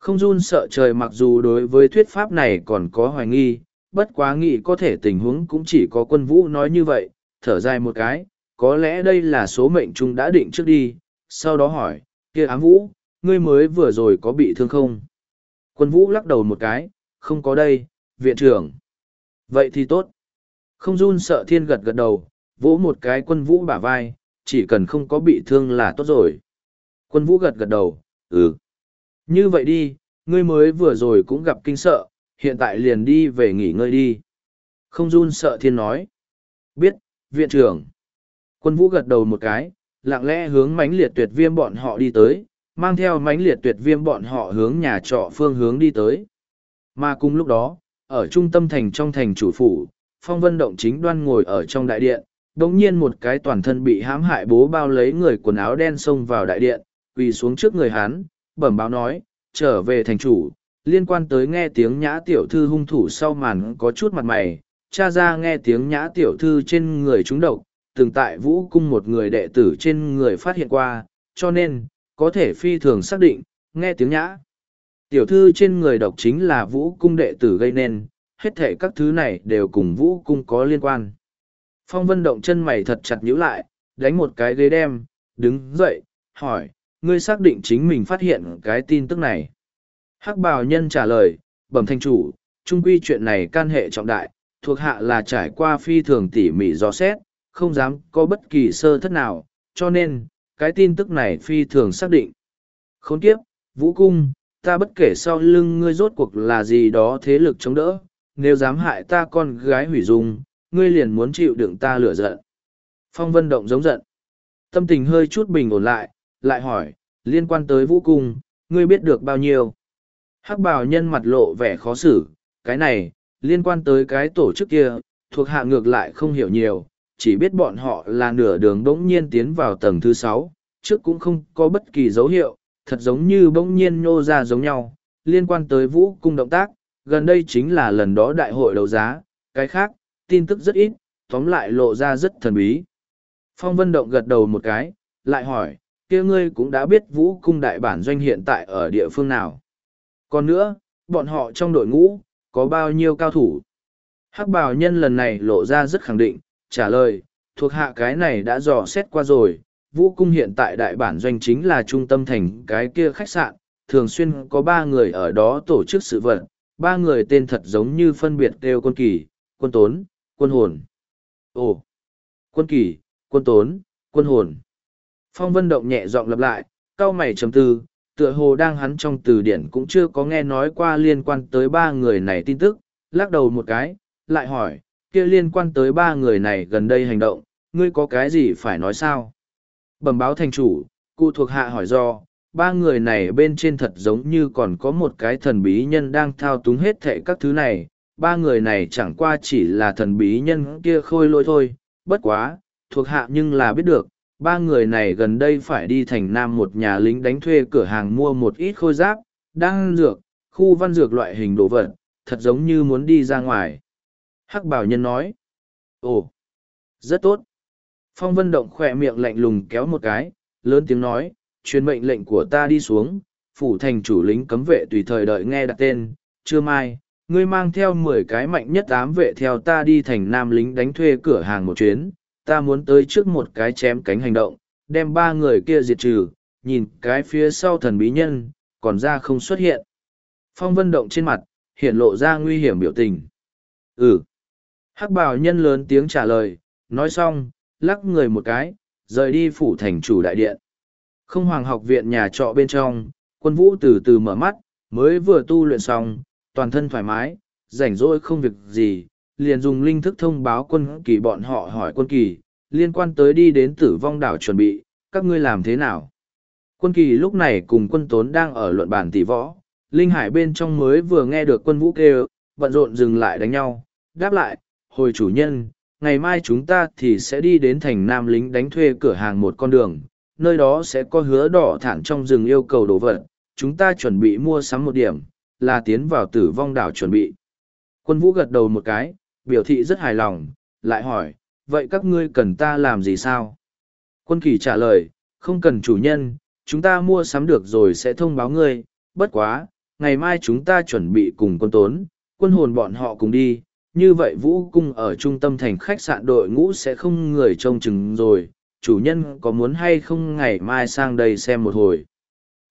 Không run sợ trời mặc dù đối với thuyết pháp này còn có hoài nghi, bất quá nghĩ có thể tình huống cũng chỉ có quân vũ nói như vậy, thở dài một cái, có lẽ đây là số mệnh chúng đã định trước đi, sau đó hỏi, kia ám vũ, ngươi mới vừa rồi có bị thương không? Quân vũ lắc đầu một cái, không có đây, viện trưởng. Vậy thì tốt. Không run sợ thiên gật gật đầu, vỗ một cái quân vũ bả vai, chỉ cần không có bị thương là tốt rồi. Quân vũ gật gật đầu, ừ. Như vậy đi, ngươi mới vừa rồi cũng gặp kinh sợ, hiện tại liền đi về nghỉ ngơi đi. Không run sợ thiên nói. Biết, viện trưởng. Quân vũ gật đầu một cái, lặng lẽ hướng mãnh liệt tuyệt viêm bọn họ đi tới, mang theo mãnh liệt tuyệt viêm bọn họ hướng nhà trọ phương hướng đi tới. Mà cùng lúc đó, ở trung tâm thành trong thành chủ phủ, phong vân động chính đoan ngồi ở trong đại điện, đồng nhiên một cái toàn thân bị hãm hại bố bao lấy người quần áo đen xông vào đại điện, quỳ xuống trước người hắn, bẩm báo nói, trở về thành chủ, liên quan tới nghe tiếng nhã tiểu thư hung thủ sau màn có chút mặt mày, cha ra nghe tiếng nhã tiểu thư trên người chúng độc, từng tại vũ cung một người đệ tử trên người phát hiện qua, cho nên, có thể phi thường xác định, nghe tiếng nhã. Tiểu thư trên người độc chính là vũ cung đệ tử gây nên, hết thể các thứ này đều cùng vũ cung có liên quan. Phong vân động chân mày thật chặt nhíu lại, đánh một cái ghế đem, đứng dậy, hỏi, ngươi xác định chính mình phát hiện cái tin tức này. Hắc bào nhân trả lời, bẩm thanh chủ, trung quy chuyện này can hệ trọng đại, thuộc hạ là trải qua phi thường tỉ mỉ do xét, không dám có bất kỳ sơ thất nào, cho nên, cái tin tức này phi thường xác định. Khốn kiếp, vũ cung, ta bất kể sau lưng ngươi rốt cuộc là gì đó thế lực chống đỡ, nếu dám hại ta con gái hủy dung, ngươi liền muốn chịu đựng ta lửa giận. Phong vân động giống giận. Tâm tình hơi chút bình ổn lại, lại hỏi, liên quan tới vũ cung, ngươi biết được bao nhiêu? Hắc bào nhân mặt lộ vẻ khó xử, cái này, liên quan tới cái tổ chức kia, thuộc hạ ngược lại không hiểu nhiều, chỉ biết bọn họ là nửa đường bỗng nhiên tiến vào tầng thứ sáu, trước cũng không có bất kỳ dấu hiệu, thật giống như bỗng nhiên nhô ra giống nhau, liên quan tới vũ cung động tác, gần đây chính là lần đó đại hội đấu giá, cái khác, tin tức rất ít, tóm lại lộ ra rất thần bí. Phong Vân Động gật đầu một cái, lại hỏi, kia ngươi cũng đã biết vũ cung đại bản doanh hiện tại ở địa phương nào. Còn nữa, bọn họ trong đội ngũ, có bao nhiêu cao thủ? Hắc bào nhân lần này lộ ra rất khẳng định, trả lời, thuộc hạ cái này đã dò xét qua rồi, vũ cung hiện tại đại bản doanh chính là trung tâm thành cái kia khách sạn, thường xuyên có ba người ở đó tổ chức sự vật, ba người tên thật giống như phân biệt đều quân kỳ, quân tốn, quân hồn. Ồ, quân kỳ, quân tốn, quân hồn. Phong vân động nhẹ giọng lặp lại, cao mày trầm tư, tựa hồ đang hắn trong từ điển cũng chưa có nghe nói qua liên quan tới ba người này tin tức, lắc đầu một cái, lại hỏi, kia liên quan tới ba người này gần đây hành động, ngươi có cái gì phải nói sao? Bẩm báo thành chủ, cụ thuộc hạ hỏi do, ba người này bên trên thật giống như còn có một cái thần bí nhân đang thao túng hết thệ các thứ này, ba người này chẳng qua chỉ là thần bí nhân kia khôi lỗi thôi, bất quá, thuộc hạ nhưng là biết được, ba người này gần đây phải đi thành nam một nhà lính đánh thuê cửa hàng mua một ít khôi giáp, đang dược, khu văn dược loại hình đồ vật, thật giống như muốn đi ra ngoài. Hắc bảo nhân nói, ồ, rất tốt. Phong vân động khỏe miệng lạnh lùng kéo một cái, lớn tiếng nói, truyền mệnh lệnh của ta đi xuống, phủ thành chủ lính cấm vệ tùy thời đợi nghe đặt tên, Trưa mai, ngươi mang theo mười cái mạnh nhất tám vệ theo ta đi thành nam lính đánh thuê cửa hàng một chuyến, ta muốn tới trước một cái chém cánh hành động, đem ba người kia diệt trừ, nhìn cái phía sau thần bí nhân, còn ra không xuất hiện. Phong vân động trên mặt, hiện lộ ra nguy hiểm biểu tình. Ừ. Hắc bào nhân lớn tiếng trả lời, nói xong, lắc người một cái, rời đi phủ thành chủ đại điện. Không hoàng học viện nhà trọ bên trong, quân vũ từ từ mở mắt, mới vừa tu luyện xong, toàn thân thoải mái, rảnh rỗi không việc gì, liền dùng linh thức thông báo quân kỳ bọn họ hỏi quân kỳ, liên quan tới đi đến tử vong đảo chuẩn bị, các ngươi làm thế nào? Quân kỳ lúc này cùng quân tốn đang ở luận bàn tỷ võ, Linh Hải bên trong mới vừa nghe được quân vũ kêu, bận rộn dừng lại đánh nhau, đáp lại, hồi chủ nhân, ngày mai chúng ta thì sẽ đi đến thành Nam lính đánh thuê cửa hàng một con đường, nơi đó sẽ có hứa đỏ thản trong rừng yêu cầu đồ vật, chúng ta chuẩn bị mua sắm một điểm, là tiến vào tử vong đảo chuẩn bị. Quân vũ gật đầu một cái, biểu thị rất hài lòng, lại hỏi, vậy các ngươi cần ta làm gì sao? Quân kỳ trả lời, không cần chủ nhân, chúng ta mua sắm được rồi sẽ thông báo ngươi, bất quá, ngày mai chúng ta chuẩn bị cùng quân tốn, quân hồn bọn họ cùng đi, như vậy vũ cung ở trung tâm thành khách sạn đội ngũ sẽ không người trông chừng rồi, chủ nhân có muốn hay không ngày mai sang đây xem một hồi.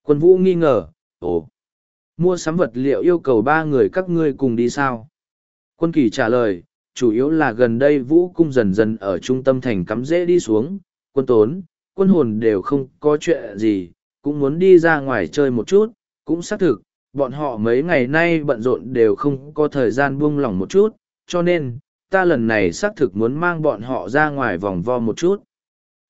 Quân vũ nghi ngờ, ồ, mua sắm vật liệu yêu cầu ba người các ngươi cùng đi sao? Quân kỳ trả lời, chủ yếu là gần đây vũ cung dần dần ở trung tâm thành cắm rễ đi xuống, quân tốn, quân hồn đều không có chuyện gì, cũng muốn đi ra ngoài chơi một chút, cũng xác thực, bọn họ mấy ngày nay bận rộn đều không có thời gian buông lỏng một chút, cho nên, ta lần này xác thực muốn mang bọn họ ra ngoài vòng vo một chút.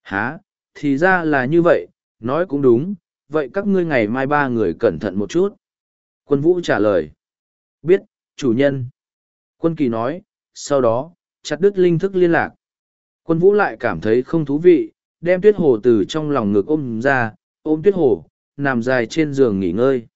Hả, thì ra là như vậy, nói cũng đúng, vậy các ngươi ngày mai ba người cẩn thận một chút. Quân vũ trả lời. Biết, chủ nhân. Quân kỳ nói, sau đó, chặt đứt linh thức liên lạc. Quân vũ lại cảm thấy không thú vị, đem tuyết hồ từ trong lòng ngực ôm ra, ôm tuyết hồ, nằm dài trên giường nghỉ ngơi.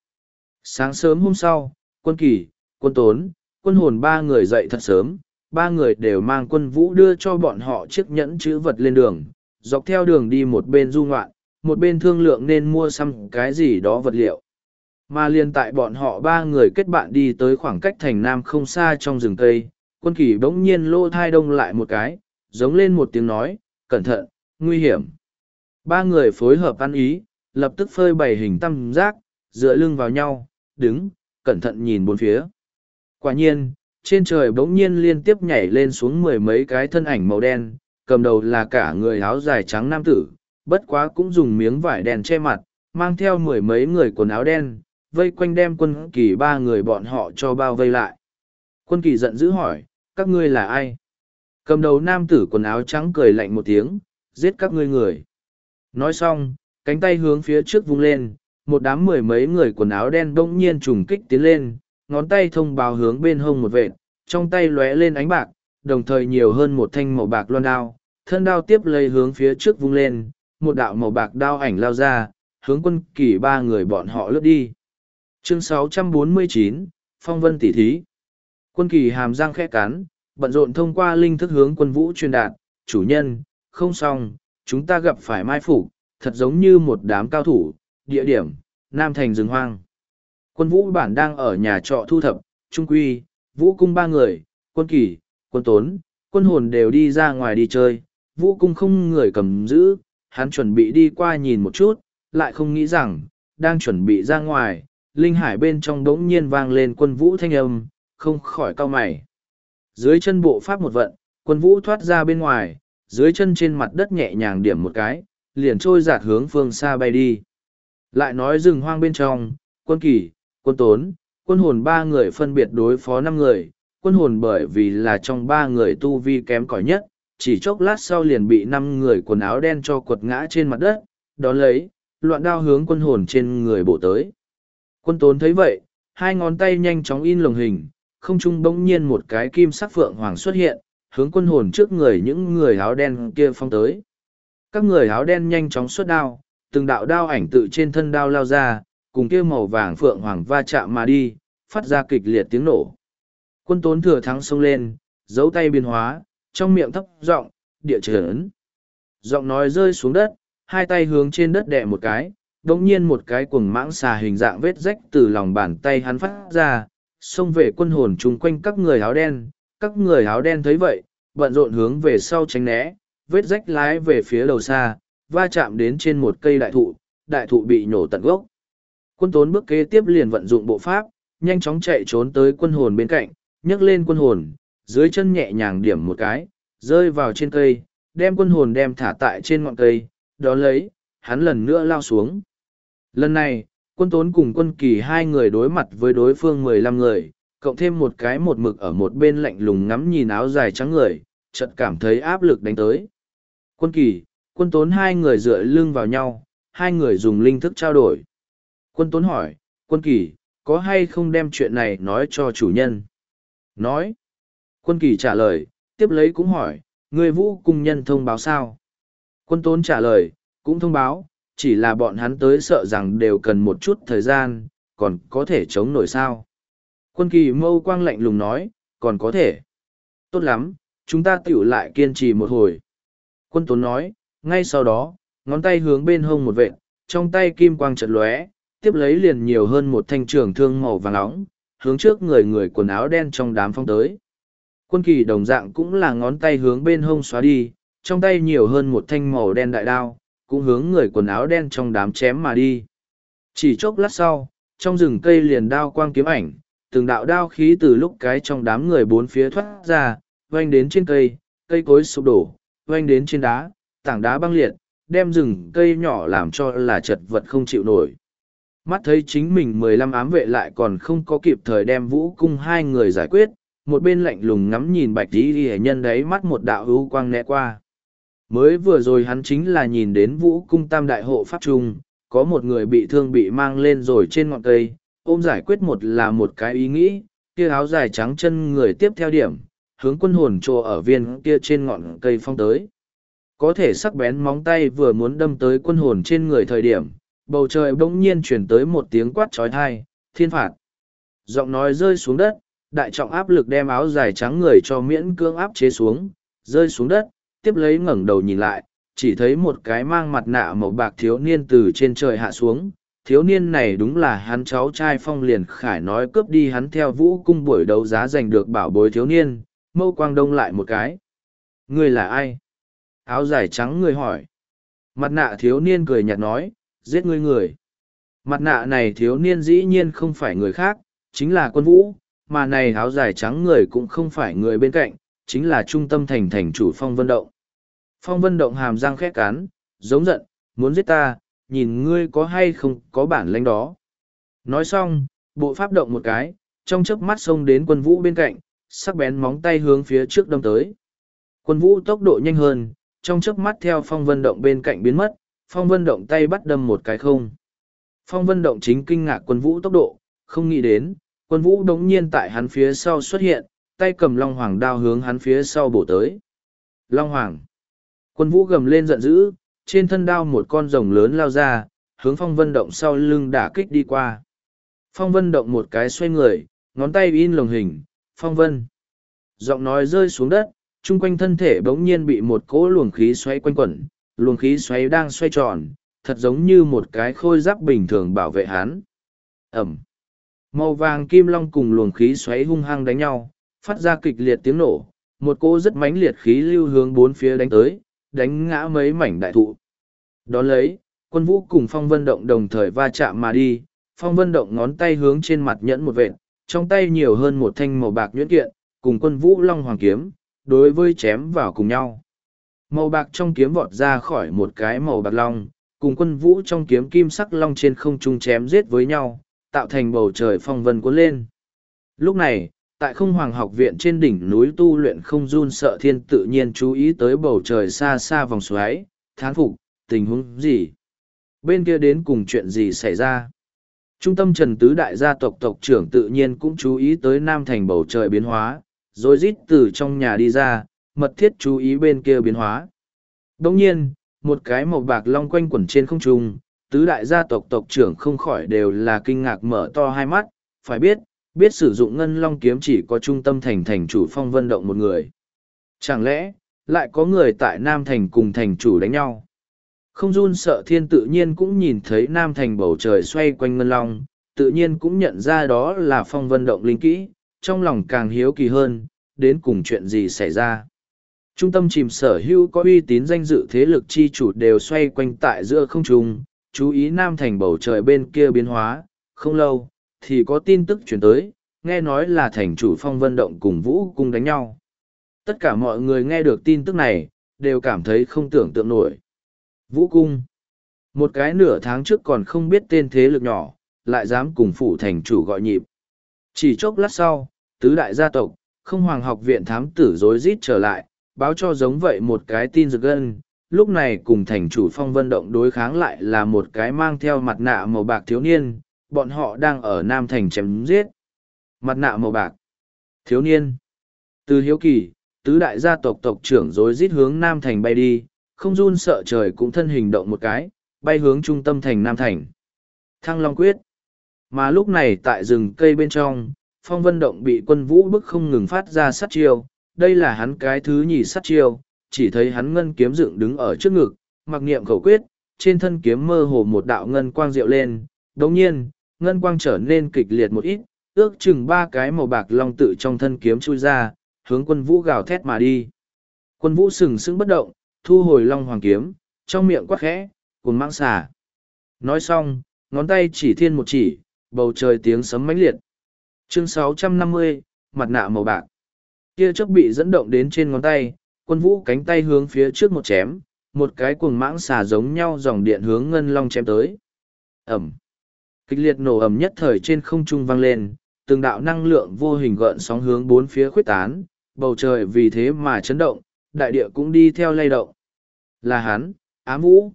Sáng sớm hôm sau, quân kỳ, quân tốn, quân hồn ba người dậy thật sớm, ba người đều mang quân vũ đưa cho bọn họ chiếc nhẫn chữ vật lên đường, dọc theo đường đi một bên du ngoạn, một bên thương lượng nên mua xăm cái gì đó vật liệu. Mà liên tại bọn họ ba người kết bạn đi tới khoảng cách thành nam không xa trong rừng cây, quân kỳ bỗng nhiên lô thai đông lại một cái, giống lên một tiếng nói, cẩn thận, nguy hiểm. Ba người phối hợp ăn ý, lập tức phơi bày hình tam giác, dựa lưng vào nhau, đứng, cẩn thận nhìn bốn phía. Quả nhiên, trên trời bỗng nhiên liên tiếp nhảy lên xuống mười mấy cái thân ảnh màu đen, cầm đầu là cả người áo dài trắng nam tử, bất quá cũng dùng miếng vải đen che mặt, mang theo mười mấy người quần áo đen, vây quanh đem quân kỳ ba người bọn họ cho bao vây lại. Quân kỳ giận dữ hỏi, các ngươi là ai? Cầm đầu nam tử quần áo trắng cười lạnh một tiếng, giết các ngươi người. Nói xong, cánh tay hướng phía trước vung lên, một đám mười mấy người quần áo đen bỗng nhiên trùng kích tiến lên, ngón tay thông báo hướng bên hông một vệt, trong tay lóe lên ánh bạc, đồng thời nhiều hơn một thanh màu bạc loan đao, thân đao tiếp lấy hướng phía trước vung lên, một đạo màu bạc đao ảnh lao ra, hướng quân kỳ ba người bọn họ lướt đi. Chương 649, Phong Vân tỷ thí. Quân kỳ hàm răng khẽ cắn, bận rộn thông qua linh thức hướng quân vũ truyền đạt, chủ nhân, không xong, chúng ta gặp phải mai phục, thật giống như một đám cao thủ, địa điểm, Nam Thành rừng hoang. Quân vũ bản đang ở nhà trọ thu thập, trung quy, vũ cung ba người, quân kỳ, quân tốn, quân hồn đều đi ra ngoài đi chơi, vũ cung không người cầm giữ, hắn chuẩn bị đi qua nhìn một chút, lại không nghĩ rằng, đang chuẩn bị ra ngoài, linh hải bên trong đống nhiên vang lên quân vũ thanh âm, không khỏi cau mày. Dưới chân bộ pháp một vận, quân vũ thoát ra bên ngoài, dưới chân trên mặt đất nhẹ nhàng điểm một cái, liền trôi giạt hướng phương xa bay đi. Lại nói rừng hoang bên trong, quân kỳ, quân tốn, quân hồn ba người phân biệt đối phó năm người, quân hồn bởi vì là trong ba người tu vi kém cỏi nhất, chỉ chốc lát sau liền bị năm người quần áo đen cho quật ngã trên mặt đất, Đón lấy, loạn đao hướng quân hồn trên người bổ tới. Quân tốn thấy vậy, hai ngón tay nhanh chóng in lồng hình, không trung bỗng nhiên một cái kim sắc phượng hoàng xuất hiện, hướng quân hồn trước người những người áo đen kia phong tới. Các người áo đen nhanh chóng xuất đao, từng đạo đao ảnh tự trên thân đao lao ra, cùng kia màu vàng phượng hoàng va chạm mà đi, phát ra kịch liệt tiếng nổ. Quân tốn thừa thắng xông lên, giấu tay biến hóa, trong miệng thấp giọng địa chấn. Giọng nói rơi xuống đất, hai tay hướng trên đất đè một cái, đồng nhiên một cái cuồng mãng xà hình dạng vết rách từ lòng bàn tay hắn phát ra, xông về quân hồn chung quanh các người áo đen. Các người áo đen thấy vậy, bận rộn hướng về sau tránh né, vết rách lái về phía đầu xa, va chạm đến trên một cây đại thụ, đại thụ bị nhổ tận gốc. Quân tốn bước kế tiếp liền vận dụng bộ pháp, nhanh chóng chạy trốn tới quân hồn bên cạnh, nhấc lên quân hồn, dưới chân nhẹ nhàng điểm một cái, rơi vào trên cây, đem quân hồn đem thả tại trên ngọn cây, đó lấy, hắn lần nữa lao xuống. Lần này, quân tốn cùng quân kỳ hai người đối mặt với đối phương mười lăm người, cộng thêm một cái một mực ở một bên lạnh lùng ngắm nhìn áo dài trắng người, chợt cảm thấy áp lực đánh tới. Quân kỳ, quân tốn hai người dựa lưng vào nhau, hai người dùng linh thức trao đổi. Quân tốn hỏi, quân kỳ, có hay không đem chuyện này nói cho chủ nhân? Nói. Quân kỳ trả lời, tiếp lấy cũng hỏi, người vũ cung nhân thông báo sao? Quân tốn trả lời, cũng thông báo, chỉ là bọn hắn tới sợ rằng đều cần một chút thời gian, còn có thể chống nổi sao. Quân kỳ mâu quang lạnh lùng nói, còn có thể. Tốt lắm, chúng ta tiểu lại kiên trì một hồi. Quân tốn nói, ngay sau đó, ngón tay hướng bên hông một vệt, trong tay kim quang chật lóe, tiếp lấy liền nhiều hơn một thanh trường thương màu vàng nóng, hướng trước người người quần áo đen trong đám phong tới. Quân kỳ đồng dạng cũng là ngón tay hướng bên hông xóa đi, trong tay nhiều hơn một thanh màu đen đại đao, cũng hướng người quần áo đen trong đám chém mà đi. Chỉ chốc lát sau, trong rừng cây liền đao quang kiếm ảnh, từng đạo đao khí từ lúc cái trong đám người bốn phía thoát ra, vanh đến trên cây, cây cối sụp đổ, vanh đến trên đá, tảng đá băng liệt, đem rừng cây nhỏ làm cho là chật vật không chịu nổi. Mắt thấy chính mình mười lăm ám vệ lại còn không có kịp thời đem vũ cung hai người giải quyết, một bên lạnh lùng ngắm nhìn bạch tí ghi nhân đấy mắt một đạo hữu quang né qua. Mới vừa rồi hắn chính là nhìn đến vũ cung tam đại hộ pháp trung, có một người bị thương bị mang lên rồi trên ngọn cây, ôm giải quyết một là một cái ý nghĩ, kia áo dài trắng chân người tiếp theo điểm, hướng quân hồn trồ ở viên kia trên ngọn cây phong tới. Có thể sắc bén móng tay vừa muốn đâm tới quân hồn trên người thời điểm, bầu trời bỗng nhiên chuyển tới một tiếng quát trói thai, thiên phạt. Giọng nói rơi xuống đất, đại trọng áp lực đem áo dài trắng người cho miễn cưỡng áp chế xuống, rơi xuống đất, tiếp lấy ngẩng đầu nhìn lại, chỉ thấy một cái mang mặt nạ màu bạc thiếu niên từ trên trời hạ xuống. Thiếu niên này đúng là hắn cháu trai phong liền khải nói cướp đi hắn theo vũ cung buổi đấu giá giành được bảo bối thiếu niên, mâu quang đông lại một cái. Người là ai? Áo dài trắng người hỏi. Mặt nạ thiếu niên cười nhạt nói, giết ngươi người. Mặt nạ này thiếu niên dĩ nhiên không phải người khác, chính là quân vũ, mà này áo dài trắng người cũng không phải người bên cạnh, chính là trung tâm thành thành chủ phong vân động. Phong vân động hàm răng khét cắn, giống giận, muốn giết ta, nhìn ngươi có hay không có bản lãnh đó. Nói xong, bộ pháp động một cái, trong chớp mắt xông đến quân vũ bên cạnh, sắc bén móng tay hướng phía trước đâm tới. Quân vũ tốc độ nhanh hơn, trong chớp mắt theo phong vân động bên cạnh biến mất, phong vân động tay bắt đâm một cái không. Phong vân động chính kinh ngạc quân vũ tốc độ, không nghĩ đến, quân vũ đống nhiên tại hắn phía sau xuất hiện, tay cầm long hoàng đao hướng hắn phía sau bổ tới. Long hoàng. Quân vũ gầm lên giận dữ, trên thân đao một con rồng lớn lao ra, hướng phong vân động sau lưng đả kích đi qua. Phong vân động một cái xoay người, ngón tay in lồng hình, phong vân. Giọng nói rơi xuống đất, chung quanh thân thể bỗng nhiên bị một cỗ luồng khí xoay quanh quẩn, luồng khí xoáy đang xoay tròn, thật giống như một cái khôi giáp bình thường bảo vệ hắn. Ẩm. Màu vàng kim long cùng luồng khí xoáy hung hăng đánh nhau, phát ra kịch liệt tiếng nổ, một cỗ rất mãnh liệt khí lưu hướng bốn phía đánh tới, đánh ngã mấy mảnh đại thụ. Đón lấy, quân vũ cùng phong vân động đồng thời va chạm mà đi, phong vân động ngón tay hướng trên mặt nhẫn một vệt, trong tay nhiều hơn một thanh màu bạc nhuyễn kiện, cùng quân vũ long hoàng kiếm, đối với chém vào cùng nhau. Màu bạc trong kiếm vọt ra khỏi một cái màu bạc long, cùng quân vũ trong kiếm kim sắc long trên không trung chém giết với nhau, tạo thành bầu trời phong vân cuốn lên. Lúc này, tại không hoàng học viện trên đỉnh núi tu luyện không run sợ thiên tự nhiên chú ý tới bầu trời xa xa vòng xoáy, thán phục, tình huống gì? Bên kia đến cùng chuyện gì xảy ra? Trung tâm Trần Tứ Đại gia tộc tộc trưởng tự nhiên cũng chú ý tới Nam Thành bầu trời biến hóa, rồi rít từ trong nhà đi ra, mật thiết chú ý bên kia biến hóa. Đồng nhiên, một cái màu bạc long quanh quẩn trên không trung, tứ đại gia tộc tộc trưởng không khỏi đều là kinh ngạc mở to hai mắt, phải biết, biết sử dụng ngân long kiếm chỉ có trung tâm thành thành chủ phong vân động một người. Chẳng lẽ, lại có người tại Nam Thành cùng thành chủ đánh nhau? Không run sợ thiên tự nhiên cũng nhìn thấy Nam Thành bầu trời xoay quanh ngân long, tự nhiên cũng nhận ra đó là phong vân động linh kỹ, trong lòng càng hiếu kỳ hơn, đến cùng chuyện gì xảy ra. Trung tâm chìm sở hữu có uy tín danh dự thế lực chi chủ đều xoay quanh tại giữa không trung, chú ý Nam Thành bầu trời bên kia biến hóa, không lâu, thì có tin tức chuyển tới, nghe nói là thành chủ phong vân động cùng vũ cung đánh nhau. Tất cả mọi người nghe được tin tức này, đều cảm thấy không tưởng tượng nổi. Vũ cung. Một cái nửa tháng trước còn không biết tên thế lực nhỏ, lại dám cùng phủ thành chủ gọi nhịp. Chỉ chốc lát sau, tứ đại gia tộc, không hoàng học viện thám tử rối rít trở lại, báo cho giống vậy một cái tin rực gân. Lúc này cùng thành chủ phong vân động đối kháng lại là một cái mang theo mặt nạ màu bạc thiếu niên, bọn họ đang ở Nam Thành chém giết. Mặt nạ màu bạc. Thiếu niên. Từ hiếu kỳ, tứ đại gia tộc tộc trưởng rối rít hướng Nam Thành bay đi, không run sợ trời cũng thân hình động một cái, bay hướng trung tâm thành Nam Thành. Thăng Long Quyết. Mà lúc này tại rừng cây bên trong, phong vân động bị quân vũ bức không ngừng phát ra sát chiêu, đây là hắn cái thứ nhì sát chiêu, chỉ thấy hắn ngân kiếm dựng đứng ở trước ngực, mặc niệm khẩu quyết, trên thân kiếm mơ hồ một đạo ngân quang diệu lên, đồng nhiên, ngân quang trở nên kịch liệt một ít, ước chừng ba cái màu bạc long tự trong thân kiếm chui ra, hướng quân vũ gào thét mà đi. Quân vũ sừng sững bất động, thu hồi long hoàng kiếm, trong miệng quát khẽ, cùng mang xà. Nói xong, ngón tay chỉ thiên một chỉ, bầu trời tiếng sấm mãnh liệt. Chương 650, mặt nạ màu bạc. Kia chớp bị dẫn động đến trên ngón tay, quân vũ cánh tay hướng phía trước một chém, một cái cuồng mãng xà giống nhau dòng điện hướng ngân long chém tới. Ẩm. Kịch liệt nổ ầm nhất thời trên không trung vang lên, từng đạo năng lượng vô hình gợn sóng hướng bốn phía khuyết tán, bầu trời vì thế mà chấn động, đại địa cũng đi theo lay động. Là hắn, ám vũ.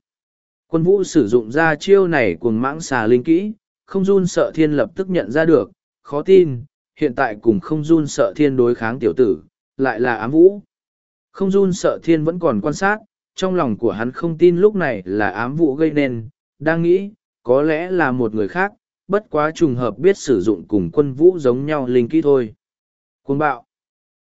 Quân vũ sử dụng ra chiêu này cuồng mãng xà linh kỹ, không run sợ thiên lập tức nhận ra được, khó tin, hiện tại cùng không run sợ thiên đối kháng tiểu tử, lại là ám vũ. Không run sợ thiên vẫn còn quan sát, trong lòng của hắn không tin lúc này là ám vũ gây nên, đang nghĩ, có lẽ là một người khác, bất quá trùng hợp biết sử dụng cùng quân vũ giống nhau linh kỹ thôi. Quân bạo.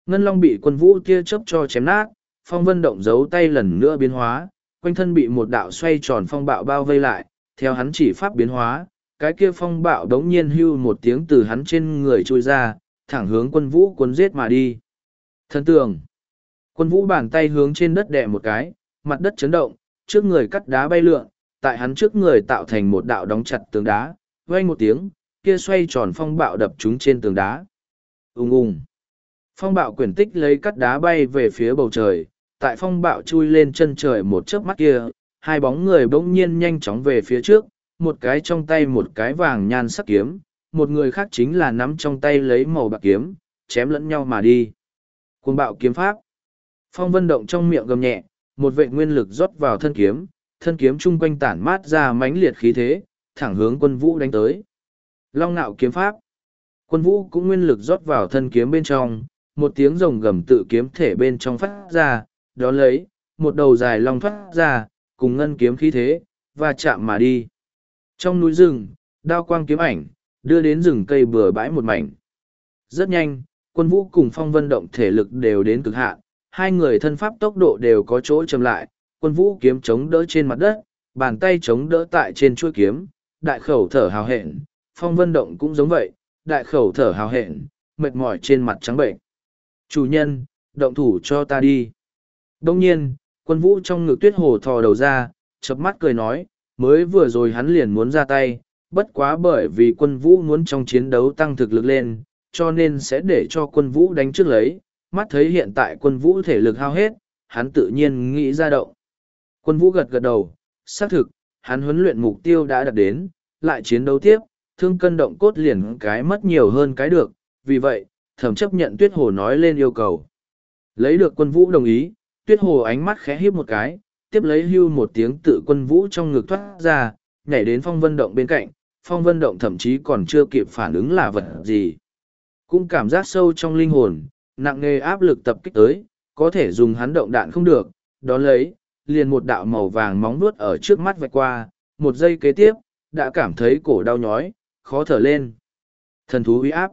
Ngân Long bị quân vũ tia chớp cho chém nát, phong vân động giấu tay lần nữa biến hóa, quanh thân bị một đạo xoay tròn phong bạo bao vây lại, theo hắn chỉ pháp biến hóa, cái kia phong bạo đống nhiên hưu một tiếng từ hắn trên người trôi ra, thẳng hướng quân vũ cuốn giết mà đi. Thân tường. Quân vũ bàn tay hướng trên đất đè một cái, mặt đất chấn động, trước người cắt đá bay lượn, tại hắn trước người tạo thành một đạo đóng chặt tường đá, vang một tiếng, kia xoay tròn phong bạo đập chúng trên tường đá. Ung ung. Phong bạo quyển tích lấy cắt đá bay về phía bầu trời, tại phong bạo chui lên chân trời một chớp mắt kia, hai bóng người bỗng nhiên nhanh chóng về phía trước, một cái trong tay một cái vàng nhan sắc kiếm, một người khác chính là nắm trong tay lấy màu bạc kiếm, chém lẫn nhau mà đi. Cuồng bạo kiếm pháp. Phong vân động trong miệng gầm nhẹ, một vệ nguyên lực rót vào thân kiếm, thân kiếm chung quanh tản mát ra mãnh liệt khí thế, thẳng hướng quân vũ đánh tới. Long nạo kiếm pháp. Quân vũ cũng nguyên lực rót vào thân kiếm bên trong, một tiếng rồng gầm tự kiếm thể bên trong phát ra, đó lấy, một đầu dài long thoát ra, cùng ngân kiếm khí thế, và chạm mà đi. Trong núi rừng, đao quang kiếm ảnh, đưa đến rừng cây bừa bãi một mảnh. Rất nhanh, quân vũ cùng phong vân động thể lực đều đến cực hạn, hai người thân pháp tốc độ đều có chỗ chậm lại, quân vũ kiếm chống đỡ trên mặt đất, bàn tay chống đỡ tại trên chuôi kiếm, đại khẩu thở hào hẹn, phong vân động cũng giống vậy, đại khẩu thở hào hẹn, mệt mỏi trên mặt trắng bệnh. Chủ nhân, động thủ cho ta đi. Đông nhiên, quân vũ trong ngực tuyết hồ thò đầu ra, chớp mắt cười nói, mới vừa rồi hắn liền muốn ra tay, bất quá bởi vì quân vũ muốn trong chiến đấu tăng thực lực lên, cho nên sẽ để cho quân vũ đánh trước lấy, mắt thấy hiện tại quân vũ thể lực hao hết, hắn tự nhiên nghĩ ra động. Quân vũ gật gật đầu, xác thực, hắn huấn luyện mục tiêu đã đạt đến, lại chiến đấu tiếp, thương cân động cốt liền cái mất nhiều hơn cái được, vì vậy, thẩm chấp nhận tuyết hồ nói lên yêu cầu. Lấy được quân vũ đồng ý, tuyết hồ ánh mắt khẽ híp một cái, tiếp lấy hưu một tiếng tự quân vũ trong ngực thoát ra, nhảy đến phong vân động bên cạnh, phong vân động thậm chí còn chưa kịp phản ứng là vật gì. Cũng cảm giác sâu trong linh hồn, nặng nề áp lực tập kích tới, có thể dùng hắn động đạn không được, đó lấy, liền một đạo màu vàng móng nuốt ở trước mắt vạch qua, một giây kế tiếp, đã cảm thấy cổ đau nhói, khó thở lên. Thần thú uy áp.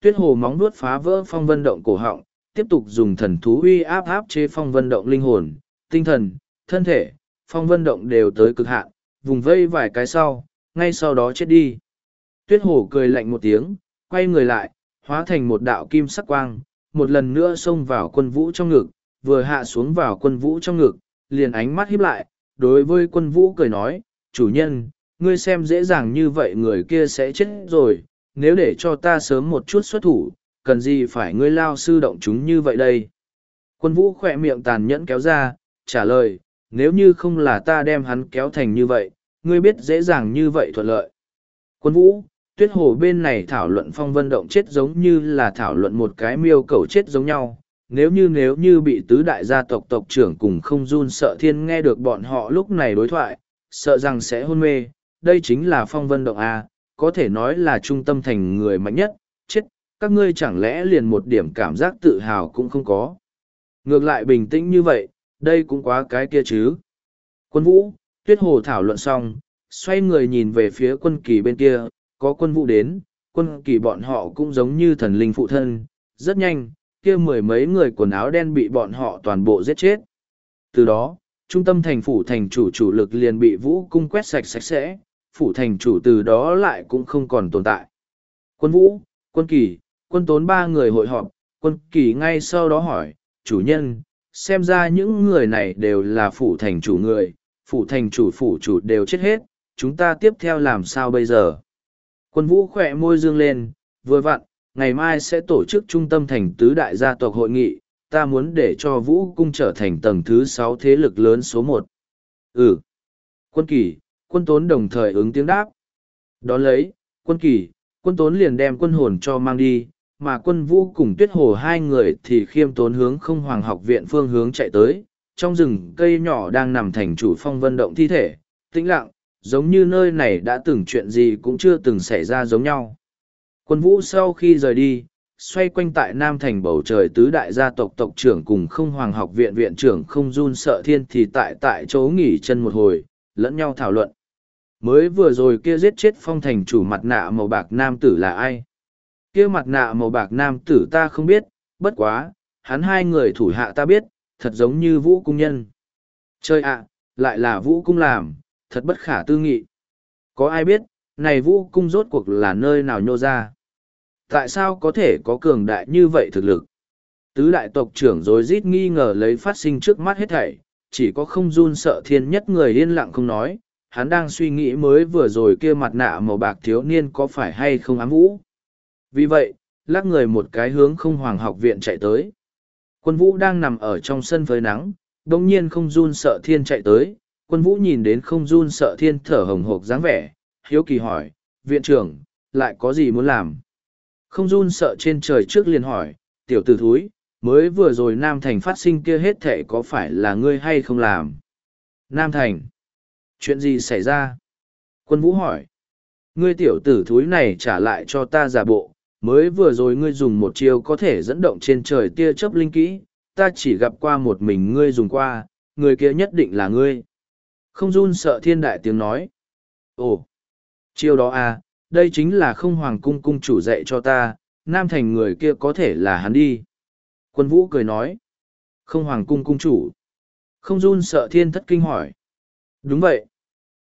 Tuyết hồ móng nuốt phá vỡ phong vân động cổ họng, tiếp tục dùng thần thú uy áp áp chế phong vân động linh hồn, tinh thần, thân thể, phong vân động đều tới cực hạn, vùng vây vài cái sau, ngay sau đó chết đi. Tuyết hổ cười lạnh một tiếng, quay người lại, hóa thành một đạo kim sắc quang, một lần nữa xông vào quân vũ trong ngực, vừa hạ xuống vào quân vũ trong ngực, liền ánh mắt hiếp lại, đối với quân vũ cười nói, chủ nhân, ngươi xem dễ dàng như vậy người kia sẽ chết rồi, nếu để cho ta sớm một chút xuất thủ, cần gì phải ngươi lao sư động chúng như vậy đây. Quân vũ khỏe miệng tàn nhẫn kéo ra, trả lời, nếu như không là ta đem hắn kéo thành như vậy, ngươi biết dễ dàng như vậy thuận lợi. Quân vũ, tuyết hồ bên này thảo luận phong vân động chết giống như là thảo luận một cái miêu cầu chết giống nhau. Nếu như nếu như bị tứ đại gia tộc tộc trưởng cùng không run sợ thiên nghe được bọn họ lúc này đối thoại, sợ rằng sẽ hôn mê, đây chính là phong vân động A, có thể nói là trung tâm thành người mạnh nhất, chết, các ngươi chẳng lẽ liền một điểm cảm giác tự hào cũng không có. Ngược lại bình tĩnh như vậy, đây cũng quá cái kia chứ. Quân vũ, tuyết hồ thảo luận xong, xoay người nhìn về phía quân kỳ bên kia, có quân vũ đến, quân kỳ bọn họ cũng giống như thần linh phụ thân, rất nhanh, kia mười mấy người quần áo đen bị bọn họ toàn bộ giết chết. Từ đó, trung tâm thành phủ thành chủ chủ lực liền bị vũ cung quét sạch sạch sẽ, phủ thành chủ từ đó lại cũng không còn tồn tại. Quân vũ, quân kỳ, quân tốn ba người hội họp, quân kỳ ngay sau đó hỏi, chủ nhân, xem ra những người này đều là phủ thành chủ người, phủ thành chủ phủ chủ đều chết hết, chúng ta tiếp theo làm sao bây giờ? Quân vũ khỏe môi dương lên, vừa vặn, ngày mai sẽ tổ chức trung tâm thành tứ đại gia tộc hội nghị, ta muốn để cho vũ cung trở thành tầng thứ sáu thế lực lớn số một. Ừ. Quân kỳ, quân tốn đồng thời ứng tiếng đáp. Đón lấy, quân kỳ, quân tốn liền đem quân hồn cho mang đi, mà quân vũ cùng tuyết hồ hai người thì khiêm tốn hướng không hoàng học viện phương hướng chạy tới. Trong rừng cây nhỏ đang nằm thành chủ phong vân động thi thể, tĩnh lặng, giống như nơi này đã từng chuyện gì cũng chưa từng xảy ra giống nhau. Quân vũ sau khi rời đi, xoay quanh tại Nam Thành bầu trời tứ đại gia tộc tộc trưởng cùng không hoàng học viện viện trưởng không run sợ thiên thì tại tại chỗ nghỉ chân một hồi, lẫn nhau thảo luận. Mới vừa rồi kia giết chết phong thành chủ mặt nạ màu bạc nam tử là ai? Kia mặt nạ màu bạc nam tử ta không biết, bất quá, hắn hai người thủ hạ ta biết, thật giống như vũ cung nhân. Chơi ạ, lại là vũ cung làm, thật bất khả tư nghị. Có ai biết, này vũ cung rốt cuộc là nơi nào nhô ra? Tại sao có thể có cường đại như vậy thực lực? Tứ đại tộc trưởng rồi rít nghi ngờ lấy phát sinh trước mắt hết thảy, chỉ có không run sợ thiên nhất người yên lặng không nói, hắn đang suy nghĩ mới vừa rồi kia mặt nạ màu bạc thiếu niên có phải hay không ám vũ. Vì vậy, lắc người một cái hướng không hoàng học viện chạy tới. Quân vũ đang nằm ở trong sân phơi nắng, đồng nhiên không run sợ thiên chạy tới, quân vũ nhìn đến không run sợ thiên thở hồng hộc dáng vẻ, hiếu kỳ hỏi, viện trưởng, lại có gì muốn làm? Không run sợ trên trời trước liền hỏi, tiểu tử thúi, mới vừa rồi Nam Thành phát sinh kia hết thể có phải là ngươi hay không làm? Nam Thành, chuyện gì xảy ra? Quân vũ hỏi, ngươi tiểu tử thúi này trả lại cho ta giả bộ, mới vừa rồi ngươi dùng một chiêu có thể dẫn động trên trời tia chớp linh kỹ, ta chỉ gặp qua một mình ngươi dùng qua, người kia nhất định là ngươi. Không run sợ thiên đại tiếng nói. Ồ, chiêu đó à, đây chính là không hoàng cung cung chủ dạy cho ta, nam thành người kia có thể là hắn đi. Quân vũ cười nói. Không hoàng cung cung chủ. Không run sợ thiên thất kinh hỏi. Đúng vậy.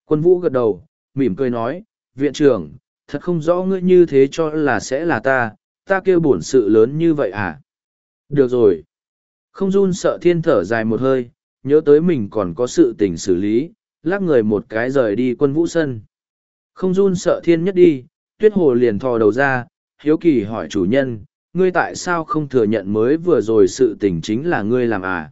Quân vũ gật đầu, mỉm cười nói, viện trưởng, thật không rõ ngươi như thế cho là sẽ là ta, ta kêu bổn sự lớn như vậy à? Được rồi. Không run sợ thiên thở dài một hơi, nhớ tới mình còn có sự tình xử lý, lắc người một cái rời đi quân vũ sân. Không run sợ thiên nhất đi, tuyết hồ liền thò đầu ra, hiếu kỳ hỏi chủ nhân, ngươi tại sao không thừa nhận mới vừa rồi sự tình chính là ngươi làm à?